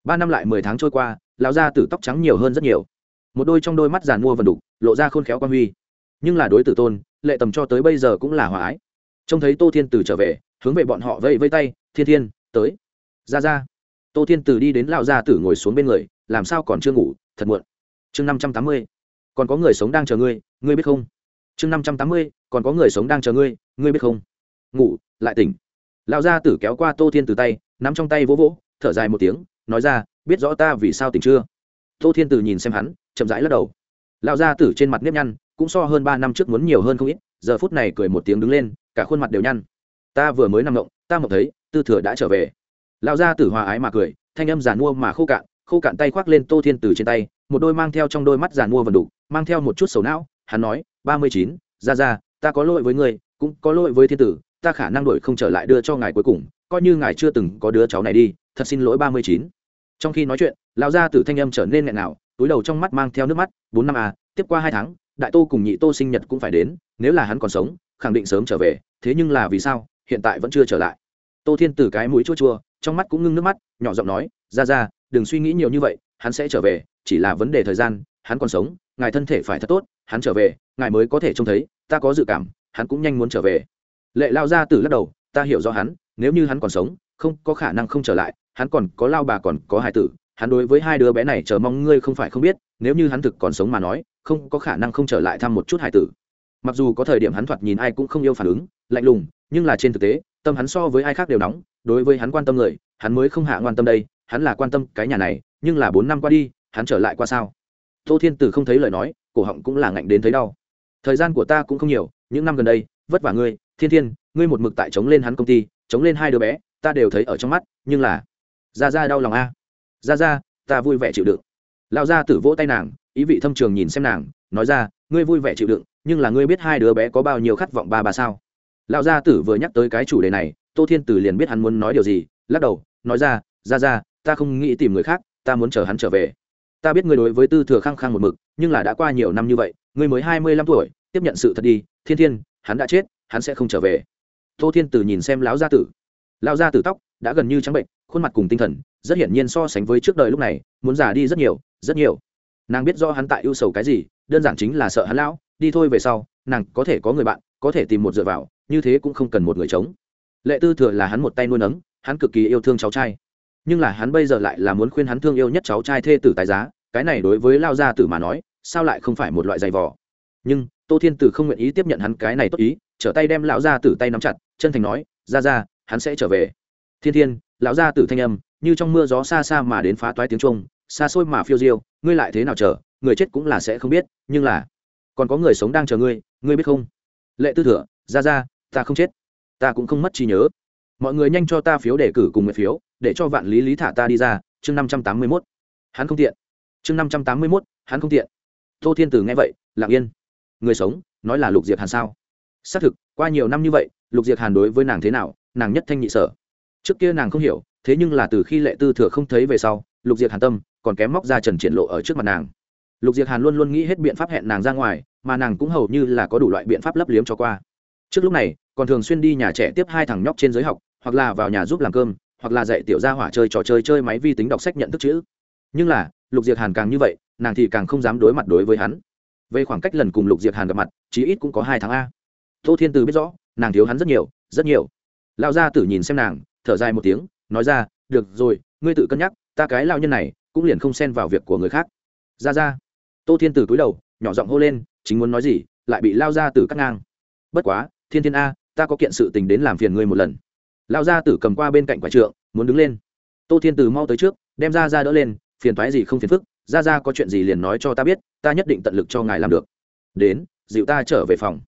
ba năm lại mười tháng trôi qua, lao gia tử tóc trắng nhiều hơn rất nhiều. Một đôi trong đôi mắt giàn mua vần đục, lộ ra khôn khéo quan huy. Nhưng là đối tử tôn, lệ tầm cho tới bây giờ cũng là hòa ái. Trông thấy tô thiên tử trở về, hướng về bọn họ vây vây tay, thiên thiên, tới. Ra ra tô thiên Từ đi đến lão gia tử ngồi xuống bên người, làm sao còn chưa ngủ? Thật muộn. Chương năm trăm tám mươi, còn có người sống đang chờ ngươi ngươi biết không? Chương năm trăm tám mươi, còn có người sống đang chờ ngươi ngươi biết không? Ngủ, lại tỉnh. Lão gia tử kéo qua tô thiên từ tay, nắm trong tay vỗ vỗ, thở dài một tiếng, nói ra, biết rõ ta vì sao tỉnh chưa? Tô thiên từ nhìn xem hắn, chậm rãi lắc đầu. Lão gia tử trên mặt nếp nhăn, cũng so hơn ba năm trước muốn nhiều hơn không ít, giờ phút này cười một tiếng đứng lên, cả khuôn mặt đều nhăn. Ta vừa mới nằm ngộng ta mộng thấy, tư thừa đã trở về lão gia tử hòa ái mà cười, thanh âm giàn mua mà khô cạn khô cạn tay khoác lên tô thiên từ trên tay, một đôi mang theo trong đôi mắt giàn mua vần đủ mang theo một chút sầu não, hắn nói, ba mươi chín, ra ra, ta có lỗi với ngươi, cũng có lỗi với thiên tử, ta khả năng đổi không trở lại đưa cho ngài cuối cùng, coi như ngài chưa từng có đứa cháu này đi, thật xin lỗi ba mươi chín. Trong khi nói chuyện, lão gia tử thanh âm trở nên nghẹn nào túi đầu trong mắt mang theo nước mắt, bốn năm à tiếp qua hai tháng, đại tô cùng nhị tô sinh nhật cũng phải đến, nếu là hắn còn sống, khẳng định sớm trở về, thế nhưng là vì sao, hiện tại vẫn chưa trở lại. Tô thiên tử cái mũi chua chua trong mắt cũng ngưng nước mắt, nhỏ giọng nói, ra ra, đừng suy nghĩ nhiều như vậy, hắn sẽ trở về, chỉ là vấn đề thời gian, hắn còn sống, ngài thân thể phải thật tốt, hắn trở về, ngài mới có thể trông thấy, ta có dự cảm, hắn cũng nhanh muốn trở về. Lệ lao ra từ lắc đầu, ta hiểu rõ hắn, nếu như hắn còn sống, không có khả năng không trở lại, hắn còn có lao bà còn có hài tử, hắn đối với hai đứa bé này chờ mong ngươi không phải không biết, nếu như hắn thực còn sống mà nói, không có khả năng không trở lại thăm một chút hài tử. Mặc dù có thời điểm hắn thoạt nhìn ai cũng không yêu phản ứng, lạnh lùng, nhưng là trên thực tế, tâm hắn so với ai khác đều nóng đối với hắn quan tâm người, hắn mới không hạ quan tâm đây, hắn là quan tâm cái nhà này, nhưng là bốn năm qua đi, hắn trở lại qua sao? Tô thiên tử không thấy lời nói, cổ họng cũng là ngạnh đến thấy đau. Thời gian của ta cũng không nhiều, những năm gần đây, vất vả ngươi, thiên thiên, ngươi một mực tại chống lên hắn công ty, chống lên hai đứa bé, ta đều thấy ở trong mắt, nhưng là ra ra đau lòng a. Ra ra ta vui vẻ chịu đựng. Lão gia tử vỗ tay nàng, ý vị thâm trường nhìn xem nàng, nói ra, ngươi vui vẻ chịu đựng, nhưng là ngươi biết hai đứa bé có bao nhiêu khát vọng ba bà sao? Lão gia tử vừa nhắc tới cái chủ đề này tô thiên tử liền biết hắn muốn nói điều gì, lắc đầu, nói ra ra ra, ta không nghĩ tìm người khác, ta muốn chờ hắn trở về. Ta biết ngươi đối với tư thừa khăng khăng một mực, nhưng là đã qua nhiều năm như vậy, ngươi mới hai mươi lăm tuổi, tiếp nhận sự thật đi, thiên thiên, hắn đã chết, hắn sẽ không trở về. Tô thiên tử nhìn xem lão gia tử. Lão gia tử tóc đã gần như trắng bệnh, khuôn mặt cùng tinh thần rất hiển nhiên so sánh với trước đời lúc này, muốn già đi rất nhiều rất nhiều. Nàng biết do hắn tại ưu sầu cái gì, đơn giản chính là sợ hắn lão, đi thôi về sau, nàng có thể có người bạn, có thể tìm một dựa vào, như thế cũng không cần một người chống lệ tư thừa là hắn một tay nuôi nấng, hắn cực kỳ yêu thương cháu trai. Nhưng là hắn bây giờ lại là muốn khuyên hắn thương yêu nhất cháu trai thê tử tài giá, cái này đối với lao gia tử mà nói, sao lại không phải một loại giày vò? Nhưng, tô thiên tử không nguyện ý tiếp nhận hắn cái này tốt ý, trở tay đem lão gia tử tay nắm chặt, chân thành nói, ra ra, hắn sẽ trở về. Thiên thiên, lão gia tử thanh âm, như trong mưa gió xa xa mà đến phá toái tiếng trung xa xôi mà phiêu diêu, ngươi lại thế nào chờ? Người chết cũng là sẽ không biết, nhưng là còn có người sống đang chờ ngươi ngươi biết không? Lệ tư thừa, ra ra, ta không chết ta cũng không mất trí nhớ. Mọi người nhanh cho ta phiếu đề cử cùng nguyện phiếu, để cho vạn lý lý thả ta đi ra, chương năm trăm tám mươi mốt. Hắn không tiện. Chương năm trăm tám mươi mốt, hắn không tiện. Tô thiên tử nghe vậy, lặng yên. Người sống, nói là lục diệp hàn sao? Xác thực, qua nhiều năm như vậy, lục diệp hàn đối với nàng thế nào, nàng nhất thanh nhị sở. Trước kia nàng không hiểu, thế nhưng là từ khi lệ tư thừa không thấy về sau, lục Diệp hàn tâm còn kém móc ra trần triển lộ ở trước mặt nàng. Lục Diệp hàn luôn luôn nghĩ hết biện pháp hẹn nàng ra ngoài, mà nàng cũng hầu như là có đủ loại biện pháp lấp liếm cho qua. Trước lúc này còn thường xuyên đi nhà trẻ tiếp hai thằng nhóc trên giới học, hoặc là vào nhà giúp làm cơm, hoặc là dạy tiểu gia hỏa chơi trò chơi chơi máy vi tính đọc sách nhận thức chữ. Nhưng là, lục diệt hàn càng như vậy, nàng thì càng không dám đối mặt đối với hắn. Về khoảng cách lần cùng lục diệt hàn gặp mặt, chí ít cũng có hai tháng a. Tô thiên từ biết rõ, nàng thiếu hắn rất nhiều rất nhiều. Lão gia tử nhìn xem nàng, thở dài một tiếng, nói ra, được rồi, ngươi tự cân nhắc, ta cái lao nhân này, cũng liền không xen vào việc của người khác. Ra ra. Tô thiên từ cúi đầu, nhỏ giọng hô lên, chính muốn nói gì, lại bị lao gia tử cắt ngang. Bất quá, thiên thiên a ta có kiện sự tình đến làm phiền ngươi một lần. Lão gia tử cầm qua bên cạnh quả trượng, muốn đứng lên. Tô thiên từ mau tới trước, đem ra ra đỡ lên, phiền thoái gì không phiền phức, ra ra có chuyện gì liền nói cho ta biết, ta nhất định tận lực cho ngài làm được. Đến, dịu ta trở về phòng.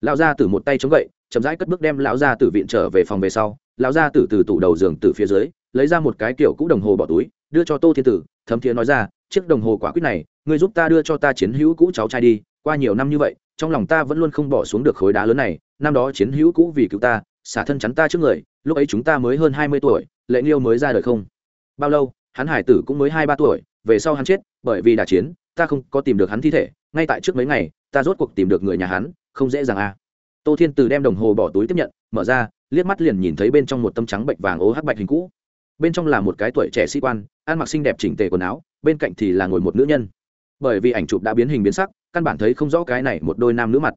Lão gia tử một tay chống gậy, chậm rãi cất bước đem lão gia tử viện trở về phòng về sau, lão gia tử từ tủ đầu giường từ phía dưới, lấy ra một cái kiểu cũ đồng hồ bỏ túi, đưa cho tô thiên tử, thấm thiế nói ra, chiếc đồng hồ quả quyết này, ngươi giúp ta đưa cho ta chiến hữu cũ cháu trai đi, qua nhiều năm như vậy, trong lòng ta vẫn luôn không bỏ xuống được khối đá lớn này năm đó chiến hữu cũ vì cứu ta, xả thân chắn ta trước người, lúc ấy chúng ta mới hơn hai mươi tuổi, lệ nghiêu mới ra đời không? Bao lâu, hắn hải tử cũng mới hai ba tuổi, về sau hắn chết, bởi vì đà chiến, ta không có tìm được hắn thi thể, ngay tại trước mấy ngày, ta rốt cuộc tìm được người nhà hắn, không dễ dàng à. Tô thiên từ đem đồng hồ bỏ túi tiếp nhận, mở ra, liếc mắt liền nhìn thấy bên trong một tấm trắng bệnh vàng ố hắc bạch hình cũ. Bên trong là một cái tuổi trẻ sĩ quan, ăn mặc xinh đẹp chỉnh tề quần áo, bên cạnh thì là ngồi một nữ nhân. Bởi vì ảnh chụp đã biến hình biến sắc, căn bản thấy không rõ cái này một đôi nam nữ mặt.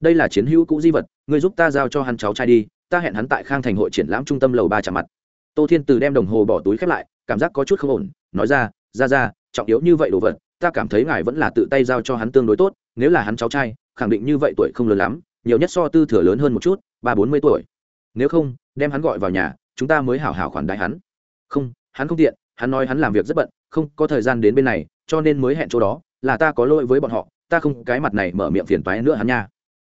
Đây là chiến hữu cũ di vật Ngươi giúp ta giao cho hắn cháu trai đi, ta hẹn hắn tại khang thành hội triển lãm trung tâm lầu ba chạm mặt. Tô thiên từ đem đồng hồ bỏ túi khép lại, cảm giác có chút không ổn, nói ra ra ra, trọng yếu như vậy đồ vật, ta cảm thấy ngài vẫn là tự tay giao cho hắn tương đối tốt, nếu là hắn cháu trai, khẳng định như vậy tuổi không lớn lắm, nhiều nhất so tư thừa lớn hơn một chút, ba bốn mươi tuổi. Nếu không, đem hắn gọi vào nhà, chúng ta mới hảo hảo khoản đại hắn. Không hắn không tiện, hắn nói hắn làm việc rất bận, không có thời gian đến bên này, cho nên mới hẹn chỗ đó, là ta có lỗi với bọn họ, ta không cái mặt này mở miệng phiền toái nữa hắn nha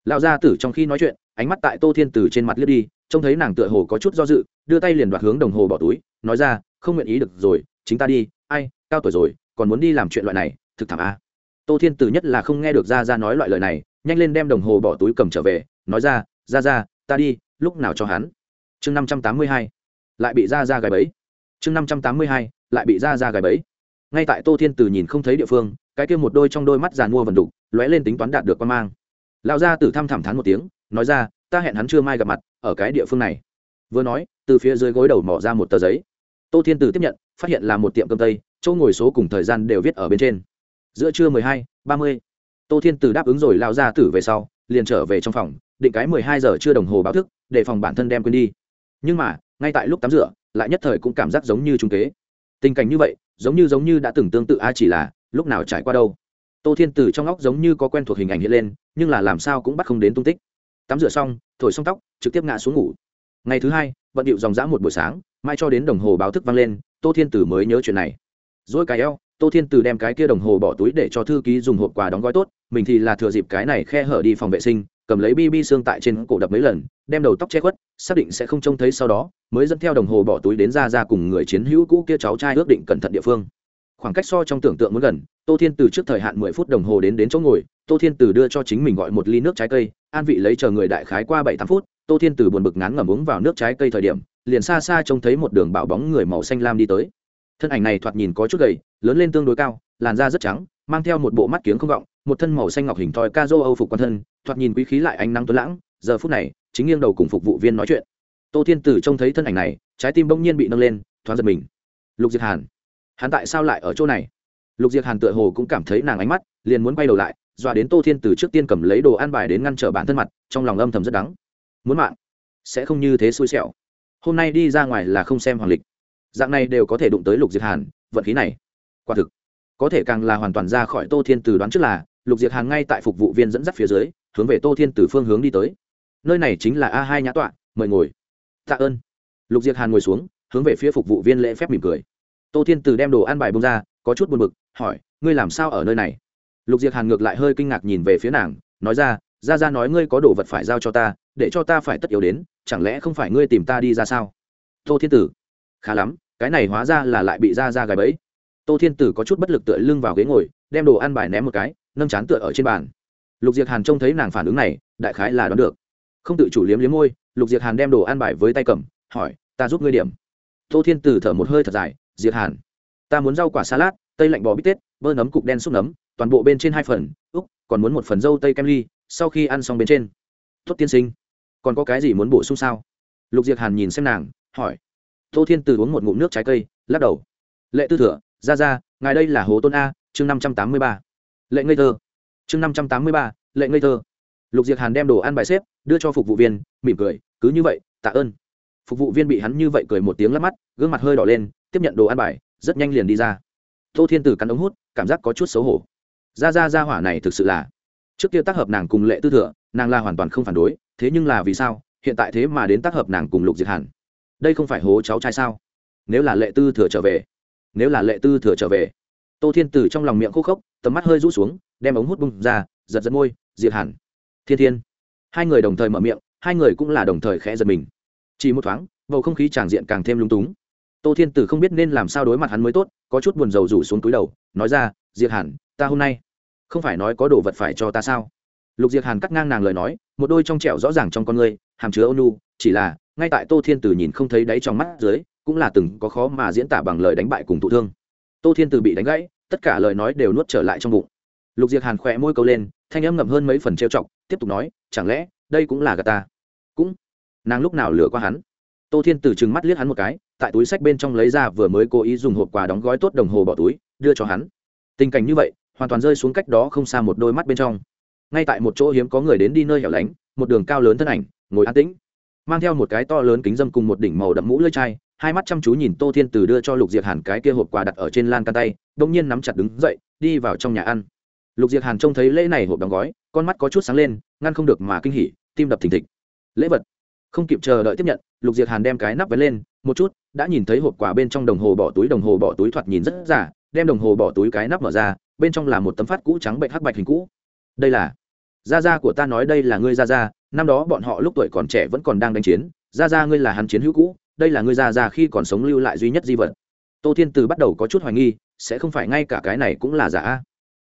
lão gia tử trong khi nói chuyện, ánh mắt tại tô thiên từ trên mặt liếc đi, trông thấy nàng tựa hồ có chút do dự, đưa tay liền đoạt hướng đồng hồ bỏ túi, nói ra, không nguyện ý được rồi, chính ta đi, ai, cao tuổi rồi, còn muốn đi làm chuyện loại này, thực thảm a. Tô thiên từ nhất là không nghe được ra ra nói loại lời này, nhanh lên đem đồng hồ bỏ túi cầm trở về, nói ra ra ra ta đi, lúc nào cho hắn? Chương năm trăm tám mươi hai, lại bị ra ra gài bẫy. Chương năm trăm tám mươi hai, lại bị ra ra gài bẫy. Ngay tại tô thiên từ nhìn không thấy địa phương, cái kia một đôi trong đôi mắt giàn mua vần đục, lóe lên tính toán đạt được quan mang lão gia tử thăm thẳm thán một tiếng, nói ra, ta hẹn hắn chưa mai gặp mặt, ở cái địa phương này. Vừa nói, từ phía dưới gối đầu mỏ ra một tờ giấy. Tô thiên tử tiếp nhận, phát hiện là một tiệm cơm tây, chỗ ngồi số cùng thời gian đều viết ở bên trên. Giữa trưa mười hai, ba mươi, tô thiên tử đáp ứng rồi lao ra tử về sau, liền trở về trong phòng, định cái mười hai giờ chưa đồng hồ báo thức, để phòng bản thân đem quên đi. Nhưng mà, ngay tại lúc tắm rửa, lại nhất thời cũng cảm giác giống như trung kế tình cảnh như vậy, giống như giống như đã từng tương tự, a, chỉ là, lúc nào trải qua đâu tô thiên từ trong óc giống như có quen thuộc hình ảnh hiện lên, nhưng là làm sao cũng bắt không đến tung tích. Tắm rửa xong, thổi xong tóc, trực tiếp ngã xuống ngủ. Ngày thứ hai vận điệu dòng dã một buổi sáng, mai cho đến đồng hồ báo thức vang lên, tô thiên tử mới nhớ chuyện này. Dỗi cái eo, tô thiên tử đem cái kia đồng hồ bỏ túi để cho thư ký dùng hộp quà đóng gói tốt, mình thì là thừa dịp cái này khe hở đi phòng vệ sinh, cầm lấy bi bi xương tại trên cổ đập mấy lần, đem đầu tóc che khuất, xác định sẽ không trông thấy sau đó, mới dẫn theo đồng hồ bỏ túi đến ra ra cùng người chiến hữu cũ kia cháu trai ước định cẩn thận địa phương khoảng cách so trong tưởng tượng muốn gần. Tô thiên từ trước thời hạn mười phút đồng hồ đến đến chỗ ngồi, tô thiên từ đưa cho chính mình gọi một ly nước trái cây, an vị lấy chờ người đại khái qua bảy tám phút, tô thiên từ buồn bực ngán ngẩm uống vào nước trái cây thời điểm, liền xa xa trông thấy một đường bạo bóng người màu xanh lam đi tới. Thân ảnh này thoạt nhìn có chút gầy, lớn lên tương đối cao, làn da rất trắng, mang theo một bộ mắt kiếng không vọng, một thân màu xanh ngọc hình thoi ca dô âu phục quan thân, thoạt nhìn quý khí lại ánh nắng tuấn lãng, giờ phút này, chính nghiêng đầu cùng phục vụ viên nói chuyện. Tô thiên tử trông thấy thân ảnh này, trái tim bỗng nhiên bị nâng lên, thoáng giật mình. Lục diệt hàn hắn tại sao lại ở chỗ này? Lục diệt hàn tựa hồ cũng cảm thấy nàng ánh mắt liền muốn quay đầu lại, dọa đến tô thiên Từ trước tiên cầm lấy đồ ăn bài đến ngăn trở bản thân mặt, trong lòng âm thầm rất đắng. Muốn mạng, sẽ không như thế xui xẻo. Hôm nay đi ra ngoài là không xem hoàng lịch. Dạng này đều có thể đụng tới lục diệt hàn, vận khí này, quả thực. Có thể càng là hoàn toàn ra khỏi tô thiên từ đoán trước là, lục diệt hàn ngay tại phục vụ viên dẫn dắt phía dưới, hướng về tô thiên từ phương hướng đi tới. Nơi này chính là a hai nhã tọa, mời ngồi. Tạ ơn. Lục diệt hàn ngồi xuống, hướng về phía phục vụ viên lễ phép mỉm cười tô thiên từ đem đồ ăn bài bông ra, có chút buồn bực, hỏi, ngươi làm sao ở nơi này? Lục Diệc hàn ngược lại hơi kinh ngạc nhìn về phía nàng, nói ra ra ra nói ngươi có đồ vật phải giao cho ta, để cho ta phải tất yếu đến, chẳng lẽ không phải ngươi tìm ta đi ra sao? Tô thiên tử, khá lắm, cái này hóa ra là lại bị ra ra gài bẫy. Tô thiên tử có chút bất lực tựa lưng vào ghế ngồi, đem đồ ăn bài ném một cái, nâng chán tựa ở trên bàn. Lục Diệc hàn trông thấy nàng phản ứng này, đại khái là đoán được. Không tự chủ liếm liếm môi, lục Diệc hàn đem đồ ăn bài với tay cầm, hỏi, ta giúp ngươi điểm. Tô thiên Tử thở một hơi thật dài diệt hàn. Ta muốn rau quả salad, tây lạnh bò bít tết, bơ nấm cục đen xúc nấm, toàn bộ bên trên hai phần, úc, còn muốn một phần dâu tây kem ly, sau khi ăn xong bên trên. Tốt tiên sinh, còn có cái gì muốn bổ sung sao? Lục diệt hàn nhìn xem nàng, hỏi. Tô thiên từ uống một ngụm nước trái cây, lắc đầu. Lệ tư thừa, ra ra, ngài đây là hồ tôn a, chương năm trăm tám mươi ba. Lệ ngây thơ. Chương năm trăm tám mươi ba, lệ ngây thơ. Lục diệt hàn đem đồ ăn bài xếp, đưa cho phục vụ viên, mỉm cười, cứ như vậy, tạ ơn. Phục vụ viên bị hắn như vậy cười một tiếng lắp mắt, gương mặt hơi đỏ lên tiếp nhận đồ ăn bài, rất nhanh liền đi ra. Tô thiên tử cắn ống hút, cảm giác có chút xấu hổ. Ra ra ra hỏa này thực sự là, trước kia tác hợp nàng cùng lệ tư thừa, nàng là hoàn toàn không phản đối, thế nhưng là vì sao, hiện tại thế mà đến tác hợp nàng cùng lục diệt hàn? Đây không phải hố cháu trai sao? Nếu là lệ tư thừa trở về, nếu là lệ tư thừa trở về, tô thiên tử trong lòng miệng khô khốc, tầm mắt hơi rũ xuống, đem ống hút bung ra, giật giật môi, diệt hẳn thiên thiên. Hai người đồng thời mở miệng, hai người cũng là đồng thời khẽ giật mình. Chỉ một thoáng, bầu không khí tràng diện càng thêm lung túng tô thiên tử không biết nên làm sao đối mặt hắn mới tốt có chút buồn rầu rủ xuống túi đầu nói ra diệp hàn ta hôm nay không phải nói có đồ vật phải cho ta sao? Lục diệp hàn cắt ngang nàng lời nói một đôi trong trẻo rõ ràng trong con ngươi, hàm chứa ônu chỉ là ngay tại tô thiên tử nhìn không thấy đáy trong mắt dưới cũng là từng có khó mà diễn tả bằng lời đánh bại cùng thụ thương. Tô thiên tử bị đánh gãy tất cả lời nói đều nuốt trở lại trong bụng. Lục diệp hàn khỏe môi câu lên thanh âm ngậm hơn mấy phần trêu chọc tiếp tục nói chẳng lẽ đây cũng là gà ta? Cũng nàng lúc nào lừa qua hắn? Tô thiên tử trừng mắt liếc hắn một cái tại túi sách bên trong lấy ra vừa mới cố ý dùng hộp quà đóng gói tốt đồng hồ bỏ túi, đưa cho hắn. Tình cảnh như vậy, hoàn toàn rơi xuống cách đó không xa một đôi mắt bên trong. Ngay tại một chỗ hiếm có người đến đi nơi hẻo lánh, một đường cao lớn thân ảnh, ngồi an tĩnh, mang theo một cái to lớn kính dâm cùng một đỉnh màu đậm mũ lưỡi chai, hai mắt chăm chú nhìn tô thiên từ đưa cho lục diệt hàn cái kia hộp quà đặt ở trên lan can tay đông nhiên nắm chặt đứng dậy, đi vào trong nhà ăn. Lục diệt hàn trông thấy lễ này hộp đóng gói, con mắt có chút sáng lên, ngăn không được mà kinh hỉ, tim đập thình thịch. Lễ vật. Không kịp chờ đợi tiếp nhận, lục diệt hàn đem cái nắp vén lên một chút, đã nhìn thấy hộp quà bên trong đồng hồ bỏ túi, đồng hồ bỏ túi thoạt nhìn rất giả đem đồng hồ bỏ túi cái nắp mở ra, bên trong là một tấm phát cũ trắng bệnh hắc bạch hình cũ. Đây là, gia gia của ta nói đây là ngươi gia gia, năm đó bọn họ lúc tuổi còn trẻ vẫn còn đang đánh chiến. Gia gia ngươi là hắn chiến hữu cũ, đây là ngươi gia gia khi còn sống lưu lại duy nhất di vật. Tô thiên từ bắt đầu có chút hoài nghi, sẽ không phải ngay cả cái này cũng là giả.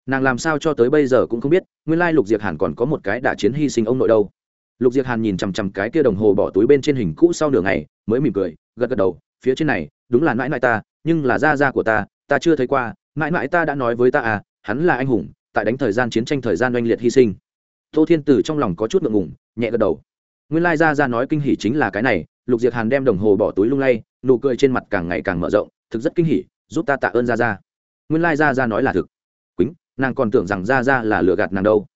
Nàng làm sao cho tới bây giờ cũng không biết, nguyên lai lục diệp hàn còn có một cái đã chiến hy sinh ông nội đâu lục diệc hàn nhìn chằm chằm cái kia đồng hồ bỏ túi bên trên hình cũ sau nửa ngày, mới mỉm cười, gật gật đầu, phía trên này, đúng là mãi mãi ta, nhưng là gia gia của ta ta chưa thấy qua, mãi mãi ta đã nói với ta à hắn là anh hùng, tại đánh thời gian chiến tranh thời gian oanh liệt hy sinh. Tô thiên tử trong lòng có chút ngượng ngùng, nhẹ gật đầu. Nguyên lai gia gia nói kinh hỉ chính là cái này, lục diệc hàn đem đồng hồ bỏ túi lung lay, nụ cười trên mặt càng ngày càng mở rộng, thực rất kinh hỉ, giúp ta tạ ơn gia gia nguyên lai gia gia nói là thực. Quýnh, nàng còn tưởng rằng gia gia là lừa gạt nàng đâu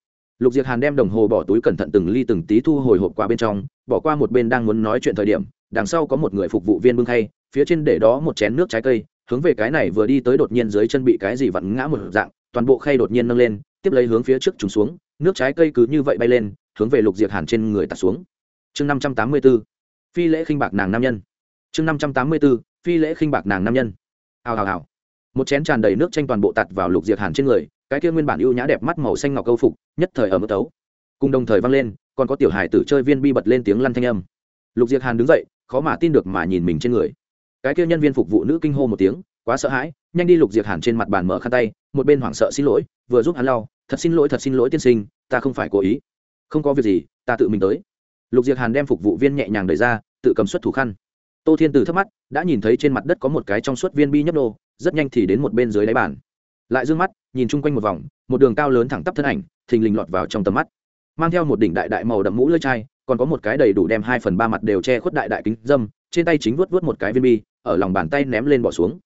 lục diệc hàn đem đồng hồ bỏ túi cẩn thận từng ly từng tí thu hồi hộp qua bên trong, bỏ qua một bên đang muốn nói chuyện thời điểm, đằng sau có một người phục vụ viên bưng khay, phía trên để đó một chén nước trái cây, hướng về cái này vừa đi tới đột nhiên dưới chân bị cái gì vặn ngã một dạng, toàn bộ khay đột nhiên nâng lên, tiếp lấy hướng phía trước trùng xuống, nước trái cây cứ như vậy bay lên, hướng về lục diệc hàn trên người tạt xuống. Chương năm trăm tám mươi b ố phi lễ khinh bạc nàng nam nhân. Chương năm trăm tám mươi b ố phi lễ khinh bạc nàng nam nhân. Hào hào hào. Một chén tràn đầy nước tranh toàn bộ tạt vào lục diệc hàn trên người cái kia nguyên bản ưu nhã đẹp mắt màu xanh ngọc câu phục, nhất thời ở mức tấu. Cùng đồng thời vang lên, còn có tiểu hải tử chơi viên bi bật lên tiếng lăn thanh âm. Lục diệc hàn đứng dậy, khó mà tin được mà nhìn mình trên người. Cái kia nhân viên phục vụ nữ kinh hô một tiếng, quá sợ hãi, nhanh đi lục diệc hàn trên mặt bàn mở khăn tay, một bên hoảng sợ xin lỗi, vừa giúp hắn lau, thật xin lỗi, thật xin lỗi tiên sinh, ta không phải cố ý. Không có việc gì, ta tự mình tới. Lục diệc hàn đem phục vụ viên nhẹ nhàng đẩy ra, tự cầm xuất thủ khăn. Tô thiên từ thắc mắt đã nhìn thấy trên mặt đất có một cái trong suốt viên bi nhấp nô, rất nhanh thì đến một bên dưới đáy bàn lại d ư ơ n g mắt, nhìn chung quanh một vòng, một đường cao lớn thẳng tắp thân ảnh, thình lình lọt vào trong tầm mắt. Mang theo một đỉnh đại đại màu đậm mũ lưỡi chai, còn có một cái đầy đủ đem hai phần ba mặt đều che khuất đại đại kính dâm, trên tay chính vuốt vuốt một cái viên bi, ở lòng bàn tay ném lên bỏ xuống.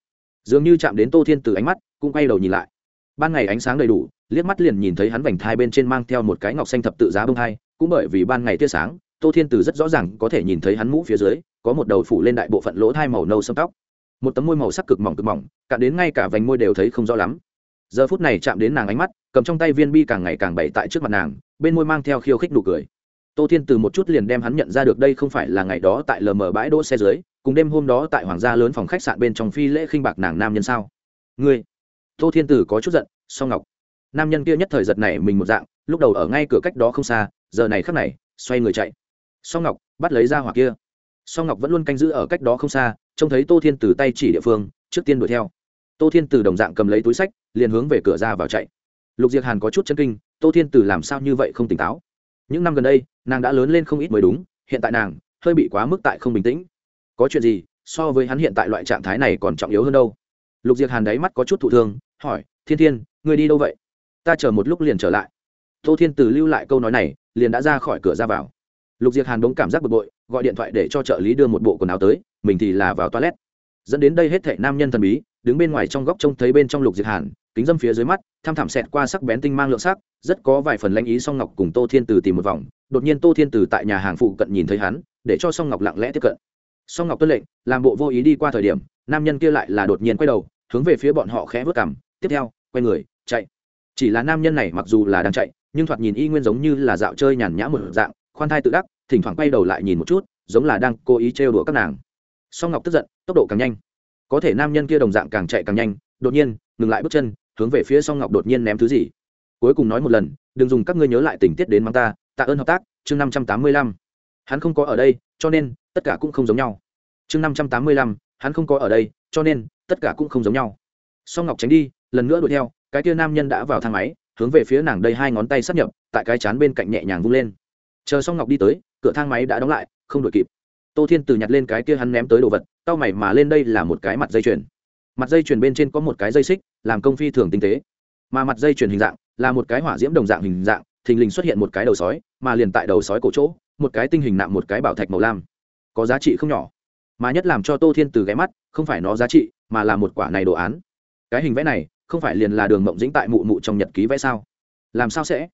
Dường như chạm đến tô thiên từ ánh mắt, cũng quay đầu nhìn lại. Ban ngày ánh sáng đầy đủ, liếc mắt liền nhìn thấy hắn vành thai bên trên mang theo một cái ngọc xanh thập tự giá bông thai, cũng bởi vì ban ngày tia sáng, tô thiên từ rất rõ ràng có thể nhìn thấy hắn mũ phía dưới, có một đầu phủ lên đại bộ phận lỗ thai màu nâu sâm tóc. Một tấm môi màu sắc cực mỏng cực mỏng cả đến ngay cả vành môi đều thấy không rõ lắm giờ phút này chạm đến nàng ánh mắt, cầm trong tay viên bi càng ngày càng bày tại trước mặt nàng, bên môi mang theo khiêu khích nụ cười. Tô thiên từ một chút liền đem hắn nhận ra được đây không phải là ngày đó tại lờ mờ bãi đỗ xe dưới, cùng đêm hôm đó tại hoàng gia lớn phòng khách sạn bên trong phi lễ khinh bạc nàng nam nhân sao? Ngươi? Tô thiên tử có chút giận, song ngọc. Nam nhân kia nhất thời giật này mình một dạng, lúc đầu ở ngay cửa cách đó không xa, giờ này khắc này, xoay người chạy. Song ngọc, bắt lấy ra hỏa kia. Song ngọc vẫn luôn canh giữ ở cách đó không xa, trông thấy tô thiên tử tay chỉ địa phương, trước tiên đuổi theo tô thiên Từ đồng dạng cầm lấy túi sách, liền hướng về cửa ra vào chạy. Lục diệc hàn có chút chân kinh, tô thiên Từ làm sao như vậy không tỉnh táo? Những năm gần đây, nàng đã lớn lên không ít mới đúng, hiện tại nàng hơi bị quá mức tại không bình tĩnh. Có chuyện gì, so với hắn hiện tại loại trạng thái này còn trọng yếu hơn đâu. Lục diệc hàn đáy mắt có chút thụ thương, hỏi, thiên thiên người đi đâu vậy? Ta chờ một lúc liền trở lại. Tô thiên từ lưu lại câu nói này, liền đã ra khỏi cửa ra vào. Lục diệc hàn đống cảm giác bực bội, gọi điện thoại để cho trợ lý đưa một bộ quần áo tới, mình thì là vào toilet. Dẫn đến đây hết thệ nam nhân thần bí đứng bên ngoài trong góc trông thấy bên trong lục diệt hàn, kính dâm phía dưới mắt, tham thảm xẹt qua sắc bén tinh mang lượng sắc, rất có vài phần lãnh ý song ngọc cùng tô thiên từ tìm một vòng, đột nhiên tô thiên từ tại nhà hàng phụ cận nhìn thấy hắn, để cho song ngọc lặng lẽ tiếp cận. Song ngọc tuân lệnh, làm bộ vô ý đi qua thời điểm, nam nhân kia lại là đột nhiên quay đầu, hướng về phía bọn họ khẽ vớt cằm, tiếp theo, quay người, chạy. Chỉ là nam nhân này mặc dù là đang chạy, nhưng thoạt nhìn y nguyên giống như là dạo chơi nhàn nhã một dạng, khoan thai tự đắc, thỉnh thoảng quay đầu lại nhìn một chút, giống là đang cố ý trêu đùa các nàng. Song ngọc tức giận, tốc độ càng nhanh có thể nam nhân kia đồng dạng càng chạy càng nhanh, đột nhiên, ngừng lại bước chân, hướng về phía song ngọc đột nhiên ném thứ gì. Cuối cùng nói một lần, đừng dùng các ngươi nhớ lại tình tiết đến mang ta, tạ ơn hợp tác, chương năm trăm tám mươi lăm. Hắn không có ở đây, cho nên, tất cả cũng không giống nhau. Chương năm trăm tám mươi lăm, hắn không có ở đây, cho nên, tất cả cũng không giống nhau. Song ngọc tránh đi, lần nữa đuổi theo, cái kia nam nhân đã vào thang máy, hướng về phía nàng đây hai ngón tay sắp nhập, tại cái chán bên cạnh nhẹ nhàng vung lên. Chờ song ngọc đi tới, cửa thang máy đã đóng lại, không đuổi kịp tô thiên từ nhặt lên cái kia hắn ném tới đồ vật tao mày mà lên đây là một cái mặt dây chuyền. Mặt dây chuyền bên trên có một cái dây xích, làm công phi thường tinh tế. Mà mặt dây chuyền hình dạng, là một cái hỏa diễm đồng dạng hình dạng, thình lình xuất hiện một cái đầu sói, mà liền tại đầu sói cổ chỗ, một cái tinh hình nạm một cái bảo thạch màu lam. Có giá trị không nhỏ. Mà nhất làm cho tô thiên từ ghé mắt, không phải nó giá trị, mà là một quả này đồ án. Cái hình vẽ này, không phải liền là đường mộng dĩnh tại mụ mụ trong nhật ký vẽ sao? Làm sao sẽ?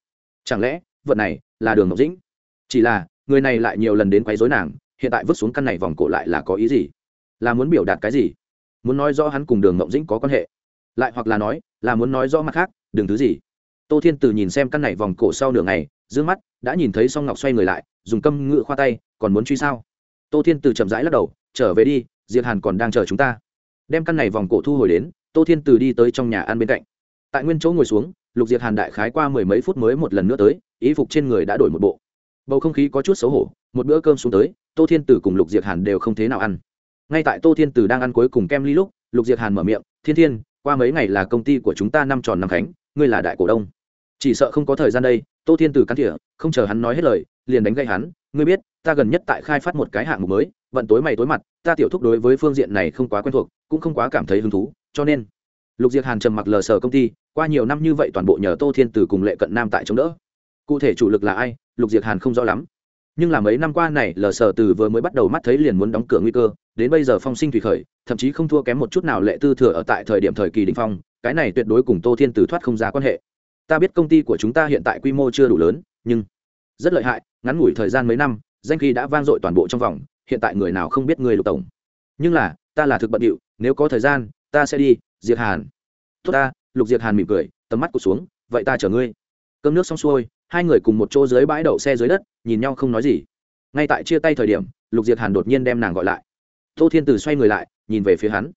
Chẳng lẽ, vật này là đường mộng dĩnh? Chỉ là, người này lại nhiều lần đến quấy rối nàng hiện tại vứt xuống căn này vòng cổ lại là có ý gì? Là muốn biểu đạt cái gì? Muốn nói rõ hắn cùng đường mộng dĩnh có quan hệ? Lại hoặc là nói, là muốn nói rõ mặt khác đừng thứ gì? Tô thiên từ nhìn xem căn này vòng cổ sau nửa ngày d ư ơ n g mắt, đã nhìn thấy song ngọc xoay người lại, dùng câm ngự khoa tay, còn muốn truy sao? Tô thiên từ chậm rãi lắc đầu, trở về đi diệt hàn còn đang chờ chúng ta. Đem căn này vòng cổ thu hồi đến, tô thiên từ đi tới trong nhà ăn bên cạnh. Tại nguyên chỗ ngồi xuống, lục diệt hàn đại khái qua mười mấy phút mới một lần nữa tới ý phục trên người đã đổi một bộ. Bầu không khí có chút xấu hổ, một bữa cơm xuống tới tô thiên Tử cùng lục diệt hàn đều không thế nào ăn. Ngay tại tô thiên Tử đang ăn cuối cùng kem ly lúc, lục diệt hàn mở miệng, thiên thiên, qua mấy ngày là công ty của chúng ta năm tròn năm khánh, ngươi là đại cổ đông. Chỉ sợ không có thời gian đây. Tô thiên Tử cắn thỉa, không chờ hắn nói hết lời, liền đánh gây hắn, ngươi biết, ta gần nhất tại khai phát một cái hạng mục mới, vận tối mày tối mặt, ta tiểu thúc đối với phương diện này không quá quen thuộc, cũng không quá cảm thấy hứng thú, cho nên lục diệt hàn trầm mặc lờ sờ công ty, qua nhiều năm như vậy toàn bộ nhờ tô thiên từ cùng lệ cận nam tại chống đỡ. Cụ thể chủ lực là ai, lục diệt hàn không rõ lắm nhưng là mấy năm qua này, lờ sờ từ vừa mới bắt đầu mắt thấy liền muốn đóng cửa nguy cơ, đến bây giờ phong sinh thủy khởi, thậm chí không thua kém một chút nào lệ tư thừa ở tại thời điểm thời kỳ đình phong, cái này tuyệt đối cùng tô thiên từ thoát không ra quan hệ. Ta biết công ty của chúng ta hiện tại quy mô chưa đủ lớn, nhưng rất lợi hại, ngắn ngủi thời gian mấy năm, danh khí đã vang dội toàn bộ trong vòng, hiện tại người nào không biết người lục tổng. Nhưng là, ta là thực bận điệu, nếu có thời gian, ta sẽ đi diệt hàn. Tốt ta, lục diệt hàn mỉm cười, tầm mắt cụt xuống, vậy ta chở ngươi. Cơm nước xong xuôi, hai người cùng một chỗ dưới bãi đậu xe dưới đất nhìn nhau không nói gì. Ngay tại chia tay thời điểm, lục diệt hàn đột nhiên đem nàng gọi lại. Tô thiên từ xoay người lại, nhìn về phía hắn.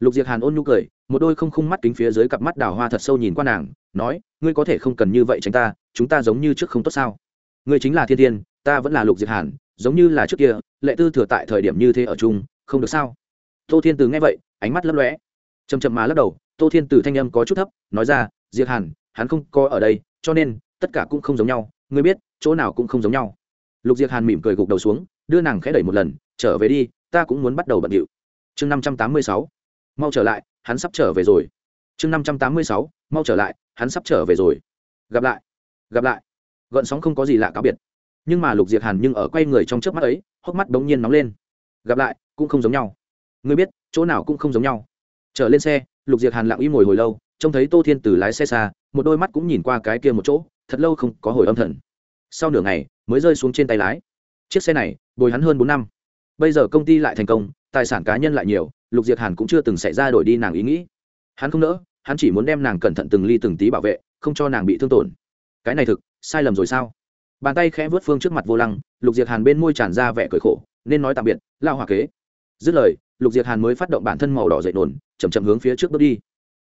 Lục diệt hàn ôn nhu cười, một đôi không khung mắt kính phía dưới cặp mắt đào hoa thật sâu nhìn qua nàng, nói, ngươi có thể không cần như vậy tránh ta, chúng ta giống như trước không tốt sao? Ngươi chính là thiên thiên, ta vẫn là lục diệt hàn, giống như là trước kia, lệ tư thừa tại thời điểm như thế ở chung, không được sao? Tô thiên từ nghe vậy, ánh mắt lấp lóe. Chầm chậm mà lắc đầu, tô thiên từ thanh âm có chút thấp, nói ra, diệt hàn, hắn không có ở đây, cho nên, tất cả cũng không giống nhau, ngươi biết chỗ nào cũng không giống nhau. Lục Diệc hàn mỉm cười gục đầu xuống, đưa nàng khẽ đẩy một lần, trở về đi, ta cũng muốn bắt đầu bận điệu. Chương năm trăm tám mươi sáu, mau trở lại, hắn sắp trở về rồi. Chương năm trăm tám mươi sáu, mau trở lại, hắn sắp trở về rồi. Gặp lại gặp lại. Gợn sóng không có gì lạ cáo biệt. Nhưng mà lục Diệc hàn nhưng ở quay người trong trước mắt ấy, hốc mắt bỗng nhiên nóng lên. Gặp lại, cũng không giống nhau. Ngươi biết, chỗ nào cũng không giống nhau. Trở lên xe, lục Diệc hàn lặng im ngồi hồi lâu, trông thấy tô thiên từ lái xe xa, một đôi mắt cũng nhìn qua cái kia một chỗ, thật lâu không có hồi âm thần sau nửa ngày mới rơi xuống trên tay lái. Chiếc xe này, bồi hắn hơn bốn năm. Bây giờ công ty lại thành công, tài sản cá nhân lại nhiều, lục diệt hàn cũng chưa từng xảy ra đổi đi nàng ý nghĩ. Hắn không nỡ, hắn chỉ muốn đem nàng cẩn thận từng ly từng tí bảo vệ, không cho nàng bị thương tổn. Cái này thực, sai lầm rồi sao? Bàn tay khẽ vớt phương trước mặt vô lăng, lục diệt hàn bên môi tràn ra vẻ cởi khổ, nên nói tạm biệt, lao hòa kế. Dứt lời, lục diệt hàn mới phát động bản thân màu đỏ dậy nổn chầm chậm hướng phía trước bước đi.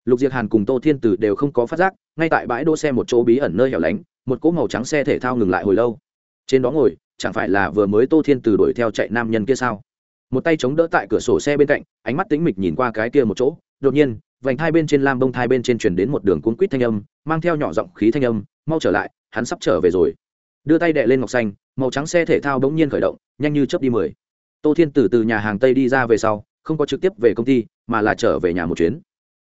Lục diệt hàn cùng tô thiên tử đều không có phát giác, ngay tại bãi đỗ xe một chỗ bí ẩn nơi hẻo lánh một cỗ màu trắng xe thể thao ngừng lại hồi lâu. Trên đó ngồi, chẳng phải là vừa mới tô thiên tử đuổi theo chạy nam nhân kia sao? Một tay chống đỡ tại cửa sổ xe bên cạnh, ánh mắt tĩnh mịch nhìn qua cái kia một chỗ. Đột nhiên, vành thai bên trên lam bông thai bên trên truyền đến một đường cuốn quýt thanh âm, mang theo nhỏ giọng khí thanh âm, mau trở lại, hắn sắp trở về rồi. Đưa tay đệ lên ngọc xanh, màu trắng xe thể thao bỗng nhiên khởi động, nhanh như chớp đi mười. Tô thiên tử từ nhà hàng tây đi ra về sau, không có trực tiếp về công ty, mà là trở về nhà một chuyến.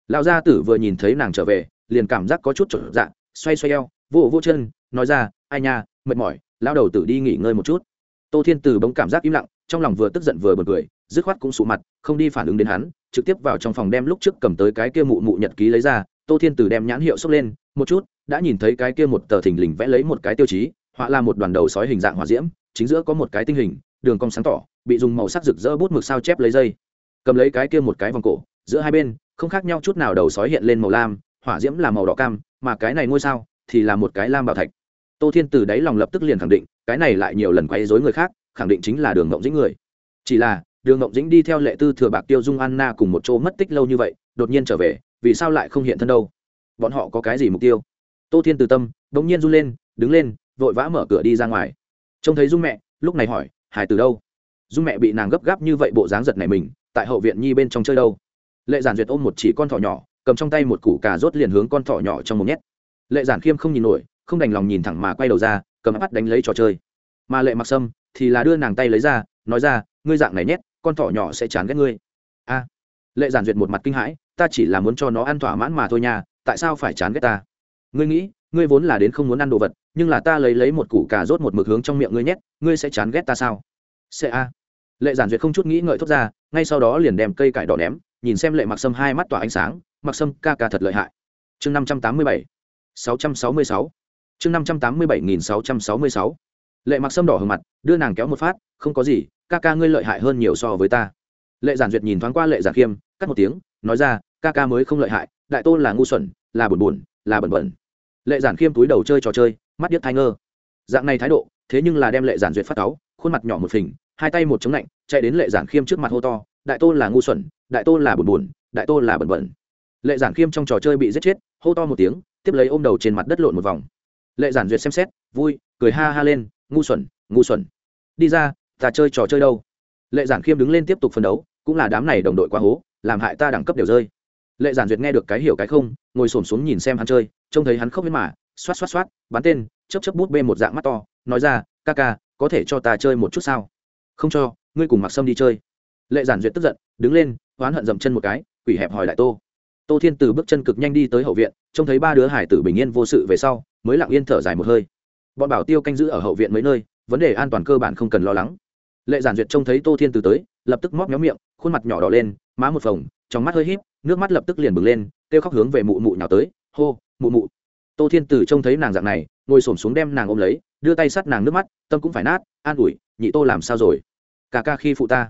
Lão gia tử vừa nhìn thấy nàng trở về, liền cảm giác có chút trở dạ xoay xoay eo vỗ vỗ chân, nói ra, ai nha, mệt mỏi lao đầu tử đi nghỉ ngơi một chút. Tô thiên từ bỗng cảm giác im lặng, trong lòng vừa tức giận vừa bật cười, dứt khoát cũng sụ mặt, không đi phản ứng đến hắn, trực tiếp vào trong phòng đem lúc trước cầm tới cái kia mụ mụ nhật ký lấy ra. Tô thiên từ đem nhãn hiệu xốc lên, một chút, đã nhìn thấy cái kia một tờ thình lình vẽ lấy một cái tiêu chí, họa là một đoàn đầu sói hình dạng hỏa diễm, chính giữa có một cái tinh hình, đường cong sáng tỏ, bị dùng màu sắc rực rỡ bút mực sao chép lấy dây. Cầm lấy cái kia một cái vòng cổ, giữa hai bên, không khác nhau chút nào đầu sói hiện lên màu lam, hỏa diễm là màu đỏ cam, mà cái này ngôi sao thì là một cái lam bảo thạch. Tô thiên từ đáy lòng lập tức liền khẳng định, cái này lại nhiều lần quấy dối người khác, khẳng định chính là đường ngộng dĩnh người. Chỉ là, đường ngộng dĩnh đi theo lệ tư thừa bạc tiêu dung anna cùng một chỗ mất tích lâu như vậy, đột nhiên trở về, vì sao lại không hiện thân đâu? Bọn họ có cái gì mục tiêu? Tô thiên từ tâm đ ỗ n g nhiên run lên, đứng lên, vội vã mở cửa đi ra ngoài. Trông thấy dung mẹ, lúc này hỏi, hải từ đâu? Dung mẹ bị nàng gấp gáp như vậy bộ dáng giật này mình, tại hậu viện nhi bên trong chơi đâu? Lệ giản duyệt ôm một chỉ con thỏ nhỏ, cầm trong tay một củ cà rốt liền hướng con thỏ nhỏ trong một nhét lệ giản khiêm không nhìn nổi, không đành lòng nhìn thẳng mà quay đầu ra, cầm bắt đánh lấy trò chơi. Mà lệ mặc sâm thì là đưa nàng tay lấy ra, nói ra, ngươi dạng này nhét, con thỏ nhỏ sẽ chán ghét ngươi. A. Lệ giản duyệt một mặt kinh hãi, ta chỉ là muốn cho nó ăn thỏa mãn mà thôi nha, tại sao phải chán ghét ta? Ngươi nghĩ, ngươi vốn là đến không muốn ăn đồ vật, nhưng là ta lấy lấy một củ cà rốt một mực hướng trong miệng ngươi nhét, ngươi sẽ chán ghét ta sao? Sẽ a. Lệ giản duyệt không chút nghĩ ngợi thốt ra, ngay sau đó liền đem cây cải đỏ ném, nhìn xem lệ mặc sâm hai mắt tỏa ánh sáng, mặc sâm ca ca thật lợi hại. Chương năm trăm tám mươi bảy sáu trăm sáu mươi sáu. Chương năm trăm tám mươi bảy nghìn sáu trăm sáu mươi sáu. Lệ mặc sâm đỏ hừng mặt, đưa nàng kéo một phát, không có gì, ca ca ngươi lợi hại hơn nhiều so với ta. Lệ giản duyệt nhìn thoáng qua lệ giản khiêm, cắt một tiếng, nói ra, ca ca mới không lợi hại, đại tôn là ngu xuẩn, là buồn buồn, là bẩn bẩn. Lệ giản khiêm túi đầu chơi trò chơi, mắt điếc thay ngơ. Dạng này thái độ, thế nhưng là đem lệ giản duyệt phát cáu, khuôn mặt nhỏ một phình, hai tay một chống lạnh, chạy đến lệ giản khiêm trước mặt hô to, đại tôn là ngu xuẩn, đại tôn là buồn buồn, đại tôn là bẩn bẩn. Lệ giản khiêm trong trò chơi bị giết chết, hô to một tiếng tiếp lấy ôm đầu trên mặt đất lộn một vòng. Lệ giản duyệt xem xét, vui, cười ha ha lên, ngu xuẩn ngu xuẩn. Đi ra, ta chơi trò chơi đâu? Lệ giản khiêm đứng lên tiếp tục phân đấu, cũng là đám này đồng đội quá hố, làm hại ta đẳng cấp đều rơi. Lệ giản duyệt nghe được cái hiểu cái không, ngồi xổm xuống nhìn xem hắn chơi, trông thấy hắn khóc với mà, xoát xoát xoát, bắn tên chấp chấp bút bê một dạng mắt to, nói ra, ca ca, có thể cho ta chơi một chút sao? Không cho, ngươi cùng mặc sâm đi chơi. Lệ giản duyệt tức giận, đứng lên oán hận dậm chân một cái, quỷ hẹp hỏi đại tô tô thiên từ bước chân cực nhanh đi tới hậu viện, trông thấy ba đứa hải tử bình yên vô sự về sau, mới lặng yên thở dài một hơi. Bọn bảo tiêu canh giữ ở hậu viện mấy nơi, vấn đề an toàn cơ bản không cần lo lắng. Lệ giản duyệt trông thấy tô thiên từ tới, lập tức móc méo miệng, khuôn mặt nhỏ đỏ lên, má một phồng, trong mắt hơi híp, nước mắt lập tức liền bừng lên, kêu khóc hướng về mụ mụ nhào tới, hô, mụ mụ. Tô thiên từ trông thấy nàng dạng này, ngồi xổm xuống đem nàng ôm lấy, đưa tay sắt nàng nước mắt, tâm cũng phải nát, an ủi, nhị tô làm sao rồi? Cả ca khi phụ ta.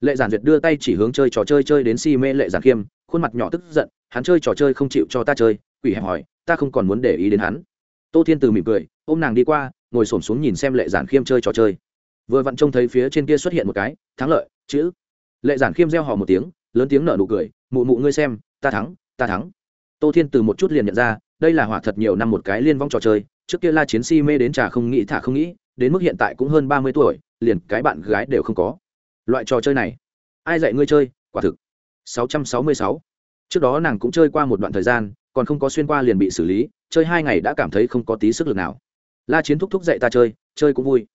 Lệ giản duyệt đưa tay chỉ hướng chơi trò chơi chơi đến si mê lệ giản khiêm, khuôn mặt nhỏ tức giận hắn chơi trò chơi không chịu cho ta chơi, quỷ hẹp hỏi, ta không còn muốn để ý đến hắn. Tô thiên từ mỉm cười, ôm nàng đi qua, ngồi s ổ m xuống nhìn xem lệ giản khiêm chơi trò chơi. Vừa vặn trông thấy phía trên kia xuất hiện một cái, thắng lợi, chữ. Lệ giản khiêm reo hò một tiếng, lớn tiếng nở nụ cười, mụ mụ ngươi xem, ta thắng ta thắng. Tô thiên từ một chút liền nhận ra, đây là hỏa thật nhiều năm một cái liên vong trò chơi, trước kia la chiến si mê đến trà không nghĩ thả không nghĩ, đến mức hiện tại cũng hơn ba mươi tuổi, liền cái bạn gái đều không có. Loại trò chơi này, ai dạy ngươi chơi? Quả thực. 666 trước đó nàng cũng chơi qua một đoạn thời gian còn không có xuyên qua liền bị xử lý chơi hai ngày đã cảm thấy không có tí sức lực nào. La chiến thúc thúc dạy ta chơi chơi cũng vui.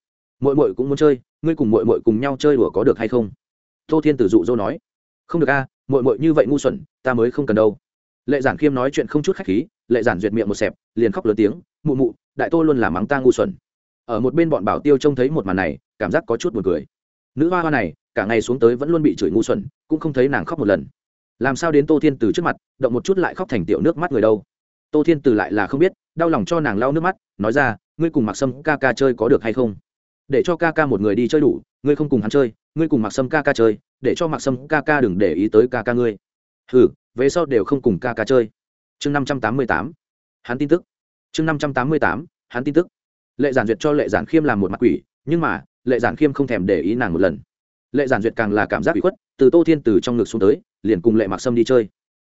Mội mội cũng muốn chơi ngươi cùng mội mội cùng nhau chơi đùa có được hay không? Tô thiên tử dụ dỗ nói. Không được a à, mội mội như vậy ngu xuẩn ta mới không cần đâu. Lệ giản khiêm nói chuyện không chút khách khí lệ giản duyệt miệng một xẹp liền khóc lớn tiếng mụ mụ đại tô luôn là mắng ta ngu xuẩn. Ở một bên bọn bảo tiêu trông thấy một màn này cảm giác có chút buồn cười. Nữ hoa hoa này cả ngày xuống tới vẫn luôn bị chửi ngu xuẩn cũng không thấy nàng khóc một lần làm sao đến tô thiên từ trước mặt, động một chút lại khóc thành tiểu nước mắt người đâu? Tô thiên từ lại là không biết, đau lòng cho nàng lau nước mắt, nói ra, ngươi cùng mặc sâm ca ca chơi có được hay không? Để cho ca ca một người đi chơi đủ, ngươi không cùng hắn chơi, ngươi cùng mặc sâm ca ca chơi, để cho mặc sâm ca ca đừng để ý tới ca ca ngươi. Ừ về sau đều không cùng ca ca chơi. Chương năm trăm tám mươi tám. Hắn tin tức. Chương năm trăm tám mươi tám, hắn tin tức. Lệ giản duyệt cho lệ giản khiêm làm một mặt quỷ, nhưng mà, lệ giản khiêm không thèm để ý nàng một lần. Lệ giản duyệt càng là cảm giác bị khuất, từ tô thiên từ trong ngực xuống tới liền cùng lệ mặc sâm đi chơi.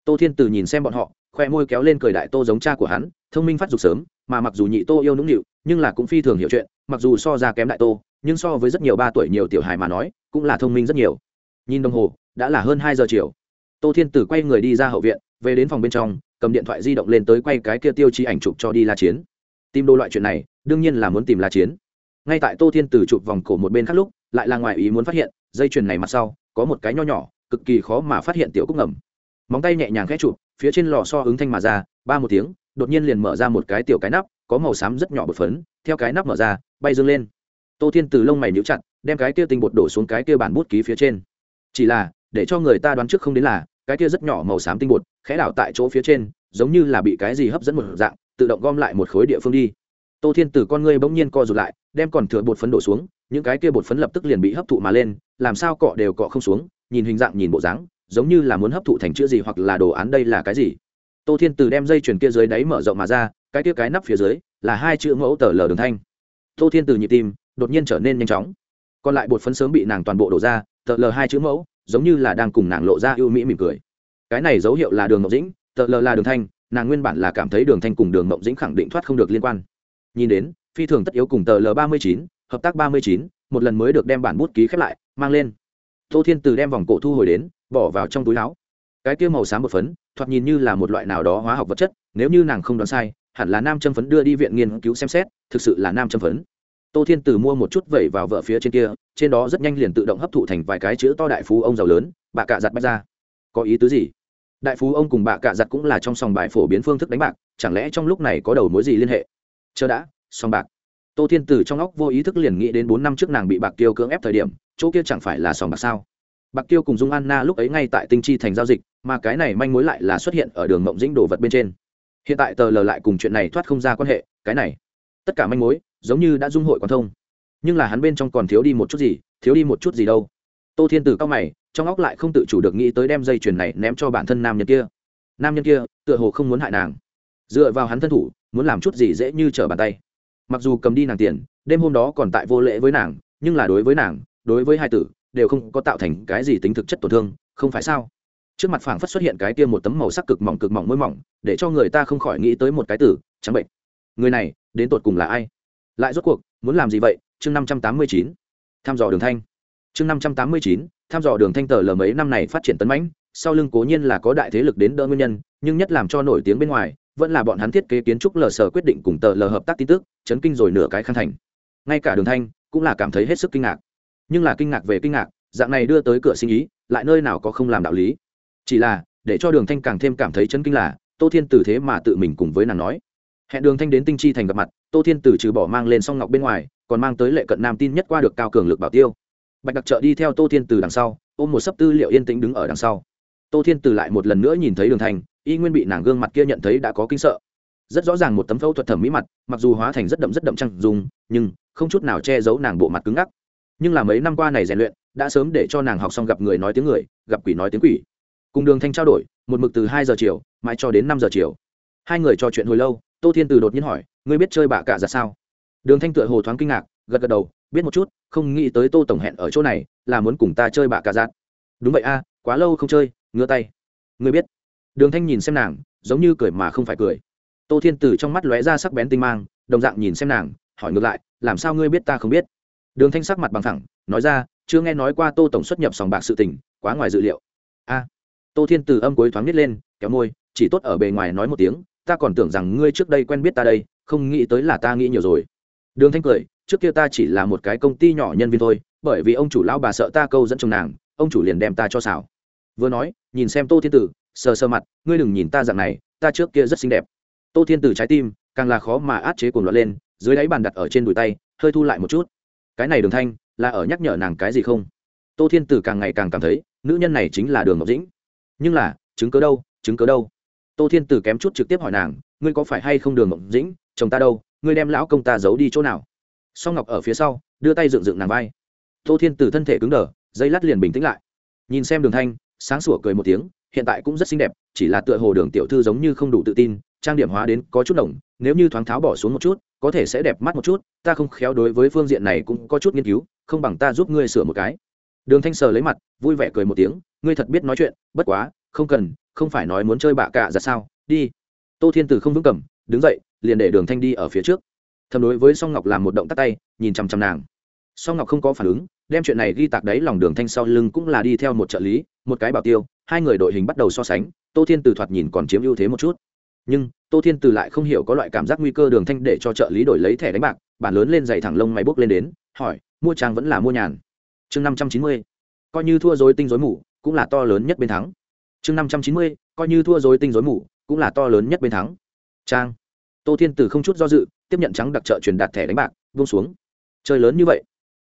Tô thiên từ nhìn xem bọn họ, khoe môi kéo lên cười đại tô giống cha của hắn, thông minh phát dục sớm, mà mặc dù nhị tô yêu nũng nịu, nhưng là cũng phi thường hiểu chuyện, mặc dù so ra kém đại tô, nhưng so với rất nhiều ba tuổi nhiều tiểu hài mà nói, cũng là thông minh rất nhiều. Nhìn đồng hồ, đã là hơn hai giờ chiều. Tô thiên tử quay người đi ra hậu viện, về đến phòng bên trong, cầm điện thoại di động lên tới quay cái kia tiêu chí ảnh chụp cho đi la chiến. Tìm đồ loại chuyện này, đương nhiên là muốn tìm la chiến. Ngay tại tô thiên tử chụp vòng cổ một bên khác lúc, lại là ngoài ý muốn phát hiện, dây chuyền này mặt sau, có một cái nho nhỏ cực kỳ khó mà phát hiện tiểu cúc ngầm. Móng tay nhẹ nhàng khẽ chụp, phía trên lò so ứng thanh mà ra, ba một tiếng, đột nhiên liền mở ra một cái tiểu cái nắp, có màu xám rất nhỏ bột phấn, theo cái nắp mở ra, bay dương lên. Tô thiên từ lông mày níu chặt, đem cái kia tinh bột đổ xuống cái kia bản bút ký phía trên. Chỉ là, để cho người ta đoán trước không đến là, cái kia rất nhỏ màu xám tinh bột, khẽ đảo tại chỗ phía trên, giống như là bị cái gì hấp dẫn một dạng, tự động gom lại một khối địa phương đi. Tô thiên từ con ngươi bỗng nhiên co rụt lại, đem còn thừa bột phấn đổ xuống, những cái kia bột phấn lập tức liền bị hấp thụ mà lên, làm sao cọ đều cọ không xuống nhìn hình dạng nhìn bộ dáng, giống như là muốn hấp thụ thành chữ gì hoặc là đồ án đây là cái gì. Tô thiên từ đem dây chuyền kia dưới đáy mở rộng mà ra, cái kia cái nắp phía dưới là hai chữ mẫu tờ lờ đường thanh. Tô thiên từ nhịp tim, đột nhiên trở nên nhanh chóng. Còn lại bột phấn sớm bị nàng toàn bộ đổ ra, tờ lờ hai chữ mẫu, giống như là đang cùng nàng lộ ra ưu mỹ mỉm cười. Cái này dấu hiệu là đường ngọc dĩnh, tờ lờ là đường thanh, nàng nguyên bản là cảm thấy đường thanh cùng đường ngọc dĩnh khẳng định thoát không được liên quan. Nhìn đến, phi thường tất yếu cùng tờ l ba mươi chín, hợp tác ba mươi chín, một lần mới được đem bản bút ký khép lại, mang lên tô thiên từ đem vòng cổ thu hồi đến, bỏ vào trong túi áo. Cái kia màu xám một phấn, thoạt nhìn như là một loại nào đó hóa học vật chất, nếu như nàng không đoán sai, hẳn là nam châm phấn đưa đi viện nghiên cứu xem xét, thực sự là nam châm phấn. Tô thiên từ mua một chút vẩy vào vợ phía trên kia, trên đó rất nhanh liền tự động hấp thụ thành vài cái chữ to đại phú ông giàu lớn bà cạ giặt bách ra. Có ý tứ gì? Đại phú ông cùng bà cạ giặt cũng là trong sòng bài phổ biến phương thức đánh bạc, chẳng lẽ trong lúc này có đầu mối gì liên hệ? Chờ đã, sòng bạc. Tô thiên từ trong óc vô ý thức liền nghĩ đến bốn năm trước nàng bị bạc tiêu cưỡng ép thời điểm chỗ kia chẳng phải là sòng bạc sao? Bạc tiêu cùng dung anna lúc ấy ngay tại tinh chi thành giao dịch, mà cái này manh mối lại là xuất hiện ở đường mộng dĩnh đồ vật bên trên. Hiện tại tờ lờ lại cùng chuyện này thoát không ra quan hệ, cái này, tất cả manh mối, giống như đã dung hội quan thông. Nhưng là hắn bên trong còn thiếu đi một chút gì, thiếu đi một chút gì đâu. Tô thiên Tử cao mày, trong óc lại không tự chủ được nghĩ tới đem dây chuyền này ném cho bản thân nam nhân kia. Nam nhân kia, tựa hồ không muốn hại nàng. Dựa vào hắn thân thủ, muốn làm chút gì dễ như trở bàn tay. Mặc dù cầm đi nàng tiền, đêm hôm đó còn tại vô lễ với nàng, nhưng là đối với nàng đối với hai tử, đều không có tạo thành cái gì tính thực chất tổn thương, không phải sao? Trước mặt phảng phất xuất hiện cái tiêm một tấm màu sắc cực mỏng cực mỏng môi mỏng, để cho người ta không khỏi nghĩ tới một cái tử trắng bệnh. Người này, đến tột cùng là ai? Lại rốt cuộc, muốn làm gì vậy? Chương năm trăm tám mươi chín. Thăm dò đường thanh. Chương năm trăm tám mươi chín, thăm dò đường thanh tờ lờ mấy năm này phát triển tấn mãnh, sau lưng cố nhiên là có đại thế lực đến đỡ nguyên nhân, nhưng nhất làm cho nổi tiếng bên ngoài, vẫn là bọn hắn thiết kế kiến trúc lờ sở quyết định cùng tờ lờ hợp tác tin tức, chấn kinh rồi nửa cái khăn thành. Ngay cả đường thanh, cũng là cảm thấy hết sức kinh ngạc nhưng là kinh ngạc về kinh ngạc, dạng này đưa tới cửa sinh ý, lại nơi nào có không làm đạo lý. Chỉ là, để cho đường thanh càng thêm cảm thấy chấn kinh là, tô thiên tử thế mà tự mình cùng với nàng nói. Hẹn đường thanh đến tinh chi thành gặp mặt, tô thiên tử trừ bỏ mang lên song ngọc bên ngoài, còn mang tới lệ cận nam tin nhất qua được cao cường lực bảo tiêu. Bạch đặc trợ đi theo tô thiên tử đằng sau, ôm một sấp tư liệu yên tĩnh đứng ở đằng sau. Tô thiên tử lại một lần nữa nhìn thấy đường thanh, y nguyên bị nàng gương mặt kia nhận thấy đã có kinh sợ. Rất rõ ràng một tấm phẫu thuật thẩm mỹ mặt, mặc dù hóa thành rất đậm rất đậm trăng dùng nhưng không chút nào che giấu nàng bộ mặt cứng ngắc nhưng là mấy năm qua này rèn luyện, đã sớm để cho nàng học xong gặp người nói tiếng người, gặp quỷ nói tiếng quỷ. Cùng đường thanh trao đổi, một mực từ hai giờ chiều, mãi cho đến năm giờ chiều. Hai người trò chuyện hồi lâu, tô thiên từ đột nhiên hỏi, ngươi biết chơi bạ cả ra sao? Đường thanh tựa hồ thoáng kinh ngạc, gật gật đầu, biết một chút, không nghĩ tới tô tổng hẹn ở chỗ này, là muốn cùng ta chơi bạ cả giặt đúng vậy a, quá lâu không chơi ngứa tay. Ngươi biết. Đường thanh nhìn xem nàng, giống như cười mà không phải cười. Tô thiên từ trong mắt lóe ra sắc bén tinh mang, đồng dạng nhìn xem nàng, hỏi ngược lại, làm sao ngươi biết ta không biết? Đường thanh sắc mặt bằng thẳng nói ra, chưa nghe nói qua tô tổng xuất nhập sòng bạc sự tình, quá ngoài dự liệu. A. Tô thiên từ âm cuối thoáng nít lên, kéo môi, chỉ tốt ở bề ngoài nói một tiếng, ta còn tưởng rằng ngươi trước đây quen biết ta đây, không nghĩ tới là ta nghĩ nhiều rồi. Đường thanh cười, trước kia ta chỉ là một cái công ty nhỏ nhân viên thôi, bởi vì ông chủ lão bà sợ ta câu dẫn chồng nàng, ông chủ liền đem ta cho xảo. Vừa nói, nhìn xem tô thiên tử, sờ sờ mặt, ngươi đừng nhìn ta dạng này, ta trước kia rất xinh đẹp. Tô thiên tử trái tim càng là khó mà át chế cuồng loạn lên, dưới đáy bàn đặt ở trên đùi tay, hơi thu lại một chút cái này đường thanh là ở nhắc nhở nàng cái gì không? Tô thiên tử càng ngày càng cảm thấy, nữ nhân này chính là đường ngọc dĩnh. Nhưng là, chứng cớ đâu, chứng cớ đâu? Tô thiên tử kém chút trực tiếp hỏi nàng, ngươi có phải hay không đường ngọc dĩnh, chồng ta đâu, ngươi đem lão công ta giấu đi chỗ nào? Song ngọc ở phía sau, đưa tay dựng dựng nàng vai. Tô thiên tử thân thể cứng đờ, dây lát liền bình tĩnh lại. Nhìn xem đường thanh, sáng sủa cười một tiếng, hiện tại cũng rất xinh đẹp, chỉ là tựa hồ đường tiểu thư giống như không đủ tự tin trang điểm hóa đến có chút đồng, nếu như thoáng tháo bỏ xuống một chút, có thể sẽ đẹp mắt một chút, ta không khéo đối với phương diện này cũng có chút nghiên cứu, không bằng ta giúp ngươi sửa một cái. Đường thanh sờ lấy mặt, vui vẻ cười một tiếng, ngươi thật biết nói chuyện, bất quá, không cần, không phải nói muốn chơi bạ cả ra sao, đi. Tô thiên tử không vững cầm, đứng dậy, liền để đường thanh đi ở phía trước. Thầm đối với song ngọc làm một động tắt tay, nhìn chằm chằm nàng. Song ngọc không có phản ứng, đem chuyện này ghi tạc đấy lòng đường thanh sau lưng cũng là đi theo một trợ lý, một cái bảo tiêu, hai người đội hình bắt đầu so sánh, tô thiên từ thoạt nhìn còn chiếm ưu thế một chút nhưng, tô thiên từ lại không hiểu có loại cảm giác nguy cơ đường thanh để cho trợ lý đổi lấy thẻ đánh bạc, bản lớn lên dày thẳng lông máy bốc lên đến, hỏi, mua trang vẫn là mua nhàn? Chương năm trăm chín mươi, coi như thua dối tinh dối mù, cũng là to lớn nhất bên thắng. Chương năm trăm chín mươi, coi như thua dối tinh dối mù, cũng là to lớn nhất bên thắng. Trang. Tô thiên từ không chút do dự, tiếp nhận trắng đặc trợ truyền đạt thẻ đánh bạc vung xuống. Chơi lớn như vậy.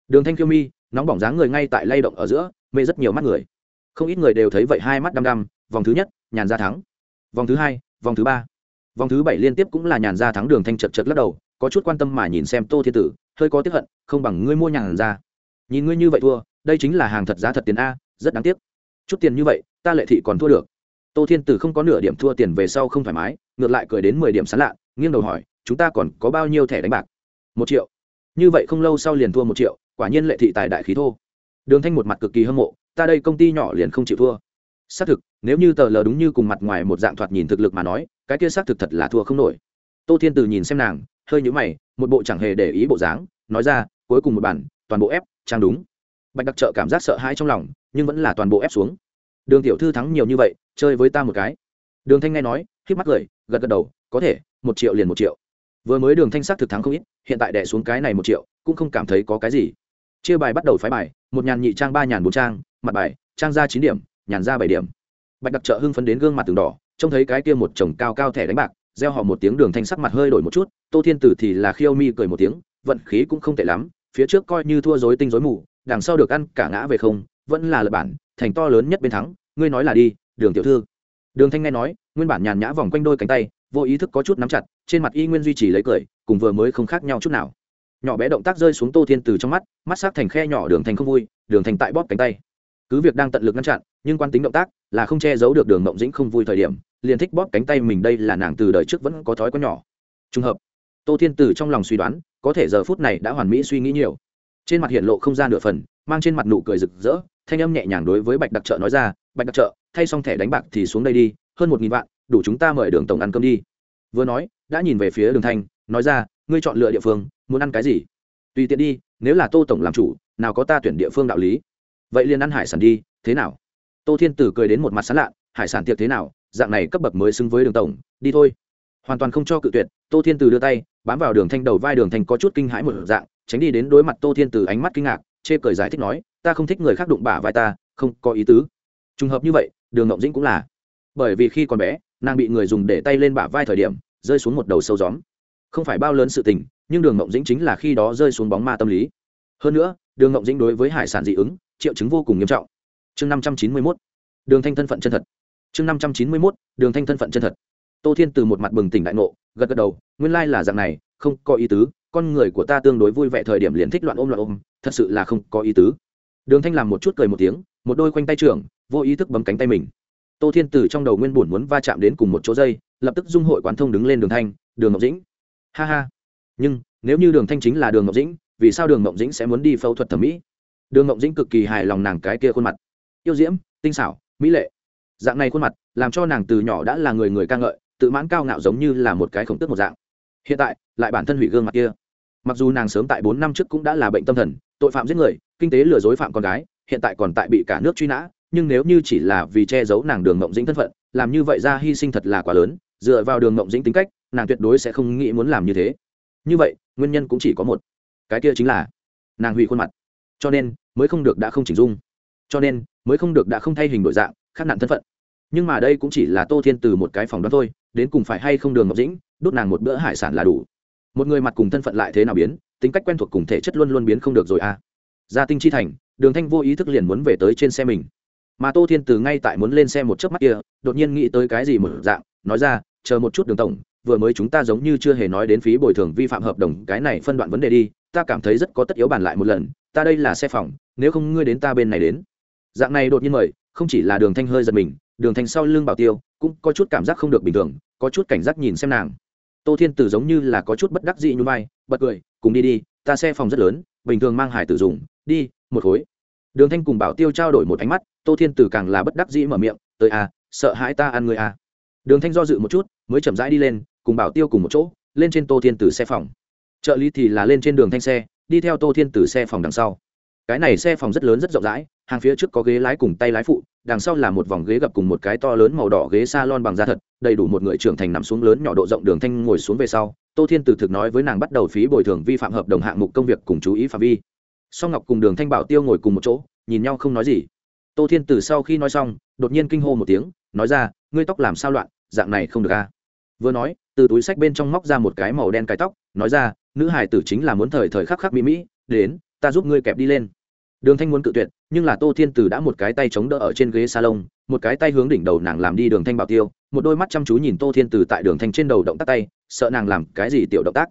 Đường thanh kiêu mi, nóng bỏng dáng người ngay tại lay động ở giữa, mê rất nhiều mắt người. Không ít người đều thấy vậy hai mắt đăm đăm, vòng thứ nhất, nhàn ra thắng. Vòng thứ hai vòng thứ ba. Vòng thứ bảy liên tiếp cũng là nhàn ra thắng đường thanh chật chật lắc đầu, có chút quan tâm mà nhìn xem tô thiên tử, hơi có tiếp hận, không bằng ngươi mua nhàn ra. Nhìn ngươi như vậy thua, đây chính là hàng thật giá thật tiền a, rất đáng tiếc. Chút tiền như vậy, ta lệ thị còn thua được. Tô thiên tử không có nửa điểm thua tiền về sau không thoải mái, ngược lại cười đến mười điểm sán lạ, nghiêng đầu hỏi, chúng ta còn có bao nhiêu thẻ đánh bạc? Một triệu. Như vậy không lâu sau liền thua một triệu, quả nhiên lệ thị tài đại khí thô. Đường thanh một mặt cực kỳ hâm mộ, ta đây công ty nhỏ liền không chịu thua. Xác thực nếu như tờ lờ đúng như cùng mặt ngoài một dạng thoạt nhìn thực lực mà nói, cái kia xác thực thật là thua không nổi. Tô thiên từ nhìn xem nàng, hơi nhũ mày, một bộ chẳng hề để ý bộ dáng, nói ra, cuối cùng một bản, toàn bộ ép, trang đúng. Bạch đặc trợ cảm giác sợ hãi trong lòng, nhưng vẫn là toàn bộ ép xuống. Đường tiểu thư thắng nhiều như vậy, chơi với ta một cái. Đường thanh nghe nói k mắt cười, gật gật đầu, có thể, một triệu liền một triệu. Vừa mới đường thanh sắc thực thắng không ít, hiện tại đẻ xuống cái này một triệu, cũng không cảm thấy có cái gì. Chia bài bắt đầu phái bài, một nhàn nhị trang, ba nhàn bốn trang, mặt bài, trang ra chín điểm, nhàn ra bảy điểm bạch đặc trợ hưng phấn đến gương mặt từng đỏ, trông thấy cái kia một chồng cao cao thẻ đánh bạc gieo họ một tiếng đường thanh sắc mặt hơi đổi một chút, tô thiên tử thì là khiêu mi cười một tiếng, vận khí cũng không tệ lắm, phía trước coi như thua dối tinh dối mù, đằng sau được ăn cả ngã về không, vẫn là lập bản, thành to lớn nhất bên thắng, ngươi nói là đi, đường tiểu thư. Đường thanh nghe nói, nguyên bản nhàn nhã vòng quanh đôi cánh tay, vô ý thức có chút nắm chặt, trên mặt y nguyên duy trì lấy cười, cùng vừa mới không khác nhau chút nào. Nhỏ bé động tác rơi xuống tô thiên từ trong mắt mắt sắc thành khe nhỏ đường thành không vui, đường thành tại bóp cánh tay cứ việc đang tận lực ngăn chặn, nhưng quan tính động tác là không che giấu được đường mộng dĩnh không vui thời điểm, liền thích bóp cánh tay mình đây là nàng từ đời trước vẫn có thói quen nhỏ. Trùng hợp, tô thiên tử trong lòng suy đoán, có thể giờ phút này đã hoàn mỹ suy nghĩ nhiều. Trên mặt hiện lộ không gian nửa phần, mang trên mặt nụ cười rực rỡ, thanh âm nhẹ nhàng đối với bạch đặc trợ nói ra, bạch đặc trợ, thay xong thẻ đánh bạc thì xuống đây đi, hơn một nghìn vạn, đủ chúng ta mời đường tổng ăn cơm đi. Vừa nói, đã nhìn về phía đường thanh, nói ra, ngươi chọn lựa địa phương, muốn ăn cái gì? Tùy tiện đi, nếu là tô tổng làm chủ, nào có ta tuyển địa phương đạo lý vậy liền ăn hải sản đi, thế nào? Tô thiên tử cười đến một mặt sán lạ, hải sản tiệc thế nào? Dạng này cấp bậc mới xứng với đường tổng, đi thôi. Hoàn toàn không cho cự tuyệt, tô thiên tử đưa tay, bám vào đường thanh đầu vai đường thanh có chút kinh hãi một dạng, tránh đi đến đối mặt tô thiên tử ánh mắt kinh ngạc, chê cười giải thích nói, ta không thích người khác đụng bả vai ta, không có ý tứ. Trùng hợp như vậy, đường ngộng dĩnh cũng là. Bởi vì khi còn bé, nàng bị người dùng để tay lên bả vai thời điểm, rơi xuống một đầu sâu gióm. Không phải bao lớn sự tình, nhưng đường ngộng dĩnh chính là khi đó rơi xuống bóng ma tâm lý. Hơn nữa, đường ngộng dĩnh đối với hải sản dị ứng triệu chứng vô cùng nghiêm trọng. Chương năm trăm chín mươi mốt, đường thanh thân phận chân thật. Chương năm trăm chín mươi mốt, đường thanh thân phận chân thật. Tô thiên từ một mặt bừng tỉnh đại ngộ, gật gật đầu, nguyên lai là dạng này, không có ý tứ, con người của ta tương đối vui vẻ thời điểm liền thích loạn ôm loạn ôm, thật sự là không có ý tứ. Đường thanh làm một chút cười một tiếng, một đôi quanh tay trưởng, vô ý thức bấm cánh tay mình. Tô thiên từ trong đầu nguyên bổn muốn va chạm đến cùng một chỗ dây, lập tức dung hội quán thông đứng lên đường thanh, đường ngọc dĩnh. Ha ha. Nhưng, nếu như đường thanh chính là đường ngọc dĩnh, vì sao đường ngọc dĩnh sẽ muốn đi phẫu thuật thẩm mỹ? Đường ngộng dĩnh cực kỳ hài lòng nàng cái kia khuôn mặt. Yêu diễm, tinh xảo, mỹ lệ. Dạng này khuôn mặt, làm cho nàng từ nhỏ đã là người người ca ngợi, tự mãn cao ngạo giống như là một cái khổng tức một dạng. Hiện tại, lại bản thân hủy gương mặt kia. Mặc dù nàng sớm tại bốn năm trước cũng đã là bệnh tâm thần, tội phạm giết người, kinh tế lừa dối phạm con gái, hiện tại còn tại bị cả nước truy nã, nhưng nếu như chỉ là vì che giấu nàng đường mộng dĩnh thân phận, làm như vậy ra hy sinh thật là quá lớn, dựa vào đường mộng dĩnh tính cách, nàng tuyệt đối sẽ không nghĩ muốn làm như thế. Như vậy, nguyên nhân cũng chỉ có một. Cái kia chính là nàng hủy khuôn mặt cho nên mới không được đã không chỉnh dung. cho nên mới không được đã không thay hình đổi dạng, khác nạn thân phận. nhưng mà đây cũng chỉ là tô thiên từ một cái phòng đó thôi, đến cùng phải hay không đường ngọc dĩnh, đốt nàng một bữa hải sản là đủ. một người mặt cùng thân phận lại thế nào biến, tính cách quen thuộc cùng thể chất luôn luôn biến không được rồi à. gia tinh chi thành, đường thanh vô ý thức liền muốn về tới trên xe mình. mà tô thiên từ ngay tại muốn lên xe một chớp mắt kia, đột nhiên nghĩ tới cái gì một dạng, nói ra, chờ một chút đường tổng, vừa mới chúng ta giống như chưa hề nói đến phí bồi thường vi phạm hợp đồng, cái này phân đoạn vấn đề đi, ta cảm thấy rất có tất yếu bàn lại một lần ta đây là xe phòng, nếu không ngươi đến ta bên này đến. Dạng này đột nhiên mời, không chỉ là đường thanh hơi giật mình, đường thanh sau lưng bảo tiêu, cũng có chút cảm giác không được bình thường, có chút cảnh giác nhìn xem nàng. Tô thiên tử giống như là có chút bất đắc dị như vai, bật cười, cùng đi đi, ta xe phòng rất lớn, bình thường mang hải tử dùng, đi, một khối. Đường thanh cùng bảo tiêu trao đổi một ánh mắt, tô thiên tử càng là bất đắc dĩ mở miệng, tới à sợ hãi ta ăn người à. Đường thanh do dự một chút, mới chậm rãi đi lên, cùng bảo tiêu cùng một chỗ, lên trên tô thiên tử xe phòng. Trợ lý thì là lên trên đường thanh xe đi theo tô thiên tử xe phòng đằng sau. Cái này xe phòng rất lớn rất rộng rãi, hàng phía trước có ghế lái cùng tay lái phụ, đằng sau là một vòng ghế gập cùng một cái to lớn màu đỏ ghế s a lon bằng da thật, đầy đủ một người trưởng thành nằm xuống lớn nhỏ độ rộng đường thanh ngồi xuống về sau, tô thiên tử thực nói với nàng bắt đầu phí bồi thường vi phạm hợp đồng hạng mục công việc cùng chú ý phạm vi. Song ngọc cùng đường thanh bảo tiêu ngồi cùng một chỗ, nhìn nhau không nói gì. Tô thiên từ sau khi nói xong, đột nhiên kinh hô một tiếng, nói ra, ngươi tóc làm sao loạn, dạng này không được a à? vừa nói, từ túi sách bên trong móc ra một cái màu đen cái tóc, nói ra nữ hải tử chính là muốn thời thời khắc khắc mỹ mỹ, đến, ta giúp ngươi kẹp đi lên. Đường thanh muốn cự tuyệt, nhưng là tô thiên từ đã một cái tay chống đỡ ở trên ghế salon, một cái tay hướng đỉnh đầu nàng làm đi đường thanh bảo tiêu, một đôi mắt chăm chú nhìn tô thiên từ tại đường thanh trên đầu động tác tay, sợ nàng làm cái gì tiểu động tác.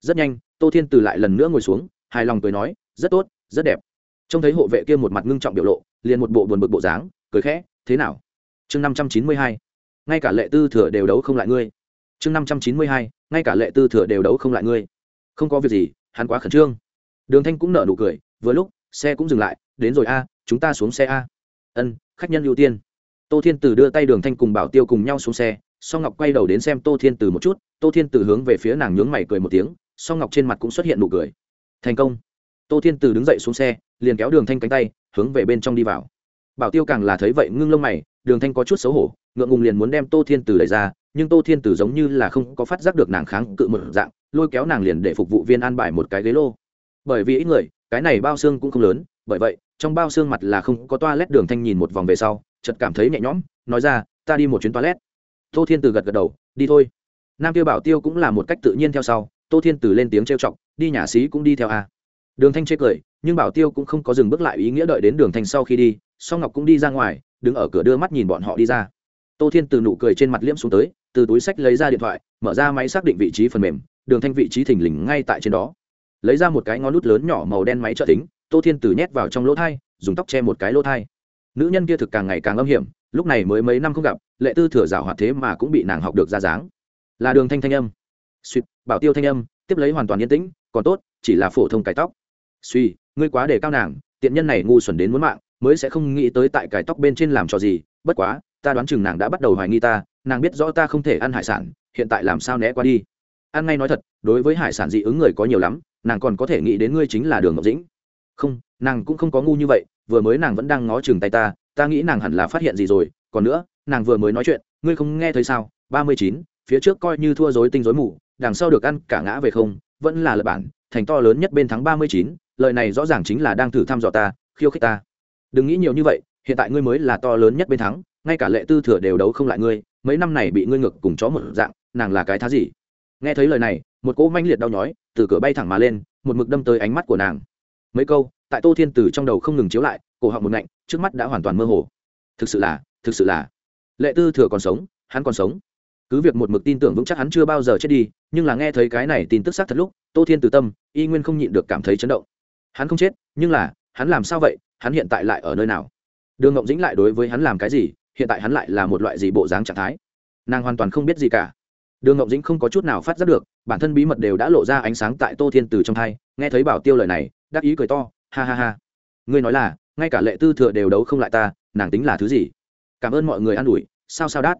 Rất nhanh, tô thiên từ lại lần nữa ngồi xuống, hài lòng cười nói, rất tốt, rất đẹp. Trông thấy hộ vệ kia một mặt ngưng trọng biểu lộ, liền một bộ buồn bực bộ dáng, cười khẽ, thế nào? Chương năm trăm chín mươi hai, ngay cả lệ tư thừa đều đấu không lại ngươi. Chương năm trăm chín mươi hai, ngay cả lệ tư thừa đều đấu không lại ngươi không có việc gì, hắn quá khẩn trương. Đường thanh cũng nở nụ cười, vừa lúc, xe cũng dừng lại, đến rồi a, chúng ta xuống xe a. Ân, khách nhân ưu tiên. Tô thiên tử đưa tay đường thanh cùng bảo tiêu cùng nhau xuống xe, song ngọc quay đầu đến xem tô thiên tử một chút, tô thiên tử hướng về phía nàng nhướng mày cười một tiếng, song ngọc trên mặt cũng xuất hiện nụ cười. Thành công. Tô thiên tử đứng dậy xuống xe, liền kéo đường thanh cánh tay, hướng về bên trong đi vào. Bảo tiêu càng là thấy vậy ngưng lông mày, đường thanh có chút xấu hổ, ngượng ngùng liền muốn đem tô thiên tử đẩy ra, nhưng tô thiên tử giống như là không có phát giác được nàng kháng cự một dạng lôi kéo nàng liền để phục vụ viên an bài một cái ghế lô. Bởi vì ít người, cái này bao xương cũng không lớn, bởi vậy, trong bao xương mặt là không có toa lét đường thanh nhìn một vòng về sau, chợt cảm thấy nhẹ nhõm, nói ra, ta đi một chuyến toa lét. tô thiên từ gật gật đầu, đi thôi. Nam tiêu bảo tiêu cũng là một cách tự nhiên theo sau, tô thiên từ lên tiếng trêu chọc, đi nhà xí cũng đi theo a. Đường thanh chê cười, nhưng bảo tiêu cũng không có dừng bước lại ý nghĩa đợi đến đường thanh sau khi đi, song ngọc cũng đi ra ngoài, đứng ở cửa đưa mắt nhìn bọn họ đi ra. Tô thiên từ nụ cười trên mặt liễm xuống tới, từ túi sách lấy ra điện thoại, mở ra máy xác định vị trí phần mềm đường thanh vị trí thình lình ngay tại trên đó. Lấy ra một cái ngón nút lớn nhỏ màu đen máy trợ tính, tô thiên tử nhét vào trong lỗ thai, dùng tóc che một cái lỗ thai. Nữ nhân kia thực càng ngày càng âm hiểm, lúc này mới mấy năm không gặp, lệ tư thừa rào hoạt thế mà cũng bị nàng học được ra dáng. Là đường thanh thanh âm. Suýt, bảo tiêu thanh âm, tiếp lấy hoàn toàn yên tĩnh, còn tốt, chỉ là phổ thông cải tóc. Suy, ngươi quá để cao nàng, tiện nhân này ngu xuẩn đến muốn mạng, mới sẽ không nghĩ tới tại cải tóc bên trên làm trò gì, bất quá, ta đoán chừng nàng đã bắt đầu hoài nghi ta, nàng biết rõ ta không thể ăn hải sản, hiện tại làm sao né qua đi ăn ngay nói thật, đối với hải sản dị ứng người có nhiều lắm, nàng còn có thể nghĩ đến ngươi chính là đường ngọc dĩnh. Không, nàng cũng không có ngu như vậy, vừa mới nàng vẫn đang ngó chừng tay ta ta nghĩ nàng hẳn là phát hiện gì rồi, còn nữa, nàng vừa mới nói chuyện, ngươi không nghe thấy sao? Ba mươi chín, phía trước coi như thua dối tinh dối mù, đằng sau được ăn cả ngã về không, vẫn là lập bản, thành to lớn nhất bên thắng ba mươi chín lợi này rõ ràng chính là đang thử thăm dò ta, khiêu khích ta. Đừng nghĩ nhiều như vậy, hiện tại ngươi mới là to lớn nhất bên thắng, ngay cả lệ tư thừa đều đấu không lại ngươi, mấy năm này bị ngươi ngược cùng chó một dạng, nàng là cái thá gì? Nghe thấy lời này, một cỗ manh liệt đau nhói từ cửa bay thẳng mà lên, một mực đâm tới ánh mắt của nàng. Mấy câu, tại tô thiên tử trong đầu không ngừng chiếu lại, cổ họng một ngạnh, trước mắt đã hoàn toàn mơ hồ. Thực sự là, thực sự là. Lệ tư thừa còn sống, hắn còn sống. Cứ việc một mực tin tưởng vững chắc hắn chưa bao giờ chết đi, nhưng là nghe thấy cái này tin tức xác thật lúc, tô thiên từ tâm, y nguyên không nhịn được cảm thấy chấn động. Hắn không chết, nhưng là, hắn làm sao vậy, hắn hiện tại lại ở nơi nào? Đường ngộng dĩnh lại đối với hắn làm cái gì, hiện tại hắn lại là một loại gì bộ dáng trạng thái? Nàng hoàn toàn không biết gì cả đường ngộng dĩnh không có chút nào phát giác được, bản thân bí mật đều đã lộ ra ánh sáng tại tô thiên từ trong thai, nghe thấy bảo tiêu lời này, đắc ý cười to, ha ha ha. Ngươi nói là, ngay cả lệ tư thừa đều đấu không lại ta, nàng tính là thứ gì? Cảm ơn mọi người an ủi, sao sao đát.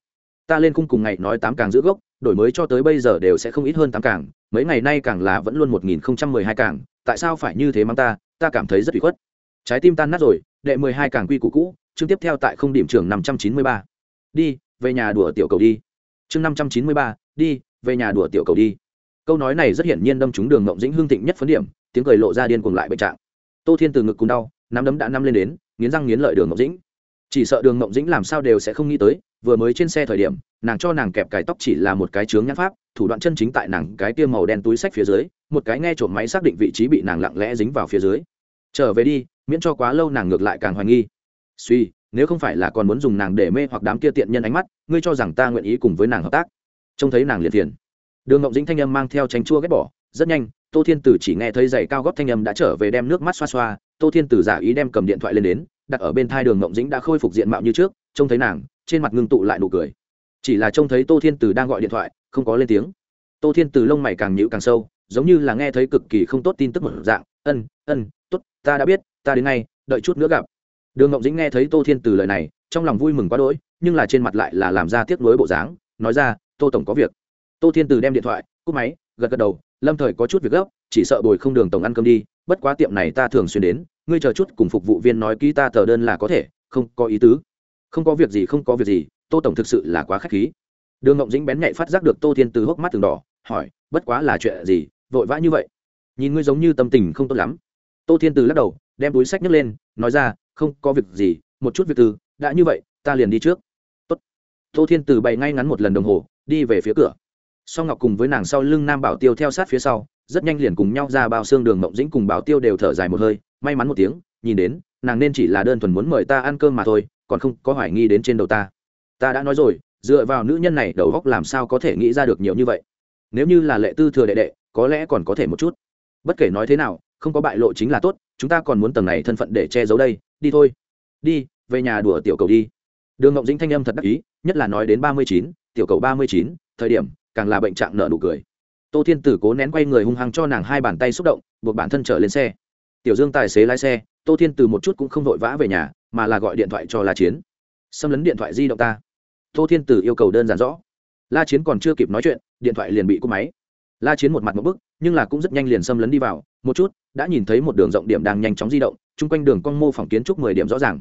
Ta lên cung cùng ngày nói tám càng giữ gốc, đổi mới cho tới bây giờ đều sẽ không ít hơn tám càng, mấy ngày nay càng là vẫn luôn một nghìn không trăm mười hai càng, tại sao phải như thế mang ta? Ta cảm thấy rất bị khuất. Trái tim tan nát rồi, đệ mười hai càng quy củ cũ, chương tiếp theo tại không điểm trường năm trăm chín mươi ba. Đi, về nhà đùa tiểu cầu đi. Chương năm trăm chín mươi ba đi, về nhà đùa tiểu cầu đi. Câu nói này rất hiển nhiên đâm trúng đường ngộng dĩnh hương thịnh nhất phấn điểm, tiếng cười lộ ra điên cuồng lại bệnh trạng. Tô thiên từ ngực cùng đau, nắm đấm đã nắm lên đến, nghiến răng nghiến lợi đường ngộng dĩnh. Chỉ sợ đường ngộng dĩnh làm sao đều sẽ không nghĩ tới, vừa mới trên xe thời điểm, nàng cho nàng kẹp cải tóc chỉ là một cái chướng nhãn pháp, thủ đoạn chân chính tại nàng cái tiêm màu đen túi sách phía dưới, một cái nghe trộm máy xác định vị trí bị nàng lặng lẽ dính vào phía dưới. Trở về đi, miễn cho quá lâu nàng ngược lại càng hoài nghi. Suy, nếu không phải là còn muốn dùng nàng để mê hoặc đám kia tiện nhân ánh mắt, ngươi cho rằng ta nguyện ý cùng với nàng hợp tác trông thấy nàng liền thiền đường ngộng dĩnh thanh âm mang theo tranh chua ghét bỏ, rất nhanh, tô thiên tử chỉ nghe thấy giày cao góp thanh âm đã trở về đem nước mắt xoa xoa, tô thiên tử giả ý đem cầm điện thoại lên đến, đặt ở bên thai đường ngộng dĩnh đã khôi phục diện mạo như trước, trông thấy nàng, trên mặt ngưng tụ lại nụ cười. Chỉ là trông thấy tô thiên tử đang gọi điện thoại, không có lên tiếng. Tô thiên tử lông mày càng nhịu càng sâu, giống như là nghe thấy cực kỳ không tốt tin tức một dạng, ân ân t ố t ta đã biết, ta đến ngay, đợi chút nữa gặp. Đường ngộng dĩnh nghe thấy tô thiên tử lời này, trong lòng vui mừng quá đỗi, nhưng là trên mặt lại là làm ra tiếc nuối bộ dáng, nói ra tô tổng có việc. Tô thiên Từ đem điện thoại, cúp máy, gật gật đầu, lâm thời có chút việc gấp, chỉ sợ bồi không đường tổng ăn cơm đi, bất quá tiệm này ta thường xuyên đến, ngươi chờ chút cùng phục vụ viên nói ký ta tờ đơn là có thể, không có ý tứ. Không có việc gì, không có việc gì, tô tổng thực sự là quá k h á c h khí. Đường ngộng dĩnh bén nhạy phát giác được tô thiên từ hốc mắt từng đỏ, hỏi, bất quá là chuyện gì, vội vã như vậy? Nhìn ngươi giống như tâm tình không tốt lắm. Tô thiên từ lắc đầu, đem túi sách nhấc lên, nói ra, không có việc gì, một chút việc từ đã như vậy, ta liền đi trước. Tốt. tô thiên từ bày ngay ngắn một lần đồng hồ đi về phía cửa. Song ngọc cùng với nàng sau lưng nam bảo tiêu theo sát phía sau, rất nhanh liền cùng nhau ra bao xương đường mộng dĩnh cùng bảo tiêu đều thở dài một hơi, may mắn một tiếng, nhìn đến, nàng nên chỉ là đơn thuần muốn mời ta ăn cơm mà thôi, còn không có hoài nghi đến trên đầu ta. Ta đã nói rồi, dựa vào nữ nhân này đầu góc làm sao có thể nghĩ ra được nhiều như vậy? Nếu như là lệ tư thừa đệ đệ, có lẽ còn có thể một chút. Bất kể nói thế nào, không có bại lộ chính là tốt, chúng ta còn muốn tầng này thân phận để che giấu đây, đi thôi. Đi, về nhà đùa tiểu cầu đi. Đường ngộng dĩnh thanh âm thật đắc ý, nhất là nói đến ba mươi chín tiểu cầu ba mươi chín, thời điểm, càng là bệnh trạng nợ nụ cười. Tô thiên tử cố nén quay người hung hăng cho nàng hai bàn tay xúc động, buộc bản thân trở lên xe. Tiểu dương tài xế lái xe, tô thiên Tử một chút cũng không vội vã về nhà, mà là gọi điện thoại cho la chiến. Xâm lấn điện thoại di động ta. Tô thiên tử yêu cầu đơn giản rõ. La chiến còn chưa kịp nói chuyện, điện thoại liền bị cúp máy. La chiến một mặt một bức, nhưng là cũng rất nhanh liền xâm lấn đi vào. Một chút, đã nhìn thấy một đường rộng điểm đang nhanh chóng di động, chung quanh đường con mô phỏng kiến trúc mười điểm rõ ràng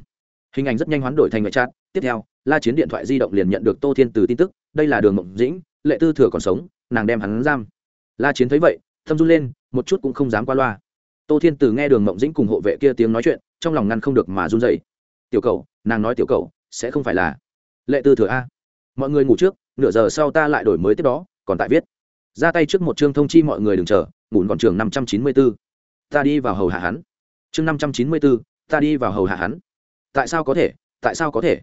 hình ảnh rất nhanh hoán đổi thành ngoại chat. Tiếp theo, la chiến điện thoại di động liền nhận được tô thiên từ tin tức, đây là đường mộng dĩnh, lệ tư thừa còn sống, nàng đem hắn giam. La chiến thấy vậy, thâm run lên, một chút cũng không dám qua loa. Tô thiên từ nghe đường mộng dĩnh cùng hộ vệ kia tiếng nói chuyện, trong lòng ngăn không được mà run dậy tiểu cầu nàng nói tiểu cầu sẽ không phải là lệ tư thừa a. Mọi người ngủ trước, nửa giờ sau ta lại đổi mới tiếp đó, còn tại viết. Ra tay trước một chương thông chi mọi người đừng chờ, ngủ còn trường năm trăm chín mươi b ố ta đi vào hầu hạ hắn. Chương năm trăm chín mươi b ố ta đi vào hầu hạ hắn tại sao có thể? Tại sao có thể?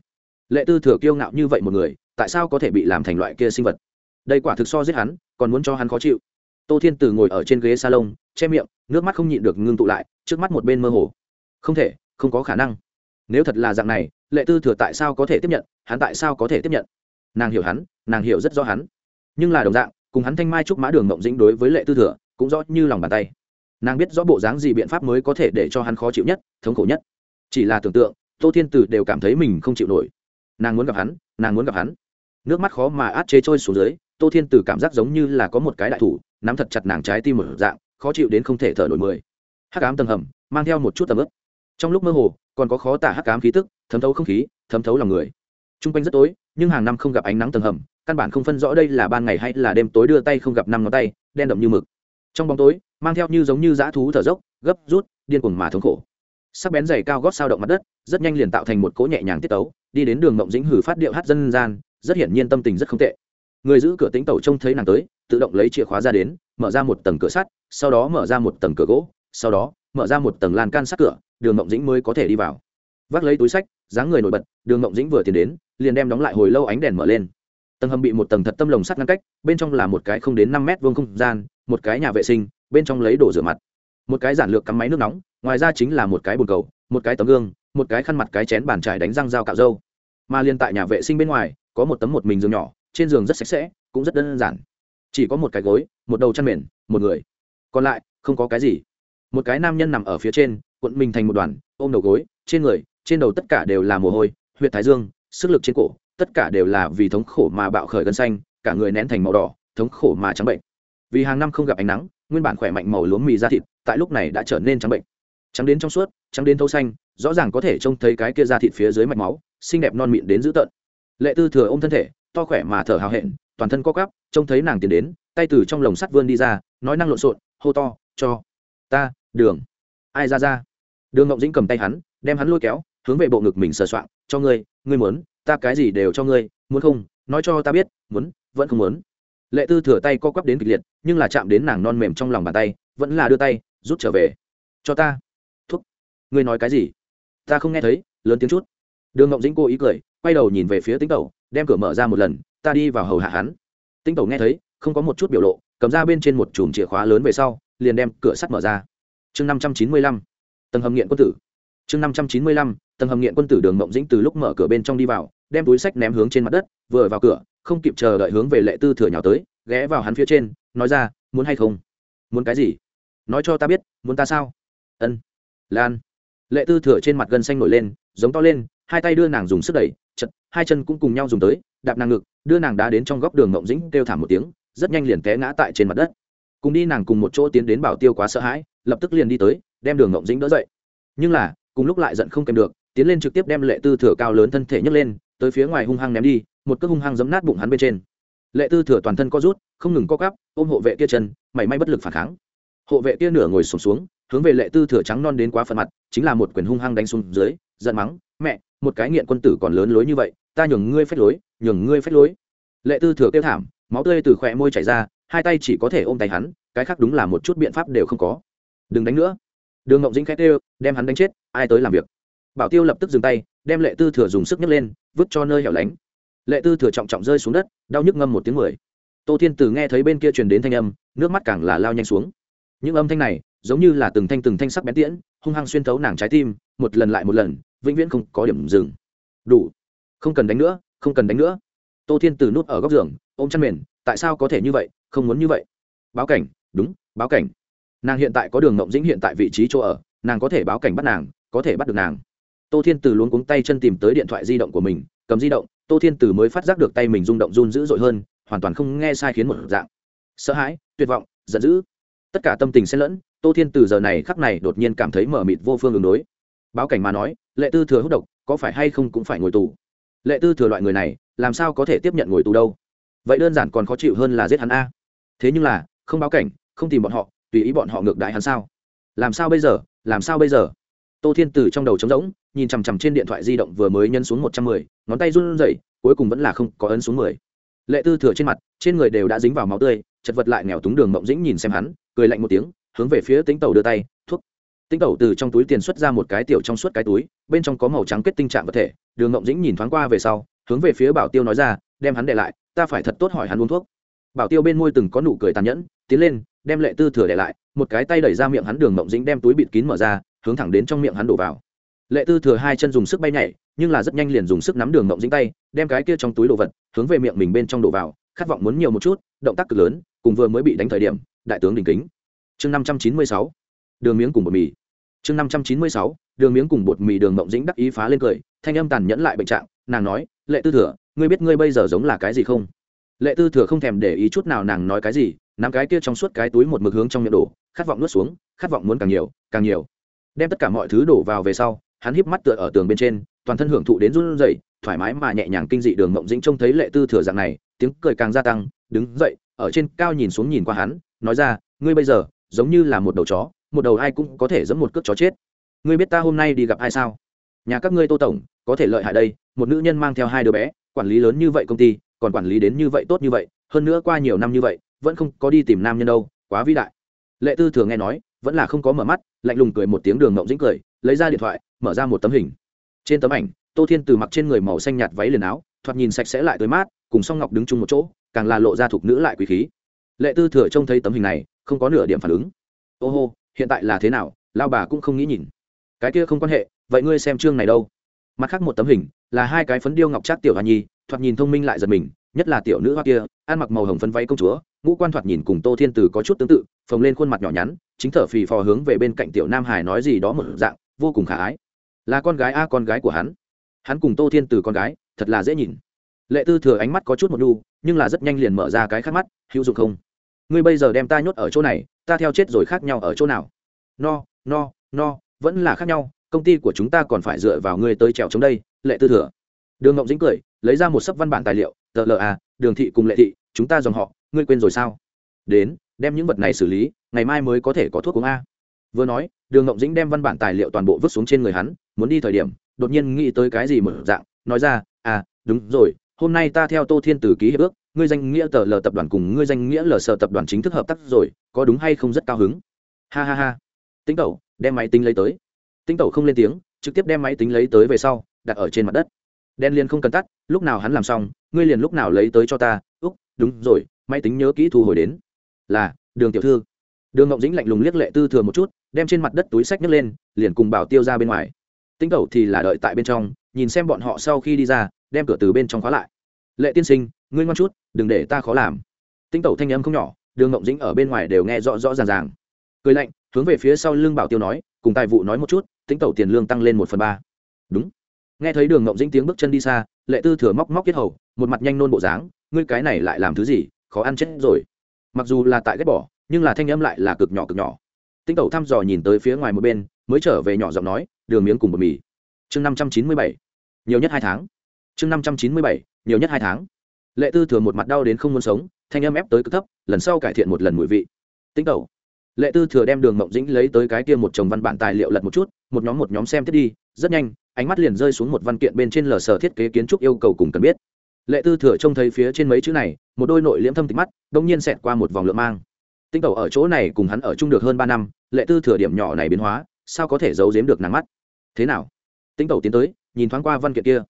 Lệ tư thừa kiêu ngạo như vậy một người, tại sao có thể bị làm thành loại kia sinh vật? Đây quả thực so giết hắn, còn muốn cho hắn khó chịu. Tô thiên từ ngồi ở trên ghế salon, che miệng, nước mắt không nhịn được ngưng tụ lại, trước mắt một bên mơ hồ. Không thể, không có khả năng. Nếu thật là dạng này, lệ tư thừa tại sao có thể tiếp nhận? Hắn tại sao có thể tiếp nhận? Nàng hiểu hắn, nàng hiểu rất rõ hắn. Nhưng là đồng dạng, cùng hắn thanh mai trúc mã đường mộng dĩnh đối với lệ tư thừa, cũng rõ như lòng bàn tay. Nàng biết rõ bộ dáng gì biện pháp mới có thể để cho hắn khó chịu nhất, thống khổ nhất. Chỉ là tưởng tượng tô thiên Tử đều cảm thấy mình không chịu nổi. Nàng muốn gặp hắn, nàng muốn gặp hắn. Nước mắt khó mà át chế trôi xuống dưới, tô thiên Tử cảm giác giống như là có một cái đại thủ, nắm thật chặt nàng trái tim một dạng, khó chịu đến không thể thở nổi mười. Hắc ám tầng hầm, mang theo một chút tầm ướp. Trong lúc mơ hồ, còn có khó tả hắc ám khí tức, thấm thấu không khí, thấm thấu lòng người. T r u n g quanh rất tối, nhưng hàng năm không gặp ánh nắng tầng hầm, căn bản không phân rõ đây là ban ngày hay là đêm tối đưa tay không gặp năm ngón tay, đen đậm như mực. Trong bóng tối, mang theo như giống như dã thú thở dốc, gấp rút, điên cuồng mà thống khổ sắc bén dày cao gót sao động mặt đất, rất nhanh liền tạo thành một cỗ nhẹ nhàng tiết tấu, đi đến đường mộng dĩnh hử phát điệu hát dân gian, rất hiển nhiên tâm tình rất không tệ. Người giữ cửa tính tàu trông thấy nàng tới, tự động lấy chìa khóa ra đến, mở ra một tầng cửa sắt, sau đó mở ra một tầng cửa gỗ, sau đó mở ra một tầng lan can sát cửa, đường mộng dĩnh mới có thể đi vào. Vác lấy túi sách, dáng người nổi bật, đường mộng dĩnh vừa tiến đến, liền đem đóng lại hồi lâu ánh đèn mở lên. Tầng hầm bị một tầng thật tâm lồng sắt ngăn cách, bên trong là một cái không đến năm mét vuông không gian, một cái nhà vệ sinh, bên trong lấy đồ rửa mặt. Một cái giản lược cắm máy nước nóng ngoài ra chính là một cái bồn cầu, một cái tấm gương, một cái khăn mặt, cái chén bàn trải đánh răng dao cạo râu. Mà liên tại nhà vệ sinh bên ngoài, có một tấm một mình giường nhỏ, trên giường rất sạch sẽ, cũng rất đơn giản. Chỉ có một cái gối, một đầu chăn mền, một người. Còn lại, không có cái gì. Một cái nam nhân nằm ở phía trên, cuộn mình thành một đoàn, ôm đầu gối, trên người, trên đầu tất cả đều là mồ hôi huyện thái dương, sức lực trên cổ, tất cả đều là vì thống khổ mà bạo khởi gân xanh, cả người nén thành màu đỏ, thống khổ mà trắng bệnh. Vì hàng năm không gặp ánh nắng, nguyên bản khỏe mạnh màu lúa mì da thịt, tại lúc này đã trở nên trắng bệnh trắng đến trong suốt, trắng đến thâu xanh, rõ ràng có thể trông thấy cái kia da thịt phía dưới mạch máu, xinh đẹp non mịn đến dữ tợn. Lệ tư thừa ôm thân thể, to khỏe mà thở hào hẹn, toàn thân co cắp trông thấy nàng tiến đến, tay từ trong lồng sắt vươn đi ra, nói năng lộn xộn, hô to, cho ta, đường. Ai ra ra? Đường ngộng dĩnh cầm tay hắn, đem hắn lôi kéo, hướng về bộ ngực mình sờ soạng, cho ngươi ngươi muốn, ta cái gì đều cho ngươi, muốn không, nói cho ta biết, muốn, vẫn không muốn. Lệ tư thừa tay co quắp đến kịch liệt, nhưng là chạm đến nàng non mềm trong lòng bàn tay, vẫn là đưa tay, rút trở về. Cho ta ngươi nói cái gì? Ta không nghe thấy, lớn tiếng chút. Đường ngộng dĩnh cô ý cười, quay đầu nhìn về phía tính tẩu, đem cửa mở ra một lần, ta đi vào hầu hạ hắn. Tính tẩu nghe thấy, không có một chút biểu lộ, cầm ra bên trên một chùm chìa khóa lớn về sau, liền đem cửa sắt mở ra. Chương năm trăm chín mươi lăm, tầng hầm nghiện quân tử. Chương năm trăm chín mươi lăm, tầng hầm nghiện quân tử đường mộng dĩnh từ lúc mở cửa bên trong đi vào, đem túi sách ném hướng trên mặt đất, vừa vào cửa, không kịp chờ đợi hướng về lệ tư thừa nhào tới, ghé vào hắn phía trên, nói ra, muốn hay không? Muốn cái gì? Nói cho ta biết, muốn ta sao? Ân. Lan lệ tư thừa trên mặt gân xanh nổi lên giống to lên hai tay đưa nàng dùng sức đẩy chật hai chân cũng cùng nhau dùng tới đạp nàng ngực đưa nàng đá đến trong góc đường ngộng dĩnh kêu thảm một tiếng rất nhanh liền té ngã tại trên mặt đất. Cùng đi nàng cùng một chỗ tiến đến bảo tiêu quá sợ hãi lập tức liền đi tới đem đường ngộng dĩnh đỡ dậy. Nhưng là cùng lúc lại giận không kèm được tiến lên trực tiếp đem lệ tư thừa cao lớn thân thể nhấc lên tới phía ngoài hung hăng ném đi một cước hung hăng giấm nát bụng hắn bên trên. Lệ tư thừa toàn thân co rút không ngừng co cắp ôm hộ vệ kia chân mảy may bất lực phản kháng. Hộ vệ kia nửa ngồi sùng xuống, xuống hướng về lệ tư thừa trắng non đến quá phần mặt, chính là một quyền hung hăng đánh xuống dưới, giận mắng, mẹ, một cái nghiện quân tử còn lớn lối như vậy, ta nhường ngươi phép lối, nhường ngươi phép lối. Lệ tư thừa kêu thảm, máu tươi từ khỏe môi chảy ra, hai tay chỉ có thể ôm tay hắn, cái khác đúng là một chút biện pháp đều không có. Đừng đánh nữa. Đường ngộng dĩnh khét kêu, đem hắn đánh chết, ai tới làm việc? Bảo tiêu lập tức dừng tay, đem lệ tư thừa dùng sức nhấc lên, vứt cho nơi hẻo lánh. Lệ tư thừa trọng trọng rơi xuống đất, đau nhức ngâm một tiếng mười. Tô thiên tử nghe thấy bên kia truyền đến thanh âm, nước mắt càng là lao nhanh xuống. Những âm thanh này giống như là từng thanh từng thanh sắc bén tiễn, hung hăng xuyên thấu nàng trái tim, một lần lại một lần, vĩnh viễn không có điểm dừng. Đủ. Không cần đánh nữa, không cần đánh nữa. Tô thiên tử nút ở góc giường, ôm chăn mền, tại sao có thể như vậy, không muốn như vậy? Báo cảnh, đúng, báo cảnh. Nàng hiện tại có đường ngộng dĩnh hiện tại vị trí chỗ ở, nàng có thể báo cảnh bắt nàng, có thể bắt được nàng. Tô thiên từ luống cuống tay chân tìm tới điện thoại di động của mình, cầm di động, tô thiên từ mới phát giác được tay mình rung động run dữ dội hơn, hoàn toàn không nghe sai khiến một dạng. Sợ hãi, tuyệt vọng, giận dữ. Tất cả tâm tình xen lẫn tô thiên từ giờ này khắc này đột nhiên cảm thấy mở mịt vô phương ứng đối. Báo cảnh mà nói, lệ tư thừa hút độc, có phải hay không cũng phải ngồi tù? Lệ tư thừa loại người này, làm sao có thể tiếp nhận ngồi tù đâu? Vậy đơn giản còn khó chịu hơn là giết hắn a. Thế nhưng là, không báo cảnh, không tìm bọn họ, tùy ý bọn họ ngược đại hắn sao? Làm sao bây giờ, làm sao bây giờ? Tô thiên từ trong đầu trống rỗng, nhìn chằm chằm trên điện thoại di động vừa mới nhân xuống một trăm mười, ngón tay run rẩy, cuối cùng vẫn là không có ấn xuống mười. Lệ tư thừa trên mặt, trên người đều đã dính vào máu tươi, chật vật lại nghèo túng đường mộng dĩnh nhìn xem hắn, cười lạnh một tiếng hướng về phía tính tàu đưa tay, thuốc. Tính tàu từ trong túi tiền xuất ra một cái tiểu trong suốt cái túi, bên trong có màu trắng kết tinh trạng vật thể. Đường ngộng dĩnh nhìn thoáng qua về sau, hướng về phía bảo tiêu nói ra, đem hắn để lại, ta phải thật tốt hỏi hắn uống thuốc. Bảo tiêu bên môi từng có nụ cười tàn nhẫn, tiến lên, đem lệ tư thừa để lại, một cái tay đẩy ra miệng hắn, đường ngộng dĩnh đem túi bịt kín mở ra, hướng thẳng đến trong miệng hắn đổ vào. Lệ tư thừa hai chân dùng sức bay nhảy, nhưng là rất nhanh liền dùng sức nắm đường ngộng dĩnh tay, đem cái kia trong túi đồ vật, hướng về miệng mình bên trong đổ vào, khát vọng muốn nhiều một chút, động tác cực lớn, cùng vừa mới bị đánh thời điểm, đại tướng đình kính chương năm trăm chín mươi sáu, đường miếng cùng bột mì. Chương năm trăm chín mươi sáu, đường miếng cùng bột mì đường mộng dĩnh đắc ý phá lên cười, thanh âm tàn nhẫn lại bệnh trạng, nàng nói, lệ tư thừa, ngươi biết ngươi bây giờ giống là cái gì không? Lệ tư thừa không thèm để ý chút nào nàng nói cái gì, nắm cái kia trong suốt cái túi một mực hướng trong miệng đổ, khát vọng nuốt xuống, khát vọng muốn càng nhiều càng nhiều. Đem tất cả mọi thứ đổ vào về sau, hắn híp mắt tựa ở tường bên trên, toàn thân hưởng thụ đến run rẩy, thoải mái mà nhẹ nhàng kinh dị đường mộng dĩnh trông thấy lệ tư thừa dạng này, tiếng cười càng gia tăng, đứng dậy, ở trên cao nhìn xuống nhìn qua hắn, nói ra, ngươi bây giờ giống như là một đầu chó, một đầu ai cũng có thể giẫm một cước chó chết. Ngươi biết ta hôm nay đi gặp ai sao? Nhà các ngươi tô tổng, có thể lợi hại đây, một nữ nhân mang theo hai đứa bé, quản lý lớn như vậy công ty, còn quản lý đến như vậy tốt như vậy, hơn nữa qua nhiều năm như vậy, vẫn không có đi tìm nam nhân đâu, quá vĩ đại. Lệ tư thường nghe nói, vẫn là không có mở mắt, lạnh lùng cười một tiếng đường mộng dĩnh cười, lấy ra điện thoại, mở ra một tấm hình. Trên tấm ảnh, tô thiên từ mặc trên người màu xanh nhạt váy liền áo, thoạt nhìn sạch sẽ lại tới mát, cùng song ngọc đứng chung một chỗ, càng là lộ ra thục nữ lại quý khí. Lệ tư thừa trông thấy tấm hình này không có nửa điểm phản ứng. Ô hô, hiện tại là thế nào? Lao bà cũng không nghĩ nhìn. Cái kia không quan hệ, vậy ngươi xem chương này đâu? Mặt khác một tấm hình, là hai cái phấn điêu ngọc trác tiểu hoa nhi, thoạt nhìn thông minh lại giật mình, nhất là tiểu nữ hoa kia, ăn mặc màu hồng phấn váy công chúa, ngũ quan thoạt nhìn cùng tô thiên từ có chút tương tự, phồng lên khuôn mặt nhỏ nhắn, chính thở phì phò hướng về bên cạnh tiểu nam hải nói gì đó một dạng, vô cùng khả ái. Là con gái a, con gái của hắn. Hắn cùng tô thiên từ con gái, thật là dễ nhìn. Lệ tư thừa ánh mắt có chút một đu nhưng là rất nhanh liền mở ra cái khác mắt, hữu dụng không? Ngươi bây giờ đem ta nhốt ở chỗ này, ta theo chết rồi khác nhau ở chỗ nào? No no no, vẫn là khác nhau, công ty của chúng ta còn phải dựa vào ngươi tới trèo chống đây, lệ tư thừa. Đường ngộng dính cười, lấy ra một sấp văn bản tài liệu, tờ lờ à đường thị cùng lệ thị, chúng ta dòng họ, ngươi quên rồi sao? Đến, đem những vật này xử lý, ngày mai mới có thể có thuốc uống a. Vừa nói, đường ngộng dĩnh đem văn bản tài liệu toàn bộ vứt xuống trên người hắn, muốn đi thời điểm, đột nhiên nghĩ tới cái gì một dạng, nói ra à đúng rồi, hôm nay ta theo tô thiên tử ký hiệp ước ngươi danh nghĩa tờ lờ tập đoàn cùng ngươi danh nghĩa lờ sợ tập đoàn chính thức hợp tác rồi, có đúng hay không rất cao hứng? Ha ha ha. Tính tẩu, đem máy tính lấy tới. Tính tẩu không lên tiếng, trực tiếp đem máy tính lấy tới về sau, đặt ở trên mặt đất. Đen liền không cần tắt, lúc nào hắn làm xong, ngươi liền lúc nào lấy tới cho ta. Úc, đúng rồi, máy tính nhớ kỹ thu hồi đến. Là, đường tiểu thư. Đường ngọc dĩnh lạnh lùng liếc lệ tư thừa một chút, đem trên mặt đất túi sách nhấc lên, liền cùng bảo tiêu ra bên ngoài. Tinh tẩu thì là đợi tại bên trong, nhìn xem bọn họ sau khi đi ra, đem cửa từ bên trong khóa lại lệ tiên sinh, ngươi ngoan chút, đừng để ta khó làm. Tinh tẩu thanh âm không nhỏ, đường ngộng dĩnh ở bên ngoài đều nghe rõ rõ ràng ràng. Cười lạnh, hướng về phía sau lưng bảo tiêu nói, cùng tài vụ nói một chút, tinh tẩu tiền lương tăng lên một phần ba. Đúng. Nghe thấy đường ngộng dĩnh tiếng bước chân đi xa, lệ tư thừa móc móc kết hầu, một mặt nhanh nôn bộ dáng, ngươi cái này lại làm thứ gì, khó ăn chết rồi. Mặc dù là tại ghét bỏ, nhưng là thanh âm lại là cực nhỏ cực nhỏ. Tinh tẩu thăm dò nhìn tới phía ngoài một bên, mới trở về nhỏ giọng nói, đường miếng cùng một mì. Chương năm trăm chín mươi bảy. Nhiều nhất hai tháng chương năm trăm chín mươi bảy, nhiều nhất hai tháng. Lệ tư thừa một mặt đau đến không muốn sống, thanh âm ép tới cực thấp, lần sau cải thiện một lần mùi vị. Tính tẩu. Lệ tư thừa đem đường mộng dĩnh lấy tới cái kia một chồng văn bản tài liệu lật một chút, một nhóm một nhóm xem tiếp đi, rất nhanh, ánh mắt liền rơi xuống một văn kiện bên trên lờ sở thiết kế kiến trúc yêu cầu cùng cần biết. Lệ tư thừa trông thấy phía trên mấy chữ này, một đôi nội liễm thâm tịch mắt, đông nhiên xẹt qua một vòng lượng mang. Tinh tẩu ở chỗ này cùng hắn ở chung được hơn ba năm, lệ tư thừa điểm nhỏ này biến hóa, sao có thể giấu giếm được nắng mắt? Thế nào? Tinh tẩu tiến tới, nhìn thoáng qua văn kiện kia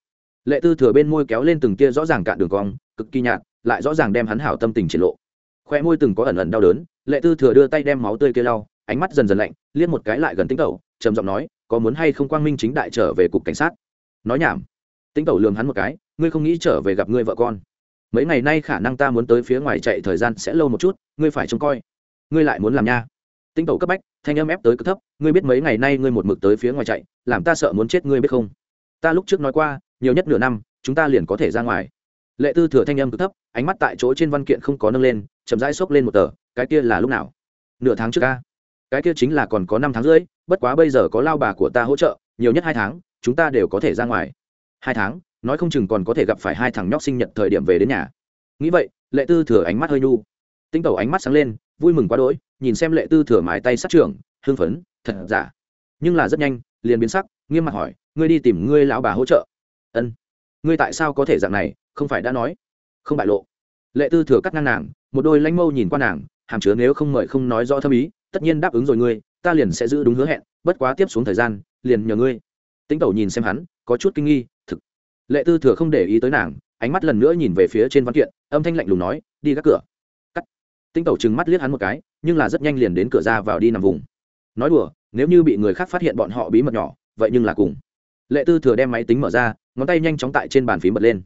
lệ tư thừa bên môi kéo lên từng tia rõ ràng cạn đường cong, cực kỳ nhạt, lại rõ ràng đem hắn hảo tâm tình triển lộ. Khoe môi từng có ẩn ẩn đau đớn, lệ tư thừa đưa tay đem máu tươi kia lau, ánh mắt dần dần lạnh, liếc một cái lại gần tính tẩu, trầm giọng nói, có muốn hay không quang minh chính đại trở về cục cảnh sát? Nói nhảm. Tính tẩu lường hắn một cái, ngươi không nghĩ trở về gặp ngươi vợ con? Mấy ngày nay khả năng ta muốn tới phía ngoài chạy thời gian sẽ lâu một chút, ngươi phải trông coi. Ngươi lại muốn làm nha. Tinh tẩu cấp bách, thanh âm ép tới cực thấp, ngươi biết mấy ngày nay ngươi một mực tới phía ngoài chạy, làm ta sợ muốn chết ngươi biết không? Ta lúc trước nói qua nhiều nhất nửa năm, chúng ta liền có thể ra ngoài. Lệ tư thừa thanh âm cực thấp, ánh mắt tại chỗ trên văn kiện không có nâng lên, chậm rãi xốc lên một tờ, cái kia là lúc nào? Nửa tháng trước ca cái kia chính là còn có năm tháng rưỡi, bất quá bây giờ có lao bà của ta hỗ trợ, nhiều nhất hai tháng, chúng ta đều có thể ra ngoài. Hai tháng, nói không chừng còn có thể gặp phải hai thằng nhóc sinh nhật thời điểm về đến nhà. Nghĩ vậy, lệ tư thừa ánh mắt hơi nhu. Tinh tẩu ánh mắt sáng lên, vui mừng quá đỗi, nhìn xem lệ tư thừa mái tay sát trưởng, hưng phấn, thật giả. Nhưng là rất nhanh, liền biến sắc, nghiêm mặt hỏi, ngươi đi tìm ngươi lão bà hỗ trợ ân ngươi tại sao có thể dạng này không phải đã nói không bại lộ lệ tư thừa cắt ngang nàng một đôi lanh mâu nhìn qua nàng hàm chứa nếu không mời không nói rõ thâm ý tất nhiên đáp ứng rồi ngươi ta liền sẽ giữ đúng hứa hẹn bất quá tiếp xuống thời gian liền nhờ ngươi tính tẩu nhìn xem hắn có chút kinh nghi thực lệ tư thừa không để ý tới nàng ánh mắt lần nữa nhìn về phía trên văn kiện âm thanh lạnh lùng nói đi gác cửa cắt tính tẩu trừng mắt liếc hắn một cái nhưng là rất nhanh liền đến cửa ra vào đi nằm vùng nói đùa nếu như bị người khác phát hiện bọn họ bí mật nhỏ vậy nhưng là cùng lệ tư thừa đem máy tính mở ra, ngón tay nhanh chóng tại trên bàn phím bật lên.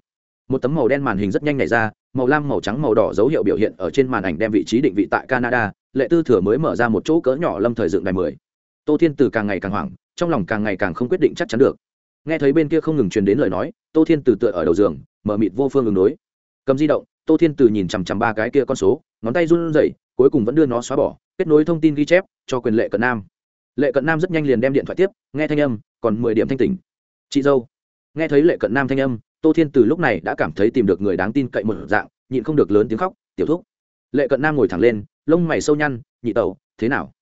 Một tấm màu đen màn hình rất nhanh nảy ra, màu lam, màu trắng, màu đỏ dấu hiệu biểu hiện ở trên màn ảnh đem vị trí định vị tại canada. Lệ tư thừa mới mở ra một chỗ cỡ nhỏ lâm thời dựng đài mười. Tô thiên từ càng ngày càng hoảng, trong lòng càng ngày càng không quyết định chắc chắn được. Nghe thấy bên kia không ngừng truyền đến lời nói, tô thiên từ tựa ở đầu giường, mở mịt vô phương ứng đối. Cầm di động, tô thiên từ nhìn chằm chằm ba cái kia con số, ngón tay run rẩy, cuối cùng vẫn đưa nó xóa bỏ, kết nối thông tin ghi chép cho quyền lệ cận nam. Lệ cận nam rất nhanh liền đem điện thoại tiếp, nghe thanh âm, còn mười điểm thanh tỉnh chị dâu. Nghe thấy lệ cận nam thanh âm, tô thiên từ lúc này đã cảm thấy tìm được người đáng tin cậy một dạng, nhịn không được lớn tiếng khóc, tiểu thúc. Lệ cận nam ngồi thẳng lên, lông mày sâu nhăn, nhị tẩu, thế nào?